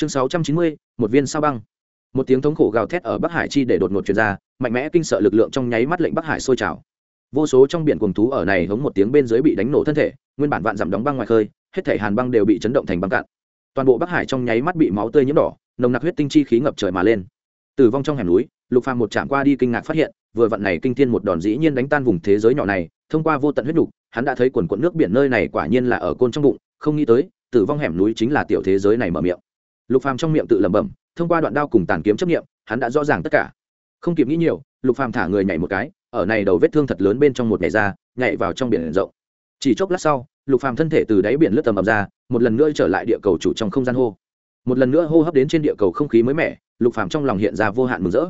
chương sáu trăm chín mươi, một viên sao băng. Một tiếng thống khổ gào thét ở bắc hải chi để đột ngột chuyển ra, mạnh mẽ kinh sợ lực lượng trong nháy mắt lệnh bắc hải sôi trào. Vô số trong biển cuồng thú ở này hống một tiếng bên dưới bị đánh nổ thân thể, nguyên bản vạn dặm đóng băng ngoài khơi, hết thể hàn băng đều bị chấn động thành băng cạn. Toàn bộ bắc hải trong nháy mắt bị máu tươi nhiễm đỏ, nồng nặc huyết tinh chi khí ngập trời mà lên. Tử vong trong hẻm núi, lục phàm một chạm qua đi kinh ngạc phát hiện, vừa vặn này kinh thiên một đòn dĩ nhiên đánh tan vùng thế giới nhỏ này, thông qua vô tận huyết nhục hắn đã thấy quần quận nước biển nơi này quả nhiên là ở côn trong bụng, không nghĩ tới, tử vong hẻm núi chính là tiểu thế giới này mở miệng lục phàm trong miệng tự lẩm bẩm, thông qua đoạn đao cùng tàn kiếm chấp nghiệm, hắn đã rõ ràng tất cả. Không kịp nghĩ nhiều, lục phàm thả người nhảy một cái, ở này đầu vết thương thật lớn bên trong một nhảy ra, nhảy vào trong biển rộng. Chỉ chốc lát sau, lục phàm thân thể từ đáy biển lướt tầm ập ra, một lần nữa trở lại địa cầu chủ trong không gian hô. Một lần nữa hô hấp đến trên địa cầu không khí mới mẻ, lục phàm trong lòng hiện ra vô hạn mừng rỡ.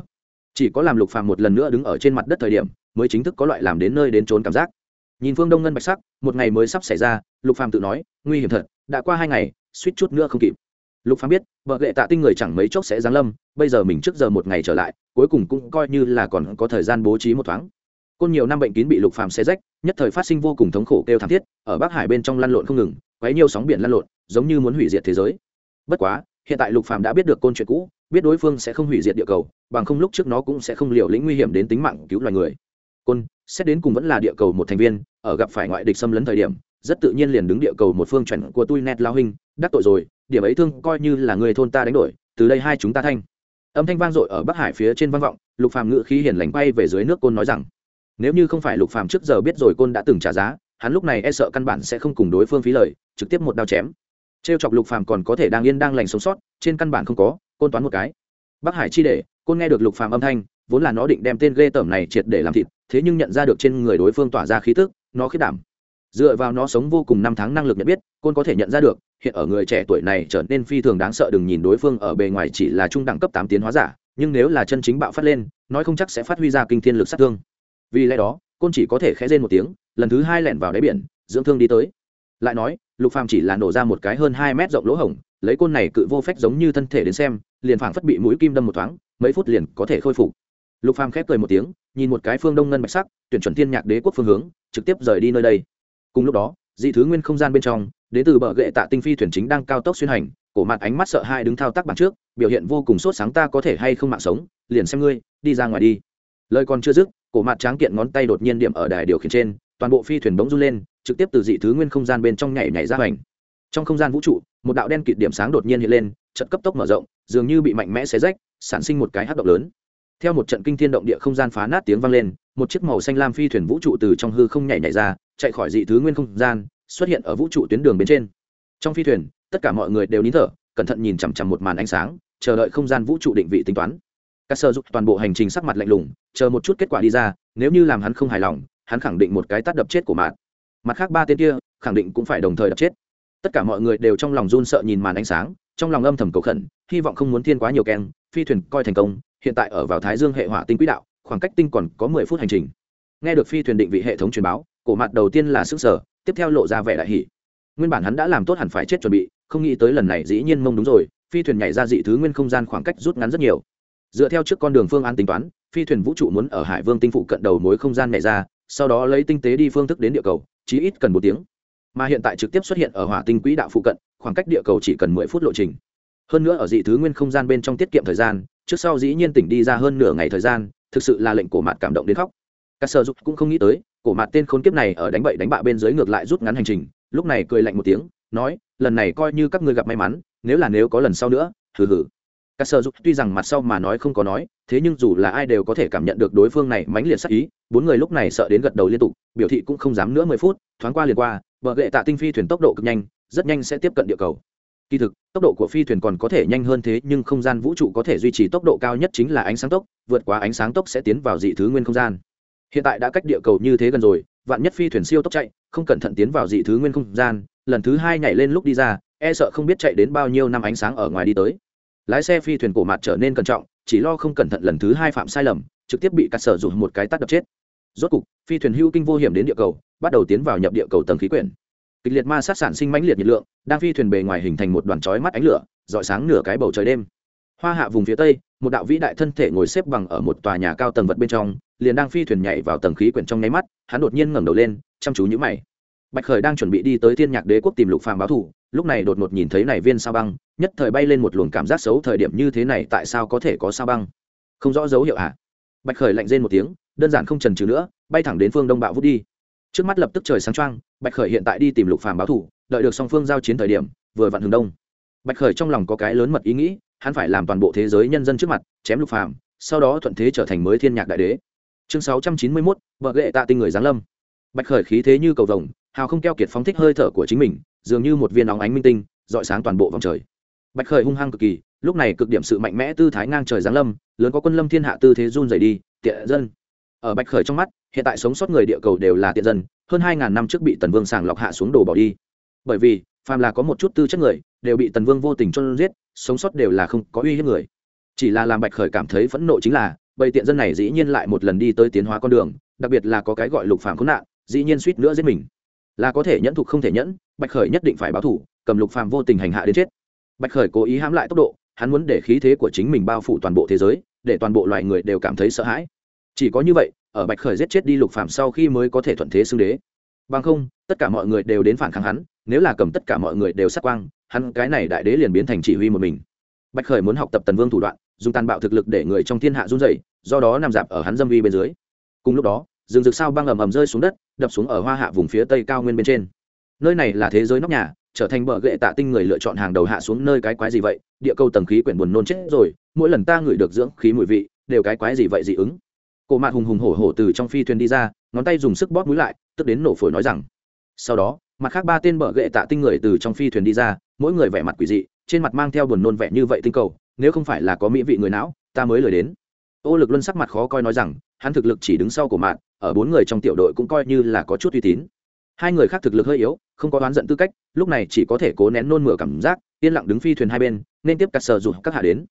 Chỉ có làm lục phàm một lần nữa đứng ở trên mặt đất thời điểm, mới chính thức có loại làm đến nơi đến trốn cảm giác. Nhìn phương đông ngân bạch sắc, một ngày mới sắp xảy ra, lục phàm tự nói, nguy hiểm thật, đã qua hai ngày, suýt chút nữa không kịp lục phàm biết vợ lệ tạ tinh người chẳng mấy chốc sẽ giáng lâm, bây giờ mình trước giờ một ngày trở lại, cuối cùng cũng coi như là còn có thời gian bố trí một thoáng. Côn nhiều năm bệnh kín bị lục phàm xé rách, nhất thời phát sinh vô cùng thống khổ kêu thảm thiết, ở bắc hải bên trong lăn lộn không ngừng, quấy nhiều sóng biển lăn lộn, giống như muốn hủy diệt thế giới. Bất quá, hiện tại lục phàm đã biết được côn chuyện cũ, biết đối phương sẽ không hủy diệt địa cầu, bằng không lúc trước nó cũng sẽ không liều lĩnh nguy hiểm đến tính mạng cứu loài người. Côn, xét đến cùng vẫn là địa cầu một thành viên, ở gặp phải ngoại địch xâm lấn thời điểm, rất tự nhiên liền đứng địa cầu một phương chuẩn của tui net lao hình đắc tội rồi điểm ấy thương coi như là người thôn ta đánh đổi, từ đây hai chúng ta thanh. Âm thanh vang dội ở bắc hải phía trên vang vọng, lục phàm ngự khí hiền lành bay về dưới nước côn nói rằng, nếu như không phải lục phàm trước giờ biết rồi côn đã từng trả giá, hắn lúc này e sợ căn bản sẽ không cùng đối phương phí lời, trực tiếp một đao chém. Trêu chọc lục phàm còn có thể đang yên đang lành sống sót, trên căn bản không có, côn toán một cái. Bắc hải chi để, côn nghe được lục phàm âm thanh, vốn là nó định đem tên ghê tởm này triệt để làm thịt, thế nhưng nhận ra được trên người đối phương tỏa ra khí tức, nó khiết đảm dựa vào nó sống vô cùng năm tháng năng lực nhận biết, côn có thể nhận ra được, hiện ở người trẻ tuổi này trở nên phi thường đáng sợ, đừng nhìn đối phương ở bề ngoài chỉ là trung đẳng cấp tám tiến hóa giả, nhưng nếu là chân chính bạo phát lên, nói không chắc sẽ phát huy ra kinh thiên lực sát thương. Vì lẽ đó, côn chỉ có thể khẽ rên một tiếng, lần thứ hai lẻn vào đáy biển, dưỡng thương đi tới. Lại nói, lục phàm chỉ là nổ ra một cái hơn hai mét rộng lỗ hổng, lấy côn này cự vô phách giống như thân thể đến xem, liền phảng phất bị mũi kim đâm một thoáng, mấy phút liền có thể khôi phục. Lục phàm khép cười một tiếng, nhìn một cái phương đông ngân bạch sắc, tuyển chuẩn thiên nhạc đế quốc phương hướng, trực tiếp rời đi nơi đây cùng lúc đó, dị thứ nguyên không gian bên trong, đến từ bờ gậy tạ tinh phi thuyền chính đang cao tốc xuyên hành, cổ mặt ánh mắt sợ hai đứng thao tác bằng trước, biểu hiện vô cùng sốt sáng ta có thể hay không mạng sống, liền xem ngươi, đi ra ngoài đi. Lời còn chưa dứt, cổ mặt tráng kiện ngón tay đột nhiên điểm ở đài điều khiển trên, toàn bộ phi thuyền bỗng run lên, trực tiếp từ dị thứ nguyên không gian bên trong nhảy nhảy ra hoành. Trong không gian vũ trụ, một đạo đen kịt điểm sáng đột nhiên hiện lên trận cấp tốc mở rộng, dường như bị mạnh mẽ xé rách, sản sinh một cái hát động lớn. Theo một trận kinh thiên động địa không gian phá nát tiếng vang lên, một chiếc màu xanh lam phi thuyền vũ trụ từ trong hư không nhảy nhảy ra chạy khỏi dị thứ nguyên không gian, xuất hiện ở vũ trụ tuyến đường bên trên. Trong phi thuyền, tất cả mọi người đều nín thở, cẩn thận nhìn chằm chằm một màn ánh sáng, chờ đợi không gian vũ trụ định vị tính toán. Các sơ giúp toàn bộ hành trình sắc mặt lạnh lùng, chờ một chút kết quả đi ra, nếu như làm hắn không hài lòng, hắn khẳng định một cái tát đập chết của mạng. Mặt khác ba tên kia, khẳng định cũng phải đồng thời đập chết. Tất cả mọi người đều trong lòng run sợ nhìn màn ánh sáng, trong lòng âm thầm cầu khẩn, hy vọng không muốn thiên quá nhiều keng, phi thuyền coi thành công, hiện tại ở vào thái dương hệ hỏa tinh quỹ đạo, khoảng cách tinh còn có mười phút hành trình. Nghe được phi thuyền định vị hệ thống truyền báo cổ mặt đầu tiên là sức sở, tiếp theo lộ ra vẻ đại hỷ nguyên bản hắn đã làm tốt hẳn phải chết chuẩn bị, không nghĩ tới lần này dĩ nhiên mông đúng rồi, phi thuyền nhảy ra dị thứ nguyên không gian khoảng cách rút ngắn rất nhiều. Dựa theo trước con đường phương án tính toán, phi thuyền vũ trụ muốn ở hải vương tinh phụ cận đầu mối không gian nhảy ra, sau đó lấy tinh tế đi phương thức đến địa cầu, chí ít cần một tiếng. Mà hiện tại trực tiếp xuất hiện ở hỏa tinh quỹ đạo phụ cận, khoảng cách địa cầu chỉ cần mười phút lộ trình. Hơn nữa ở dị thứ nguyên không gian bên trong tiết kiệm thời gian, trước sau dĩ nhiên tỉnh đi ra hơn nửa ngày thời gian, thực sự là lệnh cổ mạt cảm động đến khóc. Các sở dục cũng không nghĩ tới cổ mặt tên khốn kiếp này ở đánh bậy đánh bạ bên dưới ngược lại rút ngắn hành trình, lúc này cười lạnh một tiếng, nói, lần này coi như các ngươi gặp may mắn, nếu là nếu có lần sau nữa, hừ hừ. Cả sở dục tuy rằng mặt sau mà nói không có nói, thế nhưng dù là ai đều có thể cảm nhận được đối phương này mãnh liệt sắc ý, bốn người lúc này sợ đến gật đầu liên tục, biểu thị cũng không dám nữa mười phút, thoáng qua liền qua, bờ gậy tạ tinh phi thuyền tốc độ cực nhanh, rất nhanh sẽ tiếp cận địa cầu. Kỳ thực, tốc độ của phi thuyền còn có thể nhanh hơn thế, nhưng không gian vũ trụ có thể duy trì tốc độ cao nhất chính là ánh sáng tốc, vượt quá ánh sáng tốc sẽ tiến vào dị thứ nguyên không gian hiện tại đã cách địa cầu như thế gần rồi, vạn nhất phi thuyền siêu tốc chạy, không cẩn thận tiến vào dị thứ nguyên không gian, lần thứ hai nhảy lên lúc đi ra e sợ không biết chạy đến bao nhiêu năm ánh sáng ở ngoài đi tới. Lái xe phi thuyền cổ mặt trở nên cẩn trọng, chỉ lo không cẩn thận lần thứ hai phạm sai lầm, trực tiếp bị cắt sở dùng một cái tắt đập chết. Rốt cục, phi thuyền hưu kinh vô hiểm đến địa cầu, bắt đầu tiến vào nhập địa cầu tầng khí quyển. Kịch liệt ma sát sản sinh mãnh liệt nhiệt lượng, đang phi thuyền bề ngoài hình thành một đoàn chói mắt ánh lửa dọi sáng nửa cái bầu trời đêm. Hoa hạ vùng phía tây, một đạo vĩ đại thân thể ngồi xếp bằng ở một tòa nhà cao tầng vật bên trong liền đang phi thuyền nhảy vào tầng khí quyển trong nháy mắt, hắn đột nhiên ngẩng đầu lên, chăm chú nhữ mày. Bạch khởi đang chuẩn bị đi tới thiên nhạc đế quốc tìm lục phàm báo thù, lúc này đột ngột nhìn thấy này viên sao băng, nhất thời bay lên một luồng cảm giác xấu thời điểm như thế này tại sao có thể có sao băng? Không rõ dấu hiệu ạ à? bạch khởi lạnh rên một tiếng, đơn giản không trần trừ nữa, bay thẳng đến phương đông bạo vút đi. Trước mắt lập tức trời sáng trăng bạch khởi hiện tại đi tìm lục phàm báo thù, đợi được song phương giao chiến thời điểm, vừa vặn hướng đông. Bạch khởi trong lòng có cái lớn mật ý nghĩ, hắn phải làm toàn bộ thế giới nhân dân trước mặt, chém lục phàm, sau đó thuận thế trở thành mới thiên nhạc đại đế chương 691, vợ ghệ tạ tinh người giáng lâm. Bạch khởi khí thế như cầu vồng hào không keo kiệt phóng thích hơi thở của chính mình dường như một viên óng ánh minh tinh dọi sáng toàn bộ vòng trời. Bạch khởi hung hăng cực kỳ lúc này cực điểm sự mạnh mẽ tư thái ngang trời giáng lâm lớn có quân lâm thiên hạ tư thế run rẩy đi tiện dân. Ở bạch khởi trong mắt hiện tại sống sót người địa cầu đều là tiện dân hơn hai ngàn năm trước bị tần vương sàng lọc hạ xuống đồ bỏ đi. Bởi vì phàm là có một chút tư chất người đều bị tần vương vô tình cho giết sống sót đều là không có uy hiếp người. Chỉ là làm bạch khởi cảm thấy phẫn nộ chính là bầy tiện dân này dĩ nhiên lại một lần đi tới tiến hóa con đường, đặc biệt là có cái gọi lục phàm khốn nạn, dĩ nhiên suýt nữa giết mình. Là có thể nhẫn thục không thể nhẫn, bạch khởi nhất định phải báo thủ, cầm lục phàm vô tình hành hạ đến chết. Bạch khởi cố ý hãm lại tốc độ, hắn muốn để khí thế của chính mình bao phủ toàn bộ thế giới, để toàn bộ loài người đều cảm thấy sợ hãi. Chỉ có như vậy, ở bạch khởi giết chết đi lục phàm sau khi mới có thể thuận thế xưng đế. Bằng không, tất cả mọi người đều đến phản kháng hắn, nếu là cầm tất cả mọi người đều sát quang, hắn cái này đại đế liền biến thành chỉ huy một mình. Bạch khởi muốn học tập tần vương thủ đoạn dùng tàn bạo thực lực để người trong thiên hạ run rẩy, do đó nằm dạp ở hắn dâm vi bên dưới. Cùng lúc đó, rừng rực sao băng ầm ầm rơi xuống đất, đập xuống ở hoa hạ vùng phía tây cao nguyên bên trên. Nơi này là thế giới nóc nhà, trở thành bờ gậy tạ tinh người lựa chọn hàng đầu hạ xuống nơi cái quái gì vậy? Địa cầu tầng khí quyển buồn nôn chết rồi, mỗi lần ta ngửi được dưỡng khí mùi vị, đều cái quái gì vậy dị ứng? Cổ mạc hùng hùng hổ hổ từ trong phi thuyền đi ra, ngón tay dùng sức bóp mũi lại, tức đến nổ phổi nói rằng, sau đó, mặt khác ba tên bờ gậy tạ tinh người từ trong phi thuyền đi ra, mỗi người vẻ mặt quỷ dị, trên mặt mang theo buồn nôn vẻ như vậy tinh cầu nếu không phải là có mỹ vị người não, ta mới lời đến. Ô lực luân sắc mặt khó coi nói rằng, hắn thực lực chỉ đứng sau của mạn, ở bốn người trong tiểu đội cũng coi như là có chút uy tín. Hai người khác thực lực hơi yếu, không có oán giận tư cách, lúc này chỉ có thể cố nén nôn mửa cảm giác, yên lặng đứng phi thuyền hai bên, nên tiếp cắt sờ dù các hạ đến.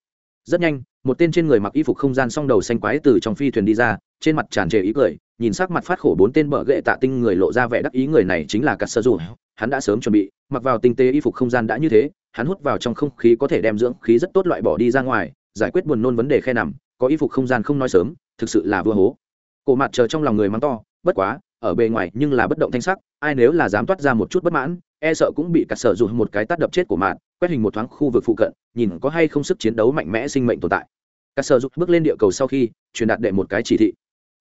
Rất nhanh, một tên trên người mặc y phục không gian song đầu xanh quái từ trong phi thuyền đi ra, trên mặt tràn trề ý cười, nhìn sắc mặt phát khổ bốn tên bờ gậy tạ tinh người lộ ra vẻ đắc ý người này chính là cắt sơ dù hắn đã sớm chuẩn bị, mặc vào tinh tế y phục không gian đã như thế hắn hút vào trong không khí có thể đem dưỡng khí rất tốt loại bỏ đi ra ngoài, giải quyết buồn nôn vấn đề khe nằm, có y phục không gian không nói sớm, thực sự là vua hố. Cổ mặt chờ trong lòng người mắng to, bất quá, ở bề ngoài nhưng là bất động thanh sắc, ai nếu là dám toát ra một chút bất mãn e sợ cũng bị cắt sợ dù một cái tát đập chết của mạn, quét hình một thoáng khu vực phụ cận, nhìn có hay không sức chiến đấu mạnh mẽ sinh mệnh tồn tại. Cắt sợ dù bước lên địa cầu sau khi, truyền đạt đệ một cái chỉ thị.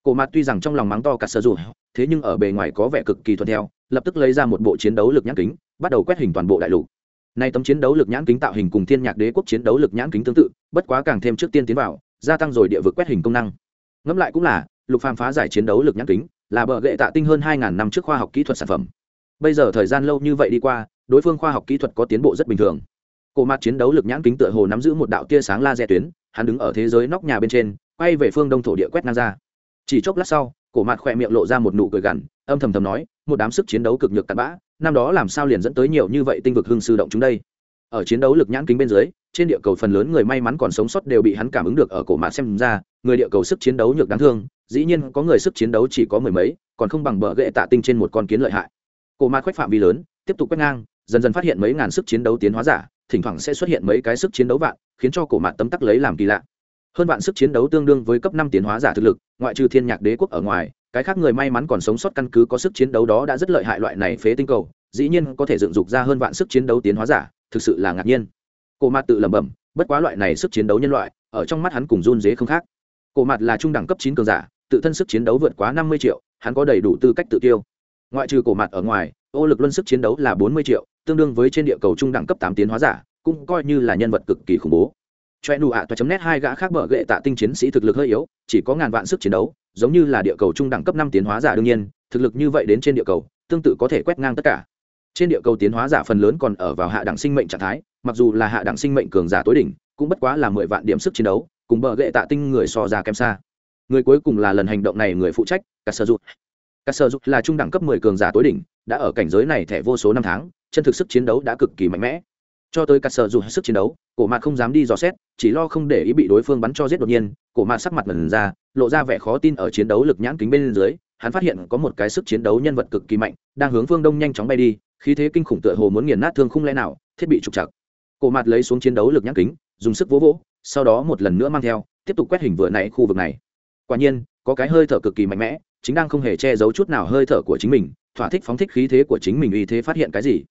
Cổ mặt tuy rằng trong lòng mắng to cắt sợ dù, thế nhưng ở bề ngoài có vẻ cực kỳ thuận theo, lập tức lấy ra một bộ chiến đấu lực nhãn kính, bắt đầu quét hình toàn bộ đại lục nay tấm chiến đấu lực nhãn kính tạo hình cùng thiên nhạc đế quốc chiến đấu lực nhãn kính tương tự, bất quá càng thêm trước tiên tiến vào, gia tăng rồi địa vực quét hình công năng. Ngẫm lại cũng là, lục phàm phá giải chiến đấu lực nhãn kính, là bờ gậy tạ tinh hơn hai ngàn năm trước khoa học kỹ thuật sản phẩm. Bây giờ thời gian lâu như vậy đi qua, đối phương khoa học kỹ thuật có tiến bộ rất bình thường. Cổ mặt chiến đấu lực nhãn kính tựa hồ nắm giữ một đạo tia sáng laser tuyến, hắn đứng ở thế giới nóc nhà bên trên, quay về phương đông thổ địa quét ngang ra. Chỉ chốc lát sau, cổ mặt khỏe miệng lộ ra một nụ cười gằn, âm thầm thầm nói, một đám sức chiến đấu cực nhược cặn bã năm đó làm sao liền dẫn tới nhiều như vậy tinh vực hưng sư động chúng đây? Ở chiến đấu lực nhãn kính bên dưới, trên địa cầu phần lớn người may mắn còn sống sót đều bị hắn cảm ứng được ở cổ mạ xem ra, người địa cầu sức chiến đấu nhược đáng thương, dĩ nhiên có người sức chiến đấu chỉ có mười mấy, còn không bằng bờ ghệ tạ tinh trên một con kiến lợi hại. Cổ mạ khoách phạm vi lớn, tiếp tục quét ngang, dần dần phát hiện mấy ngàn sức chiến đấu tiến hóa giả, thỉnh thoảng sẽ xuất hiện mấy cái sức chiến đấu vạn, khiến cho cổ mạ tấm tắc lấy làm kỳ lạ. Hơn vạn sức chiến đấu tương đương với cấp năm tiến hóa giả thực lực, ngoại trừ thiên nhạc đế quốc ở ngoài cái khác người may mắn còn sống sót căn cứ có sức chiến đấu đó đã rất lợi hại loại này phế tinh cầu, dĩ nhiên có thể dựng dục ra hơn vạn sức chiến đấu tiến hóa giả, thực sự là ngạc nhiên. Cổ mặt tự lẩm bẩm, bất quá loại này sức chiến đấu nhân loại, ở trong mắt hắn cùng run dế không khác. Cổ mặt là trung đẳng cấp chín cường giả, tự thân sức chiến đấu vượt quá năm mươi triệu, hắn có đầy đủ tư cách tự tiêu. Ngoại trừ cổ mặt ở ngoài, ô lực luân sức chiến đấu là bốn mươi triệu, tương đương với trên địa cầu trung đẳng cấp tám tiến hóa giả, cũng coi như là nhân vật cực kỳ khủng bố. Choe nụ ạ toa chấm nét hai gã khác bờ gệ tạ tinh chiến sĩ thực lực hơi yếu, chỉ có ngàn vạn sức chiến đấu giống như là địa cầu trung đẳng cấp năm tiến hóa giả đương nhiên, thực lực như vậy đến trên địa cầu, tương tự có thể quét ngang tất cả. Trên địa cầu tiến hóa giả phần lớn còn ở vào hạ đẳng sinh mệnh trạng thái, mặc dù là hạ đẳng sinh mệnh cường giả tối đỉnh, cũng bất quá là mười vạn điểm sức chiến đấu, cùng bờ gậy tạ tinh người so ra kém xa. Người cuối cùng là lần hành động này người phụ trách cả sơ dục cả dục là trung đẳng cấp mười cường giả tối đỉnh, đã ở cảnh giới này thẻ vô số năm tháng, chân thực sức chiến đấu đã cực kỳ mạnh mẽ cho tới cả sợ dù sức chiến đấu, cổ mạc không dám đi dò xét, chỉ lo không để ý bị đối phương bắn cho giết đột nhiên, cổ mạc sắc mặt mần ra, lộ ra vẻ khó tin ở chiến đấu lực nhãn kính bên dưới, hắn phát hiện có một cái sức chiến đấu nhân vật cực kỳ mạnh, đang hướng phương đông nhanh chóng bay đi, khí thế kinh khủng tựa hồ muốn nghiền nát thương khung lẽ nào, thiết bị trục chặt cổ mặt lấy xuống chiến đấu lực nhãn kính, dùng sức vỗ vỗ, sau đó một lần nữa mang theo, tiếp tục quét hình vừa nãy khu vực này. Quả nhiên, có cái hơi thở cực kỳ mạnh mẽ, chính đang không hề che giấu chút nào hơi thở của chính mình, thỏa thích phóng thích khí thế của chính mình uy thế phát hiện cái gì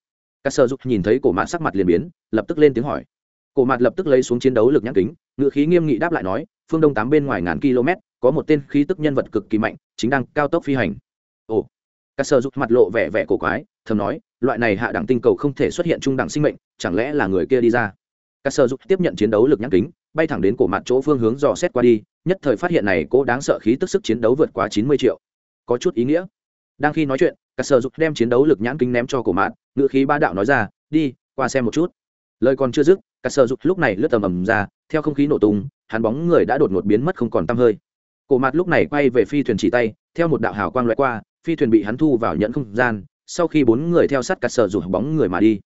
các sơ dục nhìn thấy cổ mạt sắc mặt liền biến, lập tức lên tiếng hỏi. Cổ mạt lập tức lấy xuống chiến đấu lực nhãn kính, ngựa khí nghiêm nghị đáp lại nói, phương đông tám bên ngoài ngàn km, có một tên khí tức nhân vật cực kỳ mạnh, chính đang cao tốc phi hành. Ồ. Các sơ dục mặt lộ vẻ vẻ cổ quái, thầm nói, loại này hạ đẳng tinh cầu không thể xuất hiện trung đẳng sinh mệnh, chẳng lẽ là người kia đi ra? Các sơ dục tiếp nhận chiến đấu lực nhãn kính, bay thẳng đến cổ mặt chỗ phương hướng dò xét qua đi, nhất thời phát hiện này cố đáng sợ khí tức sức chiến đấu vượt quá chín mươi triệu. Có chút ý nghĩa. Đang khi nói chuyện Cả sở dục đem chiến đấu lực nhãn kính ném cho cổ mạn ngự khí ba đạo nói ra, đi, qua xem một chút. Lời còn chưa dứt, cả sở dục lúc này lướt tầm ầm ra, theo không khí nổ tung, hắn bóng người đã đột ngột biến mất không còn tăm hơi. Cổ mạt lúc này quay về phi thuyền chỉ tay, theo một đạo hào quang loại qua, phi thuyền bị hắn thu vào nhận không gian, sau khi bốn người theo sát cả sở dục bóng người mà đi.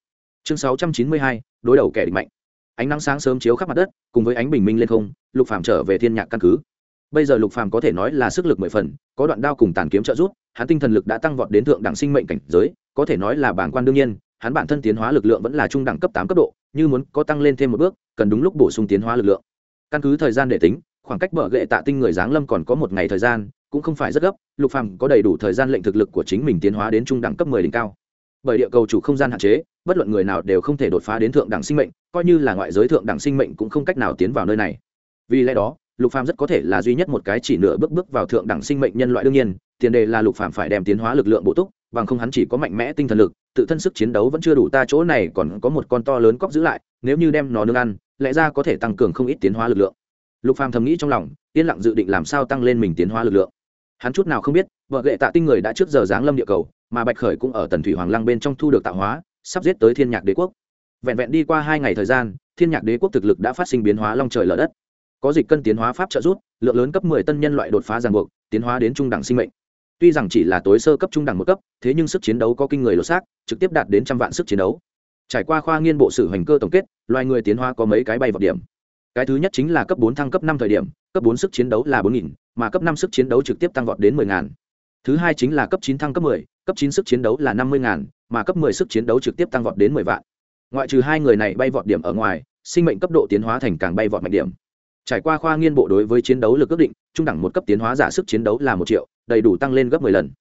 Chương sáu trăm chín mươi hai, đối đầu kẻ địch mạnh. Ánh nắng sáng sớm chiếu khắp mặt đất, cùng với ánh bình minh lên không, lục phàm trở về thiên nhạc căn cứ. Bây giờ lục phàm có thể nói là sức lực mười phần, có đoạn đao cùng tàn kiếm trợ giúp hắn tinh thần lực đã tăng vọt đến thượng đẳng sinh mệnh cảnh giới, có thể nói là bảng quan đương nhiên, hắn bản thân tiến hóa lực lượng vẫn là trung đẳng cấp tám cấp độ, như muốn có tăng lên thêm một bước, cần đúng lúc bổ sung tiến hóa lực lượng. Căn cứ thời gian để tính, khoảng cách bờ gệ tạ tinh người giáng lâm còn có một ngày thời gian, cũng không phải rất gấp, lục phàm có đầy đủ thời gian lệnh thực lực của chính mình tiến hóa đến trung đẳng cấp mười đỉnh cao. Bởi địa cầu chủ không gian hạn chế, bất luận người nào đều không thể đột phá đến thượng đẳng sinh mệnh, coi như là ngoại giới thượng đẳng sinh mệnh cũng không cách nào tiến vào nơi này. Vì lẽ đó, lục phàm rất có thể là duy nhất một cái chỉ nửa bước bước vào thượng đẳng sinh mệnh nhân loại đương nhiên tiền đề là lục phàm phải đem tiến hóa lực lượng bổ túc, bằng không hắn chỉ có mạnh mẽ tinh thần lực, tự thân sức chiến đấu vẫn chưa đủ ta chỗ này còn có một con to lớn cóc giữ lại, nếu như đem nó nương ăn, lẽ ra có thể tăng cường không ít tiến hóa lực lượng. Lục phàm thầm nghĩ trong lòng, yên lặng dự định làm sao tăng lên mình tiến hóa lực lượng. Hắn chút nào không biết, vợ gệ tạ tinh người đã trước giờ giáng lâm địa cầu, mà bạch khởi cũng ở tần thủy hoàng lăng bên trong thu được tạo hóa, sắp giết tới thiên nhạc đế quốc. Vẹn vẹn đi qua hai ngày thời gian, thiên nhạc đế quốc thực lực đã phát sinh biến hóa long trời lở đất. Có dịch cân tiến hóa pháp trợ rút lượng lớn cấp 10 tân nhân loại đột phá ràng buộc, tiến hóa đến trung đẳng sinh mệnh tuy rằng chỉ là tối sơ cấp trung đẳng một cấp, thế nhưng sức chiến đấu có kinh người lột xác, trực tiếp đạt đến trăm vạn sức chiến đấu. Trải qua khoa nghiên bộ sử hành cơ tổng kết, loài người tiến hóa có mấy cái bay vào điểm. Cái thứ nhất chính là cấp bốn thăng cấp năm thời điểm, cấp bốn sức chiến đấu là bốn nghìn, mà cấp năm sức chiến đấu trực tiếp tăng vọt đến mười ngàn. Thứ hai chính là cấp chín thăng cấp mười, cấp chín sức chiến đấu là năm mươi ngàn, mà cấp mười sức chiến đấu trực tiếp tăng vọt đến mười vạn. Ngoại trừ hai người này bay vọt điểm ở ngoài, sinh mệnh cấp độ tiến hóa thành càng bay vọt mạnh điểm. Trải qua khoa nghiên bộ đối với chiến đấu lực ước định, trung đẳng một cấp tiến hóa giả sức chiến đấu là một triệu đầy đủ tăng lên gấp mười lần.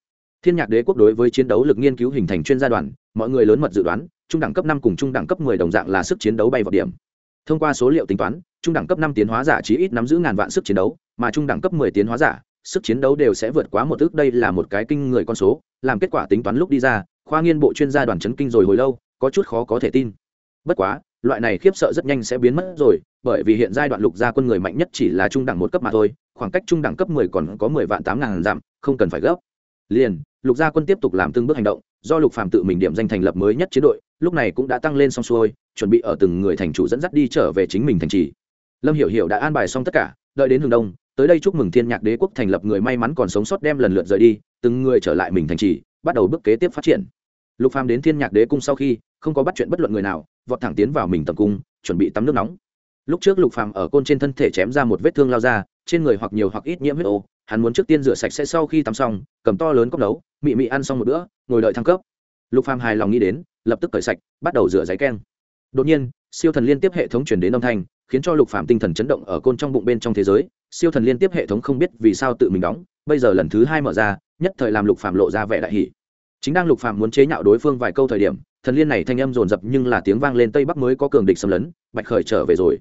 Thiên nhạc đế quốc đối với chiến đấu lực nghiên cứu hình thành chuyên gia đoàn, mọi người lớn mật dự đoán, trung đẳng cấp năm cùng trung đẳng cấp mười đồng dạng là sức chiến đấu bay vào điểm. Thông qua số liệu tính toán, trung đẳng cấp năm tiến hóa giả chí ít nắm giữ ngàn vạn sức chiến đấu, mà trung đẳng cấp mười tiến hóa giả, sức chiến đấu đều sẽ vượt quá một ước, đây là một cái kinh người con số, làm kết quả tính toán lúc đi ra, khoa nghiên bộ chuyên gia đoàn chấn kinh rồi hồi lâu, có chút khó có thể tin. Bất quá loại này khiếp sợ rất nhanh sẽ biến mất rồi, bởi vì hiện giai đoạn lục gia quân người mạnh nhất chỉ là trung đẳng một cấp mà thôi, khoảng cách trung đẳng cấp mười còn có mười vạn tám ngàn dặm, không cần phải gấp. Liền, lục gia quân tiếp tục làm từng bước hành động, do lục phàm tự mình điểm danh thành lập mới nhất chiến đội, lúc này cũng đã tăng lên xong xuôi, chuẩn bị ở từng người thành chủ dẫn dắt đi trở về chính mình thành trì. Lâm hiểu hiểu đã an bài xong tất cả, đợi đến hừng đông, tới đây chúc mừng thiên nhạc đế quốc thành lập người may mắn còn sống sót đem lần lượt rời đi, từng người trở lại mình thành trì, bắt đầu bước kế tiếp phát triển. Lục phàm đến thiên nhạc đế cung sau khi không có bắt chuyện bất luận người nào, vọt thẳng tiến vào mình tầm cung, chuẩn bị tắm nước nóng. Lúc trước lục phàm ở côn trên thân thể chém ra một vết thương lao ra, trên người hoặc nhiều hoặc ít nhiễm huyết ô, hắn muốn trước tiên rửa sạch sẽ sau khi tắm xong, cầm to lớn cốc nấu, mị mị ăn xong một bữa, ngồi đợi thăng cấp. Lục phàm hài lòng nghĩ đến, lập tức cởi sạch, bắt đầu rửa giấy keng. Đột nhiên, siêu thần liên tiếp hệ thống truyền đến âm thanh, khiến cho lục phàm tinh thần chấn động ở côn trong bụng bên trong thế giới. Siêu thần liên tiếp hệ thống không biết vì sao tự mình đóng, bây giờ lần thứ hai mở ra, nhất thời làm lục phàm lộ ra vẻ đại hỉ chính đang lục phàm muốn chế nhạo đối phương vài câu thời điểm, thần liên này thanh âm rồn rập nhưng là tiếng vang lên tây bắc mới có cường địch xâm lấn, bạch khởi trở về rồi.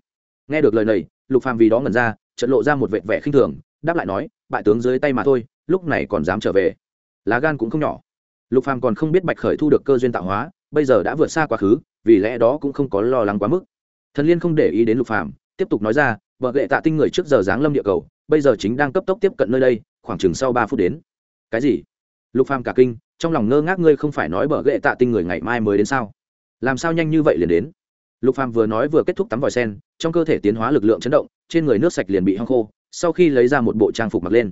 Nghe được lời này, lục phàm vì đó ngẩn ra trận lộ ra một vệt vẻ khinh thường, đáp lại nói, bại tướng dưới tay mà thôi, lúc này còn dám trở về. Lá gan cũng không nhỏ. Lục phàm còn không biết bạch khởi thu được cơ duyên tạo hóa, bây giờ đã vượt xa quá khứ, vì lẽ đó cũng không có lo lắng quá mức. Thần liên không để ý đến lục phàm, tiếp tục nói ra vợ gệ tạ tinh người trước giờ giáng lâm địa cầu, bây giờ chính đang cấp tốc tiếp cận nơi đây, khoảng chừng sau ba phút đến. Cái gì? Lục phàm cả kinh trong lòng ngơ ngác ngươi không phải nói bờ ghệ tạ tinh người ngày mai mới đến sao? Làm sao nhanh như vậy liền đến? Lục phàm vừa nói vừa kết thúc tắm vòi sen, trong cơ thể tiến hóa lực lượng chấn động, trên người nước sạch liền bị hong khô, sau khi lấy ra một bộ trang phục mặc lên.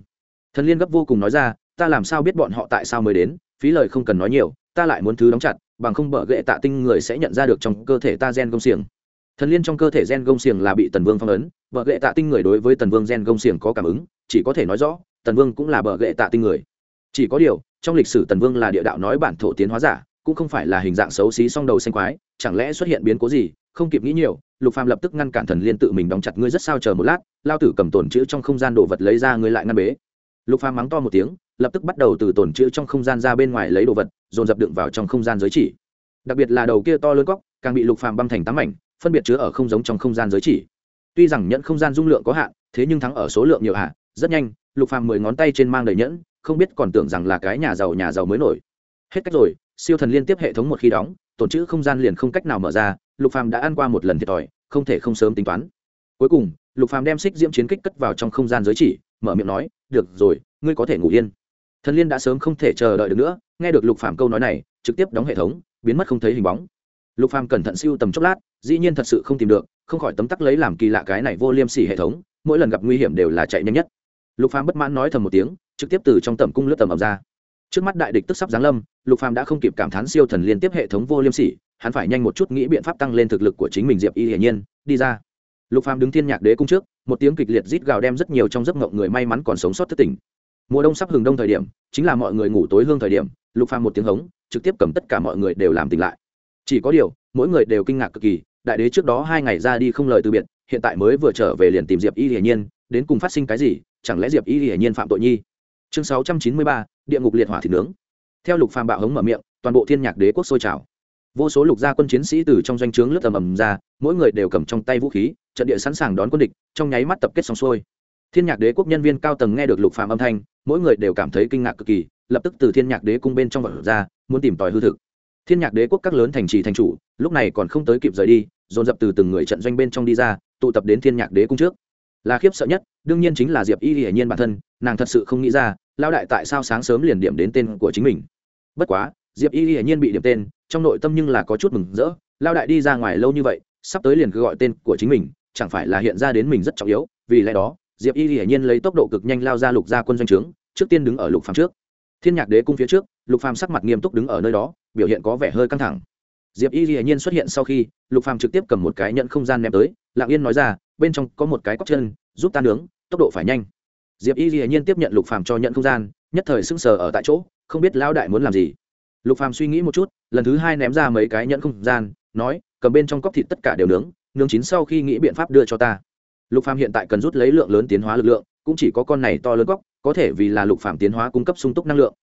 Thần liên gấp vô cùng nói ra, ta làm sao biết bọn họ tại sao mới đến? Phí lời không cần nói nhiều, ta lại muốn thứ đóng chặt, bằng không bờ ghệ tạ tinh người sẽ nhận ra được trong cơ thể ta gen gông xiềng. Thần liên trong cơ thể gen gông xiềng là bị tần vương phong ấn, bờ ghệ tạ tinh người đối với tần vương gen gông xiềng có cảm ứng, chỉ có thể nói rõ, tần vương cũng là bờ ghệ tạ tinh người. Chỉ có điều trong lịch sử tần vương là địa đạo nói bản thổ tiến hóa giả, cũng không phải là hình dạng xấu xí song đầu xanh quái, chẳng lẽ xuất hiện biến cố gì? Không kịp nghĩ nhiều, lục phàm lập tức ngăn cản thần liên tự mình đóng chặt ngươi rất sao chờ một lát, lao tử cầm tổn chữ trong không gian đồ vật lấy ra ngươi lại ngăn bế. Lục phàm mắng to một tiếng, lập tức bắt đầu từ tổn chữ trong không gian ra bên ngoài lấy đồ vật, dồn dập đựng vào trong không gian giới chỉ. Đặc biệt là đầu kia to lớn góc, càng bị lục phàm băm thành tám mảnh, phân biệt chứa ở không giống trong không gian giới chỉ. Tuy rằng nhận không gian dung lượng có hạn, thế nhưng thắng ở số lượng nhiều hạ, rất nhanh, lục phàm mười ngón tay trên mang đầy nhẫn không biết còn tưởng rằng là cái nhà giàu nhà giàu mới nổi. Hết cách rồi, siêu thần liên tiếp hệ thống một khi đóng, tổn chữ không gian liền không cách nào mở ra, lục phàm đã ăn qua một lần thiệt thòi, không thể không sớm tính toán. Cuối cùng, lục phàm đem xích diễm chiến kích cất vào trong không gian giới chỉ, mở miệng nói, được rồi, ngươi có thể ngủ yên. Thần liên đã sớm không thể chờ đợi được nữa, nghe được lục phàm câu nói này, trực tiếp đóng hệ thống, biến mất không thấy hình bóng. Lục phàm cẩn thận siêu tầm chốc lát, dĩ nhiên thật sự không tìm được, không khỏi tấm tắc lấy làm kỳ lạ cái này vô liêm sỉ hệ thống, mỗi lần gặp nguy hiểm đều là chạy nhanh nhất. Lục phàm bất mãn nói thầm một tiếng trực tiếp từ trong tầm cung lướt tầm ẩm ra. Trước mắt đại địch tức sắp giáng lâm, lục phàm đã không kịp cảm thán siêu thần liên tiếp hệ thống vô liêm sỉ, hắn phải nhanh một chút nghĩ biện pháp tăng lên thực lực của chính mình diệp y hiển nhiên, đi ra. Lục phàm đứng thiên nhạc đế cung trước, một tiếng kịch liệt rít gào đem rất nhiều trong giấc ngộng người may mắn còn sống sót thất tỉnh mùa đông sắp hừng đông thời điểm, chính là mọi người ngủ tối hương thời điểm, lục phàm một tiếng hống, trực tiếp cầm tất cả mọi người đều làm tỉnh lại. Chỉ có điều, mỗi người đều kinh ngạc cực kỳ, đại đế trước đó hai ngày ra đi không lời từ biệt, hiện tại mới vừa trở về liền tìm diệp y hiển nhiên, đến cùng phát sinh cái gì, chẳng lẽ diệp y hiển nhiên phạm tội nhi? Chương sáu trăm chín mươi ba, địa ngục liệt hỏa thịt nướng. Theo lục phàm bạo hống mở miệng, toàn bộ thiên nhạc đế quốc sôi trào. Vô số lục gia quân chiến sĩ từ trong doanh trướng lướt tầm ầm ra, mỗi người đều cầm trong tay vũ khí, trận địa sẵn sàng đón quân địch, trong nháy mắt tập kết xong xuôi. Thiên nhạc đế quốc nhân viên cao tầng nghe được lục phàm âm thanh, mỗi người đều cảm thấy kinh ngạc cực kỳ, lập tức từ thiên nhạc đế cung bên trong vật ra, muốn tìm tòi hư thực. Thiên nhạc đế quốc các lớn thành trì thành chủ, lúc này còn không tới kịp rời đi, dồn dập từ từng người trận doanh bên trong đi ra, tụ tập đến thiên nhạc đế cung trước. Là khiếp sợ nhất, đương nhiên chính là diệp y hiển nhiên bản thân, nàng thật sự không nghĩ ra lao đại tại sao sáng sớm liền điểm đến tên của chính mình? Bất quá, diệp y hiển nhiên bị điểm tên, trong nội tâm nhưng là có chút mừng rỡ. Lao đại đi ra ngoài lâu như vậy, sắp tới liền cứ gọi tên của chính mình, chẳng phải là hiện ra đến mình rất trọng yếu. Vì lẽ đó, diệp y hiển nhiên lấy tốc độ cực nhanh lao ra lục gia quân doanh trướng, trước tiên đứng ở lục phàm trước. Thiên nhạc đế cung phía trước, lục phàm sắc mặt nghiêm túc đứng ở nơi đó, biểu hiện có vẻ hơi căng thẳng. Diệp y hiển nhiên xuất hiện sau khi, lục phàm trực tiếp cầm một cái nhận không gian ném tới Lạng yên nói ra, bên trong có một cái cóc chân, giúp ta nướng, tốc độ phải nhanh diệp y dĩ nhiên tiếp nhận lục phàm cho nhận không gian, nhất thời sững sờ ở tại chỗ, không biết lão đại muốn làm gì. Lục phàm suy nghĩ một chút, lần thứ hai ném ra mấy cái nhẫn không gian, nói, cầm bên trong cốc thịt tất cả đều nướng nướng chín sau khi nghĩ biện pháp đưa cho ta. Lục phàm hiện tại cần rút lấy lượng lớn tiến hóa lực lượng, cũng chỉ có con này to lớn góc có thể vì là lục phàm tiến hóa cung cấp sung túc năng lượng.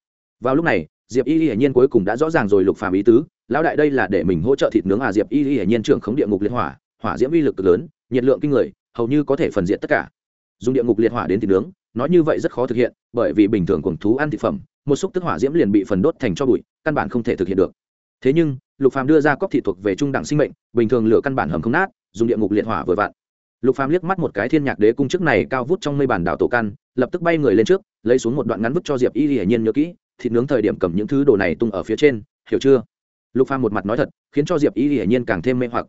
Vào lúc này, diệp y hiển nhiên cuối cùng đã rõ ràng rồi lục phàm ý tứ, lão đại đây là để mình hỗ trợ thịt nướng à diệp y hiển nhiên trưởng khống địa ngục liên hỏa hỏa diễm uy lực cực lớn, nhiệt lượng kinh người, hầu như có thể phần diện tất cả. Dùng địa ngục liệt hỏa đến thịt nướng nói như vậy rất khó thực hiện, bởi vì bình thường cuồng thú ăn thực phẩm, một xúc tức hỏa diễm liền bị phần đốt thành cho bụi, căn bản không thể thực hiện được. Thế nhưng, lục phàm đưa ra cốc thị thuộc về trung đẳng sinh mệnh, bình thường lửa căn bản hầm không nát, dùng địa ngục liệt hỏa vừa vặn. Lục phàm liếc mắt một cái thiên nhạc đế cung trước này cao vút trong mây bản đảo tổ căn, lập tức bay người lên trước, lấy xuống một đoạn ngắn vứt cho diệp y hiển nhiên nhớ kỹ, thịt nướng thời điểm cầm những thứ đồ này tung ở phía trên, hiểu chưa? Lục phàm một mặt nói thật, khiến cho diệp y hiển nhiên càng thêm mê hoặc.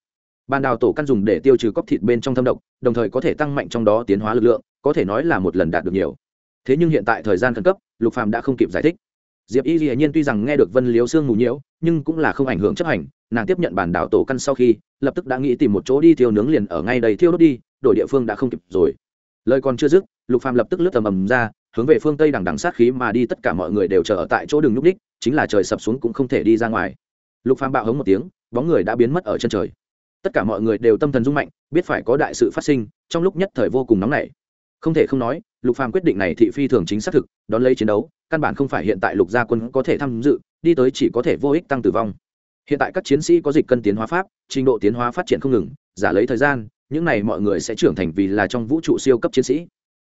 Ban đào tổ căn dùng để tiêu trừ cốc thịt bên trong thâm độc, đồng thời có thể tăng mạnh trong đó tiến hóa lực lượng có thể nói là một lần đạt được nhiều. Thế nhưng hiện tại thời gian khẩn cấp, lục phàm đã không kịp giải thích. Diệp y hiển nhiên tuy rằng nghe được vân liếu xương mù nhiễu, nhưng cũng là không ảnh hưởng chấp hành, nàng tiếp nhận bản đảo tổ căn sau khi, lập tức đã nghĩ tìm một chỗ đi thiêu nướng liền ở ngay đầy thiêu đốt đi, đổi địa phương đã không kịp rồi. Lời còn chưa dứt, lục phàm lập tức lướt tầm ầm ra, hướng về phương tây đằng đằng sát khí mà đi, tất cả mọi người đều chờ ở tại chỗ đường nhúc đích chính là trời sập xuống cũng không thể đi ra ngoài. Lục phàm bạo hống một tiếng, bóng người đã biến mất ở chân trời. Tất cả mọi người đều tâm thần rung mạnh, biết phải có đại sự phát sinh, trong lúc nhất thời vô cùng nóng nảy không thể không nói lục phàm quyết định này thị phi thường chính xác thực đón lấy chiến đấu căn bản không phải hiện tại lục gia quân có thể tham dự đi tới chỉ có thể vô ích tăng tử vong. Hiện tại các chiến sĩ có dịch cân tiến hóa pháp trình độ tiến hóa phát triển không ngừng giả lấy thời gian những này mọi người sẽ trưởng thành vì là trong vũ trụ siêu cấp chiến sĩ.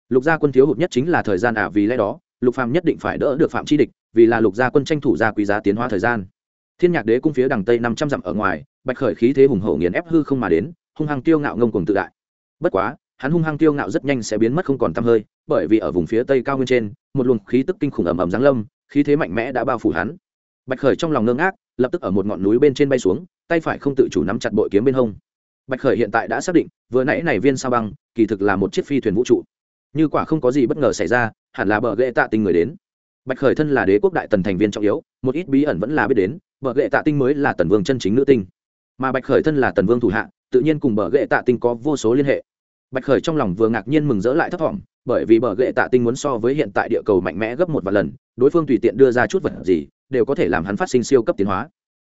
Lục gia quân thiếu hụt nhất chính là thời gian ả à, vì lẽ đó lục phàm nhất định phải đỡ được phạm chi địch vì là lục gia quân tranh thủ ra quý giá tiến hóa thời gian. Thiên nhạc đế cung phía đằng tây năm trăm dặm ở ngoài bạch khởi khí thế hùng hổ nghiền ép hư không mà đến hung hăng tiêu ngạo ngông cuồng tự đại. Bất quá hắn hung hăng tiêu ngạo rất nhanh sẽ biến mất không còn tăm hơi, bởi vì ở vùng phía tây cao nguyên trên, một luồng khí tức kinh khủng ầm ầm giáng lâm, khí thế mạnh mẽ đã bao phủ hắn. Bạch khởi trong lòng ngơ ngác, lập tức ở một ngọn núi bên trên bay xuống, tay phải không tự chủ nắm chặt bội kiếm bên hông. Bạch khởi hiện tại đã xác định, vừa nãy này viên sao băng, kỳ thực là một chiếc phi thuyền vũ trụ. Như quả không có gì bất ngờ xảy ra, hẳn là bờ ghệ tạ tinh người đến. Bạch khởi thân là đế quốc đại tần thành viên trọng yếu, một ít bí ẩn vẫn là biết đến, bờ ghệ tạ tinh mới là tần vương chân chính nữ tinh. Mà bạch khởi thân là tần vương thủ hạ, tự nhiên cùng bờ ghệ tạ tinh có vô số liên hệ bạch khởi trong lòng vừa ngạc nhiên mừng rỡ lại thấp thỏm, bởi vì bờ ghệ tạ tinh muốn so với hiện tại địa cầu mạnh mẽ gấp một vài lần, đối phương tùy tiện đưa ra chút vật gì, đều có thể làm hắn phát sinh siêu cấp tiến hóa.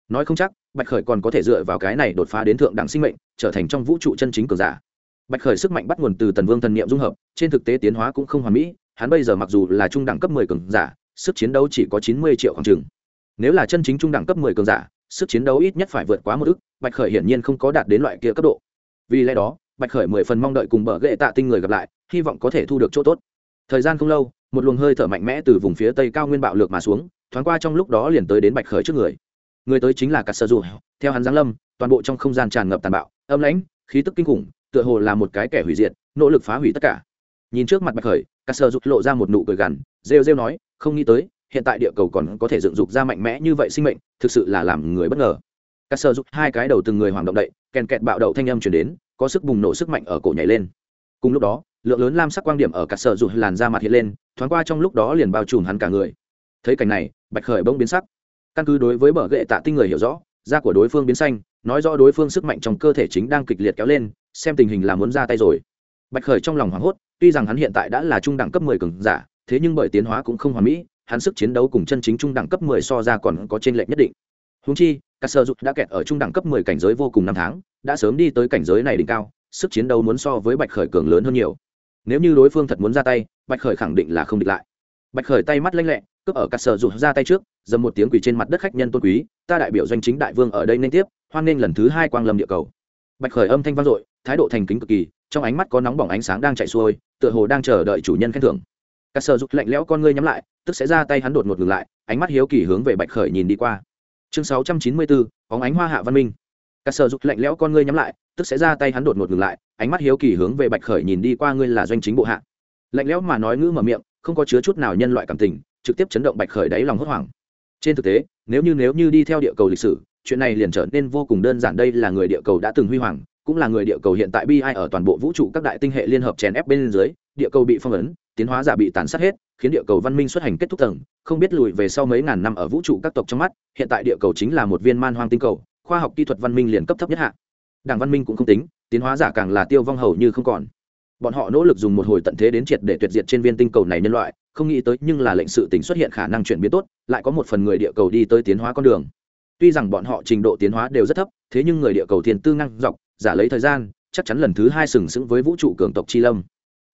Nói không chắc, bạch khởi còn có thể dựa vào cái này đột phá đến thượng đẳng sinh mệnh, trở thành trong vũ trụ chân chính cường giả. Bạch khởi sức mạnh bắt nguồn từ tần vương thần niệm dung hợp, trên thực tế tiến hóa cũng không hoàn mỹ, hắn bây giờ mặc dù là trung đẳng cấp mười cường giả, sức chiến đấu chỉ có chín mươi triệu khoảng chừng. Nếu là chân chính trung đẳng cấp mười cường giả, sức chiến đấu ít nhất phải vượt quá một ức bạch khởi hiển nhiên không có đạt đến loại kia cấp độ. Vì lẽ đó bạch khởi mười phần mong đợi cùng bờ ghệ tạ tinh người gặp lại, hy vọng có thể thu được chỗ tốt. Thời gian không lâu, một luồng hơi thở mạnh mẽ từ vùng phía tây cao nguyên bạo lược mà xuống, thoáng qua trong lúc đó liền tới đến bạch khởi trước người. Người tới chính là cắt sơ dù theo hắn giáng lâm, toàn bộ trong không gian tràn ngập tàn bạo, âm lãnh, khí tức kinh khủng, tựa hồ là một cái kẻ hủy diệt, nỗ lực phá hủy tất cả. Nhìn trước mặt bạch khởi cắt sơ rụt lộ ra một nụ cười gằn, rêu rêu nói, không nghĩ tới, hiện tại địa cầu còn có thể dựng dục ra mạnh mẽ như vậy sinh mệnh, thực sự là làm người bất ngờ cắt sơ giúp hai cái đầu từng người hoàng động đậy, kèn kẹt bạo đậu thanh âm chuyển đến, có sức bùng nổ sức mạnh ở cổ nhảy lên. Cùng lúc đó, lượng lớn lam sắc quang điểm ở cả sở rụt làn ra mặt hiện lên, thoáng qua trong lúc đó liền bao trùm hắn cả người. Thấy cảnh này, bạch khởi bỗng biến sắc. Căn cứ đối với bờ gậy tạ tinh người hiểu rõ, da của đối phương biến xanh, nói rõ đối phương sức mạnh trong cơ thể chính đang kịch liệt kéo lên, xem tình hình là muốn ra tay rồi. Bạch khởi trong lòng hoảng hốt, tuy rằng hắn hiện tại đã là trung đẳng cấp mười cường giả, thế nhưng bởi tiến hóa cũng không hoàn mỹ, hắn sức chiến đấu cùng chân chính trung đẳng cấp mười so ra còn có trên lệch nhất định húng chi các sơ dục đã kẹt ở trung đẳng cấp mười cảnh giới vô cùng năm tháng, đã sớm đi tới cảnh giới này đỉnh cao, sức chiến đấu muốn so với bạch khởi cường lớn hơn nhiều. Nếu như đối phương thật muốn ra tay, bạch khởi khẳng định là không địch lại. Bạch khởi tay mắt lanh lẹ, cướp ở cắt sở rụt ra tay trước, dầm một tiếng quỳ trên mặt đất khách nhân tôn quý, ta đại biểu doanh chính đại vương ở đây nên tiếp, hoan nghênh lần thứ hai quang lâm địa cầu. Bạch khởi âm thanh vang dội, thái độ thành kính cực kỳ, trong ánh mắt có nóng bỏng ánh sáng đang chạy xuôi, tựa hồ đang chờ đợi chủ nhân khen thưởng. Cắt sở rụt lạnh lẽo con ngươi nhắm lại, tức sẽ ra tay hắn đột ngột ngừng lại, ánh mắt hiếu kỳ hướng về bạch khởi nhìn đi qua chương sáu trăm chín mươi bốn bóng ánh hoa hạ văn minh. Cắt sở dục lạnh lẽo con ngươi nhắm lại, tức sẽ ra tay hắn đột ngột ngừng lại, ánh mắt hiếu kỳ hướng về bạch khởi nhìn đi qua ngươi là doanh chính bộ hạ. Lạnh lẽo mà nói ngữ mở miệng, không có chứa chút nào nhân loại cảm tình, trực tiếp chấn động bạch khởi đáy lòng hốt hoảng. Trên thực tế, nếu như nếu như đi theo địa cầu lịch sử, chuyện này liền trở nên vô cùng đơn giản đây là người địa cầu đã từng huy hoàng, cũng là người địa cầu hiện tại bi ai ở toàn bộ vũ trụ các đại tinh hệ liên hợp chèn ép bên dưới, địa cầu bị phong ấn, tiến hóa giả bị tàn sát hết khiến địa cầu văn minh xuất hành kết thúc tầng, không biết lùi về sau mấy ngàn năm ở vũ trụ các tộc trong mắt, hiện tại địa cầu chính là một viên man hoang tinh cầu, khoa học kỹ thuật văn minh liền cấp thấp nhất hạ. Đảng văn minh cũng không tính, tiến hóa giả càng là tiêu vong hầu như không còn. Bọn họ nỗ lực dùng một hồi tận thế đến triệt để tuyệt diệt trên viên tinh cầu này nhân loại, không nghĩ tới nhưng là lệnh sự tình xuất hiện khả năng chuyển biến tốt, lại có một phần người địa cầu đi tới tiến hóa con đường. Tuy rằng bọn họ trình độ tiến hóa đều rất thấp, thế nhưng người địa cầu thiên tư năng dọc, giả lấy thời gian, chắc chắn lần thứ hai sừng sững với vũ trụ cường tộc chi lâm.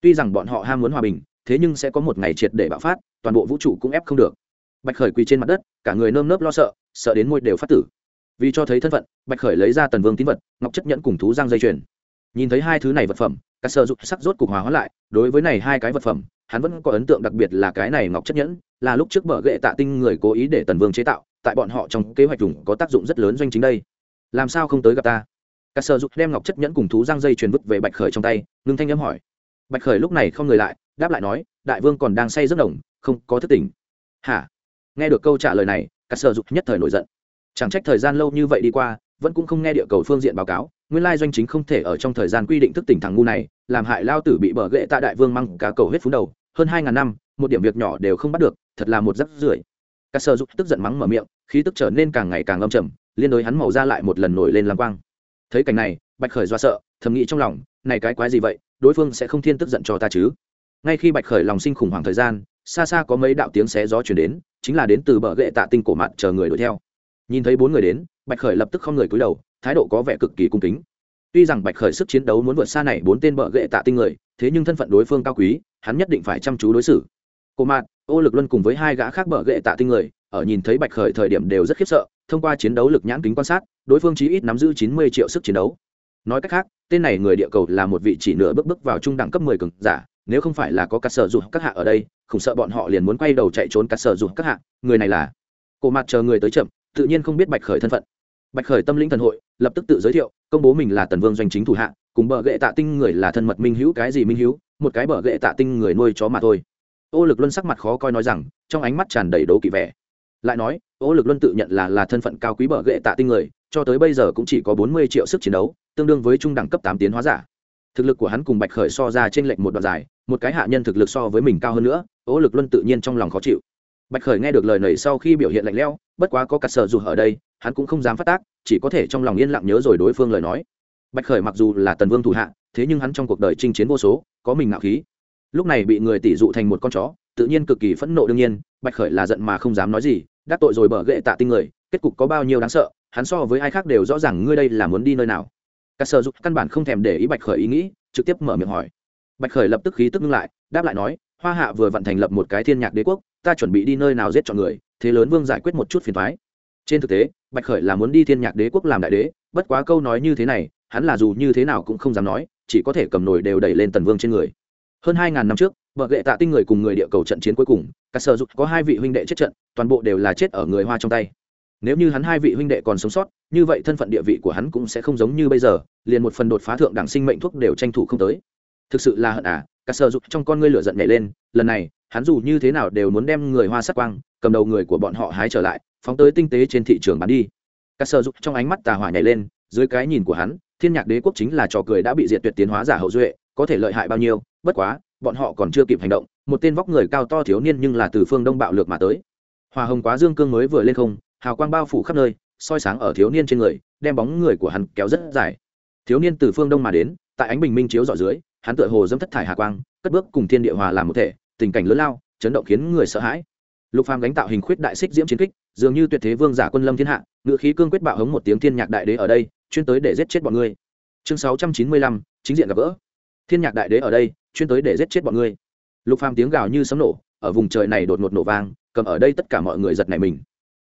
Tuy rằng bọn họ ham muốn hòa bình thế nhưng sẽ có một ngày triệt để bạo phát, toàn bộ vũ trụ cũng ép không được. Bạch khởi quỳ trên mặt đất, cả người nơm nớp lo sợ sợ đến môi đều phát tử. Vì cho thấy thân phận, bạch khởi lấy ra tần vương tín vật, ngọc chất nhẫn cùng thú giang dây chuyền. Nhìn thấy hai thứ này vật phẩm các sợ dục sắc rốt cục hòa hóa lại, đối với này hai cái vật phẩm, hắn vẫn có ấn tượng đặc biệt là cái này ngọc chất nhẫn, là lúc trước bờ gậy tạ tinh người cố ý để tần vương chế tạo, tại bọn họ trong kế hoạch dùng có tác dụng rất lớn doanh chính đây. Làm sao không tới gặp ta? Các sợ dục đem ngọc chất nhẫn cùng thú giang dây truyền vứt về bạch khởi trong tay, ngưng thanh nhắm hỏi bạch khởi lúc này không người lại, đáp lại nói, đại vương còn đang say rất đồng, không có thức tỉnh. Hả? Nghe được câu trả lời này, Cả sơ dục nhất thời nổi giận. Chẳng trách thời gian lâu như vậy đi qua, vẫn cũng không nghe địa cầu phương diện báo cáo, nguyên lai doanh chính không thể ở trong thời gian quy định thức tỉnh thằng ngu này, làm hại lao tử bị bờ ghệ tạ đại vương măng cả cầu hết phúng đầu, hơn hai ngàn năm, một điểm việc nhỏ đều không bắt được, thật là một rắc rưởi Cả sơ dục tức giận mắng mở miệng, khí tức trở nên càng ngày càng âm trầm, liên đối hắn màu ra lại một lần nổi lên làm quang. Thấy cảnh này, bạch khởi do sợ, thầm nghĩ trong lòng, này cái quái gì vậy? Đối phương sẽ không thiên tức giận cho ta chứ? Ngay khi bạch khởi lòng sinh khủng hoảng thời gian, xa xa có mấy đạo tiếng xé gió chuyển đến, chính là đến từ bờ ghệ tạ tinh cổ mặt chờ người đuổi theo. Nhìn thấy bốn người đến, bạch khởi lập tức không người cúi đầu, thái độ có vẻ cực kỳ cung kính. Tuy rằng bạch khởi sức chiến đấu muốn vượt xa này bốn tên bờ ghệ tạ tinh người, thế nhưng thân phận đối phương cao quý, hắn nhất định phải chăm chú đối xử. Cổ mạt ô lực luân cùng với hai gã khác bờ ghệ tạ tinh người, ở nhìn thấy bạch khởi thời điểm đều rất khiếp sợ, thông qua chiến đấu lực nhãn kính quan sát, đối phương chí ít nắm giữ chín mươi triệu sức chiến đấu. Nói cách khác tên này người địa cầu là một vị chỉ nửa bước bước vào trung đẳng cấp mười cường giả, nếu không phải là có cát sở dụng các hạ ở đây không sợ bọn họ liền muốn quay đầu chạy trốn cát sở dụng các hạ. Người này là cổ mặt chờ người tới chậm, tự nhiên không biết bạch khởi thân phận. Bạch khởi tâm linh thần hội, lập tức tự giới thiệu, công bố mình là tần vương doanh chính thủ hạ, cùng bờ gậy tạ tinh người là thân mật minh hữu cái gì minh hữu, một cái bờ gậy tạ tinh người nuôi chó mà thôi. Ô lực luân sắc mặt khó coi nói rằng, trong ánh mắt tràn đầy đố kỵ vẻ. Lại nói, ô lực luân tự nhận là là thân phận cao quý bờ gậy tạ tinh người cho tới bây giờ cũng chỉ có bốn mươi triệu sức chiến đấu, tương đương với trung đẳng cấp tám tiến hóa giả. Thực lực của hắn cùng bạch khởi so ra trên lệnh một đoạn dài, một cái hạ nhân thực lực so với mình cao hơn nữa ô lực luân tự nhiên trong lòng khó chịu. Bạch khởi nghe được lời này sau khi biểu hiện lạnh lẽo, bất quá có cặt sợ dù ở đây, hắn cũng không dám phát tác, chỉ có thể trong lòng yên lặng nhớ rồi đối phương lời nói. Bạch khởi mặc dù là tần vương thủ hạ, thế nhưng hắn trong cuộc đời chinh chiến vô số, có mình ngạo khí. Lúc này bị người tỷ dụ thành một con chó, tự nhiên cực kỳ phẫn nộ đương nhiên, bạch khởi là giận mà không dám nói gì, đắc tội rồi bở gậy tạ tinh người, kết cục có bao nhiêu đáng sợ hắn so với ai khác đều rõ ràng ngươi đây là muốn đi nơi nào. Cả sở dục căn bản không thèm để ý bạch khởi ý nghĩ, trực tiếp mở miệng hỏi. Bạch khởi lập tức khí tức ngưng lại, đáp lại nói, hoa hạ vừa vận thành lập một cái thiên nhạc đế quốc, ta chuẩn bị đi nơi nào giết chọn người, thế lớn vương giải quyết một chút phiền thoái trên thực tế, bạch khởi là muốn đi thiên nhạc đế quốc làm đại đế, bất quá câu nói như thế này, hắn là dù như thế nào cũng không dám nói, chỉ có thể cầm nổi đều đẩy lên tần vương trên người. Hơn hai ngàn năm trước vợ gệ tạ tinh người cùng người địa cầu trận chiến cuối cùng, cả sở dục có hai vị huynh đệ chết trận, toàn bộ đều là chết ở người hoa trong tay nếu như hắn hai vị huynh đệ còn sống sót, như vậy thân phận địa vị của hắn cũng sẽ không giống như bây giờ, liền một phần đột phá thượng đẳng sinh mệnh thuốc đều tranh thủ không tới. Thực sự là hận à cả sợ dục trong con ngươi lửa giận nhảy lên, lần này, hắn dù như thế nào đều muốn đem người hoa sắc quang, cầm đầu người của bọn họ hái trở lại, phóng tới tinh tế trên thị trường bán đi. Cả sợ dục trong ánh mắt tà hỏa nhảy lên, dưới cái nhìn của hắn, thiên nhạc đế quốc chính là trò cười đã bị diệt tuyệt tiến hóa giả hậu duệ, có thể lợi hại bao nhiêu, bất quá, bọn họ còn chưa kịp hành động, một tên vóc người cao to thiếu niên nhưng là từ phương đông bạo lược mà tới. Hòa hồng quá dương cương mới vừa lên không hào quang bao phủ khắp nơi, soi sáng ở thiếu niên trên người, đem bóng người của hắn kéo rất dài. Thiếu niên từ phương đông mà đến, tại ánh bình minh chiếu dọ dưới, hắn tựa hồ dâm thất thải hà quang, cất bước cùng thiên địa hòa làm một thể, tình cảnh lớn lao, chấn động khiến người sợ hãi. Lục phàm gánh tạo hình khuyết đại xích diễm chiến kích, dường như tuyệt thế vương giả quân lâm thiên hạ, ngựa khí cương quyết bạo hống một tiếng thiên nhạc đại đế ở đây, chuyên tới để giết chết bọn ngươi. Chương sáu trăm chín mươi lăm, chính diện gặp gỡ. Thiên nhạc đại đế ở đây, chuyên tới để giết chết bọn ngươi. Lục phàm tiếng gào như sấm nổ, ở vùng trời này đột ngột nổ vang, cầm ở đây tất cả mọi người giật nảy mình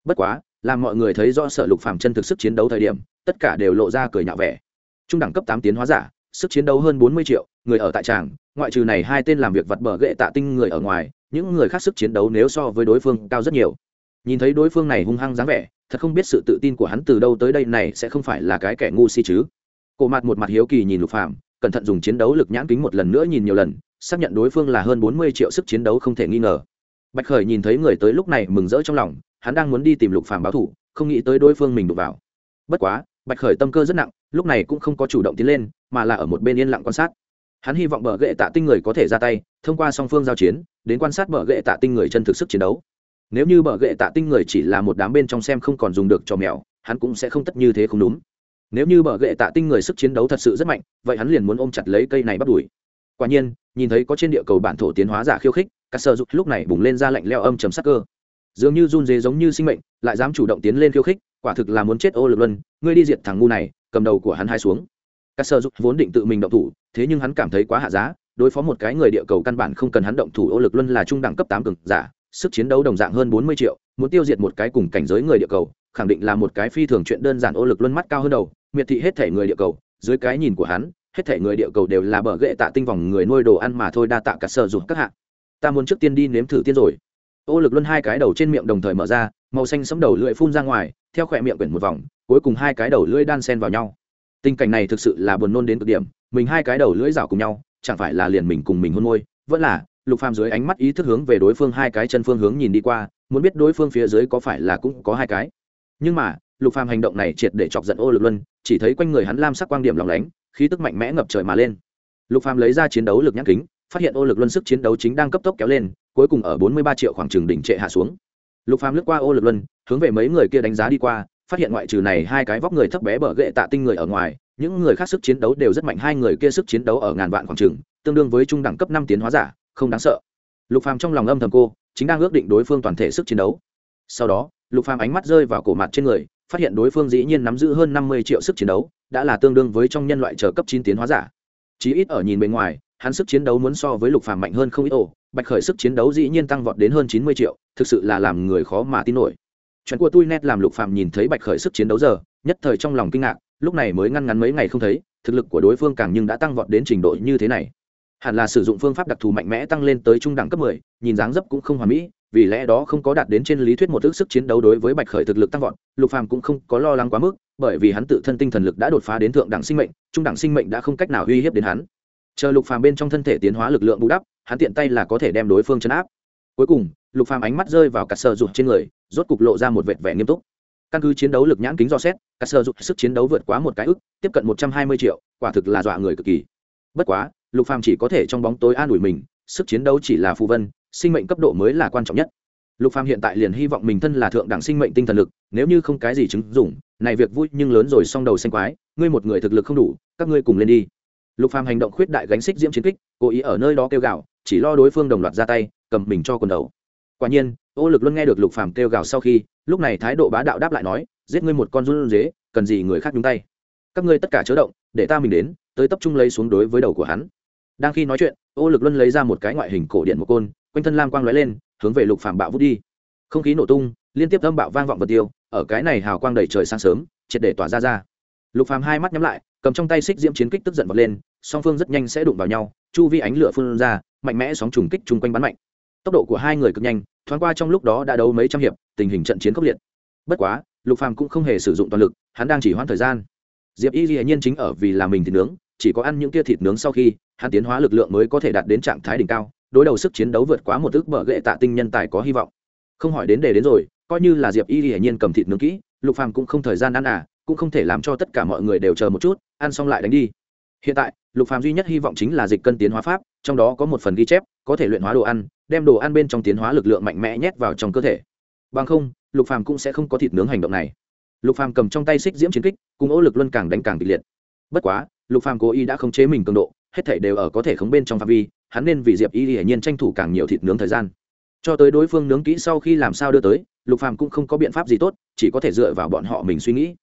bất quá, làm mọi người thấy rõ sở lục phàm chân thực sức chiến đấu thời điểm, tất cả đều lộ ra cười nhạo vẻ. Trung đẳng cấp tám tiến hóa giả, sức chiến đấu hơn bốn mươi triệu, người ở tại tràng, ngoại trừ này hai tên làm việc vật bờ gệ tạ tinh người ở ngoài, những người khác sức chiến đấu nếu so với đối phương cao rất nhiều. Nhìn thấy đối phương này hung hăng dáng vẻ, thật không biết sự tự tin của hắn từ đâu tới đây này sẽ không phải là cái kẻ ngu si chứ. Cổ mặt một mặt hiếu kỳ nhìn lục phàm, cẩn thận dùng chiến đấu lực nhãn kính một lần nữa nhìn nhiều lần, xác nhận đối phương là hơn bốn mươi triệu sức chiến đấu không thể nghi ngờ. Bạch khởi nhìn thấy người tới lúc này mừng rỡ trong lòng hắn đang muốn đi tìm lục phàm báo thủ, không nghĩ tới đối phương mình đụng vào. Bất quá, bạch khởi tâm cơ rất nặng, lúc này cũng không có chủ động tiến lên, mà là ở một bên yên lặng quan sát. Hắn hy vọng bờ gệ tạ tinh người có thể ra tay, thông qua song phương giao chiến, đến quan sát bờ gệ tạ tinh người chân thực sức chiến đấu. Nếu như bờ gệ tạ tinh người chỉ là một đám bên trong xem không còn dùng được cho mèo, hắn cũng sẽ không tất như thế không đúng. Nếu như bờ gệ tạ tinh người sức chiến đấu thật sự rất mạnh, vậy hắn liền muốn ôm chặt lấy cây này bắt đuổi. Quả nhiên, nhìn thấy có trên địa cầu bản thổ tiến hóa giả khiêu khích các sơ dục lúc này bùng lên ra lạnh leo âm chấm sắc cơ dường như run dế giống như sinh mệnh, lại dám chủ động tiến lên khiêu khích, quả thực là muốn chết ô lực luân, ngươi đi diệt thằng ngu này, cầm đầu của hắn hai xuống. Các sơ dục vốn định tự mình động thủ, thế nhưng hắn cảm thấy quá hạ giá, đối phó một cái người địa cầu căn bản không cần hắn động thủ, ô lực luân là trung đẳng cấp tám cực giả, sức chiến đấu đồng dạng hơn bốn mươi triệu, muốn tiêu diệt một cái cùng cảnh giới người địa cầu, khẳng định là một cái phi thường chuyện đơn giản, ô lực luân mắt cao hơn đầu, miệt thị hết thể người địa cầu, dưới cái nhìn của hắn, hết thể người địa cầu đều là bờ ghệ tạ tinh vòng người nuôi đồ ăn mà thôi đa tạ cả sở dụng các hạ. Ta muốn trước tiên đi nếm thử tiên rồi ô lực luân hai cái đầu trên miệng đồng thời mở ra, màu xanh sẫm đầu lưỡi phun ra ngoài, theo khỏe miệng quyển một vòng, cuối cùng hai cái đầu lưỡi đan sen vào nhau. Tình cảnh này thực sự là buồn nôn đến cực điểm, mình hai cái đầu lưỡi rảo cùng nhau, chẳng phải là liền mình cùng mình hôn môi, vẫn là, lục phàm dưới ánh mắt ý thức hướng về đối phương hai cái chân phương hướng nhìn đi qua, muốn biết đối phương phía dưới có phải là cũng có hai cái. Nhưng mà, lục phàm hành động này triệt để chọc giận ô lực luân, chỉ thấy quanh người hắn lam sắc quang điểm lóng lánh, khí tức mạnh mẽ ngập trời mà lên. Lục phàm lấy ra chiến đấu lực nhãn kính phát hiện ô lực luân sức chiến đấu chính đang cấp tốc kéo lên, cuối cùng ở 43 triệu khoảng trường đỉnh trệ hạ xuống. Lục phàm lướt qua ô lực luân, hướng về mấy người kia đánh giá đi qua, phát hiện ngoại trừ này hai cái vóc người thấp bé bở gệ tạ tinh người ở ngoài, những người khác sức chiến đấu đều rất mạnh, hai người kia sức chiến đấu ở ngàn vạn khoảng trường, tương đương với trung đẳng cấp năm tiến hóa giả, không đáng sợ. Lục phàm trong lòng âm thầm cô, chính đang ước định đối phương toàn thể sức chiến đấu. Sau đó, lục phàm ánh mắt rơi vào cổ mặt trên người, phát hiện đối phương dĩ nhiên nắm giữ hơn năm mươi triệu sức chiến đấu, đã là tương đương với trong nhân loại chờ cấp chín tiến hóa giả. Chí ít ở nhìn bề ngoài hắn sức chiến đấu muốn so với lục phàm mạnh hơn không ít ổ bạch khởi sức chiến đấu dĩ nhiên tăng vọt đến hơn chín mươi triệu thực sự là làm người khó mà tin nổi chuyện của tôi net làm lục phàm nhìn thấy bạch khởi sức chiến đấu giờ nhất thời trong lòng kinh ngạc lúc này mới ngăn ngắn mấy ngày không thấy thực lực của đối phương càng nhưng đã tăng vọt đến trình độ như thế này hẳn là sử dụng phương pháp đặc thù mạnh mẽ tăng lên tới trung đẳng cấp 10, nhìn dáng dấp cũng không hoàn mỹ, vì lẽ đó không có đạt đến trên lý thuyết một ước sức chiến đấu đối với Bạch Khởi thực lực tăng vọt, Lục Phàm cũng không có lo lắng quá mức, bởi vì hắn tự thân tinh thần lực đã đột phá đến thượng đẳng sinh mệnh, trung đẳng sinh mệnh đã không cách nào uy hiếp đến hắn. Chờ Lục Phàm bên trong thân thể tiến hóa lực lượng bù đắp, hắn tiện tay là có thể đem đối phương chấn áp. Cuối cùng, Lục Phàm ánh mắt rơi vào cả sơ rụt trên người, rốt cục lộ ra một vệt vẻ nghiêm túc. Căn cứ chiến đấu lực nhãn kính do xét, cả sơ rụt sức chiến đấu vượt quá một cái ức, tiếp cận 120 triệu, quả thực là dọa người cực kỳ. Bất quá, lục phàm chỉ có thể trong bóng tối an ủi mình sức chiến đấu chỉ là phù vân sinh mệnh cấp độ mới là quan trọng nhất lục phàm hiện tại liền hy vọng mình thân là thượng đẳng sinh mệnh tinh thần lực nếu như không cái gì chứng dụng này việc vui nhưng lớn rồi xong đầu xanh quái ngươi một người thực lực không đủ các ngươi cùng lên đi lục phàm hành động khuyết đại gánh xích diễm chiến kích, cố ý ở nơi đó kêu gào, chỉ lo đối phương đồng loạt ra tay, cầm mình cho quần đầu. Quả nhiên, ô lực luôn nghe được lục phàm kêu gào sau khi, lúc này thái độ bá đạo đáp lại nói, giết ngươi một con run dế cần gì người khác nhúng tay? Các ngươi tất cả chớ động, để ta mình đến, tới tập trung lấy xuống đối với đầu của hắn. Đang khi nói chuyện, ô lực luân lấy ra một cái ngoại hình cổ điện một côn, quanh thân lam quang lóe lên, hướng về lục phàm bạo vút đi. Không khí nổ tung, liên tiếp âm bạo vang vọng vật tiêu, ở cái này hào quang đầy trời sáng sớm, triệt để tỏa ra ra lục phàm hai mắt nhắm lại, cầm trong tay xích diễm chiến kích tức giận vọt lên, song phương rất nhanh sẽ đụng vào nhau, chu vi ánh lửa phun ra, mạnh mẽ sóng trùng kích chung quanh bắn mạnh. Tốc độ của hai người cực nhanh, thoáng qua trong lúc đó đã đấu mấy trăm hiệp, tình hình trận chiến khốc liệt. Bất quá, lục phàm cũng không hề sử dụng toàn lực, hắn đang chỉ hoãn thời gian. Diệp y dĩ nhiên chính ở vì là mình thịt nướng, chỉ có ăn những kia thịt nướng sau khi, hắn tiến hóa lực lượng mới có thể đạt đến trạng thái đỉnh cao, đối đầu sức chiến đấu vượt quá một ước bờ gậy tạ tinh nhân tài có hy vọng. Không hỏi đến đề đến rồi, coi như là diệp y dĩ nhiên cầm thịt nướng kỹ, lục phàm cũng không thời gian ăn à cũng không thể làm cho tất cả mọi người đều chờ một chút, ăn xong lại đánh đi. Hiện tại, lục phàm duy nhất hy vọng chính là dịch cân tiến hóa pháp, trong đó có một phần ghi chép, có thể luyện hóa đồ ăn, đem đồ ăn bên trong tiến hóa lực lượng mạnh mẽ nhét vào trong cơ thể. Bằng không, lục phàm cũng sẽ không có thịt nướng hành động này. Lục phàm cầm trong tay xích diễm chiến kích, cùng ỗ lực luân càng đánh càng kịch liệt. Bất quá, lục phàm cố ý đã không chế mình cường độ, hết thảy đều ở có thể khống bên trong phạm vi, hắn nên vì diệp y hiển nhiên tranh thủ càng nhiều thịt nướng thời gian. Cho tới đối phương nướng kỹ sau khi làm sao đưa tới, lục phàm cũng không có biện pháp gì tốt, chỉ có thể dựa vào bọn họ mình suy nghĩ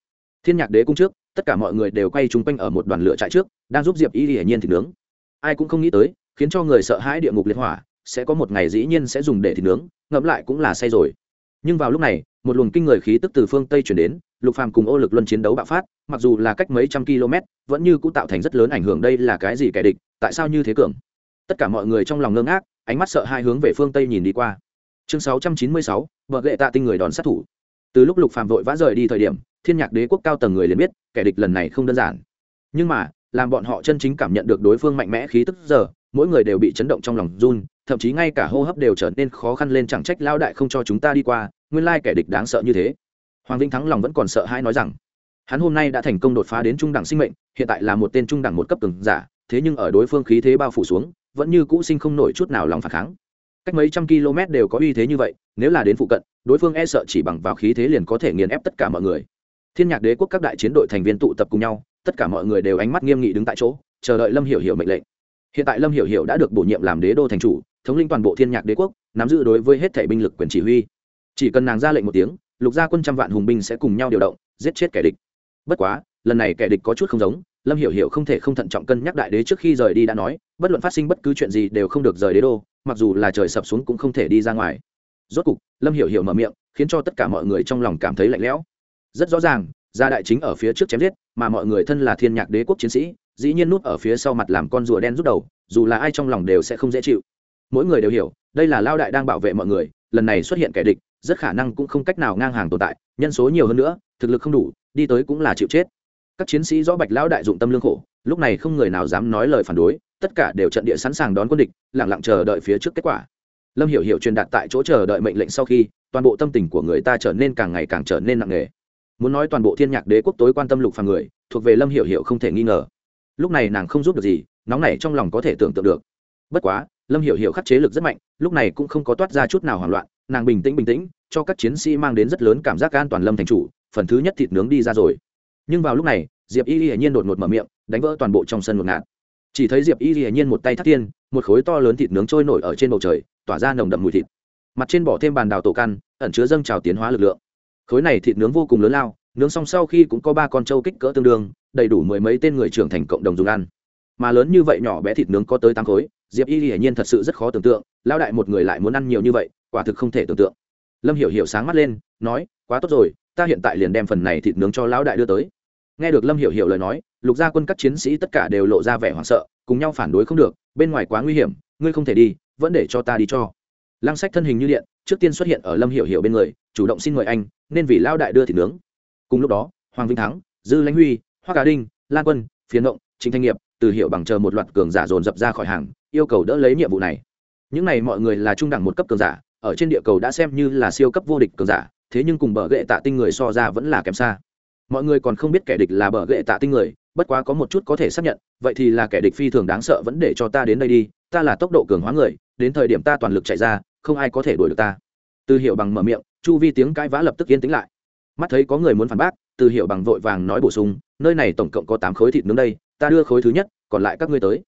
thiên nhạc đế cung trước tất cả mọi người đều quay chung quanh ở một đoàn lửa trại trước đang giúp diệp y hiển nhiên thịt nướng. Ai cũng không nghĩ tới khiến cho người sợ hãi địa ngục liệt hỏa sẽ có một ngày dĩ nhiên sẽ dùng để thịt nướng ngẫm lại cũng là say rồi. Nhưng vào lúc này một luồng kinh người khí tức từ phương tây chuyển đến lục phàm cùng ô lực luân chiến đấu bạo phát mặc dù là cách mấy trăm km vẫn như cũng tạo thành rất lớn ảnh hưởng đây là cái gì kẻ địch tại sao như thế cường? Tất cả mọi người trong lòng ngơ ngác ánh mắt sợ hai hướng về phương tây nhìn đi qua. Chương 696, vợ lệ tạ tinh người đòn sát thủ. Từ lúc lục phàm vội vã rời đi thời điểm thiên nhạc đế quốc cao tầng người liền biết, kẻ địch lần này không đơn giản. Nhưng mà, làm bọn họ chân chính cảm nhận được đối phương mạnh mẽ khí tức giờ, mỗi người đều bị chấn động trong lòng run, thậm chí ngay cả hô hấp đều trở nên khó khăn lên chẳng trách lao đại không cho chúng ta đi qua, nguyên lai kẻ địch đáng sợ như thế. Hoàng vinh thắng lòng vẫn còn sợ hãi nói rằng, hắn hôm nay đã thành công đột phá đến trung đẳng sinh mệnh, hiện tại là một tên trung đẳng một cấp từng giả, thế nhưng ở đối phương khí thế bao phủ xuống, vẫn như cũ sinh không nổi chút nào lòng phản kháng. Cách mấy trăm km đều có uy thế như vậy, nếu là đến phụ cận, đối phương e sợ chỉ bằng vào khí thế liền có thể nghiền ép tất cả mọi người thiên nhạc đế quốc các đại chiến đội thành viên tụ tập cùng nhau, tất cả mọi người đều ánh mắt nghiêm nghị đứng tại chỗ, chờ đợi lâm hiểu hiểu mệnh lệnh. Hiện tại lâm hiểu hiểu đã được bổ nhiệm làm đế đô thành chủ, thống lĩnh toàn bộ thiên nhạc đế quốc, nắm giữ đối với hết thể binh lực quyền chỉ huy. Chỉ cần nàng ra lệnh một tiếng, lục gia quân trăm vạn hùng binh sẽ cùng nhau điều động, giết chết kẻ địch. Bất quá, lần này kẻ địch có chút không giống, lâm hiểu hiểu không thể không thận trọng cân nhắc đại đế trước khi rời đi đã nói, bất luận phát sinh bất cứ chuyện gì đều không được rời đế đô, mặc dù là trời sập xuống cũng không thể đi ra ngoài. Rốt cục, lâm hiểu hiểu mở miệng, khiến cho tất cả mọi người trong lòng cảm thấy lạnh lẽo rất rõ ràng, gia đại chính ở phía trước chém giết, mà mọi người thân là thiên nhạc đế quốc chiến sĩ, dĩ nhiên nút ở phía sau mặt làm con rùa đen rút đầu, dù là ai trong lòng đều sẽ không dễ chịu. Mỗi người đều hiểu, đây là lao đại đang bảo vệ mọi người, lần này xuất hiện kẻ địch, rất khả năng cũng không cách nào ngang hàng tồn tại, nhân số nhiều hơn nữa, thực lực không đủ, đi tới cũng là chịu chết. Các chiến sĩ rõ bạch lão đại dụng tâm lương khổ, lúc này không người nào dám nói lời phản đối, tất cả đều trận địa sẵn sàng đón quân địch lẳng lặng chờ đợi phía trước kết quả. Lâm hiểu hiểu truyền đạt tại chỗ chờ đợi mệnh lệnh sau khi, toàn bộ tâm tình của người ta trở nên càng ngày càng trở nên nặng nề muốn nói toàn bộ thiên nhạc đế quốc tối quan tâm lục phàm người, thuộc về lâm hiểu hiểu không thể nghi ngờ. Lúc này nàng không giúp được gì, nóng này trong lòng có thể tưởng tượng được. Bất quá, lâm hiểu hiểu khắc chế lực rất mạnh, lúc này cũng không có toát ra chút nào hoảng loạn, nàng bình tĩnh bình tĩnh, cho các chiến sĩ mang đến rất lớn cảm giác an toàn lâm thành chủ, phần thứ nhất thịt nướng đi ra rồi. Nhưng vào lúc này, diệp y hiển nhiên đột ngột mở miệng, đánh vỡ toàn bộ trong sân ngột ngạt. Chỉ thấy diệp y hiển nhiên một tay thắt tiên một khối to lớn thịt nướng trôi nổi ở trên bầu trời, tỏa ra nồng đậm mùi thịt. Mặt trên bỏ thêm bàn đào tổ căn, ẩn chứa dâng trào tiến hóa lực lượng khối này thịt nướng vô cùng lớn lao, nướng xong sau khi cũng có ba con trâu kích cỡ tương đương, đầy đủ mười mấy tên người trưởng thành cộng đồng dùng ăn. Mà lớn như vậy nhỏ bé thịt nướng có tới tám khối, diệp y hiển nhiên thật sự rất khó tưởng tượng lao đại một người lại muốn ăn nhiều như vậy, quả thực không thể tưởng tượng. Lâm hiểu hiểu sáng mắt lên, nói, quá tốt rồi, ta hiện tại liền đem phần này thịt nướng cho lão đại đưa tới. Nghe được lâm hiểu hiểu lời nói, lục gia quân các chiến sĩ tất cả đều lộ ra vẻ hoảng sợ, cùng nhau phản đối không được, bên ngoài quá nguy hiểm, ngươi không thể đi, vẫn để cho ta đi cho lăng sách thân hình như điện, trước tiên xuất hiện ở lâm hiểu hiểu bên người, chủ động xin mời anh, nên vì lao đại đưa thịt nướng. Cùng lúc đó, hoàng vinh thắng, dư lãnh huy hoa cá đinh, lan quân phiến động chính thanh nghiệp, từ hiệu bằng chờ một loạt cường giả dồn dập ra khỏi hàng, yêu cầu đỡ lấy nhiệm vụ này. Những này mọi người là trung đẳng một cấp cường giả, ở trên địa cầu đã xem như là siêu cấp vô địch cường giả, thế nhưng cùng bờ gệ tạ tinh người so ra vẫn là kém xa. Mọi người còn không biết kẻ địch là bờ gệ tạ tinh người, bất quá có một chút có thể xác nhận, vậy thì là kẻ địch phi thường đáng sợ vẫn để cho ta đến đây đi, ta là tốc độ cường hóa người, đến thời điểm ta toàn lực chạy ra không ai có thể đuổi được ta. Từ hiệu bằng mở miệng, chu vi tiếng cãi vã lập tức yên tĩnh lại. Mắt thấy có người muốn phản bác, từ hiệu bằng vội vàng nói bổ sung, nơi này tổng cộng có tám khối thịt nướng đây, ta đưa khối thứ nhất, còn lại các ngươi tới.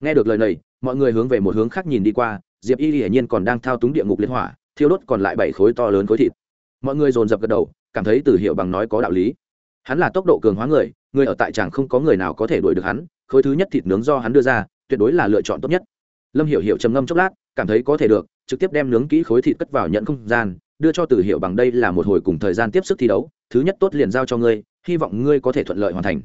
Nghe được lời này, mọi người hướng về một hướng khác nhìn đi qua, diệp y hiển nhiên còn đang thao túng địa ngục liên hỏa, thiêu đốt còn lại bảy khối to lớn khối thịt. Mọi người dồn dập gật đầu, cảm thấy từ hiệu bằng nói có đạo lý. Hắn là tốc độ cường hóa người người ở tại tràng không có người nào có thể đuổi được hắn, khối thứ nhất thịt nướng do hắn đưa ra, tuyệt đối là lựa chọn tốt nhất. Lâm hiểu hiểu trầm ngâm chốc lát cảm thấy có thể được, trực tiếp đem nướng kỹ khối thịt cất vào nhận không gian, đưa cho từ hiệu bằng đây là một hồi cùng thời gian tiếp sức thi đấu, thứ nhất tốt liền giao cho ngươi, hy vọng ngươi có thể thuận lợi hoàn thành.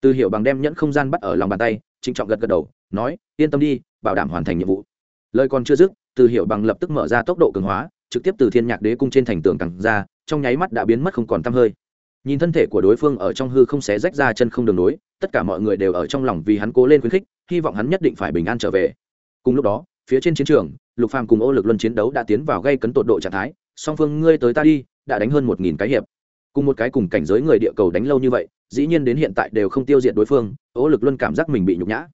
Từ hiệu bằng đem nhẫn không gian bắt ở lòng bàn tay, trịnh trọng gật gật đầu, nói, yên tâm đi, bảo đảm hoàn thành nhiệm vụ. Lời còn chưa dứt, từ hiệu bằng lập tức mở ra tốc độ cường hóa, trực tiếp từ thiên nhạc đế cung trên thành tường cẳng ra, trong nháy mắt đã biến mất không còn tăm hơi. Nhìn thân thể của đối phương ở trong hư không xé rách ra chân không đường nối, tất cả mọi người đều ở trong lòng vì hắn cố lên khuyến khích, hy vọng hắn nhất định phải bình an trở về. Cùng lúc đó phía trên chiến trường, lục phàm cùng ô lực luân chiến đấu đã tiến vào gây cấn tột độ trạng thái, song phương ngươi tới ta đi, đã đánh hơn một nghìn cái hiệp. Cùng một cái cùng cảnh giới người địa cầu đánh lâu như vậy, dĩ nhiên đến hiện tại đều không tiêu diệt đối phương, ô lực luân cảm giác mình bị nhục nhã.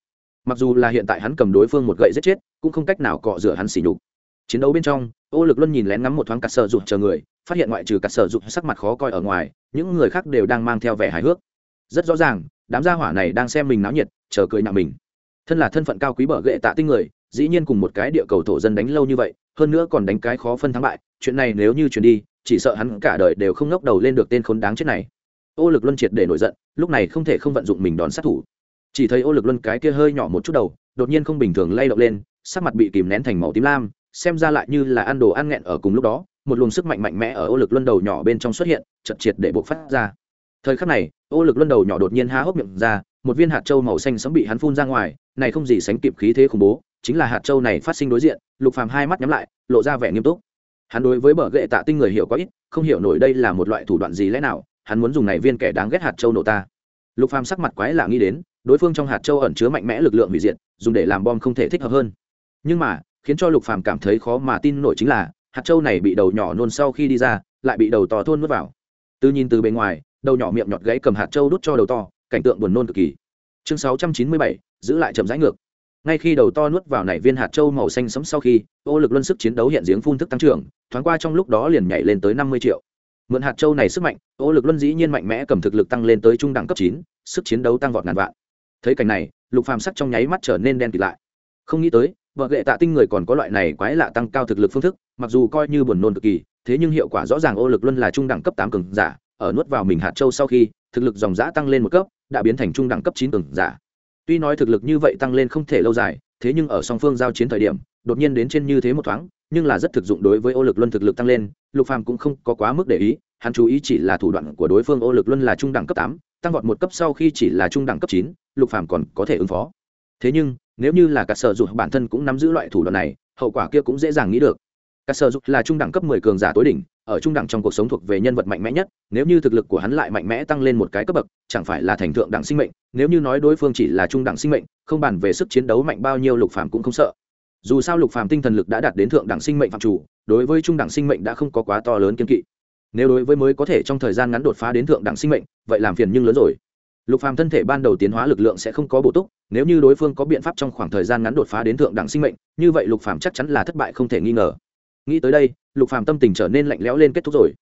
Mặc dù là hiện tại hắn cầm đối phương một gậy giết chết, cũng không cách nào cọ rửa hắn xỉ nhục. Chiến đấu bên trong, ô lực luân nhìn lén ngắm một thoáng cắt sợ rụt chờ người, phát hiện ngoại trừ cắt sợ rụt sắc mặt khó coi ở ngoài, những người khác đều đang mang theo vẻ hài hước. Rất rõ ràng, đám gia hỏa này đang xem mình náo nhiệt, chờ cười nhạo mình. Thân là thân phận cao quý bở ghệ tạ tinh người dĩ nhiên cùng một cái địa cầu thổ dân đánh lâu như vậy, hơn nữa còn đánh cái khó phân thắng bại, chuyện này nếu như chuyển đi, chỉ sợ hắn cả đời đều không ngóc đầu lên được tên khốn đáng chết này. Ô lực luân triệt để nổi giận, lúc này không thể không vận dụng mình đón sát thủ. Chỉ thấy ô lực luân cái kia hơi nhỏ một chút đầu, đột nhiên không bình thường lay động lên, sắc mặt bị kìm nén thành màu tím lam, xem ra lại như là ăn đồ ăn nghẹn ở cùng lúc đó, một luồng sức mạnh mạnh mẽ ở ô lực luân đầu nhỏ bên trong xuất hiện chật triệt để bộc phát ra. Thời khắc này, ô lực luân đầu nhỏ đột nhiên há hốc miệng ra một viên hạt châu màu xanh sẫm bị hắn phun ra ngoài, này không gì sánh kịp khí thế khủng bố, chính là hạt châu này phát sinh đối diện, lục phàm hai mắt nhắm lại, lộ ra vẻ nghiêm túc. Hắn đối với bờ gậy tạ tinh người hiểu quá ít, không hiểu nổi đây là một loại thủ đoạn gì lẽ nào, hắn muốn dùng này viên kẻ đáng ghét hạt châu nổ ta. Lục phàm sắc mặt quái lạ nghĩ đến, đối phương trong hạt châu ẩn chứa mạnh mẽ lực lượng hủy diệt, dùng để làm bom không thể thích hợp hơn. Nhưng mà, khiến cho lục phàm cảm thấy khó mà tin nổi chính là, hạt châu này bị đầu nhỏ nôn sau khi đi ra, lại bị đầu to thôn nuốt vào. Từ nhìn từ bên ngoài, đầu nhỏ miệng nhọt gãy cầm hạt châu đút cho đầu to cảnh tượng buồn nôn cực kỳ. Chương 697, giữ lại chậm rãi ngược. Ngay khi đầu to nuốt vào nảy viên hạt châu màu xanh sẫm sau khi ô lực luân sức chiến đấu hiện giếng phun thức tăng trưởng thoáng qua trong lúc đó liền nhảy lên tới năm mươi triệu. Mượn hạt châu này sức mạnh ô lực luân dĩ nhiên mạnh mẽ cầm thực lực tăng lên tới trung đẳng cấp chín sức chiến đấu tăng vọt ngàn vạn. Thấy cảnh này lục phàm sắc trong nháy mắt trở nên đen kịt lại. Không nghĩ tới vợ gệ tạ tinh người còn có loại này quái lạ tăng cao thực lực phương thức mặc dù coi như buồn nôn cực kỳ thế nhưng hiệu quả rõ ràng ô lực luân là trung đẳng cấp tám cường giả ở nuốt vào mình hạt châu sau khi thực lực dòng giã tăng lên một cấp đã biến thành trung đẳng cấp chín cường giả. Tuy nói thực lực như vậy tăng lên không thể lâu dài, thế nhưng ở song phương giao chiến thời điểm, đột nhiên đến trên như thế một thoáng, nhưng là rất thực dụng đối với ô lực luân thực lực tăng lên, lục phàm cũng không có quá mức để ý, hắn chú ý chỉ là thủ đoạn của đối phương ô lực luân là trung đẳng cấp tám, tăng vọt một cấp sau khi chỉ là trung đẳng cấp chín, lục phàm còn có thể ứng phó. Thế nhưng, nếu như là cả sở dục bản thân cũng nắm giữ loại thủ đoạn này, hậu quả kia cũng dễ dàng nghĩ được. Cả sở dục là trung đẳng cấp mười cường giả tối đỉnh, ở trung đẳng trong cuộc sống thuộc về nhân vật mạnh mẽ nhất, nếu như thực lực của hắn lại mạnh mẽ tăng lên một cái cấp bậc chẳng phải là thành thượng đẳng sinh mệnh, nếu như nói đối phương chỉ là trung đẳng sinh mệnh, không bàn về sức chiến đấu mạnh bao nhiêu lục phàm cũng không sợ. Dù sao lục phàm tinh thần lực đã đạt đến thượng đẳng sinh mệnh phạm chủ, đối với trung đẳng sinh mệnh đã không có quá to lớn kiên kỵ. Nếu đối với mới có thể trong thời gian ngắn đột phá đến thượng đẳng sinh mệnh, vậy làm phiền nhưng lớn rồi. Lục phàm thân thể ban đầu tiến hóa lực lượng sẽ không có bổ túc, nếu như đối phương có biện pháp trong khoảng thời gian ngắn đột phá đến thượng đẳng sinh mệnh, như vậy lục phàm chắc chắn là thất bại không thể nghi ngờ. Nghĩ tới đây, lục phàm tâm tình trở nên lạnh lẽo lên kết thúc rồi.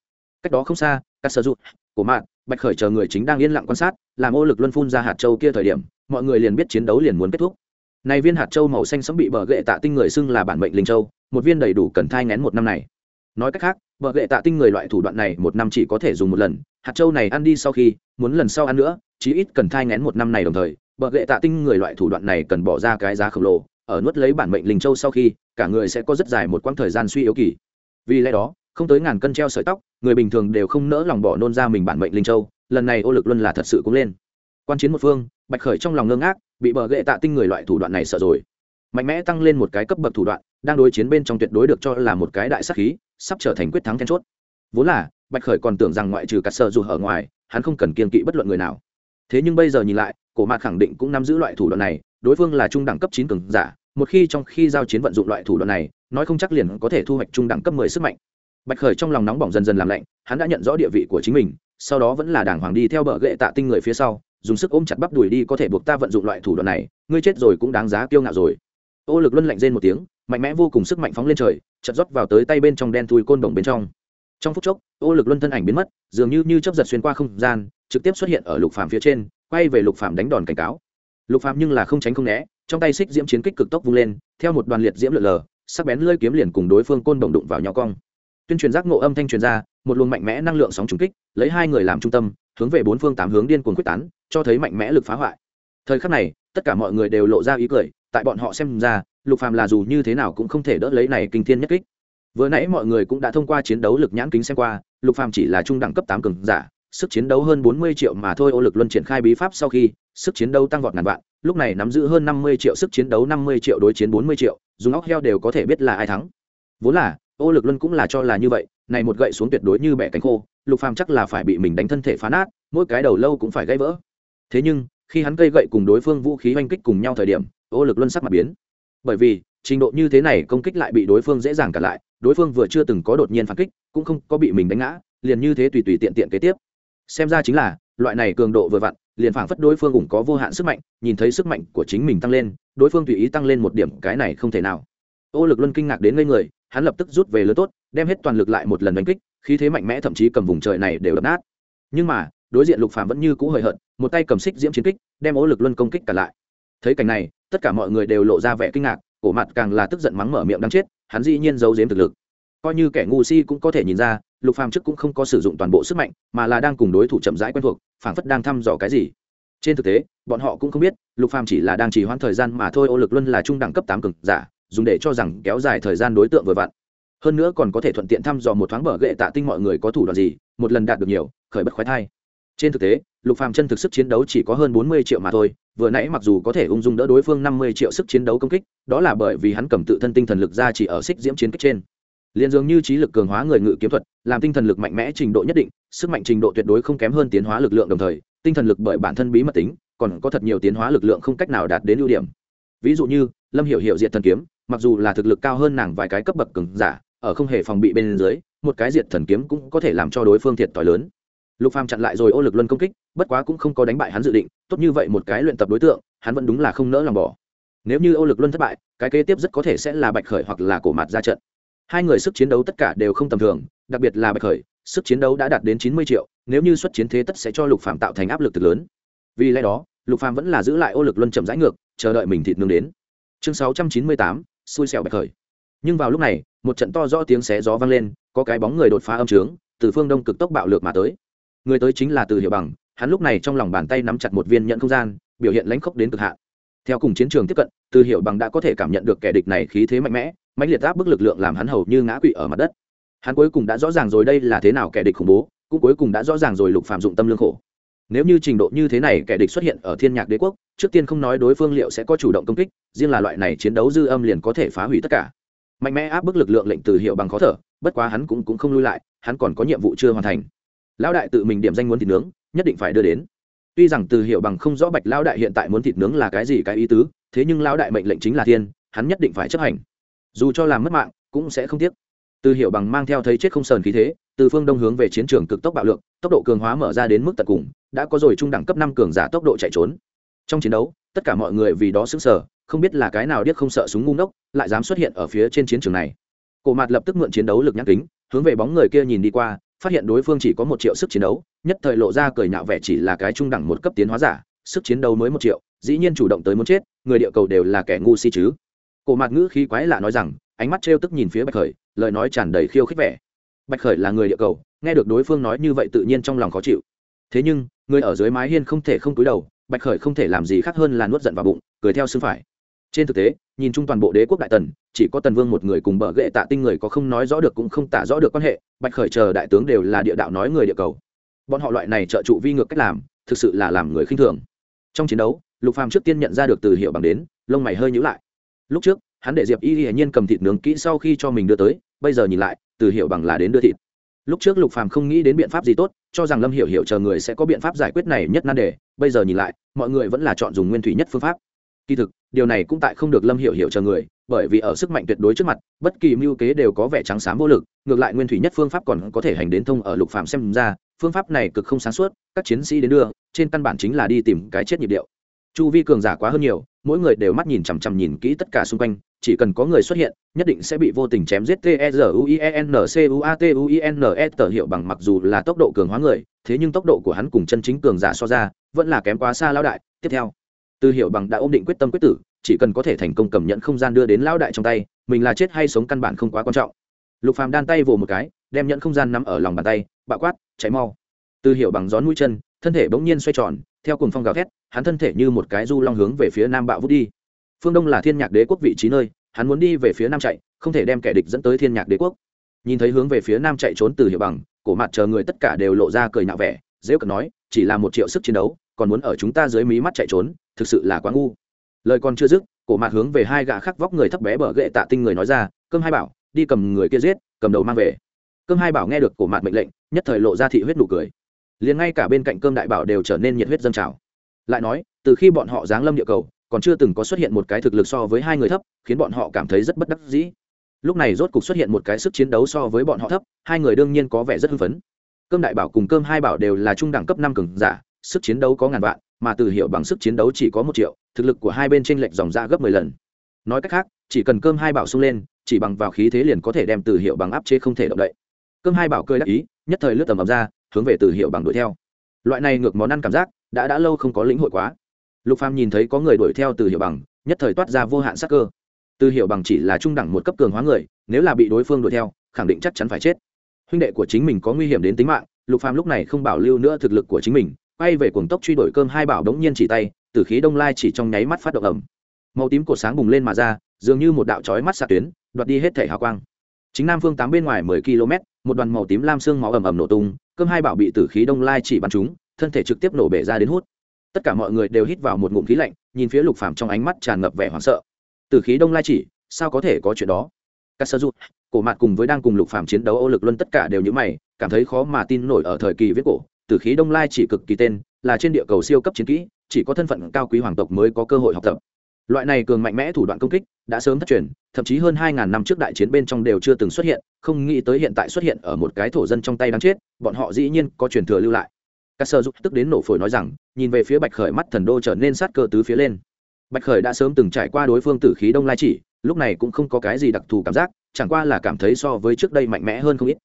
Cách đó không xa các sở dụng của mạng bạch khởi chờ người chính đang yên lặng quan sát, làm ô lực luân phun ra hạt châu kia thời điểm, mọi người liền biết chiến đấu liền muốn kết thúc. Này viên hạt châu màu xanh sẫm bị bờ gậy tạ tinh người xưng là bản mệnh linh châu, một viên đầy đủ cần thai ngén một năm này. Nói cách khác, bờ gậy tạ tinh người loại thủ đoạn này một năm chỉ có thể dùng một lần, hạt châu này ăn đi sau khi, muốn lần sau ăn nữa, chí ít cần thai ngén một năm này đồng thời, bờ gậy tạ tinh người loại thủ đoạn này cần bỏ ra cái giá khổng lồ, ở nuốt lấy bản mệnh linh châu sau khi, cả người sẽ có rất dài một quãng thời gian suy yếu kỳ. Vì lẽ đó không tới ngàn cân treo sợi tóc, người bình thường đều không nỡ lòng bỏ nôn ra mình bản mệnh linh châu, lần này ô lực luân là thật sự cũng lên. Quan chiến một phương, bạch khởi trong lòng ngơ ngác, bị bờ gậy tạ tinh người loại thủ đoạn này sợ rồi. Mạnh mẽ tăng lên một cái cấp bậc thủ đoạn, đang đối chiến bên trong tuyệt đối được cho là một cái đại sắc khí, sắp trở thành quyết thắng then chốt. Vốn là, bạch khởi còn tưởng rằng ngoại trừ cắt sợ dù ở ngoài, hắn không cần kiên kỵ bất luận người nào. Thế nhưng bây giờ nhìn lại, cổ mạc khẳng định cũng nắm giữ loại thủ đoạn này, đối phương là trung đẳng cấp chín cường giả, một khi trong khi giao chiến vận dụng loại thủ đoạn này, nói không chắc liền có thể thu hoạch trung đẳng cấp mười sức mạnh bạch khởi trong lòng nóng bỏng dần dần làm lạnh, hắn đã nhận rõ địa vị của chính mình, sau đó vẫn là đàng hoàng đi theo bờ gậy tạ tinh người phía sau, dùng sức ôm chặt bắp đùi đi có thể buộc ta vận dụng loại thủ đoạn này, ngươi chết rồi cũng đáng giá kiêu ngạo rồi. Ô lực luân lạnh rên một tiếng, mạnh mẽ vô cùng sức mạnh phóng lên trời chật rót vào tới tay bên trong đen thui côn đồng bên trong. Trong phút chốc, ô lực luân thân ảnh biến mất, dường như như chấp giật xuyên qua không gian, trực tiếp xuất hiện ở lục phàm phía trên, quay về lục phàm đánh đòn cảnh cáo. Lục phàm nhưng là không tránh không né, trong tay xích diễm chiến kích cực tốc vung lên, theo một đoàn liệt diễm lượn lờ, sắc bén lưỡi kiếm liền cùng đối phương côn đồng đụng vào nhau cong tuyên truyền giác ngộ âm thanh truyền ra, một luồng mạnh mẽ năng lượng sóng trùng kích, lấy hai người làm trung tâm, hướng về bốn phương tám hướng điên cuồng quyết tán, cho thấy mạnh mẽ lực phá hoại. Thời khắc này, tất cả mọi người đều lộ ra ý cười, tại bọn họ xem ra, lục phàm là dù như thế nào cũng không thể đỡ lấy này kinh thiên nhất kích. Vừa nãy mọi người cũng đã thông qua chiến đấu lực nhãn kính xem qua, lục phàm chỉ là trung đẳng cấp tám cường giả, sức chiến đấu hơn bốn mươi triệu mà thôi, ô lực luân triển khai bí pháp sau khi, sức chiến đấu tăng vọt ngàn vạn, lúc này nắm giữ hơn năm mươi triệu, sức chiến đấu năm mươi triệu đối chiến bốn mươi triệu, dùng óc heo đều có thể biết là ai thắng. Vốn là ô lực luân cũng là cho là như vậy, này một gậy xuống tuyệt đối như bẻ cánh khô, lục phàm chắc là phải bị mình đánh thân thể phá nát, mỗi cái đầu lâu cũng phải gãy vỡ. Thế nhưng, khi hắn cây gậy cùng đối phương vũ khí oanh kích cùng nhau thời điểm, ô lực luân sắc mặt biến. Bởi vì, trình độ như thế này công kích lại bị đối phương dễ dàng cả lại, đối phương vừa chưa từng có đột nhiên phản kích, cũng không có bị mình đánh ngã, liền như thế tùy tùy tiện tiện kế tiếp. Xem ra chính là, loại này cường độ vừa vặn, liền phảng phất đối phương cũng có vô hạn sức mạnh, nhìn thấy sức mạnh của chính mình tăng lên, đối phương tùy ý tăng lên một điểm, cái này không thể nào ô lực luân kinh ngạc đến ngây người, hắn lập tức rút về lớn tốt, đem hết toàn lực lại một lần đánh kích, khí thế mạnh mẽ thậm chí cầm vùng trời này đều đập nát. Nhưng mà, đối diện lục phàm vẫn như cũ hời hợt, một tay cầm xích diễm chiến kích, đem ô lực luân công kích cả lại. Thấy cảnh này, tất cả mọi người đều lộ ra vẻ kinh ngạc, cổ mặt càng là tức giận mắng mở miệng đáng chết, hắn dĩ nhiên giấu giếm thực lực. Coi như kẻ ngu si cũng có thể nhìn ra, lục phàm trước cũng không có sử dụng toàn bộ sức mạnh, mà là đang cùng đối thủ chậm rãi quen thuộc, phảng phất đang thăm dò cái gì. Trên thực tế, bọn họ cũng không biết, lục phàm chỉ là đang trì hoãn thời gian mà thôi, ô lực luân là trung đẳng cấp tám cực giả dùng để cho rằng kéo dài thời gian đối tượng vừa vặn. Hơn nữa còn có thể thuận tiện thăm dò một thoáng bờ gậy tạ tinh mọi người có thủ đoạn gì, một lần đạt được nhiều, khởi bất khoái thai. Trên thực tế, lục phàm chân thực sức chiến đấu chỉ có hơn bốn mươi triệu mà thôi, vừa nãy mặc dù có thể ung dung đỡ đối phương năm mươi triệu sức chiến đấu công kích, đó là bởi vì hắn cầm tự thân tinh thần lực ra chỉ ở xích diễm chiến kích trên. Liền dường như trí lực cường hóa người ngự kiếm thuật, làm tinh thần lực mạnh mẽ trình độ nhất định, sức mạnh trình độ tuyệt đối không kém hơn tiến hóa lực lượng đồng thời, tinh thần lực bởi bản thân bí mật tính, còn có thật nhiều tiến hóa lực lượng không cách nào đạt đến ưu điểm. Ví dụ như, lâm hiểu hiểu diệt thần kiếm mặc dù là thực lực cao hơn nàng vài cái cấp bậc cường giả, ở không hề phòng bị bên dưới, một cái diệt thần kiếm cũng có thể làm cho đối phương thiệt t lớn. Lục phàm chặn lại rồi ô lực luân công kích, bất quá cũng không có đánh bại hắn dự định, tốt như vậy một cái luyện tập đối tượng, hắn vẫn đúng là không nỡ lòng bỏ. Nếu như ô lực luân thất bại, cái kế tiếp rất có thể sẽ là bạch khởi hoặc là cổ mặt ra trận. Hai người sức chiến đấu tất cả đều không tầm thường, đặc biệt là bạch khởi, sức chiến đấu đã đạt đến chín mươi triệu, nếu như xuất chiến thế tất sẽ cho lục phàm tạo thành áp lực thực lớn. Vì lẽ đó, lục phàm vẫn là giữ lại ô lực luân chậm rãi ngược, chờ đợi mình thịt nương đến. Chương sáu trăm chín mươi tám xui xẻo bạch khởi. Nhưng vào lúc này, một trận to rõ tiếng xé gió vang lên, có cái bóng người đột phá âm trướng, từ phương đông cực tốc bạo lược mà tới. Người tới chính là từ hiệu bằng, hắn lúc này trong lòng bàn tay nắm chặt một viên nhận không gian, biểu hiện lãnh khốc đến cực hạn. Theo cùng chiến trường tiếp cận, từ hiệu bằng đã có thể cảm nhận được kẻ địch này khí thế mạnh mẽ mạnh liệt áp bức lực lượng làm hắn hầu như ngã quỵ ở mặt đất. Hắn cuối cùng đã rõ ràng rồi đây là thế nào kẻ địch khủng bố, cũng cuối cùng đã rõ ràng rồi lục phạm dụng tâm lương khổ. Nếu như trình độ như thế này kẻ địch xuất hiện ở thiên nhạc đế quốc trước tiên không nói đối phương liệu sẽ có chủ động công kích, riêng là loại này chiến đấu dư âm liền có thể phá hủy tất cả. Mạnh mẽ áp bức lực lượng lệnh từ hiệu bằng khó thở, bất quá hắn cũng cũng không lui lại, hắn còn có nhiệm vụ chưa hoàn thành. Lão đại tự mình điểm danh muốn thịt nướng, nhất định phải đưa đến. Tuy rằng từ hiệu bằng không rõ bạch lão đại hiện tại muốn thịt nướng là cái gì cái ý tứ, thế nhưng lão đại mệnh lệnh chính là thiên, hắn nhất định phải chấp hành. Dù cho làm mất mạng, cũng sẽ không tiếc. Từ hiệu bằng mang theo thấy chết không sờn khí thế, từ phương đông hướng về chiến trường cực tốc bạo lượng, tốc độ cường hóa mở ra đến mức tận cùng, đã có rồi trung đẳng cấp năm cường giả tốc độ chạy trốn trong chiến đấu, tất cả mọi người vì đó xứng sở không biết là cái nào điếc không sợ súng ngu ngốc, lại dám xuất hiện ở phía trên chiến trường này. Cổ mặt lập tức mượn chiến đấu lực nhãn kính, hướng về bóng người kia nhìn đi qua, phát hiện đối phương chỉ có một triệu sức chiến đấu, nhất thời lộ ra cười nhạo vẻ chỉ là cái trung đẳng một cấp tiến hóa giả, sức chiến đấu mới một triệu, dĩ nhiên chủ động tới muốn chết, người địa cầu đều là kẻ ngu si chứ. Cổ mặt ngữ khí quái lạ nói rằng, ánh mắt trêu tức nhìn phía bạch khởi, lời nói tràn đầy khiêu khích vẻ. Bạch khởi là người địa cầu, nghe được đối phương nói như vậy tự nhiên trong lòng khó chịu. Thế nhưng, người ở dưới mái hiên không thể không túi đầu bạch khởi không thể làm gì khác hơn là nuốt giận vào bụng, cười theo xương phải. Trên thực tế, nhìn chung toàn bộ đế quốc đại tần, chỉ có tần vương một người cùng bờ ghệ tạ tinh người có không nói rõ được cũng không tả rõ được quan hệ, bạch khởi chờ đại tướng đều là địa đạo nói người địa cầu. Bọn họ loại này trợ trụ vi ngược cách làm, thực sự là làm người khinh thường. Trong chiến đấu, lục phàm trước tiên nhận ra được từ hiệu bằng đến, lông mày hơi nhíu lại. Lúc trước, hắn để diệp y hiển nhiên cầm thịt nướng kỹ sau khi cho mình đưa tới, bây giờ nhìn lại, từ hiệu bằng là đến đưa thịt lúc trước lục phàm không nghĩ đến biện pháp gì tốt, cho rằng lâm hiểu hiểu chờ người sẽ có biện pháp giải quyết này nhất nan đề, bây giờ nhìn lại, mọi người vẫn là chọn dùng nguyên thủy nhất phương pháp. Kỳ thực, điều này cũng tại không được lâm hiểu hiểu chờ người, bởi vì ở sức mạnh tuyệt đối trước mặt, bất kỳ mưu kế đều có vẻ trắng xám vô lực, ngược lại nguyên thủy nhất phương pháp còn có thể hành đến thông ở lục phàm xem ra, phương pháp này cực không sáng suốt, các chiến sĩ đến đưa, trên căn bản chính là đi tìm cái chết nhịp điệu. Chu vi cường giả quá hơn nhiều, mỗi người đều mắt nhìn chằm chằm nhìn kỹ tất cả xung quanh chỉ cần có người xuất hiện, nhất định sẽ bị vô tình chém giết. T e z u i e n c u a t u i n e tờ hiệu bằng mặc dù là tốc độ cường hóa người, thế nhưng tốc độ của hắn cùng chân chính cường giả so ra, vẫn là kém quá xa lão đại. Tiếp theo, từ hiệu bằng đã ôm định quyết tâm quyết tử, chỉ cần có thể thành công cầm nhận không gian đưa đến lão đại trong tay, mình là chết hay sống căn bản không quá quan trọng. Lục phàm đan tay vồ một cái, đem nhận không gian nắm ở lòng bàn tay, bạo quát cháy mau. Từ hiệu bằng gión mũi chân, thân thể bỗng nhiên xoay tròn, theo cùng phong gào thét, hắn thân thể như một cái du long hướng về phía nam bạo vút đi phương đông là thiên nhạc đế quốc vị trí nơi, hắn muốn đi về phía nam chạy, không thể đem kẻ địch dẫn tới thiên nhạc đế quốc. Nhìn thấy hướng về phía nam chạy trốn từ hiệu bằng, cổ mặt chờ người tất cả đều lộ ra cười nhạo vẻ, dễ cận nói, chỉ là một triệu sức chiến đấu, còn muốn ở chúng ta dưới mí mắt chạy trốn, thực sự là quá ngu. Lời còn chưa dứt, cổ mặt hướng về hai gã khắc vóc người thấp bé bờ gậy tạ tinh người nói ra, cơm hai bảo, đi cầm người kia giết, cầm đầu mang về. Cơm hai bảo nghe được cổ mặt mệnh lệnh, nhất thời lộ ra thị huyết nụ cười. Liền ngay cả bên cạnh cơm đại bảo đều trở nên nhiệt huyết dâng trào. Lại nói, từ khi bọn họ giáng lâm địa cầu còn chưa từng có xuất hiện một cái thực lực so với hai người thấp, khiến bọn họ cảm thấy rất bất đắc dĩ. Lúc này rốt cục xuất hiện một cái sức chiến đấu so với bọn họ thấp, hai người đương nhiên có vẻ rất hưng phấn. Cơm đại bảo cùng cơm hai bảo đều là trung đẳng cấp năm cường giả, sức chiến đấu có ngàn vạn, mà từ hiệu bằng sức chiến đấu chỉ có một triệu, thực lực của hai bên tranh lệch dòng ra gấp mười lần. Nói cách khác, chỉ cần cơm hai bảo sung lên, chỉ bằng vào khí thế liền có thể đem từ hiệu bằng áp chế không thể động đậy. Cơm hai bảo cười đắc ý, nhất thời lướt tầm ầm ra, hướng về từ hiệu bằng đuổi theo. Loại này ngược món ăn cảm giác, đã đã lâu không có lĩnh hội quá lục phàm nhìn thấy có người đuổi theo từ hiệu bằng, nhất thời toát ra vô hạn sắc cơ. Từ hiệu bằng chỉ là trung đẳng một cấp cường hóa người, nếu là bị đối phương đuổi theo, khẳng định chắc chắn phải chết. Huynh đệ của chính mình có nguy hiểm đến tính mạng, lục phàm lúc này không bảo lưu nữa thực lực của chính mình, quay về cuồng tốc truy đuổi cơm hai bảo đống nhiên chỉ tay tử khí đông lai chỉ trong nháy mắt phát động ẩm màu tím cột sáng bùng lên mà ra, dường như một đạo chói mắt xạ tuyến, đoạt đi hết thể hào quang. Chính nam phương tám bên ngoài mười km, một đoàn màu tím lam xương máu ẩm ẩm nổ tung, cơm hai bảo bị tử khí đông lai chỉ bắn chúng thân thể trực tiếp nổ bể ra đến hút tất cả mọi người đều hít vào một ngụm khí lạnh, nhìn phía lục phàm trong ánh mắt tràn ngập vẻ hoảng sợ. Từ khí đông lai chỉ, sao có thể có chuyện đó? Các sơ rút cổ mặt cùng với đang cùng lục phàm chiến đấu ô lực luân tất cả đều như mày, cảm thấy khó mà tin nổi ở thời kỳ viết cổ. Từ khí đông lai chỉ cực kỳ tên, là trên địa cầu siêu cấp chiến kỹ, chỉ có thân phận cao quý hoàng tộc mới có cơ hội học tập. Loại này cường mạnh mẽ thủ đoạn công kích, đã sớm thất truyền, thậm chí hơn hai ngàn năm trước đại chiến bên trong đều chưa từng xuất hiện, không nghĩ tới hiện tại xuất hiện ở một cái thổ dân trong tay đáng chết, bọn họ dĩ nhiên có truyền thừa lưu lại các sơ dục tức đến nổ phổi nói rằng, nhìn về phía bạch khởi mắt thần đô trở nên sát cơ tứ phía lên. Bạch khởi đã sớm từng trải qua đối phương tử khí đông lai chỉ, lúc này cũng không có cái gì đặc thù cảm giác, chẳng qua là cảm thấy so với trước đây mạnh mẽ hơn không ít.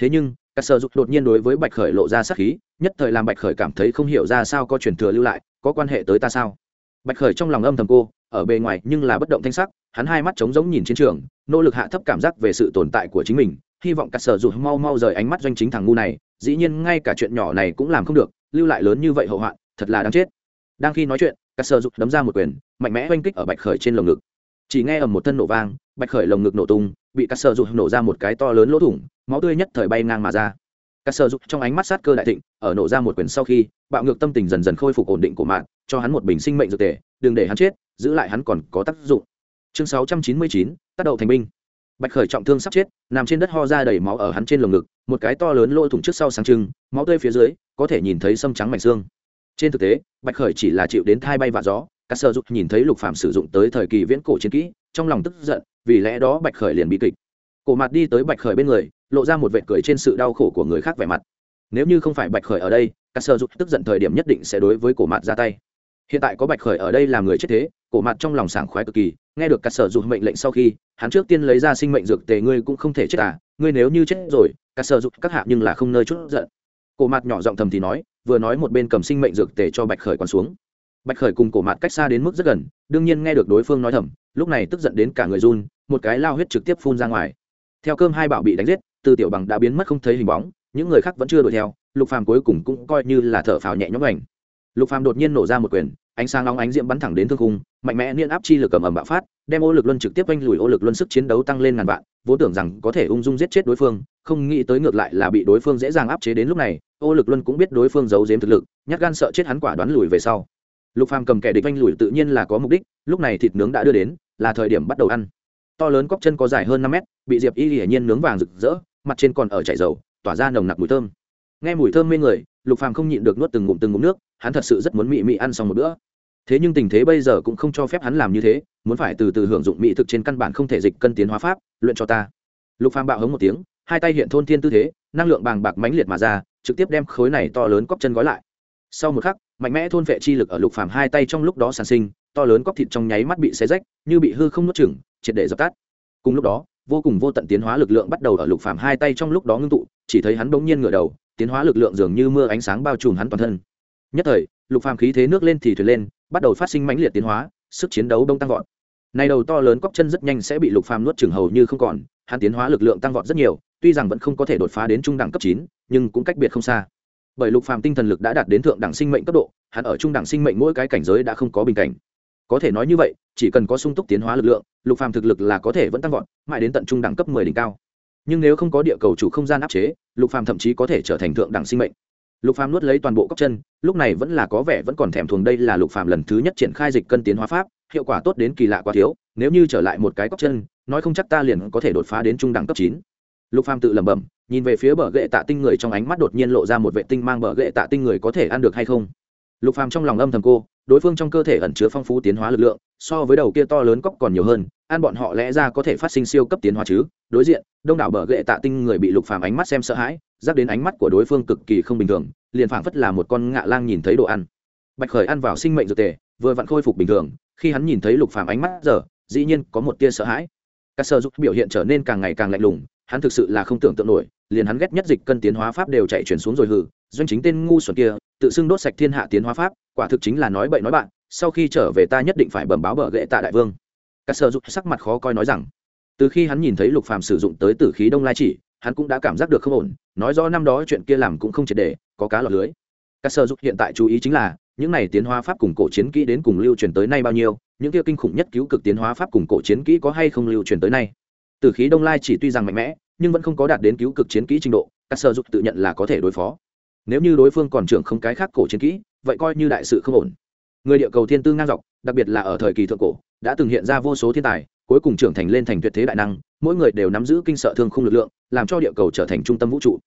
Thế nhưng các sơ dục đột nhiên đối với bạch khởi lộ ra sát khí, nhất thời làm bạch khởi cảm thấy không hiểu ra sao có truyền thừa lưu lại, có quan hệ tới ta sao? Bạch khởi trong lòng âm thầm cô, ở bề ngoài nhưng là bất động thanh sắc, hắn hai mắt trống rỗng nhìn chiến trường, nỗ lực hạ thấp cảm giác về sự tồn tại của chính mình hy vọng các sở dù mau mau rời ánh mắt doanh chính thằng ngu này, dĩ nhiên ngay cả chuyện nhỏ này cũng làm không được, lưu lại lớn như vậy hậu hoạn, thật là đáng chết. Đang khi nói chuyện các sở dục đấm ra một quyền, mạnh mẽ oanh kích ở bạch khởi trên lồng ngực. Chỉ nghe ở một thân nổ vang, bạch khởi lồng ngực nổ tung, bị các sở dục nổ ra một cái to lớn lỗ thủng, máu tươi nhất thời bay ngang mà ra. Các sở dục trong ánh mắt sát cơ đại thịnh, ở nổ ra một quyền sau khi, bạo ngược tâm tình dần dần khôi phục ổn định của mạng, cho hắn một bình sinh mệnh dược tề, đừng để hắn chết, giữ lại hắn còn có tác dụng. Chương sáu trăm chín mươi chín, tác đầu thành binh bạch khởi trọng thương sắp chết, nằm trên đất ho ra đầy máu ở hắn trên lồng ngực, một cái to lớn lỗ thủng trước sau sáng trưng, máu tươi phía dưới, có thể nhìn thấy sâm trắng mảnh xương. Trên thực tế, bạch khởi chỉ là chịu đến thai bay vạ gió các sơ dục nhìn thấy lục phạm sử dụng tới thời kỳ viễn cổ chiến kỹ, trong lòng tức giận, vì lẽ đó bạch khởi liền bị kịch. Cổ mặt đi tới bạch khởi bên người, lộ ra một vệt cười trên sự đau khổ của người khác vẻ mặt. Nếu như không phải bạch khởi ở đây các sơ dục tức giận thời điểm nhất định sẽ đối với cổ mặt ra tay. Hiện tại có bạch khởi ở đây làm người chết thế, cổ mặt trong lòng sảng khoái cực kỳ nghe được cát sở dục mệnh lệnh sau khi, hắn trước tiên lấy ra sinh mệnh dược tề, ngươi cũng không thể chết à ngươi nếu như chết rồi, cát sở dục các hạ nhưng là không nơi chút giận. Cổ mặt nhỏ giọng thầm thì nói, vừa nói một bên cầm sinh mệnh dược tề cho bạch khởi quan xuống. Bạch khởi cùng cổ mặt cách xa đến mức rất gần, đương nhiên nghe được đối phương nói thầm, lúc này tức giận đến cả người run, một cái lao huyết trực tiếp phun ra ngoài. Theo cơm hai bảo bị đánh giết, từ tiểu bằng đã biến mất không thấy hình bóng, những người khác vẫn chưa đuổi theo, lục phàm cuối cùng cũng coi như là thở phào nhẹ nhõm ảnh lục phàm đột nhiên nổ ra một quyền ánh sáng nóng ánh diễm bắn thẳng đến thương khung, mạnh mẽ niên áp chi lực cầm ẩm bạo phát, đem ô lực luân trực tiếp oanh lùi ô lực luân sức chiến đấu tăng lên ngàn vạn, vốn tưởng rằng có thể ung dung giết chết đối phương, không nghĩ tới ngược lại là bị đối phương dễ dàng áp chế đến lúc này, ô lực luân cũng biết đối phương giấu giếm thực lực, nhát gan sợ chết hắn quả đoán lùi về sau. Lục phàm cầm kẻ địch oanh lùi tự nhiên là có mục đích, lúc này thịt nướng đã đưa đến, là thời điểm bắt đầu ăn. To lớn cóc chân có dài hơn năm mét, bị diệp y hiển nhiên nướng vàng rực rỡ, mặt trên còn ở chảy dầu, tỏa ra nồng nặc mùi thơm. Nghe mùi thơm mê người, lục phàm không nhịn được nuốt từng ngụm từng ngụm nước, hắn thật sự rất muốn mị mị ăn xong một bữa thế nhưng tình thế bây giờ cũng không cho phép hắn làm như thế, muốn phải từ từ hưởng dụng mỹ thực trên căn bản không thể dịch cân tiến hóa pháp, luyện cho ta. Lục phàm bạo hống một tiếng, hai tay hiện thôn thiên tư thế, năng lượng bàng bạc mãnh liệt mà ra, trực tiếp đem khối này to lớn cóc chân gói lại. Sau một khắc, mạnh mẽ thôn vệ chi lực ở lục phàm hai tay trong lúc đó sản sinh, to lớn cóc thịt trong nháy mắt bị xé rách, như bị hư không nuốt chửng, triệt để dập tắt. Cùng lúc đó, vô cùng vô tận tiến hóa lực lượng bắt đầu ở lục phàm hai tay trong lúc đó ngưng tụ, chỉ thấy hắn bỗng nhiên ngửa đầu, tiến hóa lực lượng dường như mưa ánh sáng bao trùm hắn toàn thân. Nhất thời, lục phàm khí thế nước lên thì thuyền lên bắt đầu phát sinh mãnh liệt tiến hóa, sức chiến đấu đông tăng vọt. Này đầu to lớn cóc chân rất nhanh sẽ bị lục phàm nuốt chửng hầu như không còn, hắn tiến hóa lực lượng tăng vọt rất nhiều, tuy rằng vẫn không có thể đột phá đến trung đẳng cấp chín, nhưng cũng cách biệt không xa. Bởi lục phàm tinh thần lực đã đạt đến thượng đẳng sinh mệnh cấp độ, hắn ở trung đẳng sinh mệnh mỗi cái cảnh giới đã không có bình cảnh. Có thể nói như vậy, chỉ cần có sung túc tiến hóa lực lượng, lục phàm thực lực là có thể vẫn tăng vọt, mãi đến tận trung đẳng cấp 10 đỉnh cao. Nhưng nếu không có địa cầu chủ không gian áp chế, lục phàm thậm chí có thể trở thành thượng đẳng sinh mệnh lục phàm nuốt lấy toàn bộ cốc chân, lúc này vẫn là có vẻ vẫn còn thèm thuồng đây là lục phàm lần thứ nhất triển khai dịch cân tiến hóa pháp, hiệu quả tốt đến kỳ lạ quá thiếu, nếu như trở lại một cái cốc chân, nói không chắc ta liền có thể đột phá đến trung đẳng cấp chín. Lục phàm tự lẩm bẩm, nhìn về phía bờ gậy tạ tinh người trong ánh mắt đột nhiên lộ ra một vệ tinh mang bờ gậy tạ tinh người có thể ăn được hay không. Lục phàm trong lòng âm thầm cô, đối phương trong cơ thể ẩn chứa phong phú tiến hóa lực lượng so với đầu kia to lớn cóc còn nhiều hơn ăn bọn họ lẽ ra có thể phát sinh siêu cấp tiến hóa chứ? Đối diện đông đảo bờ gậy tạ tinh người bị lục phàm ánh mắt xem sợ hãi dắt đến ánh mắt của đối phương cực kỳ không bình thường liền phảng phất là một con ngạ lang nhìn thấy đồ ăn. Bạch khởi ăn vào sinh mệnh dược tề vừa vặn khôi phục bình thường khi hắn nhìn thấy lục phàm ánh mắt giờ dĩ nhiên có một tia sợ hãi. Các sơ giúp biểu hiện trở nên càng ngày càng lạnh lùng hắn thực sự là không tưởng tượng nổi liền hắn ghét nhất dịch cân tiến hóa pháp đều chạy chuyển xuống rồi hừ, doanh chính tên ngu xuẩn kia tự xưng đốt sạch thiên hạ tiến hóa pháp quả thực chính là nói bậy nói bạn sau khi trở về ta nhất định phải bẩm báo bờ ghệ tạ đại vương. Các sơ dục sắc mặt khó coi nói rằng, từ khi hắn nhìn thấy lục phàm sử dụng tới tử khí đông lai chỉ, hắn cũng đã cảm giác được không ổn, nói rõ năm đó chuyện kia làm cũng không triệt để, có cá lọt lưới. Các sơ dục hiện tại chú ý chính là, những này tiến hóa pháp cùng cổ chiến kỹ đến cùng lưu truyền tới nay bao nhiêu, những kia kinh khủng nhất cứu cực tiến hóa pháp cùng cổ chiến kỹ có hay không lưu truyền tới nay. Tử khí đông lai chỉ tuy rằng mạnh mẽ, nhưng vẫn không có đạt đến cứu cực chiến kỹ trình độ các sơ dục tự nhận là có thể đối phó. Nếu như đối phương còn trưởng không cái khác cổ chiến kỹ, vậy coi như đại sự không ổn người địa cầu thiên tư ngang dọc, đặc biệt là ở thời kỳ thượng cổ, đã từng hiện ra vô số thiên tài, cuối cùng trưởng thành lên thành tuyệt thế đại năng, mỗi người đều nắm giữ kinh sợ thương khung lực lượng, làm cho địa cầu trở thành trung tâm vũ trụ.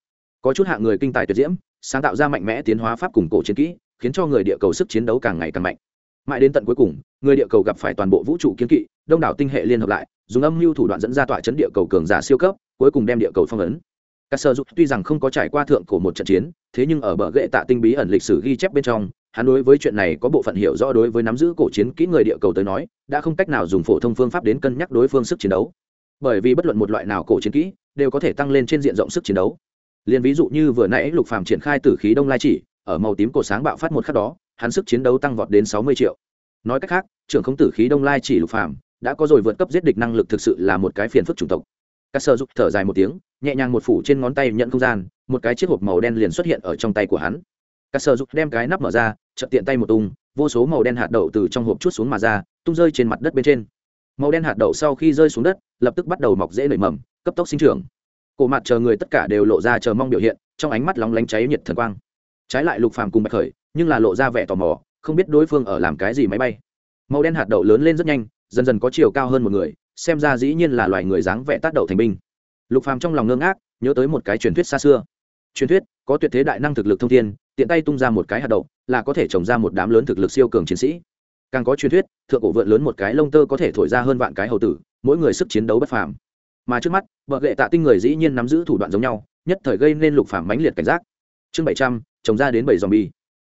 Có chút hạng người kinh tài tuyệt diễm, sáng tạo ra mạnh mẽ tiến hóa pháp cùng cổ chiến kỹ, khiến cho người địa cầu sức chiến đấu càng ngày càng mạnh. Mãi đến tận cuối cùng, người địa cầu gặp phải toàn bộ vũ trụ kiến kỵ, đông đảo tinh hệ liên hợp lại, dùng âm mưu thủ đoạn dẫn ra tọa chấn địa cầu cường giả siêu cấp, cuối cùng đem địa cầu phong ấn. Các sơ dục tuy rằng không có trải qua thượng cổ một trận chiến, thế nhưng ở bờ gậy tạ tinh bí ẩn lịch sử ghi chép bên trong hắn đối với chuyện này có bộ phận hiểu rõ đối với nắm giữ cổ chiến kỹ người địa cầu tới nói, đã không cách nào dùng phổ thông phương pháp đến cân nhắc đối phương sức chiến đấu. Bởi vì bất luận một loại nào cổ chiến kỹ, đều có thể tăng lên trên diện rộng sức chiến đấu. Liền ví dụ như vừa nãy lục phàm triển khai tử khí đông lai chỉ, ở màu tím cổ sáng bạo phát một khắc đó, hắn sức chiến đấu tăng vọt đến sáu mươi triệu. Nói cách khác, trưởng không tử khí đông lai chỉ lục phàm đã có rồi vượt cấp giết địch năng lực thực sự là một cái phiền phức chủng tộc. Các sơ dục thở dài một tiếng, nhẹ nhàng một phủ trên ngón tay nhận không gian, một cái chiếc hộp màu đen liền xuất hiện ở trong tay của hắn. Các sơ dục đem cái nắp mở ra chợt tiện tay một tung, vô số màu đen hạt đậu từ trong hộp chút xuống mà ra, tung rơi trên mặt đất bên trên. Màu đen hạt đậu sau khi rơi xuống đất, lập tức bắt đầu mọc rễ nảy mầm, cấp tốc sinh trưởng. Cổ mặt chờ người tất cả đều lộ ra chờ mong biểu hiện, trong ánh mắt lóng lánh cháy nhiệt thần quang. Trái lại lục phàm cùng bạch khởi, nhưng là lộ ra vẻ tò mò, không biết đối phương ở làm cái gì máy bay. Màu đen hạt đậu lớn lên rất nhanh, dần dần có chiều cao hơn một người, xem ra dĩ nhiên là loài người dáng vẻ tác đậu thành binh. Lục phàm trong lòng ngơ ngác, nhớ tới một cái truyền thuyết xa xưa. Truyền thuyết, có tuyệt thế đại năng thực lực thông thiên, tiện tay tung ra một cái hạt đậu là có thể trồng ra một đám lớn thực lực siêu cường chiến sĩ. Càng có truyền thuyết, thượng cổ vượn lớn một cái lông tơ có thể thổi ra hơn vạn cái hầu tử, mỗi người sức chiến đấu bất phàm. Mà trước mắt vợ lệ tạ tinh người dĩ nhiên nắm giữ thủ đoạn giống nhau, nhất thời gây nên lục phàm mãnh liệt cảnh giác. Chương bảy trăm, trồng ra đến bảy dòm bi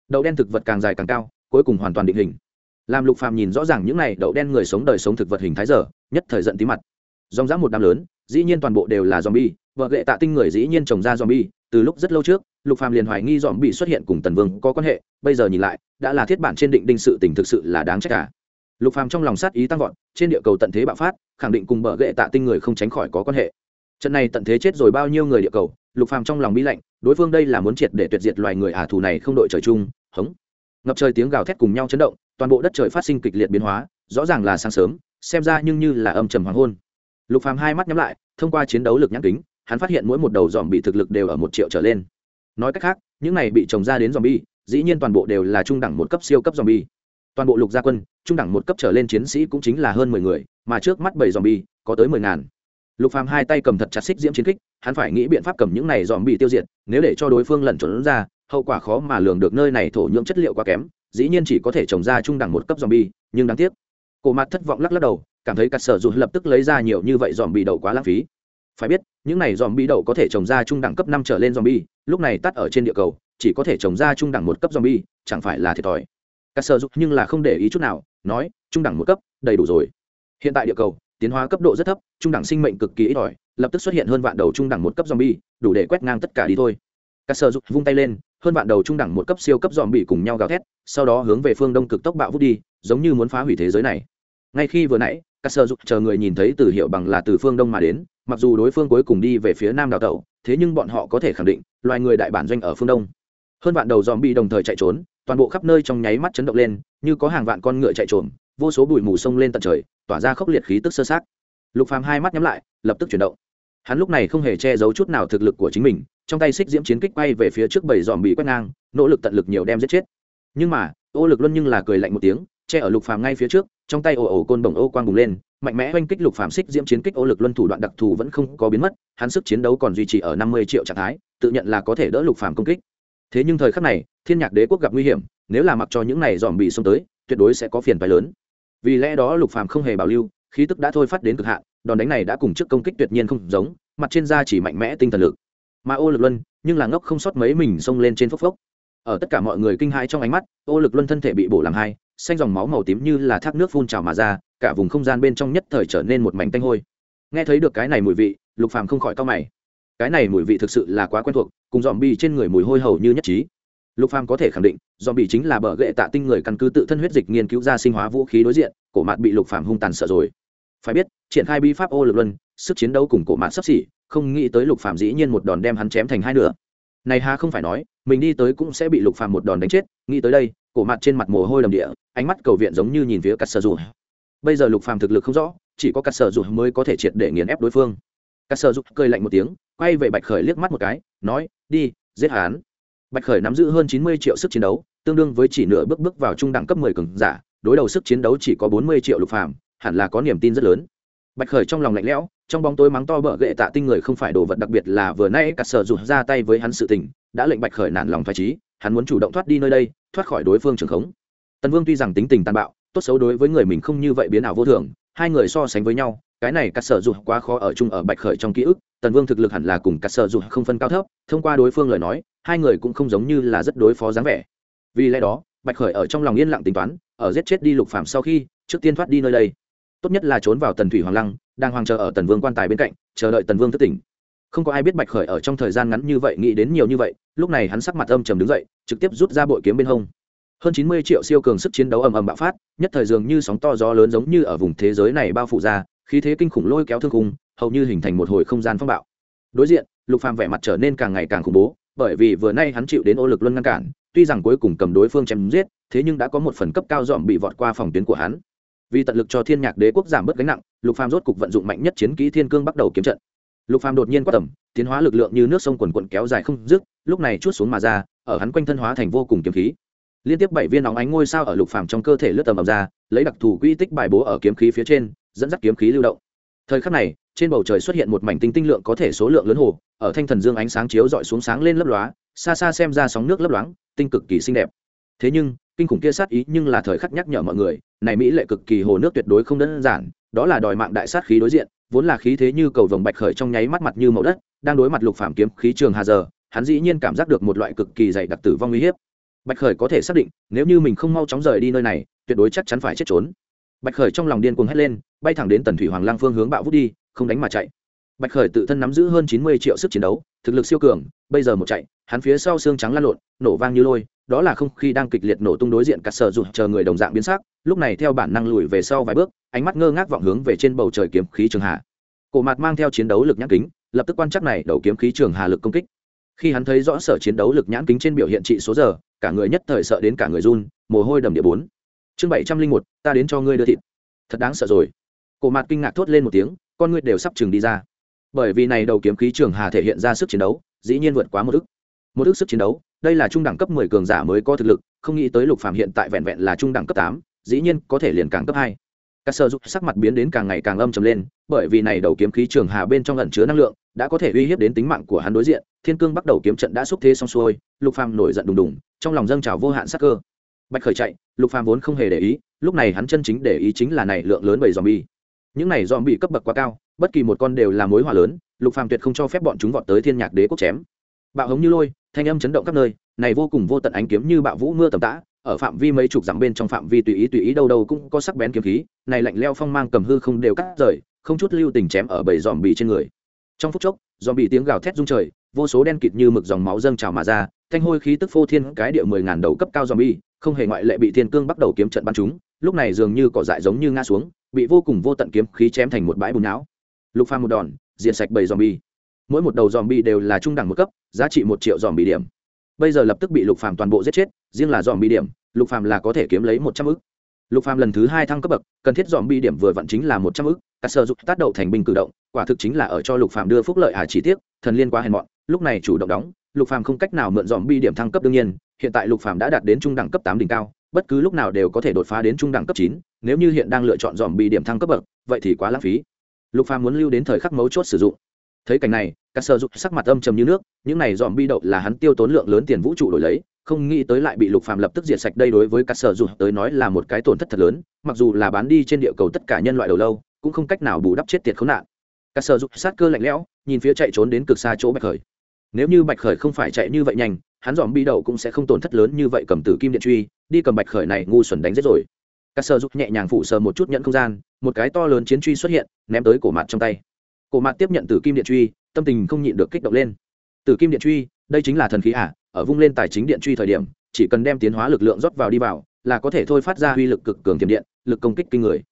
đậu đen thực vật càng dài càng cao, cuối cùng hoàn toàn định hình. Làm lục phàm nhìn rõ ràng những này đậu đen người sống đời sống thực vật hình thái giờ, nhất thời giận tí mặt. Dòng dã một đám lớn, dĩ nhiên toàn bộ đều là zombie vợ lệ tạ tinh người dĩ nhiên trồng ra zombie từ lúc rất lâu trước, lục phàm liền hoài nghi zombie xuất hiện cùng tần vương có quan hệ, bây giờ nhìn lại, đã là thiết bản trên định đinh sự tình thực sự là đáng trách cả. Lục phàm trong lòng sát ý tăng vọt, trên địa cầu tận thế bạo phát, khẳng định cùng bờ gậy tạ tinh người không tránh khỏi có quan hệ. Trận này tận thế chết rồi bao nhiêu người địa cầu, lục phàm trong lòng bi lạnh, đối phương đây là muốn triệt để tuyệt diệt loài người ả thù này không đội trời chung, hống. Ngập trời tiếng gào thét cùng nhau chấn động, toàn bộ đất trời phát sinh kịch liệt biến hóa, rõ ràng là sáng sớm, xem ra nhưng như là âm trầm hoàng hôn. Lục phàm hai mắt nhắm lại, thông qua chiến đấu lực nhãn kính hắn phát hiện mỗi một đầu dòm bị thực lực đều ở một triệu trở lên. Nói cách khác, những này bị trồng ra đến dòm bi, dĩ nhiên toàn bộ đều là trung đẳng một cấp siêu cấp dòm bi. Toàn bộ lục gia quân, trung đẳng một cấp trở lên chiến sĩ cũng chính là hơn mười người, mà trước mắt bảy dòm bi, có tới mười ngàn. Lục phàm hai tay cầm thật chặt xích diễm chiến kích, hắn phải nghĩ biện pháp cầm những này dòm bị tiêu diệt, nếu để cho đối phương lẩn trốn ra, hậu quả khó mà lường được nơi này thổ nhưỡng chất liệu quá kém, dĩ nhiên chỉ có thể trồng ra trung đẳng một cấp dòm bi, nhưng đáng tiếc. Cổ mặt thất vọng lắc lắc đầu, cảm thấy cắt sở dù lập tức lấy ra nhiều như vậy dòm bị đầu quá lãng phí phải biết những này dòm bi đậu có thể trồng ra trung đẳng cấp năm trở lên dòm bi lúc này tắt ở trên địa cầu chỉ có thể trồng ra trung đẳng một cấp dòm bi chẳng phải là thiệt thòi. Cắt sơ dục nhưng là không để ý chút nào nói trung đẳng một cấp đầy đủ rồi. Hiện tại địa cầu tiến hóa cấp độ rất thấp trung đẳng sinh mệnh cực kỳ ít ỏi lập tức xuất hiện hơn vạn đầu trung đẳng một cấp zombie, bi đủ để quét ngang tất cả đi thôi. Các sở dục vung tay lên hơn vạn đầu trung đẳng một cấp siêu cấp zombie cùng nhau gào thét sau đó hướng về phương đông cực tốc bạo vút đi giống như muốn phá hủy thế giới này. Ngay khi vừa nãy các sở dục chờ người nhìn thấy từ hiệu bằng là từ phương đông mà đến mặc dù đối phương cuối cùng đi về phía nam đào tẩu, thế nhưng bọn họ có thể khẳng định, loài người đại bản doanh ở phương đông. Hơn vạn đầu dòm bị đồng thời chạy trốn, toàn bộ khắp nơi trong nháy mắt chấn động lên, như có hàng vạn con ngựa chạy trộm vô số bụi mù sông lên tận trời, tỏa ra khốc liệt khí tức sơ sát. Lục phàm hai mắt nhắm lại, lập tức chuyển động. Hắn lúc này không hề che giấu chút nào thực lực của chính mình, trong tay xích diễm chiến kích quay về phía trước bảy dòm bị quét ngang, nỗ lực tận lực nhiều đem giết chết. Nhưng mà, ô lực luân nhưng là cười lạnh một tiếng, che ở lục phàm ngay phía trước trong tay ồ ồ côn bồng ô quang bùng lên, mạnh mẽ oanh kích lục phàm xích diễm chiến kích ô lực luân thủ đoạn đặc thù vẫn không có biến mất, hắn sức chiến đấu còn duy trì ở năm mươi triệu trạng thái, tự nhận là có thể đỡ lục phàm công kích. Thế nhưng thời khắc này, thiên nhạc đế quốc gặp nguy hiểm, nếu là mặc cho những này dòm bị xông tới, tuyệt đối sẽ có phiền phái lớn. Vì lẽ đó lục phàm không hề bảo lưu, khí tức đã thôi phát đến cực hạn, đòn đánh này đã cùng trước công kích tuyệt nhiên không giống, mặt trên da chỉ mạnh mẽ tinh thần lực. Mà ô lực luân, nhưng là ngốc không sót mấy mình xông lên trên phốc phốc. Ở tất cả mọi người kinh hãi trong ánh mắt, ô lực luân thân thể bị bổ làm hai xanh dòng máu màu tím như là thác nước phun trào mà ra, cả vùng không gian bên trong nhất thời trở nên một mảnh tanh hôi. Nghe thấy được cái này mùi vị, lục phàm không khỏi cau mày. Cái này mùi vị thực sự là quá quen thuộc, cùng dòm bi trên người mùi hôi hầu như nhất trí. Lục phàm có thể khẳng định, dòm bi chính là bờ gậy tạ tinh người căn cứ tự thân huyết dịch nghiên cứu ra sinh hóa vũ khí đối diện, cổ mặt bị lục phàm hung tàn sợ rồi. Phải biết, triển khai bi pháp ô lực luân, sức chiến đấu cùng cổ mặt sắp xỉ, không nghĩ tới lục phàm dĩ nhiên một đòn đem hắn chém thành hai nửa này Hà không phải nói, mình đi tới cũng sẽ bị lục phàm một đòn đánh chết, nghĩ tới đây, cổ mặt trên mặt mồ hôi đầm địa, ánh mắt cầu viện giống như nhìn phía cắt sở dù bây giờ lục phàm thực lực không rõ, chỉ có cắt sở dù mới có thể triệt để nghiền ép đối phương. Cắt sở dù cười lạnh một tiếng, quay về bạch khởi liếc mắt một cái, nói, đi, giết hắn. Bạch khởi nắm giữ hơn chín mươi triệu sức chiến đấu, tương đương với chỉ nửa bước bước vào trung đẳng cấp mười cường giả, đối đầu sức chiến đấu chỉ có bốn mươi triệu lục phàm, hẳn là có niềm tin rất lớn. Bạch khởi trong lòng lạnh lẽo trong bóng tối mắng to bợ gệ tạ tinh người không phải đồ vật đặc biệt là vừa nay cắt sở rụt ra tay với hắn sự tình, đã lệnh bạch khởi nản lòng phải trí, hắn muốn chủ động thoát đi nơi đây, thoát khỏi đối phương trường khống. Tần vương tuy rằng tính tình tàn bạo, tốt xấu đối với người mình không như vậy biến ảo vô thường, hai người so sánh với nhau, cái này cắt sở rụt quá khó ở chung ở bạch khởi trong ký ức, tần vương thực lực hẳn là cùng cắt sở rụt không phân cao thấp, thông qua đối phương lời nói, hai người cũng không giống như là rất đối phó dáng vẻ. Vì lẽ đó, bạch khởi ở trong lòng yên lặng tính toán, ở giết chết đi lục phạm sau khi, trước tiên thoát đi nơi đây. Tốt nhất là trốn vào tần thủy hoàng lăng đang hoàng chờ ở tần vương quan tài bên cạnh, chờ đợi tần vương thất tỉnh. Không có ai biết bạch khởi ở trong thời gian ngắn như vậy nghĩ đến nhiều như vậy, lúc này hắn sắc mặt âm trầm đứng dậy, trực tiếp rút ra bội kiếm bên hông. Hơn chín mươi triệu siêu cường sức chiến đấu ầm ầm bạo phát, nhất thời dường như sóng to gió lớn giống như ở vùng thế giới này bao phủ ra, khí thế kinh khủng lôi kéo thương khung, hầu như hình thành một hồi không gian phong bạo. Đối diện, lục phàm vẻ mặt trở nên càng ngày càng khủng bố, bởi vì vừa nay hắn chịu đến ô lực luân ngăn cản, tuy rằng cuối cùng cầm đối phương chém giết, thế nhưng đã có một phần cấp cao dọn bị vọt qua phòng tuyến của hắn vì tận lực cho thiên nhạc đế quốc giảm bớt gánh nặng, lục phàm rốt cục vận dụng mạnh nhất chiến kỹ thiên cương bắt đầu kiếm trận. Lục phàm đột nhiên quát tầm, tiến hóa lực lượng như nước sông quần quận kéo dài không dứt, lúc này chút xuống mà ra, ở hắn quanh thân hóa thành vô cùng kiếm khí. Liên tiếp bảy viên nóng ánh ngôi sao ở lục phàm trong cơ thể lướt tầm ầm ra, lấy đặc thù quy tích bài bố ở kiếm khí phía trên, dẫn dắt kiếm khí lưu động. Thời khắc này, trên bầu trời xuất hiện một mảnh tinh tinh lượng có thể số lượng lớn hồ, ở thanh thần dương ánh sáng chiếu dọi xuống sáng lên lấp lóa, xa xa xem ra sóng nước lấp loáng, tinh cực kỳ xinh đẹp. Thế nhưng kinh khủng kia sát ý nhưng là thời khắc nhắc nhở mọi người, này mỹ lệ cực kỳ hồ nước tuyệt đối không đơn giản, đó là đòi mạng đại sát khí đối diện, vốn là khí thế như cầu vồng bạch khởi trong nháy mắt mặt như màu đất, đang đối mặt lục phàm kiếm khí trường hà giờ, hắn dĩ nhiên cảm giác được một loại cực kỳ dày đặc tử vong nguy hiểm bạch khởi có thể xác định, nếu như mình không mau chóng rời đi nơi này, tuyệt đối chắc chắn phải chết trốn. Bạch khởi trong lòng điên cuồng hét lên, bay thẳng đến tần thủy hoàng lang phương hướng bạo vút đi, không đánh mà chạy bạch khởi tự thân nắm giữ hơn chín mươi triệu sức chiến đấu, thực lực siêu cường, bây giờ một chạy, hắn phía sau xương trắng lan lộn, nổ vang như lôi, đó là không khí đang kịch liệt nổ tung đối diện cả sở rụt chờ người đồng dạng biến sắc, lúc này theo bản năng lùi về sau vài bước, ánh mắt ngơ ngác vọng hướng về trên bầu trời kiếm khí trường hạ. Cổ mặt mang theo chiến đấu lực nhãn kính, lập tức quan chắc này đầu kiếm khí trường hà lực công kích. Khi hắn thấy rõ sở chiến đấu lực nhãn kính trên biểu hiện trị số giờ, cả người nhất thời sợ đến cả người run, mồ hôi đầm địa bốn. Chương bảy trăm linh một, ta đến cho ngươi đưa thịt. Thật đáng sợ rồi. Cổ mặt kinh ngạc thốt lên một tiếng, con ngươi đều sắp chừng đi ra bởi vì này đầu kiếm khí trường hà thể hiện ra sức chiến đấu, dĩ nhiên vượt quá một ức một ức sức chiến đấu, đây là trung đẳng cấp mười cường giả mới có thực lực, không nghĩ tới lục phạm hiện tại vẹn vẹn là trung đẳng cấp tám, dĩ nhiên có thể liền càng cấp hai. Các sơ giúp sắc mặt biến đến càng ngày càng âm trầm lên, bởi vì này đầu kiếm khí trường hà bên trong ẩn chứa năng lượng, đã có thể uy hiếp đến tính mạng của hắn đối diện, thiên cương bắt đầu kiếm trận đã xúc thế xong xuôi, lục phàm nổi giận đùng đùng, trong lòng dâng trào vô hạn sắc cơ. Bạch khởi chạy, lục phàm vốn không hề để ý, lúc này hắn chân chính để ý chính là này lượng lớn bầy zombie những này zombie cấp bậc quá cao bất kỳ một con đều là mối hỏa lớn lục phàm tuyệt không cho phép bọn chúng vọt tới thiên nhạc đế quốc chém. Bạo hống như lôi thanh âm chấn động khắp nơi này vô cùng vô tận ánh kiếm như bạo vũ mưa tầm tã ở phạm vi mấy chục dặm bên trong phạm vi tùy ý tùy ý đâu đâu cũng có sắc bén kiếm khí này lạnh leo phong mang cầm hư không đều cắt rời không chút lưu tình chém ở bầy dòm bị trên người. Trong phút chốc dòm bị tiếng gào thét rung trời vô số đen kịt như mực dòng máu dâng trào mà ra thanh hôi khí tức phô thiên cái địa mười ngàn đầu cấp cao dòm bị, không hề ngoại lệ bị thiên cương bắt đầu kiếm trận bắn chúng lúc này dường như cỏ dại giống như ngã xuống bị vô cùng vô tận kiếm khí chém thành một bãi bùn não. Lục pha một đòn, diệt sạch bầy dòm bì mỗi một đầu dòm bì đều là trung đẳng một cấp, giá trị một triệu dòm bì điểm. Bây giờ lập tức bị lục phàm toàn bộ giết chết, riêng là dòm bị điểm, lục phàm là có thể kiếm lấy một trăm ức. Lục phàm lần thứ hai thăng cấp bậc, cần thiết dòm bị điểm vừa vặn chính là một trăm ức, Cả sở dụng tác động thành binh cử động, quả thực chính là ở cho lục phàm đưa phúc lợi à chỉ tiếc, thần liên quá hèn mọn, lúc này chủ động đóng, lục phàm không cách nào mượn dòm bi điểm thăng cấp đương nhiên, hiện tại lục phàm đã đạt đến trung đẳng cấp tám đỉnh cao, bất cứ lúc nào đều có thể đột phá đến trung đẳng cấp chín nếu như hiện đang lựa chọn dòm bi điểm thăng cấp bậc, vậy thì quá lãng phí. Lục phàm muốn lưu đến thời khắc mấu chốt sử dụng. Thấy cảnh này các sơ dục sắc mặt âm trầm như nước, những này dòm bi đậu là hắn tiêu tốn lượng lớn tiền vũ trụ đổi lấy, không nghĩ tới lại bị lục phàm lập tức diệt sạch đây đối với các sở dục tới nói là một cái tổn thất thật lớn, mặc dù là bán đi trên địa cầu tất cả nhân loại đầu lâu, cũng không cách nào bù đắp chết tiệt khốn nạn. Các sở dục sát cơ lạnh lẽo, nhìn phía chạy trốn đến cực xa chỗ bạch khởi. Nếu như bạch khởi không phải chạy như vậy nhanh, hắn dòm bi đậu cũng sẽ không tổn thất lớn như vậy cầm tử kim điện truy, đi cầm bạch khởi này ngu xuẩn đánh giết rồi các sơ giúp nhẹ nhàng phụ sờ một chút nhận không gian một cái to lớn chiến truy xuất hiện ném tới cổ mặt trong tay. Cổ mặt tiếp nhận từ kim điện truy tâm tình không nhịn được kích động lên. Từ kim điện truy đây chính là thần khí ả à, ở vung lên tài chính điện truy thời điểm chỉ cần đem tiến hóa lực lượng rót vào đi vào là có thể thôi phát ra uy lực cực cường tiềm điện lực công kích kinh người.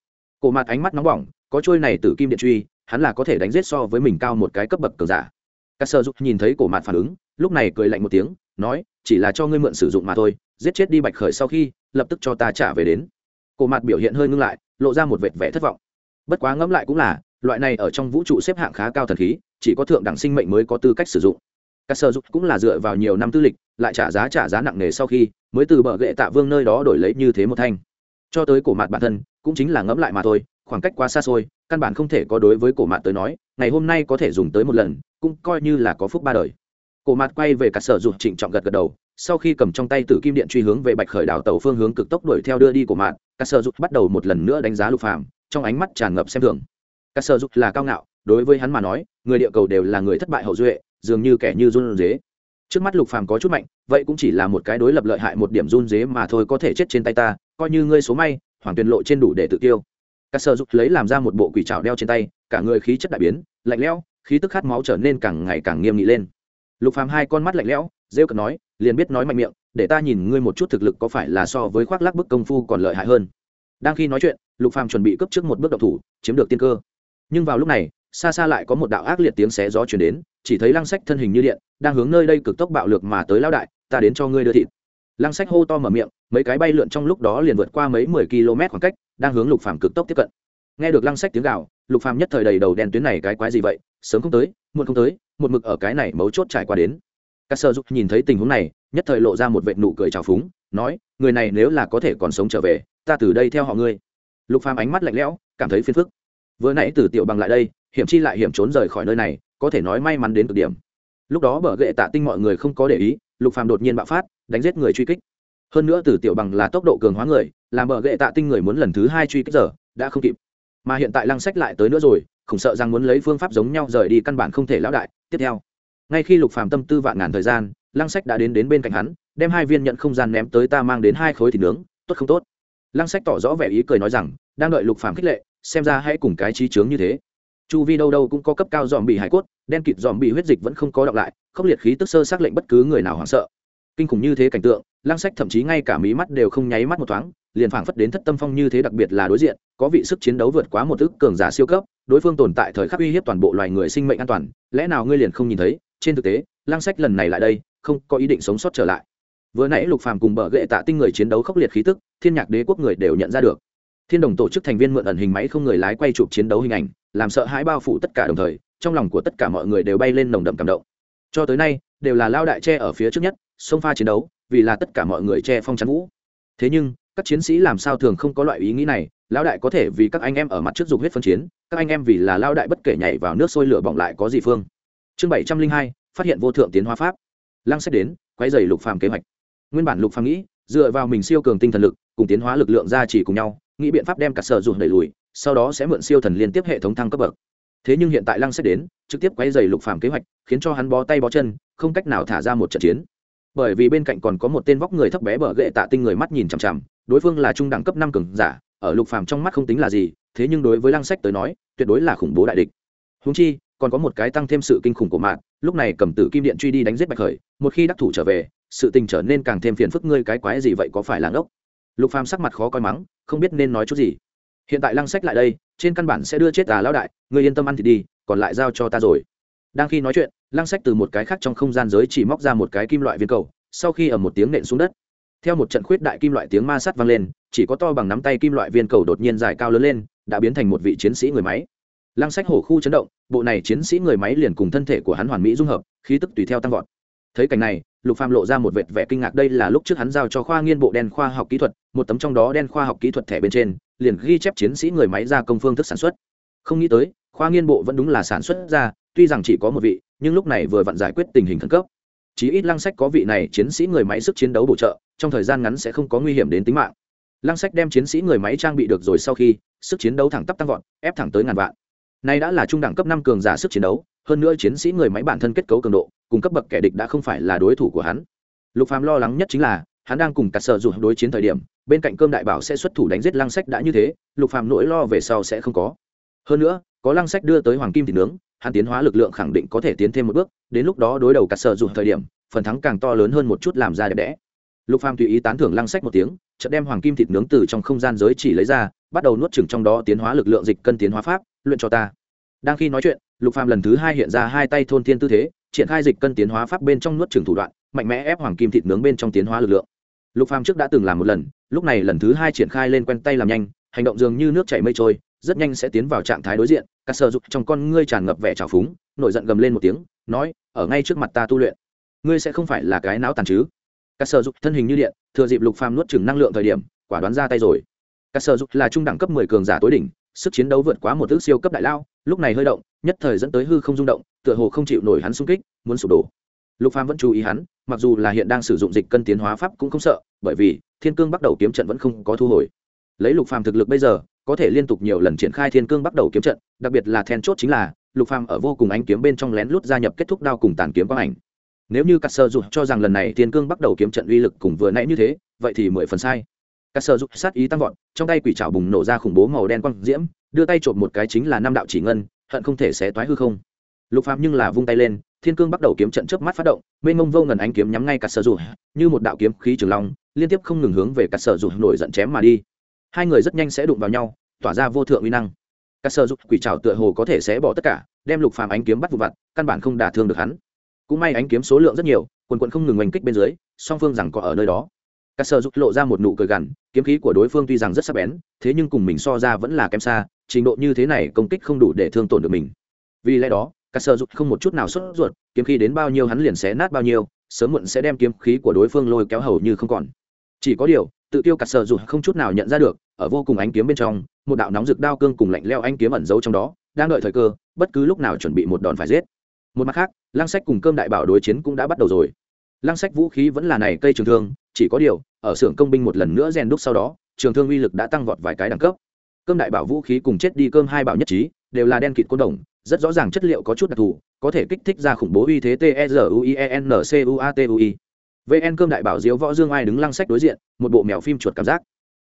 Cổ mặt ánh mắt nóng bỏng có trôi này từ kim điện truy hắn là có thể đánh giết so với mình cao một cái cấp bậc cường giả. Các sơ giúp nhìn thấy cổ mặt phản ứng lúc này cười lạnh một tiếng nói chỉ là cho ngươi mượn sử dụng mà thôi giết chết đi bạch khởi sau khi lập tức cho ta trả về đến cổ mặt biểu hiện hơi ngưng lại, lộ ra một vệt vẻ thất vọng. Bất quá ngẫm lại cũng là, loại này ở trong vũ trụ xếp hạng khá cao thần khí, chỉ có thượng đẳng sinh mệnh mới có tư cách sử dụng. Các sơ dục cũng là dựa vào nhiều năm tư lịch, lại trả giá trả giá nặng nề sau khi, mới từ bờ gậy tạ vương nơi đó đổi lấy như thế một thanh. Cho tới cổ mặt bản thân, cũng chính là ngẫm lại mà thôi, khoảng cách quá xa xôi, căn bản không thể có đối với cổ mặt tới nói, ngày hôm nay có thể dùng tới một lần, cũng coi như là có phúc ba đời. Cổ mặt quay về cả sở dục trịnh trọng gật gật đầu sau khi cầm trong tay tử kim điện truy hướng về bạch khởi đảo tàu phương hướng cực tốc đuổi theo đưa đi của mạng cả sơ dục bắt đầu một lần nữa đánh giá lục phàm, trong ánh mắt tràn ngập xem thường. Cả sơ dục là cao ngạo, đối với hắn mà nói, người địa cầu đều là người thất bại hậu duệ, dường như kẻ như run dế. Trước mắt lục phàm có chút mạnh, vậy cũng chỉ là một cái đối lập lợi hại một điểm run dế mà thôi có thể chết trên tay ta, coi như ngươi số may, hoàng tuyền lộ trên đủ để tự tiêu. Các sơ dục lấy làm ra một bộ quỷ trào đeo trên tay, cả người khí chất đại biến, lạnh lẽo, khí tức khát máu trở nên càng ngày càng nghiêm nghị lên. Lục phàm hai con mắt lạnh lẽo, rêu cợt nói liền biết nói mạnh miệng, để ta nhìn ngươi một chút thực lực có phải là so với khoác lác bức công phu còn lợi hại hơn. Đang khi nói chuyện, lục phàm chuẩn bị cấp trước một bước độc thủ, chiếm được tiên cơ. Nhưng vào lúc này, xa xa lại có một đạo ác liệt tiếng xé gió truyền đến, chỉ thấy lăng sách thân hình như điện, đang hướng nơi đây cực tốc bạo lực mà tới lao đại, ta đến cho ngươi đưa thịt. Lăng sách hô to mở miệng, mấy cái bay lượn trong lúc đó liền vượt qua mấy mười km khoảng cách, đang hướng lục phàm cực tốc tiếp cận. Nghe được lăng sách tiếng gào, lục phàm nhất thời đầy đầu đen tuyến này cái quái gì vậy, sớm không tới, muộn không tới, một mực ở cái này mấu chốt trải qua đến các sơ dục nhìn thấy tình huống này, nhất thời lộ ra một vệt nụ cười trào phúng, nói, người này nếu là có thể còn sống trở về, ta từ đây theo họ ngươi. Lục phàm ánh mắt lạnh lẽo, cảm thấy phiền phức. Vừa nãy từ tiểu bằng lại đây, hiểm chi lại hiểm trốn rời khỏi nơi này, có thể nói may mắn đến cực điểm. Lúc đó bờ gệ tạ tinh mọi người không có để ý, lục phàm đột nhiên bạo phát, đánh giết người truy kích. Hơn nữa từ tiểu bằng là tốc độ cường hóa người, làm bờ gệ tạ tinh người muốn lần thứ hai truy kích giờ, đã không kịp. Mà hiện tại lăng sách lại tới nữa rồi, không sợ rằng muốn lấy phương pháp giống nhau rời đi căn bản không thể lão đại. Tiếp theo ngay khi lục phàm tâm tư vạn ngàn thời gian, lăng sách đã đến đến bên cạnh hắn, đem hai viên nhận không gian ném tới ta mang đến hai khối thịt nướng, tốt không tốt? Lăng sách tỏ rõ vẻ ý cười nói rằng, đang đợi lục phàm khích lệ, xem ra hãy cùng cái trí chướng như thế. Chu vi đâu đâu cũng có cấp cao dòm bị hải cốt, đen kịt dòm bị huyết dịch vẫn không có đọc lại, khốc liệt khí tức sơ xác lệnh bất cứ người nào hoảng sợ. Kinh khủng như thế cảnh tượng, lăng sách thậm chí ngay cả mí mắt đều không nháy mắt một thoáng, liền phảng phất đến thất tâm phong như thế đặc biệt là đối diện, có vị sức chiến đấu vượt quá một ức cường giả siêu cấp, đối phương tồn tại thời khắc uy hiếp toàn bộ loài người sinh mệnh an toàn, lẽ nào ngươi liền không nhìn thấy? Trên thực tế lang sách lần này lại đây, không có ý định sống sót trở lại. Vừa nãy lục phàm cùng bờ gậy tạ tinh người chiến đấu khốc liệt khí tức, thiên nhạc đế quốc người đều nhận ra được. Thiên đồng tổ chức thành viên mượn ẩn hình máy không người lái quay chụp chiến đấu hình ảnh, làm sợ hãi bao phủ tất cả đồng thời, trong lòng của tất cả mọi người đều bay lên nồng đậm cảm động. Cho tới nay, đều là lao đại che ở phía trước nhất, sông pha chiến đấu, vì là tất cả mọi người che phong chắn vũ. Thế nhưng, các chiến sĩ làm sao thường không có loại ý nghĩ này, lão đại có thể vì các anh em ở mặt trước dục huyết phân chiến, các anh em vì là lao đại bất kể nhảy vào nước sôi lửa bỏng lại có gì phương chương bảy trăm linh hai, phát hiện vô thượng tiến hóa pháp. Lăng xét đến quay dày lục phàm kế hoạch. Nguyên bản lục phàm nghĩ, dựa vào mình siêu cường tinh thần lực, cùng tiến hóa lực lượng ra chỉ cùng nhau, nghĩ biện pháp đem cả sở dụng đẩy lùi, sau đó sẽ mượn siêu thần liên tiếp hệ thống thăng cấp bậc. Thế nhưng hiện tại lăng xét đến, trực tiếp quay dày lục phàm kế hoạch, khiến cho hắn bó tay bó chân, không cách nào thả ra một trận chiến. Bởi vì bên cạnh còn có một tên vóc người thấp bé bờ gậy tạ tinh người mắt nhìn chằm chằm, đối phương là trung đẳng cấp năm cường giả, ở lục phàm trong mắt không tính là gì, thế nhưng đối với lăng sách tới nói, tuyệt đối là khủng bố đại địch. Húng chi còn có một cái tăng thêm sự kinh khủng của mạng lúc này cầm tử kim điện truy đi đánh giết bạch khởi, một khi đắc thủ trở về, sự tình trở nên càng thêm phiền phức, ngươi cái quái gì vậy, có phải là ngốc? Lục phàm sắc mặt khó coi mắng, không biết nên nói chút gì. Hiện tại lăng sách lại đây, trên căn bản sẽ đưa chết tà lão đại, ngươi yên tâm ăn thì đi, còn lại giao cho ta rồi. Đang khi nói chuyện, lăng sách từ một cái khác trong không gian giới chỉ móc ra một cái kim loại viên cầu, sau khi ở một tiếng nện xuống đất, theo một trận khuyết đại kim loại tiếng ma sắt vang lên, chỉ có to bằng nắm tay kim loại viên cầu đột nhiên dài cao lớn lên, đã biến thành một vị chiến sĩ người máy lăng sách hổ khu chấn động, bộ này chiến sĩ người máy liền cùng thân thể của hắn hoàn mỹ dung hợp, khí tức tùy theo tăng vọt. Thấy cảnh này, lục phàm lộ ra một vệt vẻ kinh ngạc, đây là lúc trước hắn giao cho khoa nghiên bộ đen khoa học kỹ thuật, một tấm trong đó đen khoa học kỹ thuật thẻ bên trên, liền ghi chép chiến sĩ người máy ra công phương thức sản xuất. Không nghĩ tới, khoa nghiên bộ vẫn đúng là sản xuất ra, tuy rằng chỉ có một vị, nhưng lúc này vừa vặn giải quyết tình hình khẩn cấp. Chí ít lăng sách có vị này chiến sĩ người máy sức chiến đấu bổ trợ, trong thời gian ngắn sẽ không có nguy hiểm đến tính mạng. Lăng sách đem chiến sĩ người máy trang bị được rồi sau khi, sức chiến đấu thẳng tắp tăng vọt, ép thẳng tới ngàn vạn nay đã là trung đẳng cấp năm cường giả sức chiến đấu, hơn nữa chiến sĩ người máy bản thân kết cấu cường độ, cùng cấp bậc kẻ địch đã không phải là đối thủ của hắn. Lục phàm lo lắng nhất chính là, hắn đang cùng cắt sở dù đối chiến thời điểm, bên cạnh cơm đại bảo sẽ xuất thủ đánh giết lăng sách đã như thế, lục phàm nỗi lo về sau sẽ không có. Hơn nữa, có lăng sách đưa tới hoàng kim thịt nướng, hắn tiến hóa lực lượng khẳng định có thể tiến thêm một bước, đến lúc đó đối đầu cắt sở dù thời điểm, phần thắng càng to lớn hơn một chút làm ra đẹp đẽ. Lục phàm tùy ý tán thưởng lăng sách một tiếng, chợt đem hoàng kim thịt nướng từ trong không gian giới chỉ lấy ra, bắt đầu nuốt chửng trong đó tiến hóa lực lượng dịch cân tiến hóa pháp luyện cho ta. Đang khi nói chuyện, lục phàm lần thứ hai hiện ra hai tay thôn thiên tư thế, triển khai dịch cân tiến hóa pháp bên trong nuốt chửng thủ đoạn, mạnh mẽ ép hoàng kim thịt nướng bên trong tiến hóa lực lượng. Lục phàm trước đã từng làm một lần, lúc này lần thứ hai triển khai lên quen tay làm nhanh, hành động dường như nước chảy mây trôi, rất nhanh sẽ tiến vào trạng thái đối diện các sơ dục trong con ngươi tràn ngập vẻ trào phúng, nổi giận gầm lên một tiếng, nói, ở ngay trước mặt ta tu luyện, ngươi sẽ không phải là cái não tàn chứ? Các sơ dục thân hình như điện, thừa dịp lục phàm nuốt chửng năng lượng thời điểm, quả đoán ra tay rồi. Các sơ dục là trung đẳng cấp 10 cường giả tối đỉnh sức chiến đấu vượt quá một ước siêu cấp đại lao, lúc này hơi động, nhất thời dẫn tới hư không rung động, tựa hồ không chịu nổi hắn xung kích, muốn sụp đổ. Lục phàm vẫn chú ý hắn, mặc dù là hiện đang sử dụng dịch cân tiến hóa pháp cũng không sợ, bởi vì thiên cương bắt đầu kiếm trận vẫn không có thu hồi. Lấy lục phàm thực lực bây giờ, có thể liên tục nhiều lần triển khai thiên cương bắt đầu kiếm trận, đặc biệt là then chốt chính là, lục phàm ở vô cùng ánh kiếm bên trong lén lút gia nhập kết thúc đao cùng tàn kiếm quang ảnh. Nếu như cắt sơ dục cho rằng lần này thiên cương bắt đầu kiếm trận uy lực cùng vừa nãy như thế, vậy thì mười phần sai. Cả sơ dục sát ý tăng vọt, trong tay quỷ trảo bùng nổ ra khủng bố màu đen quang diễm, đưa tay trộm một cái chính là năm đạo chỉ ngân, hận không thể xé toái hư không. Lục Phạm nhưng là vung tay lên, thiên cương bắt đầu kiếm trận trước mắt phát động, mênh mông vô ngần ánh kiếm nhắm ngay cả sơ dục, như một đạo kiếm khí trường long, liên tiếp không ngừng hướng về cả sơ dục nổi giận chém mà đi. Hai người rất nhanh sẽ đụng vào nhau, tỏa ra vô thượng uy năng. Cắt sơ dục quỷ trảo tựa hồ có thể xé bỏ tất cả, đem lục phàm ánh kiếm bắt vụ vặt, căn bản không đả thương được hắn. Cũng may ánh kiếm số lượng rất nhiều, quần quần không ngừng oanh kích bên dưới, song phương rằng có ở nơi đó các sơ dục lộ ra một nụ cười gằn, kiếm khí của đối phương tuy rằng rất sắc bén, thế nhưng cùng mình so ra vẫn là kém xa, trình độ như thế này công kích không đủ để thương tổn được mình. Vì lẽ đó các sơ dục không một chút nào sốt ruột, kiếm khí đến bao nhiêu hắn liền xé nát bao nhiêu, sớm muộn sẽ đem kiếm khí của đối phương lôi kéo hầu như không còn. Chỉ có điều, tự tiêu cắt sơ dục không chút nào nhận ra được, ở vô cùng ánh kiếm bên trong, một đạo nóng rực đao cương cùng lạnh leo anh kiếm ẩn giấu trong đó, đang đợi thời cơ, bất cứ lúc nào chuẩn bị một đòn phải giết. Một mặt khác, lăng sách cùng cơm đại bảo đối chiến cũng đã bắt đầu rồi. Lăng sách vũ khí vẫn là này cây trường thương chỉ có điều, ở xưởng công binh một lần nữa rèn đúc sau đó, trường thương uy lực đã tăng vọt vài cái đẳng cấp. Cơm đại bảo vũ khí cùng chết đi cơm hai bảo nhất trí, đều là đen kịt côn đồng, rất rõ ràng chất liệu có chút đặc thù, có thể kích thích ra khủng bố uy thế t e r u i e n c u a t u i. Vn cơm đại bảo diếu võ dương ai đứng lăng sách đối diện, một bộ mèo phim chuột cảm giác.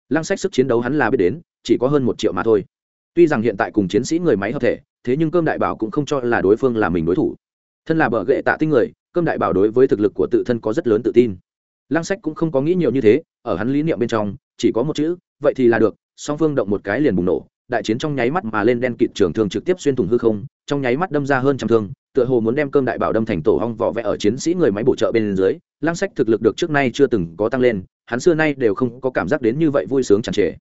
Lăng sách sức chiến đấu hắn là biết đến, chỉ có hơn một triệu mà thôi. Tuy rằng hiện tại cùng chiến sĩ người máy hợp thể, thế nhưng cơm đại bảo cũng không cho là đối phương là mình đối thủ. Thân là bờ gệ tạ tinh người, cơm đại bảo đối với thực lực của tự thân có rất lớn tự tin lăng sách cũng không có nghĩ nhiều như thế, ở hắn lý niệm bên trong, chỉ có một chữ, vậy thì là được. Song phương động một cái liền bùng nổ. Đại chiến trong nháy mắt mà lên đen kịt trường thương trực tiếp xuyên thủng hư không, trong nháy mắt đâm ra hơn trăm thương, tựa hồ muốn đem cơm đại bảo đâm thành tổ hong vỏ vẽ ở chiến sĩ người máy bổ trợ bên dưới. Lăng sách thực lực được trước nay chưa từng có tăng lên, hắn xưa nay đều không có cảm giác đến như vậy vui sướng chẳng trề.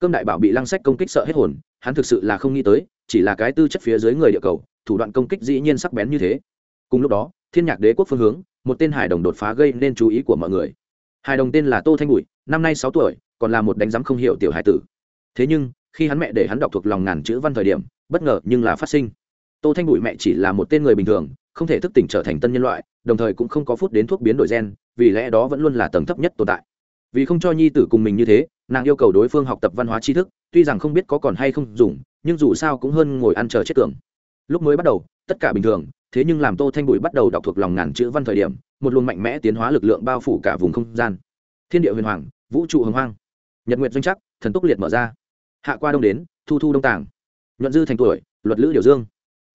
Cơm đại bảo bị lăng sách công kích sợ hết hồn, hắn thực sự là không nghĩ tới, chỉ là cái tư chất phía dưới người địa cầu, thủ đoạn công kích dĩ nhiên sắc bén như thế. Cùng lúc đó, thiên nhạc đế quốc phương hướng một tên hải đồng đột phá gây nên chú ý của mọi người. Hải đồng tên là tô thanh bụi năm nay sáu tuổi, còn là một đánh giám không hiểu tiểu hải tử. Thế nhưng, khi hắn mẹ để hắn đọc thuộc lòng ngàn chữ văn thời điểm, bất ngờ nhưng là phát sinh. Tô thanh bụi mẹ chỉ là một tên người bình thường, không thể thức tỉnh trở thành tân nhân loại, đồng thời cũng không có phút đến thuốc biến đổi gen, vì lẽ đó vẫn luôn là tầng thấp nhất tồn tại. Vì không cho nhi tử cùng mình như thế, nàng yêu cầu đối phương học tập văn hóa tri thức, tuy rằng không biết có còn hay không dùng, nhưng dù sao cũng hơn ngồi ăn chờ chết tưởng. Lúc mới bắt đầu, tất cả bình thường thế nhưng làm tô thanh bụi bắt đầu đọc thuộc lòng ngàn chữ văn thời điểm, một luồng mạnh mẽ tiến hóa lực lượng bao phủ cả vùng không gian. Thiên địa huyền hoàng, vũ trụ hồng hoang. Nhật nguyệt doanh chắc, thần túc liệt mở ra. Hạ qua đông đến, thu thu đông tàng. Nhuận dư thành tuổi, luật lữ điều dương.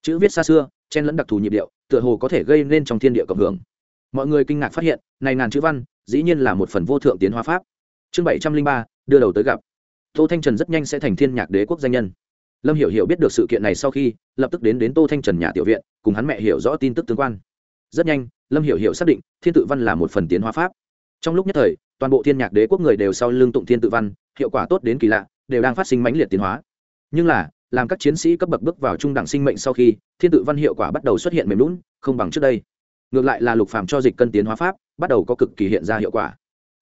Chữ viết xa xưa, chen lẫn đặc thù nhịp điệu, tựa hồ có thể gây nên trong thiên địa cộng hưởng. Mọi người kinh ngạc phát hiện, này ngàn chữ văn, dĩ nhiên là một phần vô thượng tiến hóa pháp. Chương bảy trăm linh ba, đưa đầu tới gặp. Tô thanh trần rất nhanh sẽ thành thiên nhạc đế quốc danh nhân lâm hiểu hiểu biết được sự kiện này sau khi, lập tức đến đến tô thanh trần nhà tiểu viện, cùng hắn mẹ hiểu rõ tin tức tương quan. Rất nhanh, lâm hiểu hiểu xác định, thiên tự văn là một phần tiến hóa pháp. Trong lúc nhất thời, toàn bộ thiên nhạc đế quốc người đều sau lưng tụng thiên tự văn, hiệu quả tốt đến kỳ lạ, đều đang phát sinh mãnh liệt tiến hóa. Nhưng là, làm các chiến sĩ cấp bậc bước vào trung đẳng sinh mệnh sau khi, thiên tự văn hiệu quả bắt đầu xuất hiện mềm lún không bằng trước đây. Ngược lại là lục phàm cho dịch cân tiến hóa pháp, bắt đầu có cực kỳ hiện ra hiệu quả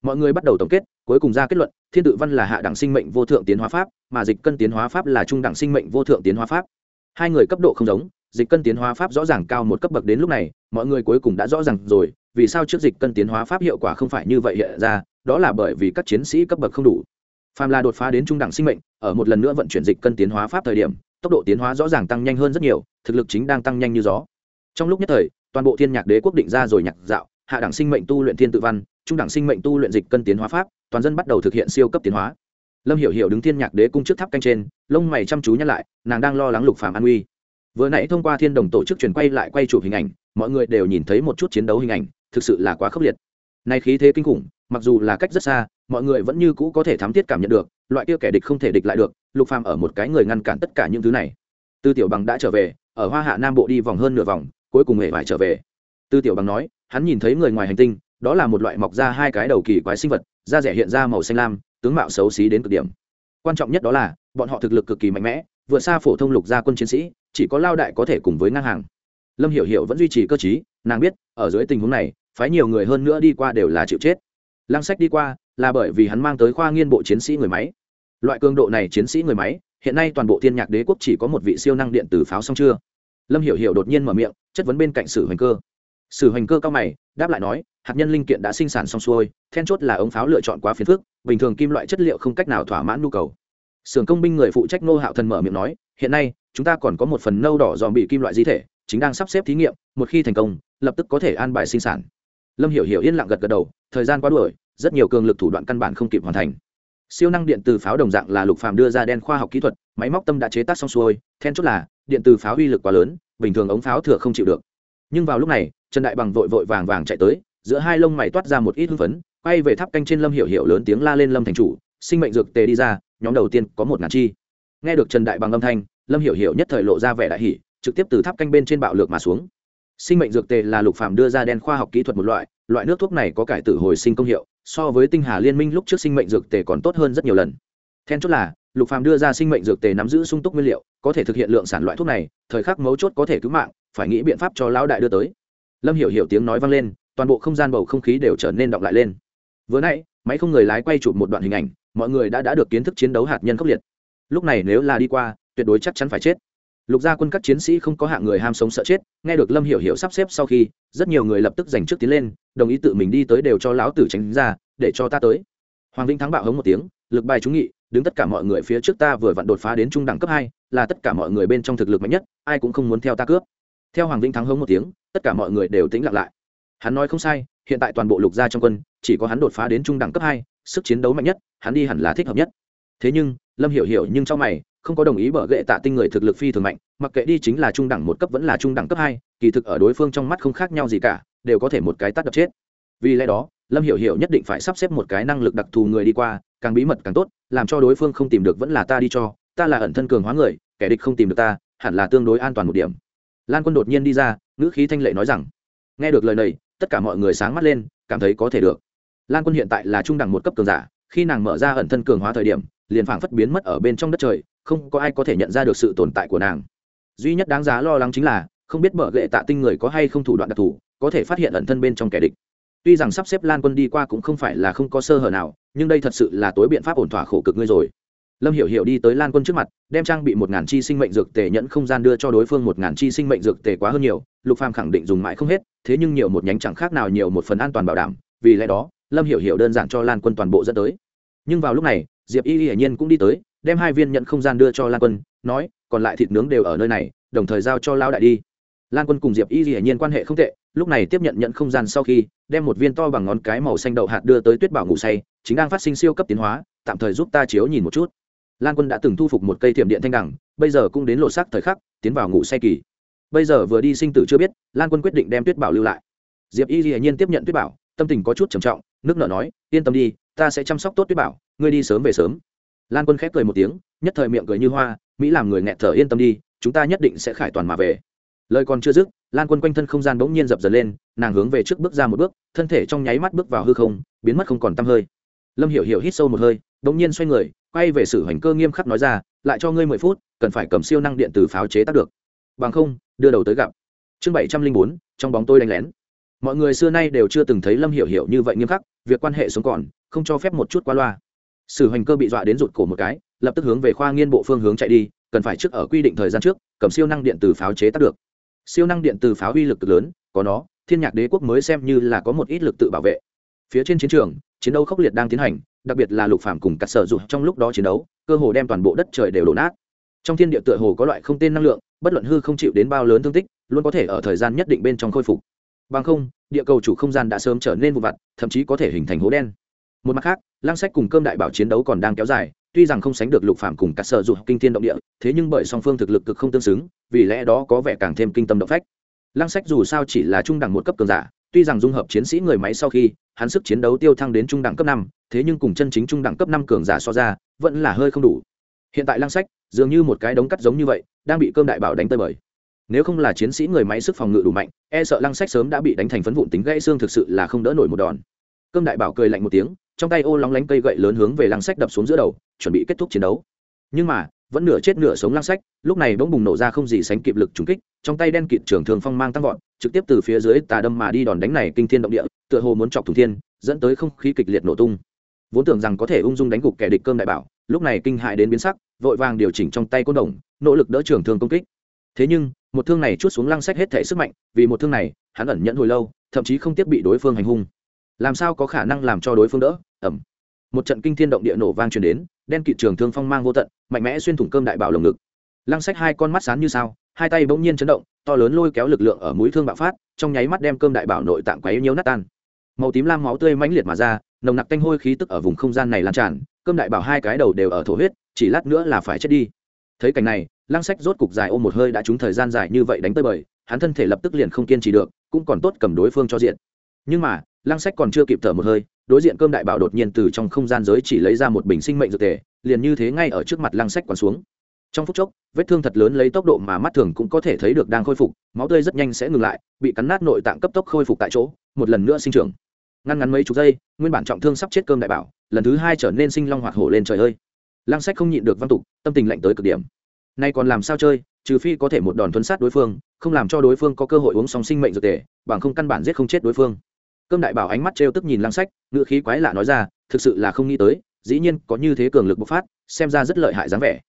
mọi người bắt đầu tổng kết, cuối cùng ra kết luận, thiên tự văn là hạ đẳng sinh mệnh vô thượng tiến hóa pháp, mà dịch cân tiến hóa pháp là trung đẳng sinh mệnh vô thượng tiến hóa pháp. Hai người cấp độ không giống, dịch cân tiến hóa pháp rõ ràng cao một cấp bậc đến lúc này, mọi người cuối cùng đã rõ ràng rồi, vì sao trước dịch cân tiến hóa pháp hiệu quả không phải như vậy hiện ra, đó là bởi vì các chiến sĩ cấp bậc không đủ. Phàm là đột phá đến trung đẳng sinh mệnh, ở một lần nữa vận chuyển dịch cân tiến hóa pháp thời điểm, tốc độ tiến hóa rõ ràng tăng nhanh hơn rất nhiều, thực lực chính đang tăng nhanh như gió. Trong lúc nhất thời, toàn bộ thiên nhạc đế quốc định ra rồi nhạc dạo, hạ đẳng sinh mệnh tu luyện thiên tự văn trung đẳng sinh mệnh tu luyện dịch cân tiến hóa pháp, toàn dân bắt đầu thực hiện siêu cấp tiến hóa. Lâm hiểu hiểu đứng thiên nhạc đế cung trước tháp canh trên, lông mày chăm chú nhắc lại, nàng đang lo lắng lục phàm an uy. Vừa nãy thông qua thiên đồng tổ chức truyền quay lại quay chụp hình ảnh, mọi người đều nhìn thấy một chút chiến đấu hình ảnh, thực sự là quá khốc liệt. Nay khí thế kinh khủng, mặc dù là cách rất xa, mọi người vẫn như cũ có thể thám thiết cảm nhận được, loại kia kẻ địch không thể địch lại được, lục phàm ở một cái người ngăn cản tất cả những thứ này. Tư tiểu bằng đã trở về, ở hoa hạ nam bộ đi vòng hơn nửa vòng, cuối cùng hề phải trở về. Tư tiểu bằng nói, hắn nhìn thấy người ngoài hành tinh đó là một loại mọc ra hai cái đầu kỳ quái sinh vật, da rẻ hiện ra màu xanh lam, tướng mạo xấu xí đến cực điểm. Quan trọng nhất đó là, bọn họ thực lực cực kỳ mạnh mẽ, vượt xa phổ thông lục gia quân chiến sĩ, chỉ có lao đại có thể cùng với ngang hàng. Lâm hiểu hiểu vẫn duy trì cơ chí nàng biết, ở dưới tình huống này, phái nhiều người hơn nữa đi qua đều là chịu chết. Lăng sách đi qua, là bởi vì hắn mang tới khoa nghiên bộ chiến sĩ người máy. Loại cường độ này chiến sĩ người máy, hiện nay toàn bộ thiên nhạc đế quốc chỉ có một vị siêu năng điện tử pháo xong chưa? Lâm hiểu hiểu đột nhiên mở miệng, chất vấn bên cạnh sử hoành cơ. Sử hoành cơ cao mày đáp lại nói, hạt nhân linh kiện đã sinh sản xong xuôi, then chốt là ống pháo lựa chọn quá phiền phức, bình thường kim loại chất liệu không cách nào thỏa mãn nhu cầu. Sưởng công binh người phụ trách nô hạo thần mở miệng nói, hiện nay, chúng ta còn có một phần nâu đỏ dòm bị kim loại di thể, chính đang sắp xếp thí nghiệm, một khi thành công, lập tức có thể an bài sinh sản. Lâm hiểu hiểu yên lặng gật gật đầu, thời gian quá đuổi, rất nhiều cường lực thủ đoạn căn bản không kịp hoàn thành. Siêu năng điện từ pháo đồng dạng là lục phàm đưa ra đen khoa học kỹ thuật, máy móc tâm đã chế tác xong xuôi, then chốt là, điện từ pháo uy lực quá lớn, bình thường ống pháo thừa không chịu được nhưng vào lúc này, trần đại bằng vội vội vàng vàng chạy tới, giữa hai lông mày toát ra một ít hưng phấn, quay về tháp canh trên lâm hiểu hiểu lớn tiếng la lên lâm thành chủ, sinh mệnh dược tề đi ra, nhóm đầu tiên có một ngàn chi. Nghe được trần đại bằng âm thanh, lâm hiểu hiểu nhất thời lộ ra vẻ đại hỉ, trực tiếp từ tháp canh bên trên bạo lược mà xuống. Sinh mệnh dược tề là lục phàm đưa ra đen khoa học kỹ thuật một loại loại nước thuốc này có cải tử hồi sinh công hiệu, so với tinh hà liên minh lúc trước sinh mệnh dược tề còn tốt hơn rất nhiều lần. Then chốt là, lục phàm đưa ra sinh mệnh dược tề nắm giữ sung túc nguyên liệu, có thể thực hiện lượng sản loại thuốc này, thời khắc mấu chốt có thể cứu mạng phải nghĩ biện pháp cho lão đại đưa tới. Lâm hiểu hiểu tiếng nói vang lên, toàn bộ không gian bầu không khí đều trở nên động lại lên. Vừa nãy, máy không người lái quay chụp một đoạn hình ảnh, mọi người đã đã được kiến thức chiến đấu hạt nhân khốc liệt. Lúc này nếu là đi qua, tuyệt đối chắc chắn phải chết. Lục gia quân các chiến sĩ không có hạng người ham sống sợ chết, nghe được lâm hiểu hiểu sắp xếp sau khi, rất nhiều người lập tức giành trước tiến lên, đồng ý tự mình đi tới đều cho lão tử tránh ra, để cho ta tới. Hoàng vĩnh thắng bạo hống một tiếng, lực bài trúng nghị, đứng tất cả mọi người phía trước ta vừa vặn đột phá đến trung đẳng cấp hai, là tất cả mọi người bên trong thực lực mạnh nhất, ai cũng không muốn theo ta cướp theo hoàng vĩnh thắng hống một tiếng, tất cả mọi người đều tĩnh lặng lại. Hắn nói không sai, hiện tại toàn bộ lục gia trong quân, chỉ có hắn đột phá đến trung đẳng cấp hai, sức chiến đấu mạnh nhất, hắn đi hẳn là thích hợp nhất. Thế nhưng, lâm hiểu hiểu nhưng trong mày, không có đồng ý bở gệ tạ tinh người thực lực phi thường mạnh, mặc kệ đi chính là trung đẳng một cấp vẫn là trung đẳng cấp hai, kỳ thực ở đối phương trong mắt không khác nhau gì cả, đều có thể một cái tắt đập chết. Vì lẽ đó, lâm hiểu hiểu nhất định phải sắp xếp một cái năng lực đặc thù người đi qua, càng bí mật càng tốt, làm cho đối phương không tìm được vẫn là ta đi cho, ta là ẩn thân cường hóa người, kẻ địch không tìm được ta, hẳn là tương đối an toàn một điểm lan quân đột nhiên đi ra, ngữ khí thanh lệ nói rằng, nghe được lời này, tất cả mọi người sáng mắt lên, cảm thấy có thể được. Lan quân hiện tại là trung đẳng một cấp cường giả, khi nàng mở ra ẩn thân cường hóa thời điểm, liền phảng phất biến mất ở bên trong đất trời, không có ai có thể nhận ra được sự tồn tại của nàng. Duy nhất đáng giá lo lắng chính là, không biết mở gệ tạ tinh người có hay không thủ đoạn đặc thù, có thể phát hiện ẩn thân bên trong kẻ địch. Tuy rằng sắp xếp lan quân đi qua cũng không phải là không có sơ hở nào, nhưng đây thật sự là tối biện pháp ổn thỏa khổ cực ngươi rồi lâm hiểu hiểu đi tới lan quân trước mặt, đem trang bị một ngàn chi sinh mệnh dược tề nhẫn không gian đưa cho đối phương một ngàn chi sinh mệnh dược tề quá hơn nhiều, lục phàm khẳng định dùng mãi không hết, thế nhưng nhiều một nhánh chẳng khác nào nhiều một phần an toàn bảo đảm, vì lẽ đó, lâm hiểu hiểu đơn giản cho lan quân toàn bộ dẫn tới. Nhưng vào lúc này, diệp y hiển nhiên cũng đi tới, đem hai viên nhận không gian đưa cho lan quân, nói, còn lại thịt nướng đều ở nơi này, đồng thời giao cho lao đại đi. Lan quân cùng diệp y hiển nhiên quan hệ không tệ, lúc này tiếp nhận nhận không gian sau khi, đem một viên to bằng ngón cái màu xanh đậu hạt đưa tới tuyết bảo ngủ say, chính đang phát sinh siêu cấp tiến hóa, tạm thời giúp ta chiếu nhìn một chút lan quân đã từng thu phục một cây thiểm điện thanh đẳng bây giờ cũng đến lộ sắc thời khắc, tiến vào ngủ say kỳ. Bây giờ vừa đi sinh tử chưa biết, lan quân quyết định đem tuyết bảo lưu lại. Diệp y hiển nhiên tiếp nhận tuyết bảo, tâm tình có chút trầm trọng, nước nợ nói, yên tâm đi, ta sẽ chăm sóc tốt tuyết bảo, ngươi đi sớm về sớm. Lan quân khép cười một tiếng, nhất thời miệng cười như hoa, mỹ làm người nghẹt thở yên tâm đi, chúng ta nhất định sẽ khải toàn mà về. Lời còn chưa dứt, lan quân quanh thân không gian bỗng nhiên dập dần lên, nàng hướng về trước bước ra một bước, thân thể trong nháy mắt bước vào hư không, biến mất không còn tăm hơi. Lâm hiểu hiểu hít sâu một hơi, bỗng nhiên xoay người quay về sử hoành cơ nghiêm khắc nói ra, lại cho ngươi mười phút, cần phải cầm siêu năng điện từ pháo chế tác được. Bằng không, đưa đầu tới gặp. Chương bảy trăm linh bốn, trong bóng tôi đánh lén. Mọi người xưa nay đều chưa từng thấy lâm hiểu hiểu như vậy nghiêm khắc, việc quan hệ sống còn, không cho phép một chút qua loa. Sử hoành cơ bị dọa đến rụt cổ một cái, lập tức hướng về khoa nghiên bộ phương hướng chạy đi, cần phải trước ở quy định thời gian trước, cầm siêu năng điện từ pháo chế tác được. Siêu năng điện từ pháo uy lực cực lớn, có nó, thiên nhạc đế quốc mới xem như là có một ít lực tự bảo vệ. Phía trên chiến trường chiến đấu khốc liệt đang tiến hành, đặc biệt là lục phạm cùng cắt sở dụng trong lúc đó chiến đấu, cơ hồ đem toàn bộ đất trời đều đổ nát. Trong thiên địa tựa hồ có loại không tên năng lượng, bất luận hư không chịu đến bao lớn thương tích, luôn có thể ở thời gian nhất định bên trong khôi phục. Bằng không, địa cầu chủ không gian đã sớm trở nên vụ vặt, thậm chí có thể hình thành hố đen. Một mặt khác lang sách cùng cơm đại bảo chiến đấu còn đang kéo dài, tuy rằng không sánh được lục phạm cùng cắt sở dụng kinh thiên động địa, thế nhưng bởi song phương thực lực cực không tương xứng, vì lẽ đó có vẻ càng thêm kinh tâm động phách. Lang sách dù sao chỉ là trung đẳng một cấp cường giả tuy rằng dung hợp chiến sĩ người máy sau khi, hắn sức chiến đấu tiêu thăng đến trung đẳng cấp năm, thế nhưng cùng chân chính trung đẳng cấp năm cường giả so ra, vẫn là hơi không đủ. Hiện tại lăng sách, dường như một cái đống cắt giống như vậy, đang bị cơm đại bảo đánh tơi bời. Nếu không là chiến sĩ người máy sức phòng ngự đủ mạnh e sợ lăng sách sớm đã bị đánh thành phấn vụn tính gãy xương thực sự là không đỡ nổi một đòn. Cơm đại bảo cười lạnh một tiếng, trong tay ô lóng lánh cây gậy lớn hướng về lăng sách đập xuống giữa đầu, chuẩn bị kết thúc chiến đấu. Nhưng mà vẫn nửa chết nửa sống lăng sách, lúc này bỗng bùng nổ ra không gì sánh kịp lực trúng kích, trong tay đen kịt trường thường phong mang tăng vọt, trực tiếp từ phía dưới tà đâm mà đi đòn đánh này kinh thiên động địa, tựa hồ muốn chọc thủ thiên, dẫn tới không khí kịch liệt nổ tung. Vốn tưởng rằng có thể ung dung đánh gục kẻ địch cơm đại bảo, lúc này kinh hại đến biến sắc, vội vàng điều chỉnh trong tay côn đồng, nỗ lực đỡ trường thương công kích. Thế nhưng, một thương này chút xuống lăng sách hết thể sức mạnh, vì một thương này, hắn ẩn nhẫn hồi lâu, thậm chí không tiếp bị đối phương hành hung. Làm sao có khả năng làm cho đối phương đỡ? Ẩm. Một trận kinh thiên động địa nổ vang truyền đến đen kịt trường thương phong mang vô tận, mạnh mẽ xuyên thủng cơm đại bảo lồng ngực. Lăng sách hai con mắt sáng như sao, hai tay bỗng nhiên chấn động, to lớn lôi kéo lực lượng ở mũi thương bạo phát, trong nháy mắt đem cơm đại bảo nội tạng quấy nhiễu nát tan. Màu tím lam máu tươi mãnh liệt mà ra, nồng nặc tanh hôi khí tức ở vùng không gian này lan tràn, cơm đại bảo hai cái đầu đều ở thổ huyết, chỉ lát nữa là phải chết đi. Thấy cảnh này, lăng sách rốt cục dài ôm một hơi đã trúng thời gian dài như vậy đánh tới bời, hắn thân thể lập tức liền không kiên trì được, cũng còn tốt cầm đối phương cho diện. Nhưng mà, lăng sách còn chưa kịp thở một hơi đối diện cơm đại bảo đột nhiên từ trong không gian giới chỉ lấy ra một bình sinh mệnh dược tề, liền như thế ngay ở trước mặt lăng sách quán xuống. Trong phút chốc, vết thương thật lớn lấy tốc độ mà mắt thường cũng có thể thấy được đang khôi phục, máu tươi rất nhanh sẽ ngừng lại, bị cắn nát nội tạng cấp tốc khôi phục tại chỗ, một lần nữa sinh trưởng. Ngăn ngắn mấy chục giây, nguyên bản trọng thương sắp chết cơm đại bảo, lần thứ hai trở nên sinh long hoạt hổ lên trời ơi. Lăng sách không nhịn được văn tục, tâm tình lạnh tới cực điểm. Nay còn làm sao chơi, trừ phi có thể một đòn thuấn sát đối phương, không làm cho đối phương có cơ hội uống xong sinh mệnh dược tề, bằng không căn bản giết không chết đối phương cơm đại bảo ánh mắt trêu tức nhìn lăng sách, ngữ khí quái lạ nói ra, thực sự là không nghĩ tới, dĩ nhiên có như thế cường lực bộc phát, xem ra rất lợi hại dáng vẻ.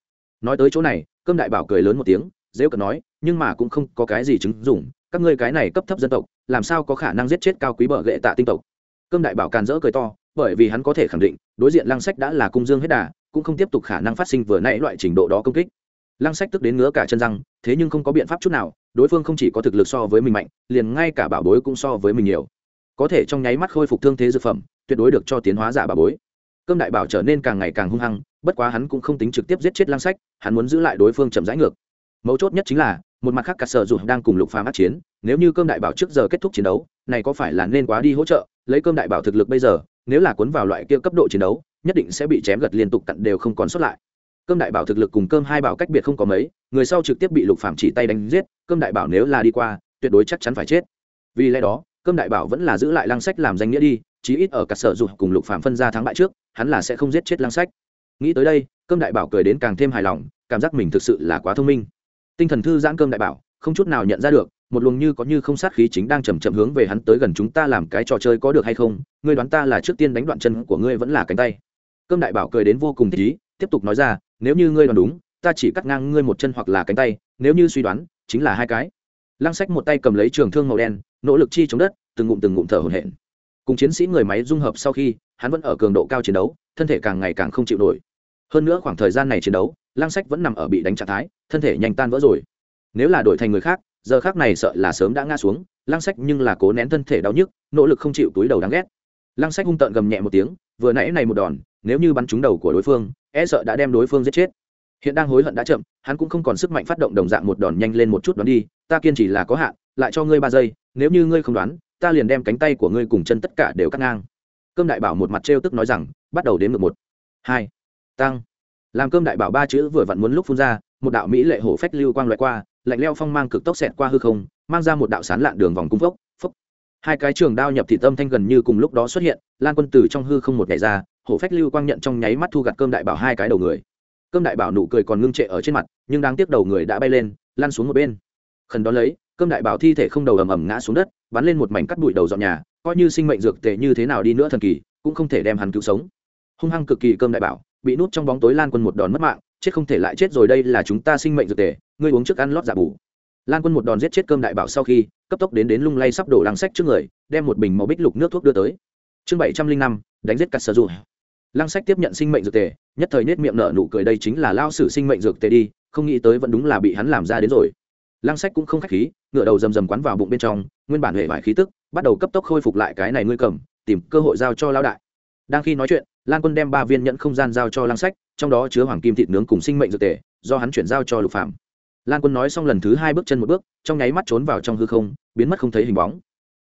Nói tới chỗ này, cơm đại bảo cười lớn một tiếng, dễ cận nói, nhưng mà cũng không có cái gì chứng dụng, các ngươi cái này cấp thấp dân tộc, làm sao có khả năng giết chết cao quý bờ gệ tạ tinh tộc? Cơm đại bảo càn rỡ cười to, bởi vì hắn có thể khẳng định, đối diện lăng sách đã là cung dương hết đà, cũng không tiếp tục khả năng phát sinh vừa nãy loại trình độ đó công kích. Lăng sách tức đến ngứa cả chân răng, thế nhưng không có biện pháp chút nào, đối phương không chỉ có thực lực so với mình mạnh, liền ngay cả bảo bối cũng so với mình nhiều có thể trong nháy mắt khôi phục thương thế dược phẩm, tuyệt đối được cho tiến hóa giả bà bối. Cơm đại bảo trở nên càng ngày càng hung hăng, bất quá hắn cũng không tính trực tiếp giết chết lang sách, hắn muốn giữ lại đối phương chậm rãi ngược. Mấu chốt nhất chính là, một mặt khác cả sở dù đang cùng lục phàm át chiến, nếu như cơm đại bảo trước giờ kết thúc chiến đấu, này có phải là nên quá đi hỗ trợ, lấy cơm đại bảo thực lực bây giờ, nếu là cuốn vào loại kia cấp độ chiến đấu, nhất định sẽ bị chém gật liên tục tận đều không còn sót lại. Cơm đại bảo thực lực cùng cơm hai bảo cách biệt không có mấy, người sau trực tiếp bị lục phàm chỉ tay đánh giết, cơm đại bảo nếu là đi qua, tuyệt đối chắc chắn phải chết. Vì lẽ đó cơm đại bảo vẫn là giữ lại lăng sách làm danh nghĩa đi, chí ít ở cả sở dục cùng lục phạm phân ra thắng bại trước, hắn là sẽ không giết chết lăng sách. Nghĩ tới đây, cơm đại bảo cười đến càng thêm hài lòng, cảm giác mình thực sự là quá thông minh. Tinh thần thư giãn cơm đại bảo, không chút nào nhận ra được, một luồng như có như không sát khí chính đang chầm chậm hướng về hắn tới gần chúng ta làm cái trò chơi có được hay không, ngươi đoán ta là trước tiên đánh đoạn chân của ngươi vẫn là cánh tay. Cơm đại bảo cười đến vô cùng thích ý, tiếp tục nói ra, nếu như ngươi đoán đúng, ta chỉ cắt ngang ngươi một chân hoặc là cánh tay, nếu như suy đoán, chính là hai cái. Lăng sách một tay cầm lấy trường thương màu đen nỗ lực chi chống đất, từng ngụm từng ngụm thở hổn hển. Cùng chiến sĩ người máy dung hợp sau khi, hắn vẫn ở cường độ cao chiến đấu, thân thể càng ngày càng không chịu nổi. Hơn nữa khoảng thời gian này chiến đấu, lang sách vẫn nằm ở bị đánh trạng thái, thân thể nhanh tan vỡ rồi. Nếu là đổi thành người khác, giờ khác này sợ là sớm đã ngã xuống, lang sách nhưng là cố nén thân thể đau nhức, nỗ lực không chịu túi đầu đáng ghét. Lang sách hung tợn gầm nhẹ một tiếng, vừa nãy này một đòn, nếu như bắn trúng đầu của đối phương e sợ đã đem đối phương giết chết. Hiện đang hối hận đã chậm, hắn cũng không còn sức mạnh phát động đồng dạng một đòn nhanh lên một chút đón đi, ta kiên trì là có hạn lại cho ngươi ba giây, nếu như ngươi không đoán, ta liền đem cánh tay của ngươi cùng chân tất cả đều cắt ngang. Cơm đại bảo một mặt trêu tức nói rằng, bắt đầu đến ngược một, hai, tăng. Làm cơm đại bảo ba chữ vừa vặn muốn lúc phun ra, một đạo mỹ lệ hổ phách lưu quang loại qua, lạnh leo phong mang cực tốc xẹt qua hư không, mang ra một đạo sán lạn đường vòng cung phốc phốc. Hai cái trường đao nhập thị tâm thanh gần như cùng lúc đó xuất hiện, lan quân tử trong hư không một ngày ra, hổ phách lưu quang nhận trong nháy mắt thu gặt cơm đại bảo hai cái đầu người. Cơm đại bảo nụ cười còn ngưng trệ ở trên mặt, nhưng đáng tiếc đầu người đã bay lên lan xuống một bên. Khẩn đón lấy cơm đại bảo thi thể không đầu ầm ầm ngã xuống đất, bắn lên một mảnh cắt bụi đầu dọn nhà, coi như sinh mệnh dược tệ như thế nào đi nữa thần kỳ, cũng không thể đem hắn cứu sống. Hung hăng cực kỳ cơm đại bảo, bị nút trong bóng tối lan quân một đòn mất mạng, chết không thể lại chết rồi, đây là chúng ta sinh mệnh dược tề ngươi uống trước ăn lót giả bù. Lan quân một đòn giết chết cơm đại bảo sau khi, cấp tốc đến đến lung lay sắp đổ lăng sách trước người, đem một bình màu bích lục nước thuốc đưa tới. Chương bảy trăm linh năm, đánh giết cắt sơ dù lăng sách tiếp nhận sinh mệnh dược tề nhất thời nết miệng nở nụ cười, đây chính là lao sử sinh mệnh dược tề đi, không nghĩ tới vẫn đúng là bị hắn làm ra đến rồi. Lăng sách cũng không khách khí ngựa đầu rầm rầm quắn vào bụng bên trong, nguyên bản hệ vải khí tức, bắt đầu cấp tốc khôi phục lại cái này ngươi cầm, tìm cơ hội giao cho lão đại. Đang khi nói chuyện, lan quân đem ba viên nhẫn không gian giao cho lăng sách, trong đó chứa hoàng kim thịt nướng cùng sinh mệnh dược tề, do hắn chuyển giao cho lục phạm lan quân nói xong lần thứ hai bước chân một bước, trong nháy mắt trốn vào trong hư không, biến mất không thấy hình bóng.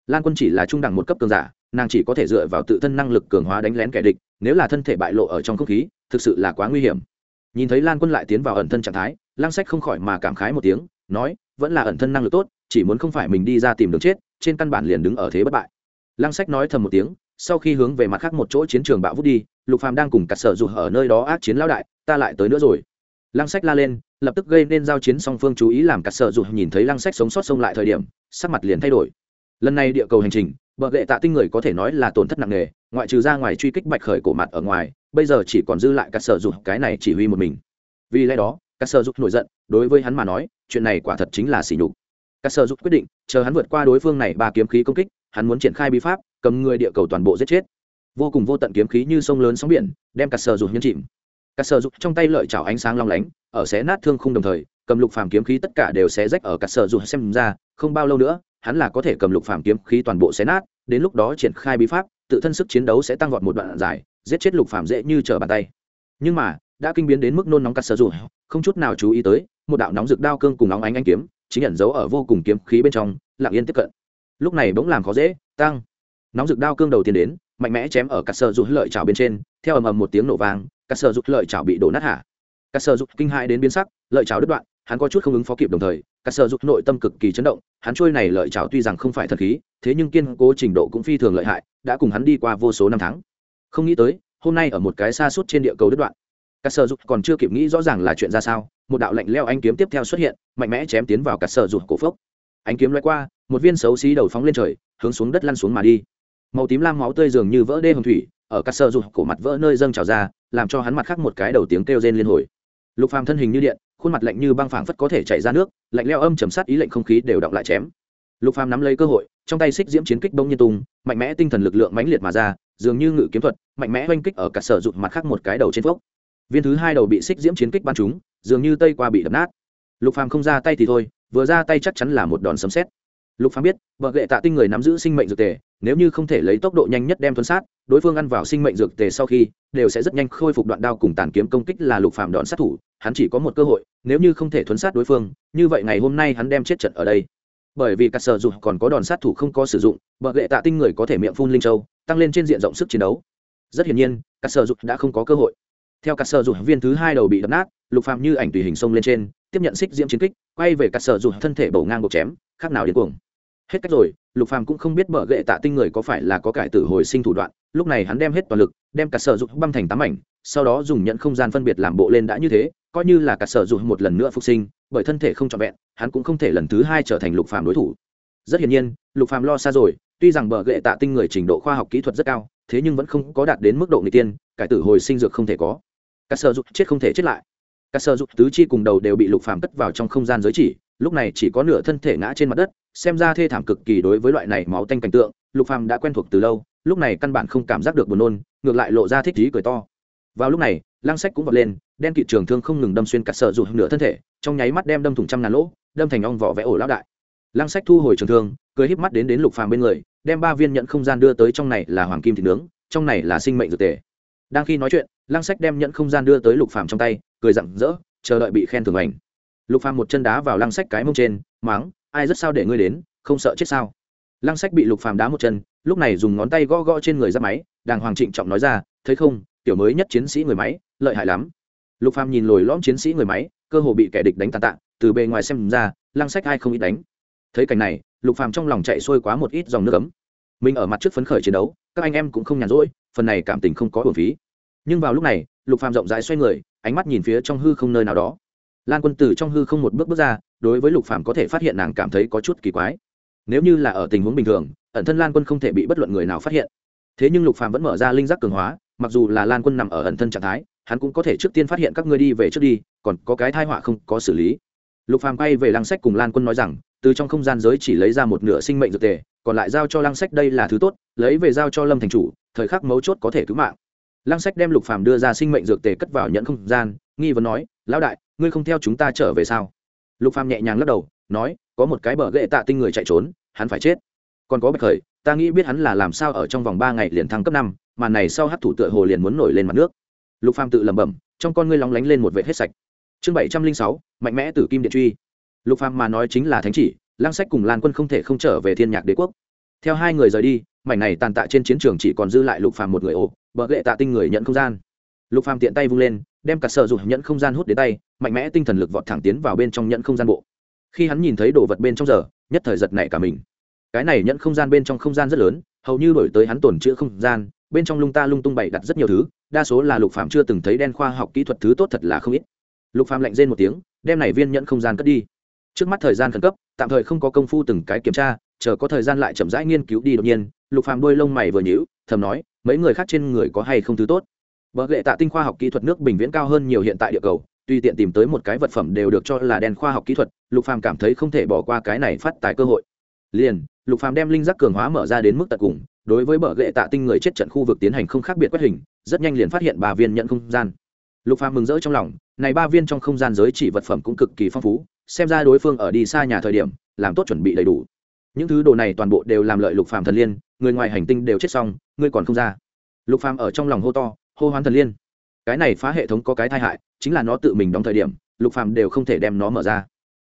Lan quân chỉ là trung đẳng một cấp cường giả, nàng chỉ có thể dựa vào tự thân năng lực cường hóa đánh lén kẻ địch, nếu là thân thể bại lộ ở trong không khí, thực sự là quá nguy hiểm. Nhìn thấy lan quân lại tiến vào ẩn thân trạng thái lang sách không khỏi mà cảm khái một tiếng nói, vẫn là ẩn thân năng lực tốt, chỉ muốn không phải mình đi ra tìm đường chết, trên căn bản liền đứng ở thế bất bại. Lang sách nói thầm một tiếng, sau khi hướng về mặt khác một chỗ chiến trường bạo vút đi, lục phàm đang cùng cặt sở dù ở nơi đó ác chiến lão đại, ta lại tới nữa rồi. Lăng sách la lên, lập tức gây nên giao chiến song phương chú ý làm cặt sở dù nhìn thấy lăng sách sống sót xông lại thời điểm, sắc mặt liền thay đổi. Lần này địa cầu hành trình, bờ vệ tạ tinh người có thể nói là tổn thất nặng nề, ngoại trừ ra ngoài truy kích bạch khởi cổ mặt ở ngoài, bây giờ chỉ còn dư lại cặt sở dù, cái này chỉ huy một mình. Vì lẽ đó cắt sở dục nổi giận, đối với hắn mà nói, chuyện này quả thật chính là sỉ nhục. Cắt sở dục quyết định, chờ hắn vượt qua đối phương này ba kiếm khí công kích, hắn muốn triển khai bí pháp, cầm người địa cầu toàn bộ giết chết. Vô cùng vô tận kiếm khí như sông lớn sóng biển, đem cắt sở dục nhấn chìm. Cắt sở dục trong tay lợi chảo ánh sáng long lánh, ở xé nát thương khung đồng thời, cầm lục phàm kiếm khí tất cả đều xé rách ở cắt sở dục xem ra, không bao lâu nữa, hắn là có thể cầm lục phàm kiếm khí toàn bộ xé nát, đến lúc đó triển khai bí pháp, tự thân sức chiến đấu sẽ tăng vọt một đoạn dài, giết chết lục phàm dễ như trở bàn tay. Nhưng mà đã kinh biến đến mức nôn nóng cắt sơ dục không chút nào chú ý tới, một đạo nóng rực đao cương cùng nóng ánh anh kiếm, chính ẩn giấu ở vô cùng kiếm khí bên trong, lặng yên tiếp cận. Lúc này bỗng làm khó dễ, tăng. Nóng rực đao cương đầu tiên đến, mạnh mẽ chém ở cắt sơ rụt lợi chảo bên trên, theo ầm ầm một tiếng nổ vang, cắt sơ rụt lợi chảo bị đổ nát hạ. Cắt sơ rụt kinh hãi đến biến sắc, lợi chảo đứt đoạn, hắn có chút không ứng phó kịp đồng thời, cắt sơ rụt nội tâm cực kỳ chấn động, hắn trôi này lợi chảo tuy rằng không phải thật khí, thế nhưng kiên cố trình độ cũng phi thường lợi hại, đã cùng hắn đi qua vô số năm tháng. Không nghĩ tới, hôm nay ở một cái xa suốt trên địa cầu đứt đoạn cắt sở dục còn chưa kịp nghĩ rõ ràng là chuyện ra sao, một đạo lạnh leo anh kiếm tiếp theo xuất hiện, mạnh mẽ chém tiến vào cắt sở dục cổ phốc. Anh kiếm loay qua, một viên xấu xí đầu phóng lên trời, hướng xuống đất lăn xuống mà đi. Màu tím lam máu tươi dường như vỡ đê hồng thủy, ở cắt sơ dục cổ mặt vỡ nơi dâng trào ra, làm cho hắn mặt khác một cái đầu tiếng kêu rên liên hồi. Lục phàm thân hình như điện, khuôn mặt lạnh như băng phảng phất có thể chảy ra nước, lạnh leo âm chầm sát ý lệnh không khí đều động lại chém. Lục phàm nắm lấy cơ hội, trong tay xích diễm chiến kích bông nhiên tung, mạnh mẽ tinh thần lực lượng mãnh liệt mà ra, dường như ngự kiếm thuật, mạnh mẽ oanh kích ở cắt sở dục mặt khác một cái đầu trên phốc viên thứ hai đầu bị xích diễm chiến kích bắn trúng, dường như tây qua bị đập nát. Lục phàm không ra tay thì thôi, vừa ra tay chắc chắn là một đòn sấm xét lục phàm biết, vợ gệ tạ tinh người nắm giữ sinh mệnh dược tề, nếu như không thể lấy tốc độ nhanh nhất đem tuân sát, đối phương ăn vào sinh mệnh dược tề sau khi, đều sẽ rất nhanh khôi phục đoạn đao cùng tàn kiếm công kích là lục phàm đòn sát thủ, hắn chỉ có một cơ hội, nếu như không thể thuấn sát đối phương, như vậy ngày hôm nay hắn đem chết trận ở đây. Bởi vì cát sở dục còn có đòn sát thủ không có sử dụng, vợ gệ tạ tinh người có thể miệng phun linh châu, tăng lên trên diện rộng sức chiến đấu. Rất hiển nhiên cát sở dục đã không có cơ hội theo cắt sở dù viên thứ hai đầu bị đập nát lục phàm như ảnh tùy hình sông lên trên tiếp nhận xích diễm chiến kích quay về cắt sở dù thân thể bổ ngang bột chém khác nào điên cuồng. Hết cách rồi lục phàm cũng không biết bờ gậy tạ tinh người có phải là có cải tử hồi sinh thủ đoạn lúc này hắn đem hết toàn lực đem cả sở dục băm thành tám ảnh, sau đó dùng nhận không gian phân biệt làm bộ lên đã như thế coi như là cả sở dục một lần nữa phục sinh bởi thân thể không trọn vẹn hắn cũng không thể lần thứ hai trở thành lục phàm đối thủ. Rất hiển nhiên lục phàm lo xa rồi tuy rằng bờ gậy tạ tinh người trình độ khoa học kỹ thuật rất cao thế nhưng vẫn không có đạt đến mức độ người tiên cải tử hồi sinh dược không thể có cả sở dục chết không thể chết lại. Cả sở dục tứ chi cùng đầu đều bị lục phàm cất vào trong không gian giới chỉ, lúc này chỉ có nửa thân thể ngã trên mặt đất, xem ra thê thảm cực kỳ đối với loại này máu tanh cảnh tượng, lục phàm đã quen thuộc từ lâu, lúc này căn bản không cảm giác được buồn nôn, ngược lại lộ ra thích trí cười to. Vào lúc này lang sách cũng vọt lên, đen kịt trường thương không ngừng đâm xuyên cả sợ dù nửa thân thể, trong nháy mắt đem đâm thủng trăm ngàn lỗ, đâm thành ong vỏ vẽ ổ lão đại. Lang sách thu hồi trường thương, cười híp mắt đến đến lục phàm bên người, đem ba viên nhận không gian đưa tới trong này là hoàng kim thịt nướng, trong này là sinh mệnh dược tề. Đang khi nói chuyện lang sách đem nhận không gian đưa tới lục phàm trong tay, cười rặng rỡ, chờ đợi bị khen thưởng ảnh. Lục phàm một chân đá vào lang sách cái mông trên máng ai rất sao để ngươi đến, không sợ chết sao? Lăng sách bị lục phàm đá một chân, lúc này dùng ngón tay gõ gõ trên người ra máy, đàng hoàng trịnh trọng nói ra, thấy không, tiểu mới nhất chiến sĩ người máy, lợi hại lắm. Lục phàm nhìn lồi lõm chiến sĩ người máy, cơ hồ bị kẻ địch đánh tàn tạ, từ bề ngoài xem ra, lăng sách ai không ít đánh. Thấy cảnh này, lục phàm trong lòng chạy xuôi quá một ít dòng nước ấm. Mình ở mặt trước phấn khởi chiến đấu, các anh em cũng không nhàn rỗi, phần này cảm tình không có bổn phí nhưng vào lúc này, lục phàm rộng rãi xoay người, ánh mắt nhìn phía trong hư không nơi nào đó. Lan quân từ trong hư không một bước bước ra, đối với lục phàm có thể phát hiện nàng cảm thấy có chút kỳ quái. Nếu như là ở tình huống bình thường, ẩn thân lan quân không thể bị bất luận người nào phát hiện. Thế nhưng lục phàm vẫn mở ra linh giác cường hóa, mặc dù là lan quân nằm ở ẩn thân trạng thái, hắn cũng có thể trước tiên phát hiện các ngươi đi về trước đi, còn có cái thai họa không có xử lý. Lục phàm quay về lăng sách cùng lan quân nói rằng, từ trong không gian giới chỉ lấy ra một nửa sinh mệnh dược tề, còn lại giao cho lăng sách đây là thứ tốt, lấy về giao cho lâm thành chủ, thời khắc mấu chốt có thể cứu mạng lăng sách đem lục phàm đưa ra sinh mệnh dược tề cất vào nhận không gian, nghi vấn nói, lão đại, ngươi không theo chúng ta trở về sao? Lục phàm nhẹ nhàng lắc đầu, nói, có một cái bờ gậy tạ tinh người chạy trốn, hắn phải chết. Còn có bạch khởi, ta nghĩ biết hắn là làm sao ở trong vòng ba ngày liền thăng cấp năm, mà này sau hát thủ tựa hồ liền muốn nổi lên mặt nước. Lục phàm tự lẩm bẩm, trong con ngươi lóng lánh lên một vệt hết sạch. Chương bảy trăm linh sáu, mạnh mẽ tử kim điện truy. Lục phàm mà nói chính là thánh chỉ lang sách cùng lan quân không thể không trở về thiên nhạc đế quốc. Theo hai người rời đi, mảnh này tàn tạ trên chiến trường chỉ còn dư lại lục phàm một người ốm bờ gậy tạ tinh người nhận không gian. Lục phàm tiện tay vung lên, đem cả sợ dùng nhận không gian hút đến tay, mạnh mẽ tinh thần lực vọt thẳng tiến vào bên trong nhận không gian bộ. Khi hắn nhìn thấy đồ vật bên trong giờ, nhất thời giật nảy cả mình. Cái này nhận không gian bên trong không gian rất lớn, hầu như đổi tới hắn tổn chữa không gian, bên trong lung ta lung tung bày đặt rất nhiều thứ, đa số là lục phàm chưa từng thấy đen khoa học kỹ thuật thứ tốt thật là không ít. Lục phàm lạnh rên một tiếng, đem này viên nhận không gian cất đi. Trước mắt thời gian khẩn cấp, tạm thời không có công phu từng cái kiểm tra, chờ có thời gian lại chậm rãi nghiên cứu đi đột nhiên, lục phàm đôi lông mày vừa nhíu, thầm nói mấy người khác trên người có hay không thứ tốt. Vợ lệ tạ tinh khoa học kỹ thuật nước bình viễn cao hơn nhiều hiện tại địa cầu, tuy tiện tìm tới một cái vật phẩm đều được cho là đen khoa học kỹ thuật, lục phàm cảm thấy không thể bỏ qua cái này phát tài cơ hội. Liền, lục phàm đem linh giác cường hóa mở ra đến mức tận cùng, đối với bờ gậy tạ tinh người chết trận khu vực tiến hành không khác biệt quét hình, rất nhanh liền phát hiện ba viên nhận không gian. Lục phàm mừng rỡ trong lòng, này ba viên trong không gian giới chỉ vật phẩm cũng cực kỳ phong phú, xem ra đối phương ở đi xa nhà thời điểm, làm tốt chuẩn bị đầy đủ những thứ đồ này toàn bộ đều làm lợi lục phàm thần liên, người ngoài hành tinh đều chết xong, ngươi còn không ra. Lục phàm ở trong lòng hô to, hô hoán thần liên. Cái này phá hệ thống có cái tai hại, chính là nó tự mình đóng thời điểm, lục phàm đều không thể đem nó mở ra.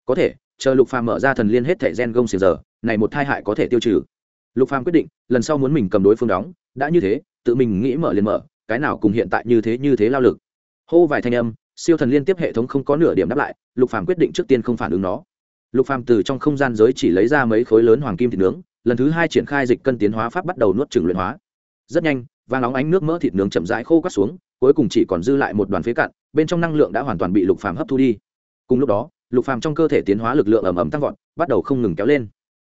Có thể, chờ lục phàm mở ra thần liên hết thể gen gông xiềng giờ, này một thai hại có thể tiêu trừ. Lục phàm quyết định, lần sau muốn mình cầm đối phương đóng, đã như thế, tự mình nghĩ mở liền mở, cái nào cùng hiện tại như thế như thế lao lực. Hô vài thanh âm, siêu thần liên tiếp hệ thống không có nửa điểm đáp lại, lục phàm quyết định trước tiên không phản ứng nó lục phàm từ trong không gian giới chỉ lấy ra mấy khối lớn hoàng kim thịt nướng, lần thứ hai triển khai dịch cân tiến hóa pháp bắt đầu nuốt trừng luyện hóa. Rất nhanh vàng óng ánh nước mỡ thịt nướng chậm rãi khô quắt xuống, cuối cùng chỉ còn dư lại một đoàn phế cạn bên trong năng lượng đã hoàn toàn bị lục phàm hấp thu đi. Cùng lúc đó, lục phàm trong cơ thể tiến hóa lực lượng ầm ầm tăng vọt, bắt đầu không ngừng kéo lên.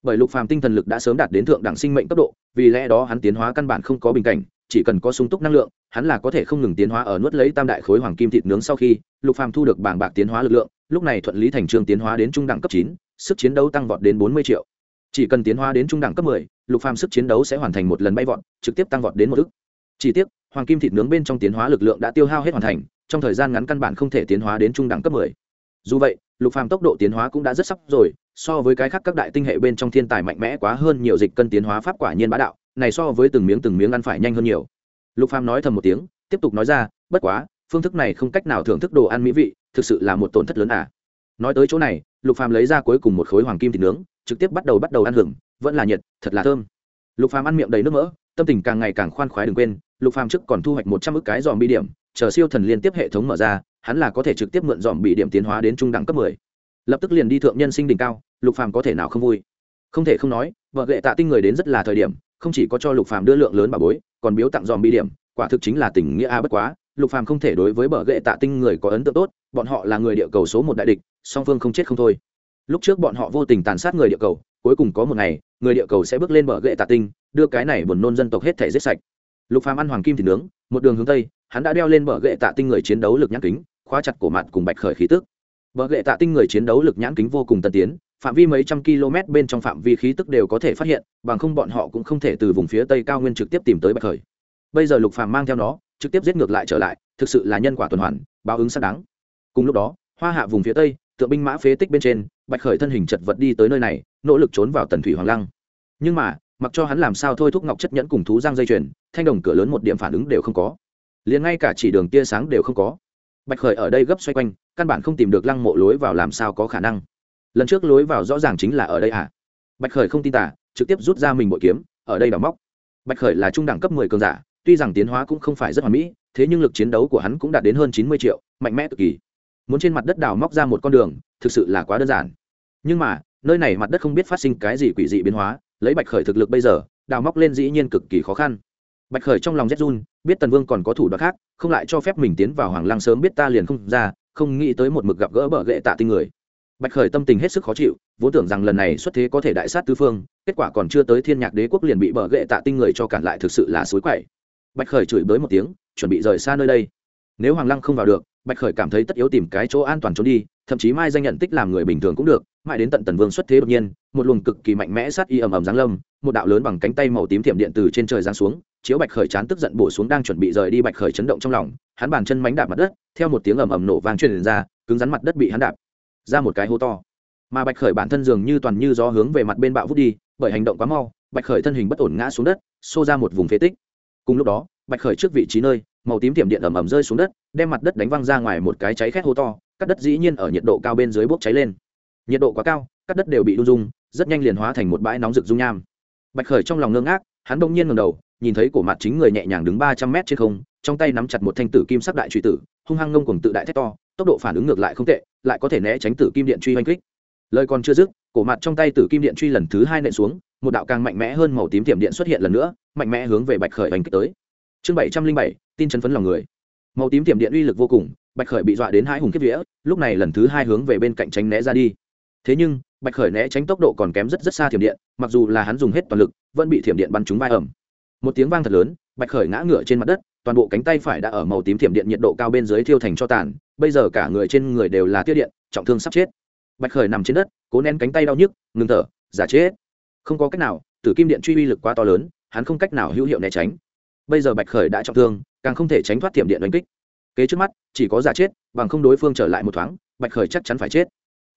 Bởi lục phàm tinh thần lực đã sớm đạt đến thượng đẳng sinh mệnh cấp độ, vì lẽ đó hắn tiến hóa căn bản không có bình cảnh, chỉ cần có sung túc năng lượng, hắn là có thể không ngừng tiến hóa ở nuốt lấy tam đại khối hoàng kim thịt nướng sau khi lục phàm thu được bảng bạc tiến hóa lực lượng lúc này thuận lý thành trường tiến hóa đến trung đẳng cấp chín, sức chiến đấu tăng vọt đến bốn mươi triệu. Chỉ cần tiến hóa đến trung đẳng cấp mười, lục phàm sức chiến đấu sẽ hoàn thành một lần bay vọt, trực tiếp tăng vọt đến một ức. Chỉ tiếc, hoàng kim thịt nướng bên trong tiến hóa lực lượng đã tiêu hao hết hoàn thành, trong thời gian ngắn căn bản không thể tiến hóa đến trung đẳng cấp mười. Dù vậy, lục phàm tốc độ tiến hóa cũng đã rất sắp rồi, so với cái khác các đại tinh hệ bên trong thiên tài mạnh mẽ quá hơn nhiều dịch cân tiến hóa pháp quả nhiên bá đạo, này so với từng miếng từng miếng ăn phải nhanh hơn nhiều. Lục phàm nói thầm một tiếng, tiếp tục nói ra, bất quá phương thức này không cách nào thưởng thức đồ ăn mỹ vị, thực sự là một tổn thất lớn à. Nói tới chỗ này, lục phàm lấy ra cuối cùng một khối hoàng kim thịt nướng, trực tiếp bắt đầu bắt đầu ăn hưởng, vẫn là nhiệt, thật là thơm. Lục phàm ăn miệng đầy nước mỡ, tâm tình càng ngày càng khoan khoái đừng quên, lục phàm trước còn thu hoạch một trăm ức cái dòm bi điểm, chờ siêu thần liên tiếp hệ thống mở ra, hắn là có thể trực tiếp mượn dòm bị điểm tiến hóa đến trung đẳng cấp mười. Lập tức liền đi thượng nhân sinh đỉnh cao, lục phàm có thể nào không vui? Không thể không nói, vợ lệ tạ tinh người đến rất là thời điểm, không chỉ có cho lục phàm đưa lượng lớn bà bối, còn biếu tặng dòm bi điểm, quả thực chính là tình nghĩa a bất quá lục phàm không thể đối với bờ gệ tạ tinh người có ấn tượng tốt, bọn họ là người địa cầu số một đại địch, song phương không chết không thôi. Lúc trước bọn họ vô tình tàn sát người địa cầu, cuối cùng có một ngày, người địa cầu sẽ bước lên bờ gệ tạ tinh, đưa cái này buồn nôn dân tộc hết thể giết sạch. Lục phàm ăn hoàng kim thì nướng, một đường hướng tây, hắn đã đeo lên bờ gệ tạ tinh người chiến đấu lực nhãn kính, khóa chặt cổ mặt cùng bạch khởi khí tức. Bờ gệ tạ tinh người chiến đấu lực nhãn kính vô cùng tân tiến, phạm vi mấy trăm km bên trong phạm vi khí tức đều có thể phát hiện, bằng không bọn họ cũng không thể từ vùng phía tây cao nguyên trực tiếp tìm tới bạch khởi. Bây giờ lục phàm mang theo nó trực tiếp giết ngược lại trở lại, thực sự là nhân quả tuần hoàn, báo ứng xác đáng. Cùng lúc đó, hoa hạ vùng phía tây, tượng binh mã phế tích bên trên, bạch khởi thân hình chật vật đi tới nơi này, nỗ lực trốn vào tần thủy hoàng lăng. Nhưng mà, mặc cho hắn làm sao thôi thúc ngọc chất nhẫn cùng thú giang dây chuyền, thanh đồng cửa lớn một điểm phản ứng đều không có. Liền ngay cả chỉ đường tia sáng đều không có. Bạch khởi ở đây gấp xoay quanh, căn bản không tìm được lăng mộ lối vào làm sao có khả năng. Lần trước lối vào rõ ràng chính là ở đây à? Bạch khởi không tin tả trực tiếp rút ra mình bội kiếm, ở đây đào móc. Bạch khởi là trung đẳng cấp mười cường giả tuy rằng tiến hóa cũng không phải rất hoàn mỹ, thế nhưng lực chiến đấu của hắn cũng đạt đến hơn chín mươi triệu, mạnh mẽ cực kỳ. Muốn trên mặt đất đào móc ra một con đường, thực sự là quá đơn giản. Nhưng mà, nơi này mặt đất không biết phát sinh cái gì quỷ dị biến hóa, lấy bạch khởi thực lực bây giờ, đào móc lên dĩ nhiên cực kỳ khó khăn. Bạch khởi trong lòng rét run, biết tần vương còn có thủ đoạn khác, không lại cho phép mình tiến vào hoàng lăng sớm biết ta liền không ra, không nghĩ tới một mực gặp gỡ bờ gệ tạ tinh người. Bạch khởi tâm tình hết sức khó chịu, vốn tưởng rằng lần này xuất thế có thể đại sát tứ phương, kết quả còn chưa tới thiên nhạc đế quốc liền bị bờ gệ tạ tinh người cho cản lại thực sự là suối quậy bạch khởi chửi bới một tiếng, chuẩn bị rời xa nơi đây. Nếu hoàng lăng không vào được, bạch khởi cảm thấy tất yếu tìm cái chỗ an toàn trốn đi, thậm chí mai danh nhận tích làm người bình thường cũng được, mãi đến tận tần vương xuất thế đột nhiên, một luồng cực kỳ mạnh mẽ sát y ầm ầm giáng lâm, một đạo lớn bằng cánh tay màu tím thiểm điện từ trên trời giáng xuống, chiếu bạch khởi chán tức giận bổ xuống đang chuẩn bị rời đi bạch khởi chấn động trong lòng, hắn bàn chân mánh đạp mặt đất, theo một tiếng ầm ầm nổ vang truyền ra, cứng rắn mặt đất bị hắn đạp ra một cái hố to. Mà bạch khởi bản thân dường như toàn như gió hướng về mặt bên bạo vút đi, bởi hành động quá mau, bạch khởi thân hình bất ổn ngã xuống đất, xô ra một vùng phế tích cùng lúc đó, bạch khởi trước vị trí nơi, màu tím tiệm điện ầm ầm rơi xuống đất, đem mặt đất đánh văng ra ngoài một cái cháy khét hô to, cắt đất dĩ nhiên ở nhiệt độ cao bên dưới bốc cháy lên. Nhiệt độ quá cao, cắt đất đều bị đun dung rất nhanh liền hóa thành một bãi nóng rực dung nham. Bạch khởi trong lòng ngơ ngác, hắn bỗng nhiên ngầm đầu, nhìn thấy cổ mặt chính người nhẹ nhàng đứng ba trăm mét trên không, trong tay nắm chặt một thanh tử kim sắc đại truy tử, hung hăng ngông cùng tự đại thét to, tốc độ phản ứng ngược lại không tệ, lại có thể né tránh tử kim điện truy oanh kích lời còn chưa dứt, cổ mặt trong tay tử kim điện truy lần thứ hai nện xuống, một đạo càng mạnh mẽ hơn màu tím tiệm điện xuất hiện lần nữa, mạnh mẽ hướng về bạch khởi oanh kích tới. Chương bảy trăm linh bảy, tin chấn phấn lòng người. Màu tím tiệm điện uy lực vô cùng, bạch khởi bị dọa đến hai hùng kiếp vía, lúc này lần thứ hai hướng về bên cạnh tránh né ra đi. Thế nhưng, bạch khởi né tránh tốc độ còn kém rất rất xa thiểm điện, mặc dù là hắn dùng hết toàn lực, vẫn bị thiểm điện bắn trúng vai ẩm một tiếng vang thật lớn, bạch khởi ngã ngựa trên mặt đất, toàn bộ cánh tay phải đã ở màu tím thiểm điện nhiệt độ cao bên dưới thiêu thành cho tàn, bây giờ cả người trên người đều là tiết điện, trọng thương sắp chết bạch khởi nằm trên đất, cố nén cánh tay đau nhức, ngừng thở, giả chết. Không có cách nào, tử kim điện truy uy lực quá to lớn, hắn không cách nào hữu hiệu né tránh. Bây giờ bạch khởi đã trọng thương, càng không thể tránh thoát thiểm điện đánh kích. Kế trước mắt, chỉ có giả chết, bằng không đối phương trở lại một thoáng, bạch khởi chắc chắn phải chết.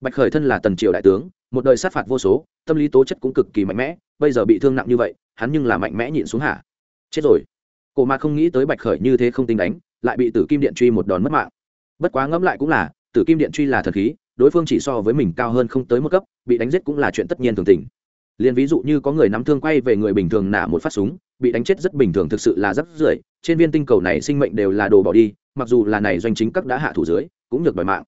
Bạch khởi thân là tần triều đại tướng, một đời sát phạt vô số, tâm lý tố chất cũng cực kỳ mạnh mẽ, bây giờ bị thương nặng như vậy, hắn nhưng là mạnh mẽ nhịn xuống hạ. chết rồi. Cổ Ma không nghĩ tới bạch khởi như thế không tính đánh, lại bị tử kim điện truy một đòn mất mạng. Bất quá ngẫm lại cũng là, tử kim điện truy là thần khí đối phương chỉ so với mình cao hơn không tới một cấp, bị đánh giết cũng là chuyện tất nhiên thường tình. Liền ví dụ như có người nắm thương quay về người bình thường nả một phát súng, bị đánh chết rất bình thường thực sự là rất rưởi, trên viên tinh cầu này sinh mệnh đều là đồ bỏ đi, mặc dù là này doanh chính các đã hạ thủ dưới, cũng nhược đòi mạng.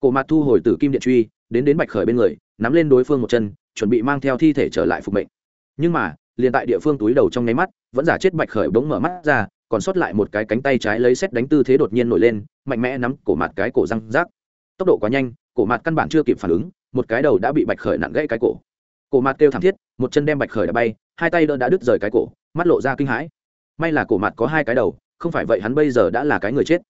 Cổ mặt thu hồi tử kim điện truy, đến đến bạch khởi bên người, nắm lên đối phương một chân, chuẩn bị mang theo thi thể trở lại phục mệnh. Nhưng mà, liền tại địa phương túi đầu trong nháy mắt, vẫn giả chết bạch khởi bỗng mở mắt ra, còn sót lại một cái cánh tay trái lấy xét đánh tư thế đột nhiên nổi lên, mạnh mẽ nắm cổ mặt cái cổ răng rác. Tốc độ quá nhanh cổ mặt căn bản chưa kịp phản ứng, một cái đầu đã bị bạch khởi nặng gãy cái cổ. Cổ mặt kêu thảm thiết, một chân đem bạch khởi đã bay, hai tay đỡ đã đứt rời cái cổ, mắt lộ ra kinh hãi. May là cổ mặt có hai cái đầu, không phải vậy hắn bây giờ đã là cái người chết.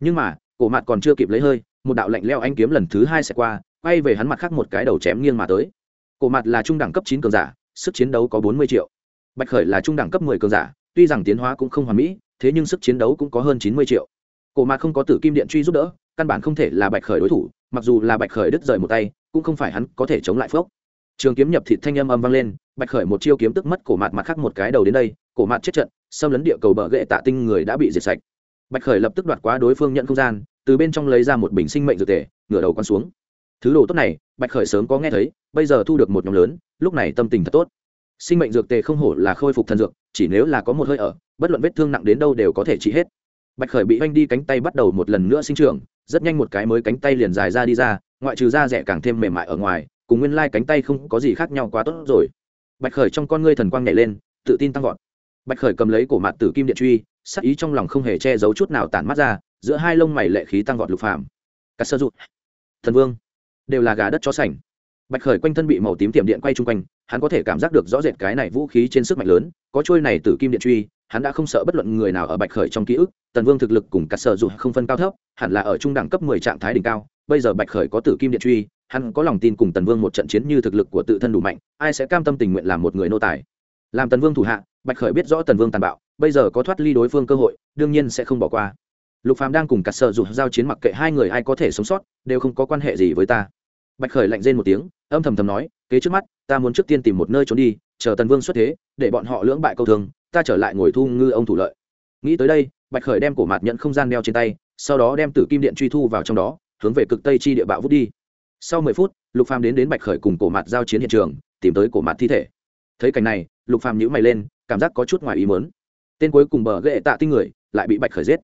Nhưng mà, cổ mặt còn chưa kịp lấy hơi, một đạo lạnh leo anh kiếm lần thứ hai sẽ qua, quay về hắn mặt khác một cái đầu chém nghiêng mà tới. Cổ mặt là trung đẳng cấp chín cường giả, sức chiến đấu có bốn mươi triệu. Bạch khởi là trung đẳng cấp mười cường giả, tuy rằng tiến hóa cũng không hoàn mỹ, thế nhưng sức chiến đấu cũng có hơn chín mươi triệu. Cổ mặt không có tử kim điện truy giúp đỡ, căn bản không thể là bạch khởi đối thủ mặc dù là bạch khởi đứt rời một tay, cũng không phải hắn có thể chống lại phước trường kiếm nhập thịt thanh âm âm vang lên, bạch khởi một chiêu kiếm tức mất cổ mặt mặt khác một cái đầu đến đây, cổ mặt chết trận, xâm lấn địa cầu bờ gậy tạ tinh người đã bị diệt sạch. Bạch khởi lập tức đoạt quá đối phương nhận không gian, từ bên trong lấy ra một bình sinh mệnh dược tề, ngửa đầu con xuống. Thứ đồ tốt này, bạch khởi sớm có nghe thấy, bây giờ thu được một nhóm lớn, lúc này tâm tình thật tốt. Sinh mệnh dược tề không hổ là khôi phục thần dược, chỉ nếu là có một hơi ở, bất luận vết thương nặng đến đâu đều có thể trị hết. Bạch khởi bị oanh đi cánh tay bắt đầu một lần nữa sinh trưởng rất nhanh một cái mới cánh tay liền dài ra đi ra, ngoại trừ da rẻ càng thêm mềm mại ở ngoài, cùng nguyên lai cánh tay không có gì khác nhau quá tốt rồi. Bạch khởi trong con ngươi thần quang nhảy lên, tự tin tăng vọt. Bạch khởi cầm lấy cổ mặt tử kim điện truy, sắc ý trong lòng không hề che giấu chút nào tản mắt ra, giữa hai lông mày lệ khí tăng vọt lục phàm. Cắt sơ rụt. Thần vương. Đều là gà đất chó sành. Bạch khởi quanh thân bị màu tím tiệm điện quay chung quanh hắn có thể cảm giác được rõ rệt cái này vũ khí trên sức mạnh lớn, có trôi này tử kim điện truy, hắn đã không sợ bất luận người nào ở bạch khởi trong ký ức, tần vương thực lực cùng cắt sở dụng không phân cao thấp, hẳn là ở trung đẳng cấp mười trạng thái đỉnh cao, bây giờ bạch khởi có tử kim điện truy, hắn có lòng tin cùng tần vương một trận chiến như thực lực của tự thân đủ mạnh, ai sẽ cam tâm tình nguyện làm một người nô tài? Làm tần vương thủ hạ, bạch khởi biết rõ tần vương tàn bạo, bây giờ có thoát ly đối phương cơ hội, đương nhiên sẽ không bỏ qua. Lục phàm đang cùng cắt sở dụng giao chiến mặc kệ hai người ai có thể sống sót, đều không có quan hệ gì với ta bạch khởi lạnh rên một tiếng, âm thầm thầm nói, kế trước mắt, ta muốn trước tiên tìm một nơi trốn đi, chờ tần vương xuất thế, để bọn họ lưỡng bại câu thường, ta trở lại ngồi thu ngư ông thủ lợi. Nghĩ tới đây, bạch khởi đem cổ mặt nhận không gian đeo trên tay, sau đó đem tử kim điện truy thu vào trong đó, hướng về cực tây chi địa bạo vút đi. Sau mười phút, lục phàm đến đến bạch khởi cùng cổ mặt giao chiến hiện trường, tìm tới cổ mặt thi thể. Thấy cảnh này, lục phàm nhíu mày lên, cảm giác có chút ngoài ý muốn. Tên cuối cùng bờ ghệ tạ tinh người, lại bị bạch khởi giết.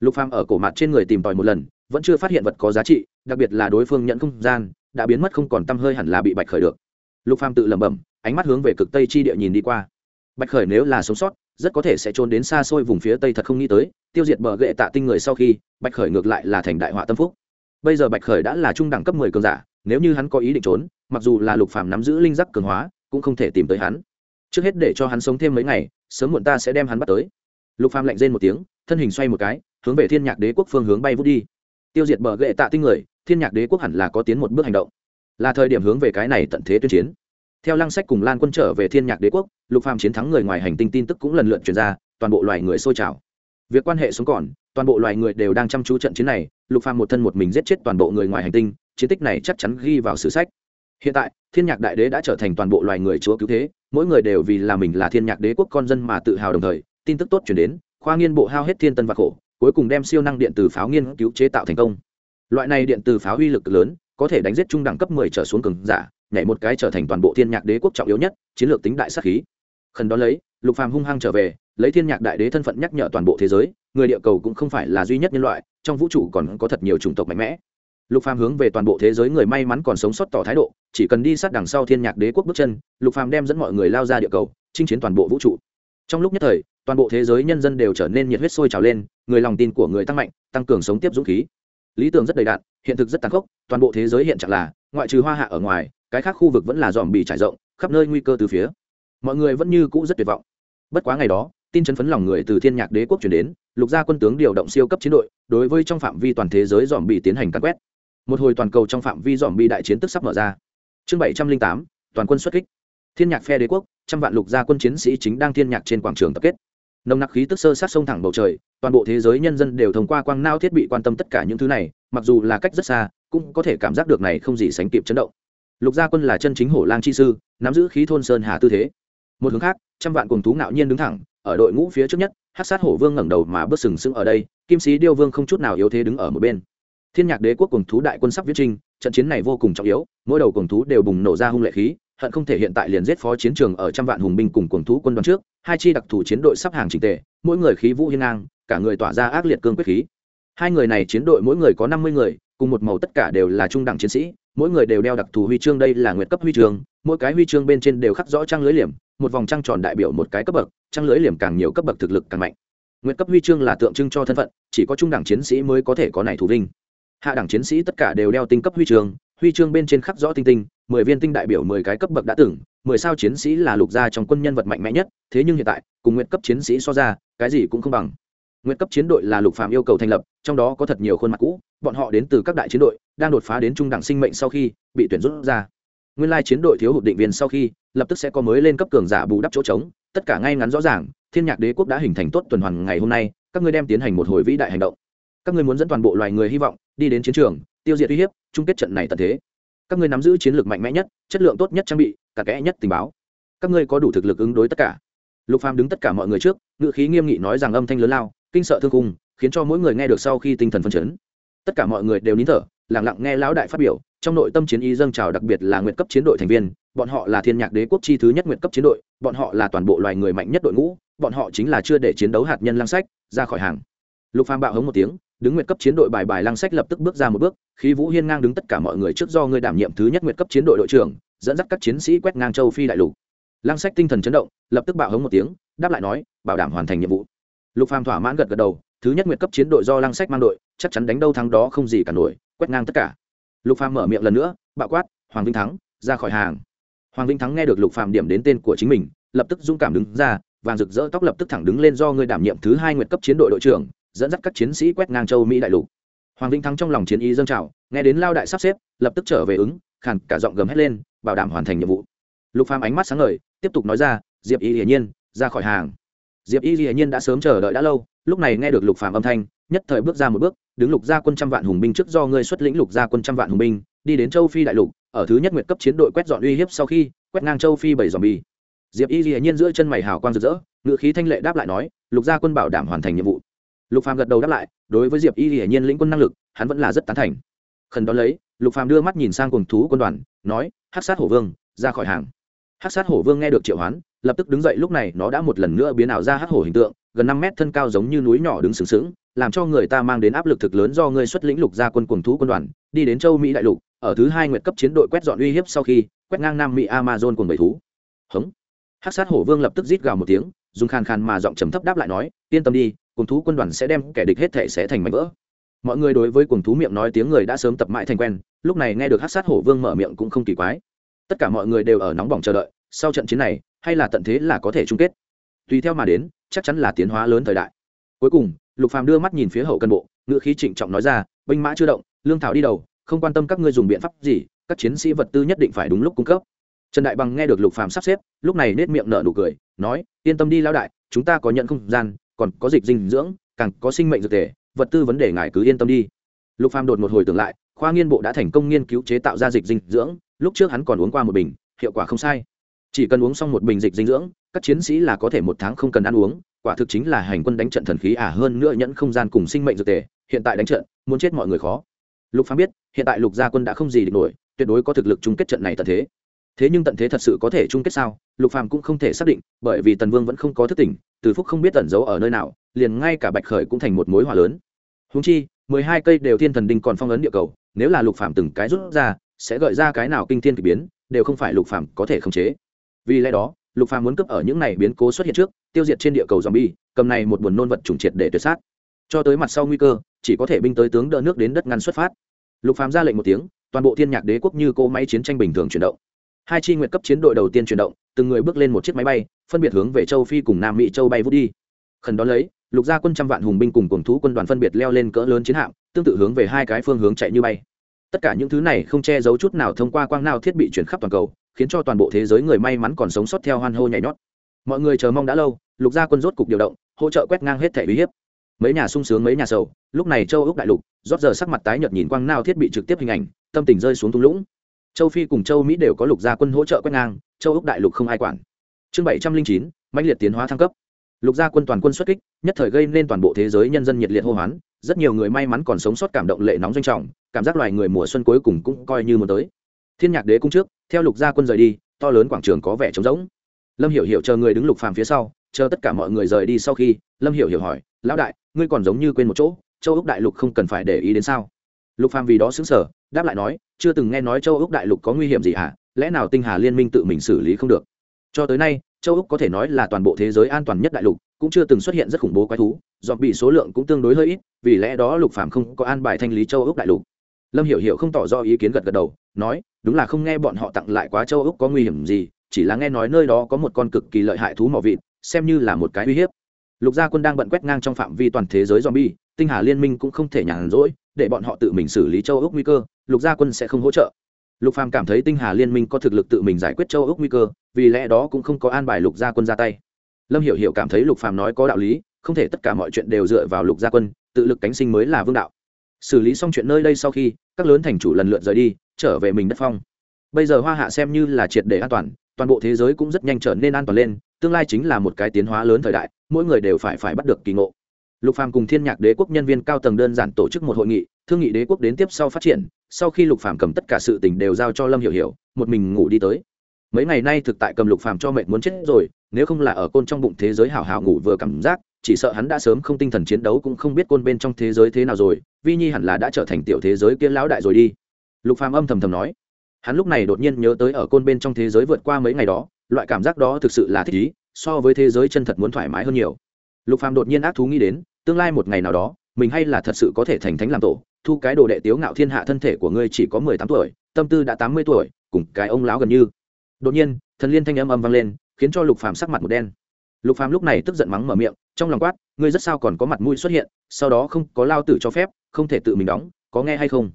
Lục phàm ở cổ mặt trên người tìm tòi một lần, vẫn chưa phát hiện vật có giá trị, đặc biệt là đối phương nhận không gian đã biến mất không còn tâm hơi hẳn là bị bạch khởi được. Lục phàm tự lẩm bẩm, ánh mắt hướng về cực tây chi địa nhìn đi qua. Bạch khởi nếu là sống sót, rất có thể sẽ trốn đến xa xôi vùng phía tây thật không nghĩ tới, tiêu diệt bờ gệ tạ tinh người sau khi, bạch khởi ngược lại là thành đại họa tâm phúc. Bây giờ bạch khởi đã là trung đẳng cấp mười cường giả, nếu như hắn có ý định trốn, mặc dù là lục phàm nắm giữ linh giác cường hóa, cũng không thể tìm tới hắn. Trước hết để cho hắn sống thêm mấy ngày, sớm muộn ta sẽ đem hắn bắt tới. Lục phàm lạnh rên một tiếng, thân hình xoay một cái, hướng về thiên nhạc đế quốc phương hướng bay vút đi tiêu diệt bờ gệ tạ tinh người, thiên nhạc đế quốc hẳn là có tiến một bước hành động. Là thời điểm hướng về cái này tận thế tuyên chiến. Theo lăng sách cùng lan quân trở về thiên nhạc đế quốc, lục phàm chiến thắng người ngoài hành tinh tin tức cũng lần lượt truyền ra, toàn bộ loài người sôi trào. Việc quan hệ sống còn, toàn bộ loài người đều đang chăm chú trận chiến này, lục phàm một thân một mình giết chết toàn bộ người ngoài hành tinh, chiến tích này chắc chắn ghi vào sử sách. Hiện tại, thiên nhạc đại đế đã trở thành toàn bộ loài người chúa cứu thế, mỗi người đều vì là mình là thiên nhạc đế quốc con dân mà tự hào đồng thời, tin tức tốt chuyển đến, khoa nghiên bộ hao hết thiên tân và khổ cuối cùng đem siêu năng điện từ pháo nghiên cứu chế tạo thành công. Loại này điện từ pháo uy lực lớn, có thể đánh giết trung đẳng cấp 10 trở xuống cường giả, nhảy một cái trở thành toàn bộ thiên nhạc đế quốc trọng yếu nhất, chiến lược tính đại sát khí. Khẩn đó lấy, lục phàm hung hăng trở về, lấy thiên nhạc đại đế thân phận nhắc nhở toàn bộ thế giới, người địa cầu cũng không phải là duy nhất nhân loại, trong vũ trụ còn có thật nhiều chủng tộc mạnh mẽ. Lục phàm hướng về toàn bộ thế giới người may mắn còn sống sót tỏ thái độ, chỉ cần đi sát đằng sau thiên nhạc đế quốc bước chân, lục phàm đem dẫn mọi người lao ra địa cầu, chinh chiến toàn bộ vũ trụ. Trong lúc nhất thời, toàn bộ thế giới nhân dân đều trở nên nhiệt huyết sôi trào lên người lòng tin của người tăng mạnh, tăng cường sống tiếp dũng khí. Lý tưởng rất đầy đạn, hiện thực rất tàn khốc, toàn bộ thế giới hiện trạng là, ngoại trừ hoa hạ ở ngoài, cái khác khu vực vẫn là dòm bị trải rộng, khắp nơi nguy cơ từ phía. Mọi người vẫn như cũ rất tuyệt vọng. Bất quá ngày đó, tin chấn phấn lòng người từ thiên nhạc đế quốc chuyển đến, lục gia quân tướng điều động siêu cấp chiến đội, đối với trong phạm vi toàn thế giới dòm bị tiến hành cắt quét. Một hồi toàn cầu trong phạm vi dòm bị đại chiến tức sắp mở ra. Chương bảy trăm linh tám, toàn quân xuất kích. Thiên nhạc phe đế quốc, trăm vạn lục gia quân chiến sĩ chính đang thiên nhạc trên quảng trường tập kết nồng nặc khí tức sơ sát sông thẳng bầu trời, toàn bộ thế giới nhân dân đều thông qua quang nao thiết bị quan tâm tất cả những thứ này, mặc dù là cách rất xa, cũng có thể cảm giác được này không gì sánh kịp chấn động. Lục gia quân là chân chính hổ lang chi sư, nắm giữ khí thôn sơn hà tư thế. Một hướng khác, trăm vạn cùng thú ngạo nhiên đứng thẳng, ở đội ngũ phía trước nhất hát sát hổ vương ngẩng đầu mà bước sừng sững ở đây, kim sĩ điêu vương không chút nào yếu thế đứng ở một bên. Thiên nhạc đế quốc cùng thú đại quân sắp viết trinh trận chiến này vô cùng trọng yếu, mỗi đầu cùng thú đều bùng nổ ra hung lệ khí hận không thể hiện tại liền giết phó chiến trường ở trăm vạn hùng binh cùng cuồng thú quân đoàn trước, hai chi đặc thù chiến đội sắp hàng trình tề, mỗi người khí vũ hiên ngang, cả người tỏa ra ác liệt cương quyết khí. Hai người này chiến đội mỗi người có năm mươi người, cùng một màu tất cả đều là trung đẳng chiến sĩ, mỗi người đều đeo đặc thù huy chương đây là nguyệt cấp huy chương, mỗi cái huy chương bên trên đều khắc rõ trang lưới liềm, một vòng trăng tròn đại biểu một cái cấp bậc trang lưới liềm càng nhiều cấp bậc thực lực càng mạnh. Nguyệt cấp huy chương là tượng trưng cho thân phận, chỉ có trung đẳng chiến sĩ mới có thể có này thủ vinh. Hạ đẳng chiến sĩ tất cả đều đeo tinh cấp huy chương huy chương bên trên khắc rõ tinh tinh mười viên tinh đại biểu mười cái cấp bậc đã từng, mười sao chiến sĩ là lục gia trong quân nhân vật mạnh mẽ nhất, thế nhưng hiện tại, cùng nguyện cấp chiến sĩ so ra, cái gì cũng không bằng. Nguyện cấp chiến đội là lục phạm yêu cầu thành lập, trong đó có thật nhiều khuôn mặt cũ, bọn họ đến từ các đại chiến đội, đang đột phá đến trung đẳng sinh mệnh sau khi, bị tuyển rút ra. Nguyên lai chiến đội thiếu hụt định viên sau khi, lập tức sẽ có mới lên cấp cường giả bù đắp chỗ trống, tất cả ngay ngắn rõ ràng, thiên nhạc đế quốc đã hình thành tốt tuần hoàn ngày hôm nay, các ngươi đem tiến hành một hồi vĩ đại hành động. Các ngươi muốn dẫn toàn bộ loài người hy vọng, đi đến chiến trường, tiêu diệt uy hiếp, chung kết trận này tận thế các ngươi nắm giữ chiến lược mạnh mẽ nhất, chất lượng tốt nhất trang bị cả kẽ nhất tình báo. Các ngươi có đủ thực lực ứng đối tất cả. Lục phàm đứng tất cả mọi người trước ngự khí nghiêm nghị nói rằng âm thanh lớn lao, kinh sợ thương cung khiến cho mỗi người nghe được sau khi tinh thần phân chấn. Tất cả mọi người đều nín thở, lặng lặng nghe lão đại phát biểu, trong nội tâm chiến y dâng trào đặc biệt là nguyện cấp chiến đội thành viên, bọn họ là thiên nhạc đế quốc chi thứ nhất nguyện cấp chiến đội, bọn họ là toàn bộ loài người mạnh nhất đội ngũ, bọn họ chính là chưa để chiến đấu hạt nhân lăng sách ra khỏi hàng. Lục phàm bạo hống một tiếng đứng nguyệt cấp chiến đội bài bài lăng sách lập tức bước ra một bước, khí vũ hiên ngang đứng tất cả mọi người trước do ngươi đảm nhiệm thứ nhất nguyệt cấp chiến đội đội trưởng, dẫn dắt các chiến sĩ quét ngang châu phi đại lục. Lăng sách tinh thần chấn động, lập tức bạo hống một tiếng, đáp lại nói, bảo đảm hoàn thành nhiệm vụ. Lục phàm thỏa mãn gật gật đầu, thứ nhất nguyệt cấp chiến đội do lăng sách mang đội, chắc chắn đánh đâu thắng đó không gì cả nổi, quét ngang tất cả. Lục phàm mở miệng lần nữa, bạo quát, hoàng vinh thắng, ra khỏi hàng. Hoàng vinh thắng nghe được lục phàm điểm đến tên của chính mình, lập tức dũng cảm đứng ra, vàng rực rỡ tóc lập tức thẳng đứng lên do người đảm nhiệm thứ hai nguyệt cấp chiến đội đội trưởng dẫn dắt các chiến sĩ quét ngang châu mỹ đại lục. Hoàng vĩnh thắng trong lòng chiến ý dâng trào, nghe đến lao đại sắp xếp, lập tức trở về ứng, khàn cả giọng gầm hét lên, bảo đảm hoàn thành nhiệm vụ. Lục phàm ánh mắt sáng ngời, tiếp tục nói ra, diệp y hiển nhiên, ra khỏi hàng. Diệp y hiển nhiên đã sớm chờ đợi đã lâu, lúc này nghe được lục phàm âm thanh, nhất thời bước ra một bước, đứng lục gia quân trăm vạn hùng binh trước do ngươi xuất lĩnh lục gia quân trăm vạn hùng binh, đi đến châu phi đại lục, ở thứ nhất nguyệt cấp chiến đội quét dọn uy hiếp sau khi, quét ngang châu phi bảy dòm bi diệp y hiển nhiên giữa chân mày hào quang rực rỡ ngựa khí thanh lệ đáp lại nói, lục gia quân bảo đảm hoàn thành nhiệm vụ lục phàm gật đầu đáp lại, đối với diệp y hiển nhiên lĩnh quân năng lực, hắn vẫn là rất tán thành. Khẩn đón lấy, lục phàm đưa mắt nhìn sang cùng thú quân đoàn, nói, hắc sát hổ vương, ra khỏi hàng. Hắc sát hổ vương nghe được triệu hoán, lập tức đứng dậy, lúc này nó đã một lần nữa biến ảo ra hắc hổ hình tượng, gần năm mét thân cao giống như núi nhỏ đứng sừng sững, làm cho người ta mang đến áp lực thực lớn do ngươi xuất lĩnh lục gia quân cùng thú quân đoàn, đi đến châu mỹ đại lục, ở thứ hai nguyệt cấp chiến đội quét dọn uy hiếp sau khi, quét ngang nam mỹ amazon cùng bảy thú. Hống. Hắc sát hổ vương lập tức rít gào một tiếng dùng khàn khàn mà giọng trầm thấp đáp lại nói, yên tâm đi, cùng thú quân đoàn sẽ đem kẻ địch hết thể sẽ thành mảnh vỡ. Mọi người đối với cùng thú miệng nói tiếng người đã sớm tập mãi thành quen, lúc này nghe được hát sát hổ vương mở miệng cũng không kỳ quái. Tất cả mọi người đều ở nóng bỏng chờ đợi, sau trận chiến này, hay là tận thế là có thể chung kết. Tùy theo mà đến, chắc chắn là tiến hóa lớn thời đại. Cuối cùng, lục phàm đưa mắt nhìn phía hậu cân bộ ngựa khí trịnh trọng nói ra, binh mã chưa động, lương thảo đi đầu, không quan tâm các ngươi dùng biện pháp gì, các chiến sĩ vật tư nhất định phải đúng lúc cung cấp trần đại bằng nghe được lục phàm sắp xếp, lúc này nết miệng nở nụ cười, nói, yên tâm đi lão đại, chúng ta có nhận không gian, còn có dịch dinh dưỡng, càng có sinh mệnh dược thể, vật tư vấn đề ngài cứ yên tâm đi. Lục phàm đột một hồi tưởng lại, khoa nghiên bộ đã thành công nghiên cứu chế tạo ra dịch dinh dưỡng, lúc trước hắn còn uống qua một bình, hiệu quả không sai. Chỉ cần uống xong một bình dịch dinh dưỡng, các chiến sĩ là có thể một tháng không cần ăn uống, quả thực chính là hành quân đánh trận thần khí à hơn nữa nhẫn không gian cùng sinh mệnh dược tề hiện tại đánh trận, muốn chết mọi người khó. Lục phàm biết, hiện tại lục gia quân đã không gì địch nổi, tuyệt đối có thực lực chung kết trận này tận thế thế nhưng tận thế thật sự có thể chung kết sao? Lục phàm cũng không thể xác định, bởi vì tần vương vẫn không có thức tỉnh, từ phúc không biết tẩn giấu ở nơi nào, liền ngay cả bạch khởi cũng thành một mối hỏa lớn. Húng chi, mười hai cây đều thiên thần đinh còn phong ấn địa cầu, nếu là lục phàm từng cái rút ra, sẽ gợi ra cái nào kinh thiên kỳ biến, đều không phải lục phàm có thể khống chế. Vì lẽ đó, lục phàm muốn cướp ở những này biến cố xuất hiện trước, tiêu diệt trên địa cầu zombie, cầm này một buồn nôn vật trùng triệt để tuyệt sát. Cho tới mặt sau nguy cơ, chỉ có thể binh tới tướng đỡ nước đến đất ngăn xuất phát. Lục phàm ra lệnh một tiếng, toàn bộ thiên nhạc đế quốc như cô máy chiến tranh bình thường chuyển động hai chi nguyện cấp chiến đội đầu tiên chuyển động, từng người bước lên một chiếc máy bay, phân biệt hướng về châu phi cùng nam mỹ châu bay vút đi. Khẩn đón lấy, lục gia quân trăm vạn hùng binh cùng cuồng thú quân đoàn phân biệt leo lên cỡ lớn chiến hạm, tương tự hướng về hai cái phương hướng chạy như bay. Tất cả những thứ này không che giấu chút nào thông qua quang nào thiết bị chuyển khắp toàn cầu, khiến cho toàn bộ thế giới người may mắn còn sống sót theo hoan hô nhảy nhót. Mọi người chờ mong đã lâu, lục gia quân rốt cục điều động, hỗ trợ quét ngang hết thể uy hiếp. Mấy nhà sung sướng, mấy nhà sầu, lúc này châu úc đại lục, rót giờ sắc mặt tái nhợt nhìn quang nao thiết bị trực tiếp hình ảnh, tâm tình rơi xuống thung lũng châu phi cùng châu mỹ đều có lục gia quân hỗ trợ quét ngang, châu úc đại lục không ai quản. Chương bảy trăm linh chín, mãnh liệt tiến hóa thăng cấp. Lục gia quân toàn quân xuất kích, nhất thời gây nên toàn bộ thế giới nhân dân nhiệt liệt hô hoán, rất nhiều người may mắn còn sống sót cảm động lệ nóng danh trọng, cảm giác loài người mùa xuân cuối cùng cũng coi như muốn tới. Thiên nhạc đế cung trước, theo lục gia quân rời đi, to lớn quảng trường có vẻ trống rỗng. Lâm hiểu hiểu chờ người đứng lục phàm phía sau, chờ tất cả mọi người rời đi sau khi, lâm hiểu hiểu hỏi, lão đại, ngươi còn giống như quên một chỗ, châu úc đại lục không cần phải để ý đến sao? Lục phàm vì đó xứng sở đáp lại nói, chưa từng nghe nói châu úc đại lục có nguy hiểm gì hả? Lẽ nào tinh hà liên minh tự mình xử lý không được? Cho tới nay, châu úc có thể nói là toàn bộ thế giới an toàn nhất đại lục, cũng chưa từng xuất hiện rất khủng bố quái thú dọn bị số lượng cũng tương đối hơi ít, vì lẽ đó lục phạm không có an bài thanh lý châu úc đại lục. Lâm hiểu hiểu không tỏ ra ý kiến gật gật đầu, nói, đúng là không nghe bọn họ tặng lại quá châu úc có nguy hiểm gì, chỉ là nghe nói nơi đó có một con cực kỳ lợi hại thú mỏ vịt, xem như là một cái uy hiếp. Lục gia quân đang bận quét ngang trong phạm vi toàn thế giới zombie, tinh hà liên minh cũng không thể nhàn rỗi để bọn họ tự mình xử lý châu ước nguy cơ, lục gia quân sẽ không hỗ trợ. Lục phàm cảm thấy tinh hà liên minh có thực lực tự mình giải quyết châu ước nguy cơ, vì lẽ đó cũng không có an bài lục gia quân ra tay. Lâm hiểu hiểu cảm thấy lục phàm nói có đạo lý, không thể tất cả mọi chuyện đều dựa vào lục gia quân, tự lực cánh sinh mới là vương đạo. Xử lý xong chuyện nơi đây sau khi, các lớn thành chủ lần lượt rời đi, trở về mình đất phong. Bây giờ hoa hạ xem như là triệt để an toàn toàn bộ thế giới cũng rất nhanh trở nên an toàn lên, tương lai chính là một cái tiến hóa lớn thời đại, mỗi người đều phải phải bắt được kỳ ngộ lục phàm cùng thiên nhạc đế quốc nhân viên cao tầng đơn giản tổ chức một hội nghị, thương nghị đế quốc đến tiếp sau phát triển, sau khi lục phàm cầm tất cả sự tình đều giao cho lâm hiểu hiểu, một mình ngủ đi tới. Mấy ngày nay thực tại cầm lục phàm cho mệt muốn chết rồi, nếu không là ở côn trong bụng thế giới hảo hảo ngủ vừa cảm giác, chỉ sợ hắn đã sớm không tinh thần chiến đấu cũng không biết côn bên trong thế giới thế nào rồi, vi nhi hẳn là đã trở thành tiểu thế giới kia lão đại rồi đi. Lục phàm âm thầm thầm nói. Hắn lúc này đột nhiên nhớ tới ở côn bên trong thế giới vượt qua mấy ngày đó, loại cảm giác đó thực sự là thích ý so với thế giới chân thật muốn thoải mái hơn nhiều. Lục phàm đột nhiên ác thú nghĩ đến tương lai một ngày nào đó, mình hay là thật sự có thể thành thánh làm tổ, thu cái đồ đệ tiếu ngạo thiên hạ thân thể của ngươi chỉ có mười tám tuổi, tâm tư đã tám mươi tuổi, cùng cái ông lão gần như. Đột nhiên, thần liên thanh âm âm vang lên, khiến cho lục phàm sắc mặt một đen. Lục phàm lúc này tức giận mắng mở miệng, trong lòng quát, ngươi rất sao còn có mặt mũi xuất hiện, sau đó không có lao tử cho phép, không thể tự mình đóng, có nghe hay không?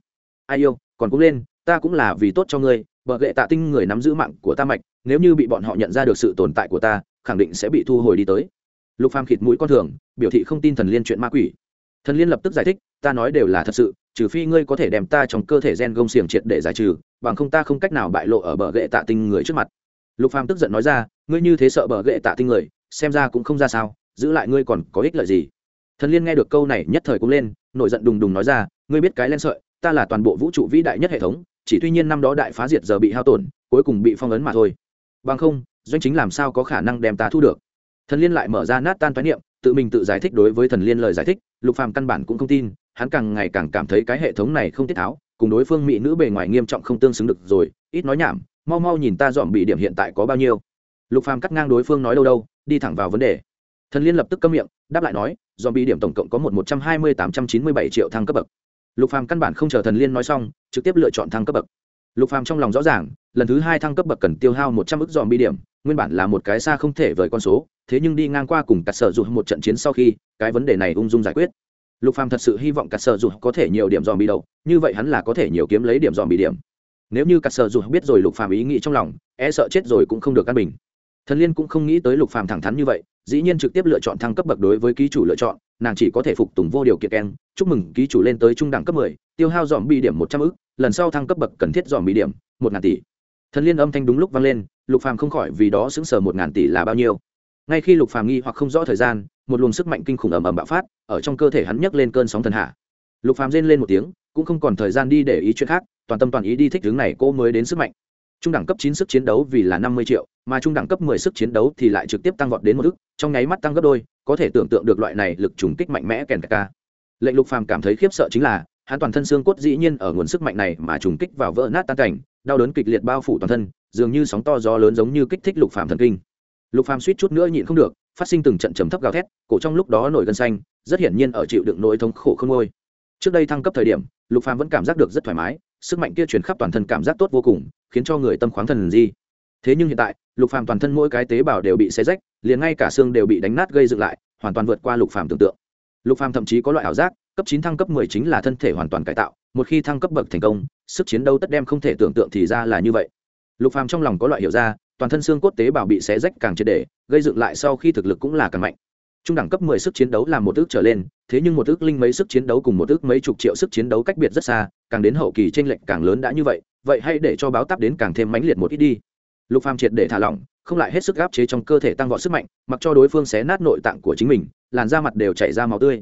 Ai yêu, còn cũng lên, ta cũng là vì tốt cho ngươi, bợ lệ tạ tinh người nắm giữ mạng của ta mạch, nếu như bị bọn họ nhận ra được sự tồn tại của ta, khẳng định sẽ bị thu hồi đi tới lục phàm khịt mũi con thường, biểu thị không tin thần liên chuyện ma quỷ. Thần liên lập tức giải thích, ta nói đều là thật sự, trừ phi ngươi có thể đem ta trong cơ thể gen gông xiềng triệt để giải trừ, bằng không ta không cách nào bại lộ ở bờ gậy tạ tinh người trước mặt. Lục phàm tức giận nói ra, ngươi như thế sợ bờ gậy tạ tinh người, xem ra cũng không ra sao, giữ lại ngươi còn có ích lợi gì? Thần liên nghe được câu này nhất thời cũng lên, nổi giận đùng đùng nói ra, ngươi biết cái len sợi, ta là toàn bộ vũ trụ vĩ đại nhất hệ thống, chỉ tuy nhiên năm đó đại phá diệt giờ bị hao tổn, cuối cùng bị phong ấn mà thôi. Bằng không, doanh chính làm sao có khả năng đem ta thu được? Thần liên lại mở ra nát tan toái niệm, tự mình tự giải thích đối với thần liên lời giải thích, lục phàm căn bản cũng không tin, hắn càng ngày càng cảm thấy cái hệ thống này không tiết tháo, cùng đối phương mỹ nữ bề ngoài nghiêm trọng không tương xứng được rồi, ít nói nhảm, mau mau nhìn ta dọn bị điểm hiện tại có bao nhiêu. Lục phàm cắt ngang đối phương nói đâu đâu, đi thẳng vào vấn đề. Thần liên lập tức câm miệng, đáp lại nói dòm bị điểm tổng cộng có một một trăm hai mươi tám trăm chín mươi bảy triệu thăng cấp bậc. Lục phàm căn bản không chờ thần liên nói xong, trực tiếp lựa chọn thăng cấp bậc. Lục phàm trong lòng rõ ràng, lần thứ hai thăng cấp bậc cần tiêu hao một trăm ức dòm bị điểm, nguyên bản là một cái xa không thể vời con số thế nhưng đi ngang qua cùng cắt sở dụng một trận chiến sau khi cái vấn đề này ung dung giải quyết. Lục phàm thật sự hy vọng cắt sở dụng có thể nhiều điểm dòm bị đầu như vậy hắn là có thể nhiều kiếm lấy điểm dòm bị điểm. Nếu như cắt sở dụng biết rồi lục phàm ý nghĩ trong lòng e sợ chết rồi cũng không được căn bình. Thần liên cũng không nghĩ tới lục phàm thẳng thắn như vậy dĩ nhiên trực tiếp lựa chọn thăng cấp bậc đối với ký chủ lựa chọn nàng chỉ có thể phục tùng vô điều kiện keng. Chúc mừng ký chủ lên tới trung đẳng cấp 10, tiêu hao dòm bị điểm một trăm ức lần sau thăng cấp bậc cần thiết dòm bị điểm một ngàn tỷ. Thần liên âm thanh đúng lúc vang lên lục phàm không khỏi vì đó sững sờ một ngàn tỷ là bao nhiêu ngay khi lục phàm nghi hoặc không rõ thời gian, một luồng sức mạnh kinh khủng ầm ầm bạo phát, ở trong cơ thể hắn nhấc lên cơn sóng thần hạ. Lục phàm rên lên một tiếng, cũng không còn thời gian đi để ý chuyện khác, toàn tâm toàn ý đi thích hướng này cô mới đến sức mạnh. Trung đẳng cấp chín sức chiến đấu vì là năm mươi triệu, mà trung đẳng cấp mười sức chiến đấu thì lại trực tiếp tăng vọt đến một ức, trong nháy mắt tăng gấp đôi, có thể tưởng tượng được loại này lực trùng kích mạnh mẽ kèn ca. Lệnh lục phàm cảm thấy khiếp sợ chính là, hắn toàn thân xương cốt dĩ nhiên ở nguồn sức mạnh này mà trùng kích vào vỡ nát tan cảnh, đau đớn kịch liệt bao phủ toàn thân, dường như sóng to gió lớn giống như kích thích lục phàm thần kinh lục phàm suýt chút nữa nhịn không được, phát sinh từng trận trầm thấp gào thét, cổ trong lúc đó nổi gân xanh, rất hiển nhiên ở chịu đựng nỗi thống khổ không ngôi. Trước đây thăng cấp thời điểm, lục phàm vẫn cảm giác được rất thoải mái, sức mạnh kia truyền khắp toàn thân cảm giác tốt vô cùng, khiến cho người tâm khoáng thần di thế nhưng hiện tại, lục phàm toàn thân mỗi cái tế bào đều bị xé rách, liền ngay cả xương đều bị đánh nát gây dựng lại, hoàn toàn vượt qua lục phàm tưởng tượng. Lục phàm thậm chí có loại ảo giác, cấp chín thăng cấp mười chính là thân thể hoàn toàn cải tạo, một khi thăng cấp bậc thành công, sức chiến đấu tất đem không thể tưởng tượng thì ra là như vậy. Lục phàm trong lòng có loại hiểu ra toàn thân xương cốt tế bào bị xé rách càng triệt để, gây dựng lại sau khi thực lực cũng là càng mạnh. Trung đẳng cấp 10 sức chiến đấu là một ước trở lên, thế nhưng một ước linh mấy sức chiến đấu cùng một ước mấy chục triệu sức chiến đấu cách biệt rất xa, càng đến hậu kỳ tranh lệch càng lớn đã như vậy vậy hãy để cho báo táp đến càng thêm mãnh liệt một ít đi. Lục phàm triệt để thả lỏng, không lại hết sức áp chế trong cơ thể tăng vọt sức mạnh, mặc cho đối phương xé nát nội tạng của chính mình, làn da mặt đều chảy ra máu tươi.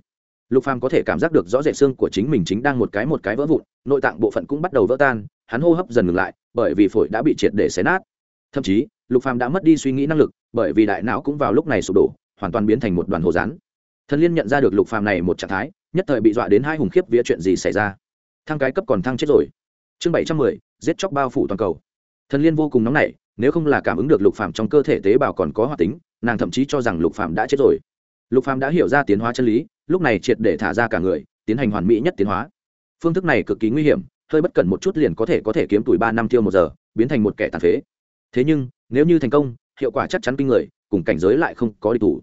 Lục phàm có thể cảm giác được rõ rệt xương của chính mình chính đang một cái một cái vỡ vụn, nội tạng bộ phận cũng bắt đầu vỡ tan, hắn hô hấp dần ngừng lại, bởi vì phổi đã bị triệt để xé nát thậm chí, lục phàm đã mất đi suy nghĩ năng lực, bởi vì đại não cũng vào lúc này sụp đổ, hoàn toàn biến thành một đoàn hồ rán thần liên nhận ra được lục phàm này một trạng thái, nhất thời bị dọa đến hai hùng khiếp vía chuyện gì xảy ra. Thăng cái cấp còn thăng chết rồi. Chương bảy trăm mười, giết chóc bao phủ toàn cầu. Thần liên vô cùng nóng nảy, nếu không là cảm ứng được lục phàm trong cơ thể tế bào còn có hoạt tính, nàng thậm chí cho rằng lục phàm đã chết rồi. Lục phàm đã hiểu ra tiến hóa chân lý, lúc này triệt để thả ra cả người, tiến hành hoàn mỹ nhất tiến hóa. Phương thức này cực kỳ nguy hiểm, hơi bất cẩn một chút liền có thể có thể kiếm tuổi ba năm tiêu một giờ, biến thành một kẻ tàn phế thế nhưng, nếu như thành công, hiệu quả chắc chắn kinh người, cùng cảnh giới lại không có địch thủ.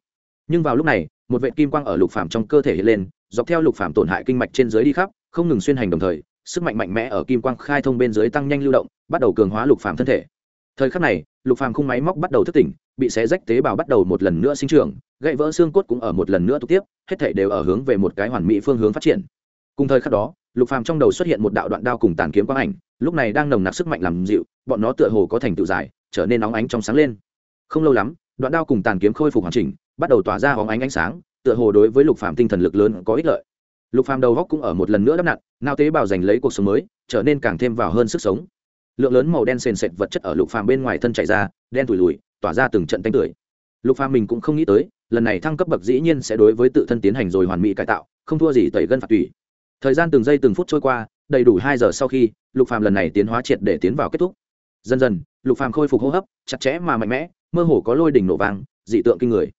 Nhưng vào lúc này, một vệ kim quang ở lục phàm trong cơ thể hiện lên, dọc theo lục phàm tổn hại kinh mạch trên dưới đi khắp, không ngừng xuyên hành đồng thời, sức mạnh mạnh mẽ ở kim quang khai thông bên dưới tăng nhanh lưu động, bắt đầu cường hóa lục phàm thân thể. Thời khắc này, lục phàm khung máy móc bắt đầu thức tỉnh, bị xé rách tế bào bắt đầu một lần nữa sinh trưởng, gãy vỡ xương cốt cũng ở một lần nữa tục tiếp, hết thảy đều ở hướng về một cái hoàn mỹ phương hướng phát triển. Cùng thời khắc đó, lục phàm trong đầu xuất hiện một đạo đoạn đao cùng tàn kiếm quang ảnh lúc này đang nồng nặc sức mạnh làm dịu, bọn nó tựa hồ có thành tựu dài, trở nên nóng ánh trong sáng lên. Không lâu lắm, đoạn đao cùng tàn kiếm khôi phục hoàn chỉnh, bắt đầu tỏa ra hóng ánh ánh sáng, tựa hồ đối với lục phàm tinh thần lực lớn có ích lợi. Lục phàm đầu góc cũng ở một lần nữa đắp nặn, nao tế bào giành lấy cuộc sống mới, trở nên càng thêm vào hơn sức sống. Lượng lớn màu đen sền sệt vật chất ở lục phàm bên ngoài thân chảy ra, đen tủi lùi tỏa ra từng trận tanh tưởi. Lục phàm mình cũng không nghĩ tới, lần này thăng cấp bậc dĩ nhiên sẽ đối với tự thân tiến hành rồi hoàn mỹ cải tạo, không thua gì tẩy gân phạt tủy. Thời gian từng giây từng phút trôi qua đầy đủ hai giờ sau khi, lục phàm lần này tiến hóa triệt để tiến vào kết thúc. Dần dần, lục phàm khôi phục hô hấp, chặt chẽ mà mạnh mẽ, mơ hồ có lôi đỉnh nổ vang, dị tượng kinh người.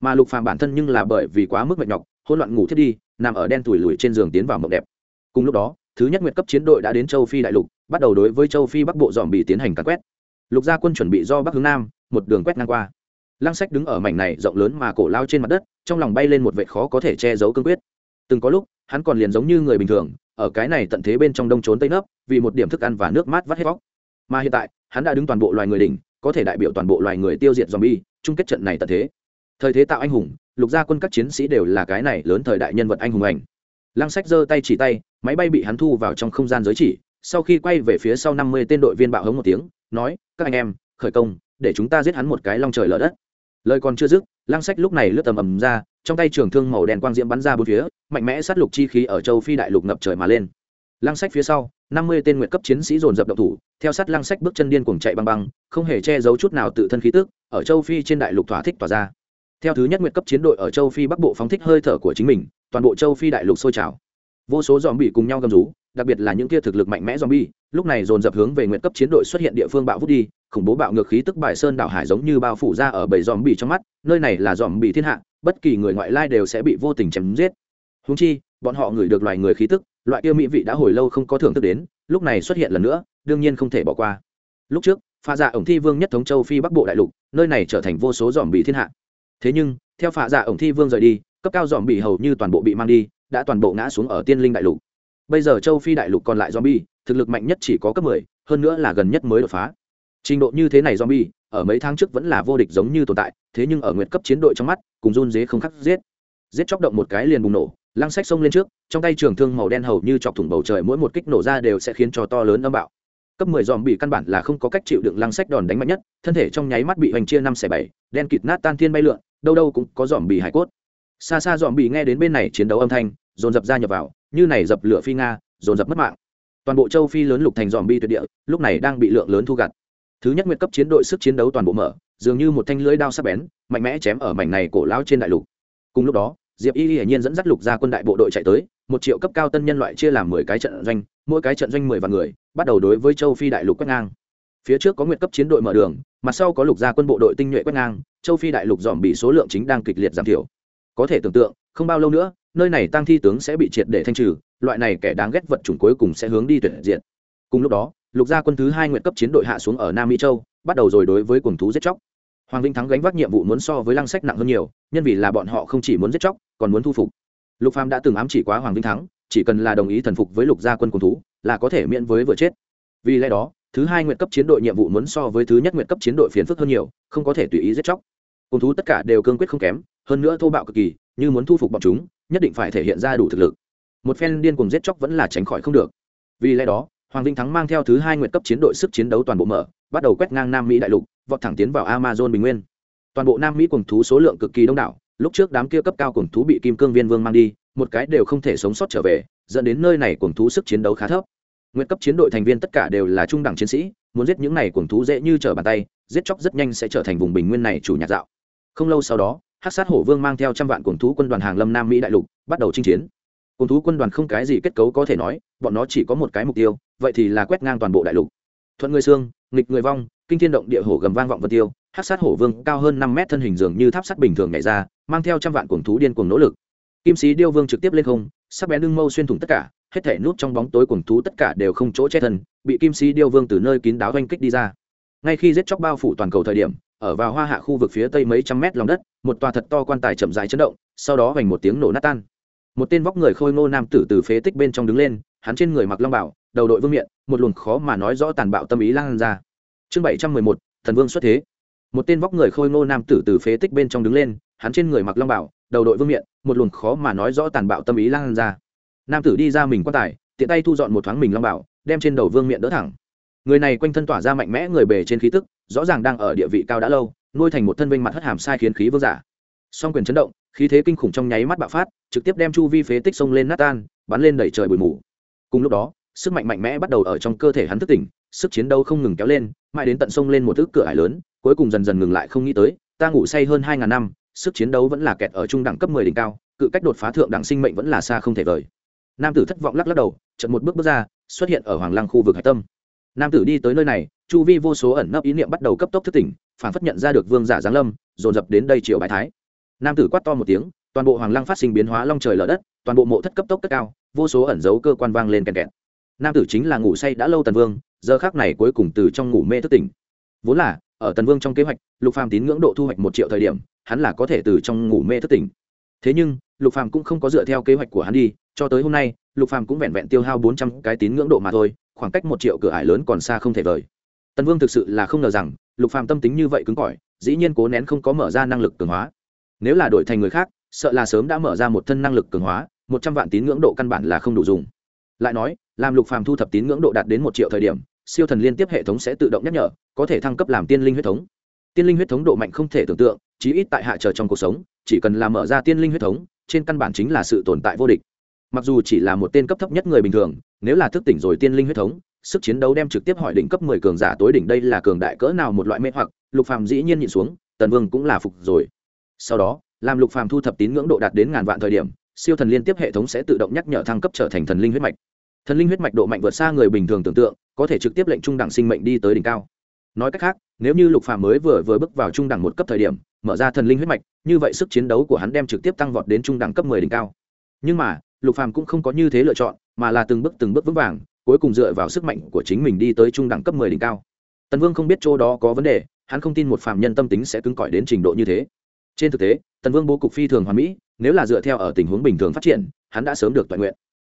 Mà lục phàm bản thân nhưng là bởi vì quá mức mệt nhọc, hỗn loạn ngủ thiết đi, nằm ở đen tủi lùi trên giường tiến vào mộng đẹp. Cùng lúc đó, thứ nhất nguyệt cấp chiến đội đã đến châu phi đại lục, bắt đầu đối với châu phi bắc bộ dòm bị tiến hành càn quét. Lục gia quân chuẩn bị do bắc hướng nam, một đường quét ngang qua. Lăng sách đứng ở mảnh này rộng lớn mà cổ lao trên mặt đất, trong lòng bay lên một vệ khó có thể che giấu cương quyết. Từng có lúc, hắn còn liền giống như người bình thường ở cái này tận thế bên trong đông trốn tây nấp, vì một điểm thức ăn và nước mát vắt hết vóc mà hiện tại, hắn đã đứng toàn bộ loài người đỉnh, có thể đại biểu toàn bộ loài người tiêu diệt zombie, chung kết trận này tận thế. Thời thế tạo anh hùng, lục gia quân các chiến sĩ đều là cái này lớn thời đại nhân vật anh hùng ảnh. Lăng sách giơ tay chỉ tay, máy bay bị hắn thu vào trong không gian giới chỉ, sau khi quay về phía sau năm mươi tên đội viên bạo hống một tiếng, nói, các anh em, khởi công, để chúng ta giết hắn một cái long trời lở đất lời còn chưa dứt, lăng sách lúc này lướt tầm ầm ra, trong tay trường thương màu đen quang diễm bắn ra bốn phía, mạnh mẽ sát lục chi khí ở châu phi đại lục ngập trời mà lên. Lăng sách phía sau, năm mươi tên nguyện cấp chiến sĩ dồn dập động thủ, theo sát lăng sách bước chân điên cuồng chạy băng băng, không hề che giấu chút nào tự thân khí tức, ở châu phi trên đại lục thỏa thích tỏa ra. Theo thứ nhất nguyện cấp chiến đội ở châu phi bắc bộ phóng thích hơi thở của chính mình, toàn bộ châu phi đại lục sôi trào. Vô số dòm bị cùng nhau gầm rú đặc biệt là những kia thực lực mạnh mẽ zombie, lúc này dồn dập hướng về nguyện cấp chiến đội xuất hiện địa phương bạo vút đi, khủng bố bạo ngược khí tức bài sơn đảo hải giống như bao phủ ra ở bầy zombie trong mắt, nơi này là zombie thiên hạ, bất kỳ người ngoại lai đều sẽ bị vô tình chém giết. Huống chi, bọn họ ngửi được loài người khí tức, loại kia mỹ vị đã hồi lâu không có thưởng thức đến, lúc này xuất hiện lần nữa, đương nhiên không thể bỏ qua. Lúc trước, pha dạ ổng thi vương nhất thống châu phi bắc bộ đại lục, nơi này trở thành vô số zombie thiên hạ. Thế nhưng, theo pha dạ ổng thi vương rời đi, cấp cao zombie hầu như toàn bộ bị mang đi, đã toàn bộ ngã xuống ở tiên linh đại lục bây giờ châu phi đại lục còn lại zombie thực lực mạnh nhất chỉ có cấp 10, hơn nữa là gần nhất mới đột phá. Trình độ như thế này zombie ở mấy tháng trước vẫn là vô địch giống như tồn tại thế nhưng ở nguyệt cấp chiến đội trong mắt cùng run dế không khắc giết. Giết chóc động một cái liền bùng nổ lăng sách xông lên trước trong tay trường thương màu đen hầu như chọc thủng bầu trời mỗi một kích nổ ra đều sẽ khiến cho to lớn âm bạo. Cấp 10 dòm bị căn bản là không có cách chịu đựng lăng sách đòn đánh mạnh nhất thân thể trong nháy mắt bị hoành chia năm xẻ bảy đen kịt nát tan thiên bay lượn đâu đâu cũng có dòm bị hải cốt. Xa xa dòm bị nghe đến bên này chiến đấu âm thanh dồn dập ra nhập vào, như này dập lửa phi nga, dồn dập mất mạng. Toàn bộ châu phi lớn lục thành dòm bi tuyệt địa, lúc này đang bị lượng lớn thu gặt. Thứ nhất nguyện cấp chiến đội sức chiến đấu toàn bộ mở, dường như một thanh lưỡi đao sắc bén, mạnh mẽ chém ở mảnh này cổ lao trên đại lục. Cùng lúc đó, diệp y hiển nhiên dẫn dắt lục ra quân đại bộ đội chạy tới, một triệu cấp cao tân nhân loại chia làm mười cái trận doanh, mỗi cái trận doanh mười vạn người, bắt đầu đối với châu phi đại lục quét ngang. Phía trước có nguyện cấp chiến đội mở đường mặt sau có lục gia quân bộ đội tinh nhuệ quét ngang, châu phi đại lục dòm bị số lượng chính đang kịch liệt giảm thiểu. Có thể tưởng tượng, không bao lâu nữa nơi này tăng thi tướng sẽ bị triệt để thanh trừ, loại này kẻ đáng ghét vật chủng cuối cùng sẽ hướng đi tuyệt diện cùng lúc đó, lục gia quân thứ hai nguyện cấp chiến đội hạ xuống ở nam mỹ châu, bắt đầu rồi đối với quần thú giết chóc. Hoàng vinh thắng gánh vác nhiệm vụ muốn so với lăng sách nặng hơn nhiều, nhân vì là bọn họ không chỉ muốn giết chóc, còn muốn thu phục. Lục phàm đã từng ám chỉ quá hoàng vinh thắng, chỉ cần là đồng ý thần phục với lục gia quân quần thú, là có thể miễn với vừa chết. Vì lẽ đó, thứ hai nguyện cấp chiến đội nhiệm vụ muốn so với thứ nhất nguyện cấp chiến đội phiền phức hơn nhiều, không có thể tùy ý giết chóc. Quần thú tất cả đều cương quyết không kém, hơn nữa thô bạo cực kỳ, như muốn thu phục bọn chúng nhất định phải thể hiện ra đủ thực lực. Một phen điên cùng giết chóc vẫn là tránh khỏi không được. Vì lẽ đó, hoàng vinh thắng mang theo thứ hai nguyện cấp chiến đội sức chiến đấu toàn bộ mở, bắt đầu quét ngang nam mỹ đại lục, vọt thẳng tiến vào amazon bình nguyên. Toàn bộ nam mỹ cùng thú số lượng cực kỳ đông đảo, lúc trước đám kia cấp cao cùng thú bị kim cương viên vương mang đi, một cái đều không thể sống sót trở về, dẫn đến nơi này cùng thú sức chiến đấu khá thấp. Nguyện cấp chiến đội thành viên tất cả đều là trung đẳng chiến sĩ, muốn giết những này cùng thú dễ như trở bàn tay, giết chóc rất nhanh sẽ trở thành vùng bình nguyên này chủ nhạc dạo. Không lâu sau đó hát sát hổ vương mang theo trăm vạn cuồng thú quân đoàn hàng lâm nam mỹ đại lục, bắt đầu chinh chiến. Cuồng thú quân đoàn không cái gì kết cấu có thể nói, bọn nó chỉ có một cái mục tiêu, vậy thì là quét ngang toàn bộ đại lục. Thuận người xương, nghịch người vong, kinh thiên động địa hổ gầm vang vọng vân tiêu hát sát hổ vương cao hơn năm mét thân hình dường như tháp sắt bình thường nhảy ra, mang theo trăm vạn cuồng thú điên cuồng nỗ lực. Kim sĩ điêu vương trực tiếp lên không, sắc bén lưng mâu xuyên thủng tất cả, hết thể nút trong bóng tối cuồng thú tất cả đều không chỗ che thân, bị kim sĩ điêu vương từ nơi kín đáo oanh kích đi ra. Ngay khi giết chóc bao phủ toàn cầu thời điểm ở vào hoa hạ khu vực phía tây mấy trăm mét lòng đất, một tòa thật to quan tài chậm dài chấn động, sau đó vành một tiếng nổ nát tan. Một tên vóc người khôi ngô nam tử từ phế tích bên trong đứng lên, hắn trên người mặc long bảo, đầu đội vương miện, một luồng khó mà nói rõ tàn bạo tâm ý lan ra. Chương bảy trăm mười một, thần vương xuất thế. Một tên vóc người khôi ngô nam tử từ phế tích bên trong đứng lên, hắn trên người mặc long bảo, đầu đội vương miện, một luồng khó mà nói rõ tàn bạo tâm ý lan ra. Nam tử đi ra mình quan tài, tiện tay thu dọn một thoáng mình long bảo, đem trên đầu vương miện đỡ thẳng. Người này quanh thân tỏa ra mạnh mẽ người bề trên khí tức rõ ràng đang ở địa vị cao đã lâu, nuôi thành một thân vinh mặt hất hàm sai khiến khí vương giả. Song quyền chấn động, khí thế kinh khủng trong nháy mắt bạo phát, trực tiếp đem chu vi phế tích sông lên nát tan, bắn lên đẩy trời bụi mù. Cùng lúc đó, sức mạnh mạnh mẽ bắt đầu ở trong cơ thể hắn thức tỉnh, sức chiến đấu không ngừng kéo lên, mãi đến tận sông lên một thước cửa ải lớn, cuối cùng dần dần ngừng lại không nghĩ tới, ta ngủ say hơn hai ngàn năm, sức chiến đấu vẫn là kẹt ở trung đẳng cấp mười đỉnh cao, cự cách đột phá thượng đẳng sinh mệnh vẫn là xa không thể vời. Nam tử thất vọng lắc lắc đầu chậm một bước bước ra, xuất hiện ở hoàng lăng khu vực hải tâm. Nam tử đi tới nơi này chu vi vô số ẩn nấp ý niệm bắt đầu cấp tốc thức tỉnh phản phất nhận ra được vương giả giáng lâm, dồn dập đến đây triệu bài thái. Nam tử quát to một tiếng, toàn bộ hoàng lăng phát sinh biến hóa long trời lở đất, toàn bộ mộ thất cấp tốc cất cao, vô số ẩn dấu cơ quan vang lên kèn kẹt. Nam tử chính là ngủ say đã lâu tần vương, giờ khác này cuối cùng từ trong ngủ mê thức tỉnh. Vốn là, ở tần vương trong kế hoạch, lục phàm tín ngưỡng độ thu hoạch một triệu thời điểm, hắn là có thể từ trong ngủ mê thức tỉnh. Thế nhưng, lục phàm cũng không có dựa theo kế hoạch của hắn đi, cho tới hôm nay, lục phàm cũng vẹn vẹn tiêu hao bốn trăm cái tín ngưỡng độ mà thôi, khoảng cách một triệu cửa ải lớn còn xa không thể vời tần vương thực sự là không ngờ rằng, lục phàm tâm tính như vậy cứng cỏi, dĩ nhiên cố nén không có mở ra năng lực cường hóa. Nếu là đổi thành người khác, sợ là sớm đã mở ra một thân năng lực cường hóa, một trăm vạn tín ngưỡng độ căn bản là không đủ dùng. Lại nói, làm lục phàm thu thập tín ngưỡng độ đạt đến một triệu thời điểm, siêu thần liên tiếp hệ thống sẽ tự động nhắc nhở, có thể thăng cấp làm tiên linh huyết thống. Tiên linh huyết thống độ mạnh không thể tưởng tượng, chí ít tại hạ chờ trong cuộc sống, chỉ cần làm mở ra tiên linh huyết thống, trên căn bản chính là sự tồn tại vô địch. Mặc dù chỉ là một tên cấp thấp nhất người bình thường, nếu là thức tỉnh rồi tiên linh huyết thống sức chiến đấu đem trực tiếp hỏi đỉnh cấp mười cường giả tối đỉnh đây là cường đại cỡ nào một loại mê hoặc, lục phàm dĩ nhiên nhìn xuống, tần vương cũng là phục rồi. Sau đó, làm lục phàm thu thập tín ngưỡng độ đạt đến ngàn vạn thời điểm, siêu thần liên tiếp hệ thống sẽ tự động nhắc nhở thăng cấp trở thành thần linh huyết mạch. Thần linh huyết mạch độ mạnh vượt xa người bình thường tưởng tượng, có thể trực tiếp lệnh trung đẳng sinh mệnh đi tới đỉnh cao. Nói cách khác, nếu như lục phàm mới vừa vừa bước vào trung đẳng một cấp thời điểm, mở ra thần linh huyết mạch, như vậy sức chiến đấu của hắn đem trực tiếp tăng vọt đến trung đẳng cấp 10 đỉnh cao. Nhưng mà, lục phàm cũng không có như thế lựa chọn, mà là từng bước từng bước vững vàng cuối cùng dựa vào sức mạnh của chính mình đi tới trung đẳng cấp 10 đỉnh cao. Tần vương không biết chỗ đó có vấn đề, hắn không tin một phàm nhân tâm tính sẽ cứng cỏi đến trình độ như thế. Trên thực tế, tần vương bố cục phi thường hoàn mỹ, nếu là dựa theo ở tình huống bình thường phát triển, hắn đã sớm được toàn nguyện.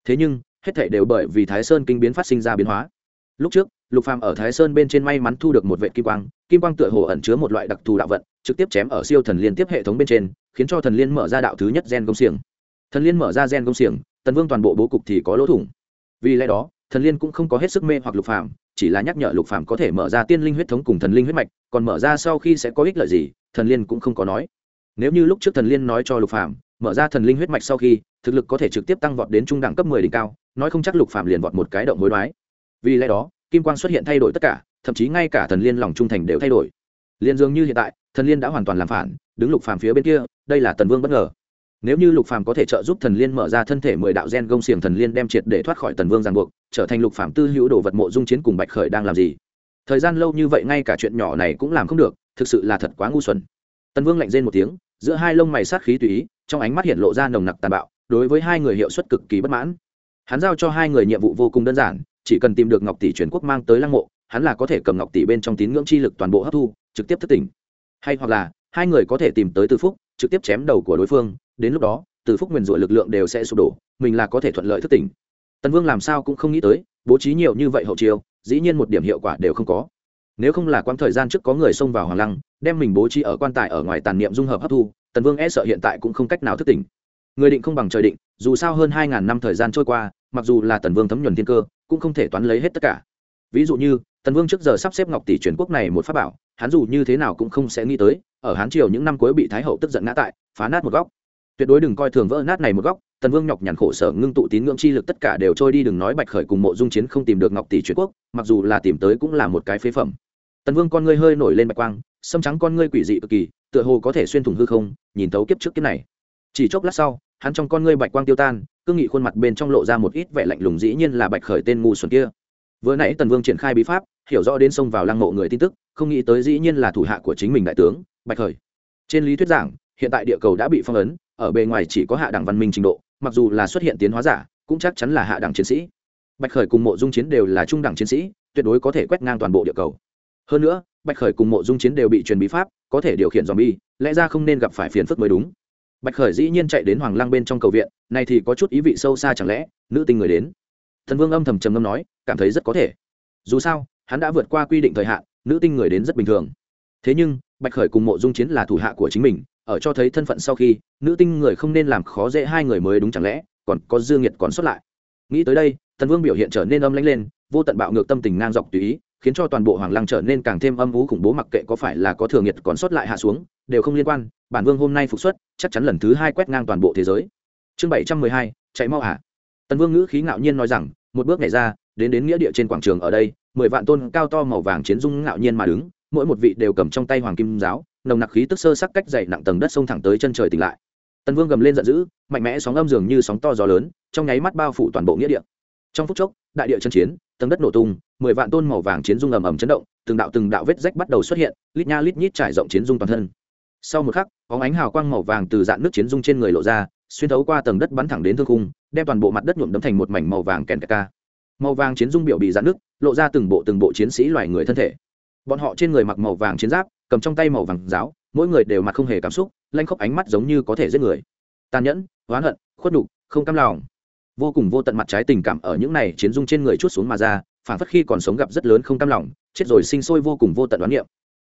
Thế nhưng, hết thảy đều bởi vì thái sơn kinh biến phát sinh ra biến hóa. Lúc trước, lục phàm ở thái sơn bên trên may mắn thu được một vệ kim quang kim quang tựa hồ ẩn chứa một loại đặc thù đạo vận, trực tiếp chém ở siêu thần liên tiếp hệ thống bên trên, khiến cho thần liên mở ra đạo thứ nhất gen công xiềng. Thần liên mở ra gen công xiềng, tần vương toàn bộ bố cục thì có lỗ thủng. Vì lẽ đó thần liên cũng không có hết sức mê hoặc lục phàm, chỉ là nhắc nhở lục phàm có thể mở ra tiên linh huyết thống cùng thần linh huyết mạch, còn mở ra sau khi sẽ có ích lợi gì, thần liên cũng không có nói. Nếu như lúc trước thần liên nói cho lục phàm, mở ra thần linh huyết mạch sau khi, thực lực có thể trực tiếp tăng vọt đến trung đẳng cấp 10 đỉnh cao, nói không chắc lục phàm liền vọt một cái động hối đoái. Vì lẽ đó, kim quang xuất hiện thay đổi tất cả, thậm chí ngay cả thần liên lòng trung thành đều thay đổi. Liên dường như hiện tại, thần liên đã hoàn toàn làm phản, đứng lục phàm phía bên kia, đây là tần vương bất ngờ nếu như lục phàm có thể trợ giúp thần liên mở ra thân thể mười đạo gen gông xiềng thần liên đem triệt để thoát khỏi tần vương ràng buộc, trở thành lục phàm tư hữu đồ vật mộ dung chiến cùng bạch khởi đang làm gì? Thời gian lâu như vậy ngay cả chuyện nhỏ này cũng làm không được, thực sự là thật quá ngu xuẩn. Tần vương lạnh rên một tiếng, giữa hai lông mày sát khí tùy ý, trong ánh mắt hiện lộ ra nồng nặc tàn bạo, đối với hai người hiệu suất cực kỳ bất mãn. Hắn giao cho hai người nhiệm vụ vô cùng đơn giản, chỉ cần tìm được ngọc tỷ truyền quốc mang tới lăng mộ, hắn là có thể cầm ngọc tỷ bên trong tín ngưỡng chi lực toàn bộ hấp thu, trực tiếp thất tỉnh. Hay hoặc là, hai người có thể tìm tới Tư phúc, trực tiếp chém đầu của đối phương đến lúc đó, từ phúc nguyền rủa lực lượng đều sẽ sụp đổ, mình là có thể thuận lợi thất tỉnh. Tần vương làm sao cũng không nghĩ tới, bố trí nhiều như vậy hậu chiêu, dĩ nhiên một điểm hiệu quả đều không có. Nếu không là quãng thời gian trước có người xông vào hoàng lăng, đem mình bố trí ở quan tài ở ngoài tàn niệm dung hợp hấp thu, tần vương e sợ hiện tại cũng không cách nào thức tỉnh. Người định không bằng trời định, dù sao hơn hai ngàn năm thời gian trôi qua, mặc dù là tần vương thấm nhuần thiên cơ, cũng không thể toán lấy hết tất cả. Ví dụ như, tần vương trước giờ sắp xếp ngọc tỷ truyền quốc này một pháp bảo, hắn dù như thế nào cũng không sẽ nghĩ tới, ở hán triều những năm cuối bị thái hậu tức giận ngã tại, phá nát một góc tuyệt đối đừng coi thường vỡ nát này một góc, tần vương nhọc nhằn khổ sở ngưng tụ tín ngưỡng chi lực tất cả đều trôi đi đừng nói bạch khởi cùng mộ dung chiến không tìm được ngọc tỷ truyền quốc, mặc dù là tìm tới cũng là một cái phế phẩm. Tần vương con ngươi hơi nổi lên bạch quang, sâm trắng con ngươi quỷ dị cực kỳ, tựa hồ có thể xuyên thủng hư không, nhìn thấu kiếp trước kiếp này. Chỉ chốc lát sau, hắn trong con ngươi bạch quang tiêu tan, cương nghị khuôn mặt bên trong lộ ra một ít vẻ lạnh lùng dĩ nhiên là bạch khởi tên ngu xuẩn kia. Vừa nãy tần vương triển khai bí pháp, hiểu rõ đến sông vào lăng mộ người tin tức, không nghĩ tới dĩ nhiên là thủ hạ của chính mình đại tướng, bạch khởi. Trên lý thuyết giảng, hiện tại địa cầu đã bị phong ấn ở bề ngoài chỉ có hạ đẳng văn minh trình độ, mặc dù là xuất hiện tiến hóa giả, cũng chắc chắn là hạ đẳng chiến sĩ. Bạch khởi cùng mộ dung chiến đều là trung đẳng chiến sĩ, tuyệt đối có thể quét ngang toàn bộ địa cầu. Hơn nữa, bạch khởi cùng mộ dung chiến đều bị truyền bí pháp, có thể điều khiển dòm bi lẽ ra không nên gặp phải phiền phức mới đúng. Bạch khởi dĩ nhiên chạy đến hoàng lăng bên trong cầu viện này thì có chút ý vị sâu xa chẳng lẽ, nữ tinh người đến. Thần vương âm thầm trầm ngâm nói, cảm thấy rất có thể. Dù sao, hắn đã vượt qua quy định thời hạn, nữ tinh người đến rất bình thường. Thế nhưng, bạch khởi cùng mộ dung chiến là thủ hạ của chính mình ở cho thấy thân phận sau khi, nữ tinh người không nên làm khó dễ hai người mới đúng chẳng lẽ, còn có dương nhiệt còn xuất lại. Nghĩ tới đây thần vương biểu hiện trở nên âm lãnh lên, vô tận bạo ngược tâm tình ngang dọc tùy ý, khiến cho toàn bộ hoàng lăng trở nên càng thêm âm vũ khủng bố mặc kệ có phải là có thừa nhiệt còn xuất lại hạ xuống, đều không liên quan, bản vương hôm nay phục xuất, chắc chắn lần thứ hai quét ngang toàn bộ thế giới. Chương bảy trăm mười hai, chạy mau hả? Tần vương ngữ khí ngạo nhiên nói rằng, một bước nhảy ra, đến đến nghĩa địa trên quảng trường ở đây, mười vạn tôn cao to màu vàng chiến dung ngạo nhiên mà đứng, mỗi một vị đều cầm trong tay hoàng kim giáo nồng nặc khí tức sơ sắc cách dày nặng tầng đất sông thẳng tới chân trời tỉnh lại. Tần vương gầm lên giận dữ, mạnh mẽ sóng âm dường như sóng to gió lớn, trong nháy mắt bao phủ toàn bộ nghĩa địa. Trong phút chốc, đại địa chân chiến, tầng đất nổ tung, mười vạn tôn màu vàng chiến dung ầm ầm chấn động, từng đạo từng đạo vết rách bắt đầu xuất hiện, lít nha lít nhít trải rộng chiến dung toàn thân. Sau một khắc có ánh hào quang màu vàng từ dạn nước chiến dung trên người lộ ra, xuyên thấu qua tầng đất bắn thẳng đến thương khung, đem toàn bộ mặt đất nhuộm đấm thành một mảnh màu vàng kèn ca. Màu vàng chiến dung biểu bị dạn nước, lộ ra từng bộ từng bộ chiến sĩ loài người thân thể. Bọn họ trên người mặc màu vàng chiến giáp cầm trong tay màu vàng giáo, mỗi người đều mặt không hề cảm xúc, lanh khóc ánh mắt giống như có thể giết người. Tàn nhẫn, oán hận, khuất đục không cam lòng. Vô cùng vô tận mặt trái tình cảm ở những này chiến dung trên người chút xuống mà ra, phản phất khi còn sống gặp rất lớn không cam lòng, chết rồi sinh sôi vô cùng vô tận đoán niệm.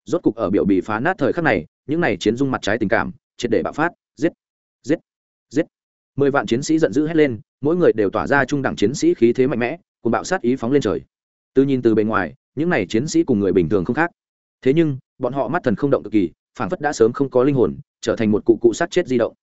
Rốt cục ở biểu bị phá nát thời khắc này, những này chiến dung mặt trái tình cảm, triệt để bạo phát, giết giết giết. Mười vạn chiến sĩ giận dữ hét lên, mỗi người đều tỏa ra trung đẳng chiến sĩ khí thế mạnh mẽ cùng bạo sát ý phóng lên trời. Từ nhìn từ bề ngoài, những này chiến sĩ cùng người bình thường không khác. Thế nhưng bọn họ mắt thần không động cực kỳ phản phất đã sớm không có linh hồn, trở thành một cụ cụ sát chết di động.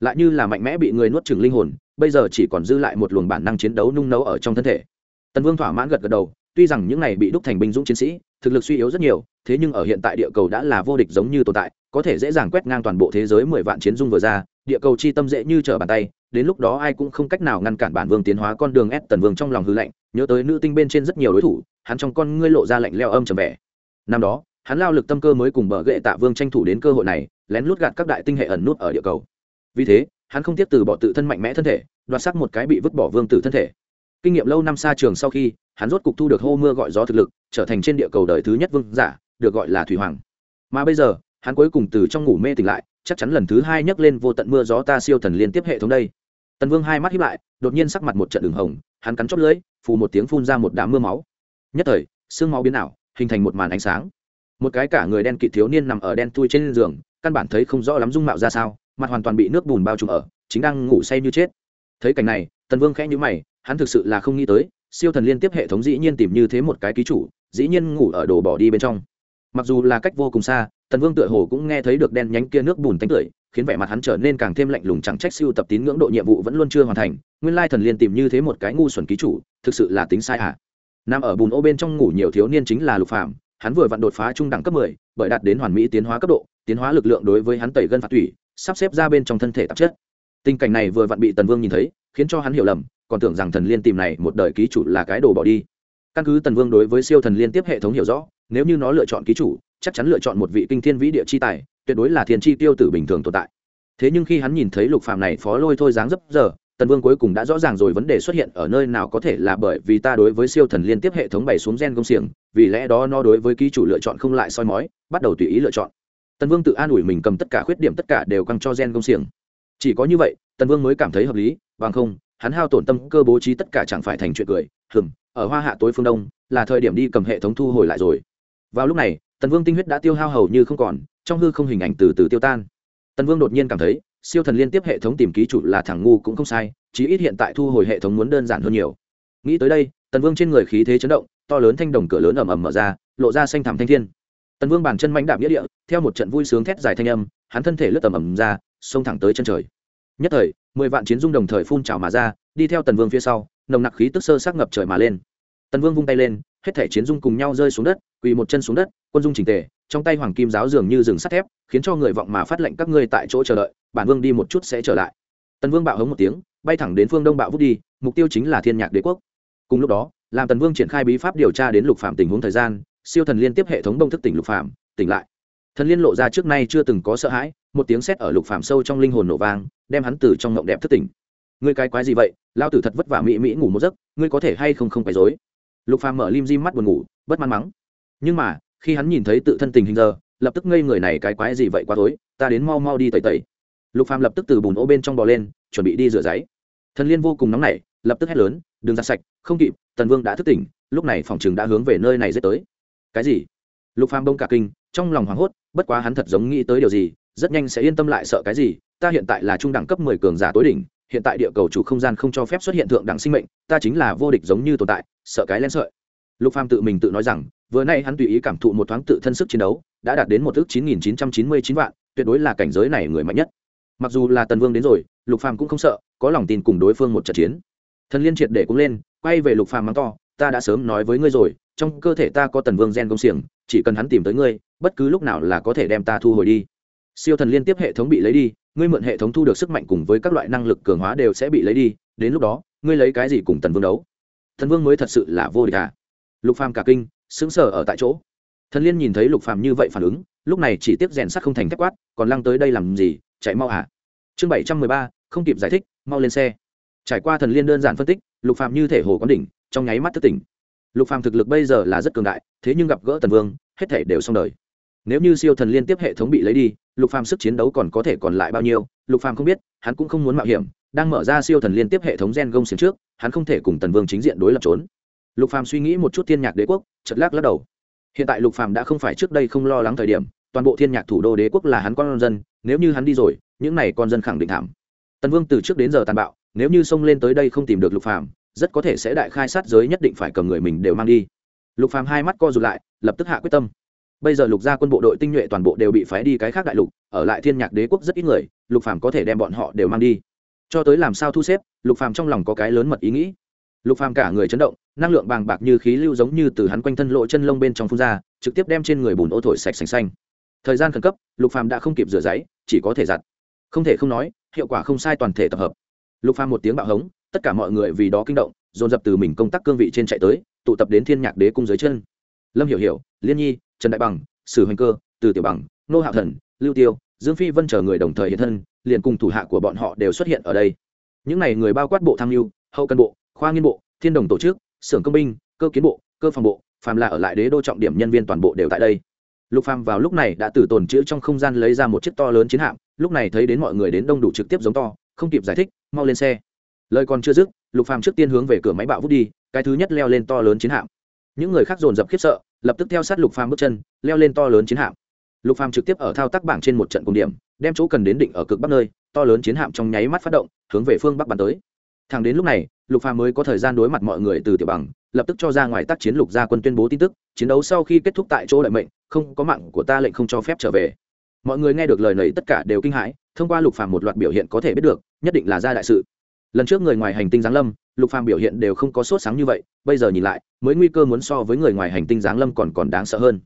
Lại như là mạnh mẽ bị người nuốt chửng linh hồn, bây giờ chỉ còn dư lại một luồng bản năng chiến đấu nung nấu ở trong thân thể. Tần vương thỏa mãn gật gật đầu, tuy rằng những này bị đúc thành binh dũng chiến sĩ, thực lực suy yếu rất nhiều, thế nhưng ở hiện tại địa cầu đã là vô địch giống như tồn tại, có thể dễ dàng quét ngang toàn bộ thế giới mười vạn chiến dung vừa ra, địa cầu chi tâm dễ như trở bàn tay, đến lúc đó ai cũng không cách nào ngăn cản bản vương tiến hóa con đường ép tần vương trong lòng hư lạnh, nhớ tới nữ tinh bên trên rất nhiều đối thủ, hắn trong con ngươi lộ ra lạnh leo âm trầm vẻ. Năm đó hắn lao lực tâm cơ mới cùng bờ ghệ tạ vương tranh thủ đến cơ hội này, lén lút gạt các đại tinh hệ ẩn nút ở địa cầu. Vì thế, hắn không tiếp từ bỏ tự thân mạnh mẽ thân thể, đoạt sắc một cái bị vứt bỏ vương tử thân thể. Kinh nghiệm lâu năm xa trường sau khi, hắn rốt cục thu được hô mưa gọi gió thực lực, trở thành trên địa cầu đời thứ nhất vương giả, được gọi là thủy hoàng. Mà bây giờ, hắn cuối cùng từ trong ngủ mê tỉnh lại, chắc chắn lần thứ hai nhấc lên vô tận mưa gió ta siêu thần liên tiếp hệ thống đây. Tần vương hai mắt hiếp lại, đột nhiên sắc mặt một trận đường hồng, hắn cắn chót lưỡi, phù một tiếng phun ra một đám mưa máu. Nhất thời, xương máu biến ảo, hình thành một màn ánh sáng một cái cả người đen kịt thiếu niên nằm ở đen tui trên giường, căn bản thấy không rõ lắm dung mạo ra sao, mặt hoàn toàn bị nước bùn bao trùm ở, chính đang ngủ say như chết. Thấy cảnh này, tần vương khẽ nhíu mày, hắn thực sự là không nghĩ tới, siêu thần liên tiếp hệ thống dĩ nhiên tìm như thế một cái ký chủ, dĩ nhiên ngủ ở đồ bỏ đi bên trong. Mặc dù là cách vô cùng xa, tần vương tựa hồ cũng nghe thấy được đen nhánh kia nước bùn tánh tưởi, khiến vẻ mặt hắn trở nên càng thêm lạnh lùng chẳng trách siêu tập tín ngưỡng độ nhiệm vụ vẫn luôn chưa hoàn thành, nguyên lai thần liên tìm như thế một cái ngu xuẩn ký chủ, thực sự là tính sai à. Nằm ở bùn ô bên trong ngủ nhiều thiếu niên chính là lục phạm hắn vừa vặn đột phá trung đẳng cấp mười, bởi đạt đến hoàn mỹ tiến hóa cấp độ, tiến hóa lực lượng đối với hắn tẩy gân phạt thủy sắp xếp ra bên trong thân thể tạp chất. Tình cảnh này vừa vặn bị tần vương nhìn thấy, khiến cho hắn hiểu lầm, còn tưởng rằng thần liên tìm này một đời ký chủ là cái đồ bỏ đi. Căn cứ tần vương đối với siêu thần liên tiếp hệ thống hiểu rõ, nếu như nó lựa chọn ký chủ, chắc chắn lựa chọn một vị kinh thiên vĩ địa chi tài, tuyệt đối là thiên chi tiêu tử bình thường tồn tại. Thế nhưng khi hắn nhìn thấy lục phàm này phó lôi thôi dáng dấp giờ tần vương cuối cùng đã rõ ràng rồi vấn đề xuất hiện ở nơi nào có thể là bởi vì ta đối với siêu thần liên tiếp hệ thống bày xuống gen công xiềng, vì lẽ đó nó đối với ký chủ lựa chọn không lại soi mói, bắt đầu tùy ý lựa chọn. Tần vương tự an ủi mình cầm tất cả khuyết điểm tất cả đều căng cho gen công xiềng. Chỉ có như vậy, tần vương mới cảm thấy hợp lý, bằng không, hắn hao tổn tâm cơ bố trí tất cả chẳng phải thành chuyện cười, hừm, ở hoa hạ tối phương đông, là thời điểm đi cầm hệ thống thu hồi lại rồi. Vào lúc này, tần vương tinh huyết đã tiêu hao hầu như không còn, trong hư không hình ảnh từ từ tiêu tan. Tần vương đột nhiên cảm thấy siêu thần liên tiếp hệ thống tìm ký chủ là thằng ngu cũng không sai, chí ít hiện tại thu hồi hệ thống muốn đơn giản hơn nhiều. Nghĩ tới đây, tần vương trên người khí thế chấn động, to lớn thanh đồng cửa lớn ầm ầm mở ra, lộ ra xanh thẳm thanh thiên. Tần vương bàn chân mánh đạp nghĩa địa, theo một trận vui sướng thét dài thanh âm, hắn thân thể lướt tầm ầm ra, xông thẳng tới chân trời. Nhất thời, mười vạn chiến dung đồng thời phun trào mà ra, đi theo tần vương phía sau, nồng nặc khí tức sơ sắc ngập trời mà lên. Tần vương vung tay lên, hết thể chiến dung cùng nhau rơi xuống đất, quỳ một chân xuống đất quân dung trình tề, trong tay hoàng kim giáo dường như rừng sắt thép, khiến cho người vọng mà phát lệnh các ngươi tại chỗ chờ đợi, bản vương đi một chút sẽ trở lại. Tần vương bạo hống một tiếng, bay thẳng đến phương đông bạo vút đi, mục tiêu chính là thiên nhạc đế quốc. Cùng lúc đó, làm tần vương triển khai bí pháp điều tra đến lục phạm tình huống thời gian, siêu thần liên tiếp hệ thống đông thức tỉnh lục phạm tỉnh lại. Thần liên lộ ra trước nay chưa từng có sợ hãi, một tiếng sét ở lục phạm sâu trong linh hồn nổ vang, đem hắn từ trong ngộng đẹp thức tỉnh. Ngươi cái quái gì vậy? Lao tử thật vất vả mỹ mỹ ngủ một giấc, ngươi có thể hay không không quấy dối lục phàm mở lim dim mắt buồn ngủ, bất mãn mắng. Nhưng mà khi hắn nhìn thấy tự thân tình hình giờ, lập tức ngây người này cái quái gì vậy quá tối, ta đến mau mau đi tẩy tẩy. Lục phàm lập tức từ bùn ô bên trong bò lên, chuẩn bị đi rửa giấy. Thần liên vô cùng nóng nảy, lập tức hét lớn, đừng ra sạch, không kịp, tần vương đã thức tỉnh, lúc này phòng trường đã hướng về nơi này dễ tới. Cái gì? Lục phàm đông cả kinh, trong lòng hoảng hốt, bất quá hắn thật giống nghĩ tới điều gì, rất nhanh sẽ yên tâm lại sợ cái gì, ta hiện tại là trung đẳng cấp mười cường giả tối đỉnh, hiện tại địa cầu chủ không gian không cho phép xuất hiện thượng đẳng sinh mệnh, ta chính là vô địch giống như tồn tại, sợ cái len sợi. Lục phàm tự mình tự nói rằng vừa nay hắn tùy ý cảm thụ một thoáng tự thân sức chiến đấu, đã đạt đến một ước chín nghìn chín trăm chín mươi chín vạn, tuyệt đối là cảnh giới này người mạnh nhất. Mặc dù là tần vương đến rồi, lục phàm cũng không sợ, có lòng tin cùng đối phương một trận chiến. Thần liên triệt để cũng lên, quay về lục phàm mắng to, ta đã sớm nói với ngươi rồi, trong cơ thể ta có tần vương gen công xiềng, chỉ cần hắn tìm tới ngươi, bất cứ lúc nào là có thể đem ta thu hồi đi. Siêu thần liên tiếp hệ thống bị lấy đi, ngươi mượn hệ thống thu được sức mạnh cùng với các loại năng lực cường hóa đều sẽ bị lấy đi, đến lúc đó, ngươi lấy cái gì cùng tần vương đấu? Thần vương mới thật sự là vô địch à? Lục phàm cả kinh sững sờ ở tại chỗ. Thần liên nhìn thấy lục phàm như vậy phản ứng, lúc này chỉ tiếc rèn sắt không thành thép quát, còn lăng tới đây làm gì? Chạy mau à chương bảy trăm mười ba, không kịp giải thích, mau lên xe. Trải qua thần liên đơn giản phân tích, lục phàm như thể hồ quán đỉnh, trong nháy mắt thức tỉnh. Lục phàm thực lực bây giờ là rất cường đại, thế nhưng gặp gỡ tần vương, hết thể đều xong đời. Nếu như siêu thần liên tiếp hệ thống bị lấy đi, lục phàm sức chiến đấu còn có thể còn lại bao nhiêu, lục phàm không biết, hắn cũng không muốn mạo hiểm, đang mở ra siêu thần liên tiếp hệ thống gen gông xiềng trước, hắn không thể cùng tần vương chính diện đối lập trốn lục phàm suy nghĩ một chút thiên nhạc đế quốc chật lắc lắc đầu. Hiện tại lục phàm đã không phải trước đây không lo lắng thời điểm, toàn bộ thiên nhạc thủ đô đế quốc là hắn con dân, nếu như hắn đi rồi, những này con dân khẳng định thảm. Tần vương từ trước đến giờ tàn bạo, nếu như xông lên tới đây không tìm được lục phàm, rất có thể sẽ đại khai sát giới nhất định phải cầm người mình đều mang đi. Lục phàm hai mắt co rụt lại, lập tức hạ quyết tâm. Bây giờ lục gia quân bộ đội tinh nhuệ toàn bộ đều bị phái đi cái khác đại lục, ở lại thiên nhạc đế quốc rất ít người, lục phàm có thể đem bọn họ đều mang đi. Cho tới làm sao thu xếp, lục phàm trong lòng có cái lớn mật ý nghĩ. Lục phàm cả người chấn động năng lượng bàng bạc như khí lưu giống như từ hắn quanh thân lộ chân lông bên trong phun ra, trực tiếp đem trên người bùn ô thổi sạch sành xanh. Thời gian khẩn cấp, lục phàm đã không kịp rửa giấy, chỉ có thể giặt. Không thể không nói, hiệu quả không sai toàn thể tập hợp. Lục phàm một tiếng bạo hống, tất cả mọi người vì đó kinh động, dồn dập từ mình công tác cương vị trên chạy tới, tụ tập đến thiên nhạc đế cung dưới chân. Lâm hiểu hiểu, liên nhi, trần đại bằng, sử hoành cơ, từ tiểu bằng, nô hạo thần, lưu tiêu, dương phi vân chờ người đồng thời hiện thân, liền cùng thủ hạ của bọn họ đều xuất hiện ở đây. Những này người bao quát bộ tham mưu, hậu cân bộ, khoa nghiên bộ, thiên đồng tổ chức xưởng công binh, cơ kiến bộ, cơ phòng bộ, phàm là ở lại đế đô trọng điểm nhân viên toàn bộ đều tại đây. Lục phàm vào lúc này đã từ tồn chữ trong không gian lấy ra một chiếc to lớn chiến hạm, lúc này thấy đến mọi người đến đông đủ trực tiếp giống to, không kịp giải thích, mau lên xe. Lời còn chưa dứt, lục phàm trước tiên hướng về cửa máy bạo vút đi, cái thứ nhất leo lên to lớn chiến hạm. Những người khác dồn dập khiếp sợ, lập tức theo sát lục phàm bước chân, leo lên to lớn chiến hạm. Lục phàm trực tiếp ở thao tác bảng trên một trận cùng điểm, đem chỗ cần đến định ở cực bắc nơi, to lớn chiến hạm trong nháy mắt phát động, hướng về phương bắc bắn tới. Thẳng đến lúc này lục phàm mới có thời gian đối mặt mọi người từ tiểu bằng, lập tức cho ra ngoài tác chiến lục gia quân tuyên bố tin tức, chiến đấu sau khi kết thúc tại chỗ đợi mệnh, không có mạng của ta lệnh không cho phép trở về. Mọi người nghe được lời này tất cả đều kinh hãi, thông qua lục phàm một loạt biểu hiện có thể biết được, nhất định là ra đại sự. Lần trước người ngoài hành tinh giáng lâm, lục phàm biểu hiện đều không có sốt sáng như vậy, bây giờ nhìn lại, mới nguy cơ muốn so với người ngoài hành tinh giáng lâm còn còn đáng sợ hơn.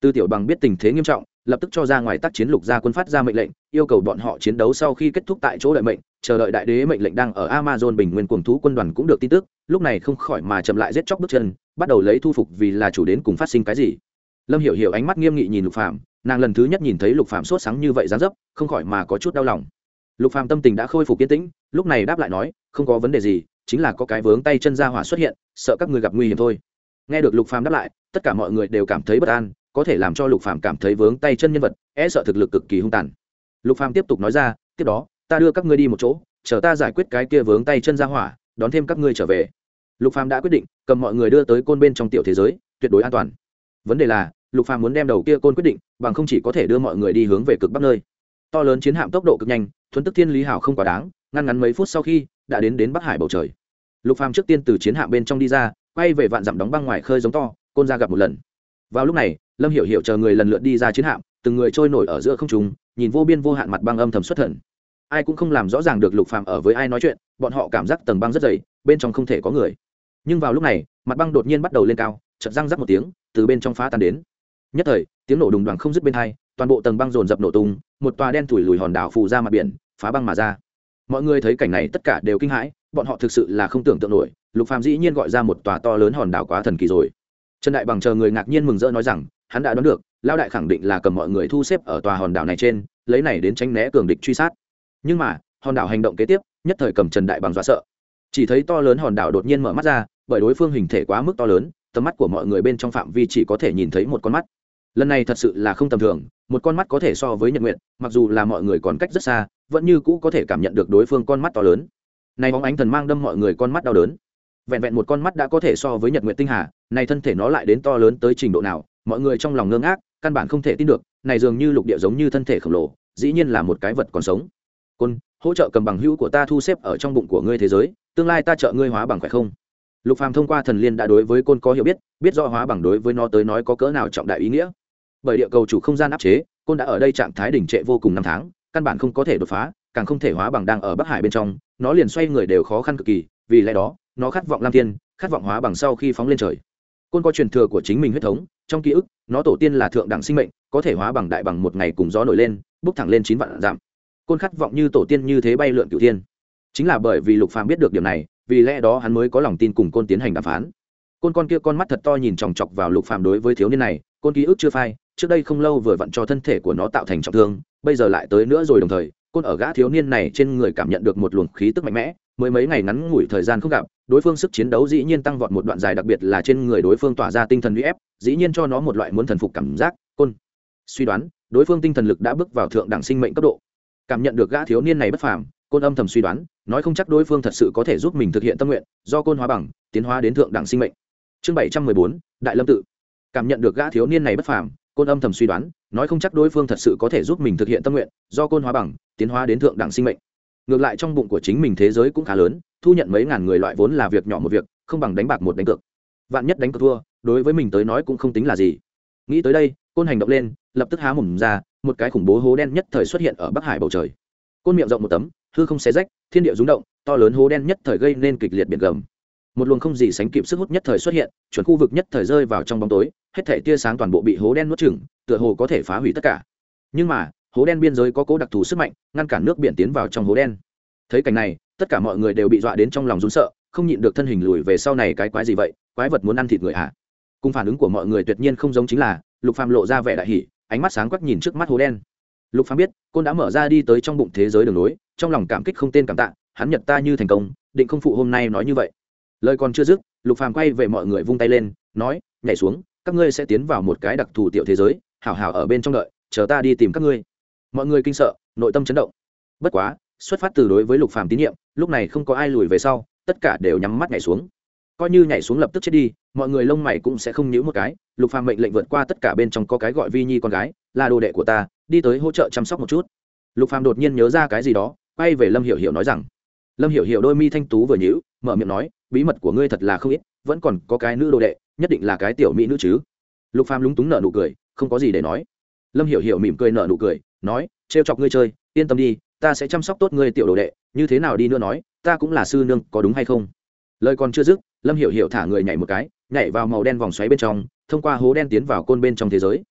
Tư tiểu bằng biết tình thế nghiêm trọng, lập tức cho ra ngoài tác chiến lục gia quân phát ra mệnh lệnh, yêu cầu bọn họ chiến đấu sau khi kết thúc tại chỗ đợi mệnh chờ đợi đại đế mệnh lệnh đang ở amazon bình nguyên cuồng thú quân đoàn cũng được tin tức, lúc này không khỏi mà chậm lại giết chóc bước chân, bắt đầu lấy thu phục vì là chủ đến cùng phát sinh cái gì. Lâm hiểu hiểu ánh mắt nghiêm nghị nhìn lục phàm, nàng lần thứ nhất nhìn thấy lục phàm sốt sáng như vậy dáng dấp, không khỏi mà có chút đau lòng. Lục phàm tâm tình đã khôi phục yên tĩnh, lúc này đáp lại nói, không có vấn đề gì, chính là có cái vướng tay chân ra hỏa xuất hiện, sợ các người gặp nguy hiểm thôi. Nghe được lục phàm đáp lại, tất cả mọi người đều cảm thấy bất an, có thể làm cho lục phàm cảm thấy vướng tay chân nhân vật e sợ thực lực cực kỳ hung tàn. Lục phàm tiếp tục nói ra, tiếp đó ta đưa các ngươi đi một chỗ, chờ ta giải quyết cái kia vướng tay chân ra hỏa, đón thêm các ngươi trở về. Lục Phàm đã quyết định, cầm mọi người đưa tới côn bên trong tiểu thế giới, tuyệt đối an toàn. Vấn đề là, lục phàm muốn đem đầu kia côn quyết định, bằng không chỉ có thể đưa mọi người đi hướng về cực bắc nơi. To lớn chiến hạm tốc độ cực nhanh thuấn tức thiên lý hảo không quá đáng, ngăn ngắn mấy phút sau khi, đã đến đến bắc hải bầu trời. Lục phàm trước tiên từ chiến hạm bên trong đi ra, quay về vạn dặm đóng băng ngoài khơi giống to, côn ra gặp một lần. Vào lúc này, lâm hiểu hiểu chờ người lần lượt đi ra chiến hạm, từng người trôi nổi ở giữa không trung, nhìn vô biên vô hạn mặt băng âm thầm xuất thần ai cũng không làm rõ ràng được lục phàm ở với ai nói chuyện, bọn họ cảm giác tầng băng rất dày, bên trong không thể có người. Nhưng vào lúc này, mặt băng đột nhiên bắt đầu lên cao, chợt răng rắc một tiếng, từ bên trong phá tan đến. Nhất thời, tiếng nổ đùng đoàn không dứt bên hai, toàn bộ tầng băng dồn dập nổ tung, một tòa đen thủi lùi hòn đảo phù ra mặt biển, phá băng mà ra. Mọi người thấy cảnh này tất cả đều kinh hãi, bọn họ thực sự là không tưởng tượng nổi, lục phàm dĩ nhiên gọi ra một tòa to lớn hòn đảo quá thần kỳ rồi. Trần đại bằng chờ người ngạc nhiên mừng rỡ nói rằng, hắn đã đoán được lao đại khẳng định là cầm mọi người thu xếp ở tòa hòn đảo này trên, lấy này đến tránh né cường địch truy sát nhưng mà, hòn đảo hành động kế tiếp, nhất thời cầm trần đại bằng dọa sợ. Chỉ thấy to lớn hòn đảo đột nhiên mở mắt ra, bởi đối phương hình thể quá mức to lớn, tầm mắt của mọi người bên trong phạm vi chỉ có thể nhìn thấy một con mắt. Lần này thật sự là không tầm thường, một con mắt có thể so với nhật nguyện mặc dù là mọi người còn cách rất xa, vẫn như cũ có thể cảm nhận được đối phương con mắt to lớn. Này bóng ánh thần mang đâm mọi người con mắt đau đớn. Vẹn vẹn một con mắt đã có thể so với nhật nguyện tinh hà, này thân thể nó lại đến to lớn tới trình độ nào, mọi người trong lòng ngơ ngác, căn bản không thể tin được, này dường như lục địa giống như thân thể khổng lồ, dĩ nhiên là một cái vật còn sống côn, hỗ trợ cầm bằng hữu của ta thu xếp ở trong bụng của ngươi thế giới, tương lai ta trợ ngươi hóa bằng phải không? Lục phàm thông qua thần liên đã đối với côn có hiểu biết biết rõ hóa bằng đối với nó tới nói có cỡ nào trọng đại ý nghĩa. Bởi địa cầu chủ không gian áp chế, côn đã ở đây trạng thái đỉnh trệ vô cùng năm tháng, căn bản không có thể đột phá, càng không thể hóa bằng đang ở bắc hải bên trong, nó liền xoay người đều khó khăn cực kỳ, vì lẽ đó, nó khát vọng lam thiên, khát vọng hóa bằng sau khi phóng lên trời. Côn có truyền thừa của chính mình huyết thống, trong ký ức, nó tổ tiên là thượng đẳng sinh mệnh, có thể hóa bằng đại bằng một ngày cùng gió nổi lên, bước thẳng lên chín vạn giảm côn khát vọng như tổ tiên như thế bay lượn cửu thiên. Chính là bởi vì lục phàm biết được điểm này, vì lẽ đó hắn mới có lòng tin cùng côn tiến hành đàm phán. Côn con kia con mắt thật to nhìn chòng chọc vào lục phàm đối với thiếu niên này, côn ký ức chưa phai, trước đây không lâu vừa vặn cho thân thể của nó tạo thành trọng thương, bây giờ lại tới nữa rồi đồng thời, côn ở gã thiếu niên này trên người cảm nhận được một luồng khí tức mạnh mẽ mới mấy ngày ngắn ngủi thời gian không gặp, đối phương sức chiến đấu dĩ nhiên tăng vọt một đoạn dài đặc biệt là trên người đối phương tỏa ra tinh thần uy ép, dĩ nhiên cho nó một loại muốn thần phục cảm giác, côn. Suy đoán, đối phương tinh thần lực đã bước vào thượng đẳng sinh mệnh cấp độ cảm nhận được gã thiếu niên này bất phàm, côn âm thầm suy đoán, nói không chắc đối phương thật sự có thể giúp mình thực hiện tâm nguyện, do côn hóa bằng tiến hóa đến thượng đẳng sinh mệnh. Chương bảy trăm mười bốn, đại lâm tự. Cảm nhận được gã thiếu niên này bất phàm, côn âm thầm suy đoán, nói không chắc đối phương thật sự có thể giúp mình thực hiện tâm nguyện, do côn hóa bằng tiến hóa đến thượng đẳng sinh mệnh. Ngược lại trong bụng của chính mình thế giới cũng khá lớn, thu nhận mấy ngàn người loại vốn là việc nhỏ một việc, không bằng đánh bạc một đánh cược. Vạn nhất đánh cược thua, đối với mình tới nói cũng không tính là gì. Nghĩ tới đây, côn hành động lên, lập tức há mồm ra một cái khủng bố hố đen nhất thời xuất hiện ở bắc hải bầu trời. Côn miệng rộng một tấm, hư không xé rách, thiên địa rúng động, to lớn hố đen nhất thời gây nên kịch liệt biển gầm. Một luồng không gì sánh kịp sức hút nhất thời xuất hiện, chuẩn khu vực nhất thời rơi vào trong bóng tối, hết thể tia sáng toàn bộ bị hố đen nuốt chửng, tựa hồ có thể phá hủy tất cả. Nhưng mà, hố đen biên giới có cố đặc thù sức mạnh, ngăn cản nước biển tiến vào trong hố đen. Thấy cảnh này, tất cả mọi người đều bị dọa đến trong lòng rún sợ, không nhịn được thân hình lùi về sau này cái quái gì vậy, quái vật muốn ăn thịt người hả? Cùng phản ứng của mọi người tuyệt nhiên không giống chính là, lục phàm lộ ra vẻ đại hỉ ánh mắt sáng quắc nhìn trước mắt hố đen. Lục phàm biết, côn đã mở ra đi tới trong bụng thế giới đường lối, trong lòng cảm kích không tên cảm tạ, hắn nhật ta như thành công, định không phụ hôm nay nói như vậy. Lời còn chưa dứt, lục phàm quay về mọi người vung tay lên, nói, nhảy xuống, các ngươi sẽ tiến vào một cái đặc thù tiểu thế giới, hảo hảo ở bên trong đợi, chờ ta đi tìm các ngươi. Mọi người kinh sợ, nội tâm chấn động. Bất quá, xuất phát từ đối với lục phàm tín nhiệm, lúc này không có ai lùi về sau, tất cả đều nhắm mắt nhảy xuống coi như nhảy xuống lập tức chết đi, mọi người lông mày cũng sẽ không nhíu một cái. Lục phàm mệnh lệnh vượt qua tất cả bên trong có cái gọi vi nhi con gái, là đồ đệ của ta, đi tới hỗ trợ chăm sóc một chút. Lục phàm đột nhiên nhớ ra cái gì đó, quay về lâm hiểu hiểu nói rằng, lâm hiểu hiểu đôi mi thanh tú vừa nhíu, mở miệng nói, bí mật của ngươi thật là không ít, vẫn còn có cái nữ đồ đệ, nhất định là cái tiểu mỹ nữ chứ. Lục phàm lúng túng nở nụ cười, không có gì để nói. Lâm hiểu hiểu mỉm cười nở nụ cười, nói, trêu chọc ngươi chơi, yên tâm đi, ta sẽ chăm sóc tốt ngươi tiểu đồ đệ, như thế nào đi nữa nói, ta cũng là sư nương, có đúng hay không? Lời còn chưa dứt lâm hiểu hiểu thả người nhảy một cái, nhảy vào màu đen vòng xoáy bên trong, thông qua hố đen tiến vào côn bên trong thế giới.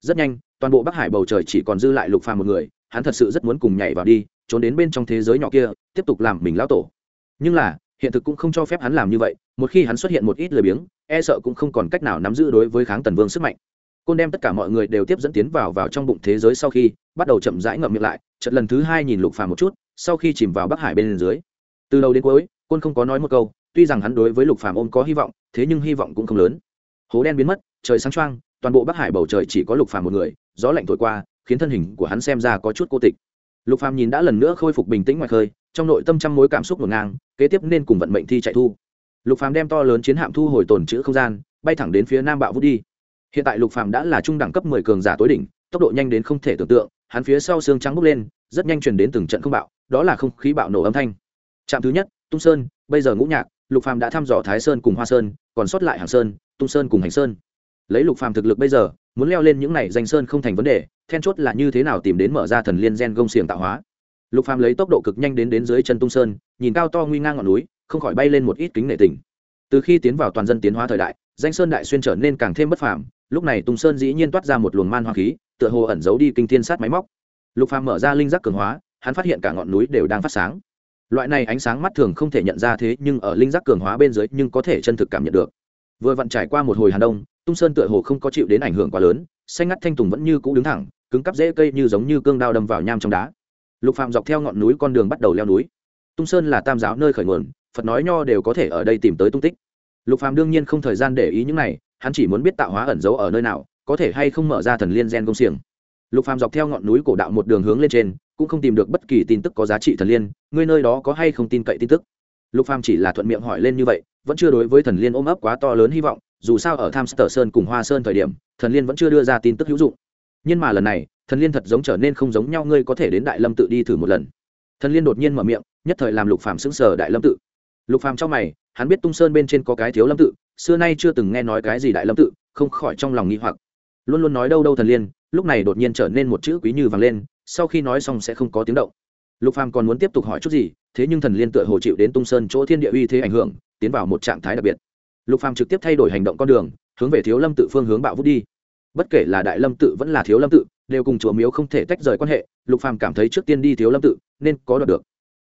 Rất nhanh, toàn bộ bắc hải bầu trời chỉ còn dư lại lục phàm một người, hắn thật sự rất muốn cùng nhảy vào đi, trốn đến bên trong thế giới nhỏ kia, tiếp tục làm mình lão tổ. Nhưng là, hiện thực cũng không cho phép hắn làm như vậy, một khi hắn xuất hiện một ít lười biếng e sợ cũng không còn cách nào nắm giữ đối với kháng tần vương sức mạnh. Côn đem tất cả mọi người đều tiếp dẫn tiến vào vào trong bụng thế giới sau khi, bắt đầu chậm rãi ngậm miệng lại trận lần thứ hai nhìn lục phàm một chút, sau khi chìm vào bắc hải bên dưới. Từ đầu đến cuối, côn không có nói một câu tuy rằng hắn đối với lục phàm ôm có hy vọng, thế nhưng hy vọng cũng không lớn. Hố đen biến mất, trời sáng choang, toàn bộ bắc hải bầu trời chỉ có lục phàm một người, gió lạnh thổi qua, khiến thân hình của hắn xem ra có chút cô tịch. Lục phàm nhìn đã lần nữa khôi phục bình tĩnh ngoài khơi, trong nội tâm trăm mối cảm xúc ngổn ngang, kế tiếp nên cùng vận mệnh thi chạy thu. Lục phàm đem to lớn chiến hạm thu hồi tồn chữ không gian, bay thẳng đến phía nam bạo vút đi. Hiện tại lục phàm đã là trung đẳng cấp 10 cường giả tối đỉnh, tốc độ nhanh đến không thể tưởng tượng, hắn phía sau xương trắng bốc lên, rất nhanh truyền đến từng trận không bạo, đó là không khí bạo nổ âm thanh. Trạm thứ nhất, tung sơn, bây giờ ngũ nhạc lục phàm đã thăm dò thái sơn cùng hoa sơn, còn sót lại hàng sơn, tung sơn cùng hành sơn. Lấy lục phàm thực lực bây giờ, muốn leo lên những này danh sơn không thành vấn đề, then chốt là như thế nào tìm đến mở ra thần liên gen gông xiềng tạo hóa. Lục phàm lấy tốc độ cực nhanh đến đến dưới chân tung sơn, nhìn cao to nguy ngang ngọn núi, không khỏi bay lên một ít kính nể tình. Từ khi tiến vào toàn dân tiến hóa thời đại, danh sơn đại xuyên trở nên càng thêm bất phàm, lúc này tung sơn dĩ nhiên toát ra một luồng man hoa khí, tựa hồ ẩn giấu đi kinh thiên sát máy móc. Lục phàm mở ra linh giác cường hóa, hắn phát hiện cả ngọn núi đều đang phát sáng loại này ánh sáng mắt thường không thể nhận ra thế nhưng ở linh giác cường hóa bên dưới nhưng có thể chân thực cảm nhận được. Vừa vặn trải qua một hồi hàn đông, tung sơn tựa hồ không có chịu đến ảnh hưởng quá lớn, xanh ngắt thanh tùng vẫn như cũ đứng thẳng, cứng cắp dễ cây như giống như cương đao đâm vào nham trong đá. Lục phạm dọc theo ngọn núi con đường bắt đầu leo núi. Tung sơn là tam giáo nơi khởi nguồn, phật nói nho đều có thể ở đây tìm tới tung tích. Lục phạm đương nhiên không thời gian để ý những này, hắn chỉ muốn biết tạo hóa ẩn giấu ở nơi nào, có thể hay không mở ra thần liên gen công xiềng. Lục phàm dọc theo ngọn núi cổ đạo một đường hướng lên trên cũng không tìm được bất kỳ tin tức có giá trị thần liên, ngươi nơi đó có hay không tin cậy tin tức? Lục phàm chỉ là thuận miệng hỏi lên như vậy, vẫn chưa đối với thần liên ôm ấp quá to lớn hy vọng, dù sao ở tham sở sơn cùng hoa sơn thời điểm, thần liên vẫn chưa đưa ra tin tức hữu dụng. Nhưng mà lần này, thần liên thật giống trở nên không giống nhau, ngươi có thể đến đại lâm tự đi thử một lần. Thần liên đột nhiên mở miệng, nhất thời làm lục phàm sững sờ đại lâm tự. Lục phàm trong mày, hắn biết tung sơn bên trên có cái thiếu lâm tự, xưa nay chưa từng nghe nói cái gì đại lâm tự, không khỏi trong lòng nghi hoặc. Luôn luôn nói đâu đâu thần liên, lúc này đột nhiên trở nên một chữ quý như vàng lên sau khi nói xong sẽ không có tiếng động. Lục phàm còn muốn tiếp tục hỏi chút gì, thế nhưng thần liên tựa hồ chịu đến tung sơn chỗ thiên địa uy thế ảnh hưởng, tiến vào một trạng thái đặc biệt. Lục phàm trực tiếp thay đổi hành động con đường, hướng về thiếu lâm tự phương hướng bạo vút đi. Bất kể là đại lâm tự vẫn là thiếu lâm tự, đều cùng chùa miếu không thể tách rời quan hệ, lục phàm cảm thấy trước tiên đi thiếu lâm tự, nên có đoạt được.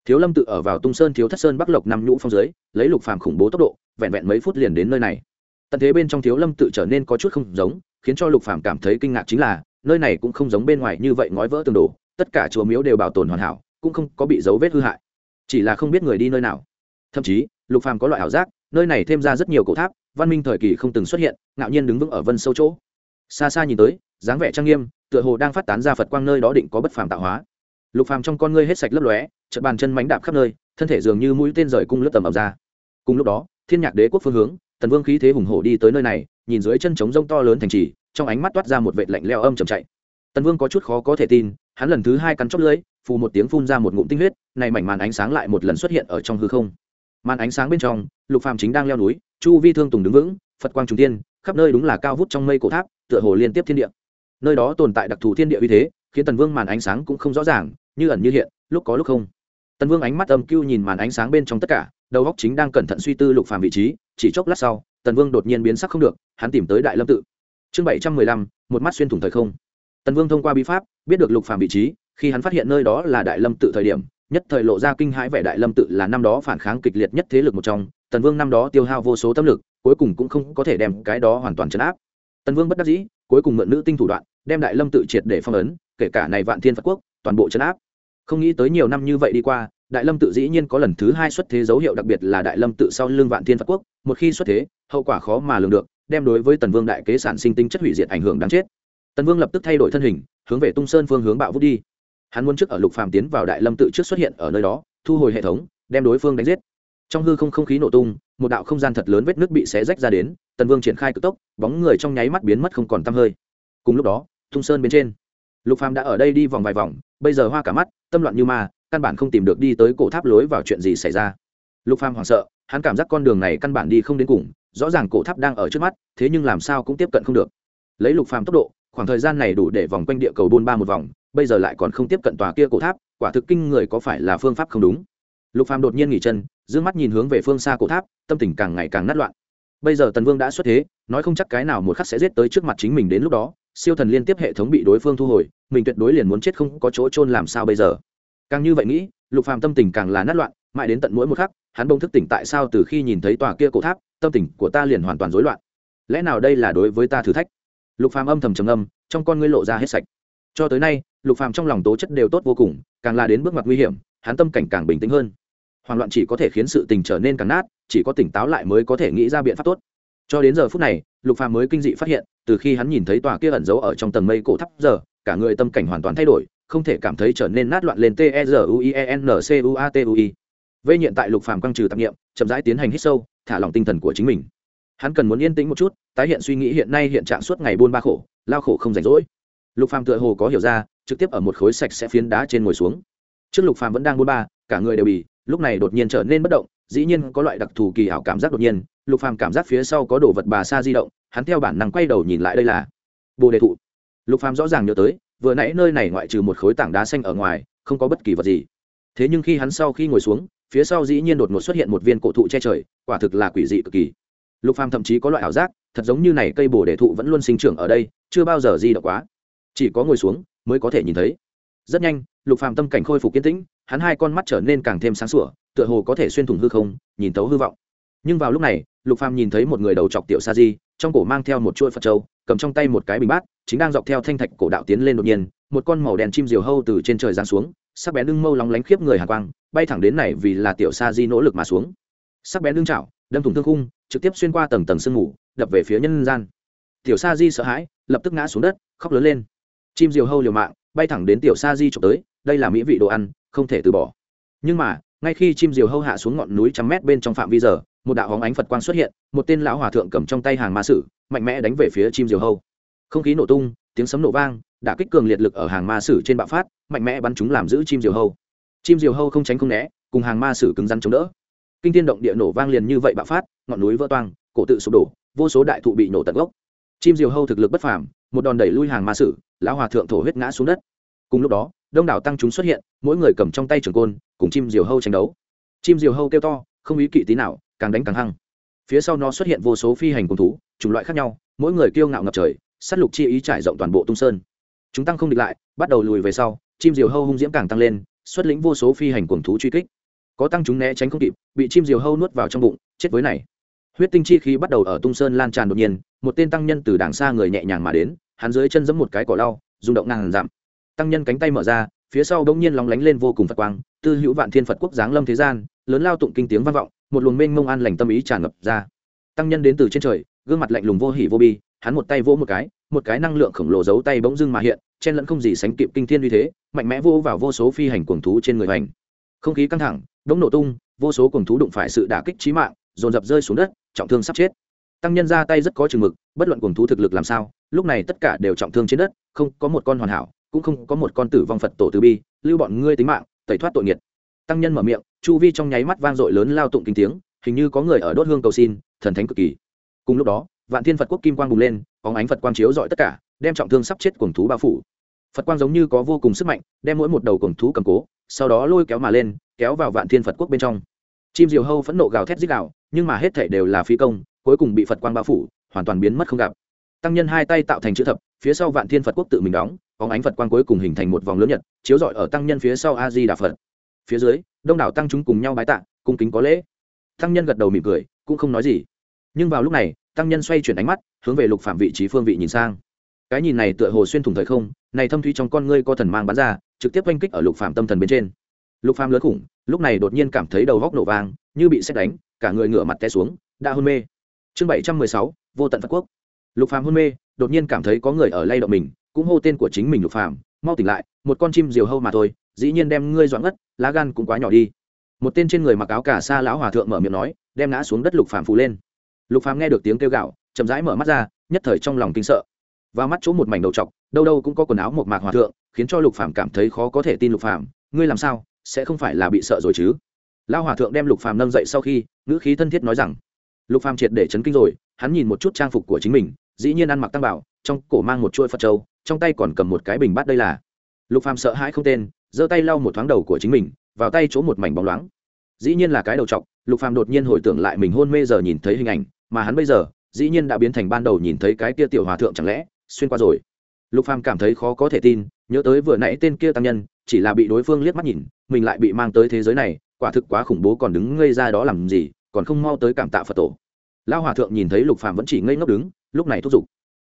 Thiếu lâm tự ở vào tung sơn thiếu thất sơn bắc lộc nằm nhũ phong dưới, lấy lục phàm khủng bố tốc độ, vẹn vẹn mấy phút liền đến nơi này. Tận thế bên trong thiếu lâm tự trở nên có chút không giống, khiến cho lục phàm cảm thấy kinh ngạc chính là nơi này cũng không giống bên ngoài như vậy ngói vỡ tường đổ, tất cả chùa miếu đều bảo tồn hoàn hảo, cũng không có bị dấu vết hư hại. Chỉ là không biết người đi nơi nào. Thậm chí, lục phàm có loại ảo giác, nơi này thêm ra rất nhiều cổ tháp, văn minh thời kỳ không từng xuất hiện, ngạo nhiên đứng vững ở vân sâu chỗ. Xa xa nhìn tới, dáng vẻ trang nghiêm, tựa hồ đang phát tán ra phật quang nơi đó định có bất phàm tạo hóa. Lục phàm trong con ngươi hết sạch lấp lóe, chợt bàn chân mánh đạp khắp nơi, thân thể dường như mũi tên rời cung lướt tầm ập ra. Cùng lúc đó, thiên nhạc đế quốc phương hướng, tần vương khí thế hùng hổ đi tới nơi này, nhìn dưới chân trống rông to lớn thành trì trong ánh mắt toát ra một vệt lạnh leo âm chầm chạy. Tần vương có chút khó có thể tin, hắn lần thứ hai cắn chóp lưỡi, phù một tiếng phun ra một ngụm tinh huyết, này mảnh màn ánh sáng lại một lần xuất hiện ở trong hư không. Màn ánh sáng bên trong, lục phàm chính đang leo núi, chu vi thương tùng đứng vững, phật quang trung tiên khắp nơi đúng là cao vút trong mây cổ tháp, tựa hồ liên tiếp thiên địa. Nơi đó tồn tại đặc thù thiên địa uy thế, khiến tần vương màn ánh sáng cũng không rõ ràng, như ẩn như hiện, lúc có lúc không. Tần vương ánh mắt âm cưu nhìn màn ánh sáng bên trong tất cả, đầu óc chính đang cẩn thận suy tư lục phàm vị trí, chỉ chốc lát sau, tần vương đột nhiên biến sắc không được, hắn tìm tới đại lâm tự chương bảy trăm mười lăm, một mắt xuyên thủng thời không. Tần vương thông qua bí pháp, biết được lục phàm vị trí, khi hắn phát hiện nơi đó là đại lâm tự thời điểm, nhất thời lộ ra kinh hãi vẻ đại lâm tự là năm đó phản kháng kịch liệt nhất thế lực một trong. Tần vương năm đó tiêu hao vô số tâm lực, cuối cùng cũng không có thể đem cái đó hoàn toàn chấn áp. Tần vương bất đắc dĩ, cuối cùng mượn nữ tinh thủ đoạn, đem đại lâm tự triệt để phong ấn, kể cả này vạn thiên phật quốc, toàn bộ chấn áp. Không nghĩ tới nhiều năm như vậy đi qua, đại lâm tự dĩ nhiên có lần thứ hai xuất thế dấu hiệu đặc biệt là đại lâm tự sau lưng vạn thiên phật quốc, một khi xuất thế, hậu quả khó mà lường được đem đối với tần vương đại kế sản sinh tinh chất hủy diệt ảnh hưởng đáng chết. Tần vương lập tức thay đổi thân hình, hướng về tung sơn phương hướng bạo vút đi. Hắn muốn trước ở lục phàm tiến vào đại lâm tự trước xuất hiện ở nơi đó, thu hồi hệ thống, đem đối phương đánh giết. Trong hư không không khí nổ tung, một đạo không gian thật lớn vết nước bị xé rách ra đến, tần vương triển khai cực tốc, bóng người trong nháy mắt biến mất không còn tăm hơi. Cùng lúc đó, tung sơn bên trên, lục phàm đã ở đây đi vòng vài vòng, bây giờ hoa cả mắt, tâm loạn như ma, căn bản không tìm được đi tới cổ tháp lối vào chuyện gì xảy ra. Lục phàm hoảng sợ, hắn cảm giác con đường này căn bản đi không đến cùng rõ ràng cổ tháp đang ở trước mắt, thế nhưng làm sao cũng tiếp cận không được. Lấy lục phàm tốc độ, khoảng thời gian này đủ để vòng quanh địa cầu buôn ba một vòng, bây giờ lại còn không tiếp cận tòa kia cổ tháp, quả thực kinh người có phải là phương pháp không đúng. Lục phàm đột nhiên nghỉ chân, dương mắt nhìn hướng về phương xa cổ tháp, tâm tình càng ngày càng nát loạn. Bây giờ tần vương đã xuất thế, nói không chắc cái nào một khắc sẽ giết tới trước mặt chính mình đến lúc đó, siêu thần liên tiếp hệ thống bị đối phương thu hồi, mình tuyệt đối liền muốn chết không có chỗ trôn làm sao bây giờ. Càng như vậy nghĩ, lục phàm tâm tình càng là nát loạn, mãi đến tận mỗi một khắc, hắn bỗng thức tỉnh tại sao từ khi nhìn thấy tòa kia cổ tháp tâm tình của ta liền hoàn toàn rối loạn. Lẽ nào đây là đối với ta thử thách? Lục phàm âm thầm trầm âm trong con ngươi lộ ra hết sạch. Cho tới nay, lục phàm trong lòng tố chất đều tốt vô cùng, càng là đến bước mặt nguy hiểm, hắn tâm cảnh càng bình tĩnh hơn. Hoảng loạn chỉ có thể khiến sự tình trở nên càng nát, chỉ có tỉnh táo lại mới có thể nghĩ ra biện pháp tốt. Cho đến giờ phút này, lục phàm mới kinh dị phát hiện, từ khi hắn nhìn thấy tòa kia ẩn giấu ở trong tầng mây cổ tháp giờ, cả người tâm cảnh hoàn toàn thay đổi, không thể cảm thấy trở nên nát loạn lên t e r u i e n c u a t u i. Vây hiện tại lục phàm căng trừ tạp nghiệm chậm rãi tiến hành hít sâu thả lòng tinh thần của chính mình. Hắn cần muốn yên tĩnh một chút, tái hiện suy nghĩ hiện nay hiện trạng suốt ngày buôn ba khổ, lao khổ không rảnh rỗi. Lục phàm tựa hồ có hiểu ra, trực tiếp ở một khối sạch sẽ phiến đá trên ngồi xuống. Trước lục phàm vẫn đang buôn ba, cả người đều bị, lúc này đột nhiên trở nên bất động, dĩ nhiên có loại đặc thù kỳ ảo cảm giác đột nhiên. Lục phàm cảm giác phía sau có đồ vật bà sa di động, hắn theo bản năng quay đầu nhìn lại đây là bồ đề thụ. Lục phàm rõ ràng nhớ tới, vừa nãy nơi này ngoại trừ một khối tảng đá xanh ở ngoài, không có bất kỳ vật gì. Thế nhưng khi hắn sau khi ngồi xuống phía sau dĩ nhiên đột ngột xuất hiện một viên cổ thụ che trời, quả thực là quỷ dị cực kỳ. Lục phàm thậm chí có loại ảo giác, thật giống như này cây bồ đề thụ vẫn luôn sinh trưởng ở đây, chưa bao giờ di động quá. Chỉ có ngồi xuống mới có thể nhìn thấy. Rất nhanh, lục phàm tâm cảnh khôi phục kiên tĩnh, hắn hai con mắt trở nên càng thêm sáng sủa, tựa hồ có thể xuyên thủng hư không, nhìn thấu hư vọng. Nhưng vào lúc này, lục phàm nhìn thấy một người đầu chọc tiểu sa di, trong cổ mang theo một chuỗi phật châu, cầm trong tay một cái bình bát, chính đang dọc theo thanh thạch cổ đạo tiến lên đột nhiên, một con màu đen chim diều hâu từ trên trời giáng xuống sắc bén lưng mâu lóng lánh khiếp người hàn quang, bay thẳng đến này vì là tiểu sa di nỗ lực mà xuống. Sắc bén lưng chảo, đâm thủng thương khung, trực tiếp xuyên qua tầng tầng sương mù, đập về phía nhân gian. Tiểu sa di sợ hãi, lập tức ngã xuống đất, khóc lớn lên. Chim diều hâu liều mạng, bay thẳng đến tiểu sa di trộm tới, đây là mỹ vị đồ ăn, không thể từ bỏ. Nhưng mà, ngay khi chim diều hâu hạ xuống ngọn núi trăm mét bên trong phạm vi giờ, một đạo hóng ánh phật quang xuất hiện, một tên lão hòa thượng cầm trong tay hàng ma sử, mạnh mẽ đánh về phía chim diều hâu. Không khí nổ tung, tiếng sấm nổ vang đã kích cường liệt lực ở hàng ma sử trên bạo phát, mạnh mẽ bắn chúng làm giữ chim diều hâu. Chim diều hâu không tránh không né, cùng hàng ma sử cứng rắn chống đỡ. Kinh thiên động địa nổ vang liền như vậy bạo phát, ngọn núi vỡ toang, cổ tự sụp đổ, vô số đại thụ bị nổ tận gốc. Chim diều hâu thực lực bất phàm, một đòn đẩy lui hàng ma sử, lão hòa thượng thổ huyết ngã xuống đất. Cùng lúc đó, đông đảo tăng chúng xuất hiện, mỗi người cầm trong tay trường côn, cùng chim diều hâu tranh đấu. Chim diều hâu kêu to, không ý kỵ tí nào, càng đánh càng hăng. Phía sau nó xuất hiện vô số phi hành cùng thú, chủng loại khác nhau, mỗi người kiêu ngạo ngập trời s á t lục chi ý trải rộng toàn bộ tung sơn chúng tăng không địch lại, bắt đầu lùi về sau, chim diều hâu hung diễm càng tăng lên, xuất lĩnh vô số phi hành cuồng thú truy kích. Có tăng chúng né tránh không kịp, bị chim diều hâu nuốt vào trong bụng, chết với này. Huyết tinh chi khí bắt đầu ở tung sơn lan tràn đột nhiên, một tên tăng nhân từ đàng xa người nhẹ nhàng mà đến, hắn dưới chân giẫm một cái cỏ lau, rung động ngàn dặm. Tăng nhân cánh tay mở ra, phía sau bỗng nhiên lóng lánh lên vô cùng phật quang, tư hữu vạn thiên phật quốc giáng lâm thế gian, lớn lao tụng kinh tiếng vang vọng, một luồng mênh mông an lành tâm ý tràn ngập ra. Tăng nhân đến từ trên trời, gương mặt lạnh lùng vô hỉ vô bi hắn một tay vỗ một cái một cái năng lượng khổng lồ giấu tay bỗng dưng mà hiện, chen lẫn không gì sánh kịp kinh thiên uy thế, mạnh mẽ vô vào vô số phi hành cuồng thú trên người hoành không khí căng thẳng đống nổ tung, vô số cuồng thú đụng phải sự đả kích chí mạng, dồn dập rơi xuống đất, trọng thương sắp chết. Tăng nhân ra tay rất có chừng mực, bất luận cuồng thú thực lực làm sao, lúc này tất cả đều trọng thương trên đất, không có một con hoàn hảo, cũng không có một con tử vong phật tổ từ bi, lưu bọn ngươi tính mạng, tẩy thoát tội nghiệt. Tăng nhân mở miệng, chu vi trong nháy mắt vang dội lớn lao tụng kinh tiếng, hình như có người ở đốt hương cầu xin, thần thánh cực kỳ. Cùng lúc đó vạn thiên phật quốc kim quang bùng lên có ánh phật quang chiếu dọi tất cả, đem trọng thương sắp chết cuồng thú bao phủ. Phật quang giống như có vô cùng sức mạnh, đem mỗi một đầu cuồng thú cầm cố, sau đó lôi kéo mà lên, kéo vào vạn thiên phật quốc bên trong. Chim diều hâu phẫn nộ gào thét dích đạo nhưng mà hết thể đều là phi công, cuối cùng bị phật quang bao phủ, hoàn toàn biến mất không gặp. Tăng nhân hai tay tạo thành chữ thập, phía sau vạn thiên phật quốc tự mình đóng có ánh phật quang cuối cùng hình thành một vòng lớn nhật, chiếu rọi ở tăng nhân phía sau a di đà phật. Phía dưới, đông đảo tăng chúng cùng nhau bái tạ, cung kính có lễ. Tăng nhân gật đầu mỉm cười, cũng không nói gì. Nhưng vào lúc này tăng nhân xoay chuyển ánh mắt hướng về lục phạm vị trí phương vị nhìn sang. Cái nhìn này tựa hồ xuyên thủng thời không này thâm thúy trong con ngươi có thần mang bắn ra trực tiếp oanh kích ở lục phạm tâm thần bên trên. Lục phạm lớn khủng lúc này đột nhiên cảm thấy đầu góc nổ vàng, như bị xét đánh cả người ngửa mặt té xuống đã hôn mê. Chương bảy trăm mười sáu vô tận phật quốc. Lục phạm hôn mê đột nhiên cảm thấy có người ở lay động mình cũng hô tên của chính mình lục phạm mau tỉnh lại một con chim diều hâu mà thôi dĩ nhiên đem ngươi doãn ngất lá gan cũng quá nhỏ đi. Một tên trên người mặc áo cả xa lão hòa thượng mở miệng nói đem ngã xuống đất lục phàm phù lên lục phàm nghe được tiếng kêu gạo chậm rãi mở mắt ra, nhất thời trong lòng kinh sợ. Và mắt chỗ một mảnh đầu trọc, đâu đâu cũng có quần áo một mạc hòa thượng, khiến cho lục phàm cảm thấy khó có thể tin lục phàm, ngươi làm sao, sẽ không phải là bị sợ rồi chứ? Lão hòa thượng đem lục phàm nâng dậy sau khi, ngữ khí thân thiết nói rằng, lục phàm triệt để chấn kinh rồi, hắn nhìn một chút trang phục của chính mình, dĩ nhiên ăn mặc tăng bảo, trong cổ mang một chuôi phật châu, trong tay còn cầm một cái bình bát đây là. Lục phàm sợ hãi không tên, giơ tay lau một thoáng đầu của chính mình, vào tay chỗ một mảnh bóng loáng. Dĩ nhiên là cái đầu trọc, lục phàm đột nhiên hồi tưởng lại mình hôn mê giờ nhìn thấy hình ảnh mà hắn bây giờ, dĩ nhiên đã biến thành ban đầu nhìn thấy cái kia tiểu hòa thượng chẳng lẽ, xuyên qua rồi. Lục phàm cảm thấy khó có thể tin, nhớ tới vừa nãy tên kia tăng nhân, chỉ là bị đối phương liếc mắt nhìn, mình lại bị mang tới thế giới này, quả thực quá khủng bố còn đứng ngây ra đó làm gì, còn không mau tới cảm tạ phật tổ. Lão hòa thượng nhìn thấy lục phàm vẫn chỉ ngây ngốc đứng, lúc này thúc giục.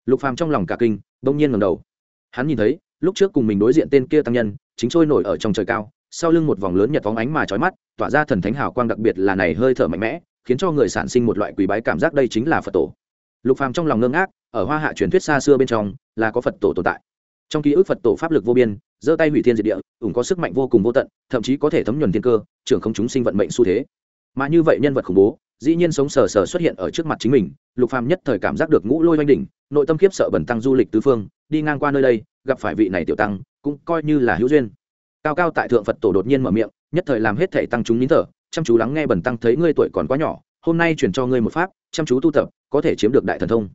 Lục phàm trong lòng cả kinh bỗng nhiên ngẩng đầu. Hắn nhìn thấy, lúc trước cùng mình đối diện tên kia tăng nhân, chính trôi nổi ở trong trời cao, sau lưng một vòng lớn nhật phóng ánh mà chói mắt, tỏa ra thần thánh hào quang đặc biệt là này hơi thở mạnh mẽ khiến cho người sản sinh một loại quý bái cảm giác đây chính là phật tổ. Lục phàm trong lòng ngơ ngác, ở hoa hạ truyền thuyết xa xưa bên trong, là có phật tổ tồn tại. Trong ký ức phật tổ pháp lực vô biên, giơ tay hủy thiên diệt địa, ủng có sức mạnh vô cùng vô tận, thậm chí có thể thấm nhuần thiên cơ, trưởng không chúng sinh vận mệnh xu thế. Mà như vậy nhân vật khủng bố, dĩ nhiên sống sờ sờ xuất hiện ở trước mặt chính mình, lục phàm nhất thời cảm giác được ngũ lôi oanh đỉnh, nội tâm khiếp sợ bẩn tăng du lịch tứ phương, đi ngang qua nơi đây, gặp phải vị này tiểu tăng, cũng coi như là hữu duyên. Cao cao tại thượng phật tổ đột nhiên mở miệng, nhất thời làm hết thể tăng chúng nín thở chăm chú lắng nghe bẩn tăng thấy ngươi tuổi còn quá nhỏ, hôm nay truyền cho ngươi một pháp, chăm chú tu tập, có thể chiếm được đại thần thông.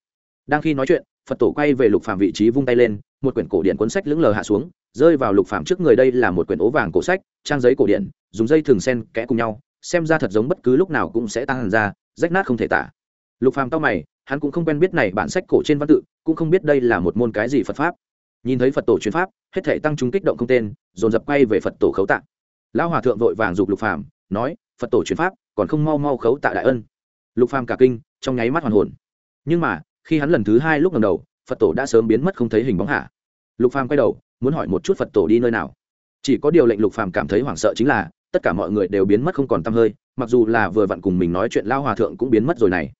Đang khi nói chuyện, phật tổ quay về lục phàm vị trí vung tay lên, một quyển cổ điện cuốn sách lững lờ hạ xuống, rơi vào lục phàm trước người đây là một quyển ố vàng cổ sách, trang giấy cổ điện dùng dây thường sen kẽ cùng nhau, xem ra thật giống bất cứ lúc nào cũng sẽ tan ra, rách nát không thể tả. Lục phàm tao mày, hắn cũng không quen biết này bản sách cổ trên văn tự, cũng không biết đây là một môn cái gì phật pháp. Nhìn thấy phật tổ chuyên pháp, hết thể tăng chúng kích động không tên, dồn dập quay về phật tổ khấu tạng lão hòa thượng vội vàng giục lục phàm, nói phật tổ chuyển pháp, còn không mau mau khấu tạ đại ân. Lục phàm cả kinh, trong nháy mắt hoàn hồn. Nhưng mà, khi hắn lần thứ hai lúc lần đầu, phật tổ đã sớm biến mất không thấy hình bóng hạ. Lục phàm quay đầu, muốn hỏi một chút phật tổ đi nơi nào. Chỉ có điều lệnh lục phàm cảm thấy hoảng sợ chính là, tất cả mọi người đều biến mất không còn tăm hơi, mặc dù là vừa vặn cùng mình nói chuyện lao hòa thượng cũng biến mất rồi này.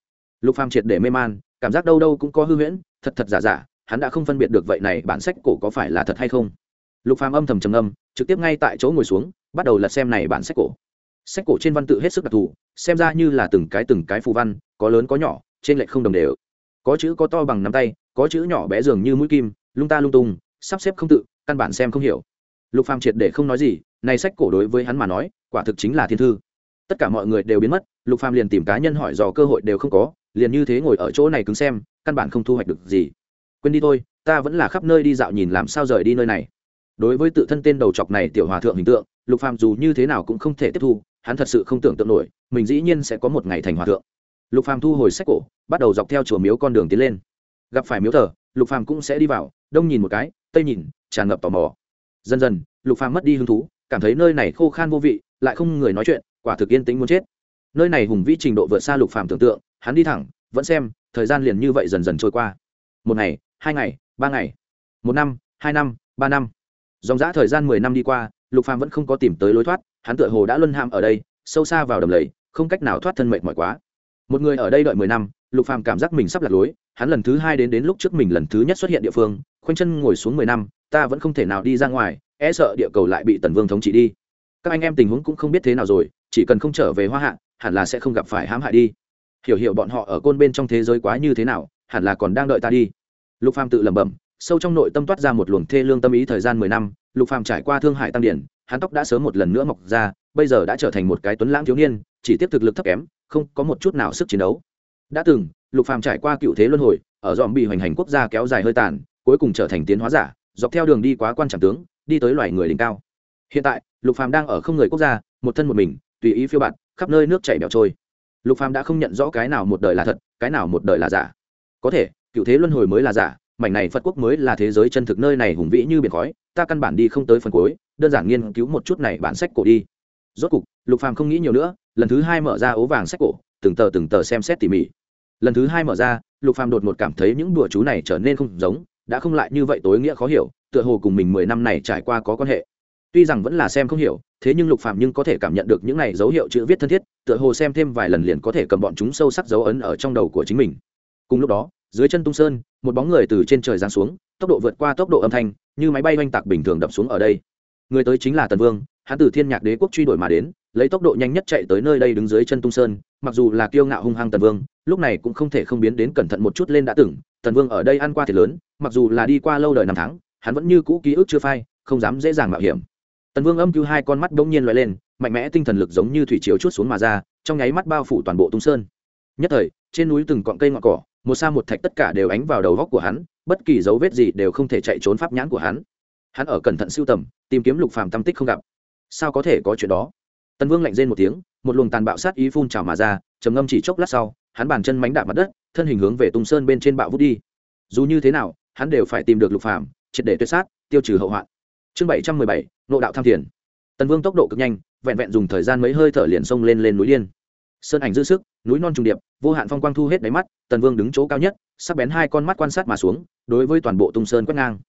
Lục phàm triệt để mê man, cảm giác đâu đâu cũng có hư huyễn, thật thật giả giả, hắn đã không phân biệt được vậy này bản sách cổ có phải là thật hay không. Lục phàm âm thầm trầm âm trực tiếp ngay tại chỗ ngồi xuống, bắt đầu lật xem này bản sách cổ sách cổ trên văn tự hết sức đặc thù, xem ra như là từng cái từng cái phù văn, có lớn có nhỏ, trên lệch không đồng đều. Có chữ có to bằng nắm tay, có chữ nhỏ bé dường như mũi kim, lung ta lung tung, sắp xếp không tự, căn bản xem không hiểu. Lục phàm triệt để không nói gì, này sách cổ đối với hắn mà nói, quả thực chính là thiên thư. Tất cả mọi người đều biến mất, lục phàm liền tìm cá nhân hỏi dò cơ hội đều không có, liền như thế ngồi ở chỗ này cứng xem, căn bản không thu hoạch được gì. Quên đi thôi, ta vẫn là khắp nơi đi dạo nhìn làm sao rời đi nơi này. Đối với tự thân tên đầu chọc này tiểu hòa thượng hình tượng, lục phàm dù như thế nào cũng không thể tiếp thu hắn thật sự không tưởng tượng nổi, mình dĩ nhiên sẽ có một ngày thành hòa thượng. Lục phàm thu hồi sách cổ, bắt đầu dọc theo chùa miếu con đường tiến lên. Gặp phải miếu thờ, lục phàm cũng sẽ đi vào, đông nhìn một cái, tây nhìn, tràn ngập tò mò. Dần dần, lục phàm mất đi hứng thú, cảm thấy nơi này khô khan vô vị, lại không người nói chuyện, quả thực yên tĩnh muốn chết. Nơi này hùng vĩ trình độ vượt xa lục phàm tưởng tượng, hắn đi thẳng, vẫn xem, thời gian liền như vậy dần dần trôi qua. Một ngày, hai ngày, ba ngày. Một năm, hai năm, ba năm. Dòng dã thời gian mười năm đi qua, lục phàm vẫn không có tìm tới lối thoát hắn tựa hồ đã luân ham ở đây, sâu xa vào đầm lầy, không cách nào thoát thân mệt mỏi quá. Một người ở đây đợi mười năm, lục phàm cảm giác mình sắp lạc lối, hắn lần thứ hai đến đến lúc trước mình lần thứ nhất xuất hiện địa phương, khoanh chân ngồi xuống mười năm, ta vẫn không thể nào đi ra ngoài e sợ địa cầu lại bị tần vương thống trị đi. Các anh em tình huống cũng không biết thế nào rồi, chỉ cần không trở về hoa hạ, hẳn là sẽ không gặp phải hãm hại đi. Hiểu hiểu bọn họ ở côn bên trong thế giới quá như thế nào, hẳn là còn đang đợi ta đi. Lục phàm tự lẩm bẩm sâu trong nội tâm toát ra một luồng thê lương tâm ý thời gian mười năm, lục phàm trải qua thương hại tăng điển, hắn tóc đã sớm một lần nữa mọc ra, bây giờ đã trở thành một cái tuấn lãng thiếu niên, chỉ tiếp thực lực thấp kém, không có một chút nào sức chiến đấu. Đã từng, lục phàm trải qua cựu thế luân hồi, ở dòm bị hoành hành quốc gia kéo dài hơi tàn, cuối cùng trở thành tiến hóa giả, dọc theo đường đi quá quan trọng tướng, đi tới loài người đỉnh cao. Hiện tại, lục phàm đang ở không người quốc gia, một thân một mình, tùy ý phiêu bạt, khắp nơi nước chảy bèo trôi. Lục phàm đã không nhận rõ cái nào một đời là thật, cái nào một đời là giả. Có thể, cựu thế luân hồi mới là giả mảnh này phật quốc mới là thế giới chân thực nơi này hùng vĩ như biển khói, ta căn bản đi không tới phần cuối, đơn giản nghiên cứu một chút này bản sách cổ đi. Rốt cục, lục phàm không nghĩ nhiều nữa, lần thứ hai mở ra ố vàng sách cổ, từng tờ từng tờ xem xét tỉ mỉ. Lần thứ hai mở ra, lục phàm đột ngột cảm thấy những đùa chú này trở nên không giống, đã không lại như vậy tối nghĩa khó hiểu, tựa hồ cùng mình mười năm này trải qua có quan hệ. Tuy rằng vẫn là xem không hiểu, thế nhưng lục phàm nhưng có thể cảm nhận được những này dấu hiệu chữ viết thân thiết, tựa hồ xem thêm vài lần liền có thể cầm bọn chúng sâu sắc dấu ấn ở trong đầu của chính mình. Cùng lúc đó dưới chân tung sơn, một bóng người từ trên trời giáng xuống, tốc độ vượt qua tốc độ âm thanh, như máy bay oanh tạc bình thường đập xuống ở đây. Người tới chính là tần vương, hắn từ thiên nhạc đế quốc truy đuổi mà đến, lấy tốc độ nhanh nhất chạy tới nơi đây đứng dưới chân tung sơn, mặc dù là kiêu ngạo hung hăng tần vương, lúc này cũng không thể không biến đến cẩn thận một chút lên đã từng, tần vương ở đây ăn qua thiệt lớn, mặc dù là đi qua lâu đời năm tháng, hắn vẫn như cũ ký ức chưa phai, không dám dễ dàng mạo hiểm. Tần vương âm cứu hai con mắt bỗng nhiên loại lên, mạnh mẽ tinh thần lực giống như thủy chiếu chút xuống mà ra, trong nháy mắt bao phủ toàn bộ tung sơn. Nhất thời, trên núi từng cọn cây ngọn cỏ một sa một thạch tất cả đều ánh vào đầu góc của hắn, bất kỳ dấu vết gì đều không thể chạy trốn pháp nhãn của hắn. Hắn ở cẩn thận siêu tầm, tìm kiếm lục phàm tâm tích không gặp. Sao có thể có chuyện đó? Tần vương lạnh rên một tiếng, một luồng tàn bạo sát ý phun trào mà ra, trầm ngâm chỉ chốc lát sau, hắn bàn chân mánh đạp mặt đất, thân hình hướng về tung sơn bên trên bạo vút đi. Dù như thế nào, hắn đều phải tìm được lục phàm, triệt để tuyệt sát, tiêu trừ hậu hoạn. Chương bảy trăm mười bảy, nộ đạo tham thiền tần vương tốc độ cực nhanh, vẹn vẹn dùng thời gian mấy hơi thở liền xông lên lên núi điên sơn ảnh dư sức, núi non trùng điệp, vô hạn phong quang thu hết đáy mắt, tần vương đứng chỗ cao nhất, sắc bén hai con mắt quan sát mà xuống, đối với toàn bộ tung sơn quét ngang.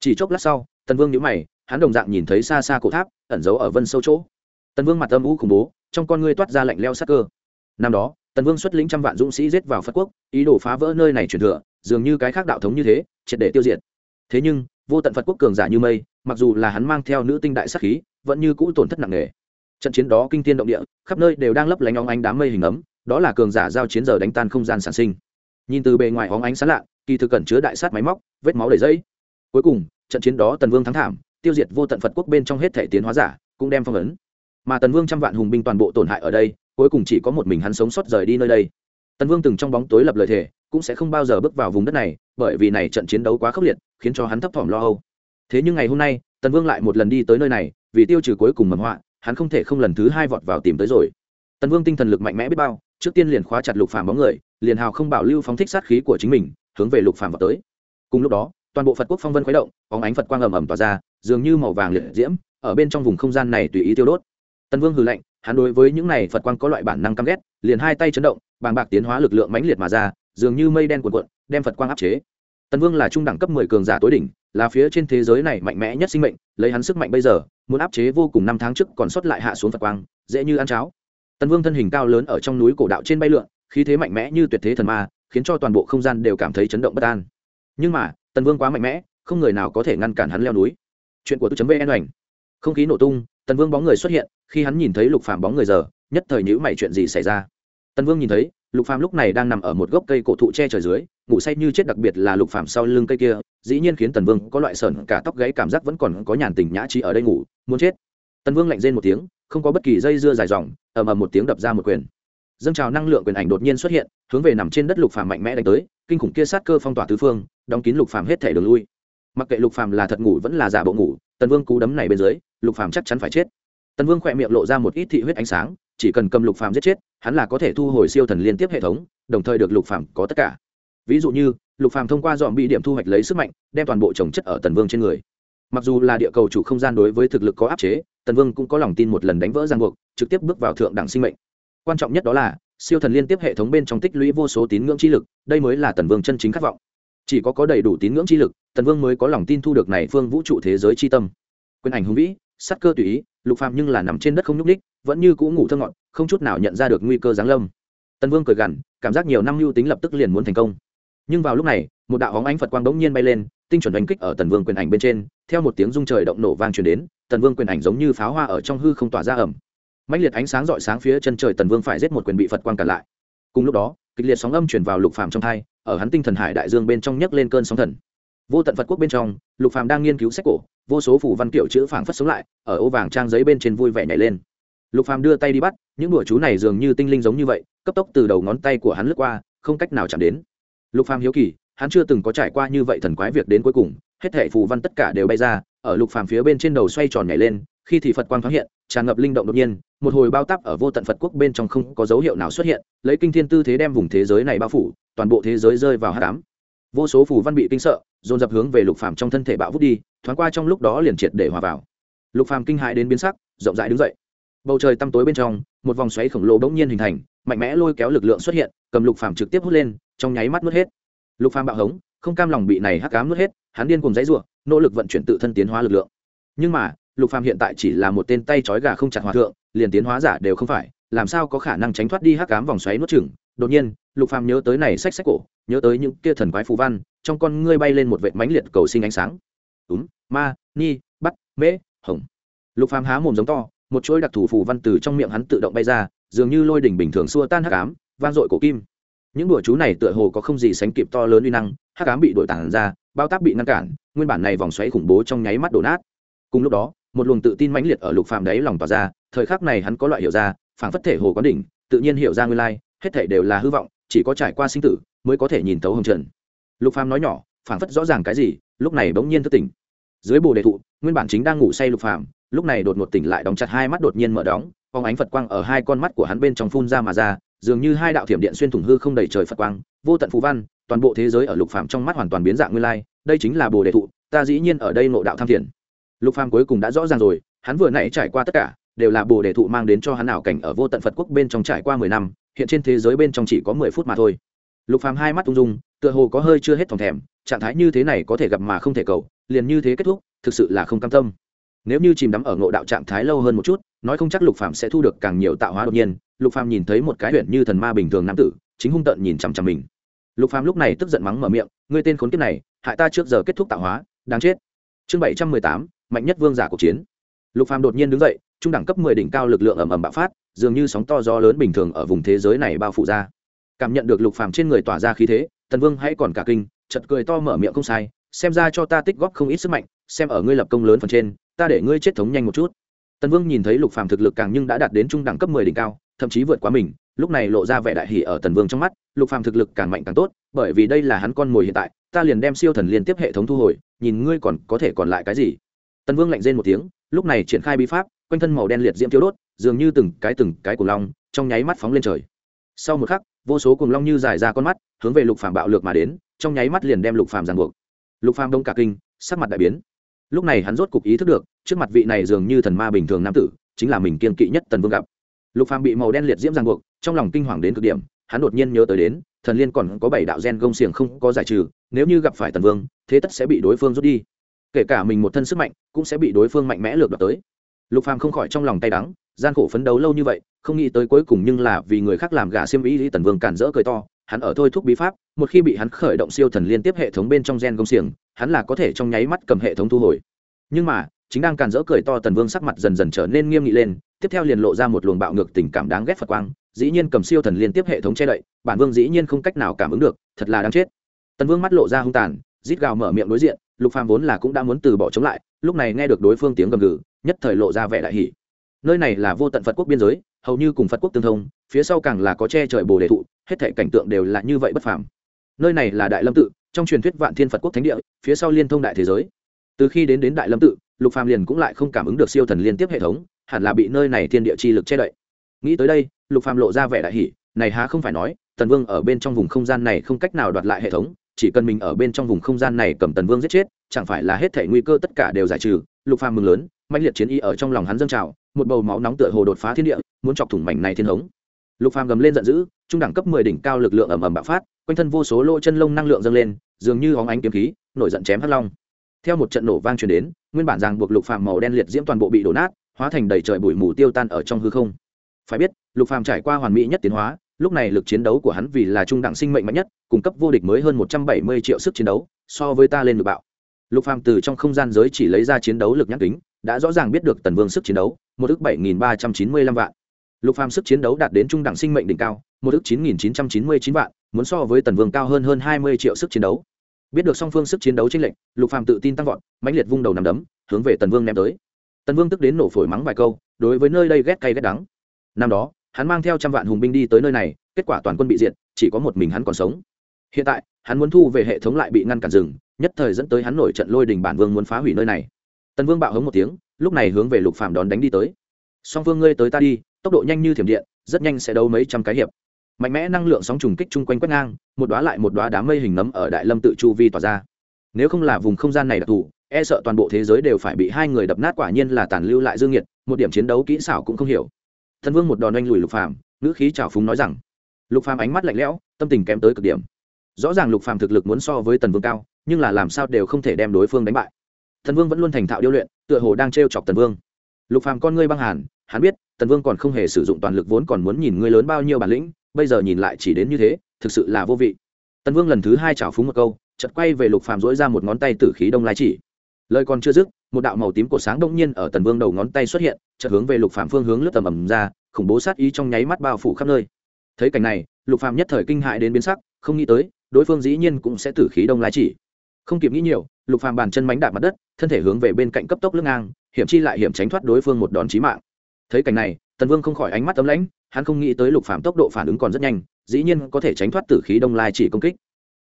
Chỉ chốc lát sau, tần vương nhíu mày, hắn đồng dạng nhìn thấy xa xa cổ tháp, ẩn giấu ở vân sâu chỗ. Tần vương mặt âm u khủng bố, trong con ngươi toát ra lạnh leo sắc cơ. Năm đó, tần vương xuất lĩnh trăm vạn dũng sĩ giết vào phật quốc, ý đồ phá vỡ nơi này truyền thừa, dường như cái khác đạo thống như thế, triệt để tiêu diệt. Thế nhưng, vô tận phật quốc cường giả như mây, mặc dù là hắn mang theo nữ tinh đại sắc khí, vẫn như cũ tổn thất nặng nề trận chiến đó kinh thiên động địa, khắp nơi đều đang lấp lánh óng ánh đám mây hình ấm, đó là cường giả giao chiến giờ đánh tan không gian sản sinh. Nhìn từ bề ngoài óng ánh sáng lạ, kỳ thực cẩn chứa đại sát máy móc, vết máu đầy dây cuối cùng, trận chiến đó tần vương thắng thảm, tiêu diệt vô tận phật quốc bên trong hết thể tiến hóa giả, cũng đem phong ấn. Mà tần vương trăm vạn hùng binh toàn bộ tổn hại ở đây, cuối cùng chỉ có một mình hắn sống sót rời đi nơi đây. Tần vương từng trong bóng tối lập lời thề, cũng sẽ không bao giờ bước vào vùng đất này, bởi vì này trận chiến đấu quá khốc liệt, khiến cho hắn thấp thỏm lo âu. Thế nhưng ngày hôm nay, tần vương lại một lần đi tới nơi này, vì tiêu trừ cuối cùng mầm họa hắn không thể không lần thứ hai vọt vào tìm tới rồi. Tần vương tinh thần lực mạnh mẽ biết bao, trước tiên liền khóa chặt lục phàm bóng người, liền hào không bảo lưu phóng thích sát khí của chính mình, hướng về lục phàm vào tới. Cùng lúc đó, toàn bộ phật quốc phong vân khuấy động, bóng ánh phật quang ầm ầm tỏa ra, dường như màu vàng liệt diễm, ở bên trong vùng không gian này tùy ý tiêu đốt. Tần vương hừ lạnh, hắn đối với những này phật quang có loại bản năng căm ghét, liền hai tay chấn động, bàng bạc tiến hóa lực lượng mãnh liệt mà ra, dường như mây đen cuộn cuộn, đem phật quang áp chế. Tần vương là trung đẳng cấp mười cường giả tối đỉnh, là phía trên thế giới này mạnh mẽ nhất sinh mệnh lấy hắn sức mạnh bây giờ, muốn áp chế vô cùng năm tháng trước còn sót lại hạ xuống phật quang, dễ như ăn cháo. Tần vương thân hình cao lớn ở trong núi cổ đạo trên bay lượn, khí thế mạnh mẽ như tuyệt thế thần ma, khiến cho toàn bộ không gian đều cảm thấy chấn động bất an. Nhưng mà, tần vương quá mạnh mẽ, không người nào có thể ngăn cản hắn leo núi. Chuyện của tôi vn ảnh không khí nổ tung, tần vương bóng người xuất hiện, khi hắn nhìn thấy lục phàm bóng người giờ, nhất thời nhữ mày chuyện gì xảy ra. Tần vương nhìn thấy lục phàm lúc này đang nằm ở một gốc cây cổ thụ che trời dưới, ngủ say như chết đặc biệt là lục phàm sau lưng cây kia, dĩ nhiên khiến tần vương có loại sờn cả tóc gáy cảm giác vẫn còn có nhàn tình nhã trí ở đây ngủ, muốn chết. Tần vương lạnh rên một tiếng, không có bất kỳ dây dưa dài dòng, ầm ầm một tiếng đập ra một quyền. Dâng trào năng lượng quyền ảnh đột nhiên xuất hiện, hướng về nằm trên đất lục phàm mạnh mẽ đánh tới, kinh khủng kia sát cơ phong tỏa tứ phương, đóng kín lục phàm hết thể đường lui. Mặc kệ lục phàm là thật ngủ vẫn là giả bộ ngủ, tần vương cú đấm này bên dưới, lục phàm chắc chắn phải chết. Tần vương khỏe miệng lộ ra một ít thị huyết ánh sáng chỉ cần cầm lục phàm giết chết, hắn là có thể thu hồi siêu thần liên tiếp hệ thống, đồng thời được lục phàm có tất cả. Ví dụ như, lục phàm thông qua dọn bị điểm thu hoạch lấy sức mạnh, đem toàn bộ trồng chất ở tần vương trên người. Mặc dù là địa cầu chủ không gian đối với thực lực có áp chế, tần vương cũng có lòng tin một lần đánh vỡ giang buộc, trực tiếp bước vào thượng đẳng sinh mệnh. Quan trọng nhất đó là, siêu thần liên tiếp hệ thống bên trong tích lũy vô số tín ngưỡng chi lực, đây mới là tần vương chân chính khát vọng. Chỉ có có đầy đủ tín ngưỡng chi lực, tần vương mới có lòng tin thu được này phương vũ trụ thế giới chi tâm. Quyền ảnh hùng vĩ, sắc cơ tùy ý, lục phàm nhưng là nằm trên đất không nhúc ních vẫn như cũ ngủ thơ ngọn không chút nào nhận ra được nguy cơ giáng lâm. Tần vương cười gằn, cảm giác nhiều năm lưu tính lập tức liền muốn thành công. Nhưng vào lúc này, một đạo hóng ánh phật quang đống nhiên bay lên, tinh chuẩn đánh kích ở tần vương quyền ảnh bên trên, theo một tiếng rung trời động nổ vang truyền đến, tần vương quyền ảnh giống như pháo hoa ở trong hư không tỏa ra ẩm mạnh liệt ánh sáng rọi sáng phía chân trời, tần vương phải giết một quyền bị phật quang cản lại. Cùng lúc đó, kịch liệt sóng âm chuyển vào lục phàm trong thai, ở hắn tinh thần hải đại dương bên trong nhấc lên cơn sóng thần. Vô tận phật quốc bên trong, lục phàm đang nghiên cứu sách cổ, vô số phủ văn kiểu chữ phảng phất sống lại, ở ô vàng trang giấy bên trên vui vẻ nhảy lên lục phàm đưa tay đi bắt, những đùa chú này dường như tinh linh giống như vậy, cấp tốc từ đầu ngón tay của hắn lướt qua, không cách nào chạm đến. Lục phàm hiếu kỳ, hắn chưa từng có trải qua như vậy thần quái việc đến cuối cùng, hết thảy phù văn tất cả đều bay ra, ở lục phàm phía bên trên đầu xoay tròn nhảy lên, khi thì phật quang thoáng hiện, tràn ngập linh động đột nhiên, một hồi bao tắp ở vô tận phật quốc bên trong không có dấu hiệu nào xuất hiện, lấy kinh thiên tư thế đem vùng thế giới này bao phủ, toàn bộ thế giới rơi vào hát đám vô số phù văn bị kinh sợ, dồn dập hướng về lục phàm trong thân thể bạo vút đi, thoáng qua trong lúc đó liền triệt để hòa vào. Lục phàm kinh hãi đến biến sắc, rộng rãi đứng dậy bầu trời tăm tối bên trong, một vòng xoáy khổng lồ bỗng nhiên hình thành, mạnh mẽ lôi kéo lực lượng xuất hiện, cầm lục phàm trực tiếp hút lên, trong nháy mắt nuốt hết. Lục phàm bạo hống, không cam lòng bị này hắc ám nuốt hết, hắn điên cùng dãy rủa, nỗ lực vận chuyển tự thân tiến hóa lực lượng. Nhưng mà, lục phàm hiện tại chỉ là một tên tay trói gà không chặt hòa thượng, liền tiến hóa giả đều không phải, làm sao có khả năng tránh thoát đi hắc ám vòng xoáy nuốt chửng? Đột nhiên, lục phàm nhớ tới này sách sách cổ, nhớ tới những kia thần quái phù văn, trong con ngươi bay lên một vệt mãnh liệt cầu sinh ánh sáng. Úm, ma, ni, bắt, mễ, hồng. Lục phàm há mồm giống to một chuỗi đặc thủ phù văn từ trong miệng hắn tự động bay ra, dường như lôi đỉnh bình thường xua tan hắc ám, vang dội cổ kim. Những đùa chú này tựa hồ có không gì sánh kịp to lớn uy năng, hắc ám bị đuổi tản ra, bao tác bị ngăn cản, nguyên bản này vòng xoáy khủng bố trong nháy mắt đổ nát. Cùng lúc đó, một luồng tự tin mãnh liệt ở lục phàm đấy lòng tỏa ra, thời khắc này hắn có loại hiểu ra, phảng phất thể hồ quán đỉnh, tự nhiên hiểu ra nguyên lai, hết thể đều là hư vọng, chỉ có trải qua sinh tử mới có thể nhìn thấu hồng trần. Lục phàm nói nhỏ, phảng phất rõ ràng cái gì, lúc này bỗng nhiên thức tỉnh. Dưới bồ đề thụ, nguyên bản chính đang ngủ say lục phàm lúc này đột ngột tỉnh lại đóng chặt hai mắt đột nhiên mở đóng phóng ánh phật quang ở hai con mắt của hắn bên trong phun ra mà ra, dường như hai đạo thiểm điện xuyên thủng hư không đầy trời phật quang, vô tận phù văn, toàn bộ thế giới ở lục phàm trong mắt hoàn toàn biến dạng nguyên lai, đây chính là bồ đề thụ, ta dĩ nhiên ở đây ngộ đạo tham thiền. Lục phàm cuối cùng đã rõ ràng rồi, hắn vừa nãy trải qua tất cả, đều là bồ đề thụ mang đến cho hắn ảo cảnh ở vô tận phật quốc bên trong trải qua mười năm, hiện trên thế giới bên trong chỉ có mười phút mà thôi. Lục phàm hai mắt ung dung, tựa hồ có hơi chưa hết thòng thèm, trạng thái như thế này có thể gặp mà không thể cầu, liền như thế kết thúc, thực sự là không cam tâm nếu như chìm đắm ở ngộ đạo trạng thái lâu hơn một chút, nói không chắc lục Phạm sẽ thu được càng nhiều tạo hóa đột nhiên. Lục Phạm nhìn thấy một cái huyện như thần ma bình thường nam tử, chính hung tợn nhìn chằm chằm mình. Lục Phạm lúc này tức giận mắng mở miệng, ngươi tên khốn kiếp này, hại ta trước giờ kết thúc tạo hóa, đáng chết. Chương bảy trăm mười tám, mạnh nhất vương giả cuộc chiến. Lục Phạm đột nhiên đứng dậy, trung đẳng cấp mười đỉnh cao lực lượng ầm ầm bạo phát, dường như sóng to gió lớn bình thường ở vùng thế giới này bao phủ ra. Cảm nhận được lục phàm trên người tỏa ra khí thế, tần vương hãy còn cả kinh chật cười to mở miệng, không sai, xem ra cho ta tích góp không ít sức mạnh, xem ở ngươi lập công lớn phần trên ta để ngươi chết thống nhanh một chút. Tần vương nhìn thấy lục phàm thực lực càng nhưng đã đạt đến trung đẳng cấp mười đỉnh cao, thậm chí vượt quá mình, lúc này lộ ra vẻ đại hỉ ở tần vương trong mắt, lục phàm thực lực càng mạnh càng tốt, bởi vì đây là hắn con mồi hiện tại, ta liền đem siêu thần liên tiếp hệ thống thu hồi, nhìn ngươi còn có thể còn lại cái gì. Tần vương lạnh rên một tiếng, lúc này triển khai bí pháp, quanh thân màu đen liệt diễm thiếu đốt, dường như từng cái từng cái cùng long, trong nháy mắt phóng lên trời. Sau một khắc, vô số cùng long như dài ra con mắt, hướng về lục phàm bạo lược mà đến, trong nháy mắt liền đem lục phàm giằng buộc. Lục phàm đông cả kinh, sắc mặt đại biến lúc này hắn rốt cục ý thức được, trước mặt vị này dường như thần ma bình thường nam tử, chính là mình kiên kỵ nhất tần vương gặp. Lục phàm bị màu đen liệt diễm giang buộc, trong lòng kinh hoàng đến cực điểm, hắn đột nhiên nhớ tới đến, thần liên còn có bảy đạo gen gông xiềng không có giải trừ, nếu như gặp phải tần vương, thế tất sẽ bị đối phương rút đi. Kể cả mình một thân sức mạnh, cũng sẽ bị đối phương mạnh mẽ lược đoạt tới. Lục phàm không khỏi trong lòng tay đắng, gian khổ phấn đấu lâu như vậy, không nghĩ tới cuối cùng nhưng là vì người khác làm gà xiêm ý lý tần vương cản rỡ cười to hắn ở thôi thúc bí pháp, một khi bị hắn khởi động siêu thần liên tiếp hệ thống bên trong gen công xiềng, hắn là có thể trong nháy mắt cầm hệ thống thu hồi. Nhưng mà, chính đang càn rỡ cười to tần vương sắc mặt dần dần trở nên nghiêm nghị lên, tiếp theo liền lộ ra một luồng bạo ngược tình cảm đáng ghét phật quang, dĩ nhiên cầm siêu thần liên tiếp hệ thống che đậy, bản vương dĩ nhiên không cách nào cảm ứng được, thật là đáng chết. Tần vương mắt lộ ra hung tàn, rít gào mở miệng đối diện, lục phàm vốn là cũng đã muốn từ bỏ chống lại, lúc này nghe được đối phương tiếng gầm gừ, nhất thời lộ ra vẻ đại hỉ. Nơi này là vô tận phật quốc biên giới, hầu như cùng phật quốc tương thông, phía sau càng là có che trời bồ đề thụ hết thảy cảnh tượng đều là như vậy bất phàm. Nơi này là đại lâm tự, trong truyền thuyết vạn thiên phật quốc thánh địa, phía sau liên thông đại thế giới. Từ khi đến đến đại lâm tự, lục phàm liền cũng lại không cảm ứng được siêu thần liên tiếp hệ thống, hẳn là bị nơi này thiên địa chi lực che đậy. Nghĩ tới đây, lục phàm lộ ra vẻ đại hỉ, này há không phải nói, tần vương ở bên trong vùng không gian này không cách nào đoạt lại hệ thống, chỉ cần mình ở bên trong vùng không gian này cầm tần vương giết chết, chẳng phải là hết thể nguy cơ tất cả đều giải trừ. Lục phàm mừng lớn mạnh liệt chiến ý ở trong lòng hắn dâng trào, một bầu máu nóng tựa hồ đột phá thiên địa, muốn chọc thủng mảnh này thiên hống lục phàm gầm lên giận dữ, trung đẳng cấp 10 đỉnh cao lực lượng ầm ầm bạo phát, quanh thân vô số lỗ chân lông năng lượng dâng lên, dường như óng ánh kiếm khí, nổi giận chém hắc long. Theo một trận nổ vang truyền đến, nguyên bản ràng buộc lục phàm màu đen liệt diễm toàn bộ bị đổ nát, hóa thành đầy trời bụi mù tiêu tan ở trong hư không. Phải biết, lục phàm trải qua hoàn mỹ nhất tiến hóa, lúc này lực chiến đấu của hắn vì là trung đẳng sinh mệnh mạnh nhất cung cấp vô địch mới hơn một trăm bảy mươi triệu sức chiến đấu, so với ta lên được bạo. Lục phàm từ trong không gian giới chỉ lấy ra chiến đấu lực nhãn tính đã rõ ràng biết được tần vương sức chiến đấu, một ước bảy nghìn ba trăm chín mươi lăm vạn lục phàm sức chiến đấu đạt đến trung đẳng sinh mệnh đỉnh cao, một ước chín nghìn chín trăm chín mươi chín vạn, muốn so với tần vương cao hơn hơn hai mươi triệu sức chiến đấu. Biết được song phương sức chiến đấu chênh lệnh lục phàm tự tin tăng vọt, mãnh liệt vung đầu nằm đấm, hướng về tần vương ném tới. Tần vương tức đến nổ phổi mắng vài câu, đối với nơi đây ghét cay ghét đắng. Năm đó, hắn mang theo trăm vạn hùng binh đi tới nơi này, kết quả toàn quân bị diệt, chỉ có một mình hắn còn sống. Hiện tại, hắn muốn thu về hệ thống lại bị ngăn cản rừng, nhất thời dẫn tới hắn nổi trận lôi đình bản vương muốn phá hủy nơi này. Tần vương bạo hống một tiếng, lúc này hướng về lục phàm đón đánh đi tới. Song Vương ngươi tới ta đi tốc độ nhanh như thiểm điện, rất nhanh sẽ đấu mấy trăm cái hiệp. Mạnh mẽ năng lượng sóng trùng kích chung quanh quét ngang, một đóa lại một đóa đám mây hình nấm ở đại lâm tự chu vi tỏa ra. Nếu không là vùng không gian này đặc thù e sợ toàn bộ thế giới đều phải bị hai người đập nát quả nhiên là tàn lưu lại dương nhiệt, một điểm chiến đấu kỹ xảo cũng không hiểu. Thần vương một đòn oanh lùi lục phàm, ngữ khí trào phúng nói rằng, lục phàm ánh mắt lạnh lẽo, tâm tình kém tới cực điểm. Rõ ràng lục phàm thực lực muốn so với tần vương cao, nhưng là làm sao đều không thể đem đối phương đánh bại. Thần vương vẫn luôn thành thạo điêu luyện, tựa hồ đang trêu chọc tần vương. Lục phàm con ngươi băng hàn hắn biết, tần vương còn không hề sử dụng toàn lực vốn còn muốn nhìn ngươi lớn bao nhiêu bản lĩnh, bây giờ nhìn lại chỉ đến như thế, thực sự là vô vị. Tần vương lần thứ hai trào phúng một câu, chợt quay về lục phàm dỗi ra một ngón tay tử khí đông lai chỉ. Lời còn chưa dứt, một đạo màu tím của sáng đông nhiên ở tần vương đầu ngón tay xuất hiện, chợt hướng về lục phàm phương hướng lướt tầm ầm ra, khủng bố sát ý trong nháy mắt bao phủ khắp nơi. Thấy cảnh này, lục phàm nhất thời kinh hại đến biến sắc, không nghĩ tới, đối phương dĩ nhiên cũng sẽ tử khí đông lai chỉ. Không kịp nghĩ nhiều, lục phàm bàn chân mánh đạp mặt đất, thân thể hướng về bên cạnh cấp tốc lưng ngang, hiểm chi lại hiểm tránh thoát đối phương một đòn chí mạng thấy cảnh này, tần vương không khỏi ánh mắt tấm lãnh, hắn không nghĩ tới lục phạm tốc độ phản ứng còn rất nhanh, dĩ nhiên có thể tránh thoát tử khí đông lai chỉ công kích.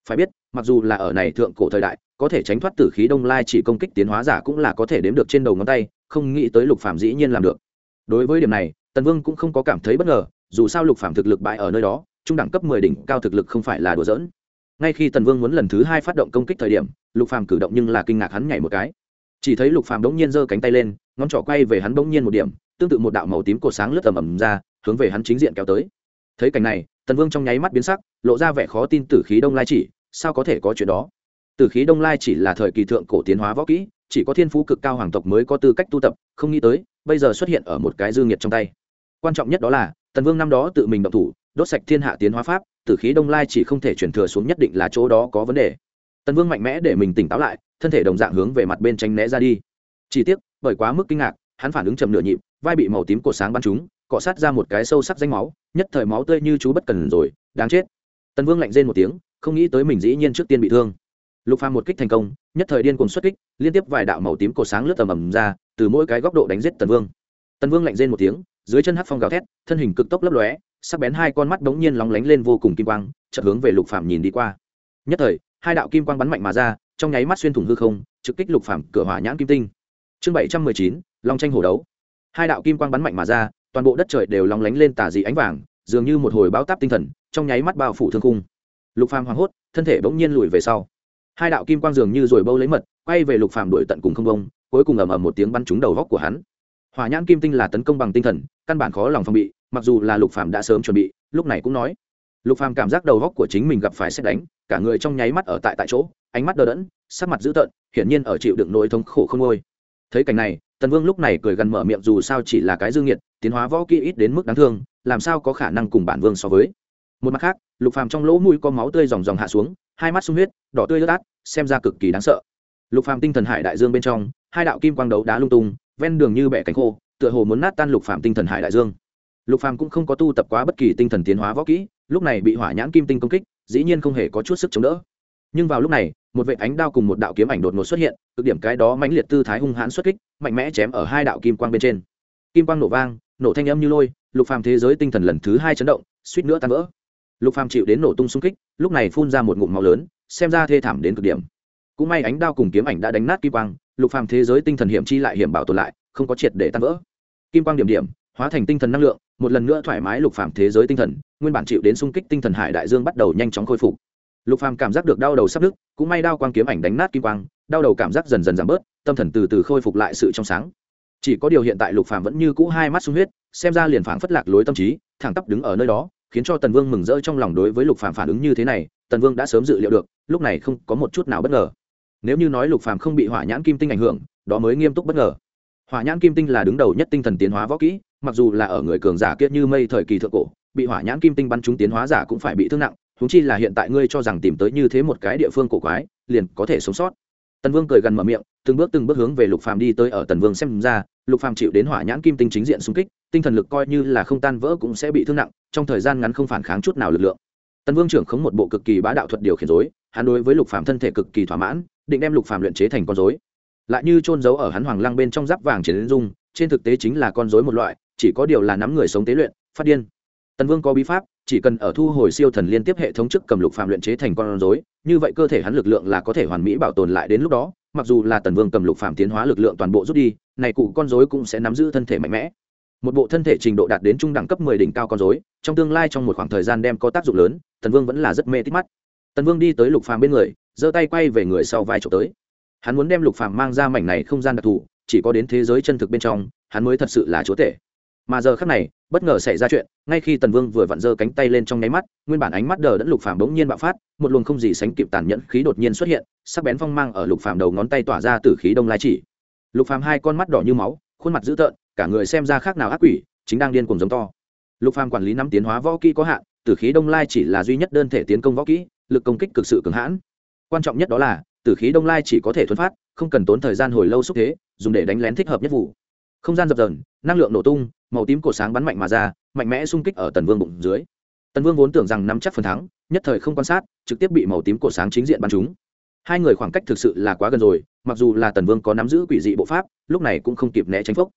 Phải biết, mặc dù là ở này thượng cổ thời đại, có thể tránh thoát tử khí đông lai chỉ công kích tiến hóa giả cũng là có thể đếm được trên đầu ngón tay, không nghĩ tới lục phạm dĩ nhiên làm được. Đối với điểm này, tần vương cũng không có cảm thấy bất ngờ, dù sao lục phạm thực lực bại ở nơi đó, trung đẳng cấp 10 đỉnh cao thực lực không phải là đùa giỡn. Ngay khi tần vương muốn lần thứ hai phát động công kích thời điểm, lục phàm cử động nhưng là kinh ngạc hắn nhảy một cái. Chỉ thấy lục phàm đống nhiên giơ cánh tay lên, ngón trỏ quay về hắn đống nhiên một điểm tương tự một đạo màu tím cột sáng lướt tầm ầm ra, hướng về hắn chính diện kéo tới. Thấy cảnh này, tần vương trong nháy mắt biến sắc, lộ ra vẻ khó tin tử khí đông lai chỉ, sao có thể có chuyện đó? Tử khí đông lai chỉ là thời kỳ thượng cổ tiến hóa võ kỹ, chỉ có thiên phú cực cao hoàng tộc mới có tư cách tu tập, không nghĩ tới, bây giờ xuất hiện ở một cái dương nhiệt trong tay. Quan trọng nhất đó là, tần vương năm đó tự mình động thủ, đốt sạch thiên hạ tiến hóa pháp, tử khí đông lai chỉ không thể chuyển thừa xuống nhất định là chỗ đó có vấn đề. Tần vương mạnh mẽ để mình tỉnh táo lại, thân thể đồng dạng hướng về mặt bên tránh né ra đi. Chỉ tiếc, bởi quá mức kinh ngạc, hắn phản ứng chậm nửa nhịp vai bị màu tím cột sáng bắn trúng, cọ sát ra một cái sâu sắc danh máu, nhất thời máu tươi như chú bất cần rồi, đáng chết. Tần vương lạnh rên một tiếng, không nghĩ tới mình dĩ nhiên trước tiên bị thương. Lục phàm một kích thành công, nhất thời điên cuồng xuất kích, liên tiếp vài đạo màu tím cột sáng lướt tầm ầm ra, từ mỗi cái góc độ đánh giết tần vương. Tần vương lạnh rên một tiếng, dưới chân hắc phong gào thét, thân hình cực tốc lấp lóe, sắc bén hai con mắt bỗng nhiên lóng lánh lên vô cùng kim quang, chợt hướng về lục phàm nhìn đi qua. Nhất thời, hai đạo kim quang bắn mạnh mà ra, trong nháy mắt xuyên thủng hư không, trực kích lục phàm cửa hỏa nhãn kim tinh. Chương bảy trăm mười chín, long tranh hổ đấu hai đạo kim quang bắn mạnh mà ra, toàn bộ đất trời đều lóng lánh lên tà dị ánh vàng, dường như một hồi báo táp tinh thần, trong nháy mắt bao phủ thương khung. lục phàm hoảng hốt, thân thể bỗng nhiên lùi về sau. Hai đạo kim quang dường như rồi bâu lấy mật, quay về lục phàm đuổi tận cùng không bông, cuối cùng ầm ầm một tiếng bắn trúng đầu góc của hắn. Hỏa nhãn kim tinh là tấn công bằng tinh thần, căn bản khó lòng phòng bị, mặc dù là lục phàm đã sớm chuẩn bị, lúc này cũng nói. Lục phàm cảm giác đầu góc của chính mình gặp phải xét đánh, cả người trong nháy mắt ở tại tại chỗ, ánh mắt đờ đẫn, sắc mặt dữ tợn, hiển nhiên ở chịu đựng nỗi thống khổ không ngôi thấy cảnh này, tần vương lúc này cười gần mở miệng dù sao chỉ là cái dương nhiệt tiến hóa võ kỹ ít đến mức đáng thương, làm sao có khả năng cùng bản vương so với. Một mặt khác, lục phàm trong lỗ mũi có máu tươi dòng dòng hạ xuống, hai mắt sung huyết, đỏ tươi ướt át, xem ra cực kỳ đáng sợ. Lục phàm tinh thần hải đại dương bên trong, hai đạo kim quang đấu đá lung tung, ven đường như bẻ cánh khô, tựa hồ muốn nát tan lục phàm tinh thần hải đại dương. Lục phàm cũng không có tu tập quá bất kỳ tinh thần tiến hóa võ kỹ, lúc này bị hỏa nhãn kim tinh công kích, dĩ nhiên không hề có chút sức chống đỡ. Nhưng vào lúc này, một vệ ánh đao cùng một đạo kiếm ảnh đột ngột xuất hiện cực điểm cái đó mãnh liệt tư thái hung hãn xuất kích, mạnh mẽ chém ở hai đạo kim quang bên trên. Kim quang nổ vang, nổ thanh âm như lôi, lục phàm thế giới tinh thần lần thứ hai chấn động, suýt nữa tan vỡ. Lục phàm chịu đến nổ tung xung kích, lúc này phun ra một ngụm máu lớn, xem ra thê thảm đến cực điểm. Cũng may ánh đao cùng kiếm ảnh đã đánh nát kim quang, lục phàm thế giới tinh thần hiểm chi lại hiểm bảo tồn lại, không có triệt để tan vỡ. Kim quang điểm điểm, hóa thành tinh thần năng lượng, một lần nữa thoải mái lục phàm thế giới tinh thần, nguyên bản chịu đến xung kích tinh thần hải đại dương bắt đầu nhanh chóng khôi phục. Lục phàm cảm giác được đau đầu sắp nứt, cũng may đao quang kiếm ảnh đánh nát kim quang đau đầu cảm giác dần dần giảm bớt, tâm thần từ từ khôi phục lại sự trong sáng. Chỉ có điều hiện tại lục phàm vẫn như cũ hai mắt sung huyết, xem ra liền phảng phất lạc lối tâm trí, thẳng tắp đứng ở nơi đó, khiến cho tần vương mừng rỡ trong lòng đối với lục phàm phản ứng như thế này, tần vương đã sớm dự liệu được, lúc này không có một chút nào bất ngờ. Nếu như nói lục phàm không bị hỏa nhãn kim tinh ảnh hưởng, đó mới nghiêm túc bất ngờ. Hỏa nhãn kim tinh là đứng đầu nhất tinh thần tiến hóa võ kỹ, mặc dù là ở người cường giả kiết như mây thời kỳ thượng cổ, bị hỏa nhãn kim tinh bắn trúng tiến hóa giả cũng phải bị thương nặng húng chi là hiện tại ngươi cho rằng tìm tới như thế một cái địa phương cổ quái, liền có thể sống sót tần vương cười gần mở miệng, từng bước từng bước hướng về lục phàm đi tới ở tần vương xem ra, lục phàm chịu đến hỏa nhãn kim tinh chính diện xung kích, tinh thần lực coi như là không tan vỡ cũng sẽ bị thương nặng, trong thời gian ngắn không phản kháng chút nào lực lượng. Tần vương trưởng khống một bộ cực kỳ bá đạo thuật điều khiển dối hắn đối với lục phàm thân thể cực kỳ thỏa mãn, định đem lục phàm luyện chế thành con dối lại như trôn giấu ở hắn hoàng lăng bên trong giáp vàng chiến dung, trên thực tế chính là con dối một loại, chỉ có điều là nắm người sống tế luyện, phát điên. Tần vương có bí pháp chỉ cần ở thu hồi siêu thần liên tiếp hệ thống chức cầm lục phàm luyện chế thành con rối, như vậy cơ thể hắn lực lượng là có thể hoàn mỹ bảo tồn lại đến lúc đó, mặc dù là tần vương cầm lục phàm tiến hóa lực lượng toàn bộ rút đi, này cụ con rối cũng sẽ nắm giữ thân thể mạnh mẽ. Một bộ thân thể trình độ đạt đến trung đẳng cấp 10 đỉnh cao con rối, trong tương lai trong một khoảng thời gian đem có tác dụng lớn, tần vương vẫn là rất mê tít mắt. Tần vương đi tới lục phàm bên người, giơ tay quay về người sau vai chỗ tới. Hắn muốn đem lục phàm mang ra mảnh này không gian đặc thù, chỉ có đến thế giới chân thực bên trong, hắn mới thật sự là chúa tể mà giờ khắc này, bất ngờ xảy ra chuyện, ngay khi tần vương vừa vặn giơ cánh tay lên trong nháy mắt, nguyên bản ánh mắt đờ đẫn lục phàm bỗng nhiên bạo phát, một luồng không gì sánh kịp tàn nhẫn khí đột nhiên xuất hiện, sắc bén phong mang ở lục phàm đầu ngón tay tỏa ra từ khí đông lai chỉ. Lục phàm hai con mắt đỏ như máu, khuôn mặt dữ tợn, cả người xem ra khác nào ác quỷ, chính đang điên cuồng giống to. Lục phàm quản lý năm tiến hóa võ kỹ có hạn tử khí đông lai chỉ là duy nhất đơn thể tiến công võ kỹ, lực công kích cực sự cường hãn. Quan trọng nhất đó là tử khí đông lai chỉ có thể thuần phát, không cần tốn thời gian hồi lâu xúc thế, dùng để đánh lén thích hợp nhất vụ. Không gian dập dờn, năng lượng nổ tung màu tím cổ sáng bắn mạnh mà ra, mạnh mẽ xung kích ở tần vương bụng dưới. Tần vương vốn tưởng rằng nắm chắc phần thắng, nhất thời không quan sát, trực tiếp bị màu tím cổ sáng chính diện bắn trúng. Hai người khoảng cách thực sự là quá gần rồi, mặc dù là tần vương có nắm giữ quỷ dị bộ pháp, lúc này cũng không kịp né tránh phốc.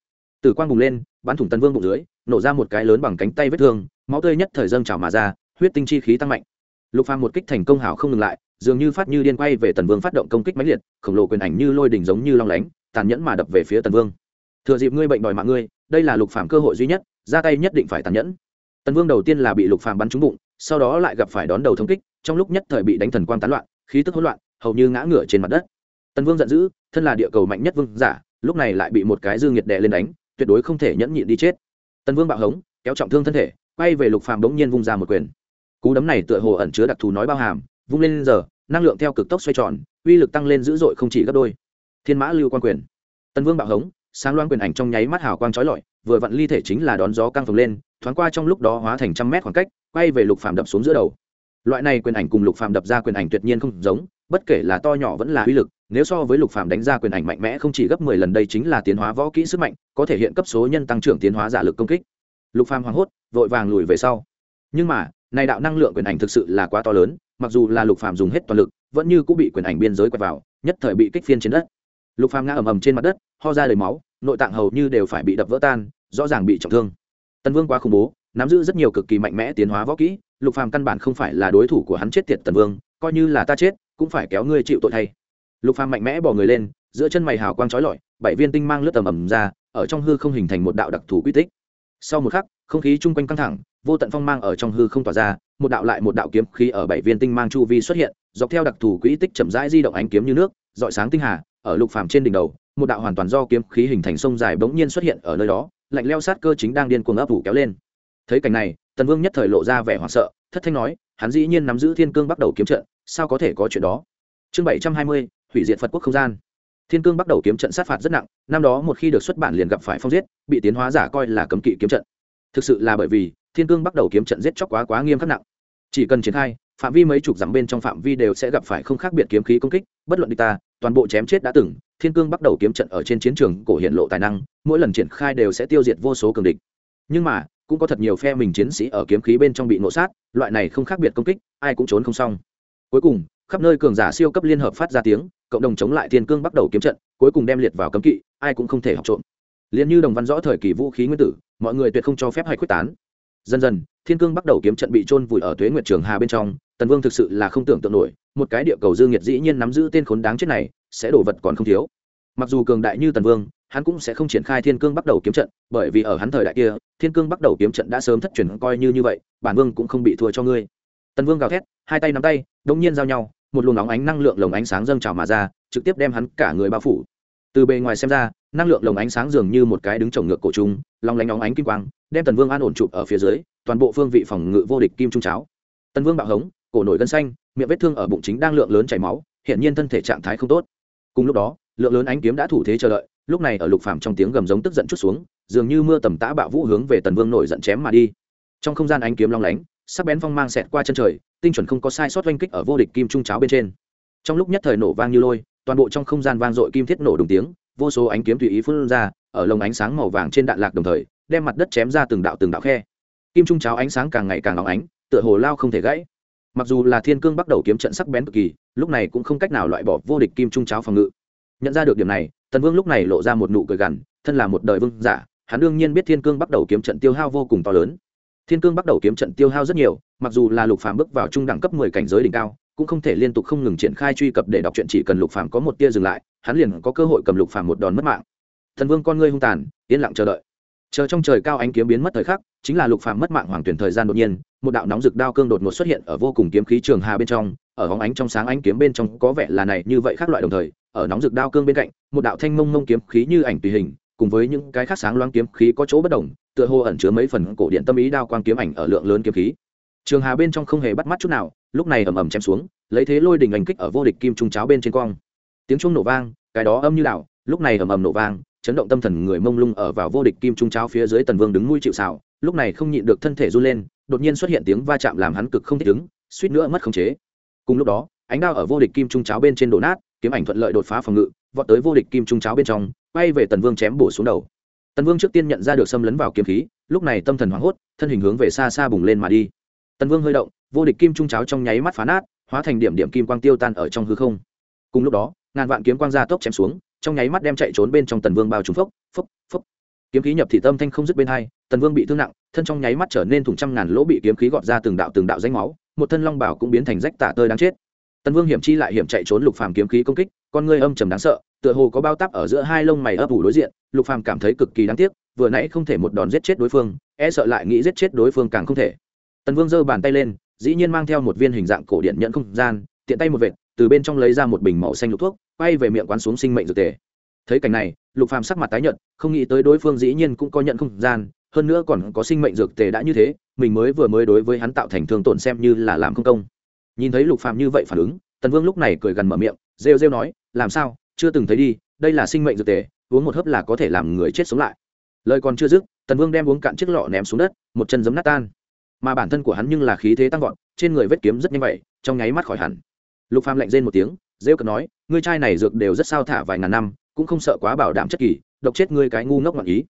Từ quang bùng lên, bắn thủng tần vương bụng dưới, nổ ra một cái lớn bằng cánh tay vết thương, máu tươi nhất thời dâng trào mà ra, huyết tinh chi khí tăng mạnh. Lục phàm một kích thành công hảo không ngừng lại, dường như phát như điên quay về tần vương phát động công kích mãnh liệt, khổng lồ quyền ảnh như lôi đỉnh giống như long lánh, tàn nhẫn mà đập về phía tần vương. Thừa dịp ngươi bệnh đòi mạng ngươi đây là lục phàm cơ hội duy nhất, ra tay nhất định phải tàn nhẫn. Tần vương đầu tiên là bị lục phàm bắn trúng bụng, sau đó lại gặp phải đón đầu thống kích, trong lúc nhất thời bị đánh thần quang tán loạn, khí tức hỗn loạn, hầu như ngã ngửa trên mặt đất. Tần vương giận dữ, thân là địa cầu mạnh nhất vương giả, lúc này lại bị một cái dư nghiệt đè lên đánh, tuyệt đối không thể nhẫn nhịn đi chết. Tần vương bạo hống, kéo trọng thương thân thể, quay về lục phàm bỗng nhiên vung ra một quyền. Cú đấm này tựa hồ ẩn chứa đặc thù nói bao hàm, vung lên giờ, năng lượng theo cực tốc xoay tròn, uy lực tăng lên dữ dội không chỉ gấp đôi. Thiên mã lưu quan quyền. Tần vương bạo hống sáng loan quyền ảnh trong nháy mắt hào quang chói lọi, vừa vặn ly thể chính là đón gió căng phồng lên, thoáng qua trong lúc đó hóa thành trăm mét khoảng cách, quay về lục phàm đập xuống giữa đầu. Loại này quyền ảnh cùng lục phàm đập ra quyền ảnh tuyệt nhiên không giống, bất kể là to nhỏ vẫn là uy lực, nếu so với lục phàm đánh ra quyền ảnh mạnh mẽ không chỉ gấp mười lần đây chính là tiến hóa võ kỹ sức mạnh, có thể hiện cấp số nhân tăng trưởng tiến hóa giả lực công kích. Lục phàm hoảng hốt, vội vàng lùi về sau. Nhưng mà, này đạo năng lượng quyền ảnh thực sự là quá to lớn, mặc dù là lục phàm dùng hết toàn lực, vẫn như cũng bị quyền ảnh biên giới quẹt vào, nhất thời bị kích phiên trên đất lục phàm ngã ầm ầm trên mặt đất, ho ra đầy máu, nội tạng hầu như đều phải bị đập vỡ tan, rõ ràng bị trọng thương. Tần vương quá khủng bố, nắm giữ rất nhiều cực kỳ mạnh mẽ tiến hóa võ kỹ, lục phàm căn bản không phải là đối thủ của hắn chết tiệt tần vương, coi như là ta chết, cũng phải kéo ngươi chịu tội thay. Lục phàm mạnh mẽ bỏ người lên, giữa chân mày hào quang chói lọi, bảy viên tinh mang lướt tầm ầm ra, ở trong hư không hình thành một đạo đặc thù quy tích. Sau một khắc, không khí chung quanh căng thẳng, vô tận phong mang ở trong hư không tỏa ra, một đạo lại một đạo kiếm khí ở bảy viên tinh mang chu vi xuất hiện, dọc theo đặc thù quỹ tích chậm rãi di động ánh kiếm như nước dọi sáng tinh hà ở lục phàm trên đỉnh đầu, một đạo hoàn toàn do kiếm khí hình thành sông dài bỗng nhiên xuất hiện ở nơi đó, lạnh leo sát cơ chính đang điên cuồng ấp ủ kéo lên. Thấy cảnh này, tần vương nhất thời lộ ra vẻ hoảng sợ, thất thanh nói, hắn dĩ nhiên nắm giữ thiên cương bắt đầu kiếm trận, sao có thể có chuyện đó? Chương bảy trăm hai mươi, hủy diệt phật quốc không gian. Thiên cương bắt đầu kiếm trận sát phạt rất nặng, năm đó một khi được xuất bản liền gặp phải phong giết, bị tiến hóa giả coi là cấm kỵ kiếm trận. Thực sự là bởi vì, thiên cương bắt đầu kiếm trận giết chóc quá quá nghiêm khắc nặng. Chỉ cần triển khai, phạm vi mấy chục dặm bên trong phạm vi đều sẽ gặp phải không khác biệt kiếm khí công kích, bất luận địch ta toàn bộ chém chết đã từng, thiên cương bắt đầu kiếm trận ở trên chiến trường cổ hiện lộ tài năng, mỗi lần triển khai đều sẽ tiêu diệt vô số cường địch. Nhưng mà, cũng có thật nhiều phe mình chiến sĩ ở kiếm khí bên trong bị nổ sát, loại này không khác biệt công kích, ai cũng trốn không xong. Cuối cùng, khắp nơi cường giả siêu cấp liên hợp phát ra tiếng, cộng đồng chống lại thiên cương bắt đầu kiếm trận, cuối cùng đem liệt vào cấm kỵ, ai cũng không thể học trộm. Liền như đồng văn rõ thời kỳ vũ khí nguyên tử, mọi người tuyệt không cho phép hay quyết tán. Dần dần, thiên cương bắt đầu kiếm trận bị trôn vùi ở tuế nguyệt trường hà bên trong tần vương thực sự là không tưởng tượng nổi, một cái địa cầu dương nhiệt dĩ nhiên nắm giữ tên khốn đáng chết này, sẽ đổ vật còn không thiếu. Mặc dù cường đại như tần vương, hắn cũng sẽ không triển khai thiên cương bắt đầu kiếm trận, bởi vì ở hắn thời đại kia, thiên cương bắt đầu kiếm trận đã sớm thất truyền coi như như vậy, bản vương cũng không bị thua cho ngươi. Tần vương gào thét, hai tay nắm tay, đống nhiên giao nhau, một luồng óng ánh năng lượng lồng ánh sáng dâng trào mà ra, trực tiếp đem hắn cả người bao phủ. Từ bề ngoài xem ra, năng lượng lồng ánh sáng dường như một cái đứng trồng ngược cổ trung long lánh óng ánh kim quang, đem tần vương an ổn chụp ở phía dưới, toàn bộ phương vị phòng ngự vô địch kim trung cháo. Tần vương bạo hống cổ nổi gân xanh, miệng vết thương ở bụng chính đang lượng lớn chảy máu hiện nhiên thân thể trạng thái không tốt. Cùng lúc đó, lượng lớn ánh kiếm đã thủ thế chờ đợi, lúc này ở lục phàm trong tiếng gầm giống tức giận chút xuống, dường như mưa tầm tã bạo vũ hướng về tần vương nổi giận chém mà đi. Trong không gian ánh kiếm long lánh, sắc bén phong mang xẹt qua chân trời, tinh chuẩn không có sai sót oanh kích ở vô địch kim trung cháo bên trên. Trong lúc nhất thời nổ vang như lôi, toàn bộ trong không gian vang dội kim thiết nổ đùng tiếng, vô số ánh kiếm tùy ý phun ra, ở lồng ánh sáng màu vàng trên đạn lạc đồng thời, đem mặt đất chém ra từng đạo từng đạo khe. Kim trung cháo ánh sáng càng ngày càng óng ánh, tựa hồ lao không thể gãy mặc dù là thiên cương bắt đầu kiếm trận sắc bén cực kỳ, lúc này cũng không cách nào loại bỏ vô địch kim trung cháo phòng ngự. Nhận ra được điểm này, tần vương lúc này lộ ra một nụ cười gằn, thân là một đời vương giả, hắn đương nhiên biết thiên cương bắt đầu kiếm trận tiêu hao vô cùng to lớn. Thiên cương bắt đầu kiếm trận tiêu hao rất nhiều, mặc dù là lục phàm bước vào trung đẳng cấp mười cảnh giới đỉnh cao, cũng không thể liên tục không ngừng triển khai truy cập để đọc truyện, chỉ cần lục phàm có một tia dừng lại, hắn liền có cơ hội cầm lục phàm một đòn mất mạng. Thần vương con ngươi hung tàn, yên lặng chờ đợi chờ trong trời cao ánh kiếm biến mất thời khắc, chính là lục phàm mất mạng hoàng tuyển thời gian đột nhiên, một đạo nóng rực đao cương đột ngột xuất hiện ở vô cùng kiếm khí trường hà bên trong, ở hóng ánh trong sáng ánh kiếm bên trong có vẻ là này như vậy khác loại đồng thời, ở nóng rực đao cương bên cạnh, một đạo thanh mông mông kiếm khí như ảnh tùy hình, cùng với những cái khác sáng loáng kiếm khí có chỗ bất đồng, tựa hồ ẩn chứa mấy phần cổ điện tâm ý đao quang kiếm ảnh ở lượng lớn kiếm khí. Trường hà bên trong không hề bắt mắt chút nào, lúc này ầm ầm chém xuống, lấy thế lôi đình ảnh kích ở vô địch kim trung cháo bên trên quang. Tiếng chuông nổ vang, cái đó âm như đạo, lúc này ầm ầm nổ vang chấn động tâm thần người mông lung ở vào vô địch kim trung cháo phía dưới tần vương đứng nuôi chịu xào lúc này không nhịn được thân thể run lên, đột nhiên xuất hiện tiếng va chạm làm hắn cực không thích ứng, suýt nữa mất khống chế. Cùng lúc đó, ánh đao ở vô địch kim trung cháo bên trên đổ nát, kiếm ảnh thuận lợi đột phá phòng ngự, vọt tới vô địch kim trung cháo bên trong, quay về tần vương chém bổ xuống đầu. Tần vương trước tiên nhận ra được xâm lấn vào kiếm khí, lúc này tâm thần hoảng hốt, thân hình hướng về xa xa bùng lên mà đi. Tần vương hơi động, vô địch kim trung cháo trong nháy mắt phá nát, hóa thành điểm điểm kim quang tiêu tan ở trong hư không. Cùng lúc đó, ngàn vạn kiếm quang ra tốc chém xuống trong nháy mắt đem chạy trốn bên trong tần vương bao trúng phốc phốc phốc. Kiếm khí nhập thị tâm thanh không dứt bên hai, tần vương bị thương nặng, thân trong nháy mắt trở nên thủng trăm ngàn lỗ bị kiếm khí gọt ra từng đạo từng đạo danh máu, một thân long bảo cũng biến thành rách tả tơi đáng chết. Tần vương hiểm chi lại hiểm chạy trốn lục phàm kiếm khí công kích, con ngươi âm trầm đáng sợ, tựa hồ có bao tắp ở giữa hai lông mày ấp ủ đối diện, lục phàm cảm thấy cực kỳ đáng tiếc, vừa nãy không thể một đòn giết chết đối phương e sợ lại nghĩ giết chết đối phương càng không thể. Tần vương giơ bàn tay lên, dĩ nhiên mang theo một viên hình dạng cổ điện nhận không gian, tiện tay một vệt, từ bên trong lấy ra một bình màu xanh lục thuốc quay về miệng quán xuống sinh mệnh dược tề. Thấy cảnh này, lục phàm sắc mặt tái nhợt, không nghĩ tới đối phương dĩ nhiên cũng có nhận không gian, hơn nữa còn có sinh mệnh dược tề đã như thế, mình mới vừa mới đối với hắn tạo thành thương tổn xem như là làm không công. Nhìn thấy lục phàm như vậy phản ứng, tần vương lúc này cười gần mở miệng, rêu rêu nói, làm sao? Chưa từng thấy đi, đây là sinh mệnh dược tề, uống một hớp là có thể làm người chết sống lại. Lời còn chưa dứt, tần vương đem uống cạn chiếc lọ ném xuống đất, một chân giấm nát tan. Mà bản thân của hắn nhưng là khí thế tăng vọt, trên người vết kiếm rất nhanh vậy, trong nháy mắt khỏi hẳn. Lục phàm lạnh rên một tiếng, rêu cợt nói ngươi trai này dược đều rất sao thả vài ngàn năm, cũng không sợ quá bảo đảm chất kỳ, độc chết ngươi cái ngu ngốc ngoạn ý.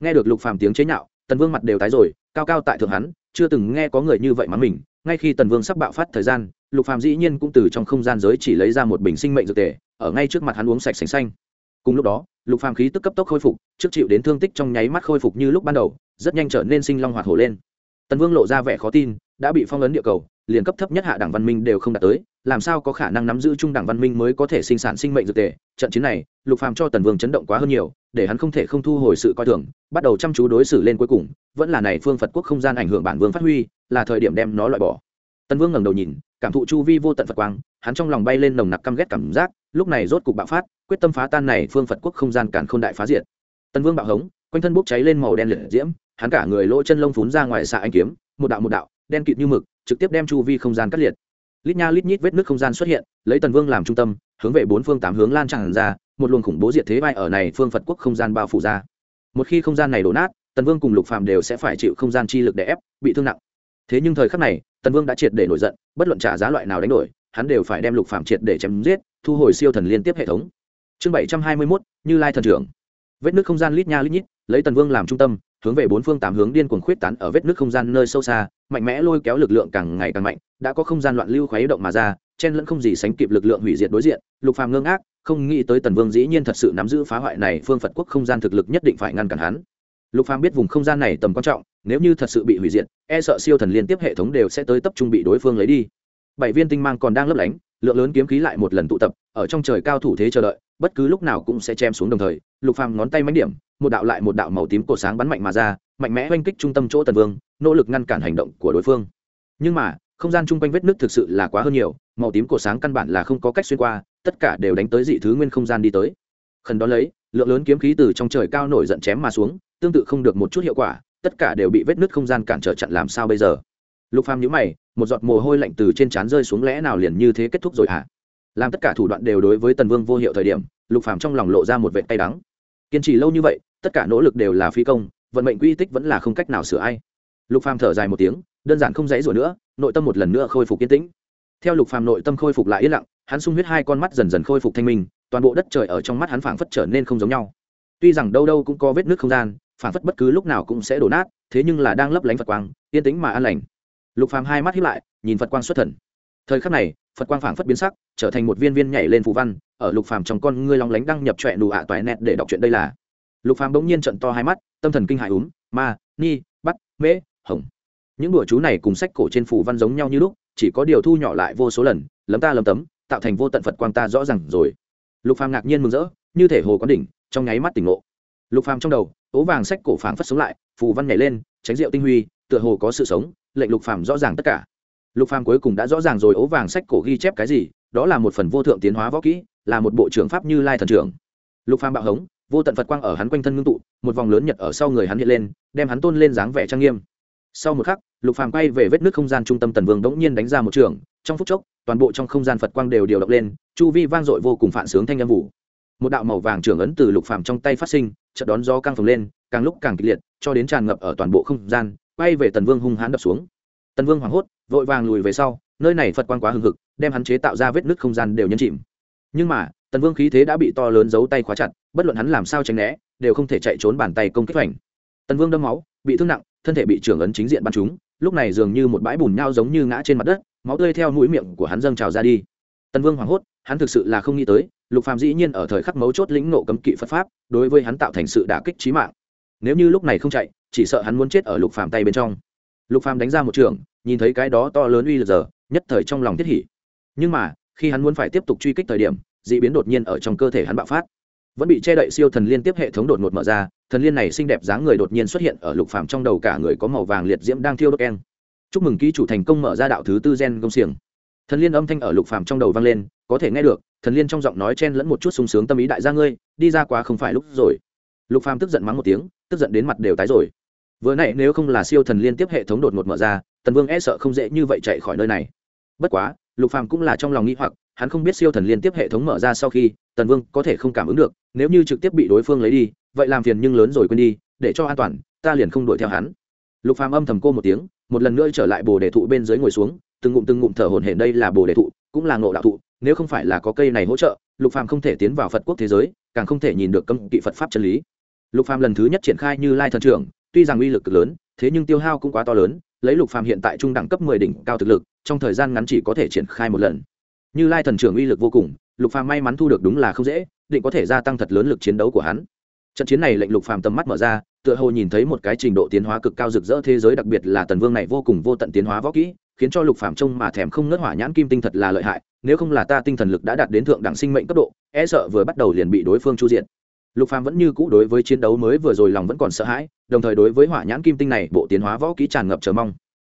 Nghe được lục phàm tiếng chế nhạo, tần vương mặt đều tái rồi, cao cao tại thượng hắn, chưa từng nghe có người như vậy mắng mình. Ngay khi tần vương sắp bạo phát thời gian, lục phàm dĩ nhiên cũng từ trong không gian giới chỉ lấy ra một bình sinh mệnh dược tề, ở ngay trước mặt hắn uống sạch sành xanh. Cùng lúc đó, lục phàm khí tức cấp tốc khôi phục, trước chịu đến thương tích trong nháy mắt khôi phục như lúc ban đầu, rất nhanh trở nên sinh long hoạt hổ lên. Tần vương lộ ra vẻ khó tin đã bị phong ấn địa cầu, liền cấp thấp nhất hạ đẳng văn minh đều không đạt tới, làm sao có khả năng nắm giữ trung đẳng văn minh mới có thể sinh sản sinh mệnh dược tề? Trận chiến này, lục phàm cho tần vương chấn động quá hơn nhiều, để hắn không thể không thu hồi sự coi thường, bắt đầu chăm chú đối xử lên cuối cùng, vẫn là này phương phật quốc không gian ảnh hưởng bản vương phát huy, là thời điểm đem nó loại bỏ. Tần vương ngẩng đầu nhìn, cảm thụ chu vi vô tận phật quang, hắn trong lòng bay lên nồng nặc căm ghét cảm giác, lúc này rốt cục bạo phát, quyết tâm phá tan này phương phật quốc không gian cản không đại phá diệt. Tần vương bạo hống, quanh thân bốc cháy lên màu đen liệt diễm, hắn cả người lỗ chân lông phún ra ngoài xạ anh kiếm, một đạo một đạo đen kịt như mực trực tiếp đem chu vi không gian cắt liệt. Lít nha lít nhít vết nước không gian xuất hiện lấy tần vương làm trung tâm hướng về bốn phương tám hướng lan tràn ra một luồng khủng bố diệt thế vai ở này phương phật quốc không gian bao phủ ra. Một khi không gian này đổ nát tần vương cùng lục phàm đều sẽ phải chịu không gian chi lực để ép bị thương nặng. Thế nhưng thời khắc này tần vương đã triệt để nổi giận bất luận trả giá loại nào đánh đổi hắn đều phải đem lục phàm triệt để chém giết thu hồi siêu thần liên tiếp hệ thống. Chương bảy trăm hai mươi 721, như lai thần trưởng. Vết nước không gian lít nha lít nhít lấy tần vương làm trung tâm hướng về bốn phương tám hướng điên cuồng khuyết tán ở vết nước không gian nơi sâu xa, mạnh mẽ lôi kéo lực lượng càng ngày càng mạnh, đã có không gian loạn lưu khuấy động mà ra, chen lẫn không gì sánh kịp lực lượng hủy diệt đối diện, lục phàm ngơ ngác, không nghĩ tới tần vương dĩ nhiên thật sự nắm giữ phá hoại này phương phật quốc không gian thực lực nhất định phải ngăn cản hắn. Lục phàm biết vùng không gian này tầm quan trọng, nếu như thật sự bị hủy diệt e sợ siêu thần liên tiếp hệ thống đều sẽ tới tập trung bị đối phương lấy đi. Bảy viên tinh mang còn đang lấp lánh lượng lớn kiếm khí lại một lần tụ tập, ở trong trời cao thủ thế chờ đợi, bất cứ lúc nào cũng sẽ chém xuống đồng thời, lục phàm ngón tay mánh điểm, một đạo lại một đạo màu tím cổ sáng bắn mạnh mà ra, mạnh mẽ oanh kích trung tâm chỗ tần vương, nỗ lực ngăn cản hành động của đối phương. Nhưng mà, không gian chung quanh vết nứt thực sự là quá hơn nhiều, màu tím cổ sáng căn bản là không có cách xuyên qua, tất cả đều đánh tới dị thứ nguyên không gian đi tới. Khẩn đó lấy, lượng lớn kiếm khí từ trong trời cao nổi giận chém mà xuống, tương tự không được một chút hiệu quả, tất cả đều bị vết nứt không gian cản trở chặn làm sao bây giờ? Lục phàm nhíu mày một giọt mồ hôi lạnh từ trên trán rơi xuống lẽ nào liền như thế kết thúc rồi hả? Làm tất cả thủ đoạn đều đối với tần vương vô hiệu thời điểm, lục phàm trong lòng lộ ra một vẻ tay đắng. Kiên trì lâu như vậy, tất cả nỗ lực đều là phi công, vận mệnh quy tích vẫn là không cách nào sửa ai. Lục phàm thở dài một tiếng, đơn giản không dãy rủa nữa, nội tâm một lần nữa khôi phục yên tĩnh. Theo lục phàm nội tâm khôi phục lại yên lặng, hắn sung huyết hai con mắt dần dần khôi phục thanh minh, toàn bộ đất trời ở trong mắt hắn phảng phất trở nên không giống nhau. Tuy rằng đâu đâu cũng có vết nước không gian, phảng phất bất cứ lúc nào cũng sẽ đổ nát, thế nhưng là đang lấp lánh phật quang, yên tĩnh mà an lành lục phàm hai mắt hiếp lại, nhìn phật quang xuất thần. Thời khắc này, phật quang phảng phất biến sắc, trở thành một viên viên nhảy lên phù văn, ở lục phàm trong con ngươi long lánh đăng nhập trọe đủ ạ toại nẹt để đọc chuyện đây là. Lục phàm bỗng nhiên trận to hai mắt, tâm thần kinh hại úm, ma, ni, bắt, mễ, hồng. Những đùa chú này cùng sách cổ trên phù văn giống nhau như lúc, chỉ có điều thu nhỏ lại vô số lần, lấm ta lấm tấm, tạo thành vô tận phật quang ta rõ ràng rồi. Lục phàm ngạc nhiên mừng rỡ, như thể hồ có đỉnh, trong nháy mắt tỉnh ngộ. Lục phàm trong đầu, ố vàng sách cổ phảng phất sống lại, phù văn nhảy lên, tránh rượu tinh huy, tựa hồ có sự sống lệnh lục phàm rõ ràng tất cả. Lục phàm cuối cùng đã rõ ràng rồi, ố vàng sách cổ ghi chép cái gì, đó là một phần vô thượng tiến hóa võ kỹ, là một bộ trưởng pháp như lai thần trưởng. Lục phàm bạo hống, vô tận phật quang ở hắn quanh thân ngưng tụ, một vòng lớn nhật ở sau người hắn hiện lên, đem hắn tôn lên dáng vẻ trang nghiêm. Sau một khắc, lục phàm quay về vết nước không gian trung tâm tần vương đống nhiên đánh ra một trường, trong phút chốc, toàn bộ trong không gian phật quang đều điều động lên, chu vi vang dội vô cùng phản sướng thanh âm vũ một đạo màu vàng trưởng ấn từ lục phàm trong tay phát sinh, chợt đón gió căng phồng lên, càng lúc càng kịch liệt, cho đến tràn ngập ở toàn bộ không gian quay về tần vương hung hãn đập xuống. Tần vương hoảng hốt, vội vàng lùi về sau, nơi này phật quang quá hừng hực, đem hắn chế tạo ra vết nứt không gian đều nhấn chìm. Nhưng mà, tần vương khí thế đã bị to lớn giấu tay khóa chặt, bất luận hắn làm sao tránh né, đều không thể chạy trốn bàn tay công kích hoành. Tần vương đâm máu, bị thương nặng, thân thể bị trưởng ấn chính diện bắn trúng, lúc này dường như một bãi bùn nhau giống như ngã trên mặt đất, máu tươi theo mũi miệng của hắn dâng trào ra đi. Tần vương hoảng hốt, hắn thực sự là không nghĩ tới, lục phàm dĩ nhiên ở thời khắc mấu chốt lĩnh nộ cấm kỵ phật pháp, đối với hắn tạo thành sự đả kích trí mạng. Nếu như lúc này không chạy chỉ sợ hắn muốn chết ở lục phàm tay bên trong. Lục phàm đánh ra một trường, nhìn thấy cái đó to lớn uy lực giờ, nhất thời trong lòng thiết hỉ. Nhưng mà, khi hắn muốn phải tiếp tục truy kích thời điểm, dị biến đột nhiên ở trong cơ thể hắn bạo phát. Vẫn bị che đậy siêu thần liên tiếp hệ thống đột ngột mở ra, thần liên này xinh đẹp dáng người đột nhiên xuất hiện ở lục phàm trong đầu cả người có màu vàng liệt diễm đang thiêu đốt en chúc mừng ký chủ thành công mở ra đạo thứ tư gen công xiềng. Thần liên âm thanh ở lục phàm trong đầu vang lên, có thể nghe được, thần liên trong giọng nói chen lẫn một chút sung sướng tâm ý đại gia ngươi, đi ra quá không phải lúc rồi. Lục phàm tức giận mắng một tiếng, tức giận đến mặt đều tái rồi vừa nãy nếu không là siêu thần liên tiếp hệ thống đột ngột mở ra, tần vương e sợ không dễ như vậy chạy khỏi nơi này. Bất quá, lục phàm cũng là trong lòng nghĩ hoặc, hắn không biết siêu thần liên tiếp hệ thống mở ra sau khi, tần vương có thể không cảm ứng được, nếu như trực tiếp bị đối phương lấy đi, vậy làm phiền nhưng lớn rồi quên đi, để cho an toàn, ta liền không đuổi theo hắn. Lục phàm âm thầm cô một tiếng, một lần nữa trở lại bồ đề thụ bên dưới ngồi xuống, từng ngụm từng ngụm thở hổn hển đây là bồ đề thụ, cũng là ngộ đạo thụ, nếu không phải là có cây này hỗ trợ, lục phàm không thể tiến vào phật quốc thế giới, càng không thể nhìn được cấm kỵ phật pháp chân lý. Lục phàm lần thứ nhất triển khai như lai thần trưởng tuy rằng uy lực cực lớn, thế nhưng tiêu hao cũng quá to lớn, lấy lục phàm hiện tại trung đẳng cấp 10 đỉnh cao thực lực, trong thời gian ngắn chỉ có thể triển khai một lần. Như lai thần trưởng uy lực vô cùng, lục phàm may mắn thu được đúng là không dễ, định có thể gia tăng thật lớn lực chiến đấu của hắn. Trận chiến này lệnh lục phàm tầm mắt mở ra, tựa hồ nhìn thấy một cái trình độ tiến hóa cực cao rực rỡ thế giới đặc biệt là tần vương này vô cùng vô tận tiến hóa võ kỹ, khiến cho lục phàm trông mà thèm không ngớt hỏa nhãn kim tinh thật là lợi hại, nếu không là ta tinh thần lực đã đạt đến thượng đẳng sinh mệnh cấp độ e sợ vừa bắt đầu liền bị đối phương chu diện lục phàm vẫn như cũ đối với chiến đấu mới vừa rồi lòng vẫn còn sợ hãi, đồng thời đối với hỏa nhãn kim tinh này, bộ tiến hóa võ kỹ tràn ngập chờ mong.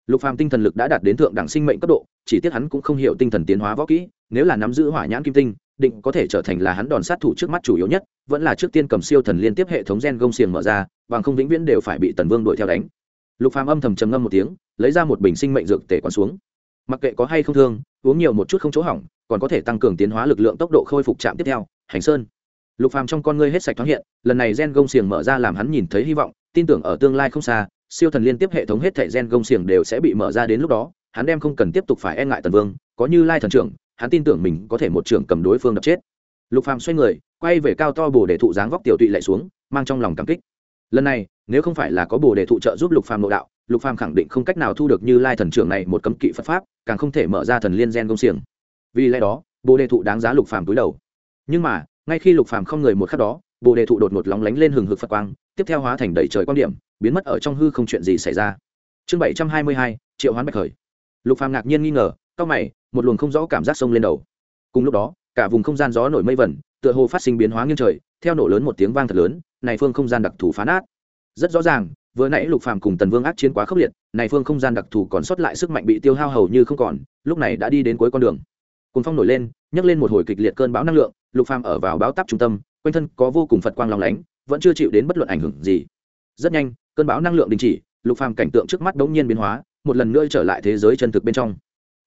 Lục phàm tinh thần lực đã đạt đến thượng đẳng sinh mệnh cấp độ, chỉ tiếc hắn cũng không hiểu tinh thần tiến hóa võ kỹ, nếu là nắm giữ hỏa nhãn kim tinh, định có thể trở thành là hắn đòn sát thủ trước mắt chủ yếu nhất, vẫn là trước tiên cầm siêu thần liên tiếp hệ thống gen gông xiềng mở ra, bằng không vĩnh viễn đều phải bị tần vương đuổi theo đánh. Lục phàm âm thầm trầm ngâm một tiếng, lấy ra một bình sinh mệnh dược tể quán xuống. Mặc kệ có hay không thương, uống nhiều một chút không chỗ hỏng, còn có thể tăng cường tiến hóa lực lượng tốc độ khôi phục chạm tiếp theo, hành sơn lục phàm trong con ngươi hết sạch thoáng hiện, lần này gen gông xiềng mở ra làm hắn nhìn thấy hy vọng, tin tưởng ở tương lai không xa, siêu thần liên tiếp hệ thống hết thảy gen gông xiềng đều sẽ bị mở ra đến lúc đó, hắn đem không cần tiếp tục phải e ngại tần vương, có như lai thần trưởng, hắn tin tưởng mình có thể một trưởng cầm đối phương đập chết. Lục phàm xoay người, quay về cao to bồ để thụ dáng vóc tiểu tụy lại xuống, mang trong lòng cảm kích. Lần này, nếu không phải là có bồ đề thụ trợ giúp lục phàm nội đạo, lục phàm khẳng định không cách nào thu được như lai thần trưởng này một cấm kỵ phật pháp, càng không thể mở ra thần liên gen công xiềng. Vì lẽ đó, bồ đề thụ đáng giá lục phàm túi đầu. Nhưng mà ngay khi lục phàm không người một khắc đó, bồ đề thụ đột ngột lóng lánh lên hừng hực phật quang, tiếp theo hóa thành đầy trời quan điểm, biến mất ở trong hư không chuyện gì xảy ra. Chương bảy trăm hai mươi hai, triệu hoán bạch khởi. Lục phàm ngạc nhiên nghi ngờ cao mày, một luồng không rõ cảm giác sông lên đầu. Cùng lúc đó, cả vùng không gian gió nổi mây vẩn, tựa hồ phát sinh biến hóa nghiêng trời, theo nổ lớn một tiếng vang thật lớn, này phương không gian đặc thù phá nát. Rất rõ ràng, vừa nãy lục phàm cùng tần vương ác chiến quá khốc liệt, này phương không gian đặc thù còn sót lại sức mạnh bị tiêu hao hầu như không còn, lúc này đã đi đến cuối con đường cùng phong nổi lên, nhấc lên một hồi kịch liệt cơn bão năng lượng, lục phàm ở vào báo táp trung tâm, quanh thân có vô cùng phật quang long lánh, vẫn chưa chịu đến bất luận ảnh hưởng gì. Rất nhanh, cơn bão năng lượng đình chỉ, lục phàm cảnh tượng trước mắt đống nhiên biến hóa, một lần nữa trở lại thế giới chân thực bên trong.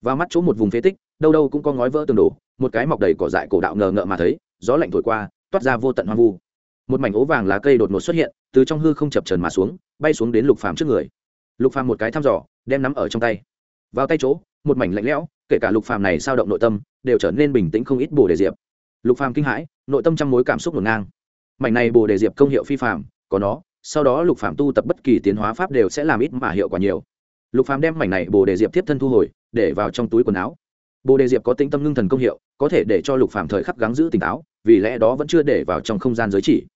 Và mắt chỗ một vùng phế tích, đâu đâu cũng có ngói vỡ tường đổ, một cái mọc đầy cỏ dại cổ đạo ngờ ngợ mà thấy, gió lạnh thổi qua, toát ra vô tận hoang vu. Một mảnh ố vàng lá cây đột ngột xuất hiện, từ trong hư không chập trần mà xuống, bay xuống đến lục phàm trước người. Lục phàm một cái thăm dò, đem nắm ở trong tay. Vào tay chỗ một mảnh lạnh lẽo, kể cả lục phàm này sao động nội tâm, đều trở nên bình tĩnh không ít bồ đề diệp. Lục phàm kinh hãi, nội tâm trăm mối cảm xúc ngổn ngang. Mảnh này bồ đề diệp công hiệu phi phàm, có nó, sau đó lục phàm tu tập bất kỳ tiến hóa pháp đều sẽ làm ít mà hiệu quả nhiều. Lục phàm đem mảnh này bồ đề diệp tiếp thân thu hồi, để vào trong túi quần áo. Bồ đề diệp có tính tâm ngưng thần công hiệu, có thể để cho lục phàm thời khắc gắng giữ tỉnh táo, vì lẽ đó vẫn chưa để vào trong không gian giới chỉ.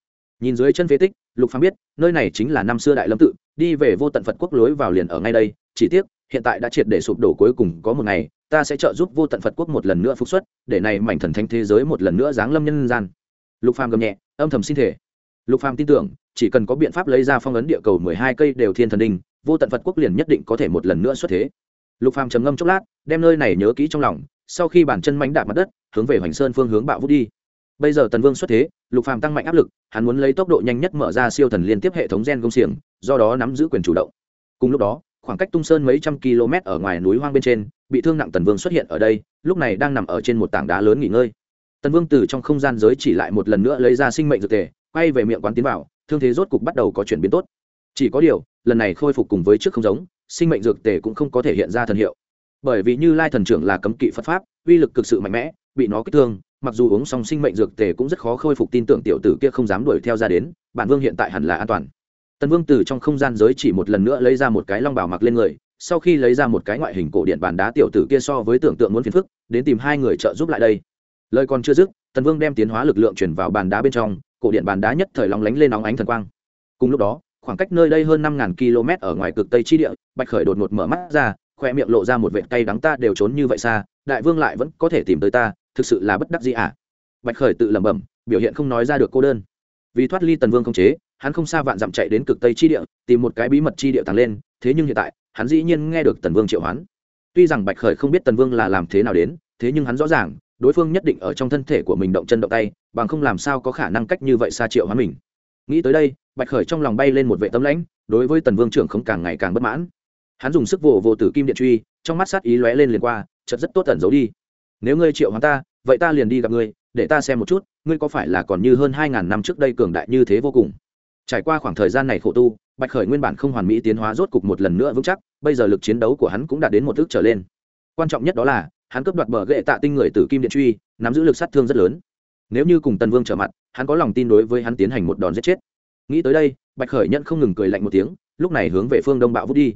Nhìn dưới chân phế tích, lục phàm biết, nơi này chính là năm xưa đại lâm tự, đi về vô tận phật quốc lối vào liền ở ngay đây, chỉ tiếc hiện tại đã triệt để sụp đổ cuối cùng có một ngày, ta sẽ trợ giúp vô tận phật quốc một lần nữa phục xuất, để này mảnh thần thánh thế giới một lần nữa giáng lâm nhân gian. Lục phàm gầm nhẹ, âm thầm xin thể lục phàm tin tưởng, chỉ cần có biện pháp lấy ra phong ấn địa cầu mười hai cây đều thiên thần đình vô tận phật quốc liền nhất định có thể một lần nữa xuất thế. Lục phàm trầm ngâm chốc lát, đem nơi này nhớ kỹ trong lòng, sau khi bản chân mánh đạp mặt đất, hướng về hoành sơn phương hướng bạo vút đi. Bây giờ tần vương xuất thế, lục phàm tăng mạnh áp lực, hắn muốn lấy tốc độ nhanh nhất mở ra siêu thần liên tiếp hệ thống gen công xiềng, do đó nắm giữ quyền chủ động. Cùng lúc đó khoảng cách tung sơn mấy trăm km ở ngoài núi hoang bên trên, bị thương nặng tần vương xuất hiện ở đây, lúc này đang nằm ở trên một tảng đá lớn nghỉ ngơi. Tần vương từ trong không gian giới chỉ lại một lần nữa lấy ra sinh mệnh dược tề quay về miệng quán tiến vào, thương thế rốt cục bắt đầu có chuyển biến tốt. Chỉ có điều, lần này khôi phục cùng với trước không giống, sinh mệnh dược tề cũng không có thể hiện ra thần hiệu. Bởi vì như lai thần trưởng là cấm kỵ phật pháp, uy lực cực sự mạnh mẽ, bị nó kích thương, mặc dù uống xong sinh mệnh dược tề cũng rất khó khôi phục tin tưởng tiểu tử kia không dám đuổi theo ra đến, bản vương hiện tại hẳn là an toàn tần vương từ trong không gian giới chỉ một lần nữa lấy ra một cái long bảo mặc lên người, sau khi lấy ra một cái ngoại hình cổ điện bàn đá tiểu tử kia so với tưởng tượng muốn phiền phức, đến tìm hai người trợ giúp lại đây. Lời còn chưa dứt, tần vương đem tiến hóa lực lượng chuyển vào bàn đá bên trong, cổ điện bàn đá nhất thời long lánh lên nóng ánh thần quang. Cùng lúc đó, khoảng cách nơi đây hơn năm ngàn km ở ngoài cực tây chi địa, bạch khởi đột ngột mở mắt ra, khoe miệng lộ ra một vệt cay đắng, ta đều trốn như vậy xa, đại vương lại vẫn có thể tìm tới ta, thực sự là bất đắc gì ạ à? bạch khởi tự lẩm bẩm, biểu hiện không nói ra được cô đơn. Vì thoát ly tần vương không chế hắn không xa vạn dặm chạy đến cực tây chi địa, tìm một cái bí mật chi địa tàng lên, thế nhưng hiện tại, hắn dĩ nhiên nghe được tần vương triệu hoán. Tuy rằng bạch khởi không biết tần vương là làm thế nào đến, thế nhưng hắn rõ ràng, đối phương nhất định ở trong thân thể của mình động chân động tay, bằng không làm sao có khả năng cách như vậy xa triệu hoán mình. Nghĩ tới đây, bạch khởi trong lòng bay lên một vệ tâm lãnh, đối với tần vương trưởng không càng ngày càng bất mãn. Hắn dùng sức vồ vô tử kim điện truy, trong mắt sát ý lóe lên liền qua chật rất tốt tẩn giấu đi. Nếu ngươi triệu hoán ta, vậy ta liền đi gặp ngươi, để ta xem một chút, ngươi có phải là còn như hơn hai ngàn năm trước đây cường đại như thế vô cùng? Trải qua khoảng thời gian này khổ tu, bạch khởi nguyên bản không hoàn mỹ tiến hóa rốt cục một lần nữa vững chắc, bây giờ lực chiến đấu của hắn cũng đạt đến một thước trở lên. Quan trọng nhất đó là, hắn cướp đoạt bờ ghệ tạ tinh người từ kim điện truy, nắm giữ lực sát thương rất lớn. Nếu như cùng tần vương trở mặt, hắn có lòng tin đối với hắn tiến hành một đòn giết chết. Nghĩ tới đây, bạch khởi nhận không ngừng cười lạnh một tiếng, lúc này hướng về phương đông bạo vút đi.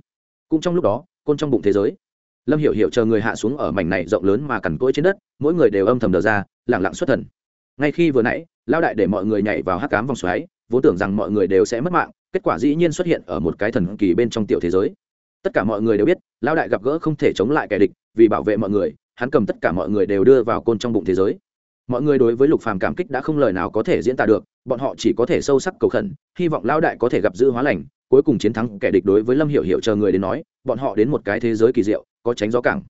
Cũng trong lúc đó, côn trong bụng thế giới. Lâm hiểu hiểu chờ người hạ xuống ở mảnh này rộng lớn mà cằn cỗi trên đất, mỗi người đều âm thầm đờ ra lẳng lặng xuất thần. Ngay khi vừa nãy lao đại để mọi người nhảy vào hắc cám vòng xoáy vốn tưởng rằng mọi người đều sẽ mất mạng, kết quả dĩ nhiên xuất hiện ở một cái thần kỳ bên trong tiểu thế giới. Tất cả mọi người đều biết lao đại gặp gỡ không thể chống lại kẻ địch, vì bảo vệ mọi người, hắn cầm tất cả mọi người đều đưa vào côn trong bụng thế giới. Mọi người đối với lục phàm cảm kích đã không lời nào có thể diễn tả được, bọn họ chỉ có thể sâu sắc cầu khẩn, hy vọng lao đại có thể gặp giữ hóa lành, cuối cùng chiến thắng kẻ địch đối với lâm hiểu hiểu chờ người đến nói, bọn họ đến một cái thế giới kỳ diệu, có tránh gió cảng.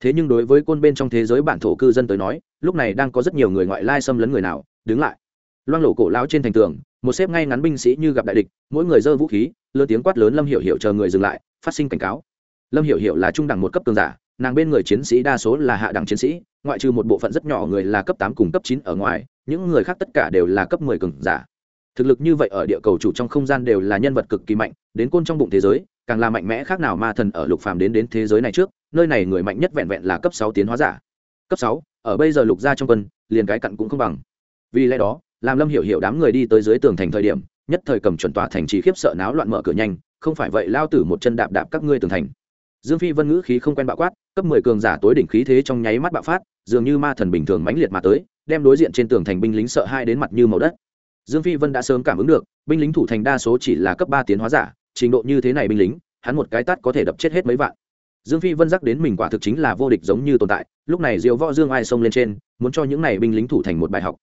Thế nhưng đối với côn bên trong thế giới bản thổ cư dân tới nói, lúc này đang có rất nhiều người ngoại lai xâm lấn người nào, đứng lại. Loang lộ cổ lao trên thành tường một xếp ngay ngắn binh sĩ như gặp đại địch, mỗi người giơ vũ khí lơ tiếng quát lớn lâm hiểu hiểu chờ người dừng lại, phát sinh cảnh cáo. Lâm hiểu hiểu là trung đẳng một cấp cường giả, nàng bên người chiến sĩ đa số là hạ đẳng chiến sĩ, ngoại trừ một bộ phận rất nhỏ người là cấp tám cùng cấp chín ở ngoài, những người khác tất cả đều là cấp mười cường giả. Thực lực như vậy ở địa cầu chủ trong không gian đều là nhân vật cực kỳ mạnh, đến côn trong bụng thế giới, càng là mạnh mẽ khác nào ma thần ở lục phàm đến đến thế giới này trước, nơi này người mạnh nhất vẹn vẹn là cấp sáu tiến hóa giả. Cấp sáu, ở bây giờ lục gia trong quân, liền cái cặn cũng không bằng. Vì lẽ đó làm lâm hiểu hiểu đám người đi tới dưới tường thành thời điểm, nhất thời cầm chuẩn tòa thành trì khiếp sợ náo loạn mở cửa nhanh, không phải vậy lao tử một chân đạp đạp các ngươi tường thành. Dương phi vân ngữ khí không quen bạo quát, cấp mười cường giả tối đỉnh khí thế trong nháy mắt bạo phát, dường như ma thần bình thường mãnh liệt mà tới, đem đối diện trên tường thành binh lính sợ hai đến mặt như màu đất. Dương phi vân đã sớm cảm ứng được, binh lính thủ thành đa số chỉ là cấp ba tiến hóa giả, trình độ như thế này binh lính, hắn một cái tát có thể đập chết hết mấy vạn. Dương phi vân dắc đến mình quả thực chính là vô địch giống như tồn tại, lúc này diệu võ dương ai xông lên trên, muốn cho những này binh lính thủ thành một bài học.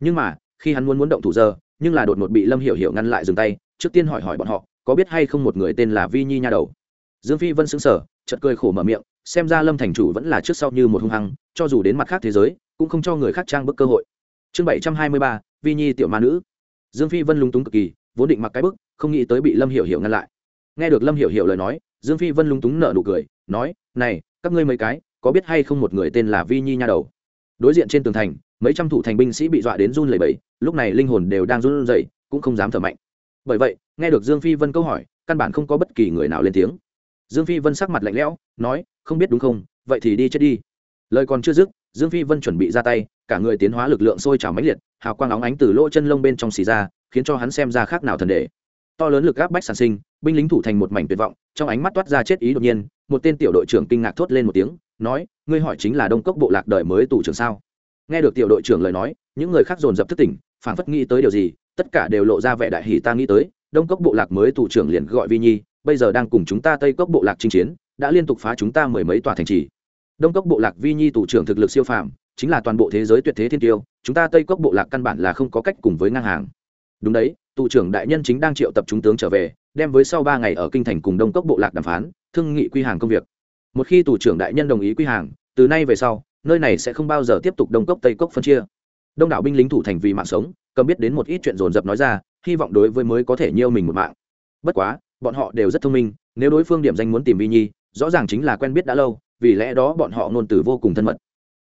Nhưng mà khi hắn muốn muốn động thủ giờ, nhưng là đột ngột bị lâm hiểu hiểu ngăn lại dừng tay, trước tiên hỏi hỏi bọn họ, có biết hay không một người tên là vi nhi nha đầu? Dương phi vân xứng sở chợt cười khổ mở miệng, xem ra lâm thành chủ vẫn là trước sau như một hung hăng, cho dù đến mặt khác thế giới, cũng không cho người khác trang bức cơ hội. Chương bảy trăm hai mươi ba, vi nhi tiểu ma nữ. Dương phi vân lung túng cực kỳ, vốn định mặc cái bức, không nghĩ tới bị lâm hiểu hiểu ngăn lại. Nghe được lâm hiểu hiểu lời nói, dương phi vân lung túng nở nụ cười, nói, này, các ngươi mấy cái, có biết hay không một người tên là vi nhi nha đầu? Đối diện trên tường thành, mấy trăm thủ thành binh sĩ bị dọa đến run lẩy bẩy lúc này linh hồn đều đang run rẩy, cũng không dám thở mạnh. Bởi vậy, nghe được dương phi vân câu hỏi, căn bản không có bất kỳ người nào lên tiếng. Dương phi vân sắc mặt lạnh lẽo, nói, không biết đúng không? Vậy thì đi chết đi. Lời còn chưa dứt, dương phi vân chuẩn bị ra tay, cả người tiến hóa lực lượng sôi trào mãnh liệt, hào quang óng ánh từ lỗ chân lông bên trong xì ra, khiến cho hắn xem ra khác nào thần đệ. To lớn lực áp bách sản sinh, binh lính thủ thành một mảnh tuyệt vọng, trong ánh mắt toát ra chết ý đột nhiên, một tên tiểu đội trưởng kinh ngạc thốt lên một tiếng, nói, ngươi hỏi chính là đông cốc bộ lạc đời mới tù trưởng sao? Nghe được tiểu đội trưởng lời nói, những người khác dồn dập thức tỉnh phảng phất nghĩ tới điều gì, tất cả đều lộ ra vẻ đại hỷ ta nghĩ tới, đông cốc bộ lạc mới thủ trưởng liền gọi vi nhi, bây giờ đang cùng chúng ta tây cốc bộ lạc chinh chiến, đã liên tục phá chúng ta mười mấy tòa thành trì. Đông cốc bộ lạc vi nhi thủ trưởng thực lực siêu phàm, chính là toàn bộ thế giới tuyệt thế thiên tiêu, chúng ta tây cốc bộ lạc căn bản là không có cách cùng với ngang hàng. Đúng đấy, thủ trưởng đại nhân chính đang triệu tập chúng tướng trở về, đem với sau ba ngày ở kinh thành cùng đông cốc bộ lạc đàm phán, thương nghị quy hàng công việc. Một khi tù trưởng đại nhân đồng ý quy hàng, từ nay về sau, nơi này sẽ không bao giờ tiếp tục đông cốc tây cốc phân chia đông đảo binh lính thủ thành vì mạng sống, cầm biết đến một ít chuyện dồn dập nói ra, hy vọng đối với mới có thể nhiêu mình một mạng. Bất quá, bọn họ đều rất thông minh, nếu đối phương điểm danh muốn tìm vi nhi, rõ ràng chính là quen biết đã lâu, vì lẽ đó bọn họ ngôn từ vô cùng thân mật.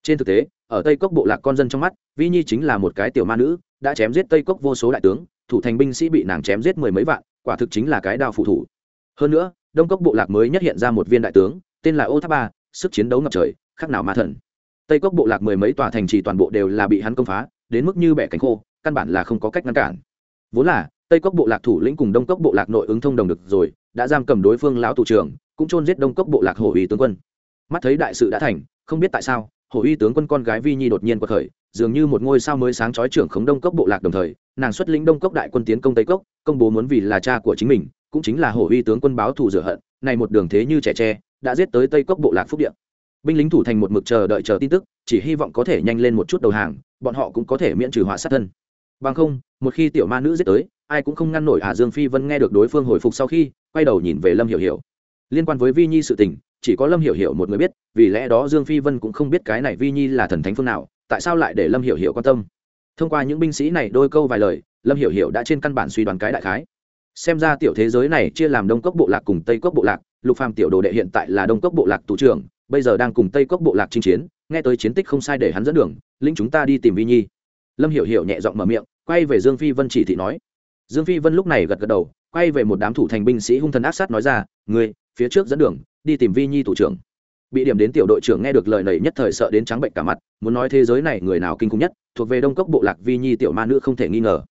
Trên thực tế, ở tây cốc bộ lạc con dân trong mắt, vi nhi chính là một cái tiểu ma nữ, đã chém giết tây cốc vô số đại tướng, thủ thành binh sĩ bị nàng chém giết mười mấy vạn, quả thực chính là cái đao phụ thủ. Hơn nữa, đông cốc bộ lạc mới nhất hiện ra một viên đại tướng, tên là ô tháp ba, sức chiến đấu ngập trời khác nào ma thần tây cốc bộ lạc mười mấy tòa thành trì toàn bộ đều là bị hắn công phá, đến mức như bẻ cánh khô, căn bản là không có cách ngăn cản. Vốn là, tây cốc bộ lạc thủ lĩnh cùng đông cốc bộ lạc nội ứng thông đồng được rồi, đã giam cầm đối phương lão thủ trưởng, cũng chôn giết đông cốc bộ lạc hổ uy tướng quân. Mắt thấy đại sự đã thành, không biết tại sao, hổ uy tướng quân con gái vi nhi đột nhiên quật khởi, dường như một ngôi sao mới sáng chói trưởng khống đông cốc bộ lạc đồng thời, nàng xuất lĩnh đông cốc đại quân tiến công tây cốc công bố muốn vì là cha của chính mình, cũng chính là hổ uy tướng quân báo thù rửa hận, này một đường thế như trẻ tre, đã giết tới tây cốc bộ lạc phúc điện binh lính thủ thành một mực chờ đợi chờ tin tức, chỉ hy vọng có thể nhanh lên một chút đầu hàng, bọn họ cũng có thể miễn trừ họa sát thân. Bằng không, một khi tiểu ma nữ giết tới, ai cũng không ngăn nổi hà dương phi vân nghe được đối phương hồi phục sau khi, quay đầu nhìn về lâm hiểu hiểu. Liên quan với vi nhi sự tình, chỉ có lâm hiểu hiểu một người biết, vì lẽ đó dương phi vân cũng không biết cái này vi nhi là thần thánh phương nào, tại sao lại để lâm hiểu hiểu quan tâm. Thông qua những binh sĩ này đôi câu vài lời, lâm hiểu hiểu đã trên căn bản suy đoán cái đại khái. Xem ra tiểu thế giới này chia làm đông cốc bộ lạc cùng tây cốc bộ lạc, lục phàm tiểu đồ đệ hiện tại là đông cốc bộ lạc tù trưởng bây giờ đang cùng tây cốc bộ lạc chinh chiến, nghe tới chiến tích không sai để hắn dẫn đường linh chúng ta đi tìm vi nhi. Lâm hiểu hiểu nhẹ giọng mở miệng, quay về dương phi vân chỉ thị nói. Dương phi vân lúc này gật gật đầu, quay về một đám thủ thành binh sĩ hung thần ác sát nói ra người phía trước dẫn đường, đi tìm vi nhi thủ trưởng. Bị điểm đến tiểu đội trưởng nghe được lời này nhất thời sợ đến trắng bệnh cả mặt, muốn nói thế giới này người nào kinh khủng nhất, thuộc về đông cốc bộ lạc vi nhi tiểu ma nữ không thể nghi ngờ.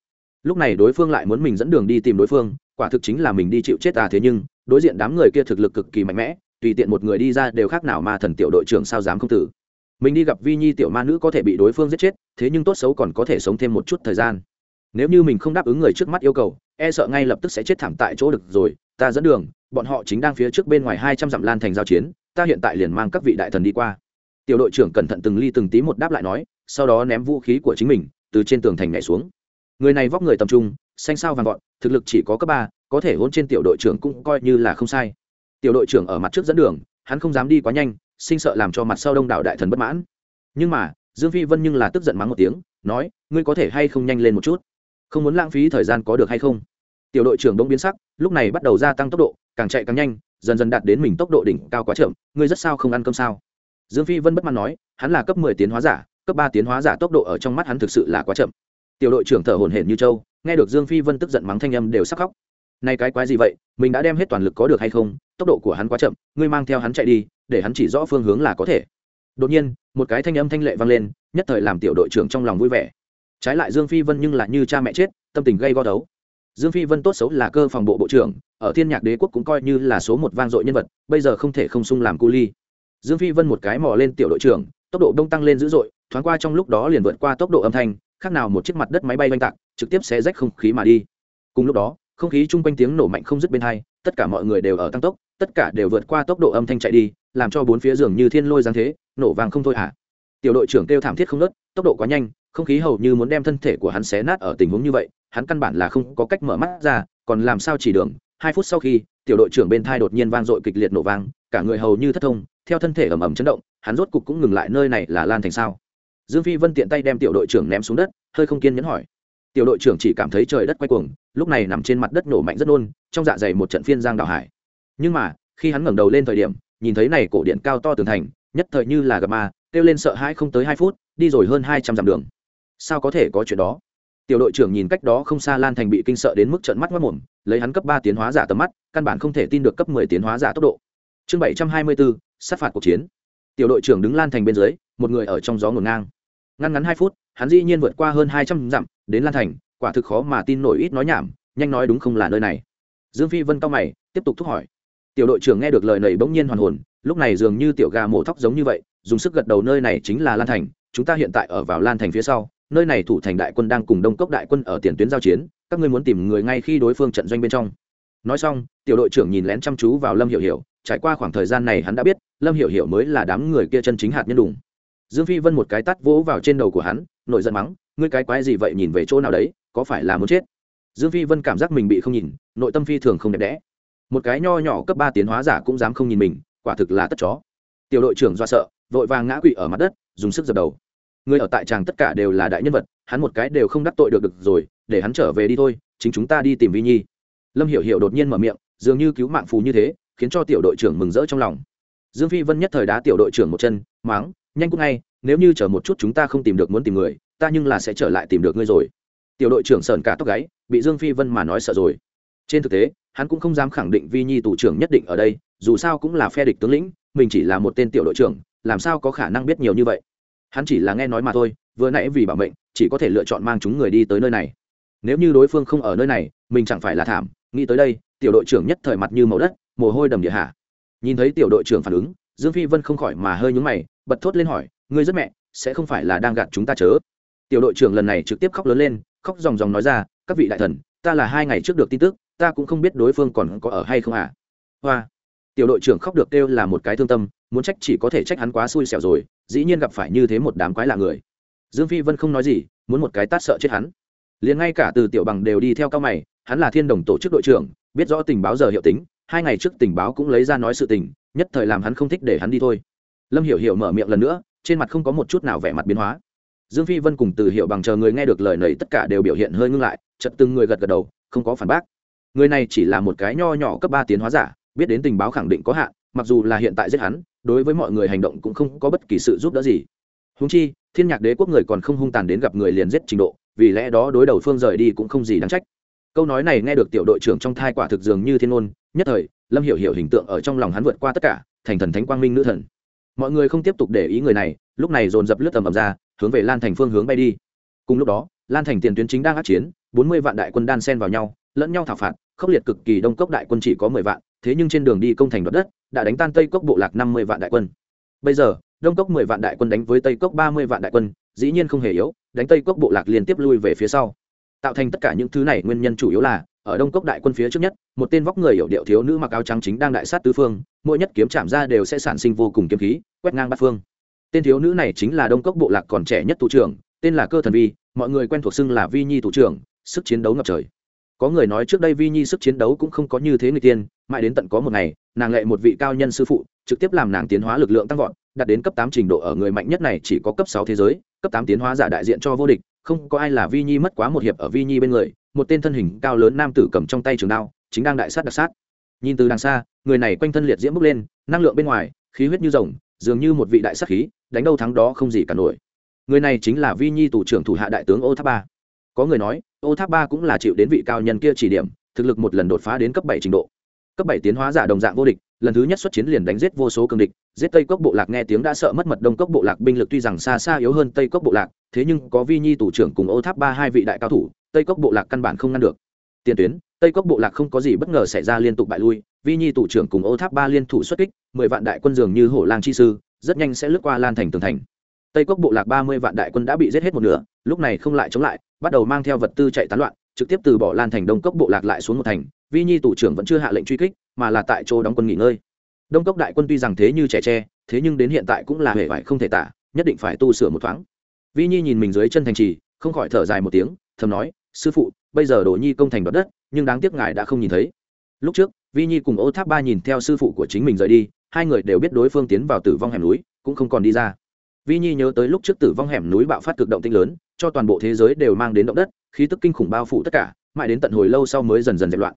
Lúc này đối phương lại muốn mình dẫn đường đi tìm đối phương, quả thực chính là mình đi chịu chết à thế nhưng, đối diện đám người kia thực lực cực kỳ mạnh mẽ tùy tiện một người đi ra đều khác nào ma thần tiểu đội trưởng sao dám không tử. Mình đi gặp vi nhi tiểu ma nữ có thể bị đối phương giết chết, thế nhưng tốt xấu còn có thể sống thêm một chút thời gian. Nếu như mình không đáp ứng người trước mắt yêu cầu e sợ ngay lập tức sẽ chết thảm tại chỗ được rồi, ta dẫn đường, bọn họ chính đang phía trước bên ngoài hai trăm dặm lan thành giao chiến, ta hiện tại liền mang các vị đại thần đi qua. Tiểu đội trưởng cẩn thận từng ly từng tí một đáp lại nói, sau đó ném vũ khí của chính mình, từ trên tường thành nhảy xuống. Người này vóc người tầm trung, xanh sao vàng gọn, thực lực chỉ có cấp ba, có thể hôn trên tiểu đội trưởng cũng coi như là không sai tiểu đội trưởng ở mặt trước dẫn đường, hắn không dám đi quá nhanh, sinh sợ làm cho mặt sau đông đảo đại thần bất mãn. Nhưng mà, dương phi vân nhưng là tức giận mắng một tiếng, nói, ngươi có thể hay không nhanh lên một chút? Không muốn lãng phí thời gian có được hay không? Tiểu đội trưởng đông biến sắc, lúc này bắt đầu gia tăng tốc độ, càng chạy càng nhanh, dần dần đạt đến mình tốc độ đỉnh cao quá chậm, ngươi rất sao không ăn cơm sao? Dương phi vân bất mãn nói, hắn là cấp mười tiến hóa giả, cấp ba tiến hóa giả tốc độ ở trong mắt hắn thực sự là quá chậm. Tiểu đội trưởng thở hổn hển như châu nghe được dương phi vân tức giận mắng thanh âm đều sắc khóc. Nay cái quái gì vậy? Mình đã đem hết toàn lực có được hay không? Tốc độ của hắn quá chậm, ngươi mang theo hắn chạy đi, để hắn chỉ rõ phương hướng là có thể. Đột nhiên, một cái thanh âm thanh lệ vang lên, nhất thời làm tiểu đội trưởng trong lòng vui vẻ. Trái lại dương phi vân nhưng là như cha mẹ chết, tâm tình gây go đấu. Dương phi vân tốt xấu là cơ phòng bộ bộ trưởng, ở thiên nhạc đế quốc cũng coi như là số một vang dội nhân vật, bây giờ không thể không sung làm cu ly. Dương phi vân một cái mò lên tiểu đội trưởng, tốc độ đông tăng lên dữ dội, thoáng qua trong lúc đó liền vượt qua tốc độ âm thanh, khác nào một chiếc mặt đất máy bay oanh tạc, trực tiếp xé rách không khí mà đi. Cùng lúc đó, không khí chung quanh tiếng nổ mạnh không dứt bên hai, tất cả mọi người đều ở tăng tốc tất cả đều vượt qua tốc độ âm thanh chạy đi, làm cho bốn phía giường như thiên lôi giáng thế, nổ vàng không thôi hả? Tiểu đội trưởng kêu thảm thiết không nớt tốc độ quá nhanh, không khí hầu như muốn đem thân thể của hắn xé nát ở tình huống như vậy, hắn căn bản là không có cách mở mắt ra, còn làm sao chỉ đường? Hai phút sau khi, tiểu đội trưởng bên thai đột nhiên vang dội kịch liệt nổ vang, cả người hầu như thất thông, theo thân thể ầm ầm chấn động, hắn rốt cục cũng ngừng lại nơi này là lan thành sao? Dương phi vân tiện tay đem tiểu đội trưởng ném xuống đất, hơi không kiên nhẫn hỏi. Tiểu đội trưởng chỉ cảm thấy trời đất quay cuồng, lúc này nằm trên mặt đất nổ mạnh rất nôn, trong dạ dày một trận phiên giang đảo hải nhưng mà, khi hắn ngẩng đầu lên thời điểm, nhìn thấy này cổ điện cao to tường thành, nhất thời như là gặp ma, kêu lên sợ hãi không tới hai phút, đi rồi hơn hai trăm dặm đường. Sao có thể có chuyện đó? Tiểu đội trưởng nhìn cách đó không xa lan thành bị kinh sợ đến mức trận mắt mất mồm, lấy hắn cấp ba tiến hóa giả tầm mắt, căn bản không thể tin được cấp mười tiến hóa giả tốc độ. Chương bảy trăm hai mươi bốn, sát phạt cuộc chiến. Tiểu đội trưởng đứng lan thành bên dưới, một người ở trong gió ngổn ngang. Ngăn ngắn hai phút, hắn dĩ nhiên vượt qua hơn hai trăm dặm, đến lan thành, quả thực khó mà tin nổi ít nói nhảm, nhanh nói đúng không là nơi này. Dương phi vân cao mày, tiếp tục thúc hỏi tiểu đội trưởng nghe được lời này bỗng nhiên hoàn hồn, lúc này dường như tiểu gà mổ thóc giống như vậy, dùng sức gật đầu nơi này chính là lan thành, chúng ta hiện tại ở vào lan thành phía sau, nơi này thủ thành đại quân đang cùng đông cốc đại quân ở tiền tuyến giao chiến, các ngươi muốn tìm người ngay khi đối phương trận doanh bên trong. Nói xong, tiểu đội trưởng nhìn lén chăm chú vào lâm hiểu hiểu, trải qua khoảng thời gian này hắn đã biết, lâm hiểu hiểu mới là đám người kia chân chính hạt nhân đủng dương phi vân một cái tắt vỗ vào trên đầu của hắn nội giận mắng, ngươi cái quái gì vậy, nhìn về chỗ nào đấy, có phải là muốn chết? Dương phi vân cảm giác mình bị không nhìn, nội tâm phi thường không đẹp đẽ một cái nho nhỏ cấp ba tiến hóa giả cũng dám không nhìn mình, quả thực là tất chó. Tiểu đội trưởng do sợ, vội vàng ngã quỵ ở mặt đất, dùng sức dập đầu. Người ở tại tràng tất cả đều là đại nhân vật, hắn một cái đều không đắc tội được được rồi, để hắn trở về đi thôi, chính chúng ta đi tìm vi nhi. Lâm hiểu hiểu đột nhiên mở miệng, dường như cứu mạng phù như thế, khiến cho tiểu đội trưởng mừng rỡ trong lòng. Dương phi vân nhất thời đá tiểu đội trưởng một chân, máng, nhanh cũng ngay, nếu như chờ một chút chúng ta không tìm được muốn tìm người, ta nhưng là sẽ trở lại tìm được ngươi rồi. Tiểu đội trưởng sờn cả tóc gáy, bị dương phi vân mà nói sợ rồi trên thực tế, hắn cũng không dám khẳng định vi nhi tù trưởng nhất định ở đây, dù sao cũng là phe địch tướng lĩnh, mình chỉ là một tên tiểu đội trưởng, làm sao có khả năng biết nhiều như vậy? Hắn chỉ là nghe nói mà thôi, vừa nãy vì bảo mệnh, chỉ có thể lựa chọn mang chúng người đi tới nơi này. Nếu như đối phương không ở nơi này, mình chẳng phải là thảm, nghĩ tới đây, tiểu đội trưởng nhất thời mặt như màu đất, mồ hôi đầm địa hạ. Nhìn thấy tiểu đội trưởng phản ứng, dương phi vân không khỏi mà hơi nhúng mày, bật thốt lên hỏi, ngươi rất mẹ, sẽ không phải là đang gạt chúng ta chớ? Tiểu đội trưởng lần này trực tiếp khóc lớn lên, khóc ròng ròng nói ra, các vị đại thần, ta là hai ngày trước được tin tức ta cũng không biết đối phương còn có ở hay không à. Hoa. Tiểu đội trưởng khóc được kêu là một cái thương tâm, muốn trách chỉ có thể trách hắn quá xui xẻo rồi, dĩ nhiên gặp phải như thế một đám quái lạ người. Dương phi vân không nói gì, muốn một cái tát sợ chết hắn. Liền ngay cả từ tiểu bằng đều đi theo cao mày, hắn là thiên đồng tổ chức đội trưởng, biết rõ tình báo giờ hiệu tính, hai ngày trước tình báo cũng lấy ra nói sự tình, nhất thời làm hắn không thích để hắn đi thôi. Lâm hiểu hiểu mở miệng lần nữa, trên mặt không có một chút nào vẻ mặt biến hóa. Dương phi vân cùng từ hiệu bằng chờ người nghe được lời nầy tất cả đều biểu hiện hơi ngưng lại chật từng người gật gật đầu, không có phản bác người này chỉ là một cái nho nhỏ cấp ba tiến hóa giả, biết đến tình báo khẳng định có hạn, mặc dù là hiện tại giết hắn, đối với mọi người hành động cũng không có bất kỳ sự giúp đỡ gì. Húng chi, thiên nhạc đế quốc người còn không hung tàn đến gặp người liền giết trình độ, vì lẽ đó đối đầu phương rời đi cũng không gì đáng trách. Câu nói này nghe được tiểu đội trưởng trong thai quả thực dường như thiên ôn nhất thời, lâm hiểu hiểu hình tượng ở trong lòng hắn vượt qua tất cả, thành thần thánh quang minh nữ thần. Mọi người không tiếp tục để ý người này, lúc này dồn dập lướt tầm ầm ra, hướng về lan thành phương hướng bay đi. Cùng lúc đó, lan thành tiền tuyến chính đang át chiến, bốn mươi vạn đại quân đan sen vào nhau, lẫn nhau thảo phạt khốc liệt cực kỳ đông cốc đại quân chỉ có mười vạn, thế nhưng trên đường đi công thành đoạt đất, đã đánh tan tây cốc bộ lạc năm mươi vạn đại quân. Bây giờ, đông cốc mười vạn đại quân đánh với tây cốc ba mươi vạn đại quân, dĩ nhiên không hề yếu, đánh tây cốc bộ lạc liên tiếp lui về phía sau. Tạo thành tất cả những thứ này nguyên nhân chủ yếu là, ở đông cốc đại quân phía trước nhất, một tên vóc người hiểu điệu thiếu nữ mặc áo trắng chính đang đại sát tứ phương, mỗi nhất kiếm chạm ra đều sẽ sản sinh vô cùng kiếm khí, quét ngang bát phương. Tên thiếu nữ này chính là đông cốc bộ lạc còn trẻ nhất thủ trưởng, tên là cơ thần vi, mọi người quen thuộc xưng là vi nhi thủ trưởng, sức chiến đấu ngập trời có người nói trước đây vi nhi sức chiến đấu cũng không có như thế người tiên, mãi đến tận có một ngày, nàng lệ một vị cao nhân sư phụ, trực tiếp làm nàng tiến hóa lực lượng tăng vọt, đạt đến cấp tám trình độ ở người mạnh nhất này chỉ có cấp sáu thế giới, cấp tám tiến hóa giả đại diện cho vô địch, không có ai là vi nhi mất quá một hiệp ở vi nhi bên người, một tên thân hình cao lớn nam tử cầm trong tay trường đao, chính đang đại sát đặc sát. Nhìn từ đằng xa, người này quanh thân liệt diễm bốc lên, năng lượng bên ngoài, khí huyết như rồng, dường như một vị đại sát khí, đánh đâu thắng đó không gì cả nổi. Người này chính là vi nhi tù trưởng thủ hạ đại tướng ô tháp ba. Có người nói ô tháp ba cũng là chịu đến vị cao nhân kia chỉ điểm, thực lực một lần đột phá đến cấp bảy trình độ. Cấp bảy tiến hóa giả đồng dạng vô địch, lần thứ nhất xuất chiến liền đánh giết vô số cường địch, giết tây cốc bộ lạc nghe tiếng đã sợ mất mật đông cốc bộ lạc binh lực tuy rằng xa xa yếu hơn tây cốc bộ lạc, thế nhưng có vi nhi tù trưởng cùng ô tháp ba hai vị đại cao thủ, tây cốc bộ lạc căn bản không ngăn được. Tiền tuyến, tây cốc bộ lạc không có gì bất ngờ xảy ra liên tục bại lui, vi nhi tù trưởng cùng ô tháp ba liên thủ xuất kích, mười vạn đại quân dường như hổ lang chi sư, rất nhanh sẽ lướt qua lan thành tường thành tây cốc bộ lạc ba mươi vạn đại quân đã bị giết hết một nửa, lúc này không lại chống lại, bắt đầu mang theo vật tư chạy tán loạn, trực tiếp từ bỏ lan thành đông cốc bộ lạc lại xuống một thành, vi nhi tù trưởng vẫn chưa hạ lệnh truy kích, mà là tại chỗ đóng quân nghỉ ngơi. Đông cốc đại quân tuy rằng thế như trẻ tre, thế nhưng đến hiện tại cũng là hề vải không thể tả, nhất định phải tu sửa một thoáng. Vi nhi nhìn mình dưới chân thành trì, không khỏi thở dài một tiếng, thầm nói, sư phụ, bây giờ đồ nhi công thành đoạt đất, nhưng đáng tiếc ngài đã không nhìn thấy. Lúc trước, vi nhi cùng ô tháp ba nhìn theo sư phụ của chính mình rời đi, hai người đều biết đối phương tiến vào tử vong hẻm núi, cũng không còn đi ra vi nhi nhớ tới lúc trước tử vong hẻm núi bạo phát cực động tinh lớn, cho toàn bộ thế giới đều mang đến động đất, khí tức kinh khủng bao phủ tất cả, mãi đến tận hồi lâu sau mới dần dần dẹp loạn.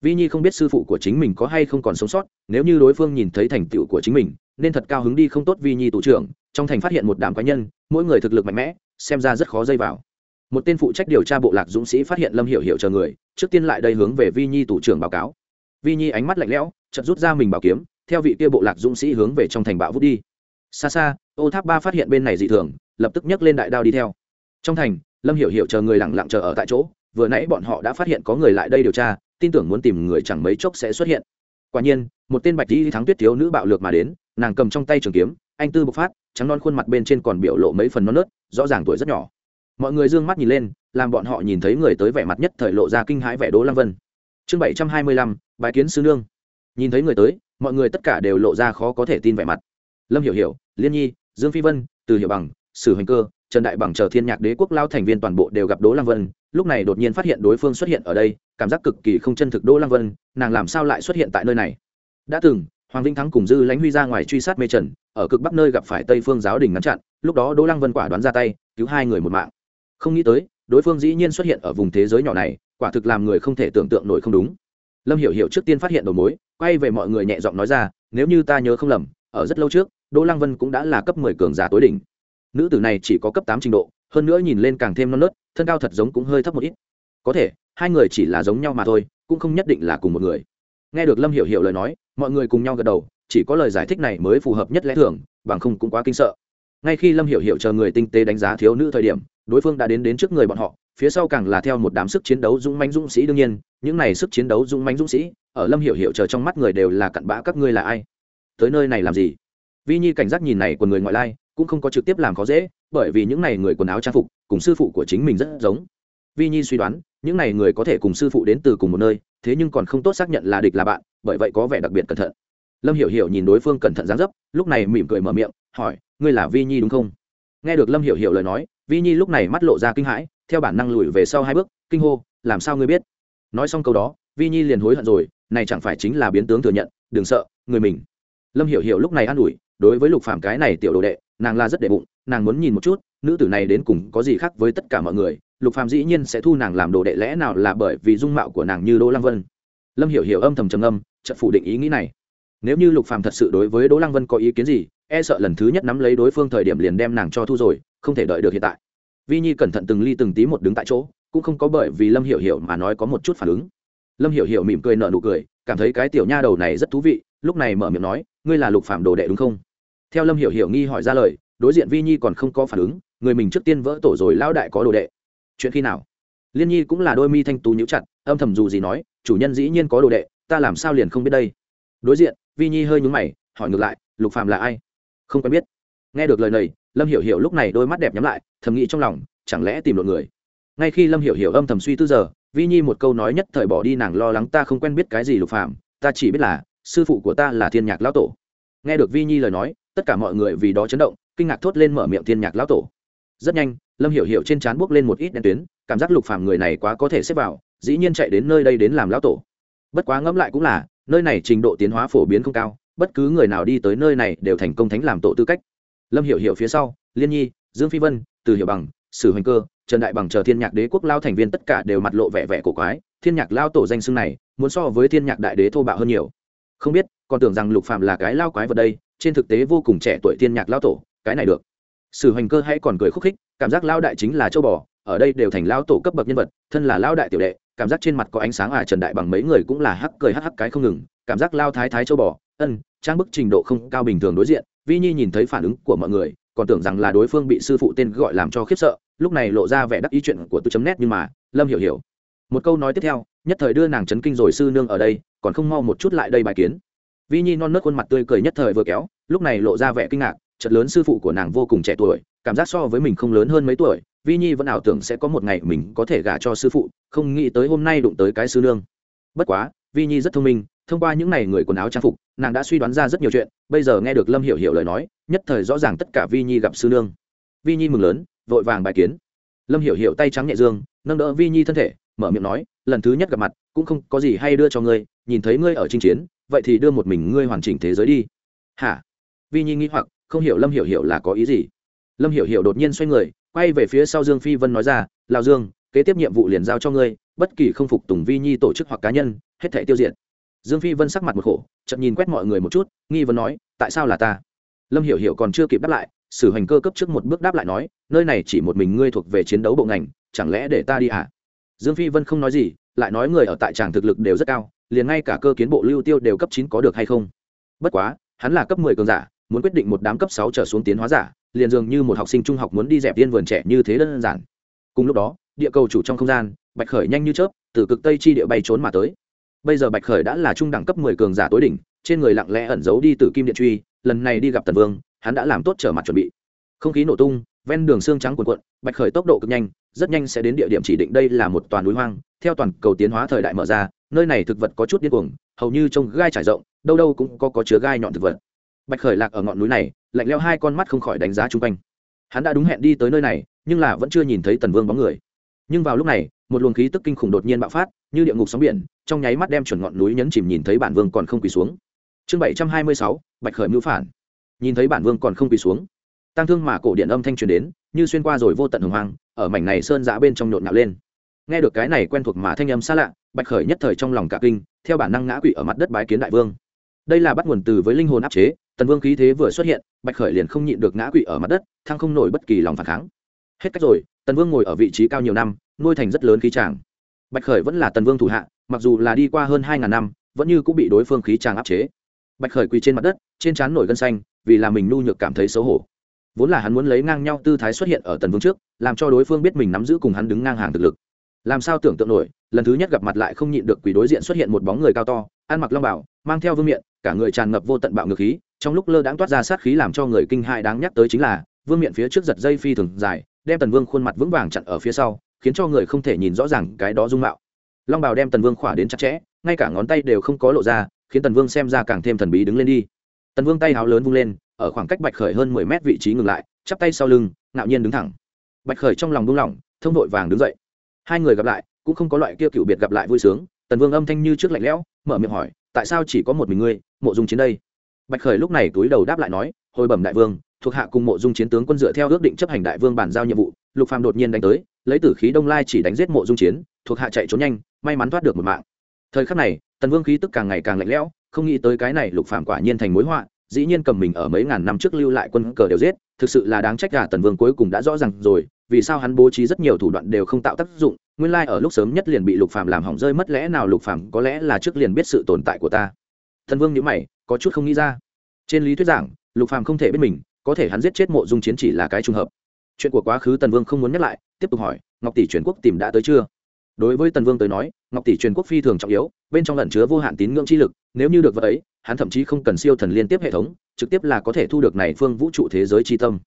Vi nhi không biết sư phụ của chính mình có hay không còn sống sót, nếu như đối phương nhìn thấy thành tựu của chính mình, nên thật cao hứng đi không tốt vi nhi tù trưởng, trong thành phát hiện một đám cá nhân, mỗi người thực lực mạnh mẽ, xem ra rất khó dây vào. Một tên phụ trách điều tra bộ lạc dũng sĩ phát hiện lâm hiểu hiểu chờ người, trước tiên lại đây hướng về vi nhi tù trưởng báo cáo. Vi nhi ánh mắt lạnh lẽo, chợt rút ra mình bảo kiếm, theo vị kia bộ lạc dũng sĩ hướng về trong thành bạo vút đi xa xa, ô tháp ba phát hiện bên này dị thường, lập tức nhấc lên đại đao đi theo. Trong thành, lâm hiểu hiểu chờ người lẳng lặng chờ ở tại chỗ, vừa nãy bọn họ đã phát hiện có người lại đây điều tra, tin tưởng muốn tìm người chẳng mấy chốc sẽ xuất hiện. Quả nhiên, một tên bạch dĩ thắng tuyết thiếu nữ bạo lược mà đến, nàng cầm trong tay trường kiếm, anh tư bộc phát, trắng non khuôn mặt bên trên còn biểu lộ mấy phần non nớt, rõ ràng tuổi rất nhỏ. Mọi người d ư ơ n g mắt nhìn lên, làm bọn họ nhìn thấy người tới vẻ mặt nhất thời lộ ra kinh hãi vẻ đố lăng vân. Chương bảy trăm hai mươi lăm bài kiến sư nương. Nhìn thấy người tới, mọi người tất cả đều lộ ra khó có thể tin vẻ mặt lâm hiểu hiểu, liên nhi, dương phi vân, từ hiệu bằng, sử Hành cơ, trần đại bằng chờ thiên nhạc đế quốc lao thành viên toàn bộ đều gặp Đỗ lăng vân. Lúc này đột nhiên phát hiện đối phương xuất hiện ở đây, cảm giác cực kỳ không chân thực đỗ lăng vân, nàng làm sao lại xuất hiện tại nơi này? Đã từng, hoàng vĩnh thắng cùng dư lãnh huy ra ngoài truy sát mê trần, ở cực bắc nơi gặp phải tây phương giáo đình ngăn chặn, lúc đó đỗ lăng vân quả đoán ra tay, cứu hai người một mạng. Không nghĩ tới, đối phương dĩ nhiên xuất hiện ở vùng thế giới nhỏ này, quả thực làm người không thể tưởng tượng nổi không đúng. Lâm hiểu hiểu trước tiên phát hiện đầu mối, quay về mọi người nhẹ giọng nói ra, nếu như ta nhớ không lầm, ở rất lâu trước đỗ lăng vân cũng đã là cấp mười cường giả tối đỉnh. Nữ tử này chỉ có cấp tám trình độ, hơn nữa nhìn lên càng thêm non nớt, thân cao thật giống cũng hơi thấp một ít. Có thể, hai người chỉ là giống nhau mà thôi, cũng không nhất định là cùng một người. Nghe được lâm hiểu hiểu lời nói, mọi người cùng nhau gật đầu, chỉ có lời giải thích này mới phù hợp nhất lẽ thường, bằng không cũng quá kinh sợ. Ngay khi lâm hiểu hiểu chờ người tinh tế đánh giá thiếu nữ thời điểm, đối phương đã đến đến trước người bọn họ, phía sau càng là theo một đám sức chiến đấu dũng mãnh dũng sĩ đương nhiên, những này sức chiến đấu dũng mãnh dũng sĩ, ở lâm hiểu hiểu chờ trong mắt người đều là cặn bã các ngươi là ai? Tới nơi này làm gì? Vi nhi cảnh giác nhìn này của người ngoại lai, cũng không có trực tiếp làm khó dễ, bởi vì những này người quần áo trang phục, cùng sư phụ của chính mình rất giống. Vi nhi suy đoán, những này người có thể cùng sư phụ đến từ cùng một nơi, thế nhưng còn không tốt xác nhận là địch là bạn, bởi vậy có vẻ đặc biệt cẩn thận. Lâm hiểu hiểu nhìn đối phương cẩn thận dáng dấp, lúc này mỉm cười mở miệng, hỏi, ngươi là vi nhi đúng không? Nghe được lâm hiểu hiểu lời nói, vi nhi lúc này mắt lộ ra kinh hãi, theo bản năng lùi về sau hai bước, kinh hô, làm sao ngươi biết? Nói xong câu đó, vi nhi liền hối hận rồi, này chẳng phải chính là biến tướng thừa nhận, đừng sợ, người mình. Lâm hiểu hiểu lúc này an ủi đối với lục phàm cái này tiểu đồ đệ, nàng là rất đệ bụng, nàng muốn nhìn một chút, nữ tử này đến cùng có gì khác với tất cả mọi người, lục phàm dĩ nhiên sẽ thu nàng làm đồ đệ, lẽ nào là bởi vì dung mạo của nàng như đỗ lăng vân? Lâm hiểu hiểu âm thầm trầm âm chợt phủ định ý nghĩ này. Nếu như lục phàm thật sự đối với đỗ lăng vân có ý kiến gì e sợ lần thứ nhất nắm lấy đối phương thời điểm liền đem nàng cho thu rồi, không thể đợi được hiện tại. Vi nhi cẩn thận từng ly từng tí một đứng tại chỗ, cũng không có bởi vì lâm hiểu hiểu mà nói có một chút phản ứng. Lâm hiểu hiểu mỉm cười nở nụ cười, cảm thấy cái tiểu nha đầu này rất thú vị, lúc này mở miệng nói ngươi là lục phạm đồ đệ đúng không? Theo lâm hiểu hiểu nghi hỏi ra lời, đối diện vi nhi còn không có phản ứng, người mình trước tiên vỡ tổ rồi lão đại có đồ đệ. Chuyện khi nào? Liên nhi cũng là đôi mi thanh tú nhíu chặt, âm thầm dù gì nói, chủ nhân dĩ nhiên có đồ đệ, ta làm sao liền không biết đây? Đối diện, vi nhi hơi nhúng mày, hỏi ngược lại, lục phạm là ai? Không quen biết. Nghe được lời này, lâm hiểu hiểu lúc này đôi mắt đẹp nhắm lại, thầm nghĩ trong lòng, chẳng lẽ tìm được người? Ngay khi lâm hiểu hiểu âm thầm suy tư giờ, vi nhi một câu nói nhất thời bỏ đi nàng lo lắng ta không quen biết cái gì lục phạm ta chỉ biết là sư phụ của ta là thiên nhạc lão tổ. Nghe được vi nhi lời nói, tất cả mọi người vì đó chấn động, kinh ngạc thốt lên mở miệng thiên nhạc lão tổ. Rất nhanh, lâm hiểu hiểu trên trán buốc lên một ít đen tuyến, cảm giác lục phàm người này quá có thể xếp vào, dĩ nhiên chạy đến nơi đây đến làm lão tổ. Bất quá ngẫm lại cũng là, nơi này trình độ tiến hóa phổ biến không cao, bất cứ người nào đi tới nơi này đều thành công thánh làm tổ tư cách. Lâm hiểu hiểu phía sau, liên nhi, dương phi vân, từ hiểu bằng, sử hoành cơ, trần đại bằng chờ thiên nhạc đế quốc lao thành viên tất cả đều mặt lộ vẻ vẻ cổ quái, thiên nhạc lao tổ danh xưng này, muốn so với thiên nhạc đại đế thô bạo hơn nhiều không biết, còn tưởng rằng lục phàm là cái lao quái vật đây, trên thực tế vô cùng trẻ tuổi thiên nhạc lao tổ, cái này được. Sử hoành cơ hay còn cười khúc khích, cảm giác lao đại chính là châu bò, ở đây đều thành lao tổ cấp bậc nhân vật, thân là lao đại tiểu đệ, cảm giác trên mặt có ánh sáng à trần đại bằng mấy người cũng là hắc cười hắc hắc cái không ngừng, cảm giác lao thái thái châu bò, ân, trang bức trình độ không cao bình thường đối diện, vi nhi nhìn thấy phản ứng của mọi người, còn tưởng rằng là đối phương bị sư phụ tên gọi làm cho khiếp sợ, lúc này lộ ra vẻ đắc ý chuyện của tôi chấm nét nhưng mà, lâm hiểu hiểu. Một câu nói tiếp theo nhất thời đưa nàng chấn kinh rồi sư nương ở đây, còn không mau một chút lại đây bài kiến. Vi nhi non nớt khuôn mặt tươi cười nhất thời vừa kéo, lúc này lộ ra vẻ kinh ngạc, chợt lớn sư phụ của nàng vô cùng trẻ tuổi, cảm giác so với mình không lớn hơn mấy tuổi, vi nhi vẫn ảo tưởng sẽ có một ngày mình có thể gả cho sư phụ, không nghĩ tới hôm nay đụng tới cái sư nương. Bất quá, vi nhi rất thông minh, thông qua những n à y người quần áo trang phục, nàng đã suy đoán ra rất nhiều chuyện, bây giờ nghe được lâm hiểu hiểu lời nói, nhất thời rõ ràng tất cả vi nhi gặp sư nương. Vi nhi mừng lớn, vội vàng bài kiến. Lâm hiểu hiểu tay trắng nhẹ dương, nâng đỡ vi nhi thân thể mở miệng nói, lần thứ nhất gặp mặt, cũng không có gì hay đưa cho ngươi, nhìn thấy ngươi ở chinh chiến, vậy thì đưa một mình ngươi hoàn chỉnh thế giới đi. Hả? Vi nhi nghĩ hoặc, không hiểu lâm hiểu hiểu là có ý gì. Lâm hiểu hiểu đột nhiên xoay người, quay về phía sau dương phi vân nói ra lao dương, kế tiếp nhiệm vụ liền giao cho ngươi, bất kỳ không phục tùng vi nhi tổ chức hoặc cá nhân, hết thể tiêu diệt. Dương phi vân sắc mặt một khổ chậm nhìn quét mọi người một chút, nghi vấn nói, tại sao là ta? Lâm hiểu hiểu còn chưa kịp đáp lại, sử hành cơ cấp trước một bước đáp lại nói, nơi này chỉ một mình ngươi thuộc về chiến đấu bộ ngành, chẳng lẽ để ta đi à dương phi vân không nói gì, lại nói người ở tại tràng thực lực đều rất cao, liền ngay cả cơ kiến bộ lưu tiêu đều cấp chín có được hay không? Bất quá, hắn là cấp mười cường giả, muốn quyết định một đám cấp sáu trở xuống tiến hóa giả, liền dường như một học sinh trung học muốn đi dẹp viên vườn trẻ như thế đơn giản. Cùng lúc đó, địa cầu chủ trong không gian, bạch khởi nhanh như chớp, từ cực tây chi địa bay trốn mà tới. Bây giờ bạch khởi đã là trung đẳng cấp mười cường giả tối đỉnh, trên người lặng lẽ ẩn giấu đi từ kim điện truy, lần này đi gặp tần vương, hắn đã làm tốt trở mặt chuẩn bị. Không khí nổ tung ven đường xương trắng cuồn cuộn bạch khởi tốc độ cực nhanh rất nhanh sẽ đến địa điểm chỉ định đây là một toàn núi hoang theo toàn cầu tiến hóa thời đại mở ra nơi này thực vật có chút điên cuồng hầu như trông gai trải rộng đâu đâu cũng có, có chứa gai nhọn thực vật. Bạch khởi lạc ở ngọn núi này lạnh leo hai con mắt không khỏi đánh giá chung quanh. Hắn đã đúng hẹn đi tới nơi này nhưng là vẫn chưa nhìn thấy tần vương bóng người. Nhưng vào lúc này một luồng khí tức kinh khủng đột nhiên bạo phát như địa ngục sóng biển trong nháy mắt đem chuẩn ngọn núi nhấn chìm nhìn thấy bản vương còn không quỳ xuống. Chương bảy trăm hai mươi sáu bạch khởi mưu phản. Nhìn thấy bản vương còn không quỳ xuống tăng thương mà cổ điện âm thanh truyền đến, như xuyên qua rồi vô tận hồng hoang, ở mảnh này sơn giã bên trong nhộn nhạo lên. Nghe được cái này quen thuộc mà thanh âm xa lạ, bạch khởi nhất thời trong lòng cả kinh, theo bản năng ngã quỵ ở mặt đất bái kiến đại vương. Đây là bắt nguồn từ với linh hồn áp chế, tần vương khí thế vừa xuất hiện, bạch khởi liền không nhịn được ngã quỵ ở mặt đất, thăng không nổi bất kỳ lòng phản kháng. Hết cách rồi, tần vương ngồi ở vị trí cao nhiều năm, nuôi thành rất lớn khí tràng bạch khởi vẫn là tần vương thủ hạ, mặc dù là đi qua hơn hai ngàn năm, vẫn như cũng bị đối phương khí tràng áp chế. Bạch khởi quỳ trên mặt đất, trên trán nổi gân xanh, vì là mình nhu nhược cảm thấy xấu hổ vốn là hắn muốn lấy ngang nhau tư thái xuất hiện ở tần vương trước, làm cho đối phương biết mình nắm giữ cùng hắn đứng ngang hàng thực lực. Làm sao tưởng tượng nổi, lần thứ nhất gặp mặt lại không nhịn được quỷ đối diện xuất hiện một bóng người cao to, ăn mặc long bảo mang theo vương miện, cả người tràn ngập vô tận bạo ngược khí, trong lúc lơ đãng toát ra sát khí làm cho người kinh hại đáng nhắc tới chính là, vương miện phía trước giật dây phi thường dài, đem tần vương khuôn mặt vững vàng chặn ở phía sau, khiến cho người không thể nhìn rõ ràng cái đó dung mạo. Long bảo đem tần vương khỏa đến chặt chẽ, ngay cả ngón tay đều không có lộ ra, khiến tần vương xem ra càng thêm thần bí đứng lên đi. Tần vương tay háo lớn vung lên ở khoảng cách bạch khởi hơn mười mét vị trí ngừng lại, chắp tay sau lưng, ngạo nhiên đứng thẳng. Bạch khởi trong lòng buông lỏng, thông vội vàng đứng dậy. Hai người gặp lại, cũng không có loại kia cựu biệt gặp lại vui sướng. Tần vương âm thanh như trước lạnh lẽo, mở miệng hỏi, tại sao chỉ có một mình ngươi, mộ dung chiến đây? Bạch khởi lúc này túi đầu đáp lại nói, hồi bẩm đại vương, thuộc hạ cùng mộ dung chiến tướng quân dựa theo ước định chấp hành đại vương bàn giao nhiệm vụ, lục phàm đột nhiên đánh tới, lấy tử khí đông lai chỉ đánh giết mộ dung chiến, thuộc hạ chạy trốn nhanh, may mắn thoát được một mạng. Thời khắc này, tần vương khí tức càng ngày càng lạnh lẽo, không nghĩ tới cái này lục phàm quả nhiên thành mối họa dĩ nhiên cầm mình ở mấy ngàn năm trước lưu lại quân cờ đều giết, thực sự là đáng trách cả tần vương cuối cùng đã rõ ràng rồi, vì sao hắn bố trí rất nhiều thủ đoạn đều không tạo tác dụng, nguyên lai ở lúc sớm nhất liền bị lục phàm làm hỏng rơi mất lẽ nào lục phàm có lẽ là trước liền biết sự tồn tại của ta. Thần vương nhíu mày, có chút không nghĩ ra. Trên lý thuyết giảng, lục phàm không thể biết mình, có thể hắn giết chết mộ dung chiến chỉ là cái trùng hợp. Chuyện của quá khứ tần vương không muốn nhắc lại, tiếp tục hỏi, ngọc tỷ truyền quốc tìm đã tới chưa? Đối với tần vương tới nói, ngọc tỷ truyền quốc phi thường trọng yếu, bên trong lẩn chứa vô hạn tín ngưỡng chi lực, nếu như được vật ấy, hắn thậm chí không cần siêu thần liên tiếp hệ thống, trực tiếp là có thể thu được này phương vũ trụ thế giới chi tâm.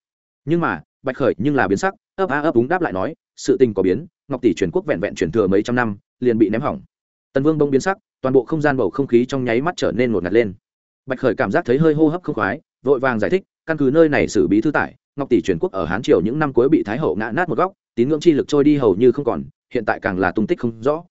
Nhưng mà, bạch khởi nhưng là biến sắc, ấp a ấp đúng đáp lại nói, sự tình có biến, ngọc tỷ truyền quốc vẹn vẹn truyền thừa mấy trăm năm, liền bị ném hỏng. Tần vương bông biến sắc, toàn bộ không gian bầu không khí trong nháy mắt trở nên ngột ngạt lên. Bạch khởi cảm giác thấy hơi hô hấp không khoái, vội vàng giải thích, căn cứ nơi này xử bí thư tải, ngọc tỷ truyền quốc ở hán triều những năm cuối bị thái hậu ngã nát một góc, tín ngưỡng chi lực trôi đi hầu như không còn hiện tại càng là tung tích không rõ.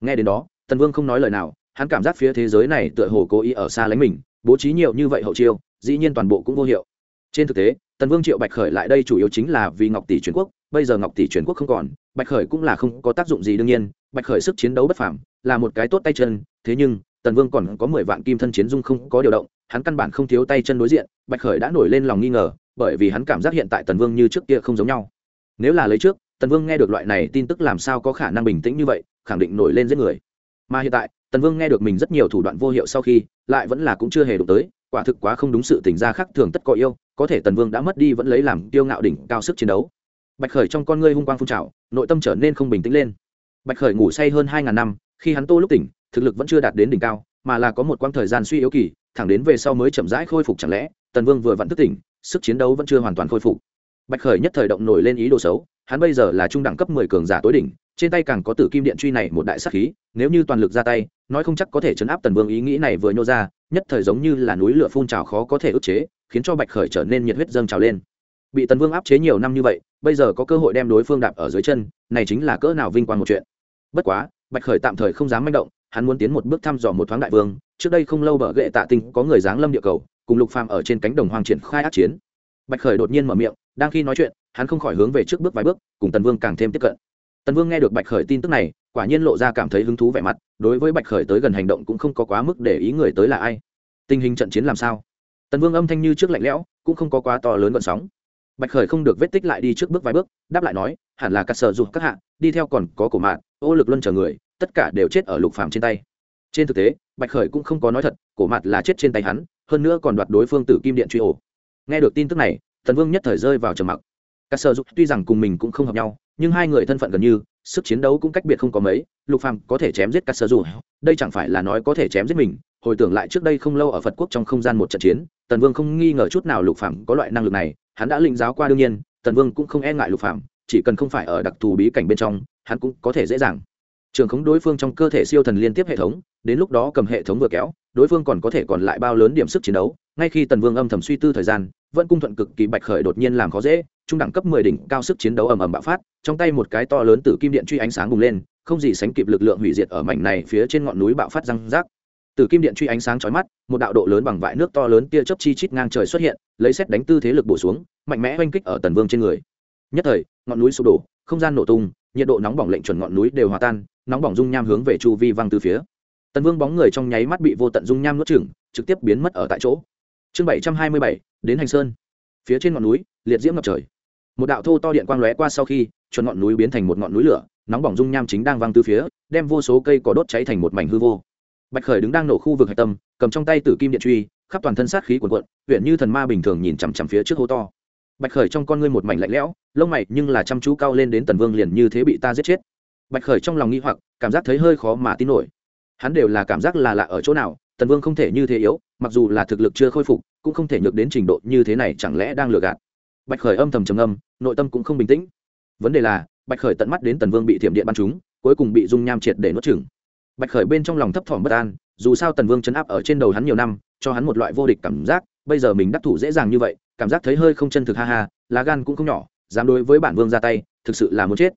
Nghe đến đó, tần vương không nói lời nào, hắn cảm giác phía thế giới này tựa hồ cố ý ở xa lánh mình, bố trí nhiều như vậy hậu chiêu, dĩ nhiên toàn bộ cũng vô hiệu. Trên thực tế, tần vương triệu bạch khởi lại đây chủ yếu chính là vì ngọc tỷ truyền quốc, bây giờ ngọc tỷ truyền quốc không còn, bạch khởi cũng là không có tác dụng gì đương nhiên, bạch khởi sức chiến đấu bất phàm, là một cái tốt tay chân, thế nhưng, tần vương còn có mười vạn kim thân chiến dung không có điều động, hắn căn bản không thiếu tay chân đối diện, bạch khởi đã nổi lên lòng nghi ngờ, bởi vì hắn cảm giác hiện tại tần vương như trước kia không giống nhau. Nếu là lấy trước tần vương nghe được loại này tin tức làm sao có khả năng bình tĩnh như vậy, khẳng định nổi lên giết người. Mà hiện tại, tần vương nghe được mình rất nhiều thủ đoạn vô hiệu sau khi, lại vẫn là cũng chưa hề đụng tới, quả thực quá không đúng sự tình gia khác thường tất có yêu, có thể tần vương đã mất đi vẫn lấy làm tiêu ngạo đỉnh cao sức chiến đấu. Bạch khởi trong con ngươi hung quang phun trào, nội tâm trở nên không bình tĩnh lên. Bạch khởi ngủ say hơn hai ngàn năm, khi hắn tô lúc tỉnh, thực lực vẫn chưa đạt đến đỉnh cao, mà là có một quãng thời gian suy yếu kỳ, thẳng đến về sau mới chậm rãi khôi phục chẳng lẽ, tần vương vừa vặn thức tỉnh, sức chiến đấu vẫn chưa hoàn toàn khôi phục bạch khởi nhất thời động nổi lên ý đồ xấu, hắn bây giờ là trung đẳng cấp mười cường giả tối đỉnh, trên tay càng có tử kim điện truy này một đại sắc khí, nếu như toàn lực ra tay, nói không chắc có thể chấn áp tần vương ý nghĩ này vừa nhô ra, nhất thời giống như là núi lửa phun trào khó có thể ức chế, khiến cho bạch khởi trở nên nhiệt huyết dâng trào lên. Bị tần vương áp chế nhiều năm như vậy, bây giờ có cơ hội đem đối phương đạp ở dưới chân, này chính là cỡ nào vinh quang một chuyện. Bất quá, bạch khởi tạm thời không dám manh động, hắn muốn tiến một bước thăm dò một thoáng đại vương, trước đây không lâu bờ gệ tạ tinh có người giáng lâm địa cầu, cùng lục phàm ở trên cánh đồng hoang triển khai ác chiến. Bạch khởi đột nhiên mở miệng đang khi nói chuyện, hắn không khỏi hướng về trước bước vài bước, cùng tần vương càng thêm tiếp cận. Tần vương nghe được bạch khởi tin tức này, quả nhiên lộ ra cảm thấy hứng thú vẻ mặt, đối với bạch khởi tới gần hành động cũng không có quá mức để ý người tới là ai. Tình hình trận chiến làm sao? Tần vương âm thanh như trước lạnh lẽo, cũng không có quá to lớn gọn sóng. Bạch khởi không được vết tích lại đi trước bước vài bước, đáp lại nói, hẳn là cắt sở dục các hạ, đi theo còn có cổ mạn, ô lực luân chờ người, tất cả đều chết ở lục phàm trên tay. Trên thực tế, bạch khởi cũng không có nói thật, cổ mặt là chết trên tay hắn, hơn nữa còn đoạt đối phương tử kim điện truy ổ. Nghe được tin tức này Tần vương nhất thời rơi vào trầm mặc. Cả sở dục tuy rằng cùng mình cũng không hợp nhau, nhưng hai người thân phận gần như, sức chiến đấu cũng cách biệt không có mấy, lục phàm có thể chém giết cả sở dục. Đây chẳng phải là nói có thể chém giết mình, hồi tưởng lại trước đây không lâu ở phật quốc trong không gian một trận chiến, tần vương không nghi ngờ chút nào lục phàm có loại năng lực này, hắn đã lĩnh giáo qua đương nhiên, tần vương cũng không e ngại lục phàm, chỉ cần không phải ở đặc thù bí cảnh bên trong, hắn cũng có thể dễ dàng. Trường khống đối phương trong cơ thể siêu thần liên tiếp hệ thống, đến lúc đó cầm hệ thống vừa kéo, đối phương còn có thể còn lại bao lớn điểm sức chiến đấu, ngay khi tần vương âm thầm suy tư thời gian vẫn cung thuận cực kỳ bạch khởi đột nhiên làm khó dễ, trung đẳng cấp mười đỉnh cao sức chiến đấu ầm ầm bạo phát, trong tay một cái to lớn từ kim điện truy ánh sáng bùng lên, không gì sánh kịp lực lượng hủy diệt ở mảnh này phía trên ngọn núi bạo phát răng rác. Từ kim điện truy ánh sáng chói mắt, một đạo độ lớn bằng vại nước to lớn tia chớp chi chít ngang trời xuất hiện, lấy xét đánh tư thế lực bổ xuống, mạnh mẽ oanh kích ở tần vương trên người. Nhất thời, ngọn núi sụp đổ, không gian nổ tung, nhiệt độ nóng bỏng lệnh chuẩn ngọn núi đều hòa tan, nóng bỏng dung nham hướng về chu vi văng từ phía. Tần vương bóng người trong nháy mắt bị vô tận dung nham nuốt chửng, trực tiếp biến mất ở tại chỗ. Chương bảy trăm hai mươi bảy đến hành sơn. Phía trên ngọn núi, liệt diễm ngập trời. Một đạo thô to điện quang lóe qua sau khi, chuẩn ngọn núi biến thành một ngọn núi lửa, nóng bỏng dung nham chính đang văng từ phía, đem vô số cây cỏ đốt cháy thành một mảnh hư vô. Bạch khởi đứng đang nổ khu vực hạch tâm, cầm trong tay tử kim điện truy, khắp toàn thân sát khí cuồn cuộn, huyện như thần ma bình thường nhìn chằm chằm phía trước hố to. Bạch khởi trong con ngươi một mảnh lạnh lẽo, lông mày nhưng là chăm chú cao lên đến tần vương liền như thế bị ta giết chết. Bạch khởi trong lòng nghi hoặc, cảm giác thấy hơi khó mà tin nổi. Hắn đều là cảm giác là lạ ở chỗ nào, tần vương không thể như thế yếu, mặc dù là thực lực chưa khôi phục cũng không thể nhược đến trình độ như thế này chẳng lẽ đang lừa gạt. Bạch khởi âm thầm trầm âm nội tâm cũng không bình tĩnh. Vấn đề là bạch khởi tận mắt đến tần vương bị thiểm điện bắn chúng, cuối cùng bị dung nham triệt để nuốt chửng. Bạch khởi bên trong lòng thấp thỏm bất an dù sao tần vương chấn áp ở trên đầu hắn nhiều năm cho hắn một loại vô địch cảm giác bây giờ mình đắc thủ dễ dàng như vậy cảm giác thấy hơi không chân thực ha ha lá gan cũng không nhỏ dám đối với bản vương ra tay thực sự là muốn chết.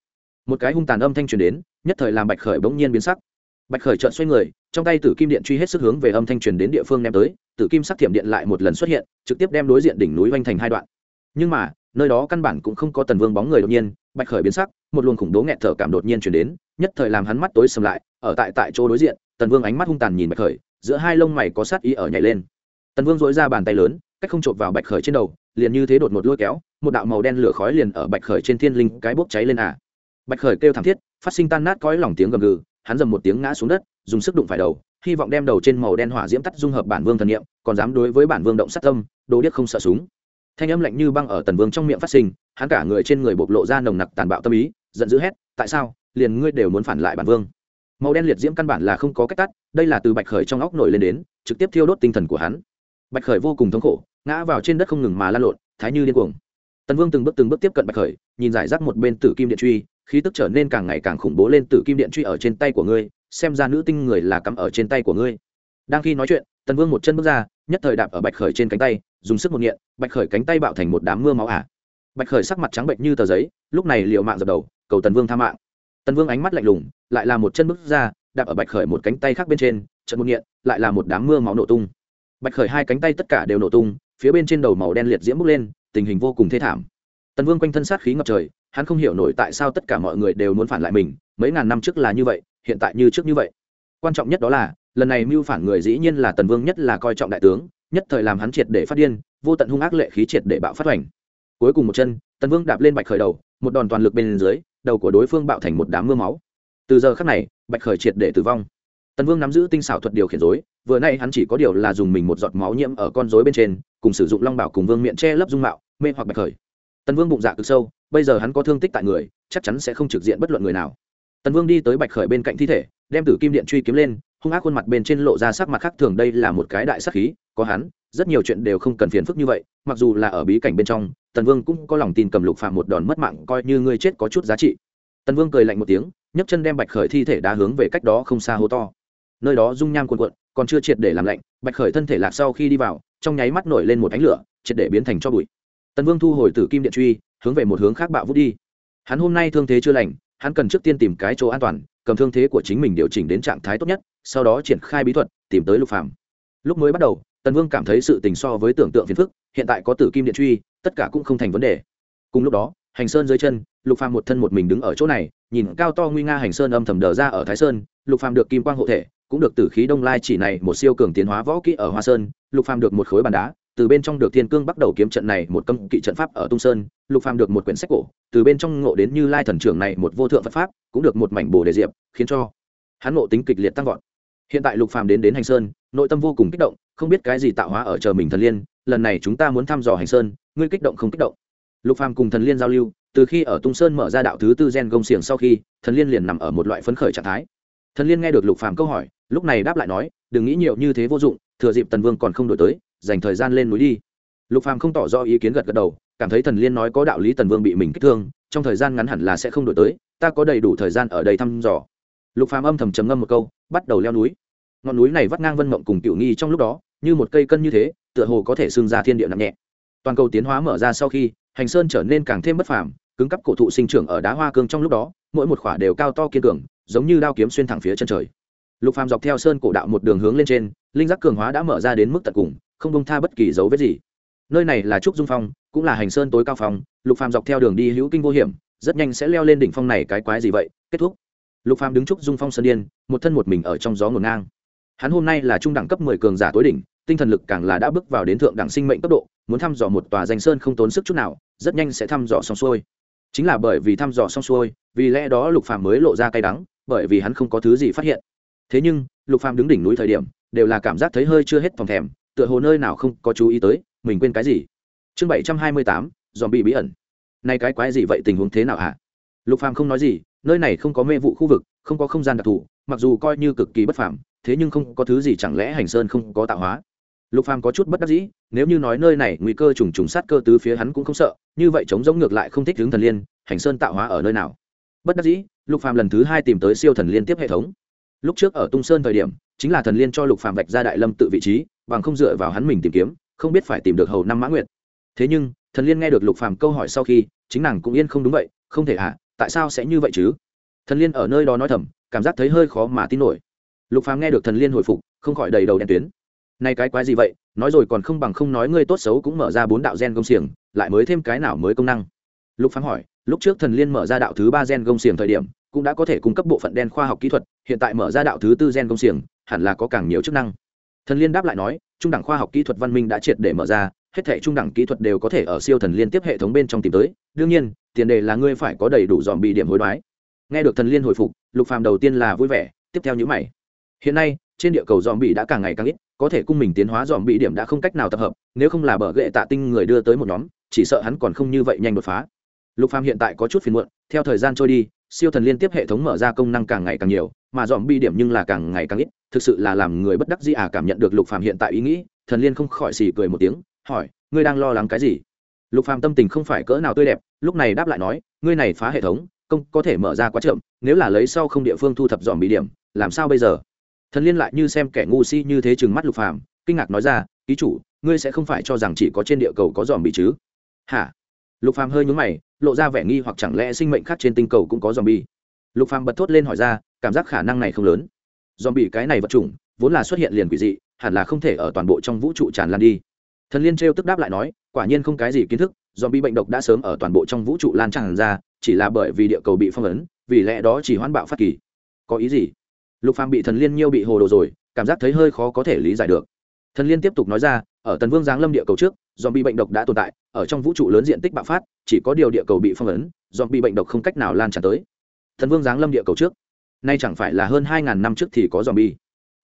Một cái hung tàn âm thanh truyền đến nhất thời làm bạch khởi bỗng nhiên biến sắc bạch khởi trợn xoay người, trong tay tử kim điện truy hết sức hướng về âm thanh truyền đến địa phương ném tới, tử kim sắc thiểm điện lại một lần xuất hiện, trực tiếp đem đối diện đỉnh núi vanh thành hai đoạn nhưng mà, nơi đó căn bản cũng không có tần vương bóng người đột nhiên, bạch khởi biến sắc, một luồng khủng bố nghẹt thở cảm đột nhiên chuyển đến, nhất thời làm hắn mắt tối sầm lại, ở tại tại chỗ đối diện, tần vương ánh mắt hung tàn nhìn bạch khởi, giữa hai lông mày có sát ý ở nhảy lên tần vương dối ra bàn tay lớn, cách không chộp vào bạch khởi trên đầu, liền như thế đột một lôi kéo, một đạo màu đen lửa khói liền ở bạch khởi trên thiên linh cái bốc cháy lên à. bạch khởi kêu thảm thiết, phát sinh tan nát cõi lòng tiếng gầm gừ hắn dầm một tiếng ngã xuống đất, dùng sức đụng phải đầu, hy vọng đem đầu trên màu đen hỏa diễm tắt dung hợp bản vương thần niệm, còn dám đối với bản vương động sát tâm, đồ điếc không sợ súng. Thanh âm lạnh như băng ở tần vương trong miệng phát sinh, hắn cả người trên người bộc lộ ra nồng nặc tàn bạo tâm ý, giận dữ hét, tại sao? Liền ngươi đều muốn phản lại bản vương? Màu đen liệt diễm căn bản là không có cách tắt, đây là từ bạch khởi trong óc nổi lên đến, trực tiếp thiêu đốt tinh thần của hắn. Bạch khởi vô cùng thống khổ, ngã vào trên đất không ngừng mà lan lộn, thái như điên cuồng. Tần vương từng bước từng bước tiếp cận bạch khởi, nhìn giải rác một bên tử kim điện truy khí tức trở nên càng ngày càng khủng bố lên từ kim điện truy ở trên tay của ngươi, xem ra nữ tinh người là cắm ở trên tay của ngươi. Đang khi nói chuyện, tần vương một chân bước ra, nhất thời đạp ở bạch khởi trên cánh tay, dùng sức một nghiện, bạch khởi cánh tay bạo thành một đám mưa máu ả. Bạch khởi sắc mặt trắng bệnh như tờ giấy, lúc này liệu mạng dập đầu, cầu tần vương tha mạng. Tần vương ánh mắt lạnh lùng, lại là một chân bước ra, đạp ở bạch khởi một cánh tay khác bên trên trận một nghiện, lại là một đám mưa máu nổ tung. Bạch khởi hai cánh tay tất cả đều nổ tung, phía bên trên đầu màu đen liệt diễm bốc lên, tình hình vô cùng thê thảm. Tần vương quanh thân sát khí ngập trời hắn không hiểu nổi tại sao tất cả mọi người đều muốn phản lại mình, mấy ngàn năm trước là như vậy, hiện tại như trước như vậy. Quan trọng nhất đó là, lần này mưu phản người dĩ nhiên là tần vương nhất là coi trọng đại tướng, nhất thời làm hắn triệt để phát điên, vô tận hung ác lệ khí triệt để bạo phát hoành. Cuối cùng một chân, tần vương đạp lên bạch khởi đầu, một đòn toàn lực bên dưới, đầu của đối phương bạo thành một đám mưa máu. Từ giờ khắc này, bạch khởi triệt để tử vong. Tần vương nắm giữ tinh xảo thuật điều khiển dối vừa nay hắn chỉ có điều là dùng mình một giọt máu nhiễm ở con dối bên trên, cùng sử dụng long bảo cùng vương miệng che lấp dung mạo, mê hoặc bạch khởi. Tần vương bụng dạ cực sâu bây giờ hắn có thương tích tại người, chắc chắn sẽ không trực diện bất luận người nào. Tần vương đi tới bạch khởi bên cạnh thi thể, đem tử kim điện truy kiếm lên, hung ác khuôn mặt bên trên lộ ra sắc mặt khác thường đây là một cái đại sắc khí, có hắn, rất nhiều chuyện đều không cần phiền phức như vậy, mặc dù là ở bí cảnh bên trong, tần vương cũng có lòng tin cầm lục phạm một đòn mất mạng coi như ngươi chết có chút giá trị. Tần vương cười lạnh một tiếng, nhấc chân đem bạch khởi thi thể đá hướng về cách đó không xa hố to. Nơi đó dung nham cuồn cuộn, còn chưa triệt để làm lạnh, bạch khởi thân thể lạc sau khi đi vào, trong nháy mắt nổi lên một ánh lửa, triệt để biến thành cho bụi. Tần vương thu hồi tử kim điện truy hướng về một hướng khác bạo vút đi. Hắn hôm nay thương thế chưa lành, hắn cần trước tiên tìm cái chỗ an toàn, cầm thương thế của chính mình điều chỉnh đến trạng thái tốt nhất, sau đó triển khai bí thuật, tìm tới lục phàm. Lúc mới bắt đầu, tần vương cảm thấy sự tình so với tưởng tượng phiền phức, hiện tại có tử kim điện truy, tất cả cũng không thành vấn đề. Cùng lúc đó, hành sơn dưới chân, lục phàm một thân một mình đứng ở chỗ này, nhìn cao to nguy nga hành sơn âm thầm đờ ra ở thái sơn, lục phàm được kim quang hộ thể, cũng được tử khí đông lai chỉ này một siêu cường tiến hóa võ kỹ ở hoa sơn, lục phàm được một khối bàn đá từ bên trong được thiên cương bắt đầu kiếm trận này một cấm kỵ trận pháp ở tung sơn, lục phàm được một quyển sách cổ, từ bên trong ngộ đến như lai thần trưởng này một vô thượng phật pháp, cũng được một mảnh bồ đề diệp, khiến cho hắn ngộ tính kịch liệt tăng vọt. Hiện tại lục phàm đến đến hành sơn, nội tâm vô cùng kích động, không biết cái gì tạo hóa ở chờ mình thần liên, lần này chúng ta muốn thăm dò hành sơn, ngươi kích động không kích động? Lục phàm cùng thần liên giao lưu, từ khi ở tung sơn mở ra đạo thứ tư gen gông xiềng sau khi, thần liên liền nằm ở một loại phấn khởi trạng thái. Thần liên nghe được lục phàm câu hỏi, lúc này đáp lại nói, đừng nghĩ nhiều như thế vô dụng, thừa dịp tần vương còn không đổi tới dành thời gian lên núi đi. Lục phàm không tỏ rõ ý kiến gật gật đầu, cảm thấy thần liên nói có đạo lý tần vương bị mình kích thương, trong thời gian ngắn hẳn là sẽ không đổi tới, ta có đầy đủ thời gian ở đây thăm dò. Lục phàm âm thầm trầm ngâm một câu, bắt đầu leo núi. Ngọn núi này vắt ngang vân mộng cùng cựu nghi trong lúc đó, như một cây cân như thế, tựa hồ có thể xương ra thiên địa nặng nhẹ. Toàn cầu tiến hóa mở ra sau khi, hành sơn trở nên càng thêm bất phàm, cứng cắp cổ thụ sinh trưởng ở đá hoa cương trong lúc đó, mỗi một khỏa đều cao to kiên cường, giống như đao kiếm xuyên thẳng phía chân trời. Lục phàm dọc theo sơn cổ đạo một đường hướng lên trên, linh giác cường hóa đã mở ra đến mức tận cùng không bông tha bất kỳ dấu vết gì. Nơi này là trúc dung phong, cũng là hành sơn tối cao phong, lục phàm dọc theo đường đi hữu kinh vô hiểm, rất nhanh sẽ leo lên đỉnh phong này cái quái gì vậy? Kết thúc. Lục phàm đứng trúc dung phong sơn điên, một thân một mình ở trong gió ngổn ngang. Hắn hôm nay là trung đẳng cấp mười cường giả tối đỉnh, tinh thần lực càng là đã bước vào đến thượng đẳng sinh mệnh cấp độ, muốn thăm dò một tòa danh sơn không tốn sức chút nào, rất nhanh sẽ thăm dò xong xuôi. Chính là bởi vì thăm dò xong xuôi, vì lẽ đó lục phàm mới lộ ra cay đắng, bởi vì hắn không có thứ gì phát hiện. Thế nhưng, lục phàm đứng đỉnh núi thời điểm, đều là cảm giác thấy hơi chưa hết phòng thèm tựa hồ nơi nào không có chú ý tới, mình quên cái gì? Chương bảy trăm hai mươi tám dòm bị bí ẩn. Nay cái quái gì vậy, tình huống thế nào hả? Lục phàm không nói gì, nơi này không có mê vụ khu vực, không có không gian đặc thù, mặc dù coi như cực kỳ bất phàm, thế nhưng không có thứ gì chẳng lẽ hành sơn không có tạo hóa? Lục phàm có chút bất đắc dĩ, nếu như nói nơi này nguy cơ trùng trùng sát cơ tứ phía hắn cũng không sợ, như vậy chống giống ngược lại không thích hướng thần liên, hành sơn tạo hóa ở nơi nào? Bất đắc dĩ, lục phàm lần thứ hai tìm tới siêu thần liên tiếp hệ thống. Lúc trước ở tung sơn thời điểm chính là thần liên cho lục phàm vạch ra đại lâm tự vị trí bằng không dựa vào hắn mình tìm kiếm không biết phải tìm được hầu năm mã nguyệt. Thế nhưng thần liên nghe được lục phàm câu hỏi sau khi chính nàng cũng yên không đúng vậy không thể ạ à, tại sao sẽ như vậy chứ? Thần liên ở nơi đó nói thầm cảm giác thấy hơi khó mà tin nổi. Lục phàm nghe được thần liên hồi phục không khỏi đầy đầu đen tuyến. Nay cái quái gì vậy nói rồi còn không bằng không nói ngươi tốt xấu cũng mở ra bốn đạo gen công xiềng lại mới thêm cái nào mới công năng. Lục phàm hỏi lúc trước thần liên mở ra đạo thứ ba gen công xiềng thời điểm cũng đã có thể cung cấp bộ phận đen khoa học kỹ thuật hiện tại mở ra đạo thứ tư gen công xiềng hẳn là có càng nhiều chức năng. Thần liên đáp lại nói, trung đẳng khoa học kỹ thuật văn minh đã triệt để mở ra, hết thảy trung đẳng kỹ thuật đều có thể ở siêu thần liên tiếp hệ thống bên trong tìm tới. Đương nhiên, tiền đề là ngươi phải có đầy đủ dòm bị điểm hối đoái. Nghe được thần liên hồi phục, lục phàm đầu tiên là vui vẻ, tiếp theo nhíu mày. Hiện nay, trên địa cầu dòm bị đã càng ngày càng ít, có thể cung mình tiến hóa dòm bị điểm đã không cách nào tập hợp, nếu không là bờ ghệ tạ tinh người đưa tới một nhóm, chỉ sợ hắn còn không như vậy nhanh đột phá. Lục phàm hiện tại có chút phiền muộn, theo thời gian trôi đi siêu thần liên tiếp hệ thống mở ra công năng càng ngày càng nhiều, mà dòm bi điểm nhưng là càng ngày càng ít, thực sự là làm người bất đắc dĩ à cảm nhận được lục phàm hiện tại ý nghĩ, thần liên không khỏi xì cười một tiếng, hỏi, ngươi đang lo lắng cái gì? Lục phàm tâm tình không phải cỡ nào tươi đẹp, lúc này đáp lại nói, ngươi này phá hệ thống, công có thể mở ra quá chậm, nếu là lấy sau không địa phương thu thập dòm bị điểm, làm sao bây giờ? Thần liên lại như xem kẻ ngu si như thế chừng mắt lục phàm, kinh ngạc nói ra, ký chủ, ngươi sẽ không phải cho rằng chỉ có trên địa cầu có dòm bị chứ? Hả? Lục phàm hơi nhướng mày lộ ra vẻ nghi hoặc chẳng lẽ sinh mệnh khác trên tinh cầu cũng có dòm bi lục phàm bật thốt lên hỏi ra, cảm giác khả năng này không lớn. Dòm bi cái này vật chủng, vốn là xuất hiện liền quỷ dị, hẳn là không thể ở toàn bộ trong vũ trụ tràn lan đi. Thần liên trêu tức đáp lại nói, quả nhiên không cái gì kiến thức dòm bi bệnh độc đã sớm ở toàn bộ trong vũ trụ lan tràn ra, chỉ là bởi vì địa cầu bị phong ấn, vì lẽ đó chỉ hoãn bạo phát kỳ. Có ý gì? Lục phàm bị thần liên nhiêu bị hồ đồ rồi, cảm giác thấy hơi khó có thể lý giải được. Thần liên tiếp tục nói ra, ở tần vương giáng lâm địa cầu trước dòm bị bệnh độc đã tồn tại, ở trong vũ trụ lớn diện tích bạo phát, chỉ có điều địa cầu bị phong ấn dòm bị bệnh độc không cách nào lan tràn tới. Thần vương giáng lâm địa cầu trước. Nay chẳng phải là hơn hai ngàn năm trước thì có dòm bi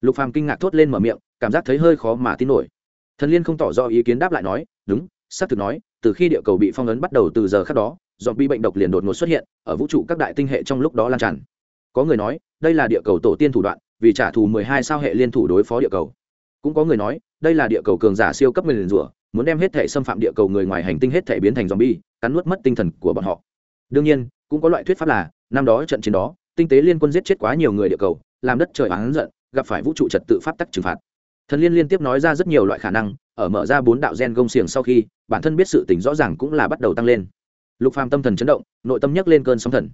lục phàm kinh ngạc thốt lên mở miệng, cảm giác thấy hơi khó mà tin nổi. Thần liên không tỏ rõ ý kiến đáp lại nói, đúng, xác thực nói, từ khi địa cầu bị phong ấn bắt đầu từ giờ khác đó dòm bi bệnh độc liền đột ngột xuất hiện, ở vũ trụ các đại tinh hệ trong lúc đó lan tràn. Có người nói, đây là địa cầu tổ tiên thủ đoạn, vì trả thù mười hai sao hệ liên thủ đối phó địa cầu. Cũng có người nói, đây là địa cầu cường giả siêu cấp nguyền rủa muốn đem hết thể xâm phạm địa cầu người ngoài hành tinh hết thể biến thành zombie, cắn nuốt mất tinh thần của bọn họ. Đương nhiên, cũng có loại thuyết pháp là, năm đó trận chiến đó, tinh tế liên quân giết chết quá nhiều người địa cầu, làm đất trời oán giận, gặp phải vũ trụ trật tự pháp tắc trừng phạt. Thần liên liên tiếp nói ra rất nhiều loại khả năng, ở mở ra bốn đạo gen gông xiềng sau khi, bản thân biết sự tình rõ ràng cũng là bắt đầu tăng lên. Lục phàm tâm thần chấn động, nội tâm nhấc lên cơn sóng thần.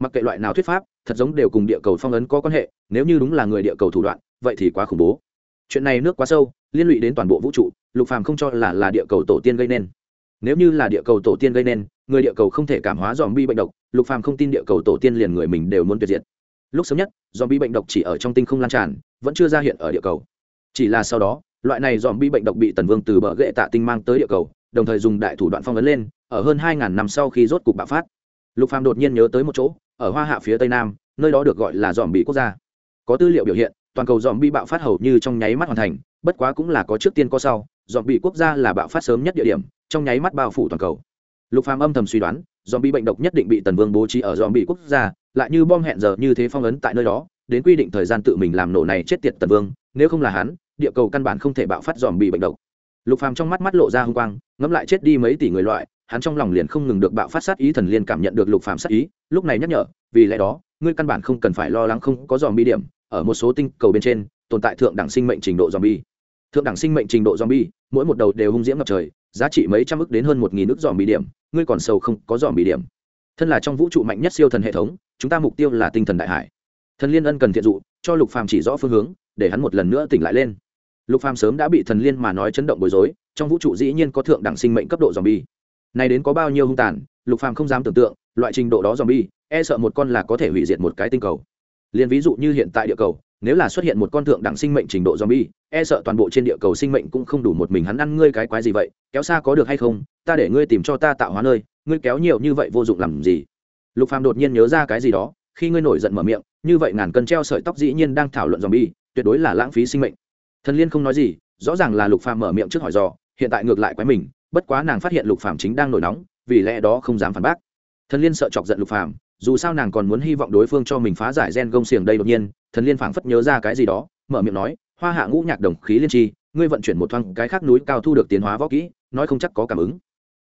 Mặc kệ loại nào thuyết pháp, thật giống đều cùng địa cầu phong ấn có quan hệ, nếu như đúng là người địa cầu thủ đoạn, vậy thì quá khủng bố. Chuyện này nước quá sâu, liên lụy đến toàn bộ vũ trụ lục phàm không cho là là địa cầu tổ tiên gây nên. Nếu như là địa cầu tổ tiên gây nên, người địa cầu không thể cảm hóa dòm bi bệnh độc, lục phàm không tin địa cầu tổ tiên liền người mình đều muốn tuyệt diệt. Lúc sớm nhất dòm bi bệnh độc chỉ ở trong tinh không lan tràn, vẫn chưa ra hiện ở địa cầu. Chỉ là sau đó, loại này dòm bi bệnh độc bị tần vương từ bờ ghệ tạ tinh mang tới địa cầu, đồng thời dùng đại thủ đoạn phong ấn lên, ở hơn hai ngàn năm sau khi rốt cục bạo phát. Lục phàm đột nhiên nhớ tới một chỗ, ở hoa hạ phía tây nam, nơi đó được gọi là dòm bị quốc gia. Có tư liệu biểu hiện, toàn cầu dòm bi bạo phát hầu như trong nháy mắt hoàn thành, bất quá cũng là có trước tiên có sau dòm bị quốc gia là bạo phát sớm nhất địa điểm, trong nháy mắt bao phủ toàn cầu. Lục phàm âm thầm suy đoán dòm bị bệnh độc nhất định bị tần vương bố trí ở dòm bị quốc gia, lại như bom hẹn giờ như thế phong ấn tại nơi đó, đến quy định thời gian tự mình làm nổ này chết tiệt tần vương, nếu không là hắn, địa cầu căn bản không thể bạo phát dòm bị bệnh độc. Lục phàm trong mắt mắt lộ ra hung quang, ngẫm lại chết đi mấy tỷ người loại, hắn trong lòng liền không ngừng được bạo phát sát ý thần liên cảm nhận được lục phàm sát ý, lúc này nhắc nhở, vì lẽ đó, ngươi căn bản không cần phải lo lắng không có dòm bi điểm, ở một số tinh cầu bên trên, tồn tại thượng đẳng sinh mệnh trình độ dòm bi thượng đẳng sinh mệnh trình độ dòm bi mỗi một đầu đều hung diễm ngập trời, giá trị mấy trăm ức đến hơn một nghìn ức dòm bị điểm, ngươi còn sâu không, có dòm bị điểm. Thân là trong vũ trụ mạnh nhất siêu thần hệ thống, chúng ta mục tiêu là tinh thần đại hải. Thần liên ân cần thiện dụ, cho lục phàm chỉ rõ phương hướng, để hắn một lần nữa tỉnh lại lên. Lục phàm sớm đã bị thần liên mà nói chấn động bối rối, trong vũ trụ dĩ nhiên có thượng đẳng sinh mệnh cấp độ zombie này đến có bao nhiêu hung tàn, lục phàm không dám tưởng tượng, loại trình độ đó zombie e sợ một con là có thể hủy diệt một cái tinh cầu. Liền ví dụ như hiện tại địa cầu nếu là xuất hiện một con thượng đẳng sinh mệnh trình độ zombie e sợ toàn bộ trên địa cầu sinh mệnh cũng không đủ một mình hắn ăn ngươi cái quái gì vậy, kéo xa có được hay không, ta để ngươi tìm cho ta tạo hóa nơi, ngươi kéo nhiều như vậy vô dụng làm gì? Lục phàm đột nhiên nhớ ra cái gì đó, khi ngươi nổi giận mở miệng, như vậy ngàn cân treo sợi tóc dĩ nhiên đang thảo luận zombie, tuyệt đối là lãng phí sinh mệnh. Thần liên không nói gì, rõ ràng là lục phàm mở miệng trước hỏi dò, hiện tại ngược lại quái mình, bất quá nàng phát hiện lục phàm chính đang nổi nóng, vì lẽ đó không dám phản bác. Thần liên sợ chọc giận lục phàm, dù sao nàng còn muốn hy vọng đối phương cho mình phá giải gen gông xiềng đây đột nhiên thần liên phảng phất nhớ ra cái gì đó, mở miệng nói, hoa hạ ngũ nhạc đồng khí liên tri, ngươi vận chuyển một thoáng cái khác núi cao thu được tiến hóa võ kỹ, nói không chắc có cảm ứng.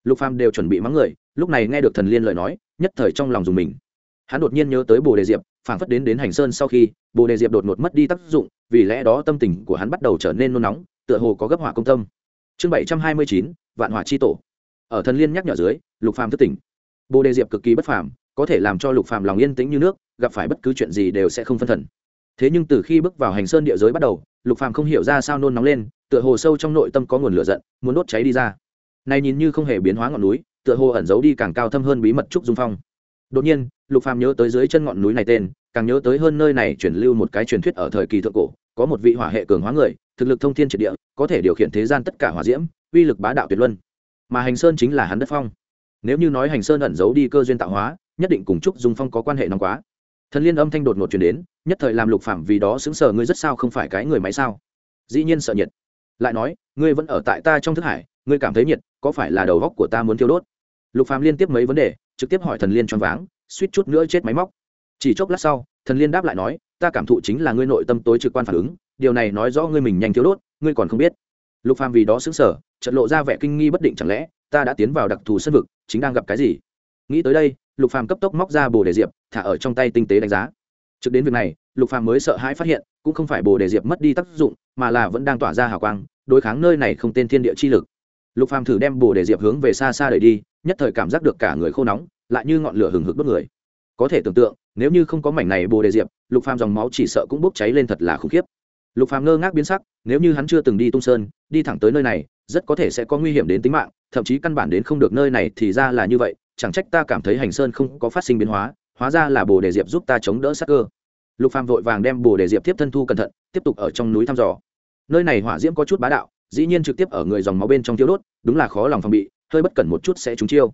Lục phàm đều chuẩn bị mắng người, lúc này nghe được thần liên lời nói, nhất thời trong lòng dùng mình. Hắn đột nhiên nhớ tới bồ đề diệp, phảng phất đến đến hành sơn sau khi, bồ đề diệp đột ngột mất đi tác dụng, vì lẽ đó tâm tình của hắn bắt đầu trở nên nôn nóng, tựa hồ có gấp hỏa công tâm. Chương bảy trăm hai mươi chín, vạn hỏa chi tổ. Ở thần liên nhắc nhở dưới, lục phàm thức tỉnh. Bồ đề diệp cực kỳ bất phàm, có thể làm cho lục phàm lòng yên tĩnh như nước, gặp phải bất cứ chuyện gì đều sẽ không phân thần thế nhưng từ khi bước vào hành sơn địa giới bắt đầu, lục phàm không hiểu ra sao nôn nóng lên, tựa hồ sâu trong nội tâm có nguồn lửa giận, muốn đốt cháy đi ra. Này nhìn như không hề biến hóa ngọn núi, tựa hồ ẩn giấu đi càng cao thâm hơn bí mật trúc dung phong. Đột nhiên, lục phàm nhớ tới dưới chân ngọn núi này tên, càng nhớ tới hơn nơi này truyền lưu một cái truyền thuyết ở thời kỳ thượng cổ, có một vị hỏa hệ cường hóa người, thực lực thông thiên triệt địa, có thể điều khiển thế gian tất cả hỏa diễm, uy lực bá đạo tuyệt luân. Mà hành sơn chính là hắn đất phong. Nếu như nói hành sơn ẩn giấu đi cơ duyên tạo hóa, nhất định cùng trúc dung phong có quan hệ nóng quá thần liên âm thanh đột ngột truyền đến, nhất thời làm lục phạm vì đó xứng sờ, ngươi rất sao không phải cái người máy sao? Dĩ nhiên sợ nhiệt. Lại nói, ngươi vẫn ở tại ta trong thức hải, ngươi cảm thấy nhiệt, có phải là đầu góc của ta muốn thiêu đốt? Lục phạm liên tiếp mấy vấn đề, trực tiếp hỏi thần liên choáng váng, suýt chút nữa chết máy móc. Chỉ chốc lát sau, thần liên đáp lại nói, ta cảm thụ chính là ngươi nội tâm tối trực quan phản ứng, điều này nói rõ ngươi mình nhanh thiếu đốt, ngươi còn không biết. Lục phàm vì đó xứng sở trận lộ ra vẻ kinh nghi bất định, chẳng lẽ ta đã tiến vào đặc thù sân vực, chính đang gặp cái gì? Nghĩ tới đây, lục phàm cấp tốc móc ra bồ đề diệp thả ở trong tay tinh tế đánh giá. Trước đến việc này, lục phàm mới sợ hãi phát hiện, cũng không phải bồ đề diệp mất đi tác dụng, mà là vẫn đang tỏa ra hào quang, đối kháng nơi này không tên thiên địa chi lực. Lục phàm thử đem bồ đề diệp hướng về xa xa đẩy đi, nhất thời cảm giác được cả người khô nóng, lại như ngọn lửa hừng hực đốt người. Có thể tưởng tượng, nếu như không có mảnh này bồ đề diệp, lục phàm dòng máu chỉ sợ cũng bốc cháy lên thật là khủng khiếp. Lục phàm ngơ ngác biến sắc, nếu như hắn chưa từng đi tung sơn, đi thẳng tới nơi này, rất có thể sẽ có nguy hiểm đến tính mạng, thậm chí căn bản đến không được nơi này thì ra là như vậy, chẳng trách ta cảm thấy hành sơn không có phát sinh biến hóa hóa ra là bồ đề diệp giúp ta chống đỡ sát cơ. Lục phàm vội vàng đem bồ đề diệp tiếp thân thu cẩn thận, tiếp tục ở trong núi thăm dò. Nơi này hỏa diễm có chút bá đạo, dĩ nhiên trực tiếp ở người dòng máu bên trong tiêu đốt, đúng là khó lòng phòng bị, hơi bất cẩn một chút sẽ trúng chiêu.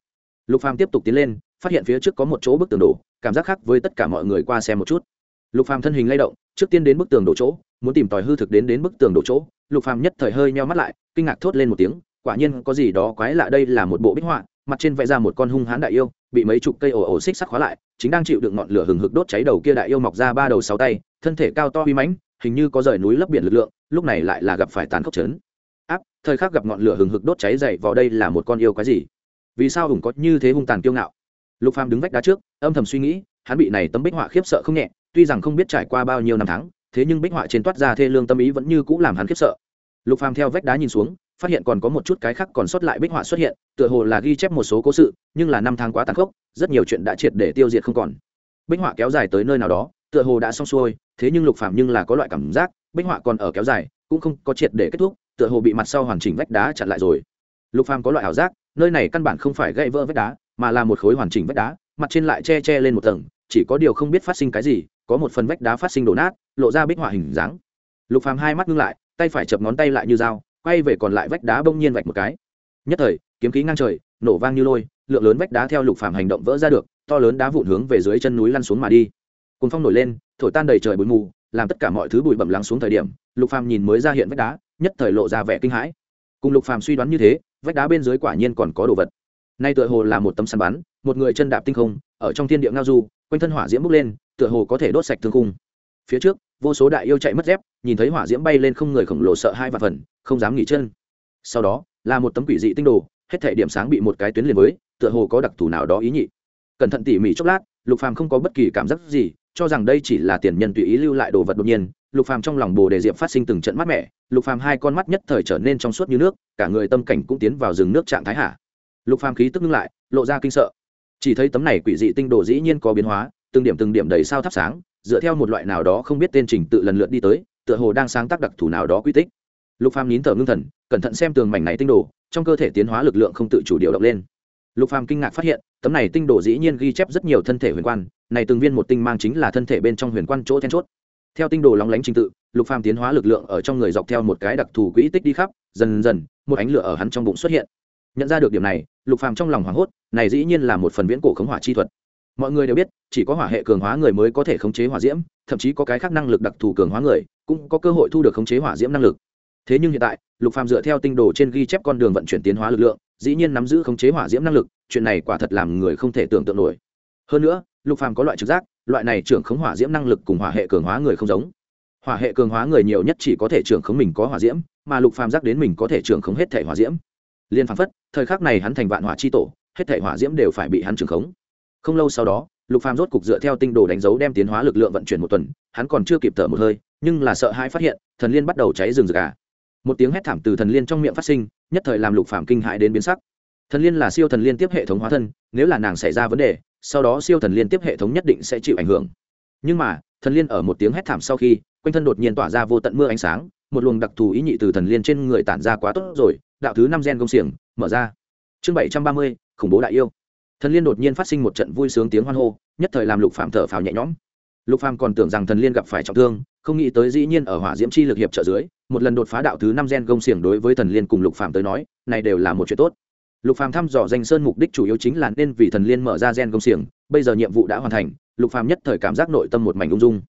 Lục phàm tiếp tục tiến lên, phát hiện phía trước có một chỗ bức tường đổ, cảm giác khác với tất cả mọi người qua xem một chút. Lục phàm thân hình lay động, trước tiên đến bức tường đổ chỗ, muốn tìm tòi hư thực đến đến bức tường đổ chỗ. Lục phàm nhất thời hơi meo mắt lại, kinh ngạc thốt lên một tiếng, quả nhiên có gì đó quái lạ đây là một bộ bích họa mặt trên vẽ ra một con hung hãn đại yêu, bị mấy chục cây ổ ổ xích sắt khóa lại, chính đang chịu đựng ngọn lửa hừng hực đốt cháy đầu kia đại yêu mọc ra ba đầu sáu tay, thân thể cao to uy mãnh, hình như có rời núi lấp biển lực lượng, lúc này lại là gặp phải tàn khốc chấn. Áp, thời khắc gặp ngọn lửa hừng hực đốt cháy dậy vào đây là một con yêu quái gì? Vì sao hùng có như thế hung tàn kiêu ngạo? Lục phàm đứng vách đá trước, âm thầm suy nghĩ, hắn bị này tấm bích họa khiếp sợ không nhẹ, tuy rằng không biết trải qua bao nhiêu năm tháng, thế nhưng bích họa trên toát ra thê lương tâm ý vẫn như cũ làm hắn khiếp sợ. Lục phàm theo vách đá nhìn xuống phát hiện còn có một chút cái khác còn sót lại bích họa xuất hiện, tựa hồ là ghi chép một số cố sự, nhưng là năm tháng quá tàn khốc, rất nhiều chuyện đã triệt để tiêu diệt không còn. Bích họa kéo dài tới nơi nào đó, tựa hồ đã xong xuôi, thế nhưng lục phàm nhưng là có loại cảm giác, bích họa còn ở kéo dài, cũng không có triệt để kết thúc, tựa hồ bị mặt sau hoàn chỉnh vách đá chặn lại rồi. Lục phàm có loại ảo giác, nơi này căn bản không phải gãy vỡ vách đá, mà là một khối hoàn chỉnh vách đá, mặt trên lại che che lên một tầng, chỉ có điều không biết phát sinh cái gì, có một phần vách đá phát sinh đổ nát, lộ ra bích họa hình dáng. Lục phàm hai mắt ngưng lại, tay phải chập ngón tay lại như dao quay về còn lại vách đá bỗng nhiên vạch một cái. Nhất thời, kiếm khí ngang trời, nổ vang như lôi, lượng lớn vách đá theo lục phàm hành động vỡ ra được, to lớn đá vụn hướng về dưới chân núi lăn xuống mà đi. Cùng phong nổi lên, thổi tan đầy trời bụi mù, làm tất cả mọi thứ bụi bẩm lắng xuống thời điểm, lục phàm nhìn mới ra hiện vách đá, nhất thời lộ ra vẻ kinh hãi. Cùng lục phàm suy đoán như thế, vách đá bên dưới quả nhiên còn có đồ vật. Nay tựa hồ là một tấm săn bắn, một người chân đạp tinh không, ở trong thiên địa ngao du, quanh thân hỏa diễm bốc lên, tựa hồ có thể đốt sạch thương khung phía trước, vô số đại yêu chạy mất dép, nhìn thấy hỏa diễm bay lên không người khổng lồ sợ hai và phần, không dám nghỉ chân. Sau đó, là một tấm quỷ dị tinh đồ, hết thể điểm sáng bị một cái tuyến liền với, tựa hồ có đặc thù nào đó ý nhị. Cẩn thận tỉ mỉ chốc lát, lục phàm không có bất kỳ cảm giác gì, cho rằng đây chỉ là tiền nhân tùy ý lưu lại đồ vật đột nhiên, lục phàm trong lòng bồ đề diệm phát sinh từng trận mát mẻ, lục phàm hai con mắt nhất thời trở nên trong suốt như nước, cả người tâm cảnh cũng tiến vào rừng nước trạng thái hạ. Lục phàm khí tức ngưng lại, lộ ra kinh sợ. Chỉ thấy tấm này quỷ dị tinh đồ dĩ nhiên có biến hóa, từng điểm từng điểm đầy sao thắp sáng dựa theo một loại nào đó không biết tên trình tự lần lượt đi tới, tựa hồ đang sáng tác đặc thù nào đó quy tích. Lục phàm nín thở ngưng thần, cẩn thận xem tường mảnh này tinh đồ, trong cơ thể tiến hóa lực lượng không tự chủ điều động lên. Lục phàm kinh ngạc phát hiện, tấm này tinh đồ dĩ nhiên ghi chép rất nhiều thân thể huyền quan, này từng viên một tinh mang chính là thân thể bên trong huyền quan chỗ then chốt. Theo tinh đồ lóng lánh trình tự, lục phàm tiến hóa lực lượng ở trong người dọc theo một cái đặc thù quỹ tích đi khắp, dần dần, một ánh lửa ở hắn trong bụng xuất hiện. Nhận ra được điểm này, lục phàm trong lòng hoảng hốt, này dĩ nhiên là một phần viễn cổ khống hỏa chi thuật mọi người đều biết, chỉ có hỏa hệ cường hóa người mới có thể khống chế hỏa diễm, thậm chí có cái khác năng lực đặc thù cường hóa người cũng có cơ hội thu được khống chế hỏa diễm năng lực. Thế nhưng hiện tại, lục phàm dựa theo tinh đồ trên ghi chép con đường vận chuyển tiến hóa lực lượng, dĩ nhiên nắm giữ khống chế hỏa diễm năng lực, chuyện này quả thật làm người không thể tưởng tượng nổi. Hơn nữa, lục phàm có loại trực giác, loại này trưởng khống hỏa diễm năng lực cùng hỏa hệ cường hóa người không giống. Hỏa hệ cường hóa người nhiều nhất chỉ có thể trưởng khống mình có hỏa diễm, mà lục phàm giác đến mình có thể trưởng khống hết thể hỏa diễm. Liên phán phất, thời khắc này hắn thành vạn hỏa chi tổ, hết thể hỏa diễm đều phải bị hắn trưởng khống không lâu sau đó, lục phàm rốt cục dựa theo tinh đồ đánh dấu đem tiến hóa lực lượng vận chuyển một tuần, hắn còn chưa kịp thở một hơi, nhưng là sợ hãi phát hiện, thần liên bắt đầu cháy rừng rực à. Một tiếng hét thảm từ thần liên trong miệng phát sinh, nhất thời làm lục phàm kinh hãi đến biến sắc. Thần liên là siêu thần liên tiếp hệ thống hóa thân, nếu là nàng xảy ra vấn đề, sau đó siêu thần liên tiếp hệ thống nhất định sẽ chịu ảnh hưởng. Nhưng mà, thần liên ở một tiếng hét thảm sau khi, quanh thân đột nhiên tỏa ra vô tận mưa ánh sáng, một luồng đặc thù ý nhị từ thần liên trên người tản ra quá tốt rồi, đạo thứ năm gen công xiềng, mở ra. Chương bảy trăm ba mươi, khủng bố đại yêu thần liên đột nhiên phát sinh một trận vui sướng tiếng hoan hô, nhất thời làm lục phạm thở phào nhẹ nhõm. Lục phàm còn tưởng rằng thần liên gặp phải trọng thương, không nghĩ tới dĩ nhiên ở hỏa diễm chi lực hiệp trợ dưới, một lần đột phá đạo thứ năm gen gông xiềng đối với thần liên cùng lục phàm tới nói, này đều là một chuyện tốt. Lục phàm thăm dò danh sơn mục đích chủ yếu chính là nên vì thần liên mở ra gen gông xiềng, bây giờ nhiệm vụ đã hoàn thành, lục phàm nhất thời cảm giác nội tâm một mảnh ung dung.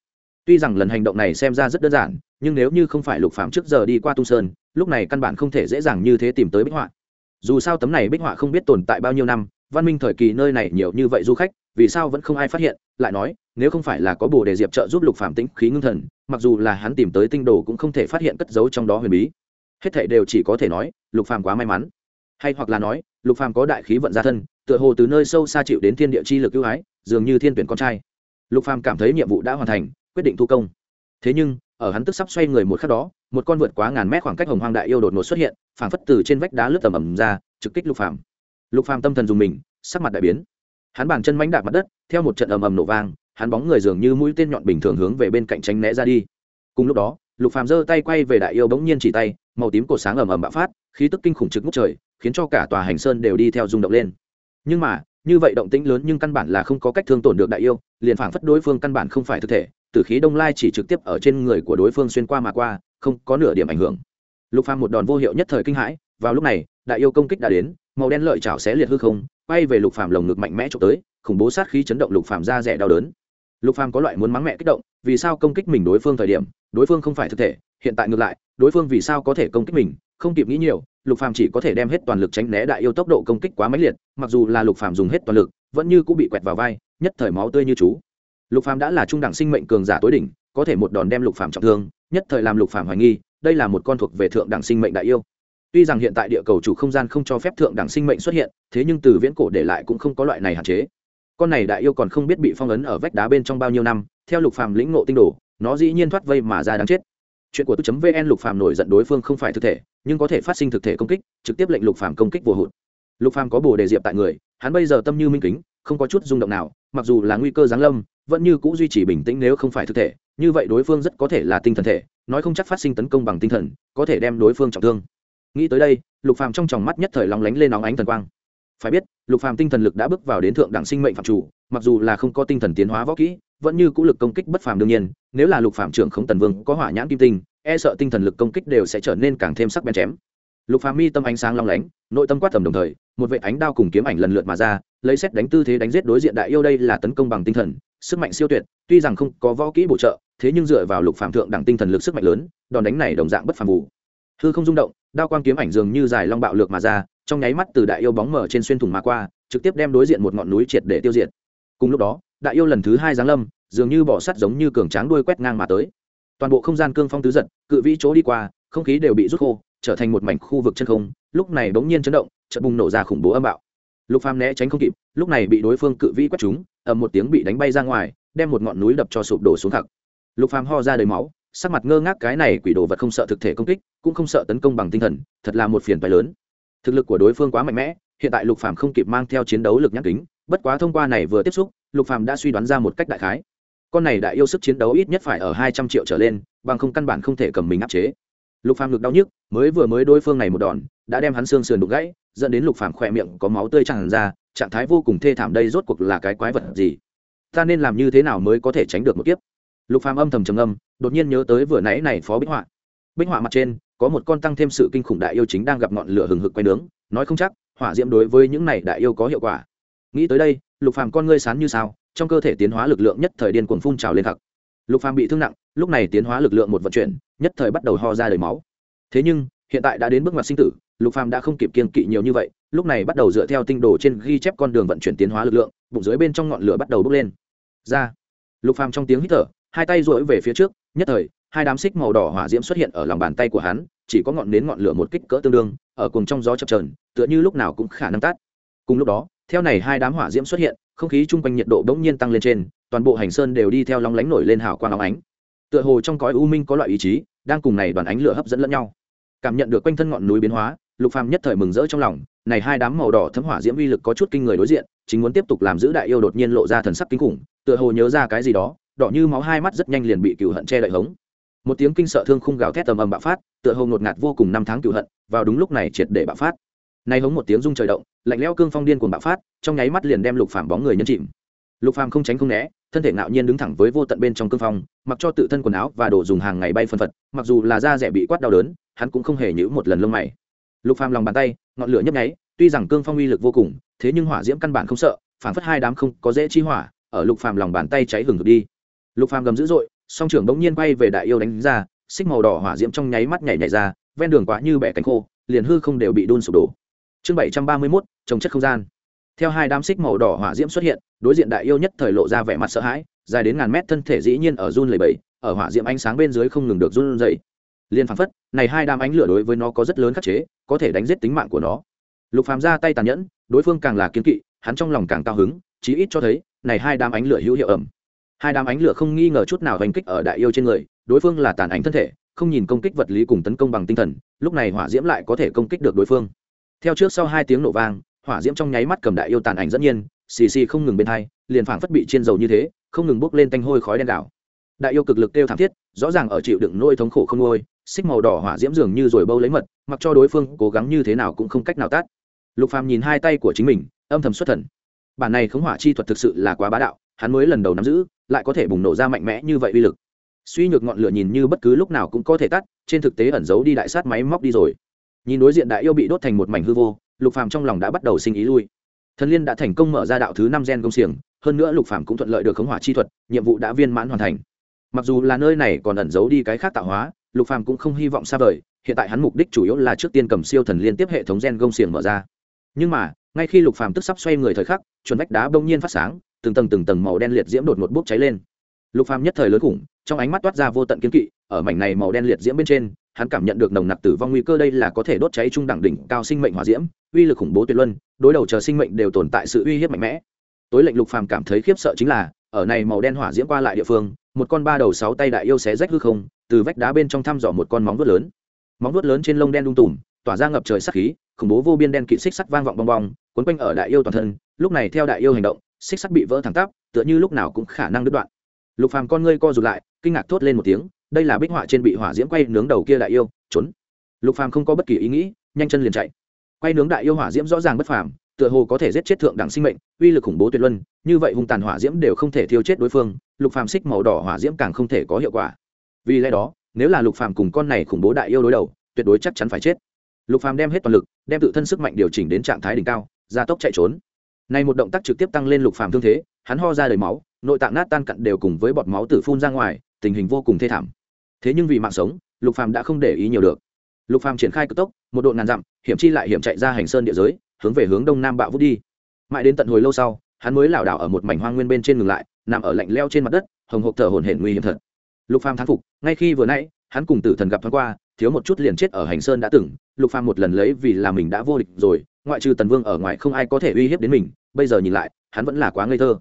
Tuy rằng lần hành động này xem ra rất đơn giản, nhưng nếu như không phải lục phàm trước giờ đi qua tung sơn, lúc này căn bản không thể dễ dàng như thế tìm tới bích họa. Dù sao tấm này bích họa không biết tồn tại bao nhiêu năm văn minh thời kỳ nơi này nhiều như vậy du khách, vì sao vẫn không ai phát hiện? Lại nói, nếu không phải là có bồ đề diệp trợ giúp lục phạm tĩnh khí ngưng thần, mặc dù là hắn tìm tới tinh đồ cũng không thể phát hiện cất giấu trong đó huyền bí. Hết thảy đều chỉ có thể nói, lục phàm quá may mắn. Hay hoặc là nói, lục phàm có đại khí vận gia thân, tựa hồ từ nơi sâu xa chịu đến thiên địa chi lực ưu ái, dường như thiên tuyển con trai. Lục phàm cảm thấy nhiệm vụ đã hoàn thành, quyết định thu công. Thế nhưng, ở hắn tức sắp xoay người một khắc đó, một con vượt quá ngàn mét khoảng cách hồng hoang đại yêu đột ngột xuất hiện, phảng phất từ trên vách đá lướt tầm ẩm ra, trực kích lục phàm lục phàm tâm thần dùng mình, sắc mặt đại biến. Hắn bàn chân mánh đạp mặt đất, theo một trận ầm ầm nổ vang, hắn bóng người dường như mũi tên nhọn bình thường hướng về bên cạnh tránh né ra đi. Cùng lúc đó, lục phàm giơ tay quay về đại yêu bỗng nhiên chỉ tay, màu tím cổ sáng ầm ầm bạo phát, khí tức kinh khủng trực ngút trời, khiến cho cả tòa hành sơn đều đi theo rung động lên. Nhưng mà, như vậy động tĩnh lớn nhưng căn bản là không có cách thương tổn được đại yêu, liền phảng phất đối phương căn bản không phải thực thể tử khí đông lai chỉ trực tiếp ở trên người của đối phương xuyên qua mà qua, không có nửa điểm ảnh hưởng. Lục phàm một đòn vô hiệu nhất thời kinh hãi, vào lúc này, đại yêu công kích đã đến màu đen lợi chảo xé liệt hư không, quay về lục phàm lồng ngực mạnh mẽ trộm tới, khủng bố sát khí chấn động lục phàm ra rẻ đau đớn. Lục phàm có loại muốn mắng mẹ kích động, vì sao công kích mình đối phương thời điểm, đối phương không phải thực thể, hiện tại ngược lại, đối phương vì sao có thể công kích mình, không kịp nghĩ nhiều, lục phàm chỉ có thể đem hết toàn lực tránh né đại yêu tốc độ công kích quá mãnh liệt, mặc dù là lục phàm dùng hết toàn lực, vẫn như cũng bị quẹt vào vai, nhất thời máu tươi như chú. Lục phàm đã là trung đẳng sinh mệnh cường giả tối đỉnh, có thể một đòn đem lục phàm trọng thương, nhất thời làm lục phàm hoài nghi, đây là một con thuộc về thượng đẳng sinh mệnh đại yêu tuy rằng hiện tại địa cầu chủ không gian không cho phép thượng đẳng sinh mệnh xuất hiện, thế nhưng từ viễn cổ để lại cũng không có loại này hạn chế. Con này đại yêu còn không biết bị phong ấn ở vách đá bên trong bao nhiêu năm, theo lục phàm lĩnh ngộ tinh đồ, nó dĩ nhiên thoát vây mà ra đáng chết. Chuyện của tu vn lục phàm nổi giận đối phương không phải thực thể, nhưng có thể phát sinh thực thể công kích, trực tiếp lệnh lục phàm công kích vô hụt. Lục phàm có bồ đề diệp tại người, hắn bây giờ tâm như minh kính, không có chút rung động nào, mặc dù là nguy cơ giáng lâm, vẫn như cũ duy trì bình tĩnh nếu không phải thực thể, như vậy đối phương rất có thể là tinh thần thể, nói không chắc phát sinh tấn công bằng tinh thần, có thể đem đối phương trọng thương nghĩ tới đây, lục phàm trong tròng mắt nhất thời lóng lánh lên nóng ánh thần quang. Phải biết, lục phàm tinh thần lực đã bước vào đến thượng đẳng sinh mệnh phạm chủ, mặc dù là không có tinh thần tiến hóa võ kỹ, vẫn như cũ lực công kích bất phàm đương nhiên, nếu là lục phàm trưởng không tần vương có hỏa nhãn kim tinh e sợ tinh thần lực công kích đều sẽ trở nên càng thêm sắc bén chém. Lục phàm mi tâm ánh sáng long lánh, nội tâm quát tầm đồng thời, một vệ ánh đao cùng kiếm ảnh lần lượt mà ra, lấy xét đánh tư thế đánh giết đối diện đại yêu đây là tấn công bằng tinh thần, sức mạnh siêu tuyệt, tuy rằng không có võ kỹ bổ trợ, thế nhưng dựa vào lục phàm thượng đẳng tinh thần lực sức mạnh lớn, đòn đánh này đồng dạng bất phàm vụ hư không rung động, đao quang kiếm ảnh dường như dài long bạo lược mà ra, trong nháy mắt từ đại yêu bóng mở trên xuyên thủng mà qua, trực tiếp đem đối diện một ngọn núi triệt để tiêu diệt. Cùng lúc đó, đại yêu lần thứ hai giáng lâm, dường như bỏ sắt giống như cường tráng đuôi quét ngang mà tới. Toàn bộ không gian cương phong tứ giật, cự vĩ chỗ đi qua, không khí đều bị rút khô, trở thành một mảnh khu vực chân không, lúc này bỗng nhiên chấn động, chợt bùng nổ ra khủng bố âm bạo. Lục phàm né tránh không kịp, lúc này bị đối phương cự vĩ quét trúng, ầm một tiếng bị đánh bay ra ngoài, đem một ngọn núi đập cho sụp đổ xuống thẳng. Lục phàm ho ra đầy máu sắc mặt ngơ ngác cái này quỷ đồ vật không sợ thực thể công kích, cũng không sợ tấn công bằng tinh thần, thật là một phiền phái lớn. Thực lực của đối phương quá mạnh mẽ, hiện tại lục phàm không kịp mang theo chiến đấu lực nhắc kính, bất quá thông qua này vừa tiếp xúc, lục phàm đã suy đoán ra một cách đại khái. Con này đại yêu sức chiến đấu ít nhất phải ở hai trăm triệu trở lên, bằng không căn bản không thể cầm mình áp chế. Lục phàm ngực đau nhức, mới vừa mới đối phương này một đòn, đã đem hắn xương sườn đục gãy, dẫn đến lục phàm khỏe miệng có máu tươi tràn ra, trạng thái vô cùng thê thảm đây rốt cuộc là cái quái vật gì? Ta nên làm như thế nào mới có thể tránh được một kiếp? Lục phàm âm thầm trầm âm đột nhiên nhớ tới vừa nãy này phó bích họa. Bích họa mặt trên, có một con tăng thêm sự kinh khủng đại yêu chính đang gặp ngọn lửa hừng hực quay nướng, nói không chắc, hỏa diễm đối với những này đại yêu có hiệu quả. Nghĩ tới đây, lục phàm con ngươi sán như sao, trong cơ thể tiến hóa lực lượng nhất thời điên cuồng phun trào lên khặc lục phàm bị thương nặng, lúc này tiến hóa lực lượng một vận chuyển, nhất thời bắt đầu ho ra đầy máu. Thế nhưng, hiện tại đã đến bước ngoặt sinh tử, lục phàm đã không kịp kiên kỵ nhiều như vậy, lúc này bắt đầu dựa theo tinh đồ trên ghi chép con đường vận chuyển tiến hóa lực lượng, bụng dưới bên trong ngọn lửa bắt đầu bốc lên. Ra. Lục phàm trong tiếng hít thở, hai tay duỗi về phía trước nhất thời, hai đám xích màu đỏ hỏa diễm xuất hiện ở lòng bàn tay của hắn, chỉ có ngọn nến ngọn lửa một kích cỡ tương đương, ở cùng trong gió chập chờn, tựa như lúc nào cũng khả năng tắt. Cùng lúc đó, theo này hai đám hỏa diễm xuất hiện, không khí chung quanh nhiệt độ bỗng nhiên tăng lên trên, toàn bộ hành sơn đều đi theo long lánh nổi lên hào quang óng ánh. Tựa hồ trong cõi u minh có loại ý chí, đang cùng này đoàn ánh lửa hấp dẫn lẫn nhau. Cảm nhận được quanh thân ngọn núi biến hóa, lục phàm nhất thời mừng rỡ trong lòng, này hai đám màu đỏ thấm hỏa diễm uy lực có chút kinh người đối diện, chính muốn tiếp tục làm giữ đại yêu đột nhiên lộ ra thần sắc kinh khủng, tựa hồ nhớ ra cái gì đó đỏ như máu hai mắt rất nhanh liền bị cựu hận che đậy hống. Một tiếng kinh sợ thương khung gào thét tầm ầm bạo phát, tựa hồ ngột ngạt vô cùng năm tháng cựu hận, vào đúng lúc này triệt để bạo phát. Nay hống một tiếng rung trời động, lạnh lẽo cương phong điên cuồng bạo phát, trong nháy mắt liền đem lục phàm bóng người nhân chìm. Lục phàm không tránh không né, thân thể ngạo nhiên đứng thẳng với vô tận bên trong cương phong, mặc cho tự thân quần áo và đồ dùng hàng ngày bay phân phật, mặc dù là da rẻ bị quát đau đớn, hắn cũng không hề nhữ một lần lông mày. Lục phàm lòng bàn tay, ngọn lửa nhấp nháy, tuy rằng cương phong uy lực vô cùng, thế nhưng hỏa diễm căn bản không sợ phản phất hai đám không có dễ chi hỏa, ở lục phàm lòng bàn tay cháy hừng hực đi lục phàm gầm dữ dội song trưởng bỗng nhiên bay về đại yêu đánh ra xích màu đỏ hỏa diễm trong nháy mắt nhảy nhảy ra ven đường quá như bẻ cánh khô liền hư không đều bị đun sụp đổ. Chương bảy trăm ba mươi 731, trồng chất không gian. Theo hai đám xích màu đỏ hỏa diễm xuất hiện đối diện đại yêu nhất thời lộ ra vẻ mặt sợ hãi dài đến ngàn mét thân thể dĩ nhiên ở run lẩy bẩy, ở hỏa diễm ánh sáng bên dưới không ngừng được run dậy liền phảng phất này hai đám ánh lửa đối với nó có rất lớn khắc chế có thể đánh giết tính mạng của nó. Lục phàm ra tay tàn nhẫn đối phương càng là kiên kỵ hắn trong lòng càng cao hứng chí ít cho thấy này hai đám ánh lửa hữu hiệu ẩm hai đám ánh lửa không nghi ngờ chút nào hành kích ở đại yêu trên người, đối phương là tàn ảnh thân thể, không nhìn công kích vật lý cùng tấn công bằng tinh thần, lúc này hỏa diễm lại có thể công kích được đối phương. Theo trước sau hai tiếng nổ vang, hỏa diễm trong nháy mắt cầm đại yêu tàn ảnh dẫn nhiên, xì xì không ngừng bên hai, liền phảng phất bị chiên dầu như thế, không ngừng bốc lên tanh hôi khói đen đảo. Đại yêu cực lực kêu thảm thiết, rõ ràng ở chịu đựng nôi thống khổ không ngôi xích màu đỏ hỏa diễm dường như rồi bâu lấy mật, mặc cho đối phương cố gắng như thế nào cũng không cách nào tát. Lục phàm nhìn hai tay của chính mình, âm thầm xuất thần. Bản này khống hỏa chi thuật thực sự là quá bá đạo, hắn mới lần đầu nắm giữ lại có thể bùng nổ ra mạnh mẽ như vậy uy lực. Suy nhược ngọn lửa nhìn như bất cứ lúc nào cũng có thể tắt, trên thực tế ẩn giấu đi đại sát máy móc đi rồi. Nhìn đối diện đại yêu bị đốt thành một mảnh hư vô, lục phàm trong lòng đã bắt đầu sinh ý lui. Thần liên đã thành công mở ra đạo thứ năm gen công xiềng, hơn nữa lục phàm cũng thuận lợi được khống hỏa chi thuật, nhiệm vụ đã viên mãn hoàn thành. Mặc dù là nơi này còn ẩn giấu đi cái khác tạo hóa, lục phàm cũng không hy vọng xa vời, hiện tại hắn mục đích chủ yếu là trước tiên cầm siêu thần liên tiếp hệ thống gen công xiềng mở ra. Nhưng mà, ngay khi lục phàm tức sắp xoay người thời khắc, chuẩn vách đá bỗng nhiên phát sáng từng tầng từng tầng màu đen liệt diễm đột ngột bốc cháy lên. Lục phàm nhất thời lớn khủng, trong ánh mắt toát ra vô tận kiên kỵ, ở mảnh này màu đen liệt diễm bên trên, hắn cảm nhận được nồng nặc tử vong nguy cơ đây là có thể đốt cháy trung đẳng đỉnh cao sinh mệnh hỏa diễm, uy lực khủng bố tuyệt luân, đối đầu chờ sinh mệnh đều tồn tại sự uy hiếp mạnh mẽ. Tối lệnh lục phàm cảm thấy khiếp sợ chính là, ở này màu đen hỏa diễm qua lại địa phương, một con ba đầu sáu tay đại yêu xé rách hư không, từ vách đá bên trong thăm dò một con móng vuốt lớn. Móng vuốt lớn trên lông đen đung tùm, tỏa ra ngập trời sắc khí, khủng bố vô biên đen kịt xích sắt vang vọng bong bong quấn quanh ở đại yêu toàn thân, lúc này theo đại yêu hành động xích sắt bị vỡ thẳng tắp, tựa như lúc nào cũng khả năng đứt đoạn. Lục phàm con ngươi co rụt lại, kinh ngạc thốt lên một tiếng, đây là bích họa trên bị hỏa diễm quay nướng đầu kia đại yêu, trốn. Lục phàm không có bất kỳ ý nghĩ, nhanh chân liền chạy. Quay nướng đại yêu hỏa diễm rõ ràng bất phàm, tựa hồ có thể giết chết thượng đẳng sinh mệnh, uy lực khủng bố tuyệt luân, như vậy hung tàn hỏa diễm đều không thể thiêu chết đối phương, lục phàm xích màu đỏ hỏa diễm càng không thể có hiệu quả. Vì lẽ đó, nếu là lục phàm cùng con này khủng bố đại yêu đối đầu, tuyệt đối chắc chắn phải chết. Lục phàm đem hết toàn lực, đem tự thân sức mạnh điều chỉnh đến trạng thái đỉnh cao, gia tốc chạy trốn này một động tác trực tiếp tăng lên lục phàm thương thế, hắn ho ra đầy máu, nội tạng nát tan cặn đều cùng với bọt máu tử phun ra ngoài, tình hình vô cùng thê thảm. Thế nhưng vì mạng sống, lục phàm đã không để ý nhiều được. Lục phàm triển khai cực tốc, một độ ngàn dặm, hiểm chi lại hiểm chạy ra hành sơn địa giới, hướng về hướng đông nam bạo vút đi. Mãi đến tận hồi lâu sau, hắn mới lảo đảo ở một mảnh hoang nguyên bên trên ngừng lại, nằm ở lạnh leo trên mặt đất, hồng hộc thở hổn hển nguy hiểm thật. Lục phàm thán phục, ngay khi vừa nãy, hắn cùng tử thần gặp thoáng qua, thiếu một chút liền chết ở hành sơn đã từng, lục phàm một lần lấy vì là mình đã vô địch rồi, ngoại trừ tần vương ở ngoài không ai có thể uy hiếp đến mình bây giờ nhìn lại, hắn vẫn là quá ngây thơ.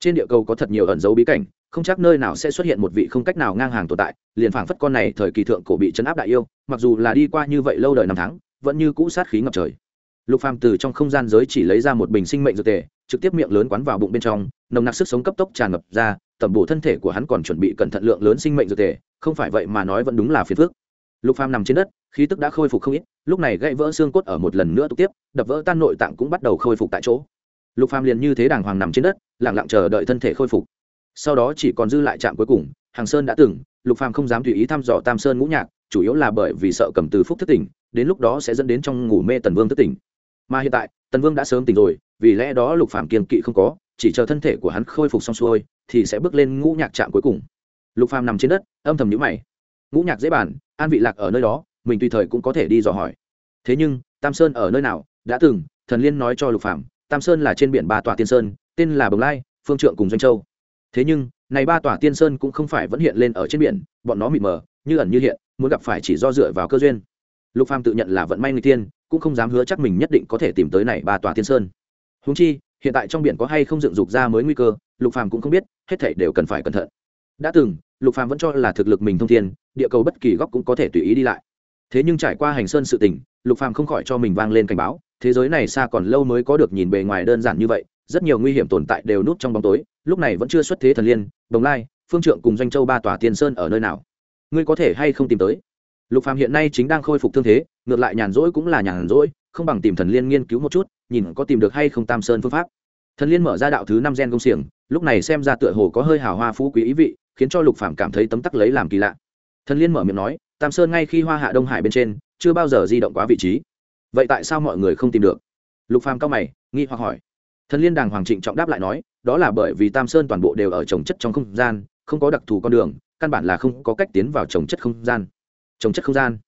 Trên địa cầu có thật nhiều ẩn dấu bí cảnh, không chắc nơi nào sẽ xuất hiện một vị không cách nào ngang hàng tồn tại, liền phảng phất con này thời kỳ thượng cổ bị chấn áp đại yêu, mặc dù là đi qua như vậy lâu đời năm tháng, vẫn như cũ sát khí ngập trời. Lục phàm từ trong không gian giới chỉ lấy ra một bình sinh mệnh dược tề, trực tiếp miệng lớn quán vào bụng bên trong, nồng nặc sức sống cấp tốc tràn ngập ra, tẩm bổ thân thể của hắn còn chuẩn bị cẩn thận lượng lớn sinh mệnh dược thể không phải vậy mà nói vẫn đúng là phiền phức. Lục phàm nằm trên đất, khí tức đã khôi phục không ít, lúc này gãy vỡ xương cốt ở một lần nữa tục tiếp, đập vỡ tan nội tạng cũng bắt đầu khôi phục tại chỗ lục phàm liền như thế đàng hoàng nằm trên đất, lặng lặng chờ đợi thân thể khôi phục. Sau đó chỉ còn dư lại trạm cuối cùng, hàng sơn đã từng, lục phàm không dám tùy ý thăm dò tam sơn ngũ nhạc, chủ yếu là bởi vì sợ cầm từ phúc thất tỉnh, đến lúc đó sẽ dẫn đến trong ngủ mê tần vương thất tỉnh. Mà hiện tại, tần vương đã sớm tỉnh rồi, vì lẽ đó lục phàm kiên kỵ không có, chỉ chờ thân thể của hắn khôi phục xong xuôi, thì sẽ bước lên ngũ nhạc trạm cuối cùng. Lục phàm nằm trên đất, âm thầm nhíu mày. Ngũ nhạc dễ bản an vị lạc ở nơi đó, mình tùy thời cũng có thể đi dò hỏi. Thế nhưng, tam sơn ở nơi nào, đã từng, thần liên nói cho lục phàm tam sơn là trên biển ba tòa tiên sơn, tên là bồng lai, phương trượng cùng doanh châu. Thế nhưng, này ba tòa tiên sơn cũng không phải vẫn hiện lên ở trên biển, bọn nó mịt mờ, như ẩn như hiện, muốn gặp phải chỉ do dựa vào cơ duyên. Lục phàm tự nhận là vận may người tiên, cũng không dám hứa chắc mình nhất định có thể tìm tới này ba tòa tiên sơn. Húng chi, hiện tại trong biển có hay không dựng dục ra mới nguy cơ, lục phàm cũng không biết, hết thảy đều cần phải cẩn thận. Đã từng, lục phàm vẫn cho là thực lực mình thông thiên, địa cầu bất kỳ góc cũng có thể tùy ý đi lại. Thế nhưng trải qua hành sơn sự tình, lục phàm không khỏi cho mình vang lên cảnh báo thế giới này xa còn lâu mới có được nhìn bề ngoài đơn giản như vậy, rất nhiều nguy hiểm tồn tại đều núp trong bóng tối, lúc này vẫn chưa xuất thế thần liên, đồng lai, phương trượng cùng doanh châu ba tòa tiên sơn ở nơi nào? Ngươi có thể hay không tìm tới? Lục phàm hiện nay chính đang khôi phục thương thế, ngược lại nhàn rỗi cũng là nhàn rỗi, không bằng tìm thần liên nghiên cứu một chút, nhìn có tìm được hay không tam sơn phương pháp. Thần liên mở ra đạo thứ năm gen công xiềng, lúc này xem ra tựa hồ có hơi hào hoa phú quý ý vị, khiến cho lục phàm cảm thấy tấm tắc lấy làm kỳ lạ. Thần liên mở miệng nói, tam sơn ngay khi hoa hạ đông hải bên trên, chưa bao giờ di động quá vị trí vậy tại sao mọi người không tìm được? Lục phàm cao mày, nghi hoặc hỏi. Thần liên đàng hoàng trịnh trọng đáp lại nói, đó là bởi vì tam sơn toàn bộ đều ở trồng chất trong không gian, không có đặc thù con đường, căn bản là không có cách tiến vào trồng chất không gian. Trồng chất không gian.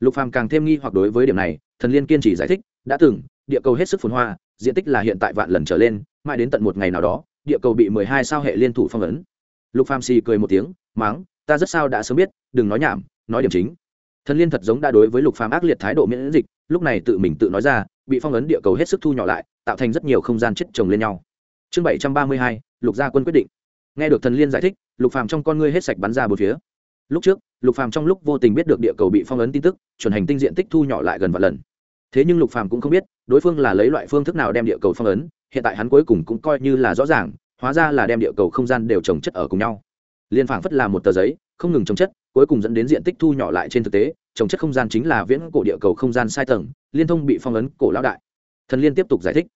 Lục phàm càng thêm nghi hoặc đối với điểm này, thần liên kiên trì giải thích, đã từng, địa cầu hết sức phồn hoa, diện tích là hiện tại vạn lần trở lên, mãi đến tận một ngày nào đó, địa cầu bị mười hai sao hệ liên thủ phong ấn. Lục phàm xì cười một tiếng, máng, ta rất sao đã sớm biết, đừng nói nhảm, nói điểm chính. Thần liên thật giống đã đối với lục phàm ác liệt thái độ miễn dịch lúc này tự mình tự nói ra, bị phong ấn địa cầu hết sức thu nhỏ lại, tạo thành rất nhiều không gian chết chồng lên nhau. Chương bảy trăm ba mươi hai, lục gia quân quyết định. Nghe được thần liên giải thích, lục phàm trong con ngươi hết sạch bắn ra bốn phía. Lúc trước, lục phàm trong lúc vô tình biết được địa cầu bị phong ấn tin tức, chuẩn hành tinh diện tích thu nhỏ lại gần vạn lần. Thế nhưng lục phàm cũng không biết, đối phương là lấy loại phương thức nào đem địa cầu phong ấn, hiện tại hắn cuối cùng cũng coi như là rõ ràng, hóa ra là đem địa cầu không gian đều trồng chất ở cùng nhau. Liên phảng phất là một tờ giấy, không ngừng trồng chất, cuối cùng dẫn đến diện tích thu nhỏ lại trên thực tế trồng chất không gian chính là viễn cổ địa cầu không gian sai tầng, liên thông bị phong ấn cổ lão đại. Thần liên tiếp tục giải thích.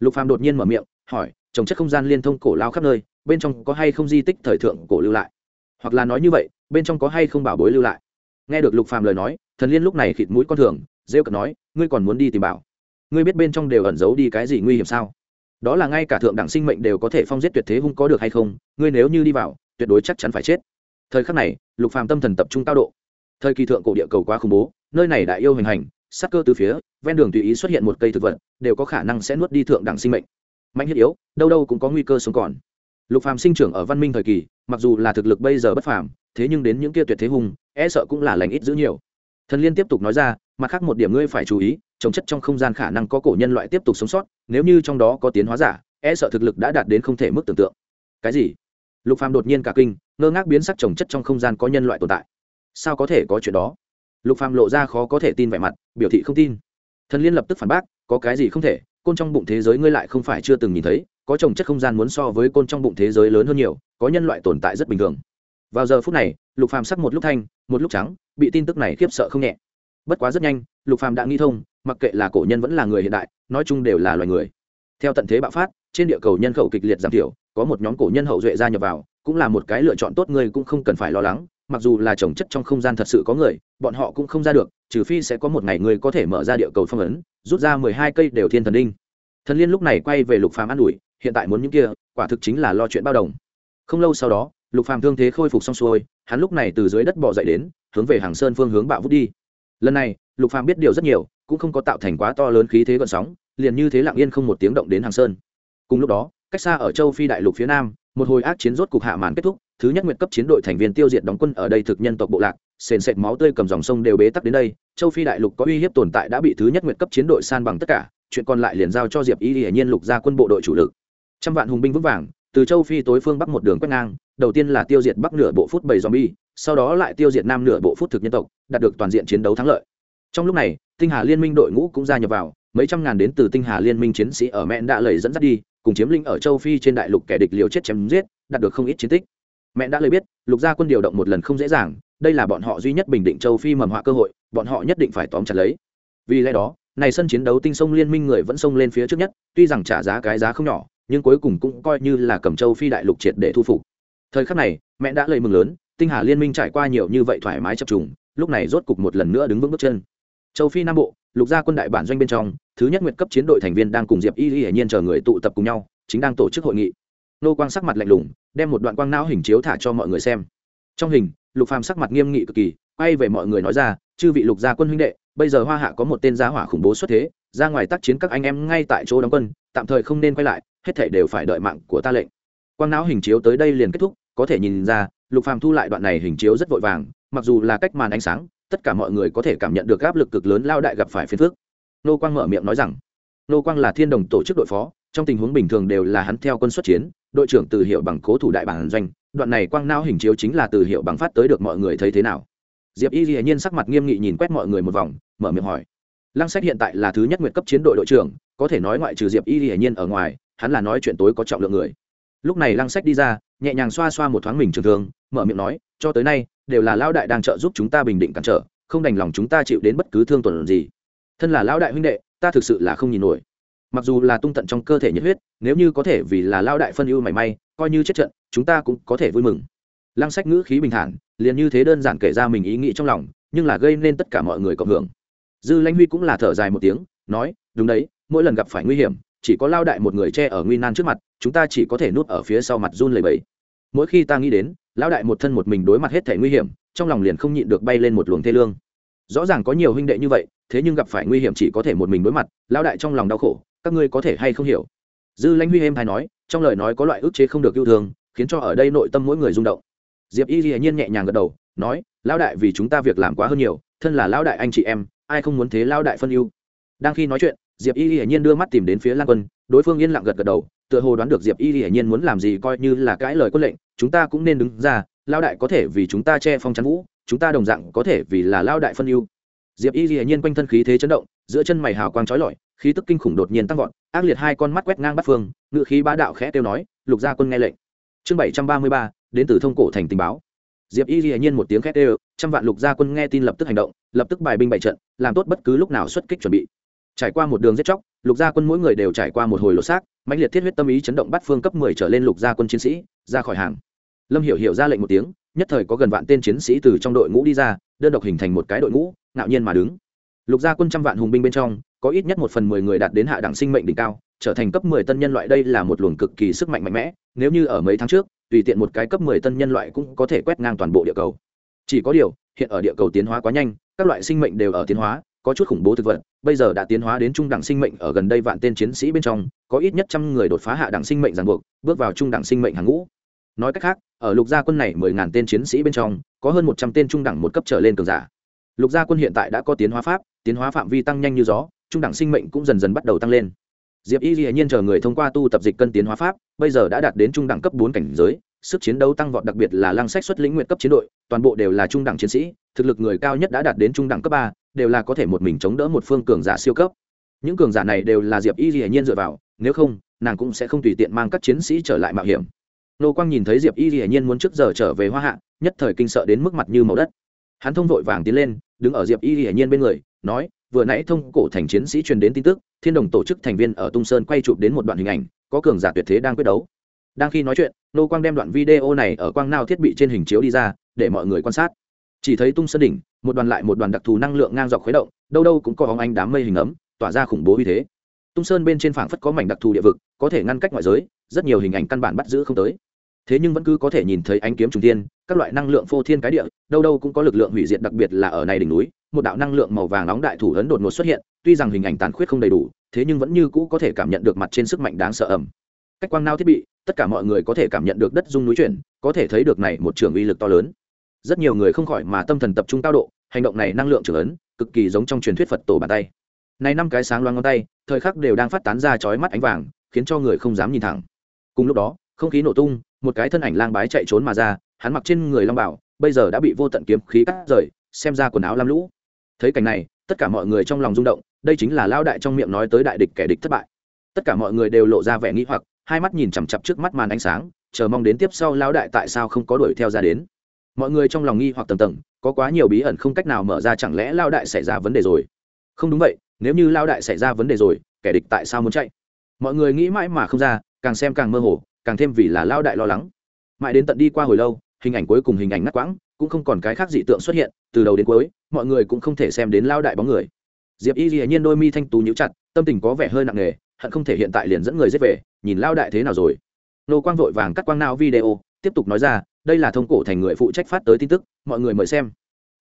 Lục phàm đột nhiên mở miệng, hỏi, trồng chất không gian liên thông cổ lao khắp nơi, bên trong có hay không di tích thời thượng cổ lưu lại? Hoặc là nói như vậy, bên trong có hay không bảo bối lưu lại? Nghe được lục phàm lời nói, thần liên lúc này khịt mũi con thường, rêu cật nói, ngươi còn muốn đi tìm bảo? Ngươi biết bên trong đều ẩn giấu đi cái gì nguy hiểm sao? Đó là ngay cả thượng đẳng sinh mệnh đều có thể phong giết tuyệt thế hung có được hay không? Ngươi nếu như đi vào, tuyệt đối chắc chắn phải chết. Thời khắc này, lục phàm tâm thần tập trung cao độ thời kỳ thượng cổ địa cầu quá khủng bố, nơi này đại yêu hình hành, sát cơ từ phía, ven đường tùy ý xuất hiện một cây thực vật, đều có khả năng sẽ nuốt đi thượng đẳng sinh mệnh. Mạnh thiết yếu, đâu đâu cũng có nguy cơ sống còn. Lục phàm sinh trưởng ở văn minh thời kỳ, mặc dù là thực lực bây giờ bất phàm, thế nhưng đến những kia tuyệt thế hùng e sợ cũng là lành ít giữ nhiều. Thần liên tiếp tục nói ra, mặt khác một điểm ngươi phải chú ý, trồng chất trong không gian khả năng có cổ nhân loại tiếp tục sống sót, nếu như trong đó có tiến hóa giả e sợ thực lực đã đạt đến không thể mức tưởng tượng. Cái gì? Lục phàm đột nhiên cả kinh, ngơ ngác biến sắc trồng chất trong không gian có nhân loại tồn tại sao có thể có chuyện đó? Lục phàm lộ ra khó có thể tin vẻ mặt, biểu thị không tin. Thần liên lập tức phản bác, có cái gì không thể, côn trong bụng thế giới ngươi lại không phải chưa từng nhìn thấy, có trồng chất không gian muốn so với côn trong bụng thế giới lớn hơn nhiều, có nhân loại tồn tại rất bình thường. Vào giờ phút này, lục phàm sắc một lúc thanh, một lúc trắng, bị tin tức này khiếp sợ không nhẹ. Bất quá rất nhanh, lục phàm đã nghĩ thông, mặc kệ là cổ nhân vẫn là người hiện đại, nói chung đều là loài người. Theo tận thế bạo phát, trên địa cầu nhân khẩu kịch liệt giảm thiểu, có một nhóm cổ nhân hậu duệ gia nhập vào, cũng là một cái lựa chọn tốt người cũng không cần phải lo lắng mặc dù là trồng chất trong không gian thật sự có người, bọn họ cũng không ra được, trừ phi sẽ có một ngày người có thể mở ra địa cầu phong ấn, rút ra mười hai cây đều thiên thần đinh. Thần liên lúc này quay về lục phàm an ủi, hiện tại muốn những kia, quả thực chính là lo chuyện bao đồng. Không lâu sau đó, lục phàm thương thế khôi phục xong xuôi, hắn lúc này từ dưới đất bò dậy đến, hướng về hàng sơn phương hướng bạo vút đi. Lần này, lục phàm biết điều rất nhiều, cũng không có tạo thành quá to lớn khí thế gợn sóng, liền như thế lặng yên không một tiếng động đến hàng sơn. Cùng lúc đó, cách xa ở châu phi đại lục phía nam một hồi ác chiến rốt cục hạ màn kết thúc, thứ nhất nguyện cấp chiến đội thành viên tiêu diệt đóng quân ở đây thực nhân tộc bộ lạc, sền sệt máu tươi cầm dòng sông đều bế tắc đến đây, châu phi đại lục có uy hiếp tồn tại đã bị thứ nhất nguyện cấp chiến đội san bằng tất cả, chuyện còn lại liền giao cho diệp y hiển nhiên lục ra quân bộ đội chủ lực. Trăm vạn hùng binh vững vàng, từ châu phi tối phương bắc một đường quét ngang, đầu tiên là tiêu diệt bắc nửa bộ phút bảy zombie, sau đó lại tiêu diệt nam nửa bộ phút thực nhân tộc, đạt được toàn diện chiến đấu thắng lợi. Trong lúc này, tinh hà liên minh đội ngũ cũng gia nhập vào, mấy trăm ngàn đến từ tinh hà liên minh chiến sĩ ở mẹn đã lầy dẫn dắt đi cùng chiếm lĩnh ở châu phi trên đại lục kẻ địch liều chết chém giết, đạt được không ít chiến tích. Mẹ đã lời biết, lục gia quân điều động một lần không dễ dàng, đây là bọn họ duy nhất bình định châu phi mầm họa cơ hội, bọn họ nhất định phải tóm chặt lấy. Vì lẽ đó, này sân chiến đấu tinh sông liên minh người vẫn xông lên phía trước nhất, tuy rằng trả giá cái giá không nhỏ, nhưng cuối cùng cũng coi như là cầm châu phi đại lục triệt để thu phục. Thời khắc này, mẹ đã lời mừng lớn, tinh hà liên minh trải qua nhiều như vậy thoải mái chập trùng, lúc này rốt cục một lần nữa đứng vững bước chân châu phi nam bộ, lục gia quân đại bản doanh bên trong, thứ nhất nguyện cấp chiến đội thành viên đang cùng diệp y y hải nhiên chờ người tụ tập cùng nhau, chính đang tổ chức hội nghị. Nô quang sắc mặt lạnh lùng, đem một đoạn quang não hình chiếu thả cho mọi người xem. Trong hình, lục phàm sắc mặt nghiêm nghị cực kỳ, quay về mọi người nói ra, chư vị lục gia quân huynh đệ, bây giờ hoa hạ có một tên gia hỏa khủng bố xuất thế, ra ngoài tác chiến các anh em ngay tại chỗ đóng quân, tạm thời không nên quay lại, hết thảy đều phải đợi mạng của ta lệnh. Quang não hình chiếu tới đây liền kết thúc, có thể nhìn ra, lục phàm thu lại đoạn này hình chiếu rất vội vàng, mặc dù là cách màn ánh sáng tất cả mọi người có thể cảm nhận được áp lực cực lớn lao đại gặp phải phiền phức. Nô quang mở miệng nói rằng, nô quang là thiên đồng tổ chức đội phó, trong tình huống bình thường đều là hắn theo quân xuất chiến, đội trưởng từ hiệu bằng cố thủ đại bản doanh. Đoạn này quang nao hình chiếu chính là từ hiệu bằng phát tới được mọi người thấy thế nào. Diệp y dĩ nhiên sắc mặt nghiêm nghị nhìn quét mọi người một vòng, mở miệng hỏi, lăng sách hiện tại là thứ nhất nguyện cấp chiến đội đội trưởng, có thể nói ngoại trừ diệp y dĩ nhiên ở ngoài, hắn là nói chuyện tối có trọng lượng người. Lúc này lăng sách đi ra, nhẹ nhàng xoa xoa một thoáng mình trường thường mở miệng nói, cho tới nay đều là lão đại đang trợ giúp chúng ta bình định cản trở, không đành lòng chúng ta chịu đến bất cứ thương tổn gì. Thân là lão đại huynh đệ, ta thực sự là không nhìn nổi. Mặc dù là tung tận trong cơ thể nhiệt huyết, nếu như có thể vì là lão đại phân ưu mảy may, coi như chết trận, chúng ta cũng có thể vui mừng. Lăng sách ngữ khí bình thản, liền như thế đơn giản kể ra mình ý nghĩ trong lòng, nhưng là gây nên tất cả mọi người cộng hưởng. Dư lãnh huy cũng là thở dài một tiếng, nói, đúng đấy, mỗi lần gặp phải nguy hiểm, chỉ có lao đại một người che ở nguy nan trước mặt, chúng ta chỉ có thể nuốt ở phía sau mặt run lầy bẫy mỗi khi ta nghĩ đến, lão đại một thân một mình đối mặt hết thể nguy hiểm, trong lòng liền không nhịn được bay lên một luồng thê lương. Rõ ràng có nhiều huynh đệ như vậy, thế nhưng gặp phải nguy hiểm chỉ có thể một mình đối mặt, lão đại trong lòng đau khổ, các ngươi có thể hay không hiểu? Dư lãnh huy êm hay nói, trong lời nói có loại ức chế không được yêu thương, khiến cho ở đây nội tâm mỗi người rung động. Diệp y hiển nhiên nhẹ nhàng gật đầu, nói, lão đại vì chúng ta việc làm quá hơn nhiều, thân là lão đại anh chị em, ai không muốn thế lão đại phân ưu? Đang khi nói chuyện, diệp y hiển nhiên đưa mắt tìm đến phía lan quân, đối phương yên lặng gật gật đầu tựa hồ đoán được diệp y hiển nhiên muốn làm gì coi như là cãi lời quân lệnh, chúng ta cũng nên đứng ra lao đại có thể vì chúng ta che phong chắn vũ, chúng ta đồng dạng có thể vì là lao đại phân ưu. Diệp y hiển nhiên quanh thân khí thế chấn động, giữa chân mày hào quang trói lọi, khí tức kinh khủng đột nhiên tăng vọt, ác liệt hai con mắt quét ngang bắt phương, ngự khí bá đạo khẽ tiêu nói, lục gia quân nghe lệnh. Chương bảy trăm ba mươi ba, đến từ thông cổ thành tình báo. Diệp y hiển nhiên một tiếng khét đều trăm vạn lục gia quân nghe tin lập tức hành động, lập tức bài binh bại trận, làm tốt bất cứ lúc nào xuất kích chuẩn bị. Trải qua một đường giết chóc lục gia quân mỗi người đều trải qua một hồi lột xác, mãnh liệt thiết huyết tâm ý chấn động bắt phương cấp mười trở lên lục gia quân chiến sĩ, ra khỏi hàng. Lâm hiểu hiểu ra lệnh một tiếng, nhất thời có gần vạn tên chiến sĩ từ trong đội ngũ đi ra, đơn độc hình thành một cái đội ngũ, ngạo nhiên mà đứng. Lục gia quân trăm vạn hùng binh bên trong, có ít nhất một phần mười người đạt đến hạ đẳng sinh mệnh đỉnh cao, trở thành cấp mười tân nhân loại đây là một luồng cực kỳ sức mạnh mạnh mẽ, nếu như ở mấy tháng trước, tùy tiện một cái cấp mười tân nhân loại cũng có thể quét ngang toàn bộ địa cầu. Chỉ có điều, hiện ở địa cầu tiến hóa quá nhanh, các loại sinh mệnh đều ở tiến hóa có chút khủng bố thực vật, bây giờ đã tiến hóa đến trung đẳng sinh mệnh ở gần đây vạn tên chiến sĩ bên trong, có ít nhất trăm người đột phá hạ đẳng sinh mệnh ràng buộc, bước vào trung đẳng sinh mệnh hàng ngũ. Nói cách khác, ở lục gia quân này mười ngàn tên chiến sĩ bên trong, có hơn một trăm tên trung đẳng một cấp trở lên cường giả. Lục gia quân hiện tại đã có tiến hóa pháp, tiến hóa phạm vi tăng nhanh như gió, trung đẳng sinh mệnh cũng dần dần bắt đầu tăng lên. Diệp y dĩ nhiên chờ người thông qua tu tập dịch cân tiến hóa pháp, bây giờ đã đạt đến trung đẳng cấp bốn cảnh giới sức chiến đấu tăng vọt đặc biệt là lăng sách xuất lĩnh nguyện cấp chiến đội, toàn bộ đều là trung đẳng chiến sĩ, thực lực người cao nhất đã đạt đến trung đẳng cấp ba, đều là có thể một mình chống đỡ một phương cường giả siêu cấp. Những cường giả này đều là diệp y hiển nhiên dựa vào, nếu không, nàng cũng sẽ không tùy tiện mang các chiến sĩ trở lại mạo hiểm. Nô quang nhìn thấy diệp y hiển nhiên muốn trước giờ trở về hoa hạ, nhất thời kinh sợ đến mức mặt như màu đất. Hắn thông vội vàng tiến lên, đứng ở diệp y hiển nhiên bên người, nói, vừa nãy thông cổ thành chiến sĩ truyền đến tin tức, thiên đồng tổ chức thành viên ở tung sơn quay chụp đến một đoạn hình ảnh, có cường giả tuyệt thế đang quyết đấu đang khi nói chuyện, nô quang đem đoạn video này ở quang nao thiết bị trên hình chiếu đi ra, để mọi người quan sát. Chỉ thấy tung sơn đỉnh, một đoàn lại một đoàn đặc thù năng lượng ngang dọc khuấy động, đâu đâu cũng có hóng ánh đám mây hình ấm, tỏa ra khủng bố như thế. Tung sơn bên trên phảng phất có mảnh đặc thù địa vực, có thể ngăn cách ngoại giới, rất nhiều hình ảnh căn bản bắt giữ không tới. Thế nhưng vẫn cứ có thể nhìn thấy ánh kiếm trùng tiên các loại năng lượng phô thiên cái địa, đâu đâu cũng có lực lượng hủy diệt đặc biệt là ở này đỉnh núi, một đạo năng lượng màu vàng nóng đại thủ ấn đột ngột xuất hiện, tuy rằng hình ảnh tàn khuyết không đầy đủ, thế nhưng vẫn như cũ có thể cảm nhận được mặt trên sức mạnh đáng sợ ẩm. Cách quang nao thiết bị tất cả mọi người có thể cảm nhận được đất dung núi chuyển, có thể thấy được này một trường uy lực to lớn. Rất nhiều người không khỏi mà tâm thần tập trung cao độ, hành động này năng lượng trưởng ấn, cực kỳ giống trong truyền thuyết phật tổ bàn tay. Này năm cái sáng loáng ngón tay, thời khắc đều đang phát tán ra chói mắt ánh vàng, khiến cho người không dám nhìn thẳng. Cùng lúc đó, không khí nổ tung, một cái thân ảnh lang bái chạy trốn mà ra, hắn mặc trên người long bảo, bây giờ đã bị vô tận kiếm khí cắt rời, xem ra quần áo lam lũ. Thấy cảnh này, tất cả mọi người trong lòng rung động, đây chính là lao đại trong miệng nói tới đại địch kẻ địch thất bại. Tất cả mọi người đều lộ ra vẻ nghĩ hoặc hai mắt nhìn chằm chặp trước mắt màn ánh sáng, chờ mong đến tiếp sau lão đại tại sao không có đuổi theo ra đến. Mọi người trong lòng nghi hoặc tầng tầng, có quá nhiều bí ẩn không cách nào mở ra chẳng lẽ lao đại xảy ra vấn đề rồi? Không đúng vậy, nếu như lao đại xảy ra vấn đề rồi, kẻ địch tại sao muốn chạy? Mọi người nghĩ mãi mà không ra, càng xem càng mơ hồ, càng thêm vì là lao đại lo lắng. Mãi đến tận đi qua hồi lâu, hình ảnh cuối cùng hình ảnh ngắt quãng, cũng không còn cái khác dị tượng xuất hiện, từ đầu đến cuối, mọi người cũng không thể xem đến lao đại bóng người. Diệp y hiển nhiên đôi mi thanh tú nhíu chặt, tâm tình có vẻ hơi nặng nề hận không thể hiện tại liền dẫn người giết về, nhìn lao đại thế nào rồi. Nô quang vội vàng cắt quang nao video, tiếp tục nói ra, đây là thông cổ thành người phụ trách phát tới tin tức, mọi người mời xem.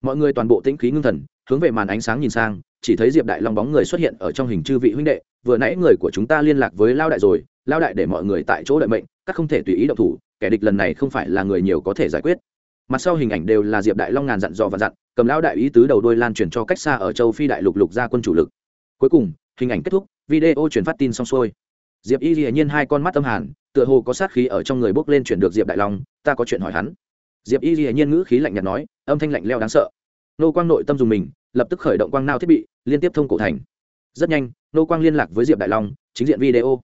Mọi người toàn bộ tĩnh khí ngưng thần, hướng về màn ánh sáng nhìn sang, chỉ thấy diệp đại long bóng người xuất hiện ở trong hình chư vị huynh đệ, vừa nãy người của chúng ta liên lạc với lao đại rồi, lao đại để mọi người tại chỗ đợi mệnh, các không thể tùy ý động thủ, kẻ địch lần này không phải là người nhiều có thể giải quyết. Mặt sau hình ảnh đều là diệp đại long ngàn dặn dò và dặn, cầm lao đại ý tứ đầu đôi lan truyền cho cách xa ở châu phi đại lục lục ra quân chủ lực. Cuối cùng, hình ảnh kết thúc video truyền phát tin xong xuôi. Diệp y dĩ nhiên hai con mắt âm hàn, tựa hồ có sát khí ở trong người bốc lên chuyển được diệp đại long, ta có chuyện hỏi hắn. Diệp y dĩ nhiên ngữ khí lạnh nhạt nói, âm thanh lạnh leo đáng sợ. Nô quang nội tâm dùng mình, lập tức khởi động quang nao thiết bị, liên tiếp thông cổ thành. Rất nhanh, nô quang liên lạc với diệp đại long, chính diện video.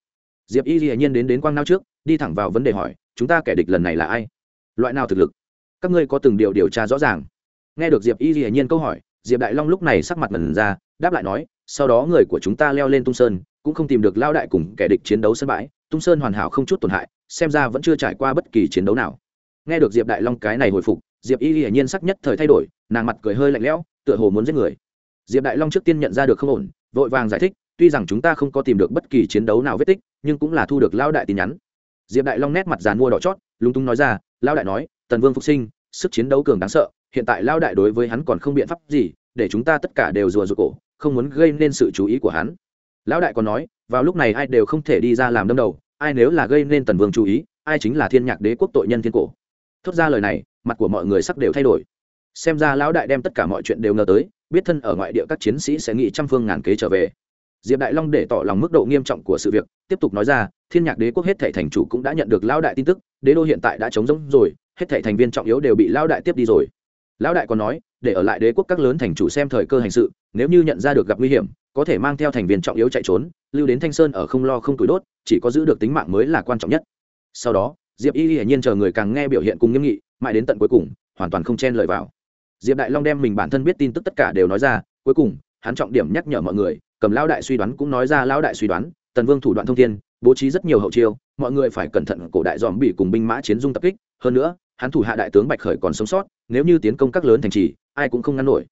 Diệp y dĩ nhiên đến đến quang nao trước, đi thẳng vào vấn đề hỏi, chúng ta kẻ địch lần này là ai? Loại nào thực lực? Các ngươi có từng điều điều tra rõ ràng? Nghe được diệp y dĩ nhiên câu hỏi, diệp đại long lúc này sắc mặt ngần ra, đáp lại nói sau đó người của chúng ta leo lên tung sơn, cũng không tìm được lao đại cùng kẻ địch chiến đấu sân bãi, tung sơn hoàn hảo không chút tổn hại, xem ra vẫn chưa trải qua bất kỳ chiến đấu nào. Nghe được diệp đại long cái này hồi phục, diệp y hiển nhiên sắc nhất thời thay đổi, nàng mặt cười hơi lạnh lẽo, tựa hồ muốn giết người. Diệp đại long trước tiên nhận ra được không ổn, vội vàng giải thích, tuy rằng chúng ta không có tìm được bất kỳ chiến đấu nào vết tích, nhưng cũng là thu được lao đại tin nhắn. Diệp đại long nét mặt dàn mua đỏ chót, lúng túng nói ra lao đại nói, tần vương phục sinh, sức chiến đấu cường đáng sợ, hiện tại lao đại đối với hắn còn không biện pháp gì, để chúng ta tất cả đều rùa rụt cổ không muốn gây nên sự chú ý của hắn. Lão đại còn nói, vào lúc này ai đều không thể đi ra làm đâm đầu, ai nếu là gây nên tần vương chú ý, ai chính là thiên nhạc đế quốc tội nhân thiên cổ. Thốt ra lời này, mặt của mọi người sắc đều thay đổi. Xem ra lão đại đem tất cả mọi chuyện đều ngờ tới, biết thân ở ngoại địa các chiến sĩ sẽ nghĩ trăm phương ngàn kế trở về. Diệp đại long để tỏ lòng mức độ nghiêm trọng của sự việc, tiếp tục nói ra, thiên nhạc đế quốc hết thể thành chủ cũng đã nhận được lão đại tin tức, đế đô hiện tại đã chống rỗng rồi, hết thể thành viên trọng yếu đều bị lão đại tiếp đi rồi lão đại còn nói, để ở lại đế quốc các lớn thành chủ xem thời cơ hành sự, nếu như nhận ra được gặp nguy hiểm, có thể mang theo thành viên trọng yếu chạy trốn, lưu đến thanh sơn ở không lo không tuổi đốt, chỉ có giữ được tính mạng mới là quan trọng nhất. Sau đó, diệp y hiển nhiên chờ người càng nghe biểu hiện cùng nghiêm nghị, mãi đến tận cuối cùng, hoàn toàn không chen lời vào. Diệp đại long đem mình bản thân biết tin tức tất cả đều nói ra, cuối cùng, hắn trọng điểm nhắc nhở mọi người, cầm lao đại suy đoán cũng nói ra lao đại suy đoán, tần vương thủ đoạn thông thiên, bố trí rất nhiều hậu chiêu, mọi người phải cẩn thận cổ đại dòm bị cùng binh mã chiến dung tập kích, hơn nữa hắn thủ hạ đại tướng bạch khởi còn sống sót, nếu như tiến công các lớn thành trì, ai cũng không ngăn nổi.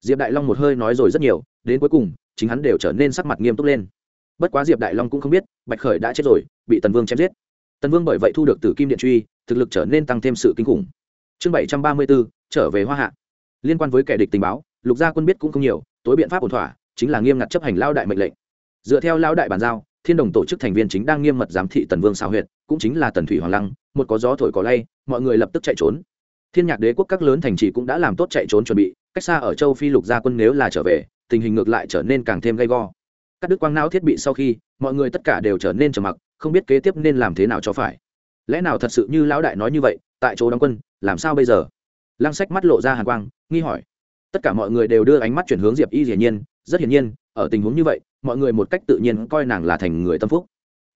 Diệp đại long một hơi nói rồi rất nhiều, đến cuối cùng, chính hắn đều trở nên sắc mặt nghiêm túc lên. Bất quá diệp đại long cũng không biết, bạch khởi đã chết rồi, bị tần vương chém giết. Tần vương bởi vậy thu được từ kim điện truy, thực lực trở nên tăng thêm sự kinh khủng. Chương bảy trăm ba mươi bốn, trở về hoa hạ. Liên quan với kẻ địch tình báo, lục gia quân biết cũng không nhiều, tối biện pháp ổn thỏa, chính là nghiêm ngặt chấp hành lao đại mệnh lệnh. Dựa theo lao đại bàn giao, thiên đồng tổ chức thành viên chính đang nghiêm mật giám thị tần vương xào huyệt, cũng chính là tần thủy hoàng lăng một có gió thổi có lay, mọi người lập tức chạy trốn. Thiên nhạc đế quốc các lớn thành trì cũng đã làm tốt chạy trốn chuẩn bị, cách xa ở châu phi lục gia quân nếu là trở về, tình hình ngược lại trở nên càng thêm gay go. Các đức quang não thiết bị sau khi, mọi người tất cả đều trở nên trầm mặc, không biết kế tiếp nên làm thế nào cho phải. Lẽ nào thật sự như lão đại nói như vậy, tại chỗ đóng quân, làm sao bây giờ? Lăng sách mắt lộ ra hàn quang, nghi hỏi. Tất cả mọi người đều đưa ánh mắt chuyển hướng diệp y hiển nhiên, rất hiển nhiên, ở tình huống như vậy, mọi người một cách tự nhiên coi nàng là thành người tâm phúc.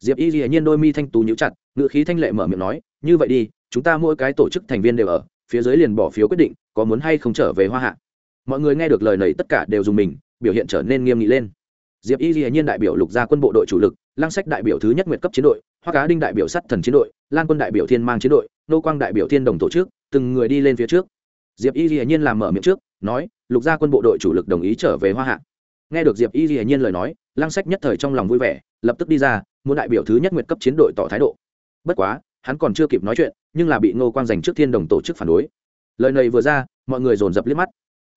Diệp y hiển nhiên đôi mi thanh tú nhíu chặt ngự khí thanh lệ mở miệng nói, như vậy đi, chúng ta mỗi cái tổ chức thành viên đều ở, phía dưới liền bỏ phiếu quyết định, có muốn hay không trở về hoa hạ. Mọi người nghe được lời này tất cả đều dùng mình, biểu hiện trở nên nghiêm nghị lên. Diệp y hiển nhiên đại biểu lục gia quân bộ đội chủ lực lang sách đại biểu thứ nhất nguyệt cấp chiến đội, hoa cá đinh đại biểu sắt thần chiến đội, lan quân đại biểu thiên mang chiến đội, nô quang đại biểu thiên đồng tổ chức, từng người đi lên phía trước. Diệp y hiển nhiên làm mở miệng trước, nói, lục gia quân bộ đội chủ lực đồng ý trở về hoa hạ. Nghe được diệp y hiển nhiên lời nói lang sách nhất thời trong lòng vui vẻ, lập tức đi ra, muốn đại biểu thứ nhất nguyệt cấp chiến đội tỏ thái độ bất quá, hắn còn chưa kịp nói chuyện, nhưng là bị ngô quang giành trước thiên đồng tổ chức phản đối. Lời này vừa ra, mọi người dồn dập liếc mắt.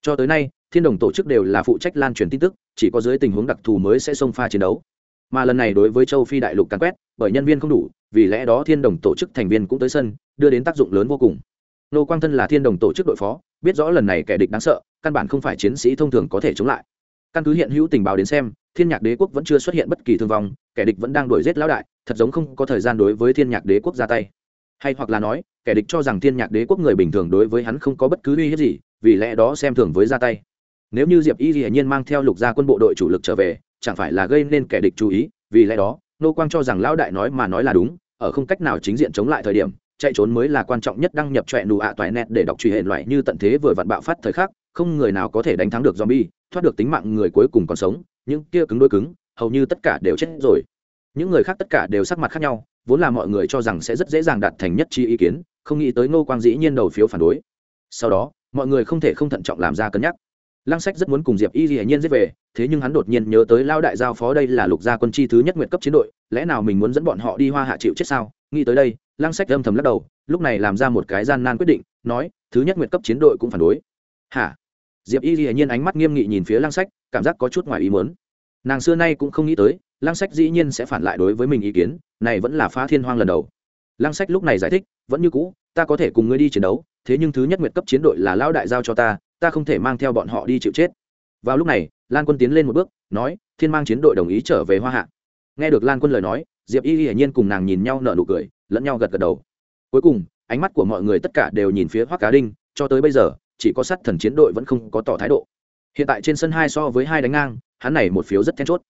Cho tới nay, thiên đồng tổ chức đều là phụ trách lan truyền tin tức, chỉ có dưới tình huống đặc thù mới sẽ xông pha chiến đấu. Mà lần này đối với châu phi đại lục càn quét, bởi nhân viên không đủ, vì lẽ đó thiên đồng tổ chức thành viên cũng tới sân, đưa đến tác dụng lớn vô cùng. Nô quang thân là thiên đồng tổ chức đội phó, biết rõ lần này kẻ địch đáng sợ, căn bản không phải chiến sĩ thông thường có thể chống lại. Căn cứ hiện hữu tình báo đến xem, thiên nhạc đế quốc vẫn chưa xuất hiện bất kỳ thương vong, kẻ địch vẫn đang đuổi giết lão đại thật giống không có thời gian đối với thiên nhạc đế quốc ra tay. Hay hoặc là nói, kẻ địch cho rằng thiên nhạc đế quốc người bình thường đối với hắn không có bất cứ uy hiếp gì, vì lẽ đó xem thường với ra tay. Nếu như diệp y dĩ nhiên mang theo lục gia quân bộ đội chủ lực trở về, chẳng phải là gây nên kẻ địch chú ý, vì lẽ đó, nô quang cho rằng lão đại nói mà nói là đúng, ở không cách nào chính diện chống lại thời điểm, chạy trốn mới là quan trọng nhất đăng nhập trọe nụ ạ toại nẹt để đọc truy hệ loại như tận thế vừa vặn bạo phát thời khắc, không người nào có thể đánh thắng được zombie, thoát được tính mạng người cuối cùng còn sống, những kia cứng đôi cứng, hầu như tất cả đều chết rồi những người khác tất cả đều sắc mặt khác nhau, vốn là mọi người cho rằng sẽ rất dễ dàng đạt thành nhất trí ý kiến, không nghĩ tới ngô quang dĩ nhiên đầu phiếu phản đối. Sau đó, mọi người không thể không thận trọng làm ra cân nhắc. Lăng sách rất muốn cùng diệp y hiển nhiên giết về, thế nhưng hắn đột nhiên nhớ tới lao đại giao phó đây là lục gia quân chi thứ nhất nguyện cấp chiến đội, lẽ nào mình muốn dẫn bọn họ đi hoa hạ chịu chết sao? Nghĩ tới đây, lăng sách âm thầm lắc đầu, lúc này làm ra một cái gian nan quyết định, nói, thứ nhất nguyện cấp chiến đội cũng phản đối. Hả? Diệp y hiển nhiên ánh mắt nghiêm nghị nhìn phía lăng sách, cảm giác có chút ngoài ý muốn. Nàng xưa nay cũng không nghĩ tới lăng sách dĩ nhiên sẽ phản lại đối với mình ý kiến, này vẫn là phá thiên hoang lần đầu. Lăng sách lúc này giải thích, vẫn như cũ, ta có thể cùng ngươi đi chiến đấu, thế nhưng thứ nhất nguyện cấp chiến đội là lao đại giao cho ta ta không thể mang theo bọn họ đi chịu chết. Vào lúc này, lan quân tiến lên một bước, nói, thiên mang chiến đội đồng ý trở về hoa hạ. Nghe được lan quân lời nói, diệp y hiển nhiên cùng nàng nhìn nhau nở nụ cười, lẫn nhau gật gật đầu. Cuối cùng, ánh mắt của mọi người tất cả đều nhìn phía hoác cá đinh, cho tới bây giờ, chỉ có sát thần chiến đội vẫn không có tỏ thái độ. Hiện tại trên sân hai so với hai đánh ngang, hắn này một phiếu rất then chốt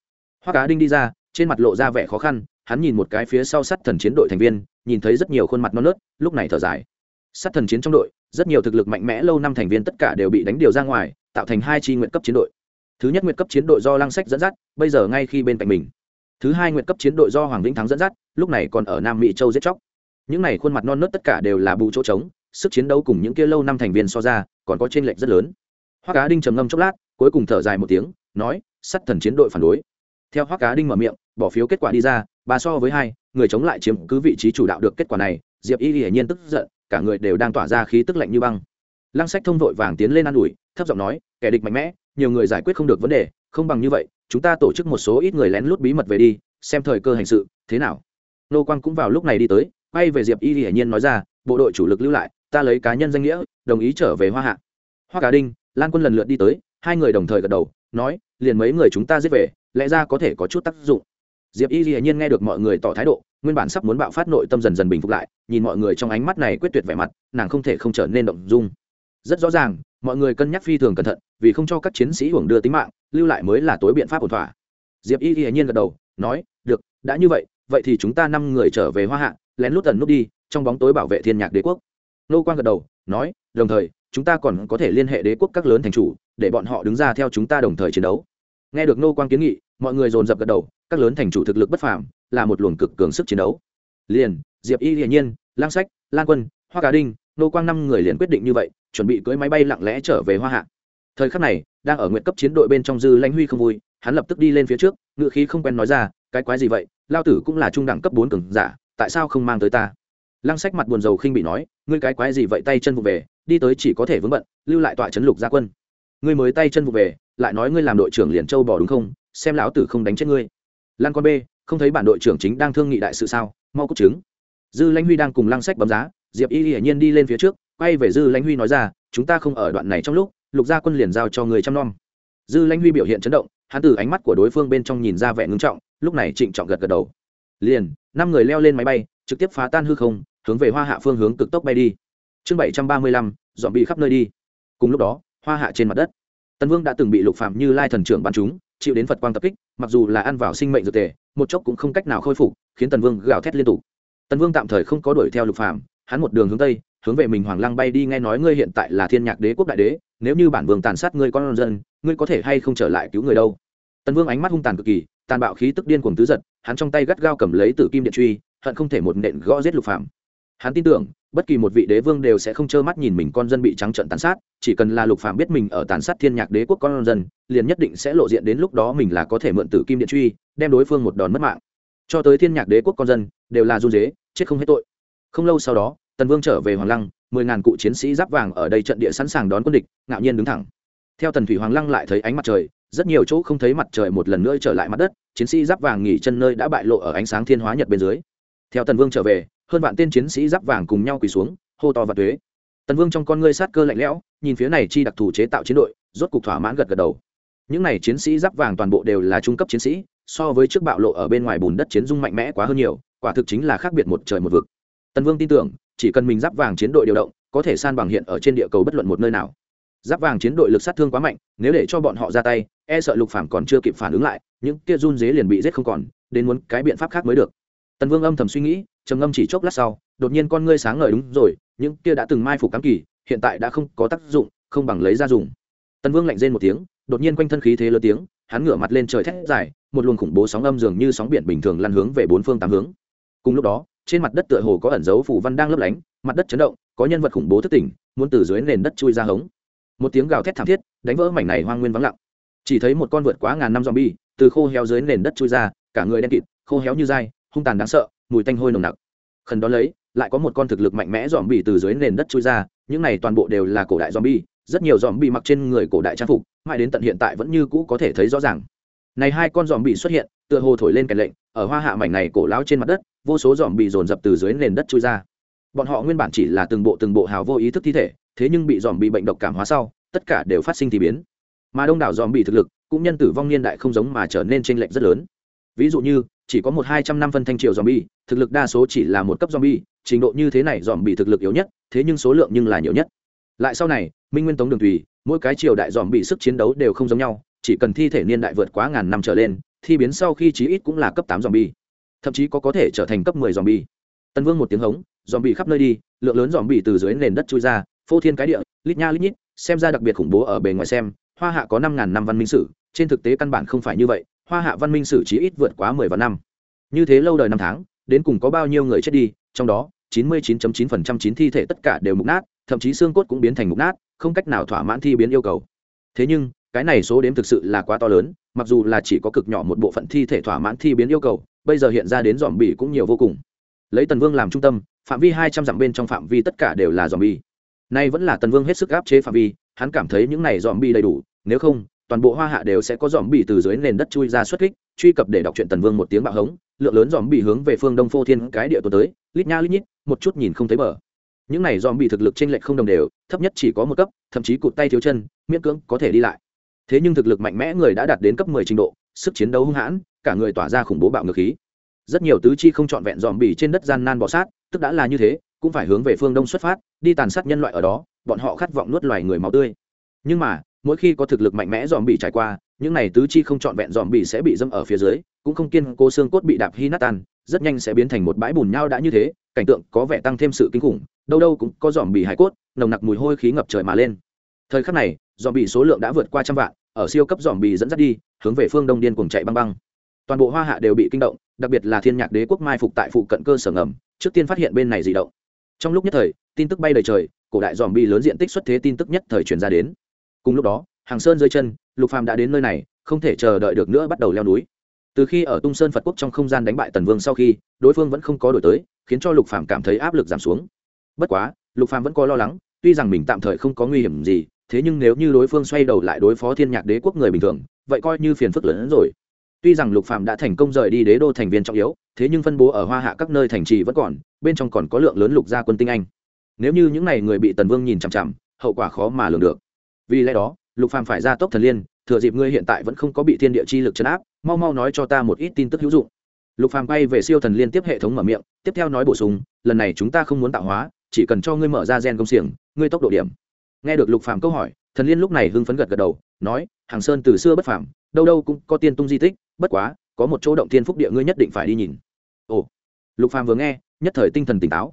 hoa cá đinh đi ra, trên mặt lộ ra vẻ khó khăn, hắn nhìn một cái phía sau sát thần chiến đội thành viên, nhìn thấy rất nhiều khuôn mặt non nớt, lúc này thở dài. Sát thần chiến trong đội, rất nhiều thực lực mạnh mẽ lâu năm thành viên tất cả đều bị đánh điều ra ngoài, tạo thành hai chi nguyện cấp chiến đội. Thứ nhất nguyện cấp chiến đội do lăng sách dẫn dắt, bây giờ ngay khi bên cạnh mình. Thứ hai nguyện cấp chiến đội do hoàng vĩnh thắng dẫn dắt, lúc này còn ở nam mỹ châu giết chóc. Những này khuôn mặt non nớt tất cả đều là bù chỗ trống, sức chiến đấu cùng những kia lâu năm thành viên so ra, còn có t r ê n lệch rất lớn. Hoa cá đinh trầm ngâm chốc lát, cuối cùng thở dài một tiếng, nói sắt thần chiến đội phản đối theo hoa cá đinh mở miệng, bỏ phiếu kết quả đi ra ba so với hai, người chống lại chiếm cứ vị trí chủ đạo được kết quả này, diệp y hiển nhiên tức giận, cả người đều đang tỏa ra khí tức lạnh như băng. Lăng sách thông vội vàng tiến lên ă n ủi, thấp giọng nói, kẻ địch mạnh mẽ, nhiều người giải quyết không được vấn đề, không bằng như vậy, chúng ta tổ chức một số ít người lén lút bí mật về đi, xem thời cơ hành sự, thế nào? Nô quang cũng vào lúc này đi tới, quay về diệp y hiển nhiên nói ra, bộ đội chủ lực lưu lại, ta lấy cá nhân danh nghĩa, đồng ý trở về hoa hạ. Hoa cả đinh, lan quân lần lượt đi tới, hai người đồng thời gật đầu, nói liền mấy người chúng ta giết về, lẽ ra có thể có chút tác dụng. Diệp y dĩ nhiên nghe được mọi người tỏ thái độ, nguyên bản sắp muốn bạo phát nội tâm dần dần bình phục lại, nhìn mọi người trong ánh mắt này quyết tuyệt vẻ mặt, nàng không thể không trở nên động dung. Rất rõ ràng, mọi người cân nhắc phi thường cẩn thận, vì không cho các chiến sĩ hưởng đưa tính mạng, lưu lại mới là tối biện pháp ổn thỏa. Diệp y dĩ nhiên gật đầu, nói, được, đã như vậy vậy thì chúng ta năm người trở về hoa hạ, lén lút tần nút đi, trong bóng tối bảo vệ thiên nhạc đế quốc. Nô quang gật đầu, nói, đồng thời, chúng ta còn có thể liên hệ đế quốc các lớn thành chủ để bọn họ đứng ra theo chúng ta đồng thời chiến đấu. Nghe được nô quang kiến nghị, mọi người dồn dập gật đầu, các lớn thành chủ thực lực bất phàm, là một luồng cực cường sức chiến đấu. Liền, diệp y hiển nhiên, lang sách lan quân, hoa cá đinh, nô quang năm người liền quyết định như vậy, chuẩn bị cưỡi máy bay lặng lẽ trở về hoa hạ. Thời khắc này, đang ở nguyện cấp chiến đội bên trong dư lãnh huy không vui, hắn lập tức đi lên phía trước ngự khí không quen nói ra, cái quái gì vậy? Lao tử cũng là trung đẳng cấp bốn cường giả, tại sao không mang tới ta? Lăng sách mặt buồn rầu khinh bị nói, ngươi cái quái gì vậy? Tay chân vụ về, đi tới chỉ có thể vướng bận, lưu lại tọa chấn lục gia quân ngươi mới tay chân vụ về, lại nói ngươi làm đội trưởng liền châu bò đúng không? Xem lão tử không đánh chết ngươi. Lan con b, không thấy bản đội trưởng chính đang thương nghị đại sự sao? Mau cúc chứng dư lãnh huy đang cùng lăng sách bấm giá, diệp y hiển nhiên đi lên phía trước, quay về dư lãnh huy nói ra, chúng ta không ở đoạn này trong lúc, lục gia quân liền giao cho người chăm nom. Dư lãnh huy biểu hiện chấn động, hắn từ ánh mắt của đối phương bên trong nhìn ra vẻ ngưng trọng, lúc này trịnh trọng gật gật đầu. Liền, năm người leo lên máy bay, trực tiếp phá tan hư không, hướng về hoa hạ phương hướng cực tốc bay đi. Chương bảy trăm ba mươi lăm dọn bị khắp nơi đi. Cùng lúc đó hoa hạ trên mặt đất. Tần vương đã từng bị lục phạm như lai thần trưởng bắn chúng chịu đến phật quang tập kích, mặc dù là ăn vào sinh mệnh dược tề một chốc cũng không cách nào khôi phục, khiến tần vương gào thét liên tục. Tần vương tạm thời không có đuổi theo lục phạm hắn một đường hướng tây, hướng về mình hoàng lăng bay đi nghe nói ngươi hiện tại là thiên nhạc đế quốc đại đế, nếu như bản vương tàn sát ngươi con dân, ngươi có thể hay không trở lại cứu người đâu? Tần vương ánh mắt hung tàn cực kỳ, tàn bạo khí tức điên cuồng tứ giật, hắn trong tay gắt gao cầm lấy tử kim điện truy, hận không thể một nện gõ giết lục phạm hắn tin tưởng bất kỳ một vị đế vương đều sẽ không trơ mắt nhìn mình con dân bị trắng trợn tàn sát, chỉ cần là lục phàm biết mình ở tàn sát thiên nhạc đế quốc con dân, liền nhất định sẽ lộ diện đến lúc đó mình là có thể mượn tử kim điện truy, đem đối phương một đòn mất mạng. Cho tới thiên nhạc đế quốc con dân, đều là run dế chết không hết tội. Không lâu sau đó, tần vương trở về hoàng lăng, mười ngàn cụ chiến sĩ giáp vàng ở đây trận địa sẵn sàng đón quân địch, ngạo nhiên đứng thẳng. Theo tần thủy hoàng lăng lại thấy ánh mặt trời, rất nhiều chỗ không thấy mặt trời một lần nữa trở lại mặt đất, chiến sĩ giáp vàng nghỉ chân nơi đã bại lộ ở ánh sáng thiên hóa nhật bên dưới. Theo tần vương trở về hơn vạn tên chiến sĩ giáp vàng cùng nhau quỳ xuống, hô to và thuế tần vương trong con ngươi sát cơ lạnh lẽo, nhìn phía này chi đặc thù chế tạo chiến đội, rốt cục thỏa mãn gật gật đầu. Những này chiến sĩ giáp vàng toàn bộ đều là trung cấp chiến sĩ, so với trước bạo lộ ở bên ngoài bùn đất chiến dung mạnh mẽ quá hơn nhiều, quả thực chính là khác biệt một trời một vực. Tần vương tin tưởng, chỉ cần mình giáp vàng chiến đội điều động, có thể san bằng hiện ở trên địa cầu bất luận một nơi nào. Giáp vàng chiến đội lực sát thương quá mạnh, nếu để cho bọn họ ra tay e sợ lục phàm còn chưa kịp phản ứng lại, những kia run dế liền bị giết không còn, đến muốn cái biện pháp khác mới được. Tần vương âm thầm suy nghĩ trầm ngâm chỉ chốc lát sau, đột nhiên con ngươi sáng ngời đúng rồi, những kia đã từng mai phục cám kỳ, hiện tại đã không có tác dụng, không bằng lấy ra dùng. Tần vương lạnh rên một tiếng, đột nhiên quanh thân khí thế lớn tiếng, hắn ngửa mặt lên trời thét dài, một luồng khủng bố sóng âm dường như sóng biển bình thường lăn hướng về bốn phương tám hướng. Cùng lúc đó, trên mặt đất tựa hồ có ẩn dấu phủ văn đang lấp lánh, mặt đất chấn động, có nhân vật khủng bố thất tỉnh, muốn từ dưới nền đất chui ra hống. Một tiếng gào thét thảm thiết, đánh vỡ mảnh này hoang nguyên vắng lặng. Chỉ thấy một con vượt quá ngàn năm zombie, từ khô héo dưới nền đất chui ra, cả người đen kịt, khô héo như dai, hung tàn đáng sợ mùi tanh hôi nồng nặc. Khẩn đó lấy, lại có một con thực lực mạnh mẽ dòm bị từ dưới nền đất trôi ra, những này toàn bộ đều là cổ đại dòm bi rất nhiều dòm bị mặc trên người cổ đại trang phục, mãi đến tận hiện tại vẫn như cũ có thể thấy rõ ràng. Này hai con dòm bị xuất hiện, tựa hồ thổi lên kèn lệnh, ở hoa hạ mảnh này cổ lão trên mặt đất, vô số dòm bị dồn dập từ dưới nền đất trôi ra. Bọn họ nguyên bản chỉ là từng bộ từng bộ hào vô ý thức thi thể, thế nhưng bị dòm bị bệnh độc cảm hóa sau, tất cả đều phát sinh thì biến. Mà đông đảo dòm bị thực lực, cũng nhân tử vong niên đại không giống mà trở nên chênh lệch rất lớn. Ví dụ như chỉ có một hai trăm năm phân thanh triệu zombie, thực lực đa số chỉ là một cấp zombie, trình độ như thế này zombie thực lực yếu nhất, thế nhưng số lượng nhưng là nhiều nhất. Lại sau này, minh nguyên tống đường thủy, mỗi cái triều đại zombie sức chiến đấu đều không giống nhau, chỉ cần thi thể niên đại vượt quá ngàn năm trở lên, thi biến sau khi chí ít cũng là cấp tám zombie. Thậm chí có có thể trở thành cấp mười zombie. Tân vương một tiếng hống, zombie khắp nơi đi, lượng lớn zombie từ dưới nền đất chui ra, phô thiên cái địa, lít nha lít nhít, xem ra đặc biệt khủng bố ở bề ngoài xem, hoa hạ có năm ngàn năm văn minh sử, trên thực tế căn bản không phải như vậy hoa hạ văn minh sử trí ít vượt quá mười vạn năm. Như thế lâu đời năm tháng, đến cùng có bao nhiêu người chết đi, trong đó, chín mươi 99.9% chín thi thể tất cả đều mục nát, thậm chí xương cốt cũng biến thành mục nát, không cách nào thỏa mãn thi biến yêu cầu. Thế nhưng, cái này số đếm thực sự là quá to lớn, mặc dù là chỉ có cực nhỏ một bộ phận thi thể thỏa mãn thi biến yêu cầu, bây giờ hiện ra đến dòm bỉ cũng nhiều vô cùng. Lấy tần vương làm trung tâm, phạm vi hai trăm dặm bên trong phạm vi tất cả đều là dòm bỉ. nay vẫn là tần vương hết sức áp chế phạm vi, hắn cảm thấy những này dòm bỉ đầy đủ, nếu không toàn bộ hoa hạ đều sẽ có dòm bì từ dưới nền đất chui ra xuất kích, truy cập để đọc truyện tần vương một tiếng bạo hống, lượng lớn dòm bì hướng về phương đông phô thiên cái địa tuần tới, lít nha lít nhít, một chút nhìn không thấy bờ. Những này dòm bì thực lực trên lệch không đồng đều, thấp nhất chỉ có một cấp, thậm chí cụt tay thiếu chân, miễn cưỡng có thể đi lại. Thế nhưng thực lực mạnh mẽ người đã đạt đến cấp mười trình độ, sức chiến đấu hung hãn, cả người tỏa ra khủng bố bạo ngược khí. Rất nhiều tứ chi không trọn vẹn dòm bì trên đất gian nan bọ sát, tức đã là như thế, cũng phải hướng về phương đông xuất phát, đi tàn sát nhân loại ở đó, bọn họ khát vọng nuốt loài người máu tươi. Nhưng mà mỗi khi có thực lực mạnh mẽ dòm bì trải qua, những này tứ chi không trọn vẹn dòm bì sẽ bị dâm ở phía dưới, cũng không kiên cố xương cốt bị đạp hy nát tan rất nhanh sẽ biến thành một bãi bùn nhau đã như thế, cảnh tượng có vẻ tăng thêm sự kinh khủng, đâu đâu cũng có dòm bì hải cốt, nồng nặc mùi hôi khí ngập trời mà lên. Thời khắc này, dòm bì số lượng đã vượt qua trăm vạn, ở siêu cấp dòm bì dẫn dắt đi, hướng về phương đông điên cùng chạy băng băng. Toàn bộ hoa hạ đều bị kinh động, đặc biệt là thiên nhạc đế quốc mai phục tại phụ cận cơ sở ngầm, trước tiên phát hiện bên này dị động. Trong lúc nhất thời, tin tức bay đầy trời, cổ đại dòm bị lớn diện tích xuất thế tin tức nhất thời truyền ra đến cùng lúc đó, hàng sơn rơi chân, lục phàm đã đến nơi này, không thể chờ đợi được nữa bắt đầu leo núi. Từ khi ở tung sơn phật quốc trong không gian đánh bại tần vương sau khi, đối phương vẫn không có đổi tới, khiến cho lục phàm cảm thấy áp lực giảm xuống. Bất quá, lục phàm vẫn có lo lắng, tuy rằng mình tạm thời không có nguy hiểm gì, thế nhưng nếu như đối phương xoay đầu lại đối phó thiên nhạc đế quốc người bình thường, vậy coi như phiền phức lớn hơn rồi. Tuy rằng lục phàm đã thành công rời đi đế đô thành viên trọng yếu, thế nhưng phân bố ở hoa hạ các nơi thành trì vẫn còn, bên trong còn có lượng lớn lục gia quân tinh anh. Nếu như những này người bị tần vương nhìn chằm chằm, hậu quả khó mà lường được vì lẽ đó, lục phàm phải ra tốc thần liên, thừa dịp ngươi hiện tại vẫn không có bị thiên địa chi lực chấn áp, mau mau nói cho ta một ít tin tức hữu dụng. Lục phàm bay về siêu thần liên tiếp hệ thống mở miệng, tiếp theo nói bổ sung, lần này chúng ta không muốn tạo hóa, chỉ cần cho ngươi mở ra gen công xiềng, ngươi tốc độ điểm. Nghe được lục phàm câu hỏi, thần liên lúc này hưng phấn gật gật đầu, nói, hàng sơn từ xưa bất phàm, đâu đâu cũng có tiên tung di tích, bất quá, có một chỗ động thiên phúc địa ngươi nhất định phải đi nhìn. Ồ. Lục phàm vừa nghe, nhất thời tinh thần tỉnh táo.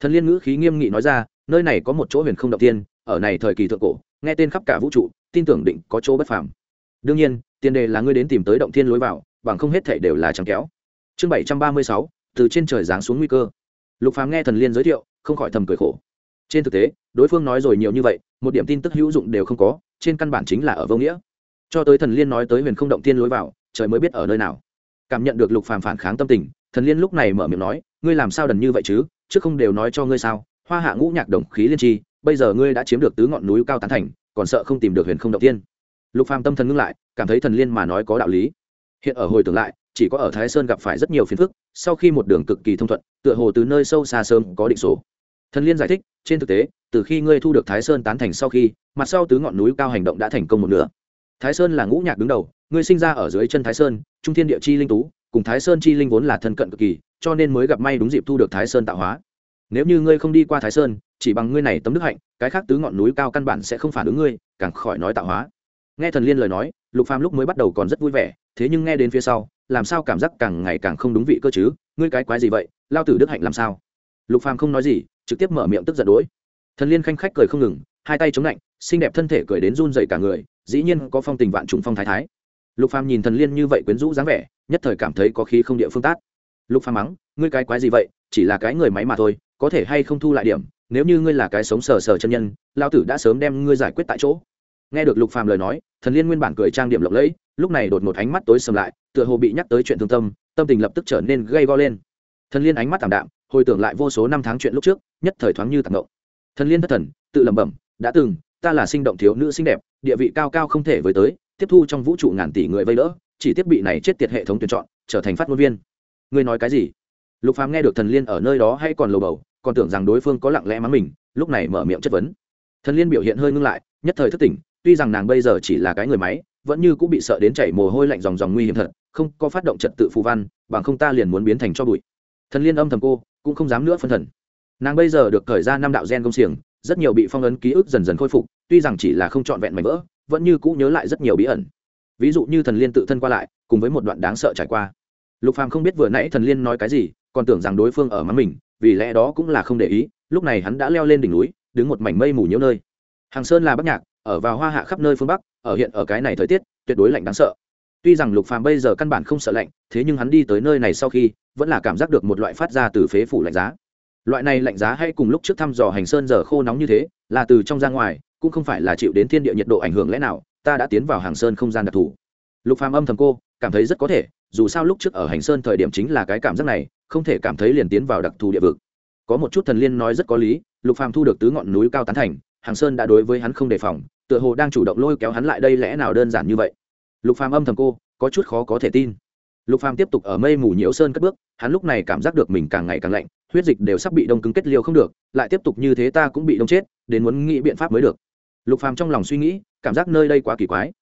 Thần liên ngữ khí nghiêm nghị nói ra, nơi này có một chỗ huyền không động tiên ở này thời kỳ thượng cổ nghe tên khắp cả vũ trụ, tin tưởng định có chỗ bất phàm. Đương nhiên, tiền đề là ngươi đến tìm tới động thiên lối vào, bằng không hết thể đều là trắng kéo. Chương bảy trăm ba mươi sáu, từ trên trời giáng xuống nguy cơ. Lục phàm nghe thần liên giới thiệu, không khỏi thầm cười khổ. Trên thực tế, đối phương nói rồi nhiều như vậy, một điểm tin tức hữu dụng đều không có, trên căn bản chính là ở vô nghĩa. Cho tới thần liên nói tới huyền không động tiên lối vào, trời mới biết ở nơi nào. Cảm nhận được lục phàm phản kháng tâm tình, thần liên lúc này mở miệng nói, ngươi làm sao đần như vậy chứ? Chứ không đều nói cho ngươi sao? Hoa hạ ngũ nhạc đồng khí liên tri bây giờ ngươi đã chiếm được tứ ngọn núi cao tán thành, còn sợ không tìm được huyền không động tiên. Lục phàm tâm thần ngưng lại, cảm thấy thần liên mà nói có đạo lý. Hiện ở hồi tưởng lại, chỉ có ở thái sơn gặp phải rất nhiều phiền phức, sau khi một đường cực kỳ thông thuận, tựa hồ từ nơi sâu xa sớm có định số. Thần liên giải thích, trên thực tế, từ khi ngươi thu được thái sơn tán thành sau khi, mặt sau tứ ngọn núi cao hành động đã thành công một nửa. Thái sơn là ngũ nhạc đứng đầu, ngươi sinh ra ở dưới chân thái sơn, trung thiên địa chi linh tú, cùng thái sơn chi linh vốn là thân cận cực kỳ, cho nên mới gặp may đúng dịp thu được thái sơn tạo hóa. Nếu như ngươi không đi qua thái sơn chỉ bằng ngươi này tấm đức hạnh, cái khác tứ ngọn núi cao căn bản sẽ không phản ứng ngươi, càng khỏi nói tạo hóa. Nghe thần liên lời nói, lục phàm lúc mới bắt đầu còn rất vui vẻ, thế nhưng nghe đến phía sau, làm sao cảm giác càng ngày càng không đúng vị cơ chứ, ngươi cái quái gì vậy, lao tử đức hạnh làm sao? Lục phàm không nói gì, trực tiếp mở miệng tức giận đuổi thần liên khanh khách cười không ngừng, hai tay chống lạnh, xinh đẹp thân thể cười đến run rẩy cả người, dĩ nhiên có phong tình vạn trùng phong thái thái. Lục phàm nhìn thần liên như vậy quyến rũ dáng vẻ, nhất thời cảm thấy có khí không địa phương tát. Lục phàm mắng, ngươi cái quái gì vậy, chỉ là cái người máy mà thôi, có thể hay không thu lại điểm nếu như ngươi là cái sống sờ sờ chân nhân lao tử đã sớm đem ngươi giải quyết tại chỗ. Nghe được lục phàm lời nói, thần liên nguyên bản cười trang điểm lộng lẫy, lúc này đột một ánh mắt tối sầm lại, tựa hồ bị nhắc tới chuyện thương tâm tâm tình lập tức trở nên gây go lên. Thần liên ánh mắt thảm đạm, hồi tưởng lại vô số năm tháng chuyện lúc trước, nhất thời thoáng như tạc ngộ thần liên thất thần, tự lẩm bẩm, đã từng, ta là sinh động thiếu nữ xinh đẹp, địa vị cao cao không thể với tới, tiếp thu trong vũ trụ ngàn tỷ người vây đỡ, chỉ tiếp bị này chết tiệt hệ thống tuyển chọn, trở thành phát ngôn viên. Ngươi nói cái gì? Lục phàm nghe được thần liên ở nơi đó hay còn lầu bầu còn tưởng rằng đối phương có lặng lẽ mắng mình, lúc này mở miệng chất vấn. Thần liên biểu hiện hơi ngưng lại, nhất thời thức tỉnh, tuy rằng nàng bây giờ chỉ là cái người máy, vẫn như cũng bị sợ đến chảy mồ hôi lạnh dòng dòng nguy hiểm thật, không có phát động trật tự phù văn, bằng không ta liền muốn biến thành cho bụi. Thần liên âm thầm cô, cũng không dám nữa phân thần. Nàng bây giờ được khởi ra năm đạo gen công xiềng, rất nhiều bị phong ấn ký ức dần dần khôi phục, tuy rằng chỉ là không trọn vẹn mảnh vỡ, vẫn như cũ nhớ lại rất nhiều bí ẩn. Ví dụ như thần liên tự thân qua lại, cùng với một đoạn đáng sợ trải qua. Lục phàm không biết vừa nãy thần liên nói cái gì, còn tưởng rằng đối phương ở mắng mình vì lẽ đó cũng là không để ý, lúc này hắn đã leo lên đỉnh núi, đứng một mảnh mây mù nhiễu nơi. Hàng sơn là bắc nhạc, ở vào hoa hạ khắp nơi phương bắc, ở hiện ở cái này thời tiết, tuyệt đối lạnh đáng sợ. Tuy rằng lục phàm bây giờ căn bản không sợ lạnh, thế nhưng hắn đi tới nơi này sau khi, vẫn là cảm giác được một loại phát ra từ phế phủ lạnh giá. Loại này lạnh giá hay cùng lúc trước thăm dò hành sơn giờ khô nóng như thế, là từ trong ra ngoài, cũng không phải là chịu đến thiên địa nhiệt độ ảnh hưởng lẽ nào, ta đã tiến vào hàng sơn không gian đặc thù. Lục phàm âm thầm cô, cảm thấy rất có thể, dù sao lúc trước ở hành sơn thời điểm chính là cái cảm giác này không thể cảm thấy liền tiến vào đặc thù địa vực. Có một chút thần liên nói rất có lý, lục phàm thu được tứ ngọn núi cao tán thành, hàng sơn đã đối với hắn không đề phòng, tựa hồ đang chủ động lôi kéo hắn lại đây lẽ nào đơn giản như vậy. Lục phàm âm thầm cô, có chút khó có thể tin. Lục phàm tiếp tục ở mây mù nhiễu sơn cất bước, hắn lúc này cảm giác được mình càng ngày càng lạnh, huyết dịch đều sắp bị đông cứng kết liêu không được, lại tiếp tục như thế ta cũng bị đông chết, đến muốn nghĩ biện pháp mới được. Lục phàm trong lòng suy nghĩ, cảm giác nơi đây quá kỳ quái.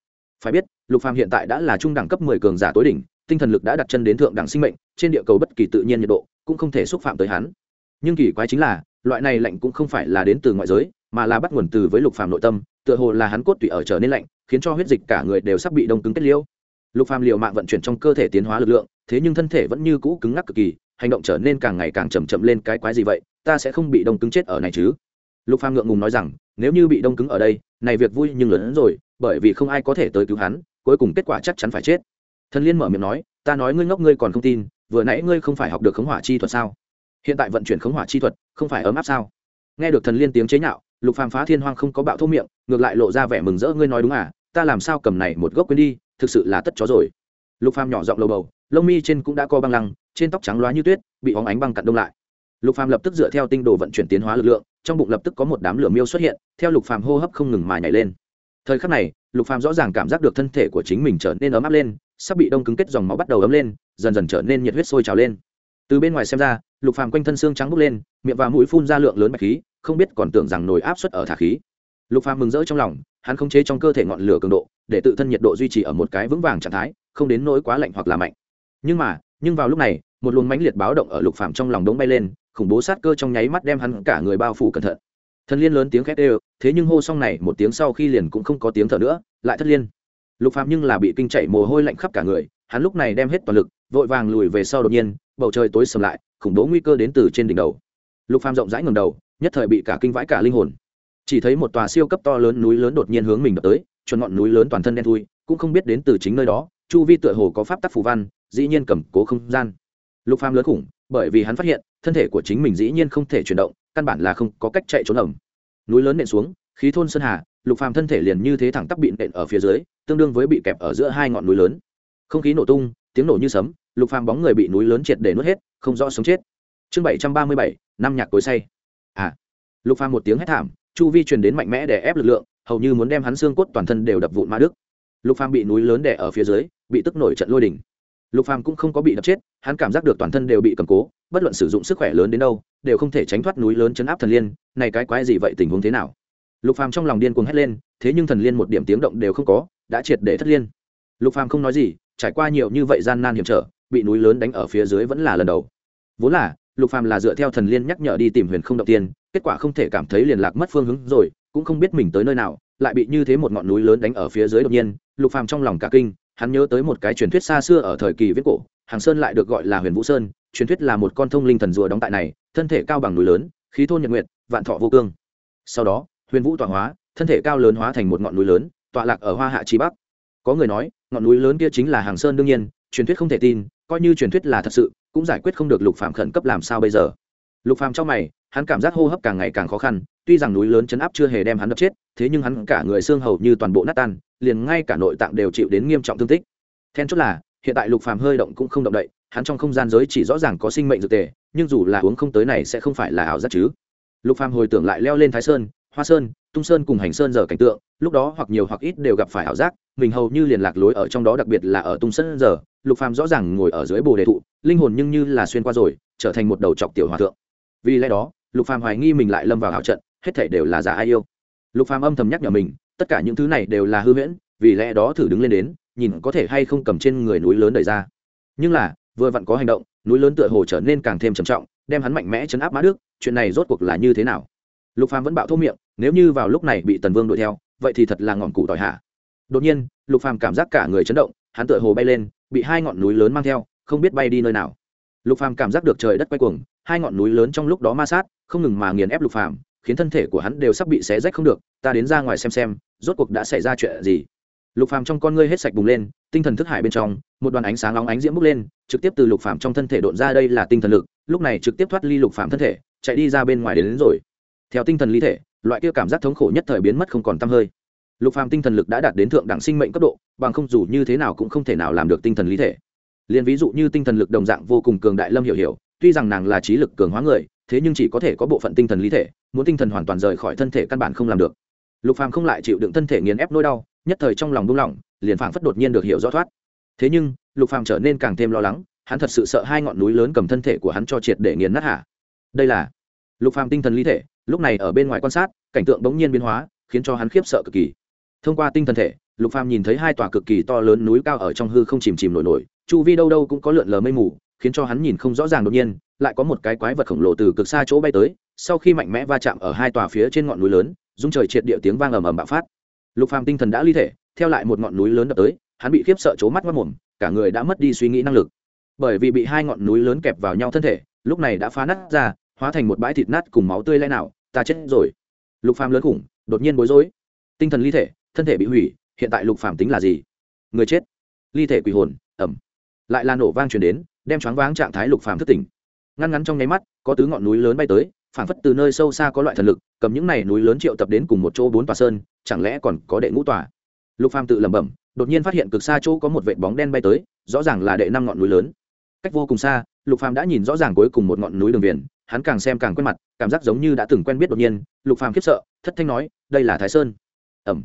Phải biết, lục phàm hiện tại đã là trung đẳng cấp 10 cường giả tối đỉnh tinh thần lực đã đặt chân đến thượng đẳng sinh mệnh, trên địa cầu bất kỳ tự nhiên nhiệt độ cũng không thể xúc phạm tới hắn. Nhưng kỳ quái chính là, loại này lạnh cũng không phải là đến từ ngoại giới, mà là bắt nguồn từ với lục phàm nội tâm, tựa hồ là hắn cốt tủy ở trở nên lạnh, khiến cho huyết dịch cả người đều sắp bị đông cứng kết liễu. lục phàm liều mạng vận chuyển trong cơ thể tiến hóa lực lượng, thế nhưng thân thể vẫn như cũ cứng ngắc cực kỳ, hành động trở nên càng ngày càng chậm chậm lên cái quái gì vậy, ta sẽ không bị đông cứng chết ở này chứ? Lục phàm ngượng ngùng nói rằng, nếu như bị đông cứng ở đây, này việc vui nhưng lớn hơn rồi, bởi vì không ai có thể tới cứu hắn, cuối cùng kết quả chắc chắn phải chết thần liên mở miệng nói, ta nói ngươi ngốc ngươi còn không tin, vừa nãy ngươi không phải học được khống hỏa chi thuật sao? Hiện tại vận chuyển khống hỏa chi thuật, không phải ấm áp sao? Nghe được thần liên tiếng chế nhạo, lục phàm phá thiên hoang không có bạo thô miệng, ngược lại lộ ra vẻ mừng rỡ, ngươi nói đúng à ta làm sao cầm này một gốc quên đi, thực sự là tất chó rồi. Lục phàm nhỏ giọng lầu bầu, lông mi trên cũng đã co băng lăng, trên tóc trắng loá như tuyết, bị óng ánh băng cặn đông lại. Lục phàm lập tức dựa theo tinh đồ vận chuyển tiến hóa lực lượng, trong bụng lập tức có một đám lửa miêu xuất hiện, theo lục phàm hô hấp không ngừng mà nhảy lên. Thời khắc này, lục phàm rõ ràng cảm giác được thân thể của chính mình trở nên ấm áp lên sắp bị đông cứng kết dòng máu bắt đầu ấm lên, dần dần trở nên nhiệt huyết sôi trào lên. Từ bên ngoài xem ra, lục phàm quanh thân xương trắng bốc lên, miệng và mũi phun ra lượng lớn bạch khí, không biết còn tưởng rằng nồi áp suất ở thả khí. Lục phàm mừng rỡ trong lòng, hắn khống chế trong cơ thể ngọn lửa cường độ, để tự thân nhiệt độ duy trì ở một cái vững vàng trạng thái, không đến nỗi quá lạnh hoặc là mạnh. Nhưng mà, nhưng vào lúc này, một luồng mãnh liệt báo động ở lục phàm trong lòng đống bay lên, khủng bố sát cơ trong nháy mắt đem hắn cả người bao phủ cẩn thận. Thần liên lớn tiếng khét đều, thế nhưng hô xong này một tiếng sau khi liền cũng không có tiếng thở nữa, lại thất liên lục phàm nhưng là bị kinh chạy mồ hôi lạnh khắp cả người, hắn lúc này đem hết toàn lực, vội vàng lùi về sau đột nhiên, bầu trời tối sầm lại, khủng bố nguy cơ đến từ trên đỉnh đầu. Lục phàm rộng rãi ngẩng đầu, nhất thời bị cả kinh vãi cả linh hồn. Chỉ thấy một tòa siêu cấp to lớn núi lớn đột nhiên hướng mình đập tới, chuẩn ngọn núi lớn toàn thân đen thui, cũng không biết đến từ chính nơi đó, chu vi tựa hồ có pháp tắc phù văn, dĩ nhiên cầm cố không gian. Lục phàm lớn khủng, bởi vì hắn phát hiện, thân thể của chính mình dĩ nhiên không thể chuyển động, căn bản là không có cách chạy trốn ẩm. Núi lớn nện xuống, khí thôn sơn hà lục phàm thân thể liền như thế thẳng tắp bị nện ở phía dưới, tương đương với bị kẹp ở giữa hai ngọn núi lớn. Không khí nổ tung, tiếng nổ như sấm, lục phàm bóng người bị núi lớn triệt để nuốt hết, không rõ sống chết. Chương bảy trăm ba mươi bảy, năm nhạc cối say. À lục phàm một tiếng hét thảm, chu vi truyền đến mạnh mẽ để ép lực lượng, hầu như muốn đem hắn xương cốt toàn thân đều đập vụn ma đức lục phàm bị núi lớn đè ở phía dưới, bị tức nổi trận lôi đỉnh lục phàm cũng không có bị đập chết, hắn cảm giác được toàn thân đều bị cầm cố, bất luận sử dụng sức khỏe lớn đến đâu, đều không thể tránh thoát núi lớn chấn áp thần liên, này cái quái gì vậy tình huống thế nào? Lục phàm trong lòng điên cuồng hét lên, thế nhưng thần liên một điểm tiếng động đều không có, đã triệt để thất liên. Lục phàm không nói gì, trải qua nhiều như vậy gian nan hiểm trở, bị núi lớn đánh ở phía dưới vẫn là lần đầu. Vốn là, lục phàm là dựa theo thần liên nhắc nhở đi tìm huyền không động tiên, kết quả không thể cảm thấy liền lạc mất phương hướng rồi, cũng không biết mình tới nơi nào, lại bị như thế một ngọn núi lớn đánh ở phía dưới đột nhiên, lục phàm trong lòng cả kinh, hắn nhớ tới một cái truyền thuyết xa xưa ở thời kỳ viết cổ, hàng sơn lại được gọi là huyền vũ sơn, truyền thuyết là một con thông linh thần rùa đóng tại này, thân thể cao bằng núi lớn, khí thôn nhật nguyện vạn thọ vô cương. Sau đó huyền vũ tọa hóa, thân thể cao lớn hóa thành một ngọn núi lớn, tọa lạc ở hoa hạ trí bắc. Có người nói, ngọn núi lớn kia chính là hàng sơn đương nhiên, truyền thuyết không thể tin, coi như truyền thuyết là thật sự, cũng giải quyết không được lục phạm khẩn cấp làm sao bây giờ. Lục phạm trong mày, hắn cảm giác hô hấp càng ngày càng khó khăn, tuy rằng núi lớn chấn áp chưa hề đem hắn đập chết, thế nhưng hắn cả người xương hầu như toàn bộ nát tan, liền ngay cả nội tạng đều chịu đến nghiêm trọng thương tích. Then chốt là, hiện tại lục phàm hơi động cũng không động đậy, hắn trong không gian giới chỉ rõ ràng có sinh mệnh dược tề, nhưng dù là uống không tới này sẽ không phải là ảo giác chứ. Lục phàm hồi tưởng lại leo lên thái sơn hoa sơn, tung sơn cùng hành sơn giờ cảnh tượng, lúc đó hoặc nhiều hoặc ít đều gặp phải ảo giác, mình hầu như liền lạc lối ở trong đó đặc biệt là ở tung sơn giờ, lục phàm rõ ràng ngồi ở dưới bồ đề thụ, linh hồn nhưng như là xuyên qua rồi, trở thành một đầu trọc tiểu hòa thượng. Vì lẽ đó, lục phàm hoài nghi mình lại lâm vào ảo trận, hết thảy đều là giả ai yêu. Lục phàm âm thầm nhắc nhở mình, tất cả những thứ này đều là hư huyễn, vì lẽ đó thử đứng lên đến, nhìn có thể hay không cầm trên người núi lớn đẩy ra. Nhưng là, vừa vặn có hành động, núi lớn tựa hồ trở nên càng thêm trầm trọng, đem hắn mạnh mẽ chấn áp mã đức, chuyện này rốt cuộc là như thế nào? Lục phàm vẫn bạo thô miệng nếu như vào lúc này bị tần vương đuổi theo vậy thì thật là ngọn cụ tỏi hạ. Đột nhiên lục phàm cảm giác cả người chấn động hắn tựa hồ bay lên bị hai ngọn núi lớn mang theo không biết bay đi nơi nào. Lục phàm cảm giác được trời đất quay cuồng hai ngọn núi lớn trong lúc đó ma sát không ngừng mà nghiền ép lục phàm khiến thân thể của hắn đều sắp bị xé rách không được ta đến ra ngoài xem xem rốt cuộc đã xảy ra chuyện gì. Lục phàm trong con ngươi hết sạch bùng lên tinh thần thức hải bên trong một đoàn ánh sáng nóng ánh diễm bốc lên trực tiếp từ lục phàm trong thân thể đột ra đây là tinh thần lực lúc này trực tiếp thoát ly lục phàm thân thể chạy đi ra bên ngoài đến, đến rồi theo tinh thần ly thể, loại kia cảm giác thống khổ nhất thời biến mất không còn tăm hơi. Lục phàm tinh thần lực đã đạt đến thượng đẳng sinh mệnh cấp độ, bằng không dù như thế nào cũng không thể nào làm được tinh thần lý thể. Liền ví dụ như tinh thần lực đồng dạng vô cùng cường đại lâm hiểu hiểu, tuy rằng nàng là trí lực cường hóa người, thế nhưng chỉ có thể có bộ phận tinh thần lý thể, muốn tinh thần hoàn toàn rời khỏi thân thể căn bản không làm được. Lục phàm không lại chịu đựng thân thể nghiền ép nỗi đau, nhất thời trong lòng buông lỏng, liền phảng phất đột nhiên được hiểu rõ thoát. Thế nhưng, lục phàm trở nên càng thêm lo lắng, hắn thật sự sợ hai ngọn núi lớn cầm thân thể của hắn cho triệt để nghiền nát hả? Đây là lục phàm tinh thần lý thể lúc này ở bên ngoài quan sát, cảnh tượng bỗng nhiên biến hóa, khiến cho hắn khiếp sợ cực kỳ. Thông qua tinh thần thể, lục phàm nhìn thấy hai tòa cực kỳ to lớn núi cao ở trong hư không chìm chìm nổi nổi, chu vi đâu đâu cũng có lượn lờ mây mù, khiến cho hắn nhìn không rõ ràng đột nhiên, lại có một cái quái vật khổng lồ từ cực xa chỗ bay tới, sau khi mạnh mẽ va chạm ở hai tòa phía trên ngọn núi lớn dung trời triệt địa tiếng vang ầm ầm bạo phát. Lục phàm tinh thần đã ly thể, theo lại một ngọn núi lớn đập tới, hắn bị khiếp sợ chố mắt mất mồm, cả người đã mất đi suy nghĩ năng lực. Bởi vì bị hai ngọn núi lớn kẹp vào nhau thân thể, lúc này đã phá nát ra hóa thành một bãi thịt nát cùng máu tươi lẽ nào, ta chết rồi. Lục phàm lớn khủng, đột nhiên bối rối. Tinh thần ly thể, thân thể bị hủy, hiện tại lục phàm tính là gì? Người chết. Ly thể quỷ hồn ẩm lại là nổ vang truyền đến, đem choáng váng trạng thái lục phàm thức tỉnh. Ngăn ngắn trong nháy mắt, có tứ ngọn núi lớn bay tới phản phất từ nơi sâu xa có loại thần lực, cầm những này núi lớn triệu tập đến cùng một chỗ bốn tòa sơn, chẳng lẽ còn có đệ ngũ tòa? Lục phàm tự lẩm bẩm, đột nhiên phát hiện cực xa chỗ có một vệt bóng đen bay tới, rõ ràng là đệ năm ngọn núi lớn. Cách vô cùng xa, lục phàm đã nhìn rõ ràng cuối cùng một ngọn núi đường viền hắn càng xem càng quen mặt, cảm giác giống như đã từng quen biết đột nhiên, lục phàm khiếp sợ, thất thanh nói, đây là thái sơn. Ẩm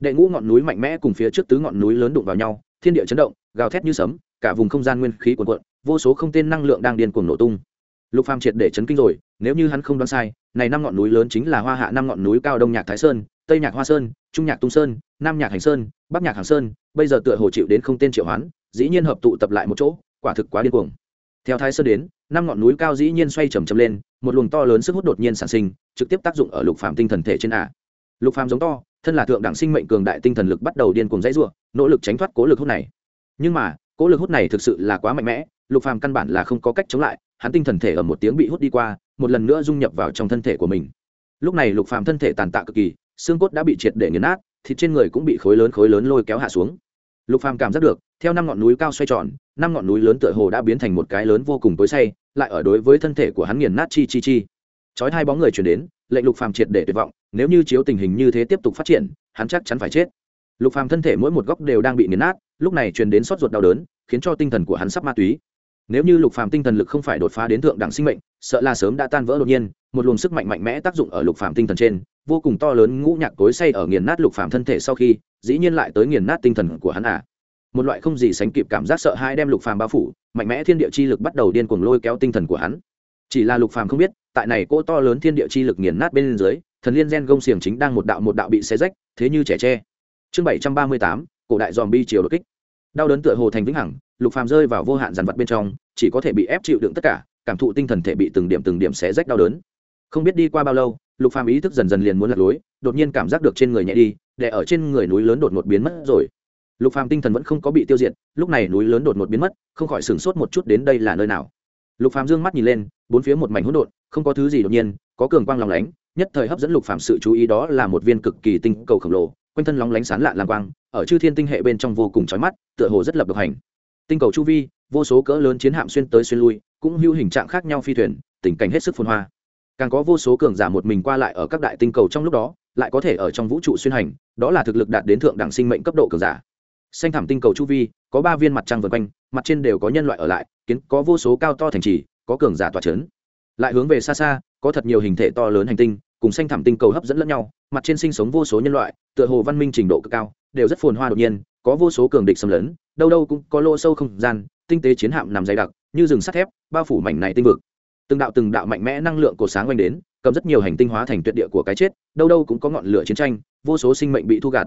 đệ ngũ ngọn núi mạnh mẽ cùng phía trước tứ ngọn núi lớn đụng vào nhau, thiên địa chấn động, gào thét như sấm, cả vùng không gian nguyên khí cuồn cuộn, vô số không tên năng lượng đang điên cuồng nổ tung. Lục phàm triệt để chấn kinh rồi, nếu như hắn không đoán sai, này năm ngọn núi lớn chính là hoa hạ năm ngọn núi cao đông nhạc thái sơn, tây nhạc hoa sơn, trung nhạc tung sơn, nam nhạc hành sơn, bắc nhạc hàng sơn, bây giờ tựa hồ chịu đến không tên triệu hoán, dĩ nhiên hợp tụ tập lại một chỗ, quả thực quá điên cuồng. Theo thái sơn đến năm ngọn núi cao dĩ nhiên xoay chầm chầm lên, một luồng to lớn sức hút đột nhiên sản sinh, trực tiếp tác dụng ở lục phàm tinh thần thể trên ả lục phàm giống to, thân là thượng đẳng sinh mệnh cường đại tinh thần lực bắt đầu điên cuồng dãy rủa, nỗ lực tránh thoát cố lực hút này. Nhưng mà, cố lực hút này thực sự là quá mạnh mẽ, lục phàm căn bản là không có cách chống lại, hắn tinh thần thể ở một tiếng bị hút đi qua, một lần nữa dung nhập vào trong thân thể của mình. Lúc này lục phàm thân thể tàn tạ cực kỳ, xương cốt đã bị triệt để nghiền nát, thịt trên người cũng bị khối lớn khối lớn lôi kéo hạ xuống. Lục phàm cảm giác được, theo năm ngọn núi cao xoay tròn, năm ngọn núi lớn tựa hồ đã biến thành một cái lớn vô cùng tối say lại ở đối với thân thể của hắn nghiền nát chi chi chi. Chói hai bóng người chuyển đến, lệnh lục phàm triệt để tuyệt vọng, nếu như chiếu tình hình như thế tiếp tục phát triển, hắn chắc chắn phải chết. Lục phàm thân thể mỗi một góc đều đang bị nghiền nát, lúc này truyền đến sốt ruột đau đớn, khiến cho tinh thần của hắn sắp ma túy. Nếu như lục phàm tinh thần lực không phải đột phá đến thượng đẳng sinh mệnh, sợ là sớm đã tan vỡ đột nhiên, một luồng sức mạnh mạnh mẽ tác dụng ở lục phàm tinh thần trên, vô cùng to lớn ngũ nhạc cối say ở nghiền nát lục phàm thân thể sau khi, dĩ nhiên lại tới nghiền nát tinh thần của hắn à một loại không gì sánh kịp cảm giác sợ hãi đem lục phàm bao phủ, mạnh mẽ thiên địa chi lực bắt đầu điên cuồng lôi kéo tinh thần của hắn. Chỉ là lục phàm không biết, tại này cỗ to lớn thiên địa chi lực nghiền nát bên dưới, thần liên gen gông xiềng chính đang một đạo một đạo bị xé rách, thế như trẻ tre. Chương bảy trăm ba mươi tám, cổ đại dòm bi chiều đột kích. Đau đớn tựa hồ thành vĩnh hằng, lục phàm rơi vào vô hạn dàn vật bên trong, chỉ có thể bị ép chịu đựng tất cả, cảm thụ tinh thần thể bị từng điểm từng điểm xé rách đau đớn. Không biết đi qua bao lâu, lục phàm ý thức dần dần liền muốn lật lối, đột nhiên cảm giác được trên người nhẹ đi để ở trên người núi lớn đột ngột biến mất rồi lục phàm tinh thần vẫn không có bị tiêu diệt, lúc này núi lớn đột ngột biến mất, không khỏi sửng sốt một chút đến đây là nơi nào. Lục phàm dương mắt nhìn lên, bốn phía một mảnh hỗn độn, không có thứ gì đột nhiên, có cường quang lòng lánh, nhất thời hấp dẫn lục phàm sự chú ý đó là một viên cực kỳ tinh cầu khổng lồ, quanh thân lóng lánh sáng lạ lam quang, ở chư thiên tinh hệ bên trong vô cùng chói mắt, tựa hồ rất lập độc hành. Tinh cầu chu vi, vô số cỡ lớn chiến hạm xuyên tới xuyên lui, cũng hữu hình trạng khác nhau phi thuyền, tình cảnh hết sức phồn hoa. Càng có vô số cường giả một mình qua lại ở các đại tinh cầu trong lúc đó, lại có thể ở trong vũ trụ xuyên hành, đó là thực lực đạt đến thượng đẳng sinh mệnh cấp độ cường giả xanh thảm tinh cầu chu vi, có ba viên mặt trăng vân quanh, mặt trên đều có nhân loại ở lại, kiến có vô số cao to thành trì, có cường giả tỏa trấn lại hướng về xa xa, có thật nhiều hình thể to lớn hành tinh, cùng xanh thảm tinh cầu hấp dẫn lẫn nhau, mặt trên sinh sống vô số nhân loại, tựa hồ văn minh trình độ cực cao, đều rất phồn hoa đột nhiên, có vô số cường địch xâm lấn, đâu đâu cũng có lô sâu không gian, tinh tế chiến hạm nằm dày đặc, như rừng sắt thép, bao phủ mảnh này tinh vực. Từng đạo từng đạo mạnh mẽ năng lượng của sáng oanh đến, cầm rất nhiều hành tinh hóa thành tuyệt địa của cái chết, đâu đâu cũng có ngọn lửa chiến tranh, vô số sinh mệnh bị thu gạt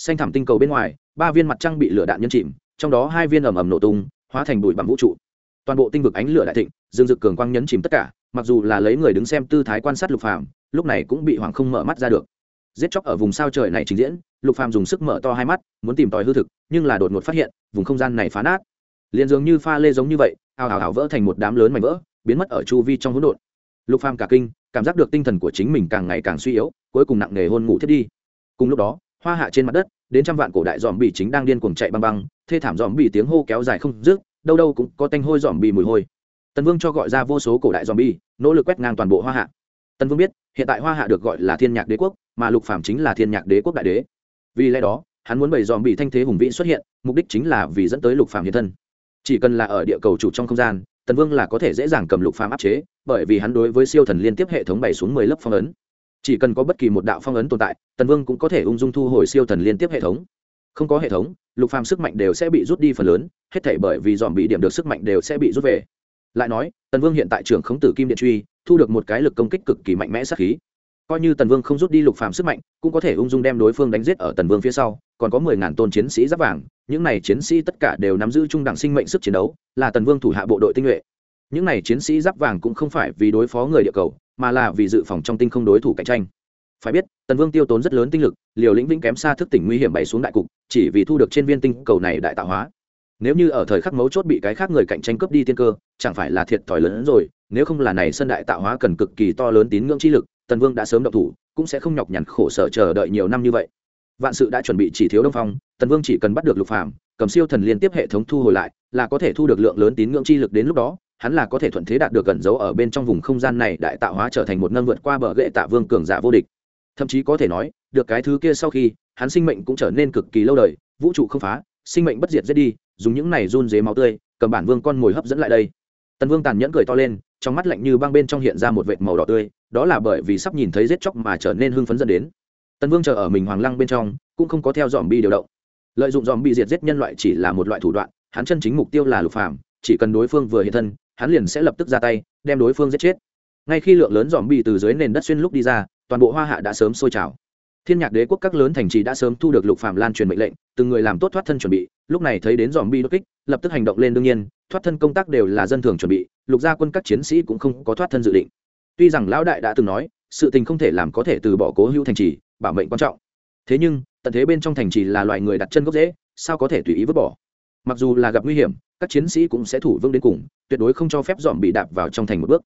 xanh thảm tinh cầu bên ngoài, ba viên mặt trăng bị lửa đạn nhân chìm, trong đó hai viên ầm ầm nổ tung, hóa thành bụi bằng vũ trụ. Toàn bộ tinh vực ánh lửa đại thịnh, dương dực cường quang nhấn chìm tất cả, mặc dù là lấy người đứng xem tư thái quan sát lục phàm, lúc này cũng bị hoàng không mở mắt ra được. Giết chóc ở vùng sao trời này trình diễn, lục phàm dùng sức mở to hai mắt, muốn tìm tòi hư thực, nhưng là đột ngột phát hiện, vùng không gian này phá nát. Liền dường như pha lê giống như vậy, ào ào ào vỡ thành một đám lớn mảnh vỡ, biến mất ở chu vi trong hỗn độn. Lục phàm cả kinh, cảm giác được tinh thần của chính mình càng ngày càng suy yếu, cuối cùng nặng nề hôn ngủ thiết đi. Cùng lúc đó hoa hạ trên mặt đất, đến trăm vạn cổ đại dòm bì chính đang điên cuồng chạy băng băng, thê thảm dòm bì tiếng hô kéo dài không dứt, đâu đâu cũng có tanh hôi dòm bì mùi hôi. Tần vương cho gọi ra vô số cổ đại dòm bì, nỗ lực quét ngang toàn bộ hoa hạ. Tần vương biết, hiện tại hoa hạ được gọi là thiên nhạc đế quốc, mà lục phàm chính là thiên nhạc đế quốc đại đế. Vì lẽ đó, hắn muốn bày dòm bì thanh thế hùng vĩ xuất hiện, mục đích chính là vì dẫn tới lục phàm hiện thân. Chỉ cần là ở địa cầu chủ trong không gian, tần vương là có thể dễ dàng cầm lục phàm áp chế, bởi vì hắn đối với siêu thần liên tiếp hệ thống bày xuống mười lớp phong ấn chỉ cần có bất kỳ một đạo phong ấn tồn tại, tần vương cũng có thể ung dung thu hồi siêu thần liên tiếp hệ thống. Không có hệ thống, lục phàm sức mạnh đều sẽ bị rút đi phần lớn, hết thể bởi vì dòm bị điểm được sức mạnh đều sẽ bị rút về. Lại nói, tần vương hiện tại trưởng khống tử kim điện truy, thu được một cái lực công kích cực kỳ mạnh mẽ sát khí. Coi như tần vương không rút đi lục phàm sức mạnh, cũng có thể ung dung đem đối phương đánh giết ở tần vương phía sau, còn có mười ngàn tôn chiến sĩ giáp vàng, những này chiến sĩ tất cả đều nắm giữ trung đẳng sinh mệnh sức chiến đấu, là tần vương thủ hạ bộ đội tinh nhuệ. Những này chiến sĩ giáp vàng cũng không phải vì đối phó người địa cầu mà là vì dự phòng trong tinh không đối thủ cạnh tranh. Phải biết, tần vương tiêu tốn rất lớn tinh lực, liều lĩnh vĩnh kém xa thức tỉnh nguy hiểm bày xuống đại cục, chỉ vì thu được trên viên tinh cầu này đại tạo hóa. Nếu như ở thời khắc mấu chốt bị cái khác người cạnh tranh cướp đi tiên cơ, chẳng phải là thiệt thòi lớn hơn rồi, nếu không là này sân đại tạo hóa cần cực kỳ to lớn tín ngưỡng chi lực, tần vương đã sớm đậu thủ, cũng sẽ không nhọc nhằn khổ sở chờ đợi nhiều năm như vậy. Vạn sự đã chuẩn bị chỉ thiếu đông phong, tần vương chỉ cần bắt được lục phàm, cầm siêu thần liên tiếp hệ thống thu hồi lại, là có thể thu được lượng lớn tín ngưỡng chi lực đến lúc đó hắn là có thể thuận thế đạt được gần dấu ở bên trong vùng không gian này đại tạo hóa trở thành một nâng vượt qua bờ gậy tạ vương cường giả vô địch. Thậm chí có thể nói, được cái thứ kia sau khi, hắn sinh mệnh cũng trở nên cực kỳ lâu đời, vũ trụ không phá, sinh mệnh bất diệt giết đi, dùng những này run dế máu tươi, cầm bản vương con mồi hấp dẫn lại đây. Tần vương tàn nhẫn cười to lên, trong mắt lạnh như băng bên trong hiện ra một vệt màu đỏ tươi, đó là bởi vì sắp nhìn thấy giết chóc mà trở nên hưng phấn dẫn đến. Tần vương chờ ở mình hoàng lăng bên trong, cũng không có theo dòm bi điều động. Lợi dụng dòm bi diệt giết nhân loại chỉ là một loại thủ đoạn, hắn chân chính mục tiêu là lục phàm, chỉ cần đối phương vừa hiện thân hắn liền sẽ lập tức ra tay, đem đối phương giết chết. Ngay khi lượng lớn dòm bi từ dưới nền đất xuyên lúc đi ra, toàn bộ hoa hạ đã sớm sôi trào. Thiên nhạc đế quốc các lớn thành trì đã sớm thu được lục phạm lan truyền mệnh lệnh, từng người làm tốt thoát thân chuẩn bị, lúc này thấy đến dòm bi đột kích, lập tức hành động lên đương nhiên, thoát thân công tác đều là dân thường chuẩn bị, lục gia quân các chiến sĩ cũng không có thoát thân dự định. Tuy rằng lão đại đã từng nói, sự tình không thể làm có thể từ bỏ cố hữu thành trì, bảo mệnh quan trọng. Thế nhưng, tận thế bên trong thành trì là loài người đặt chân gốc dễ sao có thể tùy ý vứt bỏ? Mặc dù là gặp nguy hiểm, các chiến sĩ cũng sẽ thủ vững đến cùng, tuyệt đối không cho phép dòm bị đạp vào trong thành một bước.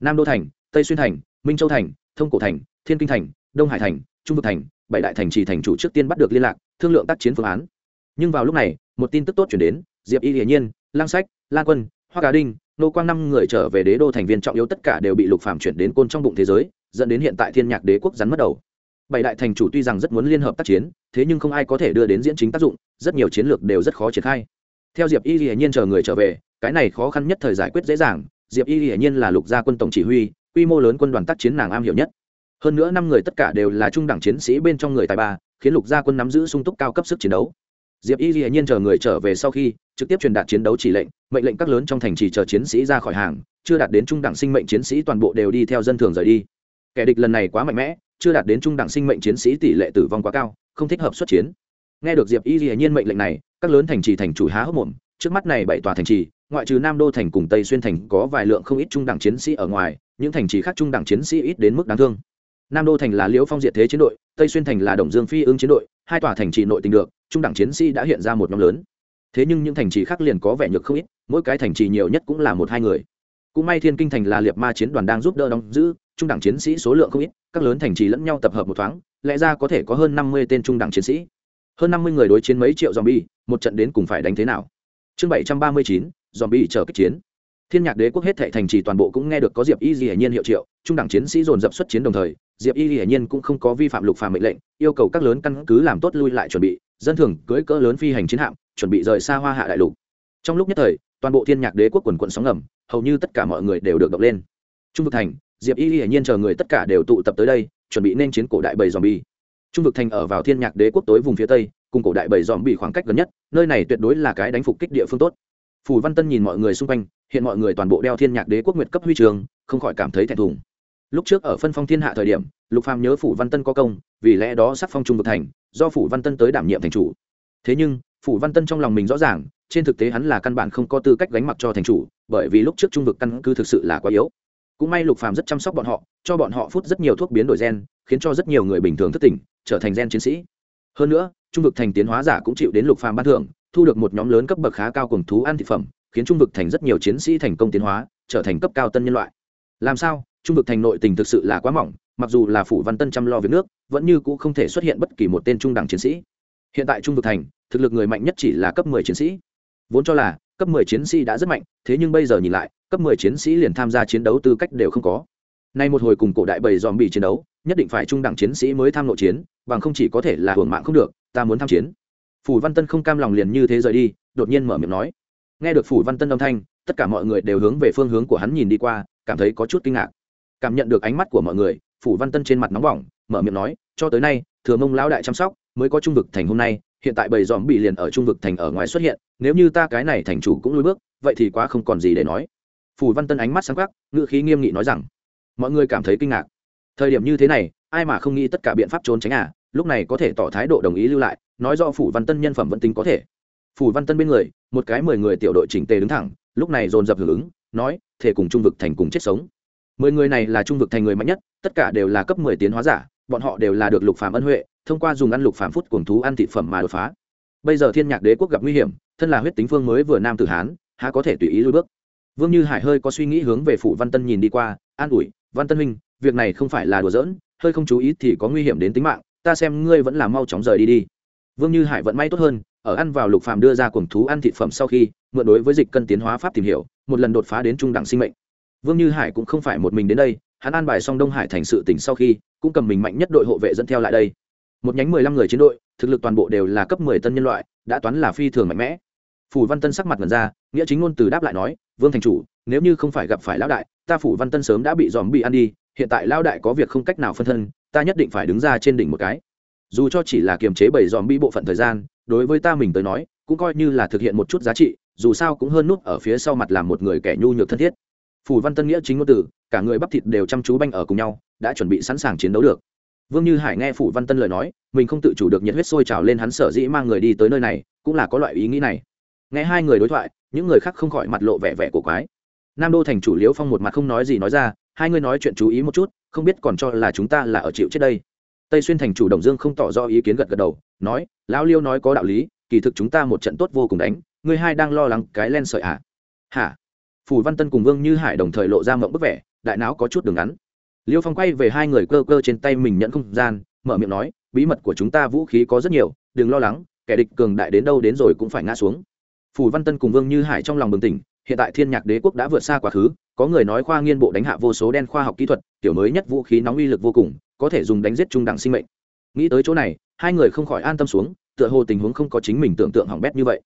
Nam đô thành, tây xuyên thành, minh châu thành, thông cổ thành, thiên kinh thành, đông hải thành, trung vực thành, bảy đại thành trì thành chủ trước tiên bắt được liên lạc, thương lượng tác chiến phương án. Nhưng vào lúc này, một tin tức tốt chuyển đến, diệp y hiển nhiên, lang sách, lan quân, hoa cá đinh, nô quang năm người trở về đế đô thành viên trọng yếu tất cả đều bị lục phạm chuyển đến côn trong bụng thế giới, dẫn đến hiện tại thiên nhạc đế quốc rắn mất đầu. Bảy đại thành chủ tuy rằng rất muốn liên hợp tác chiến, thế nhưng không ai có thể đưa đến diễn chính tác dụng, rất nhiều chiến lược đều rất khó triển khai theo diệp y hiển nhiên chờ người trở về, cái này khó khăn nhất thời giải quyết dễ dàng, diệp y hiển nhiên là lục gia quân tổng chỉ huy, quy mô lớn quân đoàn tác chiến nàng am hiểu nhất. Hơn nữa năm người tất cả đều là trung đẳng chiến sĩ bên trong người tài ba, khiến lục gia quân nắm giữ sung túc cao cấp sức chiến đấu. Diệp y hiển nhiên chờ người trở về sau khi, trực tiếp truyền đạt chiến đấu chỉ lệnh, mệnh lệnh các lớn trong thành trì chờ chiến sĩ ra khỏi hàng, chưa đạt đến trung đẳng sinh mệnh chiến sĩ toàn bộ đều đi theo dân thường rời đi. Kẻ địch lần này quá mạnh mẽ, chưa đạt đến trung đẳng sinh mệnh chiến sĩ tỷ lệ tử vong quá cao, không thích hợp xuất chiến nghe được diệp y hiển nhiên mệnh lệnh này, các lớn thành trì thành chủ há hốc mồm, trước mắt này bảy tòa thành trì, ngoại trừ nam đô thành cùng tây xuyên thành có vài lượng không ít trung đẳng chiến sĩ ở ngoài, những thành trì khác trung đẳng chiến sĩ ít đến mức đáng thương. Nam đô thành là liễu phong diệt thế chiến đội, tây xuyên thành là đồng dương phi ứng chiến đội, hai tòa thành trì nội tình được, trung đẳng chiến sĩ đã hiện ra một nhóm lớn. Thế nhưng những thành trì khác liền có vẻ nhược không ít, mỗi cái thành trì nhiều nhất cũng là một hai người. Cũng may thiên kinh thành là liệt ma chiến đoàn đang giúp đỡ đóng giữ, trung đẳng chiến sĩ số lượng không ít, các lớn thành trì lẫn nhau tập hợp một thoáng, lẽ ra có thể có hơn năm mươi tên trung đẳng chiến sĩ hơn năm mươi người đối chiến mấy triệu z o m bi e một trận đến cùng phải đánh thế nào? Chương bảy trăm ba mươi chín z bi chờ kích chiến. Thiên nhạc đế quốc hết thệ thành trì toàn bộ cũng nghe được có diệp y dĩ nhiên hiệu triệu, trung đẳng chiến sĩ dồn dập xuất chiến đồng thời, diệp y dĩ nhiên cũng không có vi phạm lục phàm mệnh lệnh, yêu cầu các lớn căn cứ làm tốt lui lại chuẩn bị, dân thường cưỡi cỡ lớn phi hành chiến hạm, chuẩn bị rời xa hoa hạ đại lục. Trong lúc nhất thời, toàn bộ thiên nhạc đế quốc quần quận sóng ngầm, hầu như tất cả mọi người đều được động lên. Trung vực thành, diệp y hiển nhiên chờ người tất cả đều tụ tập tới đây, chuẩn bị nên chiến cổ đại bầy dòm bi trung vực thành ở vào thiên nhạc đế quốc tối vùng phía tây, cùng cổ đại bầy dòm bị khoảng cách gần nhất, nơi này tuyệt đối là cái đánh phục kích địa phương tốt. Phủ văn tân nhìn mọi người xung quanh, hiện mọi người toàn bộ đeo thiên nhạc đế quốc nguyệt cấp huy trường, không khỏi cảm thấy thẹn thùng. Lúc trước ở phân phong thiên hạ thời điểm, lục phàm nhớ phủ văn tân có công, vì lẽ đó sắc phong trung vực thành, do phủ văn tân tới đảm nhiệm thành chủ. Thế nhưng phủ văn tân trong lòng mình rõ ràng, trên thực tế hắn là căn bản không có tư cách gánh mặc cho thành chủ, bởi vì lúc trước trung vực căn cứ thực sự là quá yếu cũng may lục phàm rất chăm sóc bọn họ, cho bọn họ phút rất nhiều thuốc biến đổi gen, khiến cho rất nhiều người bình thường thất tỉnh, trở thành gen chiến sĩ. Hơn nữa, trung vực thành tiến hóa giả cũng chịu đến lục phàm ban thưởng, thu được một nhóm lớn cấp bậc khá cao cùng thú ăn thực phẩm, khiến trung vực thành rất nhiều chiến sĩ thành công tiến hóa, trở thành cấp cao tân nhân loại. Làm sao? Trung vực thành nội tình thực sự là quá mỏng, mặc dù là phủ văn tân chăm lo việc nước, vẫn như cũ không thể xuất hiện bất kỳ một tên trung đẳng chiến sĩ. Hiện tại trung vực thành, thực lực người mạnh nhất chỉ là cấp 10 chiến sĩ. Vốn cho là cấp 10 chiến sĩ đã rất mạnh, thế nhưng bây giờ nhìn lại cấp 10 chiến sĩ liền tham gia chiến đấu tư cách đều không có. Nay một hồi cùng cổ đại bầy zombie bị chiến đấu, nhất định phải trung đẳng chiến sĩ mới tham nội chiến, bằng không chỉ có thể là hưởng mạng không được, ta muốn tham chiến. Phủ văn tân không cam lòng liền như thế rời đi, đột nhiên mở miệng nói. Nghe được phủ văn tân âm thanh, tất cả mọi người đều hướng về phương hướng của hắn nhìn đi qua, cảm thấy có chút kinh ngạc. Cảm nhận được ánh mắt của mọi người phủ văn tân trên mặt nóng bỏng, mở miệng nói, cho tới nay, thừa mông lão đại chăm sóc mới có trung vực thành hôm nay, hiện tại bầy dòm bị liền ở trung vực thành ở ngoài xuất hiện, nếu như ta cái này thành chủ cũng lui bước, vậy thì quá không còn gì để nói phủ văn tân ánh mắt sáng khắc ngự khí nghiêm nghị nói rằng, mọi người cảm thấy kinh ngạc. Thời điểm như thế này, ai mà không nghĩ tất cả biện pháp trốn tránh à? Lúc này có thể tỏ thái độ đồng ý lưu lại, nói do phủ văn tân nhân phẩm vẫn tính có thể. Phủ văn tân bên người, một cái mười người tiểu đội chỉnh tề đứng thẳng, lúc này dồn dập hưởng ứng, nói, thể cùng trung vực thành cùng chết sống. Mười người này là trung vực thành người mạnh nhất, tất cả đều là cấp mười tiến hóa giả, bọn họ đều là được lục phàm ân huệ, thông qua dùng ăn lục phàm phút cuồng thú ăn thị phẩm mà đột phá. Bây giờ thiên nhạc đế quốc gặp nguy hiểm, thân là huyết tính phương mới vừa nam tử hán, há có thể tùy ý lui bước vương như hải hơi có suy nghĩ hướng về phủ văn tân nhìn đi qua, an ủi, văn tân huynh, việc này không phải là đùa giỡn, hơi không chú ý thì có nguy hiểm đến tính mạng, ta xem ngươi vẫn là mau chóng rời đi đi. Vương như hải vẫn may tốt hơn, ở ăn vào lục phàm đưa ra cuồng thú ăn thịt phẩm sau khi, mượn đối với dịch cân tiến hóa pháp tìm hiểu, một lần đột phá đến trung đẳng sinh mệnh. Vương như hải cũng không phải một mình đến đây, hắn an bài xong đông hải thành sự tỉnh sau khi, cũng cầm mình mạnh nhất đội hộ vệ dẫn theo lại đây. Một nhánh mười lăm người chiến đội, thực lực toàn bộ đều là cấp mười tân nhân loại, đã toán là phi thường mạnh mẽ phủ văn tân sắc mặt ngần ra, nghĩa chính ngôn từ đáp lại nói, vương thành chủ, nếu như không phải gặp phải lão đại, ta phủ văn tân sớm đã bị dòm bị ăn đi, hiện tại lão đại có việc không cách nào phân thân, ta nhất định phải đứng ra trên đỉnh một cái. Dù cho chỉ là kiềm chế bảy dòm bị bộ phận thời gian, đối với ta mình tới nói, cũng coi như là thực hiện một chút giá trị, dù sao cũng hơn nút ở phía sau mặt làm một người kẻ nhu nhược thân thiết. Phủ văn tân nghĩa chính ngôn từ, cả người bắp thịt đều chăm chú banh ở cùng nhau, đã chuẩn bị sẵn sàng chiến đấu được. Vương như hải nghe phủ văn tân lời nói, mình không tự chủ được nhiệt huyết sôi trào lên hắn sở dĩ mang người đi tới nơi này, cũng là có loại ý nghĩ này nghe hai người đối thoại, những người khác không khỏi mặt lộ vẻ vẻ của quái. Nam đô thành chủ liễu phong một mặt không nói gì nói ra, hai người nói chuyện chú ý một chút, không biết còn cho là chúng ta là ở chịu chết đây. Tây xuyên thành chủ đồng dương không tỏ rõ ý kiến gật gật đầu, nói, lão liêu nói có đạo lý, kỳ thực chúng ta một trận tốt vô cùng đánh người hai đang lo lắng cái len sợi hả? Hả? Phủ văn tân cùng vương như hải đồng thời lộ ra mộng bức vẻ, đại não có chút đường ngắn. Liêu phong quay về hai người cơ cơ trên tay mình nhận không gian, mở miệng nói, bí mật của chúng ta vũ khí có rất nhiều, đừng lo lắng, kẻ địch cường đại đến đâu đến rồi cũng phải ngã xuống phủ văn tân cùng vương như hải trong lòng bừng tỉnh, hiện tại thiên nhạc đế quốc đã vượt xa quá khứ, có người nói khoa nghiên bộ đánh hạ vô số đen khoa học kỹ thuật, tiểu mới nhất vũ khí nóng uy lực vô cùng, có thể dùng đánh giết trung đẳng sinh mệnh. Nghĩ tới chỗ này, hai người không khỏi an tâm xuống, tựa hồ tình huống không có chính mình tưởng tượng hỏng bét như vậy.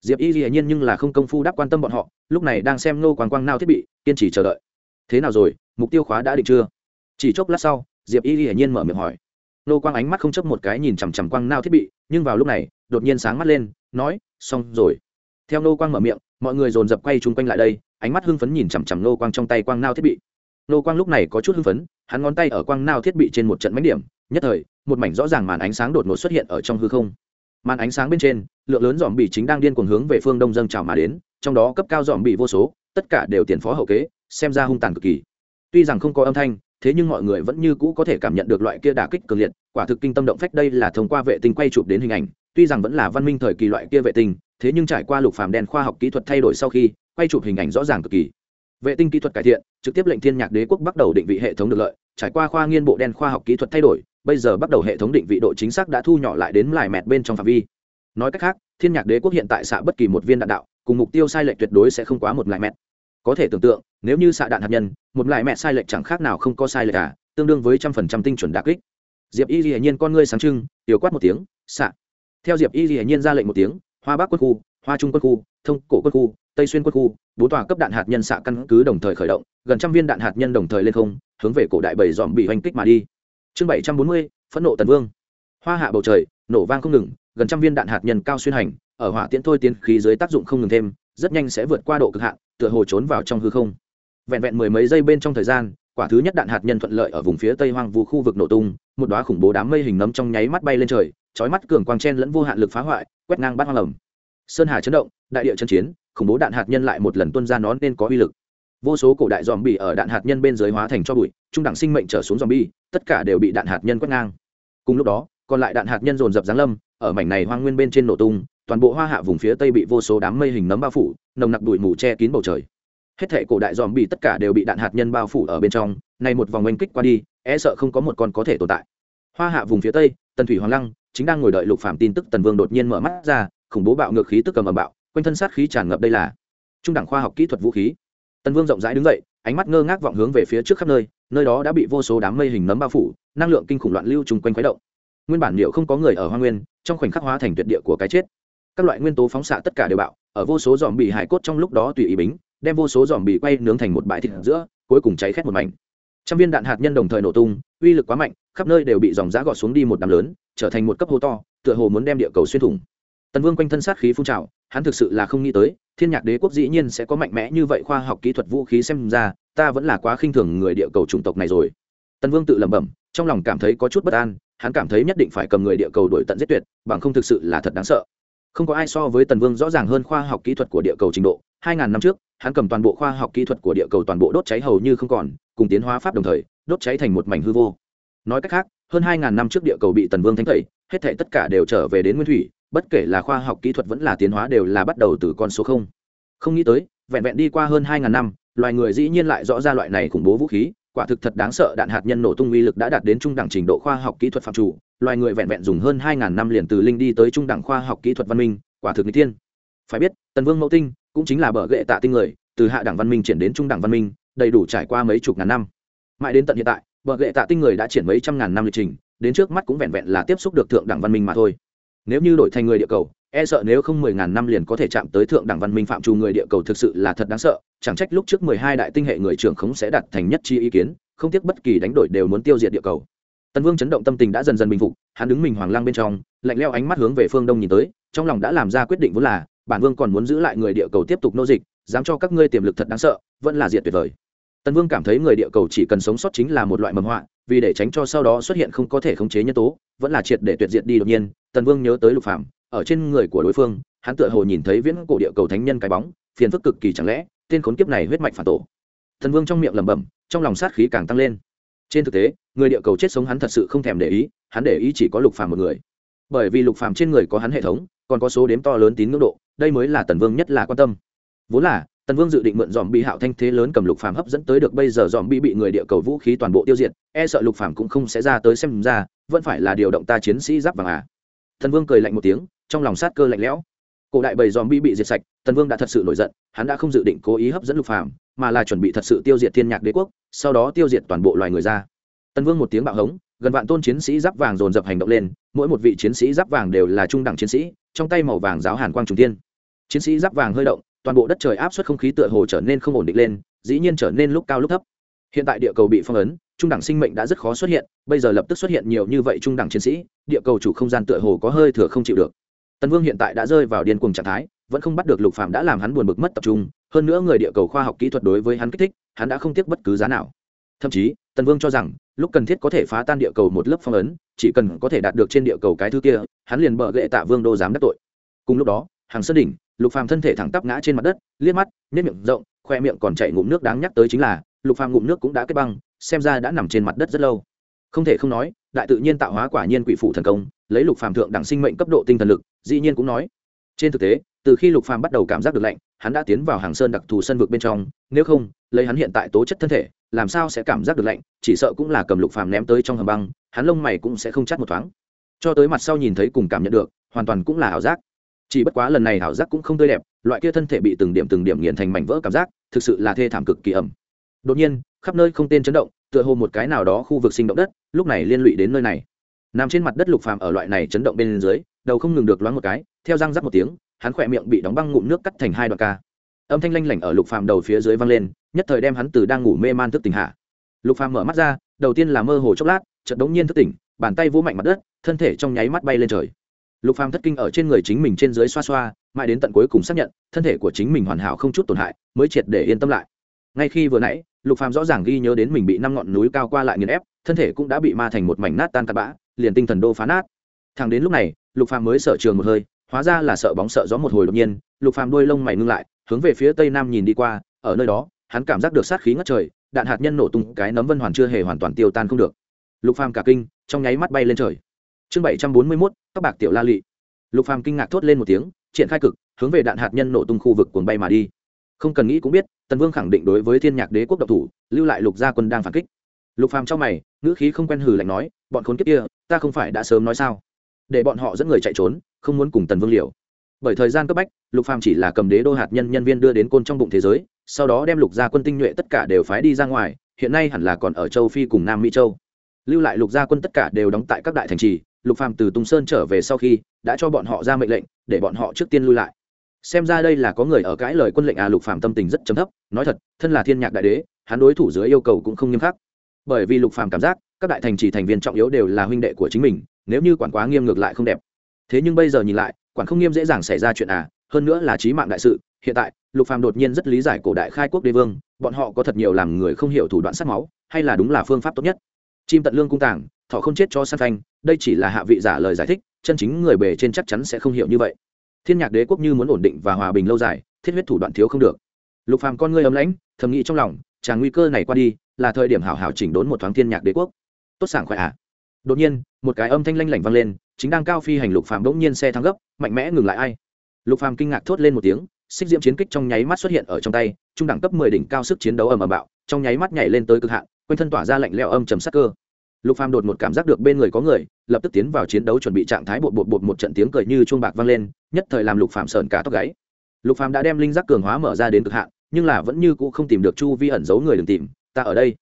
Diệp y hiển nhiên nhưng là không công phu đáp quan tâm bọn họ, lúc này đang xem nô quang quang nao thiết bị, kiên trì chờ đợi. Thế nào rồi, mục tiêu khóa đã định chưa? Chỉ chốc lát sau, diệp y hiển nhiên mở miệng hỏi. Nô quang ánh mắt không chấp một cái nhìn chằm chằm quang nao thiết bị, nhưng vào lúc này, đột nhiên sáng mắt lên, nói, xong rồi theo nô quang mở miệng, mọi người dồn dập quay chung quanh lại đây, ánh mắt hưng phấn nhìn chằm chằm nô quang trong tay quang nao thiết bị. Nô quang lúc này có chút hưng phấn, hắn ngón tay ở quang nao thiết bị trên một trận mánh điểm, nhất thời, một mảnh rõ ràng màn ánh sáng đột ngột xuất hiện ở trong hư không. Màn ánh sáng bên trên, lượng lớn dòm bị chính đang điên cuồng hướng về phương đông dâng trào mà đến, trong đó cấp cao dòm bị vô số, tất cả đều tiền phó hậu kế, xem ra hung tàn cực kỳ. Tuy rằng không có âm thanh, thế nhưng mọi người vẫn như cũ có thể cảm nhận được loại kia đả kích cường liệt, quả thực kinh tâm động phách đây là thông qua vệ tinh quay chụp đến hình ảnh, tuy rằng vẫn là văn minh thời kỳ loại kia vệ tinh thế nhưng trải qua lục phàm đen khoa học kỹ thuật thay đổi sau khi, quay chụp hình ảnh rõ ràng cực kỳ. Vệ tinh kỹ thuật cải thiện, trực tiếp lệnh thiên nhạc đế quốc bắt đầu định vị hệ thống được lợi, trải qua khoa nghiên bộ đen khoa học kỹ thuật thay đổi, bây giờ bắt đầu hệ thống định vị độ chính xác đã thu nhỏ lại đến lại mẹt bên trong phạm vi. Nói cách khác, thiên nhạc đế quốc hiện tại xạ bất kỳ một viên đạn đạo, cùng mục tiêu sai lệch tuyệt đối sẽ không quá một lại mẹt. Có thể tưởng tượng, nếu như xạ đạn hạt nhân, một lại mẹt sai lệch chẳng khác nào không có sai lệch cả, tương đương với trăm phần trăm tinh chuẩn đặc kích. Diệp y hiển nhiên con ngươi sáng trưng, tiểu quát một tiếng, xạ. Theo diệp y hiển nhiên ra lệnh một tiếng hoa bắc quân khu, hoa trung quân khu, thông cổ quân khu, tây xuyên quân khu, bốn tòa cấp đạn hạt nhân xạ căn cứ đồng thời khởi động, gần trăm viên đạn hạt nhân đồng thời lên không, hướng về cổ đại bảy dòm bị hoành kích mà đi. Chương bảy trăm bốn mươi, phẫn nộ tần vương. Hoa hạ bầu trời, nổ vang không ngừng, gần trăm viên đạn hạt nhân cao xuyên hành, ở hỏa tiễn thôi tiến khí dưới tác dụng không ngừng thêm, rất nhanh sẽ vượt qua độ cực hạn, tựa hồ trốn vào trong hư không. Vẹn vẹn mười mấy giây bên trong thời gian, quả thứ nhất đạn hạt nhân thuận lợi ở vùng phía tây hoang vu khu vực nổ tung, một đóa khủng bố đám mây hình nấm trong nháy mắt bay lên trời chói mắt cường quang chen lẫn vô hạn lực phá hoại, quét ngang bát hoang lầm sơn hà chấn động, đại địa chân chiến, khủng bố đạn hạt nhân lại một lần tuân ra nó nên có uy lực. Vô số cổ đại dòm bị ở đạn hạt nhân bên dưới hóa thành cho bụi, trung đẳng sinh mệnh trở xuống dòm bi tất cả đều bị đạn hạt nhân quét ngang. Cùng lúc đó, còn lại đạn hạt nhân dồn dập giáng lâm, ở mảnh này hoang nguyên bên trên nổ tung, toàn bộ hoa hạ vùng phía tây bị vô số đám mây hình nấm bao phủ, nồng nặc bụi mù che kín bầu trời. Hết thể cổ đại dòm bị tất cả đều bị đạn hạt nhân bao phủ ở bên trong, này một vòng oanh kích qua đi e sợ không có một con có thể tồn tại. Hoa hạ vùng phía tây tần thủy hoàng lăng chính đang ngồi đợi lục phạm tin tức, tần vương đột nhiên mở mắt ra, khủng bố bạo ngược khí tức cầm ầm bạo, quanh thân sát khí tràn ngập đây là trung đẳng khoa học kỹ thuật vũ khí. Tần vương rộng rãi đứng dậy, ánh mắt ngơ ngác vọng hướng về phía trước khắp nơi nơi đó đã bị vô số đám mây hình nấm bao phủ, năng lượng kinh khủng loạn lưu chung quanh khuấy động. Nguyên bản liệu không có người ở hoa nguyên, trong khoảnh khắc hóa thành tuyệt địa của cái chết. Các loại nguyên tố phóng xạ tất cả đều bạo, ở vô số dòm bị hải cốt trong lúc đó tùy ý bính, đem vô số dòm bị quay nướng thành một bãi thịt giữa, cuối cùng cháy khét một mảnh. Trăm viên đạn hạt nhân đồng thời nổ tung uy lực quá mạnh, khắp nơi đều bị dòng giã gọt xuống đi một đám lớn, trở thành một cấp hố to, tựa hồ muốn đem địa cầu xuyên thủng. Tần vương quanh thân sát khí phun trào, hắn thực sự là không nghĩ tới, thiên nhạc đế quốc dĩ nhiên sẽ có mạnh mẽ như vậy khoa học kỹ thuật vũ khí xem ra, ta vẫn là quá khinh thường người địa cầu chủng tộc này rồi. Tần vương tự lẩm bẩm, trong lòng cảm thấy có chút bất an, hắn cảm thấy nhất định phải cầm người địa cầu đổi tận giết tuyệt, bằng không thực sự là thật đáng sợ không có ai so với tần vương rõ ràng hơn khoa học kỹ thuật của địa cầu trình độ. Hai ngàn năm trước, hắn cầm toàn bộ khoa học kỹ thuật của địa cầu toàn bộ đốt cháy hầu như không còn, cùng tiến hóa pháp đồng thời, đốt cháy thành một mảnh hư vô. Nói cách khác, hơn hai ngàn năm trước địa cầu bị tần vương thánh tẩy hết thể tất cả đều trở về đến nguyên thủy, bất kể là khoa học kỹ thuật vẫn là tiến hóa đều là bắt đầu từ con số không. Không nghĩ tới, vẹn vẹn đi qua hơn hai ngàn năm, loài người dĩ nhiên lại rõ ra loại này khủng bố vũ khí quả thực thật đáng sợ, đạn hạt nhân nổ tung uy lực đã đạt đến trung đẳng trình độ khoa học kỹ thuật phạm chủ. Loài người vẹn vẹn dùng hơn hai ngàn năm liền từ linh đi tới trung đẳng khoa học kỹ thuật văn minh. Quả thực n tiên phải biết, tần vương mẫu tinh cũng chính là bờ ghệ tạ tinh người, từ hạ đẳng văn minh chuyển đến trung đẳng văn minh, đầy đủ trải qua mấy chục ngàn năm. Mãi đến tận hiện tại, bờ ghệ tạ tinh người đã triển mấy trăm ngàn năm lịch trình, đến trước mắt cũng vẹn vẹn là tiếp xúc được thượng đẳng văn minh mà thôi. Nếu như đổi thành người địa cầu e sợ nếu không mười ngàn năm liền có thể chạm tới thượng đẳng văn minh phạm trù người địa cầu thực sự là thật đáng sợ, chẳng trách lúc trước mười hai đại tinh hệ người trưởng khống sẽ đặt thành nhất chi ý kiến, không tiếc bất kỳ đánh đổi đều muốn tiêu diệt địa cầu. Tần vương chấn động tâm tình đã dần dần bình phục, hắn đứng mình hoàng lang bên trong, lạnh leo ánh mắt hướng về phương đông nhìn tới, trong lòng đã làm ra quyết định vốn là, bản vương còn muốn giữ lại người địa cầu tiếp tục nô dịch, dám cho các ngươi tiềm lực thật đáng sợ, vẫn là diệt tuyệt vời. Tần vương cảm thấy người địa cầu chỉ cần sống sót chính là một loại mầm họa, vì để tránh cho sau đó xuất hiện không có thể khống chế nhân tố, vẫn là triệt để tuyệt diệt đi đột nhiên, tần vương nhớ tới lục phạm ở trên người của đối phương, hắn tựa hồ nhìn thấy viễn cổ địa cầu thánh nhân cái bóng, phiền phức cực kỳ chẳng lẽ, tên khốn kiếp này huyết mạch phản tổ. Thần vương trong miệng lẩm bẩm, trong lòng sát khí càng tăng lên. Trên thực tế, người địa cầu chết sống hắn thật sự không thèm để ý, hắn để ý chỉ có lục phàm một người. Bởi vì lục phàm trên người có hắn hệ thống, còn có số đếm to lớn tín ngưỡng độ, đây mới là tần vương nhất là quan tâm. Vốn là, tần vương dự định mượn dòm bị hạo thanh thế lớn cầm lục phàm hấp dẫn tới được bây giờ dòm bị bị người địa cầu vũ khí toàn bộ tiêu diệt e sợ lục phàm cũng không sẽ ra tới xem ra, vẫn phải là điều động ta chiến sĩ giáp vàng à. Thần vương cười lạnh một tiếng trong lòng sát cơ lạnh lẽo. Cổ đại bầy dòm bi bị diệt sạch, tần vương đã thật sự nổi giận, hắn đã không dự định cố ý hấp dẫn lục phàm, mà là chuẩn bị thật sự tiêu diệt thiên nhạc đế quốc, sau đó tiêu diệt toàn bộ loài người ra. Tần vương một tiếng bạo hống, gần vạn tôn chiến sĩ giáp vàng dồn dập hành động lên, mỗi một vị chiến sĩ giáp vàng đều là trung đẳng chiến sĩ, trong tay màu vàng giáo hàn quang trùng tiên chiến sĩ giáp vàng hơi động, toàn bộ đất trời áp suất không khí tựa hồ trở nên không ổn định lên, dĩ nhiên trở nên lúc cao lúc thấp. Hiện tại địa cầu bị phong ấn, trung đẳng sinh mệnh đã rất khó xuất hiện, bây giờ lập tức xuất hiện nhiều như vậy trung đẳng chiến sĩ, địa cầu chủ không gian tựa hồ có hơi thừa không chịu được tần vương hiện tại đã rơi vào điên cuồng trạng thái, vẫn không bắt được lục phạm đã làm hắn buồn bực mất tập trung, hơn nữa người địa cầu khoa học kỹ thuật đối với hắn kích thích, hắn đã không tiếc bất cứ giá nào. Thậm chí, tần vương cho rằng, lúc cần thiết có thể phá tan địa cầu một lớp phong ấn, chỉ cần có thể đạt được trên địa cầu cái thứ kia, hắn liền bợ gệ tạ vương đô dám đắc tội. Cùng lúc đó, hàng sơn đỉnh, lục phàm thân thể thẳng tắp ngã trên mặt đất, liếc mắt nếp miệng rộng, khoe miệng còn chảy ngụm nước đáng nhắc tới chính là, lục phàm ngụm nước cũng đã kết băng, xem ra đã nằm trên mặt đất rất lâu. Không thể không nói, đại tự nhiên tạo hóa quả nhiên quỷ phủ thần công lấy lục phàm thượng đẳng sinh mệnh cấp độ tinh thần lực, dĩ nhiên cũng nói. Trên thực tế, từ khi lục phàm bắt đầu cảm giác được lạnh, hắn đã tiến vào hàng sơn đặc thù sân vực bên trong, nếu không, lấy hắn hiện tại tố chất thân thể, làm sao sẽ cảm giác được lạnh, chỉ sợ cũng là cầm lục phàm ném tới trong hầm băng, hắn lông mày cũng sẽ không chắt một thoáng. Cho tới mặt sau nhìn thấy cùng cảm nhận được, hoàn toàn cũng là ảo giác. Chỉ bất quá lần này ảo giác cũng không tươi đẹp, loại kia thân thể bị từng điểm từng điểm nghiền thành mảnh vỡ cảm giác, thực sự là thê thảm cực kỳ ẩm. Đột nhiên, khắp nơi không tên chấn động, tựa hồ một cái nào đó khu vực sinh động đất, lúc này liên lụy đến nơi này nằm trên mặt đất lục phàm ở loại này chấn động bên dưới, đầu không ngừng được loáng một cái, theo răng rắc một tiếng, hắn khỏe miệng bị đóng băng ngụm nước cắt thành hai đoạn ca. Âm thanh lanh lảnh ở lục phàm đầu phía dưới vang lên, nhất thời đem hắn từ đang ngủ mê man thức tỉnh hạ. Lục phàm mở mắt ra, đầu tiên là mơ hồ chốc lát, chợt đống nhiên thức tỉnh, bàn tay vỗ mạnh mặt đất, thân thể trong nháy mắt bay lên trời. Lục phàm thất kinh ở trên người chính mình trên dưới xoa xoa, mãi đến tận cuối cùng xác nhận, thân thể của chính mình hoàn hảo không chút tổn hại, mới triệt để yên tâm lại ngay khi vừa nãy lục phàm rõ ràng ghi nhớ đến mình bị năm ngọn núi cao qua lại nghiền ép thân thể cũng đã bị ma thành một mảnh nát tan tạt bã liền tinh thần đô phá nát. Thẳng đến lúc này lục phàm mới sợ trường một hơi hóa ra là sợ bóng sợ gió một hồi đột nhiên lục phàm đuôi lông mày ngưng lại hướng về phía tây nam nhìn đi qua ở nơi đó hắn cảm giác được sát khí ngất trời đạn hạt nhân nổ tung cái nấm vân hoàn chưa hề hoàn toàn tiêu tan không được. Lục phàm cả kinh trong nháy mắt bay lên trời. Chương bảy trăm bốn mươi 741, các bạc tiểu la lị. Lục phàm kinh ngạc thốt lên một tiếng triển khai cực hướng về đạn hạt nhân nổ tung khu vực cuồng bay mà đi không cần nghĩ cũng biết, tần vương khẳng định đối với thiên nhạc đế quốc độc thủ, lưu lại lục gia quân đang phản kích. Lục phàm trong mày, ngữ khí không quen hừ lạnh nói, bọn khốn kiếp kia, ta không phải đã sớm nói sao? Để bọn họ dẫn người chạy trốn, không muốn cùng tần vương liều. Bởi thời gian cấp bách, lục phàm chỉ là cầm đế đô hạt nhân nhân viên đưa đến côn trong bụng thế giới, sau đó đem lục gia quân tinh nhuệ tất cả đều phái đi ra ngoài, hiện nay hẳn là còn ở châu phi cùng nam mỹ châu. Lưu lại lục gia quân tất cả đều đóng tại các đại thành trì, lục phàm từ tùng sơn trở về sau khi, đã cho bọn họ ra mệnh lệnh, để bọn họ trước tiên lui lại xem ra đây là có người ở cãi lời quân lệnh à lục phàm tâm tình rất chấm thấp, nói thật, thân là thiên nhạc đại đế, hắn đối thủ dưới yêu cầu cũng không nghiêm khắc. Bởi vì lục phàm cảm giác, các đại thành trì thành viên trọng yếu đều là huynh đệ của chính mình, nếu như quản quá nghiêm ngược lại không đẹp. Thế nhưng bây giờ nhìn lại, quản không nghiêm dễ dàng xảy ra chuyện à hơn nữa là trí mạng đại sự, hiện tại, lục phàm đột nhiên rất lý giải cổ đại khai quốc đế vương, bọn họ có thật nhiều làm người không hiểu thủ đoạn sát máu, hay là đúng là phương pháp tốt nhất. Chim tận lương cung tàng, thọ không chết cho san phanh đây chỉ là hạ vị giả lời giải thích, chân chính người bề trên chắc chắn sẽ không hiểu như vậy thiên nhạc đế quốc như muốn ổn định và hòa bình lâu dài, thiết huyết thủ đoạn thiếu không được. Lục phàm con ngươi ấm lãnh, thầm nghĩ trong lòng chàng nguy cơ này qua đi, là thời điểm hảo hảo chỉnh đốn một thoáng thiên nhạc đế quốc. Tốt sảng khỏe à. Đột nhiên, một cái âm thanh lanh lảnh vang lên, chính đang cao phi hành lục phàm đống nhiên xe thắng gấp, mạnh mẽ ngừng lại ai. Lục phàm kinh ngạc thốt lên một tiếng, xích diễm chiến kích trong nháy mắt xuất hiện ở trong tay, trung đẳng cấp 10 đỉnh cao sức chiến đấu ầm ầm bạo, trong nháy mắt nhảy lên tới cực hạn, quanh thân tỏa ra lạnh lẽo âm trầm sắc cơ lục phàm đột một cảm giác được bên người có người, lập tức tiến vào chiến đấu chuẩn bị trạng thái bột bột bột một trận tiếng cười như chuông bạc vang lên, nhất thời làm lục phàm sợn cả tóc gáy. Lục phàm đã đem linh giác cường hóa mở ra đến cực hạn, nhưng là vẫn như cũ không tìm được chu vi ẩn giấu người đừng tìm, ta ở đây.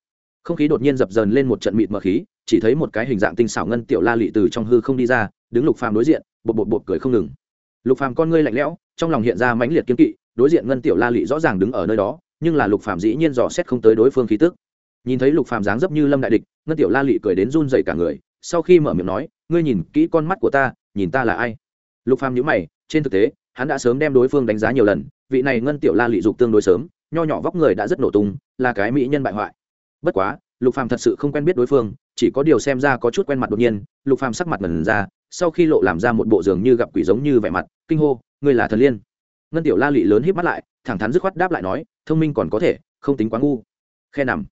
Không khí đột nhiên dập dờn lên một trận mịt mờ khí, chỉ thấy một cái hình dạng tinh xảo ngân tiểu la lị từ trong hư không đi ra, đứng lục phàm đối diện, bột bột bột cười không ngừng. Lục phàm con ngươi lạnh lẽo, trong lòng hiện ra mãnh liệt kiên kỵ, đối diện ngân tiểu la lị rõ ràng đứng ở nơi đó, nhưng là lục phàm dĩ nhiên dò xét không tới đối phương khí tức nhìn thấy lục phàm dáng dấp như lâm đại địch, ngân tiểu la lị cười đến run rẩy cả người, sau khi mở miệng nói, ngươi nhìn kỹ con mắt của ta, nhìn ta là ai? Lục phàm nhíu mày, trên thực tế, hắn đã sớm đem đối phương đánh giá nhiều lần, vị này ngân tiểu la lị dục tương đối sớm, nho nhỏ vóc người đã rất nổ tung, là cái mỹ nhân bại hoại. Bất quá, lục phàm thật sự không quen biết đối phương, chỉ có điều xem ra có chút quen mặt đột nhiên, lục phàm sắc mặt ngần ra, sau khi lộ làm ra một bộ giường như gặp quỷ giống như vẻ mặt, kinh hô, ngươi là thần liên. Ngân tiểu la lị lớn híp mắt lại, thẳng thắn dứt khoát đáp lại nói, thông minh còn có thể, không tính quá ngu. Khe nằm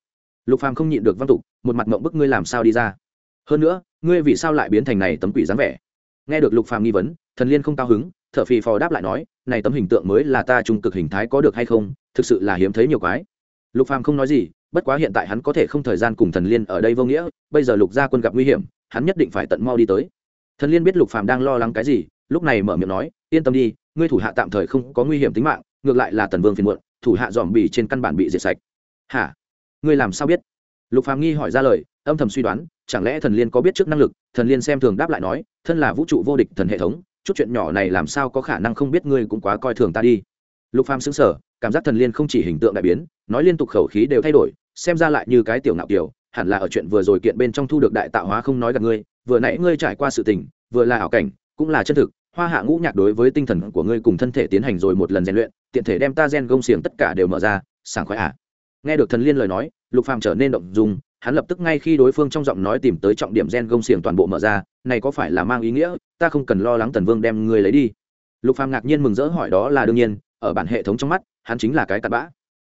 lục phàm không nhịn được văn tục, một mặt mộng bức ngươi làm sao đi ra. Hơn nữa, ngươi vì sao lại biến thành này tấm quỷ dáng vẻ? Nghe được lục phàm nghi vấn, thần liên không cao hứng, thở phì phò đáp lại nói, này tấm hình tượng mới là ta trung cực hình thái có được hay không, thực sự là hiếm thấy nhiều quái. Lục phàm không nói gì, bất quá hiện tại hắn có thể không thời gian cùng thần liên ở đây vô nghĩa, bây giờ lục gia quân gặp nguy hiểm, hắn nhất định phải tận mau đi tới. Thần liên biết lục phàm đang lo lắng cái gì, lúc này mở miệng nói, yên tâm đi, ngươi thủ hạ tạm thời không có nguy hiểm tính mạng, ngược lại là tần vương phiền muộn, thủ hạ dòm bì trên căn bản bị diệt sạch. Hả? Ngươi làm sao biết? Lục phàm nghi hỏi ra lời, âm thầm suy đoán, chẳng lẽ thần liên có biết trước năng lực? Thần liên xem thường đáp lại nói, thân là vũ trụ vô địch thần hệ thống, chút chuyện nhỏ này làm sao có khả năng không biết ngươi cũng quá coi thường ta đi. Lục phàm sững sờ, cảm giác thần liên không chỉ hình tượng đại biến, nói liên tục khẩu khí đều thay đổi, xem ra lại như cái tiểu ngạo tiểu hẳn là ở chuyện vừa rồi kiện bên trong thu được đại tạo hóa không nói gặp ngươi, vừa nãy ngươi trải qua sự tình, vừa là ảo cảnh, cũng là chân thực, hoa hạ ngũ nhạc đối với tinh thần của ngươi cùng thân thể tiến hành rồi một lần rèn luyện, tiện thể đem ta gen gông xiềng tất cả đều mở ra, sảng khoái à? Nghe được thần liên lời nói, lục phàm trở nên động dung, hắn lập tức ngay khi đối phương trong giọng nói tìm tới trọng điểm gen gông xiềng toàn bộ mở ra, này có phải là mang ý nghĩa, ta không cần lo lắng tần vương đem ngươi lấy đi. Lục phàm ngạc nhiên mừng rỡ hỏi đó là đương nhiên, ở bản hệ thống trong mắt, hắn chính là cái cặn bã.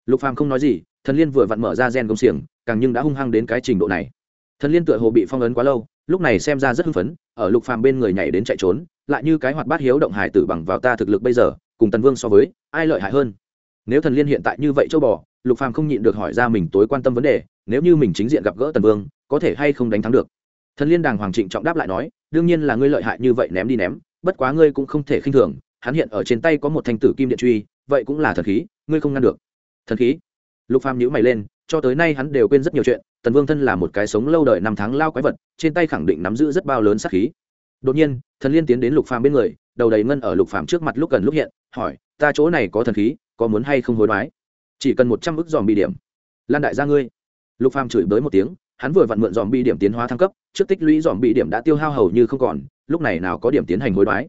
Lục phàm không nói gì, thần liên vừa vặn mở ra gen gông xiềng, càng nhưng đã hung hăng đến cái trình độ này. Thần liên tựa hồ bị phong ấn quá lâu, lúc này xem ra rất hưng phấn, ở lục phàm bên người nhảy đến chạy trốn, lại như cái hoạt bát hiếu động hải tử bằng vào ta thực lực bây giờ, cùng tần vương so với, ai lợi hại hơn? Nếu thần liên hiện tại như vậy châu bò lục phàm không nhịn được hỏi ra mình tối quan tâm vấn đề, nếu như mình chính diện gặp gỡ tần vương, có thể hay không đánh thắng được? Thần liên đàng hoàng trịnh trọng đáp lại nói, đương nhiên là ngươi lợi hại như vậy ném đi ném, bất quá ngươi cũng không thể khinh thường, hắn hiện ở trên tay có một thanh tử kim điện truy, vậy cũng là thần khí, ngươi không ngăn được. Thần khí? Lục phàm nhíu mày lên, cho tới nay hắn đều quên rất nhiều chuyện, tần vương thân là một cái sống lâu đời năm tháng lao quái vật, trên tay khẳng định nắm giữ rất bao lớn sát khí. Đột nhiên, thần liên tiến đến lục phàm bên người, đầu đầy ngân ở lục phàm trước mặt lúc gần lúc hiện, hỏi, ta chỗ này có thần khí, có muốn hay không hối đoái? Chỉ cần một trăm ức dòm bị điểm. Lan đại gia ngươi. Lục phàm chửi bới một tiếng, hắn vừa vặn mượn dòm bi điểm tiến hóa thăng cấp, trước tích lũy dòm bị điểm đã tiêu hao hầu như không còn, lúc này nào có điểm tiến hành hối đoái.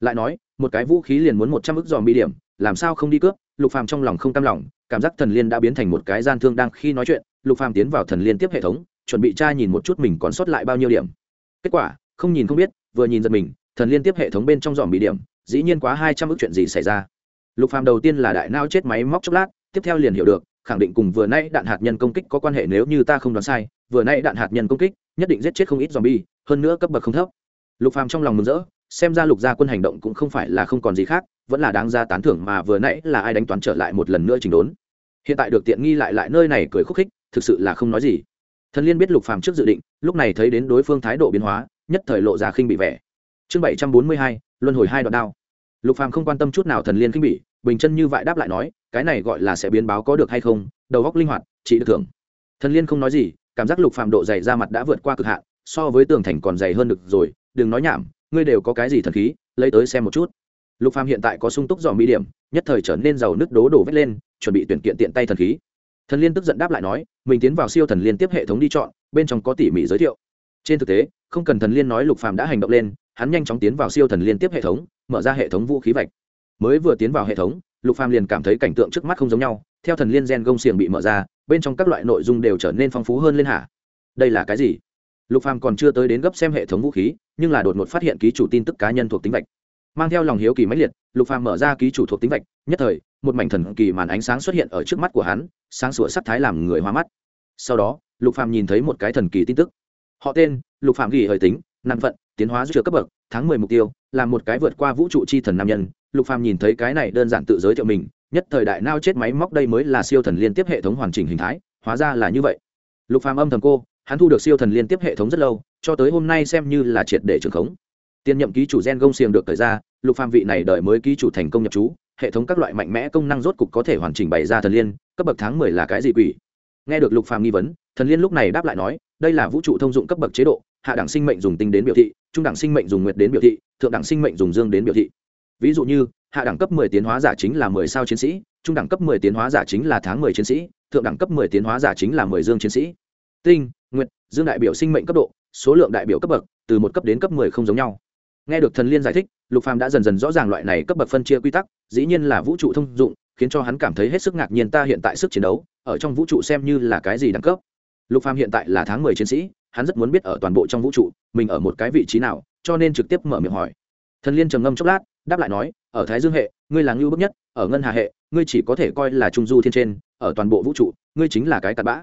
Lại nói, một cái vũ khí liền muốn một trăm ức dòm bi điểm, làm sao không đi cướp? Lục phàm trong lòng không cam lòng, cảm giác thần liên đã biến thành một cái gian thương đang khi nói chuyện, lục phàm tiến vào thần liên tiếp hệ thống, chuẩn bị tra nhìn một chút mình còn sót lại bao nhiêu điểm. Kết quả, không nhìn không biết, vừa nhìn giật mình, thần liên tiếp hệ thống bên trong dòm bị điểm, dĩ nhiên quá hai trăm ước chuyện gì xảy ra. Lục phàm đầu tiên là đại nao chết máy móc chốc lát tiếp theo liền hiểu được, khẳng định cùng vừa nay đạn hạt nhân công kích có quan hệ nếu như ta không đoán sai, vừa nay đạn hạt nhân công kích, nhất định giết chết không ít zombie, hơn nữa cấp bậc không thấp. Lục phàm trong lòng mừng rỡ, xem ra lục gia quân hành động cũng không phải là không còn gì khác, vẫn là đáng ra tán thưởng mà vừa nãy là ai đánh toán trở lại một lần nữa chỉnh đốn. Hiện tại được tiện nghi lại lại nơi này cười khúc khích, thực sự là không nói gì. Thần liên biết lục phàm trước dự định, lúc này thấy đến đối phương thái độ biến hóa, nhất thời lộ ra khinh bị vẻ. Chương bảy trăm bốn mươi hai, luân hồi hai đoạn đao. Lục phàm không quan tâm chút nào thần liên khinh bị bình chân như vậy đáp lại nói cái này gọi là sẽ biến báo có được hay không, đầu góc linh hoạt chỉ được thưởng. Thần liên không nói gì, cảm giác lục phàm độ dày ra mặt đã vượt qua cực hạn, so với tường thành còn dày hơn được rồi, đừng nói nhảm, ngươi đều có cái gì thần khí, lấy tới xem một chút. Lục phàm hiện tại có sung túc dòm mi điểm, nhất thời trở nên giàu nước đố đổ vét lên, chuẩn bị tuyển kiện tiện tay thần khí. Thần liên tức giận đáp lại nói, mình tiến vào siêu thần liên tiếp hệ thống đi chọn, bên trong có tỉ mỉ giới thiệu. Trên thực tế, không cần thần liên nói lục phàm đã hành động lên, hắn nhanh chóng tiến vào siêu thần liên tiếp hệ thống, mở ra hệ thống vũ khí vạch. Mới vừa tiến vào hệ thống lục phàm liền cảm thấy cảnh tượng trước mắt không giống nhau, theo thần liên gen gông xiềng bị mở ra, bên trong các loại nội dung đều trở nên phong phú hơn lên hả? Đây là cái gì? Lục phàm còn chưa tới đến gấp xem hệ thống vũ khí, nhưng là đột ngột phát hiện ký chủ tin tức cá nhân thuộc tính vạch. Mang theo lòng hiếu kỳ mãnh liệt, lục phàm mở ra ký chủ thuộc tính vạch, nhất thời, một mảnh thần kỳ màn ánh sáng xuất hiện ở trước mắt của hắn, sáng sủa sắc thái làm người hoa mắt. Sau đó, lục phàm nhìn thấy một cái thần kỳ tin tức. Họ tên, lục phàm ghi hơi tính năng phận, tiến hóa giữa cấp bậc, tháng mười mục tiêu là một cái vượt qua vũ trụ chi thần nam nhân. Lục phàm nhìn thấy cái này đơn giản tự giới thiệu mình, nhất thời đại nao chết máy móc đây mới là siêu thần liên tiếp hệ thống hoàn chỉnh hình thái, hóa ra là như vậy. Lục phàm âm thầm cô, hắn thu được siêu thần liên tiếp hệ thống rất lâu, cho tới hôm nay xem như là triệt để trường khống. Tiên nhậm ký chủ gen gông xiềng được thời ra, lục phàm vị này đợi mới ký chủ thành công nhập chú, hệ thống các loại mạnh mẽ công năng rốt cục có thể hoàn chỉnh bày ra thần liên, cấp bậc tháng mười là cái gì quỷ? Nghe được lục phàm nghi vấn, thần liên lúc này đáp lại nói, đây là vũ trụ thông dụng cấp bậc chế độ hạ đẳng sinh mệnh dùng tinh đến biểu thị, trung đẳng sinh mệnh dùng nguyệt đến biểu thị, thượng đẳng sinh mệnh dùng dương đến biểu thị. Ví dụ như, hạ đẳng cấp 10 tiến hóa giả chính là 10 sao chiến sĩ, trung đẳng cấp 10 tiến hóa giả chính là tháng 10 chiến sĩ, thượng đẳng cấp 10 tiến hóa giả chính là 10 dương chiến sĩ. Tinh, nguyệt, dương đại biểu sinh mệnh cấp độ, số lượng đại biểu cấp bậc, từ một cấp đến cấp 10 không giống nhau. Nghe được thần liên giải thích, lục phàm đã dần dần rõ ràng loại này cấp bậc phân chia quy tắc, dĩ nhiên là vũ trụ thông dụng, khiến cho hắn cảm thấy hết sức ngạc nhiên ta hiện tại sức chiến đấu, ở trong vũ trụ xem như là cái gì đẳng cấp. Lục phàm hiện tại là tháng 10 chiến sĩ hắn rất muốn biết ở toàn bộ trong vũ trụ, mình ở một cái vị trí nào, cho nên trực tiếp mở miệng hỏi. Thần liên trầm ngâm chốc lát, đáp lại nói, ở thái dương hệ, ngươi là ngưu bức nhất, ở ngân hà hệ, ngươi chỉ có thể coi là trung du thiên trên, ở toàn bộ vũ trụ, ngươi chính là cái tạt bã.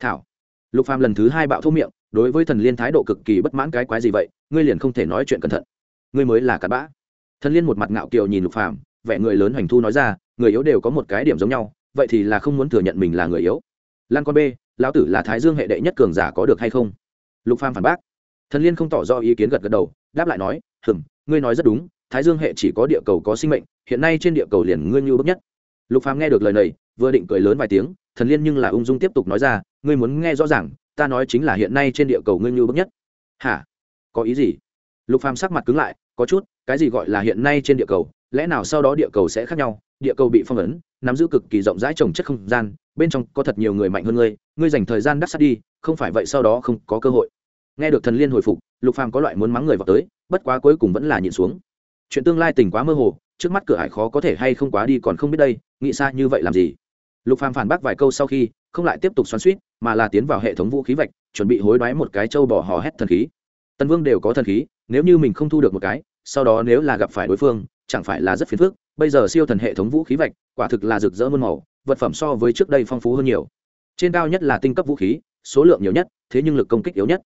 Thảo, lục phàm lần thứ hai bạo thô miệng, đối với thần liên thái độ cực kỳ bất mãn cái quái gì vậy, ngươi liền không thể nói chuyện cẩn thận. Ngươi mới là cặn bã. Thần liên một mặt ngạo kiều nhìn lục phàm, vẻ người lớn hoành thu nói ra, người yếu đều có một cái điểm giống nhau, vậy thì là không muốn thừa nhận mình là người yếu. Lan con b lão tử là thái dương hệ đệ nhất cường giả có được hay không? Lục phàm phản bác. Thần liên không tỏ rõ ý kiến gật gật đầu, đáp lại nói, hừm, ngươi nói rất đúng, thái dương hệ chỉ có địa cầu có sinh mệnh, hiện nay trên địa cầu liền ngươi như bức nhất. Lục phàm nghe được lời này, vừa định cười lớn vài tiếng, thần liên nhưng là ung dung tiếp tục nói ra, ngươi muốn nghe rõ ràng, ta nói chính là hiện nay trên địa cầu ngươi như bức nhất. Hả? Có ý gì? Lục phàm sắc mặt cứng lại, có chút, cái gì gọi là hiện nay trên địa cầu, lẽ nào sau đó địa cầu sẽ khác nhau? Địa cầu bị phong ấn, nắm giữ cực kỳ rộng rãi trồng chất không gian, bên trong có thật nhiều người mạnh hơn ngươi ngươi dành thời gian đắc sát đi, không phải vậy sau đó không có cơ hội nghe được thần liên hồi phục, lục phàm có loại muốn mắng người vào tới, bất quá cuối cùng vẫn là nhịn xuống. Chuyện tương lai tình quá mơ hồ, trước mắt cửa hải khó có thể hay không quá đi còn không biết đây, nghĩ xa như vậy làm gì? Lục phàm phản bác vài câu sau khi, không lại tiếp tục xoắn suýt mà là tiến vào hệ thống vũ khí vạch, chuẩn bị hối đoái một cái châu bỏ hò hét thần khí. Tân vương đều có thần khí, nếu như mình không thu được một cái, sau đó nếu là gặp phải đối phương, chẳng phải là rất phiền phức. Bây giờ siêu thần hệ thống vũ khí vạch, quả thực là rực rỡ muôn màu, vật phẩm so với trước đây phong phú hơn nhiều. Trên cao nhất là tinh cấp vũ khí, số lượng nhiều nhất, thế nhưng lực công kích yếu nhất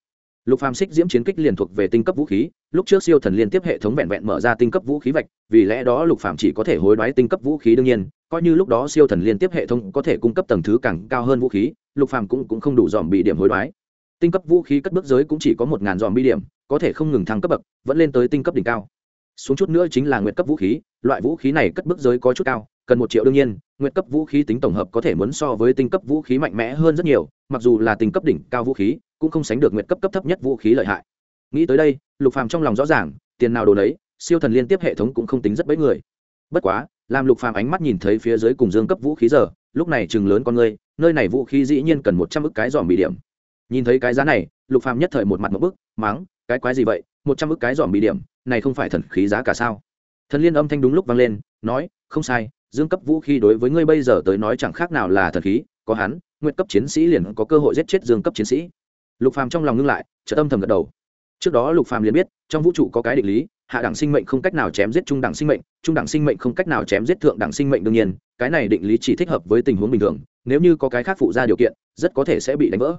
lục phàm xích diễm chiến kích liền thuộc về tinh cấp vũ khí, lúc trước siêu thần liên tiếp hệ thống vẹn vẹn mở ra tinh cấp vũ khí vạch, vì lẽ đó lục phàm chỉ có thể hối đoái tinh cấp vũ khí đương nhiên, coi như lúc đó siêu thần liên tiếp hệ thống có thể cung cấp tầng thứ càng cao hơn vũ khí, lục phàm cũng cũng không đủ dòm bị điểm hối đoái. Tinh cấp vũ khí cất bước giới cũng chỉ có một ngàn dòm bi điểm, có thể không ngừng thăng cấp bậc, vẫn lên tới tinh cấp đỉnh cao. Xuống chút nữa chính là nguyệt cấp vũ khí, loại vũ khí này cất bước giới có chút cao, cần một triệu đương nhiên, nguyệt cấp vũ khí tính tổng hợp có thể muốn so với tinh cấp vũ khí mạnh mẽ hơn rất nhiều, mặc dù là tinh cấp đỉnh cao vũ khí cũng không sánh được nguyệt cấp cấp thấp nhất vũ khí lợi hại. Nghĩ tới đây, lục phàm trong lòng rõ ràng, tiền nào đồ đấy siêu thần liên tiếp hệ thống cũng không tính rất bấy người. Bất quá, làm lục phàm ánh mắt nhìn thấy phía dưới cùng dương cấp vũ khí giờ, lúc này chừng lớn con ngươi nơi này vũ khí dĩ nhiên cần một trăm ức cái dòm bị điểm. Nhìn thấy cái giá này, lục phàm nhất thời một mặt một bức, mắng, cái quái gì vậy? Một trăm ức cái dòm bị điểm, này không phải thần khí giá cả sao? Thần liên âm thanh đúng lúc vang lên, nói, không sai, dương cấp vũ khí đối với ngươi bây giờ tới nói chẳng khác nào là thần khí, có hắn nguyện cấp chiến sĩ liền có cơ hội giết chết dương cấp chiến sĩ lục phàm trong lòng ngưng lại trợ tâm thầm gật đầu. Trước đó lục phàm liền biết, trong vũ trụ có cái định lý, hạ đẳng sinh mệnh không cách nào chém giết trung đẳng sinh mệnh, trung đẳng sinh mệnh không cách nào chém giết thượng đẳng sinh mệnh đương nhiên, cái này định lý chỉ thích hợp với tình huống bình thường, nếu như có cái khác phụ ra điều kiện, rất có thể sẽ bị đánh vỡ.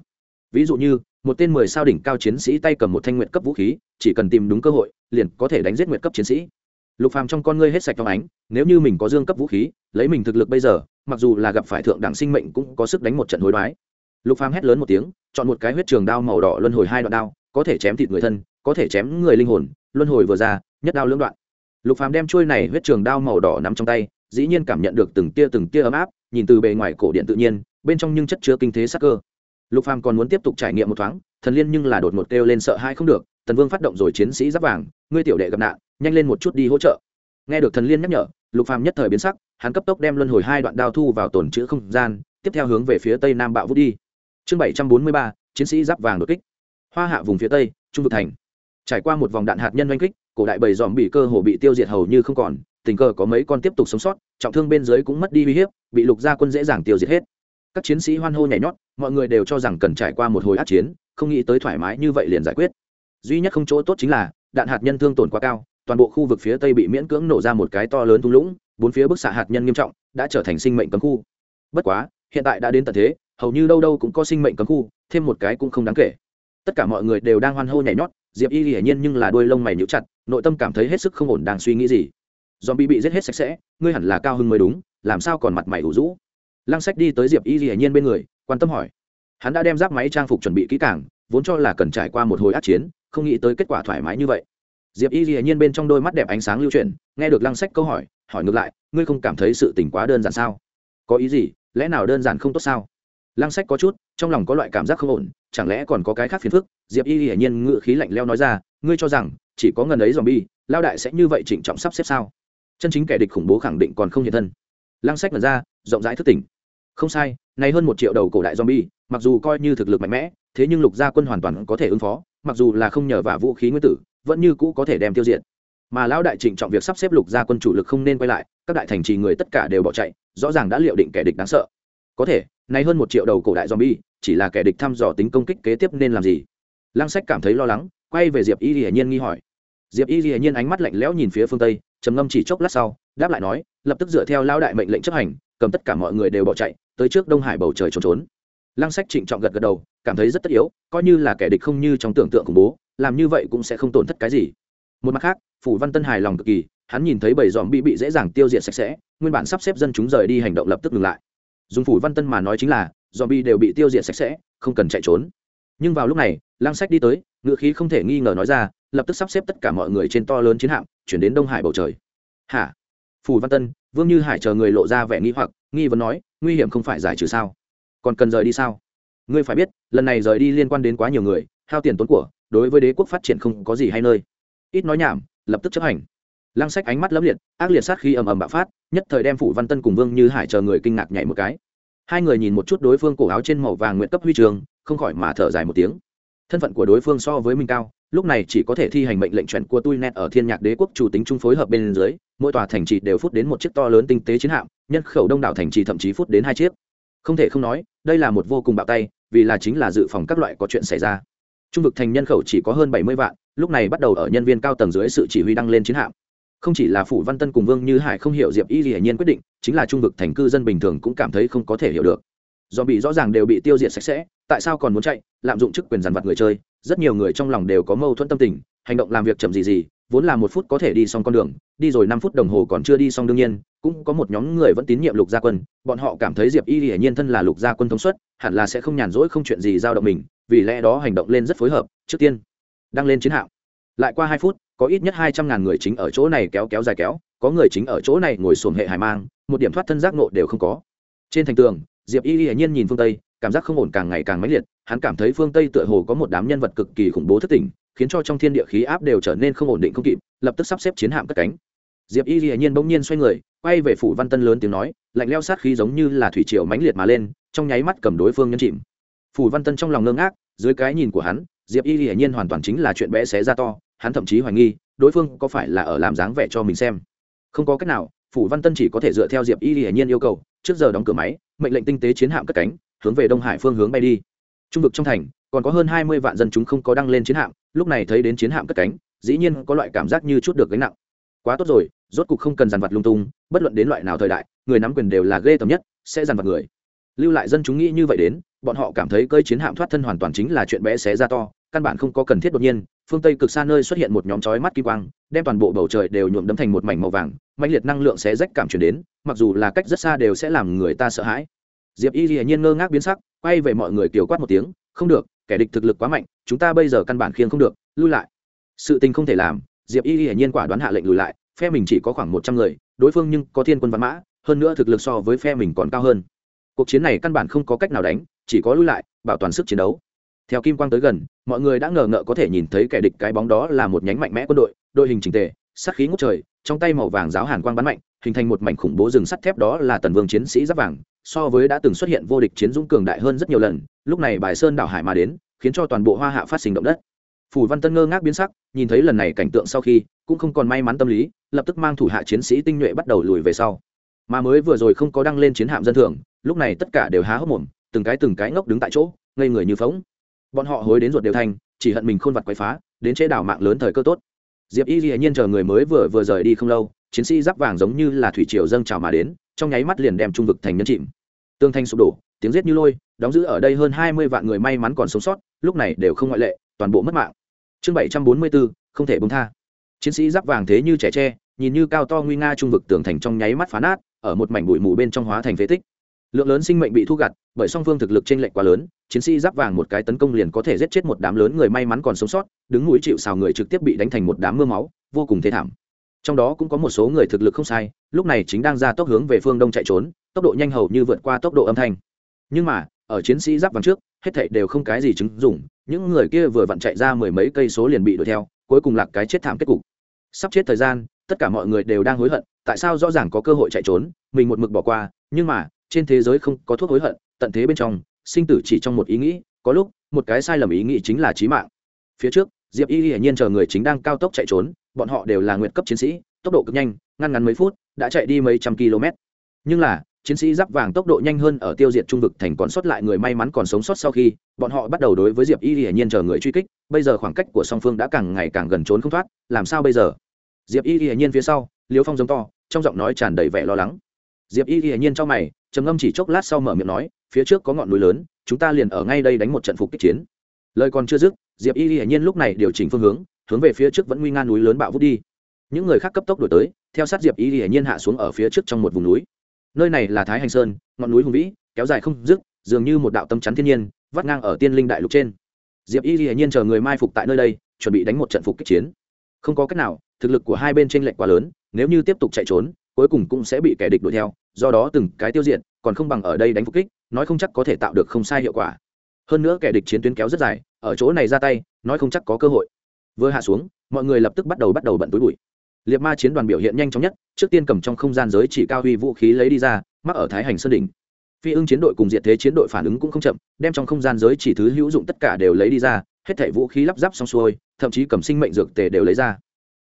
Ví dụ như, một tên mười sao đỉnh cao chiến sĩ tay cầm một thanh nguyện cấp vũ khí, chỉ cần tìm đúng cơ hội, liền có thể đánh giết nguyện cấp chiến sĩ. Lục phàm trong con ngươi hết sạch trong ánh, nếu như mình có dương cấp vũ khí, lấy mình thực lực bây giờ, mặc dù là gặp phải thượng đẳng sinh mệnh cũng có sức đánh một trận hối đoái lục phàm hét lớn một tiếng, chọn một cái huyết trường đao màu đỏ luân hồi hai đoạn đao, có thể chém thịt người thân, có thể chém người linh hồn, luân hồi vừa ra, nhất đao lưỡng đoạn. Lục phàm đem chuôi này huyết trường đao màu đỏ nắm trong tay, dĩ nhiên cảm nhận được từng tia từng tia ấm áp, nhìn từ bề ngoài cổ điện tự nhiên, bên trong nhưng chất chứa kinh thế sắc cơ. Lục phàm còn muốn tiếp tục trải nghiệm một thoáng, thần liên nhưng là đột một kêu lên sợ hai không được, tần vương phát động rồi chiến sĩ giáp vàng, ngươi tiểu đệ gặp nạn, nhanh lên một chút đi hỗ trợ. Nghe được thần liên nhắc nhở, lục phàm nhất thời biến sắc, hắn cấp tốc đem luân hồi hai đoạn đao thu vào tổn chữ không gian, tiếp theo hướng về phía tây nam bạo vút đi chương bảy trăm bốn mươi ba, chiến sĩ giáp vàng đột kích. Hoa hạ vùng phía tây, trung vực thành. Trải qua một vòng đạn hạt nhân oanh kích, cổ đại bầy dòm bị cơ hồ bị tiêu diệt hầu như không còn, tình cờ có mấy con tiếp tục sống sót, trọng thương bên dưới cũng mất đi uy hiếp, bị lục gia quân dễ dàng tiêu diệt hết. Các chiến sĩ hoan hô nhảy nhót, mọi người đều cho rằng cần trải qua một hồi át chiến, không nghĩ tới thoải mái như vậy liền giải quyết. Duy nhất không chỗ tốt chính là, đạn hạt nhân thương tổn quá cao, toàn bộ khu vực phía tây bị miễn cưỡng nổ ra một cái to lớn thung lũng, bốn phía bức xạ hạt nhân nghiêm trọng, đã trở thành sinh mệnh cấm khu. Bất quá, hiện tại đã đến tận thế hầu như đâu đâu cũng có sinh mệnh cấm khu, thêm một cái cũng không đáng kể. Tất cả mọi người đều đang hoan hô nhảy nhót, diệp y hiển nhiên nhưng là đôi lông mày nhũ chặt, nội tâm cảm thấy hết sức không ổn đang suy nghĩ gì. Dòm bị bị giết hết sạch sẽ, ngươi hẳn là cao hưng mới đúng, làm sao còn mặt mày ủ rũ? Lăng sách đi tới diệp y hiển nhiên bên người, quan tâm hỏi. Hắn đã đem giáp máy trang phục chuẩn bị kỹ càng, vốn cho là cần trải qua một hồi át chiến, không nghĩ tới kết quả thoải mái như vậy. Diệp y hiển nhiên bên trong đôi mắt đẹp ánh sáng lưu chuyển, nghe được lăng sách câu hỏi hỏi ngược lại, ngươi không cảm thấy sự tình quá đơn giản sao? Có ý gì? Lẽ nào đơn giản không tốt sao? Lăng sách có chút, trong lòng có loại cảm giác không ổn, chẳng lẽ còn có cái khác phiền phức? Diệp y hiển nhiên ngự khí lạnh leo nói ra, ngươi cho rằng, chỉ có ngần ấy dòm bi lao đại sẽ như vậy trịnh trọng sắp xếp sao? Chân chính kẻ địch khủng bố khẳng định còn không hiện thân. Lăng sách mật ra, rộng rãi thức tỉnh. Không sai nay hơn một triệu đầu cổ đại zombie, mặc dù coi như thực lực mạnh mẽ, thế nhưng lục gia quân hoàn toàn có thể ứng phó, mặc dù là không nhờ vả vũ khí nguyên tử, vẫn như cũ có thể đem tiêu diệt. Mà lão đại trịnh trọng việc sắp xếp lục gia quân chủ lực không nên quay lại, các đại thành trì người tất cả đều bỏ chạy, rõ ràng đã liệu định kẻ địch đáng sợ. Có thể nay hơn một triệu đầu cổ đại zombie, chỉ là kẻ địch thăm dò tính công kích kế tiếp nên làm gì? Lăng sách cảm thấy lo lắng, quay về diệp y Lệ nhiên nghi hỏi. Diệp y Lệ nhiên ánh mắt lạnh lẽo nhìn phía phương tây, trầm ngâm chỉ chốc lát sau, đáp lại nói, lập tức dựa theo lao đại mệnh lệnh chấp hành, cầm tất cả mọi người đều bỏ chạy, tới trước đông hải bầu trời trốn trốn. Lăng sách trịnh trọng gật gật đầu, cảm thấy rất tất yếu, coi như là kẻ địch không như trong tưởng tượng khủng bố, làm như vậy cũng sẽ không tổn thất cái gì. Một mặt khác, phủ văn tân hài lòng cực kỳ, hắn nhìn thấy bầy dòm bị bị dễ dàng tiêu diệt sạch sẽ, nguyên bản sắp xếp dân chúng rời đi hành động lập tức ngừng lại dùng phủ văn tân mà nói chính là dòm bi đều bị tiêu diệt sạch sẽ, không cần chạy trốn. Nhưng vào lúc này lăng sách đi tới, ngựa khí không thể nghi ngờ nói ra, lập tức sắp xếp tất cả mọi người trên to lớn chiến hạm, chuyển đến đông hải bầu trời. Hả? Phù văn tân, vương như hải chờ người lộ ra vẻ nghi hoặc, nghi vấn nói, nguy hiểm không phải giải trừ sao? Còn cần rời đi sao? Ngươi phải biết, lần này rời đi liên quan đến quá nhiều người, hao tiền tốn của, đối với đế quốc phát triển không có gì hay nơi. Ít nói nhảm, lập tức chấp hành lăng sách ánh mắt lấp liệt, ác liệt sát khi ầm ầm bạo phát, nhất thời đem phủ văn tân cùng vương như hải chờ người kinh ngạc nhảy một cái. Hai người nhìn một chút đối phương cổ áo trên màu vàng nguyện cấp huy trường, không khỏi mà thở dài một tiếng. Thân phận của đối phương so với mình cao, lúc này chỉ có thể thi hành mệnh lệnh chuẩn của tui net ở thiên nhạc đế quốc chủ tính trung phối hợp bên dưới, mỗi tòa thành trì đều phút đến một chiếc to lớn tinh tế chiến hạm, nhân khẩu đông đảo thành trì thậm chí phút đến hai chiếc. Không thể không nói, đây là một vô cùng bạo tay, vì là chính là dự phòng các loại có chuyện xảy ra. Trung vực thành nhân khẩu chỉ có hơn bảy mươi vạn, lúc này bắt đầu ở nhân viên cao tầng dưới sự chỉ huy đăng lên chiến hạm không chỉ là phủ văn tân cùng vương như hải không hiểu diệp y gì nhiên quyết định, chính là trung vực thành cư dân bình thường cũng cảm thấy không có thể hiểu được. Do bị rõ ràng đều bị tiêu diệt sạch sẽ, tại sao còn muốn chạy, lạm dụng chức quyền dàn vặt người chơi, rất nhiều người trong lòng đều có mâu thuẫn tâm tình, hành động làm việc chậm gì gì, vốn là một phút có thể đi xong con đường, đi rồi năm phút đồng hồ còn chưa đi xong đương nhiên, cũng có một nhóm người vẫn tín nhiệm lục gia quân, bọn họ cảm thấy diệp y hiển nhiên thân là lục gia quân thống suất, hẳn là sẽ không nhàn rỗi không chuyện gì giao động mình, vì lẽ đó hành động lên rất phối hợp, trước tiên, đăng lên chiến hạm lại qua hai phút có ít nhất hai trăm ngàn người chính ở chỗ này kéo kéo dài kéo có người chính ở chỗ này ngồi xuồng hệ hải mang một điểm thoát thân giác nộ đều không có. Trên thành tường diệp y hiển nhiên nhìn phương tây cảm giác không ổn càng ngày càng mãnh liệt hắn cảm thấy phương tây tựa hồ có một đám nhân vật cực kỳ khủng bố thất tình, khiến cho trong thiên địa khí áp đều trở nên không ổn định không kịp lập tức sắp xếp chiến hạm cất cánh. Diệp y hiển nhiên bỗng nhiên xoay người quay về phủ văn tân lớn tiếng nói lạnh leo sát khí giống như là thủy triều mãnh liệt mà lên trong nháy mắt cầm đối phương nhân chìm. Phủ văn tân trong lòng ngơ ngác dưới cái nhìn của hắn diệp y hiển nhiên hoàn toàn chính là chuyện bé xé ra to hắn thậm chí hoài nghi, đối phương có phải là ở làm dáng vẻ cho mình xem. Không có cách nào, phủ văn tân chỉ có thể dựa theo diệp y hiển nhiên yêu cầu, trước giờ đóng cửa máy, mệnh lệnh tinh tế chiến hạm cất cánh, hướng về đông hải phương hướng bay đi. Trung vực trong thành, còn có hơn hai mươi vạn dân chúng không có đăng lên chiến hạm, lúc này thấy đến chiến hạm cất cánh, dĩ nhiên có loại cảm giác như chút được gánh nặng. Quá tốt rồi, rốt cục không cần dàn vật lung tung, bất luận đến loại nào thời đại, người nắm quyền đều là ghê tầm nhất, sẽ dàn vật người. Lưu lại dân chúng nghĩ như vậy đến, bọn họ cảm thấy cơi chiến hạm thoát thân hoàn toàn chính là chuyện bé xé ra to căn bản không có cần thiết đột nhiên, phương tây cực xa nơi xuất hiện một nhóm chói mắt kim quang, đem toàn bộ bầu trời đều nhuộm đấm thành một mảnh màu vàng mạnh liệt năng lượng sẽ rách cảm chuyển đến, mặc dù là cách rất xa đều sẽ làm người ta sợ hãi. Diệp y hiển nhiên ngơ ngác biến sắc, quay về mọi người kiều quát một tiếng, không được, kẻ địch thực lực quá mạnh, chúng ta bây giờ căn bản khiêng không được, lui lại. Sự tình không thể làm, diệp y hiển nhiên quả đoán hạ lệnh lùi lại, phe mình chỉ có khoảng một trăm người, đối phương nhưng có thiên quân văn mã, hơn nữa thực lực so với phe mình còn cao hơn. Cuộc chiến này căn bản không có cách nào đánh, chỉ có lui lại, bảo toàn sức chiến đấu theo kim quang tới gần, mọi người đã ngờ ngợ có thể nhìn thấy kẻ địch cái bóng đó là một nhánh mạnh mẽ quân đội đội hình trình tề, sát khí ngút trời, trong tay màu vàng giáo hàn quang bắn mạnh, hình thành một mảnh khủng bố rừng sắt thép đó là tần vương chiến sĩ giáp vàng, so với đã từng xuất hiện vô địch chiến dũng cường đại hơn rất nhiều lần, lúc này bài sơn đảo hải mà đến, khiến cho toàn bộ hoa hạ phát sinh động đất. Phủ văn tân ngơ ngác biến sắc, nhìn thấy lần này cảnh tượng sau khi, cũng không còn may mắn tâm lý, lập tức mang thủ hạ chiến sĩ tinh nhuệ bắt đầu lùi về sau. Mà mới vừa rồi không có đăng lên chiến hạm dân thường, lúc này tất cả đều há hốc mồm, từng cái từng cái ngốc đứng tại chỗ, ngây người như phóng bọn họ hối đến ruột đều thành, chỉ hận mình khôn vặt quấy phá, đến chế đảo mạng lớn thời cơ tốt. Diệp y dĩ nhiên chờ người mới vừa vừa rời đi không lâu, chiến sĩ giáp vàng giống như là thủy triều dâng trào mà đến, trong nháy mắt liền đem trung vực thành nhân chìm. Tương thanh sụp đổ, tiếng giết như lôi, đóng giữ ở đây hơn hai mươi vạn người may mắn còn sống sót, lúc này đều không ngoại lệ, toàn bộ mất mạng. Chương bảy trăm bốn mươi bốn không thể bông tha. Chiến sĩ giáp vàng thế như trẻ tre, nhìn như cao to nguy nga trung vực tường thành trong nháy mắt phá nát, ở một mảnh bụi mù bên trong hóa thành phế tích lượng lớn sinh mệnh bị thu gặt, bởi song phương thực lực t r ê n lệch quá lớn, chiến sĩ giáp vàng một cái tấn công liền có thể giết chết một đám lớn người may mắn còn sống sót, đứng mũi chịu xào người trực tiếp bị đánh thành một đám mưa máu, vô cùng thê thảm. Trong đó cũng có một số người thực lực không sai, lúc này chính đang ra tốc hướng về phương đông chạy trốn, tốc độ nhanh hầu như vượt qua tốc độ âm thanh. Nhưng mà, ở chiến sĩ giáp vàng trước, hết thảy đều không cái gì chứng dùng những người kia vừa vặn chạy ra mười mấy cây số liền bị đuổi theo, cuối cùng lạc cái chết thảm kết cục. Sắp chết thời gian, tất cả mọi người đều đang hối hận, tại sao rõ ràng có cơ hội chạy trốn, mình một mực bỏ qua, nhưng mà trên thế giới không có thuốc hối hận, tận thế bên trong, sinh tử chỉ trong một ý nghĩ, có lúc, một cái sai lầm ý nghĩ chính là trí mạng. Phía trước, diệp y hiển nhiên chờ người chính đang cao tốc chạy trốn, bọn họ đều là nguyện cấp chiến sĩ, tốc độ cực nhanh, ngăn ngắn mấy phút, đã chạy đi mấy trăm km. Nhưng là, chiến sĩ giáp vàng tốc độ nhanh hơn ở tiêu diệt trung vực thành còn sót lại người may mắn còn sống sót sau khi, bọn họ bắt đầu đối với diệp y hiển nhiên chờ người truy kích, bây giờ khoảng cách của song phương đã càng ngày càng gần trốn không thoát, làm sao bây giờ? Diệp y hiển nhiên phía sau liêu phong giống to, trong giọng nói tràn đầy vẻ lo lắng. Diệp y hiển nhiên trong mày trầm ngâm chỉ chốc lát sau mở miệng nói, phía trước có ngọn núi lớn, chúng ta liền ở ngay đây đánh một trận phục kích chiến. Lời còn chưa dứt, diệp y hiển nhiên lúc này điều chỉnh phương hướng hướng về phía trước vẫn nguy nga núi lớn bạo vút đi. Những người khác cấp tốc đổi tới, theo sát diệp y hiển nhiên hạ xuống ở phía trước trong một vùng núi. Nơi này là thái hành sơn, ngọn núi hùng vĩ, kéo dài không dứt, dường như một đạo tâm chắn thiên nhiên, vắt ngang ở tiên linh đại lục trên. Diệp y hiển nhiên chờ người mai phục tại nơi đây, chuẩn bị đánh một trận phục kích chiến. Không có cách nào, thực lực của hai bên tranh lệch quá lớn, nếu như tiếp tục chạy trốn, cuối cùng cũng sẽ bị kẻ địch đuổi theo do đó từng cái tiêu diệt, còn không bằng ở đây đánh phục kích, nói không chắc có thể tạo được không sai hiệu quả. Hơn nữa kẻ địch chiến tuyến kéo rất dài, ở chỗ này ra tay, nói không chắc có cơ hội. Vừa hạ xuống, mọi người lập tức bắt đầu bắt đầu bận túi bụi. Liệt ma chiến đoàn biểu hiện nhanh chóng nhất, trước tiên cầm trong không gian giới chỉ cao huy vũ khí lấy đi ra, mắc ở thái hành sơn đỉnh. Phi ưng chiến đội cùng diệt thế chiến đội phản ứng cũng không chậm, đem trong không gian giới chỉ thứ hữu dụng tất cả đều lấy đi ra, hết thảy vũ khí lắp ráp xong xuôi, thậm chí cầm sinh mệnh dược tề đều lấy ra.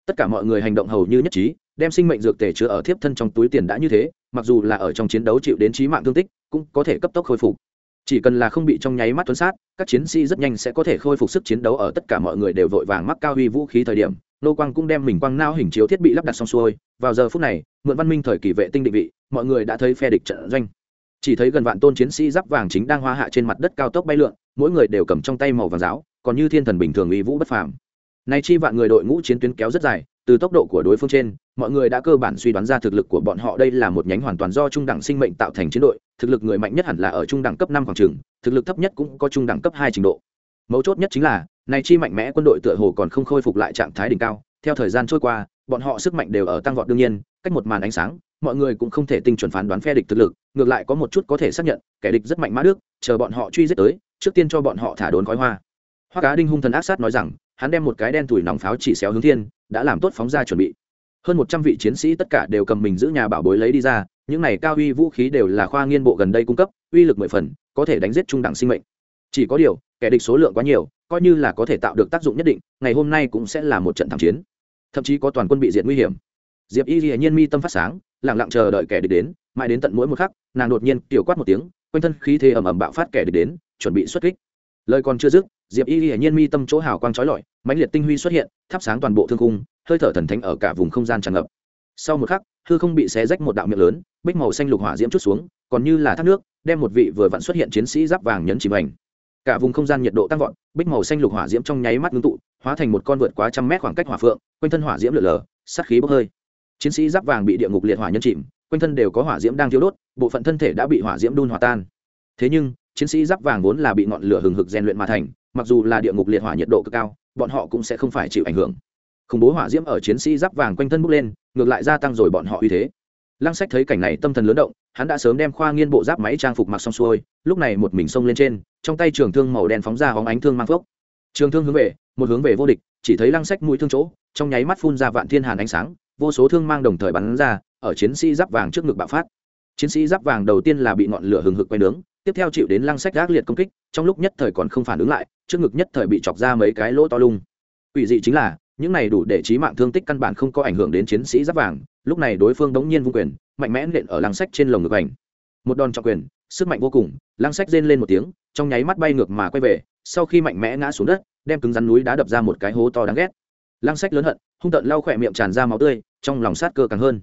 Tất cả mọi người hành động hầu như nhất trí đem sinh mệnh dược tề chứa ở thiếp thân trong túi tiền đã như thế, mặc dù là ở trong chiến đấu chịu đến trí mạng thương tích, cũng có thể cấp tốc khôi phục. Chỉ cần là không bị trong nháy mắt tuấn sát, các chiến sĩ rất nhanh sẽ có thể khôi phục sức chiến đấu ở tất cả mọi người đều vội vàng mắc cao huy vũ khí thời điểm. Nô quang cũng đem mình quang nao hình chiếu thiết bị lắp đặt xong xuôi. Vào giờ phút này, mượn văn minh thời kỳ vệ tinh định vị, mọi người đã thấy phe địch trận doanh. Chỉ thấy gần vạn tôn chiến sĩ giáp vàng chính đang hoa hạ trên mặt đất cao tốc bay lượn, mỗi người đều cầm trong tay màu vàng giáo, còn như thiên thần bình thường uy vũ bất phàm. Nay chi vạn người đội ngũ chiến tuyến kéo rất dài từ tốc độ của đối phương trên, mọi người đã cơ bản suy đoán ra thực lực của bọn họ. Đây là một nhánh hoàn toàn do trung đẳng sinh mệnh tạo thành chiến đội. Thực lực người mạnh nhất hẳn là ở trung đẳng cấp năm khoảng trường, thực lực thấp nhất cũng có trung đẳng cấp hai trình độ. Mấu chốt nhất chính là, này chi mạnh mẽ quân đội tựa hồ còn không khôi phục lại trạng thái đỉnh cao. Theo thời gian trôi qua, bọn họ sức mạnh đều ở tăng vọt đương nhiên, cách một màn ánh sáng, mọi người cũng không thể tinh chuẩn phán đoán phe địch thực lực. Ngược lại có một chút có thể xác nhận, kẻ địch rất mạnh mã đức, chờ bọn họ truy giết tới, trước tiên cho bọn họ thả đốn khói hoa. Hoa cá đinh hung thần ác sát nói rằng hắn đem một cái đen tủi nòng pháo chỉ xéo hướng thiên, đã làm tốt phóng ra chuẩn bị. Hơn một trăm vị chiến sĩ tất cả đều cầm mình giữ nhà bảo bối lấy đi ra, những này cao uy vũ khí đều là khoa nghiên bộ gần đây cung cấp, uy lực mười phần, có thể đánh giết trung đẳng sinh mệnh. Chỉ có điều, kẻ địch số lượng quá nhiều, coi như là có thể tạo được tác dụng nhất định, ngày hôm nay cũng sẽ là một trận thảm chiến. Thậm chí có toàn quân bị diệt nguy hiểm. Diệp y hiển nhiên mi tâm phát sáng lẳng lặng chờ đợi kẻ địch đến, mãi đến tận mỗi một khắc, nàng đột nhiên tiểu quát một tiếng, quanh thân khí thế ầm ầm bạo phát kẻ địch đến, chuẩn bị xuất kích. Lời còn chưa dứt diệp y hiển nhiên mi tâm chỗ hào quang trói lọi, mãnh liệt tinh huy xuất hiện, thắp sáng toàn bộ thương cung hơi thở thần thánh ở cả vùng không gian tràn ngập. Sau một khắc, hư không bị xé rách một đạo miệng lớn, bích màu xanh lục hỏa diễm chút xuống, còn như là thác nước, đem một vị vừa vặn xuất hiện chiến sĩ giáp vàng nhấn chìm ảnh. Cả vùng không gian nhiệt độ tăng vọt, bích màu xanh lục hỏa diễm trong nháy mắt ngưng tụ, hóa thành một con vượt quá trăm mét khoảng cách hỏa phượng, quanh thân hỏa diễm lửa lở, sát khí bốc hơi. Chiến sĩ giáp vàng bị địa ngục liệt hỏa nhấn chìm, quanh thân đều có hỏa diễm đang thiếu đốt, bộ phận thân thể đã bị hỏa diễm đun hòa tan. Thế nhưng, chiến sĩ giáp vàng vốn là bị ngọn lửa hừng hực rèn luyện mà thành mặc dù là địa ngục liệt hỏa nhiệt độ cực cao, bọn họ cũng sẽ không phải chịu ảnh hưởng. Khủng bố hỏa diễm ở chiến sĩ giáp vàng quanh thân bốc lên, ngược lại gia tăng rồi bọn họ uy thế. Lăng sách thấy cảnh này tâm thần lớn động, hắn đã sớm đem khoa nghiên bộ giáp máy trang phục mặc xong xuôi, lúc này một mình xông lên trên, trong tay trường thương màu đen phóng ra hóng ánh thương mang phốc. Trường thương hướng về, một hướng về vô địch, chỉ thấy lăng sách mũi thương chỗ, trong nháy mắt phun ra vạn thiên hàn ánh sáng, vô số thương mang đồng thời bắn ra, ở chiến sĩ giáp vàng trước ngực bạo phát. Chiến sĩ giáp vàng đầu tiên là bị ngọn lửa hừng hực quay nướng tiếp theo chịu đến lăng sách gác liệt công kích, trong lúc nhất thời còn không phản ứng lại, trước ngực nhất thời bị chọc ra mấy cái lỗ to lung. Ủy dị chính là, những này đủ để trí mạng thương tích căn bản không có ảnh hưởng đến chiến sĩ giáp vàng, lúc này đối phương đống nhiên vung quyền, mạnh mẽ nện ở lăng sách trên lồng ngực ảnh. Một đòn trọng quyền, sức mạnh vô cùng, lăng sách rên lên một tiếng, trong nháy mắt bay ngược mà quay về, sau khi mạnh mẽ ngã xuống đất, đem cứng rắn núi đá đập ra một cái hố to đáng ghét. Lăng sách lớn hận, hung tợn lau khỏe miệng tràn ra máu tươi, trong lòng sát cơ càng hơn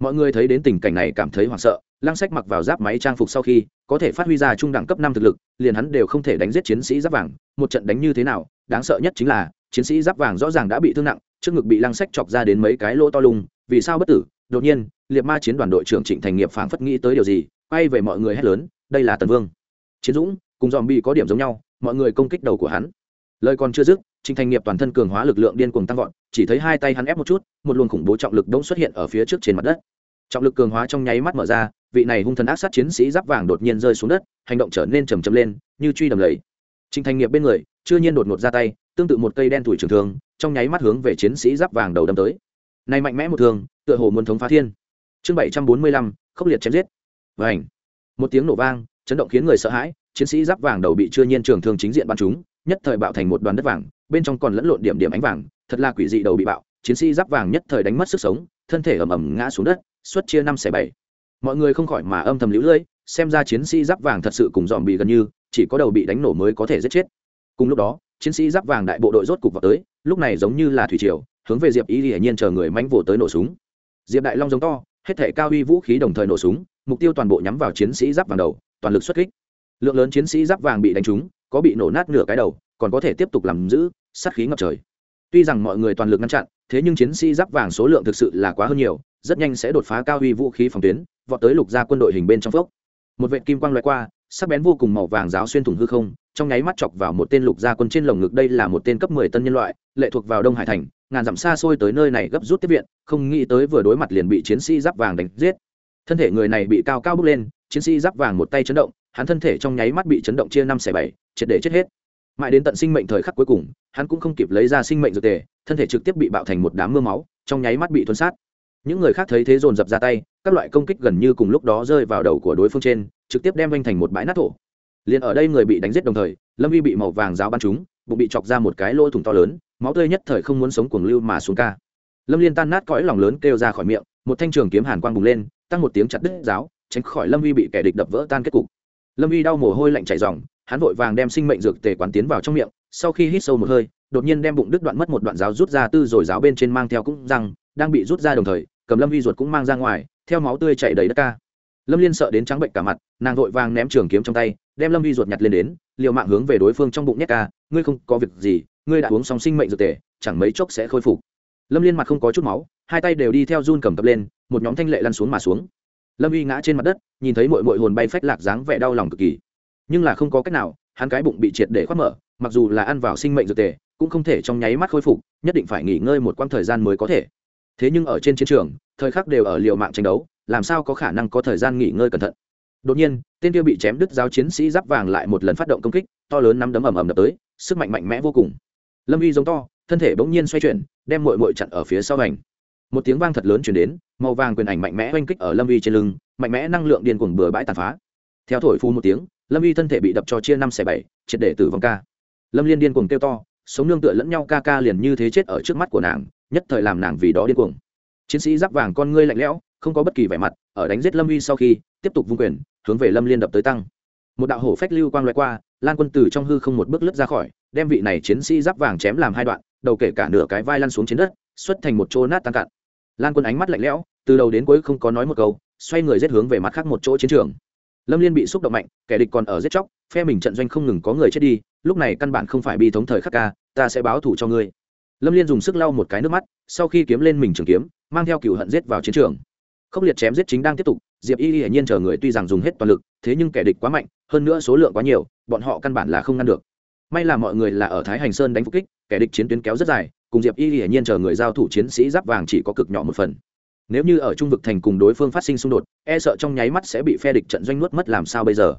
mọi người thấy đến tình cảnh này cảm thấy hoảng sợ, lăng sách mặc vào giáp máy trang phục sau khi, có thể phát huy ra trung đẳng cấp năm thực lực, liền hắn đều không thể đánh giết chiến sĩ giáp vàng. Một trận đánh như thế nào, đáng sợ nhất chính là, chiến sĩ giáp vàng rõ ràng đã bị thương nặng, trước ngực bị lăng sách chọc ra đến mấy cái lỗ to lùng. vì sao bất tử? Đột nhiên, liệt ma chiến đoàn đội trưởng trịnh thành nghiệp phảng phất nghĩ tới điều gì, quay về mọi người hét lớn, đây là tần vương. Chiến dũng cùng dòm bị có điểm giống nhau, mọi người công kích đầu của hắn lời còn chưa dứt trịnh thành nghiệp toàn thân cường hóa lực lượng điên cuồng tăng vọt, chỉ thấy hai tay hắn ép một chút, một luồng khủng bố trọng lực đông xuất hiện ở phía trước trên mặt đất. Trọng lực cường hóa trong nháy mắt mở ra, vị này hung thần ác sát chiến sĩ giáp vàng đột nhiên rơi xuống đất, hành động trở nên trầm trầm lên, như truy đầm lầy. Trịnh thành nghiệp bên người, chưa nhiên đột ngột ra tay, tương tự một cây đen tuổi trường thương, trong nháy mắt hướng về chiến sĩ giáp vàng đầu đâm tới. Này mạnh mẽ một thương, tựa hồ muốn thống phá thiên. Chương bảy trăm bốn mươi lăm, khốc liệt chém giết. Và ảnh một tiếng nổ vang, chấn động khiến người sợ hãi, chiến sĩ giáp vàng đầu bị chưa nhiên trường thương chính diện bắn chúng nhất thời bạo thành một đoàn đất vàng, bên trong còn lẫn lộn điểm điểm ánh vàng, thật là quỷ dị đầu bị bạo, chiến sĩ giáp vàng nhất thời đánh mất sức sống, thân thể ầm ầm ngã xuống đất, xuất chia năm xẻ bảy. Mọi người không khỏi mà âm thầm lũ lưỡi xem ra chiến sĩ giáp vàng thật sự cùng dòm bị gần như, chỉ có đầu bị đánh nổ mới có thể giết chết. Cùng lúc đó, chiến sĩ giáp vàng đại bộ đội rốt cục vào tới, lúc này giống như là thủy triều, hướng về diệp ý hiển nhiên chờ người mánh vồ tới nổ súng. Diệp đại long giống to, hết thể cao uy vũ khí đồng thời nổ súng, mục tiêu toàn bộ nhắm vào chiến sĩ giáp vàng đầu, toàn lực xuất kích. Lượng lớn chiến sĩ giáp vàng bị đánh trúng có bị nổ nát nửa cái đầu, còn có thể tiếp tục làm giữ, sát khí ngập trời. Tuy rằng mọi người toàn lực ngăn chặn, thế nhưng chiến sĩ giáp vàng số lượng thực sự là quá hơn nhiều, rất nhanh sẽ đột phá cao huy vũ khí phòng tuyến, vọt tới lục gia quân đội hình bên trong phốc. Một vệ kim quang loại qua, sắc bén vô cùng màu vàng giáo xuyên thủng hư không, trong nháy mắt chọc vào một tên lục gia quân trên lồng ngực đây là một tên cấp mười tân nhân loại, lệ thuộc vào đông hải thành, ngàn dặm xa xôi tới nơi này gấp rút tiếp viện, không nghĩ tới vừa đối mặt liền bị chiến sĩ giáp vàng đánh giết. Thân thể người này bị cao cao bước lên chiến sĩ giáp vàng một tay chấn động hắn thân thể trong nháy mắt bị chấn động chia năm xẻ bảy triệt để chết hết. Mãi đến tận sinh mệnh thời khắc cuối cùng hắn cũng không kịp lấy ra sinh mệnh dược tề thân thể trực tiếp bị bạo thành một đám mưa máu trong nháy mắt bị thuần sát. Những người khác thấy thế dồn dập ra tay các loại công kích gần như cùng lúc đó rơi vào đầu của đối phương trên trực tiếp đem vanh thành một bãi nát thổ. Liền ở đây người bị đánh giết đồng thời lâm vi bị màu vàng giáo bắn chúng, bụng bị chọc ra một cái lỗ thủng to lớn máu tươi nhất thời không muốn sống cuồng lưu mà xuống ca. Lâm liên tan nát cõi lòng lớn kêu ra khỏi miệng một thanh trường kiếm hàn quang bùng lên tăng một tiếng chặt đứt giáo tránh khỏi lâm uy bị kẻ địch đập vỡ tan kết cục. Lâm uy đau mồ hôi lạnh chảy dòng, hắn vội vàng đem sinh mệnh dược tề quán tiến vào trong miệng, sau khi hít sâu một hơi, đột nhiên đem bụng đứt đoạn mất một đoạn giáo rút ra tư rồi giáo bên trên mang theo cũng răng, đang bị rút ra đồng thời, cầm lâm uy ruột cũng mang ra ngoài, theo máu tươi chảy đầy đất ca. Lâm liên sợ đến trắng bệnh cả mặt, nàng vội vàng ném trường kiếm trong tay, đem lâm uy ruột nhặt lên đến, liều mạng hướng về đối phương trong bụng nhét ca, ngươi không có việc gì, ngươi đã uống xong sinh mệnh dược tề, chẳng mấy chốc sẽ khôi phục. Lâm liên mặt không có chút máu, hai tay đều đi theo run cầm cập lên, một nhóm thanh lệ lăn xuống mà xuống lâm uy ngã trên mặt đất, nhìn thấy mội mội hồn bay phách lạc dáng vẻ đau lòng cực kỳ. Nhưng là không có cách nào, hắn cái bụng bị triệt để khoác mở, mặc dù là ăn vào sinh mệnh dược tề, cũng không thể trong nháy mắt khôi phục, nhất định phải nghỉ ngơi một quãng thời gian mới có thể. Thế nhưng ở trên chiến trường, thời khắc đều ở liều mạng tranh đấu, làm sao có khả năng có thời gian nghỉ ngơi cẩn thận? Đột nhiên, tên kia bị chém đứt giáo chiến sĩ giáp vàng lại một lần phát động công kích, to lớn nắm đấm ầm ầm đập tới, sức mạnh mạnh mẽ vô cùng. Lâm uy giống to, thân thể bỗng nhiên xoay chuyển, đem mội mội chặn ở phía sau hành một tiếng vang thật lớn chuyển đến, màu vàng quyền ảnh mạnh mẽ oanh kích ở lâm vi trên lưng, mạnh mẽ năng lượng điên cuồng bừa bãi tàn phá. Theo thổi phu một tiếng, lâm vi thân thể bị đập cho chia năm xẻ bảy, triệt để tử vong ca. Lâm liên điên cuồng kêu to, sống nương tựa lẫn nhau ca ca liền như thế chết ở trước mắt của nàng, nhất thời làm nàng vì đó điên cuồng. Chiến sĩ giáp vàng con ngươi lạnh lẽo, không có bất kỳ vẻ mặt, ở đánh giết lâm vi sau khi, tiếp tục vung quyền, hướng về lâm liên đập tới tăng. Một đạo hổ phách lưu quang loại qua, lan quân từ trong hư không một bước lướt ra khỏi, đem vị này chiến sĩ giáp vàng chém làm hai đoạn, đầu kể cả nửa cái vai lăn xuống trên đất xuất thành một chỗ nát tan cạn. Lan quân ánh mắt lạnh lẽo, từ đầu đến cuối không có nói một câu, xoay người giết hướng về mặt khác một chỗ chiến trường. Lâm liên bị xúc động mạnh, kẻ địch còn ở giết chóc, phe mình trận doanh không ngừng có người chết đi, lúc này căn bản không phải bi thống thời khắc ca, ta sẽ báo thù cho ngươi. Lâm liên dùng sức lau một cái nước mắt, sau khi kiếm lên mình trường kiếm, mang theo cựu hận giết vào chiến trường. Khốc liệt chém giết chính đang tiếp tục, diệp y hiển nhiên chờ người tuy rằng dùng hết toàn lực, thế nhưng kẻ địch quá mạnh, hơn nữa số lượng quá nhiều, bọn họ căn bản là không ngăn được may là mọi người là ở thái hành sơn đánh phục kích, kẻ địch chiến tuyến kéo rất dài, cùng diệp y hiển nhiên chờ người giao thủ chiến sĩ giáp vàng chỉ có cực nhỏ một phần. Nếu như ở trung vực thành cùng đối phương phát sinh xung đột e sợ trong nháy mắt sẽ bị phe địch trận doanh nuốt mất làm sao bây giờ?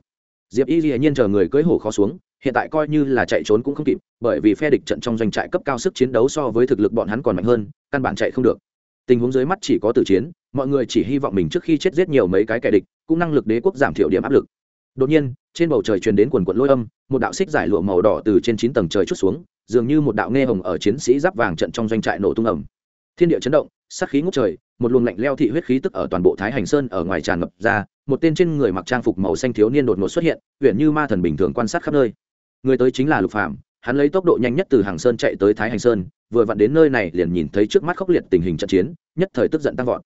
Diệp y hiển nhiên chờ người cưỡi hổ khó xuống, hiện tại coi như là chạy trốn cũng không kịp, bởi vì phe địch trận trong doanh trại cấp cao sức chiến đấu so với thực lực bọn hắn còn mạnh hơn, căn bản chạy không được. Tình huống dưới mắt chỉ có tử chiến, mọi người chỉ hy vọng mình trước khi chết giết nhiều mấy cái kẻ địch, cũng năng lực đế quốc giảm thiểu điểm áp lực. Đột nhiên trên bầu trời truyền đến quần quận lôi âm, một đạo xích giải lụa màu đỏ từ trên chín tầng trời chút xuống, dường như một đạo nghe hồng ở chiến sĩ giáp vàng trận trong doanh trại nổ tung ẩm thiên địa chấn động, sát khí ngút trời, một luồng lạnh leo thị huyết khí tức ở toàn bộ thái hành sơn ở ngoài tràn ngập ra, một tên trên người mặc trang phục màu xanh thiếu niên đột ngột xuất hiện huyện như ma thần bình thường quan sát khắp nơi. Người tới chính là lục phạm hắn lấy tốc độ nhanh nhất từ hàng sơn chạy tới thái hành sơn, vừa vặn đến nơi này liền nhìn thấy trước mắt khốc liệt tình hình trận chiến, nhất thời tức giận tăng vọt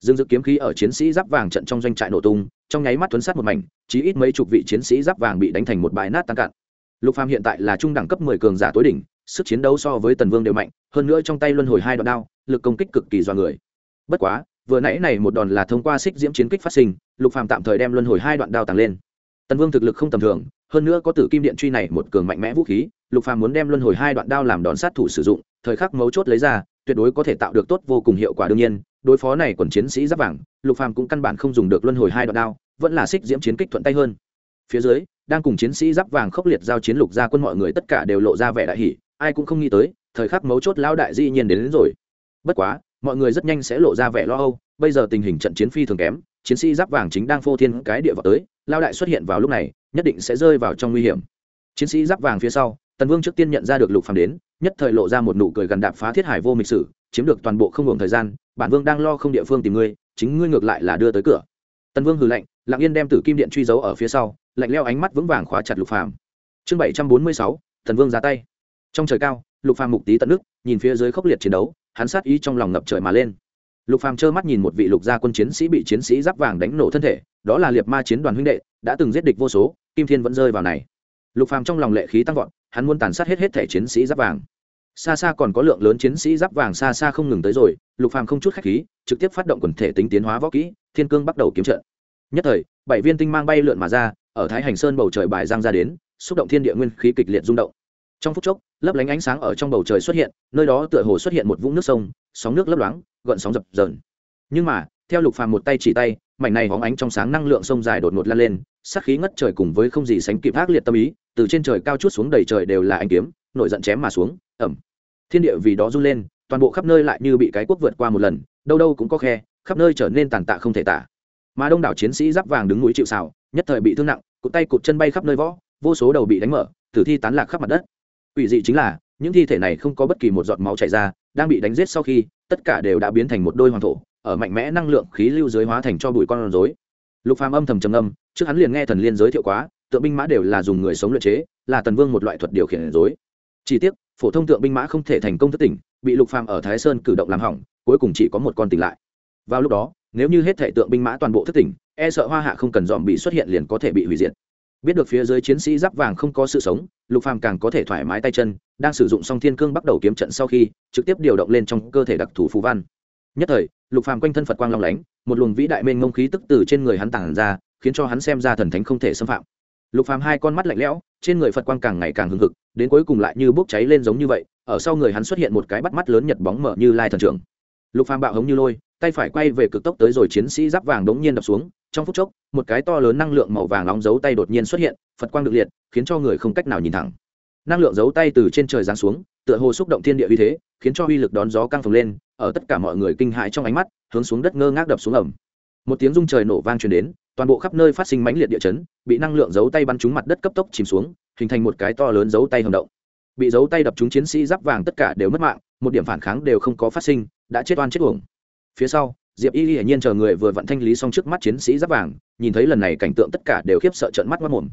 dương dự kiếm khí ở chiến sĩ giáp vàng trận trong doanh trại nổ tung, trong nháy mắt tuấn sát một mảnh, chí ít mấy chục vị chiến sĩ giáp vàng bị đánh thành một bãi nát tăng cạn. Lục phàm hiện tại là trung đẳng cấp mười cường giả tối đỉnh, sức chiến đấu so với tần vương đều mạnh, hơn nữa trong tay luân hồi hai đoạn đao, lực công kích cực kỳ do người. Bất quá, vừa nãy này một đòn là thông qua xích diễm chiến kích phát sinh, lục phàm tạm thời đem luân hồi hai đoạn đao tăng lên. Tần vương thực lực không tầm thường, hơn nữa có tử kim điện truy này một cường mạnh mẽ vũ khí, lục phàm muốn đem luân hồi hai đoạn đao làm đòn sát thủ sử dụng, thời khắc mấu chốt lấy ra, tuyệt đối có thể tạo được tốt vô cùng hiệu quả đương nhiên đối phó này quần chiến sĩ giáp vàng lục phàm cũng căn bản không dùng được luân hồi hai đoạn đao vẫn là xích diễm chiến kích thuận tay hơn. Phía dưới đang cùng chiến sĩ giáp vàng khốc liệt giao chiến lục gia quân mọi người tất cả đều lộ ra vẻ đại hỉ ai cũng không nghĩ tới thời khắc mấu chốt lao đại dĩ nhiên đến, đến rồi. Bất quá mọi người rất nhanh sẽ lộ ra vẻ lo âu bây giờ tình hình trận chiến phi thường kém chiến sĩ giáp vàng chính đang phô thiên cái địa vào tới lao đại xuất hiện vào lúc này nhất định sẽ rơi vào trong nguy hiểm. Chiến sĩ giáp vàng phía sau tần vương trước tiên nhận ra được lục phàm đến nhất thời lộ ra một nụ cười gần đạp phá thiết hải vô mịch sử chiếm được toàn bộ không hưởng thời gian bản vương đang lo không địa phương tìm ngươi, chính ngươi ngược lại là đưa tới cửa. Tần vương hừ lạnh, lặng yên đem tử kim điện truy dấu ở phía sau, lạnh leo ánh mắt vững vàng khóa chặt lục phàm. Chương bảy trăm bốn mươi sáu tần vương ra tay. Trong trời cao, lục phàm mục tí tận nước, nhìn phía dưới khốc liệt chiến đấu, hắn sát ý trong lòng ngập trời mà lên. Lục phàm trơ mắt nhìn một vị lục gia quân chiến sĩ bị chiến sĩ giáp vàng đánh nổ thân thể, đó là liệt ma chiến đoàn huynh đệ, đã từng giết địch vô số, kim thiên vẫn rơi vào này. Lục phàm trong lòng lệ khí tăng vọt, hắn muốn tàn sát hết hết thể chiến sĩ giáp vàng xa xa còn có lượng lớn chiến sĩ giáp vàng xa xa không ngừng tới rồi, lục phàm không chút khách khí, trực tiếp phát động quần thể tính tiến hóa võ kỹ, thiên cương bắt đầu kiếm trận. Nhất thời, bảy viên tinh mang bay lượn mà ra, ở thái hành sơn bầu trời bài giang ra đến, xúc động thiên địa nguyên khí kịch liệt rung động. Trong phút chốc, lấp lánh ánh sáng ở trong bầu trời xuất hiện, nơi đó tựa hồ xuất hiện một vũng nước sông, sóng nước lấp loáng, gợn sóng dập dờn. Nhưng mà, theo lục phàm một tay chỉ tay, mảnh này hóng ánh trong sáng năng lượng sông dài đột ngột lan lên sắc khí ngất trời cùng với không gì sánh kịp ác liệt tâm ý, từ trên trời cao chút xuống đầy trời đều là ánh kiếm, nổi giận chém mà xuống ẩm. Thiên địa vì đó run lên, toàn bộ khắp nơi lại như bị cái quốc vượt qua một lần, đâu đâu cũng có khe, khắp nơi trở nên tàn tạ không thể tả. Mà đông đảo chiến sĩ giáp vàng đứng núi chịu xào nhất thời bị thương nặng, cụt tay cụt chân bay khắp nơi võ, vô số đầu bị đánh mở, tử thi tán lạc khắp mặt đất. Quỷ dị chính là, những thi thể này không có bất kỳ một giọt máu chảy ra, đang bị đánh giết sau khi, tất cả đều đã biến thành một đôi hoàng thổ, ở mạnh mẽ năng lượng khí lưu giới hóa thành cho bụi con rối. Lục phàm âm thầm trầm âm trước hắn liền nghe thần liên giới thiệu quá, tượng binh mã đều là dùng người sống luyện chế, là tần vương một loại thuật điều khiển rối. Chỉ tiếc phổ thông tượng binh mã không thể thành công thất tỉnh, bị lục phàm ở thái sơn cử động làm hỏng, cuối cùng chỉ có một con tỉnh lại. Vào lúc đó, nếu như hết thể tượng binh mã toàn bộ thất tỉnh e sợ hoa hạ không cần dòm bị xuất hiện liền có thể bị hủy diệt. Biết được phía dưới chiến sĩ giáp vàng không có sự sống, lục phàm càng có thể thoải mái tay chân, đang sử dụng song thiên cương bắt đầu kiếm trận sau khi, trực tiếp điều động lên trong cơ thể đặc thù phù văn. Nhất thời, lục phàm quanh thân phật quang long lánh, một luồng vĩ đại mênh ngông khí tức từ trên người hắn tản ra, khiến cho hắn xem ra thần thánh không thể xâm phạm lục phàm hai con mắt lạnh lẽo, trên người phật quang càng ngày càng hừng hực, đến cuối cùng lại như bốc cháy lên giống như vậy, ở sau người hắn xuất hiện một cái bắt mắt lớn nhật bóng mở như lai thần trưởng. Lục phàm bạo hống như lôi, tay phải quay về cực tốc tới rồi chiến sĩ giáp vàng đống nhiên đập xuống, trong phút chốc, một cái to lớn năng lượng màu vàng nóng giấu tay đột nhiên xuất hiện, phật quang được liệt, khiến cho người không cách nào nhìn thẳng. Năng lượng giấu tay từ trên trời giáng xuống, tựa hồ xúc động thiên địa uy thế, khiến cho uy lực đón gió căng phồng lên, ở tất cả mọi người kinh hãi trong ánh mắt, hướng xuống đất ngơ ngác đập xuống ẩm một tiếng rung trời nổ vang truyền đến, toàn bộ khắp nơi phát sinh mãnh liệt địa chấn, bị năng lượng giấu tay bắn trúng mặt đất cấp tốc chìm xuống, hình thành một cái to lớn giấu tay hầm động. Bị giấu tay đập trúng chiến sĩ giáp vàng tất cả đều mất mạng, một điểm phản kháng đều không có phát sinh, đã chết oan chết uổng. Phía sau, diệp y hiển nhiên chờ người vừa vặn thanh lý xong trước mắt chiến sĩ giáp vàng, nhìn thấy lần này cảnh tượng tất cả đều khiếp sợ trận mắt mất mồm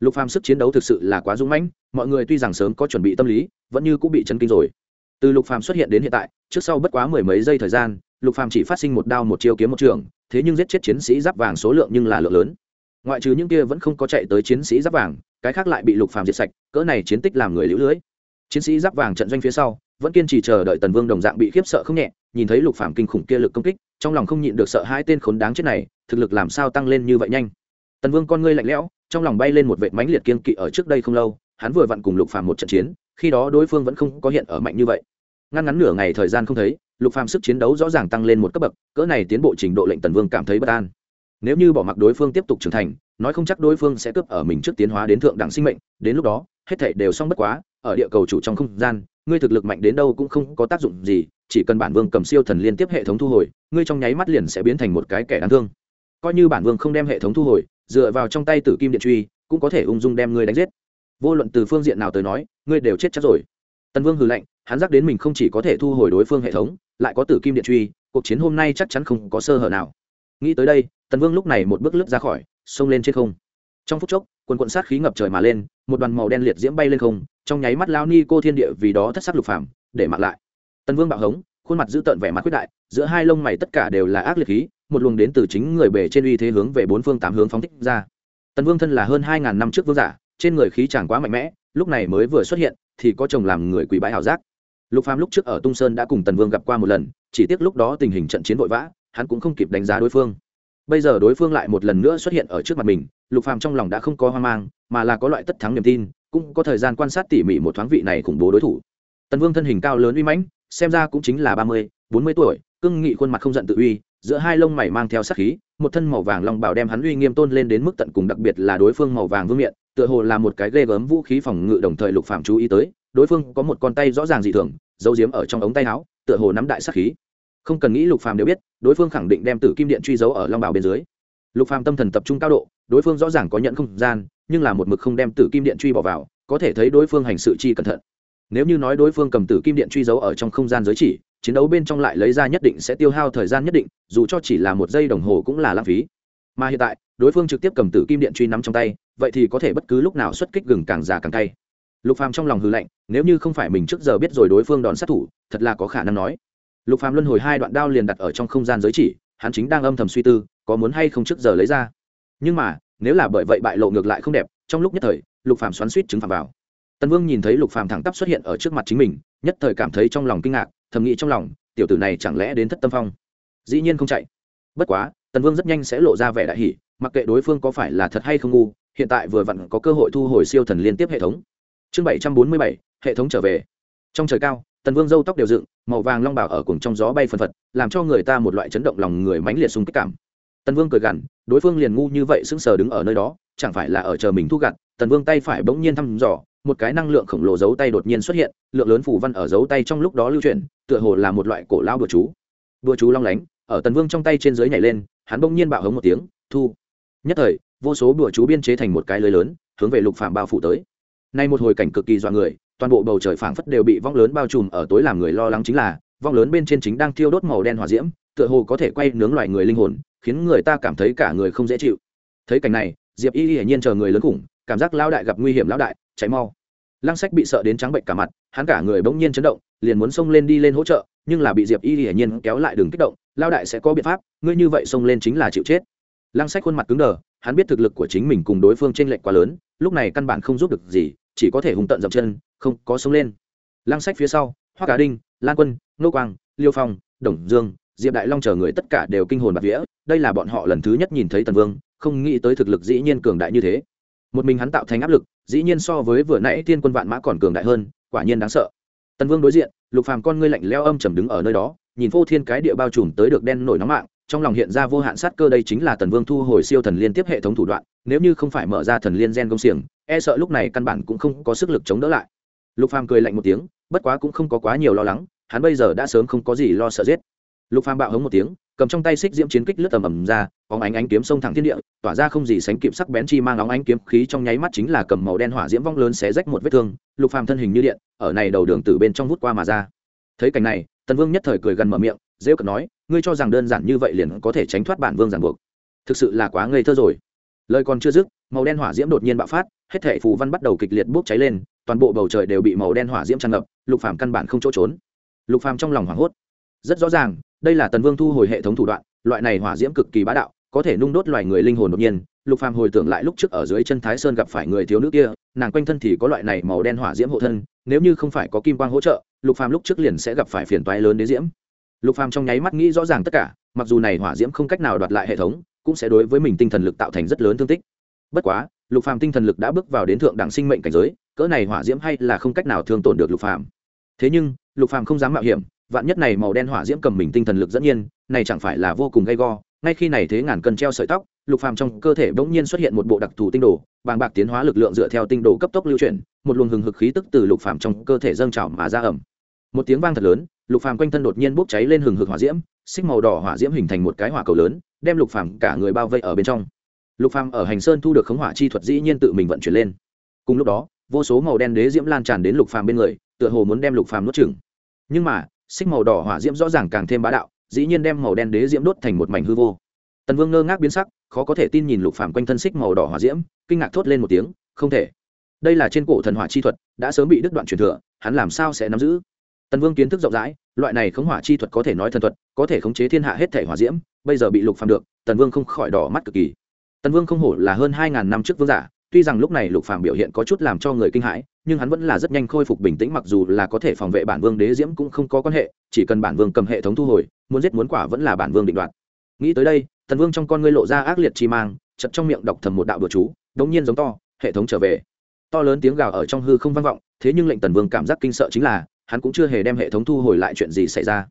lục phàm sức chiến đấu thực sự là quá dũng mãnh, mọi người tuy rằng sớm có chuẩn bị tâm lý, vẫn như cũng bị chấn kinh rồi. Từ lục phàm xuất hiện đến hiện tại, trước sau bất quá mười mấy giây thời gian lục phàm chỉ phát sinh một đao một chiêu kiếm một trường, thế nhưng giết chết chiến sĩ giáp vàng số lượng nhưng là lượng lớn. Ngoại trừ những kia vẫn không có chạy tới chiến sĩ giáp vàng, cái khác lại bị lục phàm diệt sạch, cỡ này chiến tích làm người liễu lưới. Chiến sĩ giáp vàng trận doanh phía sau, vẫn kiên trì chờ đợi tần vương đồng dạng bị khiếp sợ không nhẹ, nhìn thấy lục phàm kinh khủng kia lực công kích, trong lòng không nhịn được sợ hai tên khốn đáng chết này, thực lực làm sao tăng lên như vậy nhanh. Tần vương con ngươi lạnh lẽo, trong lòng bay lên một vệ mãnh liệt kiên kỵ ở trước đây không lâu, hắn vừa vặn cùng lục phàm một trận chiến, khi đó đối phương vẫn không có hiện ở mạnh như vậy ngăn ngắn nửa ngày thời gian không thấy, lục phàm sức chiến đấu rõ ràng tăng lên một cấp bậc, cỡ này tiến bộ trình độ lệnh tần vương cảm thấy bất an. Nếu như bỏ mặc đối phương tiếp tục trưởng thành, nói không chắc đối phương sẽ cướp ở mình trước tiến hóa đến thượng đẳng sinh mệnh, đến lúc đó, hết thảy đều xong bất quá, ở địa cầu chủ trong không gian, ngươi thực lực mạnh đến đâu cũng không có tác dụng gì, chỉ cần bản vương cầm siêu thần liên tiếp hệ thống thu hồi, ngươi trong nháy mắt liền sẽ biến thành một cái kẻ đáng thương. Coi như bản vương không đem hệ thống thu hồi, dựa vào trong tay tử kim điện truy, cũng có thể ung dung đem ngươi đánh giết. Vô luận từ phương diện nào tới nói, ngươi đều chết chắc rồi. Tần vương hừ lạnh hắn giác đến mình không chỉ có thể thu hồi đối phương hệ thống, lại có tử kim điện truy, cuộc chiến hôm nay chắc chắn không có sơ hở nào. Nghĩ tới đây, tần vương lúc này một bước lướt ra khỏi, xông lên trên không. Trong phút chốc, quần quận sát khí ngập trời mà lên, một đoàn màu đen liệt diễm bay lên không, trong nháy mắt lao ni cô thiên địa vì đó thất sắc lục phàm, để mặc lại. Tần vương bạo hống, khuôn mặt giữ tợn vẻ mặt quyết đại, giữa hai lông mày tất cả đều là ác liệt khí, một luồng đến từ chính người bề trên uy thế hướng về bốn phương tám hướng phóng thích ra. Tần vương thân là hơn hai ngàn năm trước vương giả, trên người khí chẳng quá mạnh mẽ, lúc này mới vừa xuất hiện, thì có chồng làm người quỷ bãi hảo giác lục phàm lúc trước ở tung sơn đã cùng tần vương gặp qua một lần, chỉ tiếc lúc đó tình hình trận chiến vội vã, hắn cũng không kịp đánh giá đối phương. Bây giờ đối phương lại một lần nữa xuất hiện ở trước mặt mình, lục phàm trong lòng đã không có hoang mang, mà là có loại tất thắng niềm tin, cũng có thời gian quan sát tỉ mỉ một thoáng vị này khủng bố đối thủ. Tần vương thân hình cao lớn uy mãnh, xem ra cũng chính là ba mươi, bốn mươi tuổi, cương nghị khuôn mặt không giận tự uy, giữa hai lông mày mang theo sát khí, một thân màu vàng long bảo đem hắn uy nghiêm tôn lên đến mức tận cùng, đặc biệt là đối phương màu vàng vương miện, tựa hồ là một cái ghê gớm vũ khí phòng ngự đồng thời lục phạm chú ý tới đối phương có một con tay rõ ràng dị thường, giấu giếm ở trong ống tay áo, tựa hồ nắm đại sát khí. Không cần nghĩ lục phàm đều biết, đối phương khẳng định đem tử kim điện truy giấu ở long bảo bên dưới. Lục phàm tâm thần tập trung cao độ, đối phương rõ ràng có nhận không gian, nhưng là một mực không đem tử kim điện truy bỏ vào, có thể thấy đối phương hành sự chi cẩn thận. Nếu như nói đối phương cầm tử kim điện truy giấu ở trong không gian giới chỉ, chiến đấu bên trong lại lấy ra nhất định sẽ tiêu hao thời gian nhất định, dù cho chỉ là một giây đồng hồ cũng là lãng phí. Mà hiện tại, đối phương trực tiếp cầm tử kim điện truy nắm trong tay, vậy thì có thể bất cứ lúc nào xuất kích gừng càng già càng cay lục phàm trong lòng hư lạnh, nếu như không phải mình trước giờ biết rồi đối phương đòn sát thủ, thật là có khả năng nói. Lục phàm luân hồi hai đoạn đao liền đặt ở trong không gian giới chỉ, hắn chính đang âm thầm suy tư, có muốn hay không trước giờ lấy ra. Nhưng mà, nếu là bởi vậy bại lộ ngược lại không đẹp, trong lúc nhất thời, lục phàm xoắn suýt chứng phạm vào. Tần vương nhìn thấy lục phàm thẳng tắp xuất hiện ở trước mặt chính mình, nhất thời cảm thấy trong lòng kinh ngạc, thầm nghĩ trong lòng, tiểu tử này chẳng lẽ đến thất tâm phong? Dĩ nhiên không chạy. Bất quá, tần vương rất nhanh sẽ lộ ra vẻ đại hỷ mặc kệ đối phương có phải là thật hay không ngu, hiện tại vừa vặn có cơ hội thu hồi siêu thần liên tiếp hệ thống chương bảy trăm bốn mươi bảy, hệ thống trở về. Trong trời cao, tần vương dâu tóc đều dựng, màu vàng long bảo ở cùng trong gió bay phân phật, làm cho người ta một loại chấn động lòng người mãnh liệt xung kích cảm. Tần vương cười gằn, đối phương liền ngu như vậy sững sờ đứng ở nơi đó, chẳng phải là ở chờ mình thu gặt, tần vương tay phải bỗng nhiên thăm dò, một cái năng lượng khổng lồ dấu tay đột nhiên xuất hiện, lượng lớn phủ văn ở dấu tay trong lúc đó lưu chuyển, tựa hồ là một loại cổ lao bừa chú. Bừa chú long lánh, ở tần vương trong tay trên dưới nhảy lên, hắn bỗng nhiên bạo hống một tiếng, thu. Nhất thời, vô số bừa chú biên chế thành một cái lưới lớn, hướng về lục phạm bao phủ tới nay một hồi cảnh cực kỳ dọa người, toàn bộ bầu trời phảng phất đều bị vong lớn bao trùm ở tối làm người lo lắng chính là, vong lớn bên trên chính đang thiêu đốt màu đen hỏa diễm, tựa hồ có thể quay nướng loài người linh hồn, khiến người ta cảm thấy cả người không dễ chịu. Thấy cảnh này, diệp y hiển nhiên chờ người lớn khủng, cảm giác lão đại gặp nguy hiểm lão đại cháy mau. Lăng sách bị sợ đến trắng bệnh cả mặt, hắn cả người bỗng nhiên chấn động, liền muốn xông lên đi lên hỗ trợ, nhưng là bị diệp y hiển nhiên kéo lại đường kích động lao đại sẽ có biện pháp, ngươi như vậy xông lên chính là chịu chết. Lăng sách khuôn mặt cứng đờ, hắn biết thực lực của chính mình cùng đối phương t r ê n lệch quá lớn, lúc này căn bản không giúp được gì chỉ có thể hùng tận dậm chân, không có sống lên. Lăng sách phía sau hoa cá đinh, lan quân nô quang, liêu phong, đồng dương, diệp đại long chờ người tất cả đều kinh hồn bạc vía. Đây là bọn họ lần thứ nhất nhìn thấy tần vương, không nghĩ tới thực lực dĩ nhiên cường đại như thế. Một mình hắn tạo thành áp lực, dĩ nhiên so với vừa nãy Thiên quân vạn mã còn cường đại hơn, quả nhiên đáng sợ. Tần vương đối diện, lục phàm con ngươi lạnh leo âm trầm đứng ở nơi đó, nhìn vô thiên cái địa bao trùm tới được đen nổi nóng mạng, trong lòng hiện ra vô hạn sát cơ đây chính là tần vương thu hồi siêu thần liên tiếp hệ thống thủ đoạn, nếu như không phải mở ra thần liên gen công xiềng e sợ lúc này căn bản cũng không có sức lực chống đỡ lại. Lục phàm cười lạnh một tiếng, bất quá cũng không có quá nhiều lo lắng, hắn bây giờ đã sớm không có gì lo sợ giết. Lục phàm bạo hống một tiếng, cầm trong tay xích diễm chiến kích lướt tầm ầm ra, bóng ánh ánh kiếm sông thẳng thiên địa, tỏa ra không gì sánh kịp sắc bén chi mang óng ánh kiếm khí trong nháy mắt chính là cầm màu đen hỏa diễm vong lớn xé rách một vết thương, lục phàm thân hình như điện, ở này đầu đường từ bên trong vút qua mà ra. Thấy cảnh này, tần vương nhất thời cười gần mở miệng, rêu cợt nói, ngươi cho rằng đơn giản như vậy liền có thể tránh thoát bản vương giảng buộc. Thực sự là quá ngây thơ rồi lời còn chưa dứt, màu đen hỏa diễm đột nhiên bạo phát, hết thể phù văn bắt đầu kịch liệt bốc cháy lên, toàn bộ bầu trời đều bị màu đen hỏa diễm tràn ngập, lục phàm căn bản không chỗ trốn. Lục phàm trong lòng hoảng hốt. Rất rõ ràng, đây là tần vương thu hồi hệ thống thủ đoạn, loại này hỏa diễm cực kỳ bá đạo, có thể nung đốt loài người linh hồn đột nhiên. Lục phàm hồi tưởng lại lúc trước ở dưới chân thái sơn gặp phải người thiếu nữ kia, nàng quanh thân thì có loại này màu đen hỏa diễm hộ thân, nếu như không phải có kim quang hỗ trợ, lục phàm lúc trước liền sẽ gặp phải phiền toái lớn đế diễm. Lục phàm trong nháy mắt nghĩ rõ ràng tất cả, mặc dù này hỏa diễm không cách nào đoạt lại hệ thống cũng sẽ đối với mình tinh thần lực tạo thành rất lớn thương tích. Bất quá, lục phàm tinh thần lực đã bước vào đến thượng đẳng sinh mệnh cảnh giới, cỡ này hỏa diễm hay là không cách nào thương tổn được lục phàm. Thế nhưng, lục phàm không dám mạo hiểm, vạn nhất này màu đen hỏa diễm cầm mình tinh thần lực dẫn nhiên, này chẳng phải là vô cùng gay go. Ngay khi này thế ngàn cân treo sợi tóc, lục phàm trong cơ thể bỗng nhiên xuất hiện một bộ đặc thù tinh đồ, bàng bạc tiến hóa lực lượng dựa theo tinh đồ cấp tốc lưu chuyển, một luồng hừng hực khí tức từ lục phàm trong cơ thể dâng trào mà ra ẩm một tiếng vang thật lớn, lục phàm quanh thân đột nhiên bốc cháy lên hừng hực hỏa diễm, xích màu đỏ hỏa diễm hình thành một cái hỏa cầu lớn đem lục phàm cả người bao vây ở bên trong. Lục phàm ở hành sơn thu được khống hỏa chi thuật dĩ nhiên tự mình vận chuyển lên. Cùng lúc đó, vô số màu đen đế diễm lan tràn đến lục phàm bên người, tựa hồ muốn đem lục phàm nuốt chửng. Nhưng mà, xích màu đỏ hỏa diễm rõ ràng càng thêm bá đạo, dĩ nhiên đem màu đen đế diễm đốt thành một mảnh hư vô. Tần vương ngơ ngác biến sắc, khó có thể tin nhìn lục phàm quanh thân xích màu đỏ hỏa diễm, kinh ngạc thốt lên một tiếng, không thể. Đây là trên cổ thần hỏa chi thuật, đã sớm bị đứt đoạn truyền thừa, hắn làm sao sẽ nắm giữ? Tần vương kiến thức rộng rãi, loại này khống hỏa chi thuật có thể nói thần thuật, có thể khống chế thiên hạ hết thể hỏa diễm, bây giờ bị lục phàm được, tần vương không khỏi đỏ mắt cực kỳ. Tần vương không hổ là hơn hai ngàn năm trước vương giả, tuy rằng lúc này lục phàm biểu hiện có chút làm cho người kinh hãi, nhưng hắn vẫn là rất nhanh khôi phục bình tĩnh mặc dù là có thể phòng vệ bản vương đế diễm cũng không có quan hệ, chỉ cần bản vương cầm hệ thống thu hồi, muốn giết muốn quả vẫn là bản vương định đoạt. Nghĩ tới đây, tần vương trong con ngươi lộ ra ác liệt chi mang chật trong miệng đọc thầm một đạo đùa chú, đống nhiên giống to, hệ thống trở về. To lớn tiếng gào ở trong hư không vang vọng, thế nhưng lệnh tần vương cảm giác kinh sợ chính là hắn cũng chưa hề đem hệ thống thu hồi lại chuyện gì xảy ra.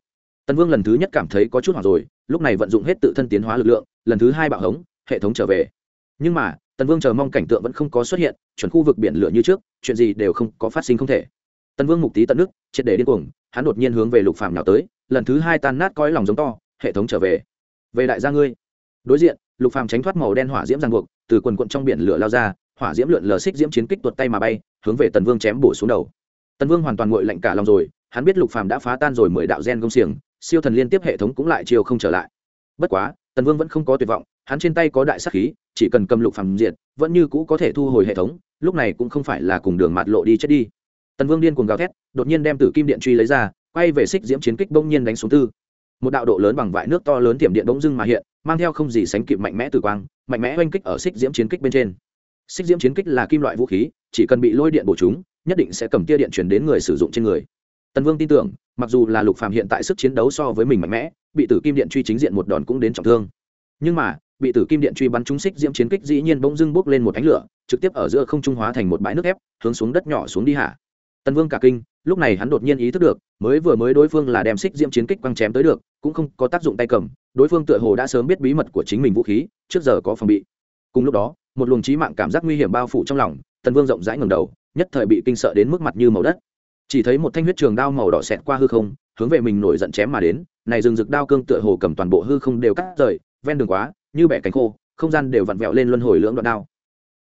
Tần vương lần thứ nhất cảm thấy có chút hoảng rồi, lúc này vận dụng hết tự thân tiến hóa lực lượng, lần thứ hai bạo hống, hệ thống trở về. Nhưng mà tần vương chờ mong cảnh tượng vẫn không có xuất hiện, chuẩn khu vực biển lửa như trước, chuyện gì đều không có phát sinh không thể. Tần vương mục tí tận nước, triệt để điên cuồng, hắn đột nhiên hướng về lục phàm nào tới, lần thứ hai tan nát coi lòng giống to, hệ thống trở về. Về đại gia ngươi. Đối diện, lục phàm tránh thoát màu đen hỏa diễm ràng buộc, từ quần quận trong biển lửa lao ra, hỏa diễm lượn lờ xích diễm chiến kích tuột tay mà bay, hướng về tần vương chém bổ xuống đầu tần vương hoàn toàn nguội lạnh cả lòng rồi, hắn biết lục phàm đã phá tan rồi mười đạo gen công xiềng, siêu thần liên tiếp hệ thống cũng lại chiều không trở lại. Bất quá, tần vương vẫn không có tuyệt vọng, hắn trên tay có đại sắc khí, chỉ cần cầm lục phàm diệt, vẫn như cũ có thể thu hồi hệ thống, lúc này cũng không phải là cùng đường mạt lộ đi chết đi. Tần vương điên cuồng gào thét, đột nhiên đem tử kim điện truy lấy ra, quay về xích diễm chiến kích bỗng nhiên đánh xuống tư. Một đạo độ lớn bằng vải nước to lớn tiềm điện bỗng dưng mà hiện, mang theo không gì sánh kịp mạnh mẽ tử quang, mạnh mẽ oanh kích ở xích diễm chiến kích bên trên xích diễm chiến kích là kim loại vũ khí, chỉ cần bị lôi điện bổ chúng, nhất định sẽ cầm tia điện chuyển đến người sử dụng trên người. Tần vương tin tưởng, mặc dù là lục phàm hiện tại sức chiến đấu so với mình mạnh mẽ, bị tử kim điện truy chính diện một đòn cũng đến trọng thương. Nhưng mà, bị tử kim điện truy bắn trúng xích diễm chiến kích dĩ nhiên bỗng dưng bốc lên một ánh lửa, trực tiếp ở giữa không trung hóa thành một bãi nước ép hướng xuống đất nhỏ xuống đi hạ. Tần vương cả kinh, lúc này hắn đột nhiên ý thức được, mới vừa mới đối phương là đem xích diễm chiến kích quăng chém tới được, cũng không có tác dụng tay cầm, đối phương tựa hồ đã sớm biết bí mật của chính mình vũ khí, trước giờ có phòng bị. Cùng lúc đó một luồng trí mạng cảm giác nguy hiểm bao phủ trong lòng, tần vương rộng rãi ngầm đầu, nhất thời bị kinh sợ đến mức mặt như màu đất. Chỉ thấy một thanh huyết trường đao màu đỏ xẹt qua hư không, hướng về mình nổi giận chém mà đến, này rừng rực đao cương tựa hồ cầm toàn bộ hư không đều cắt rời, ven đường quá, như bẻ cánh khô, không gian đều vặn vẹo lên luân hồi lưỡng đoạn đao.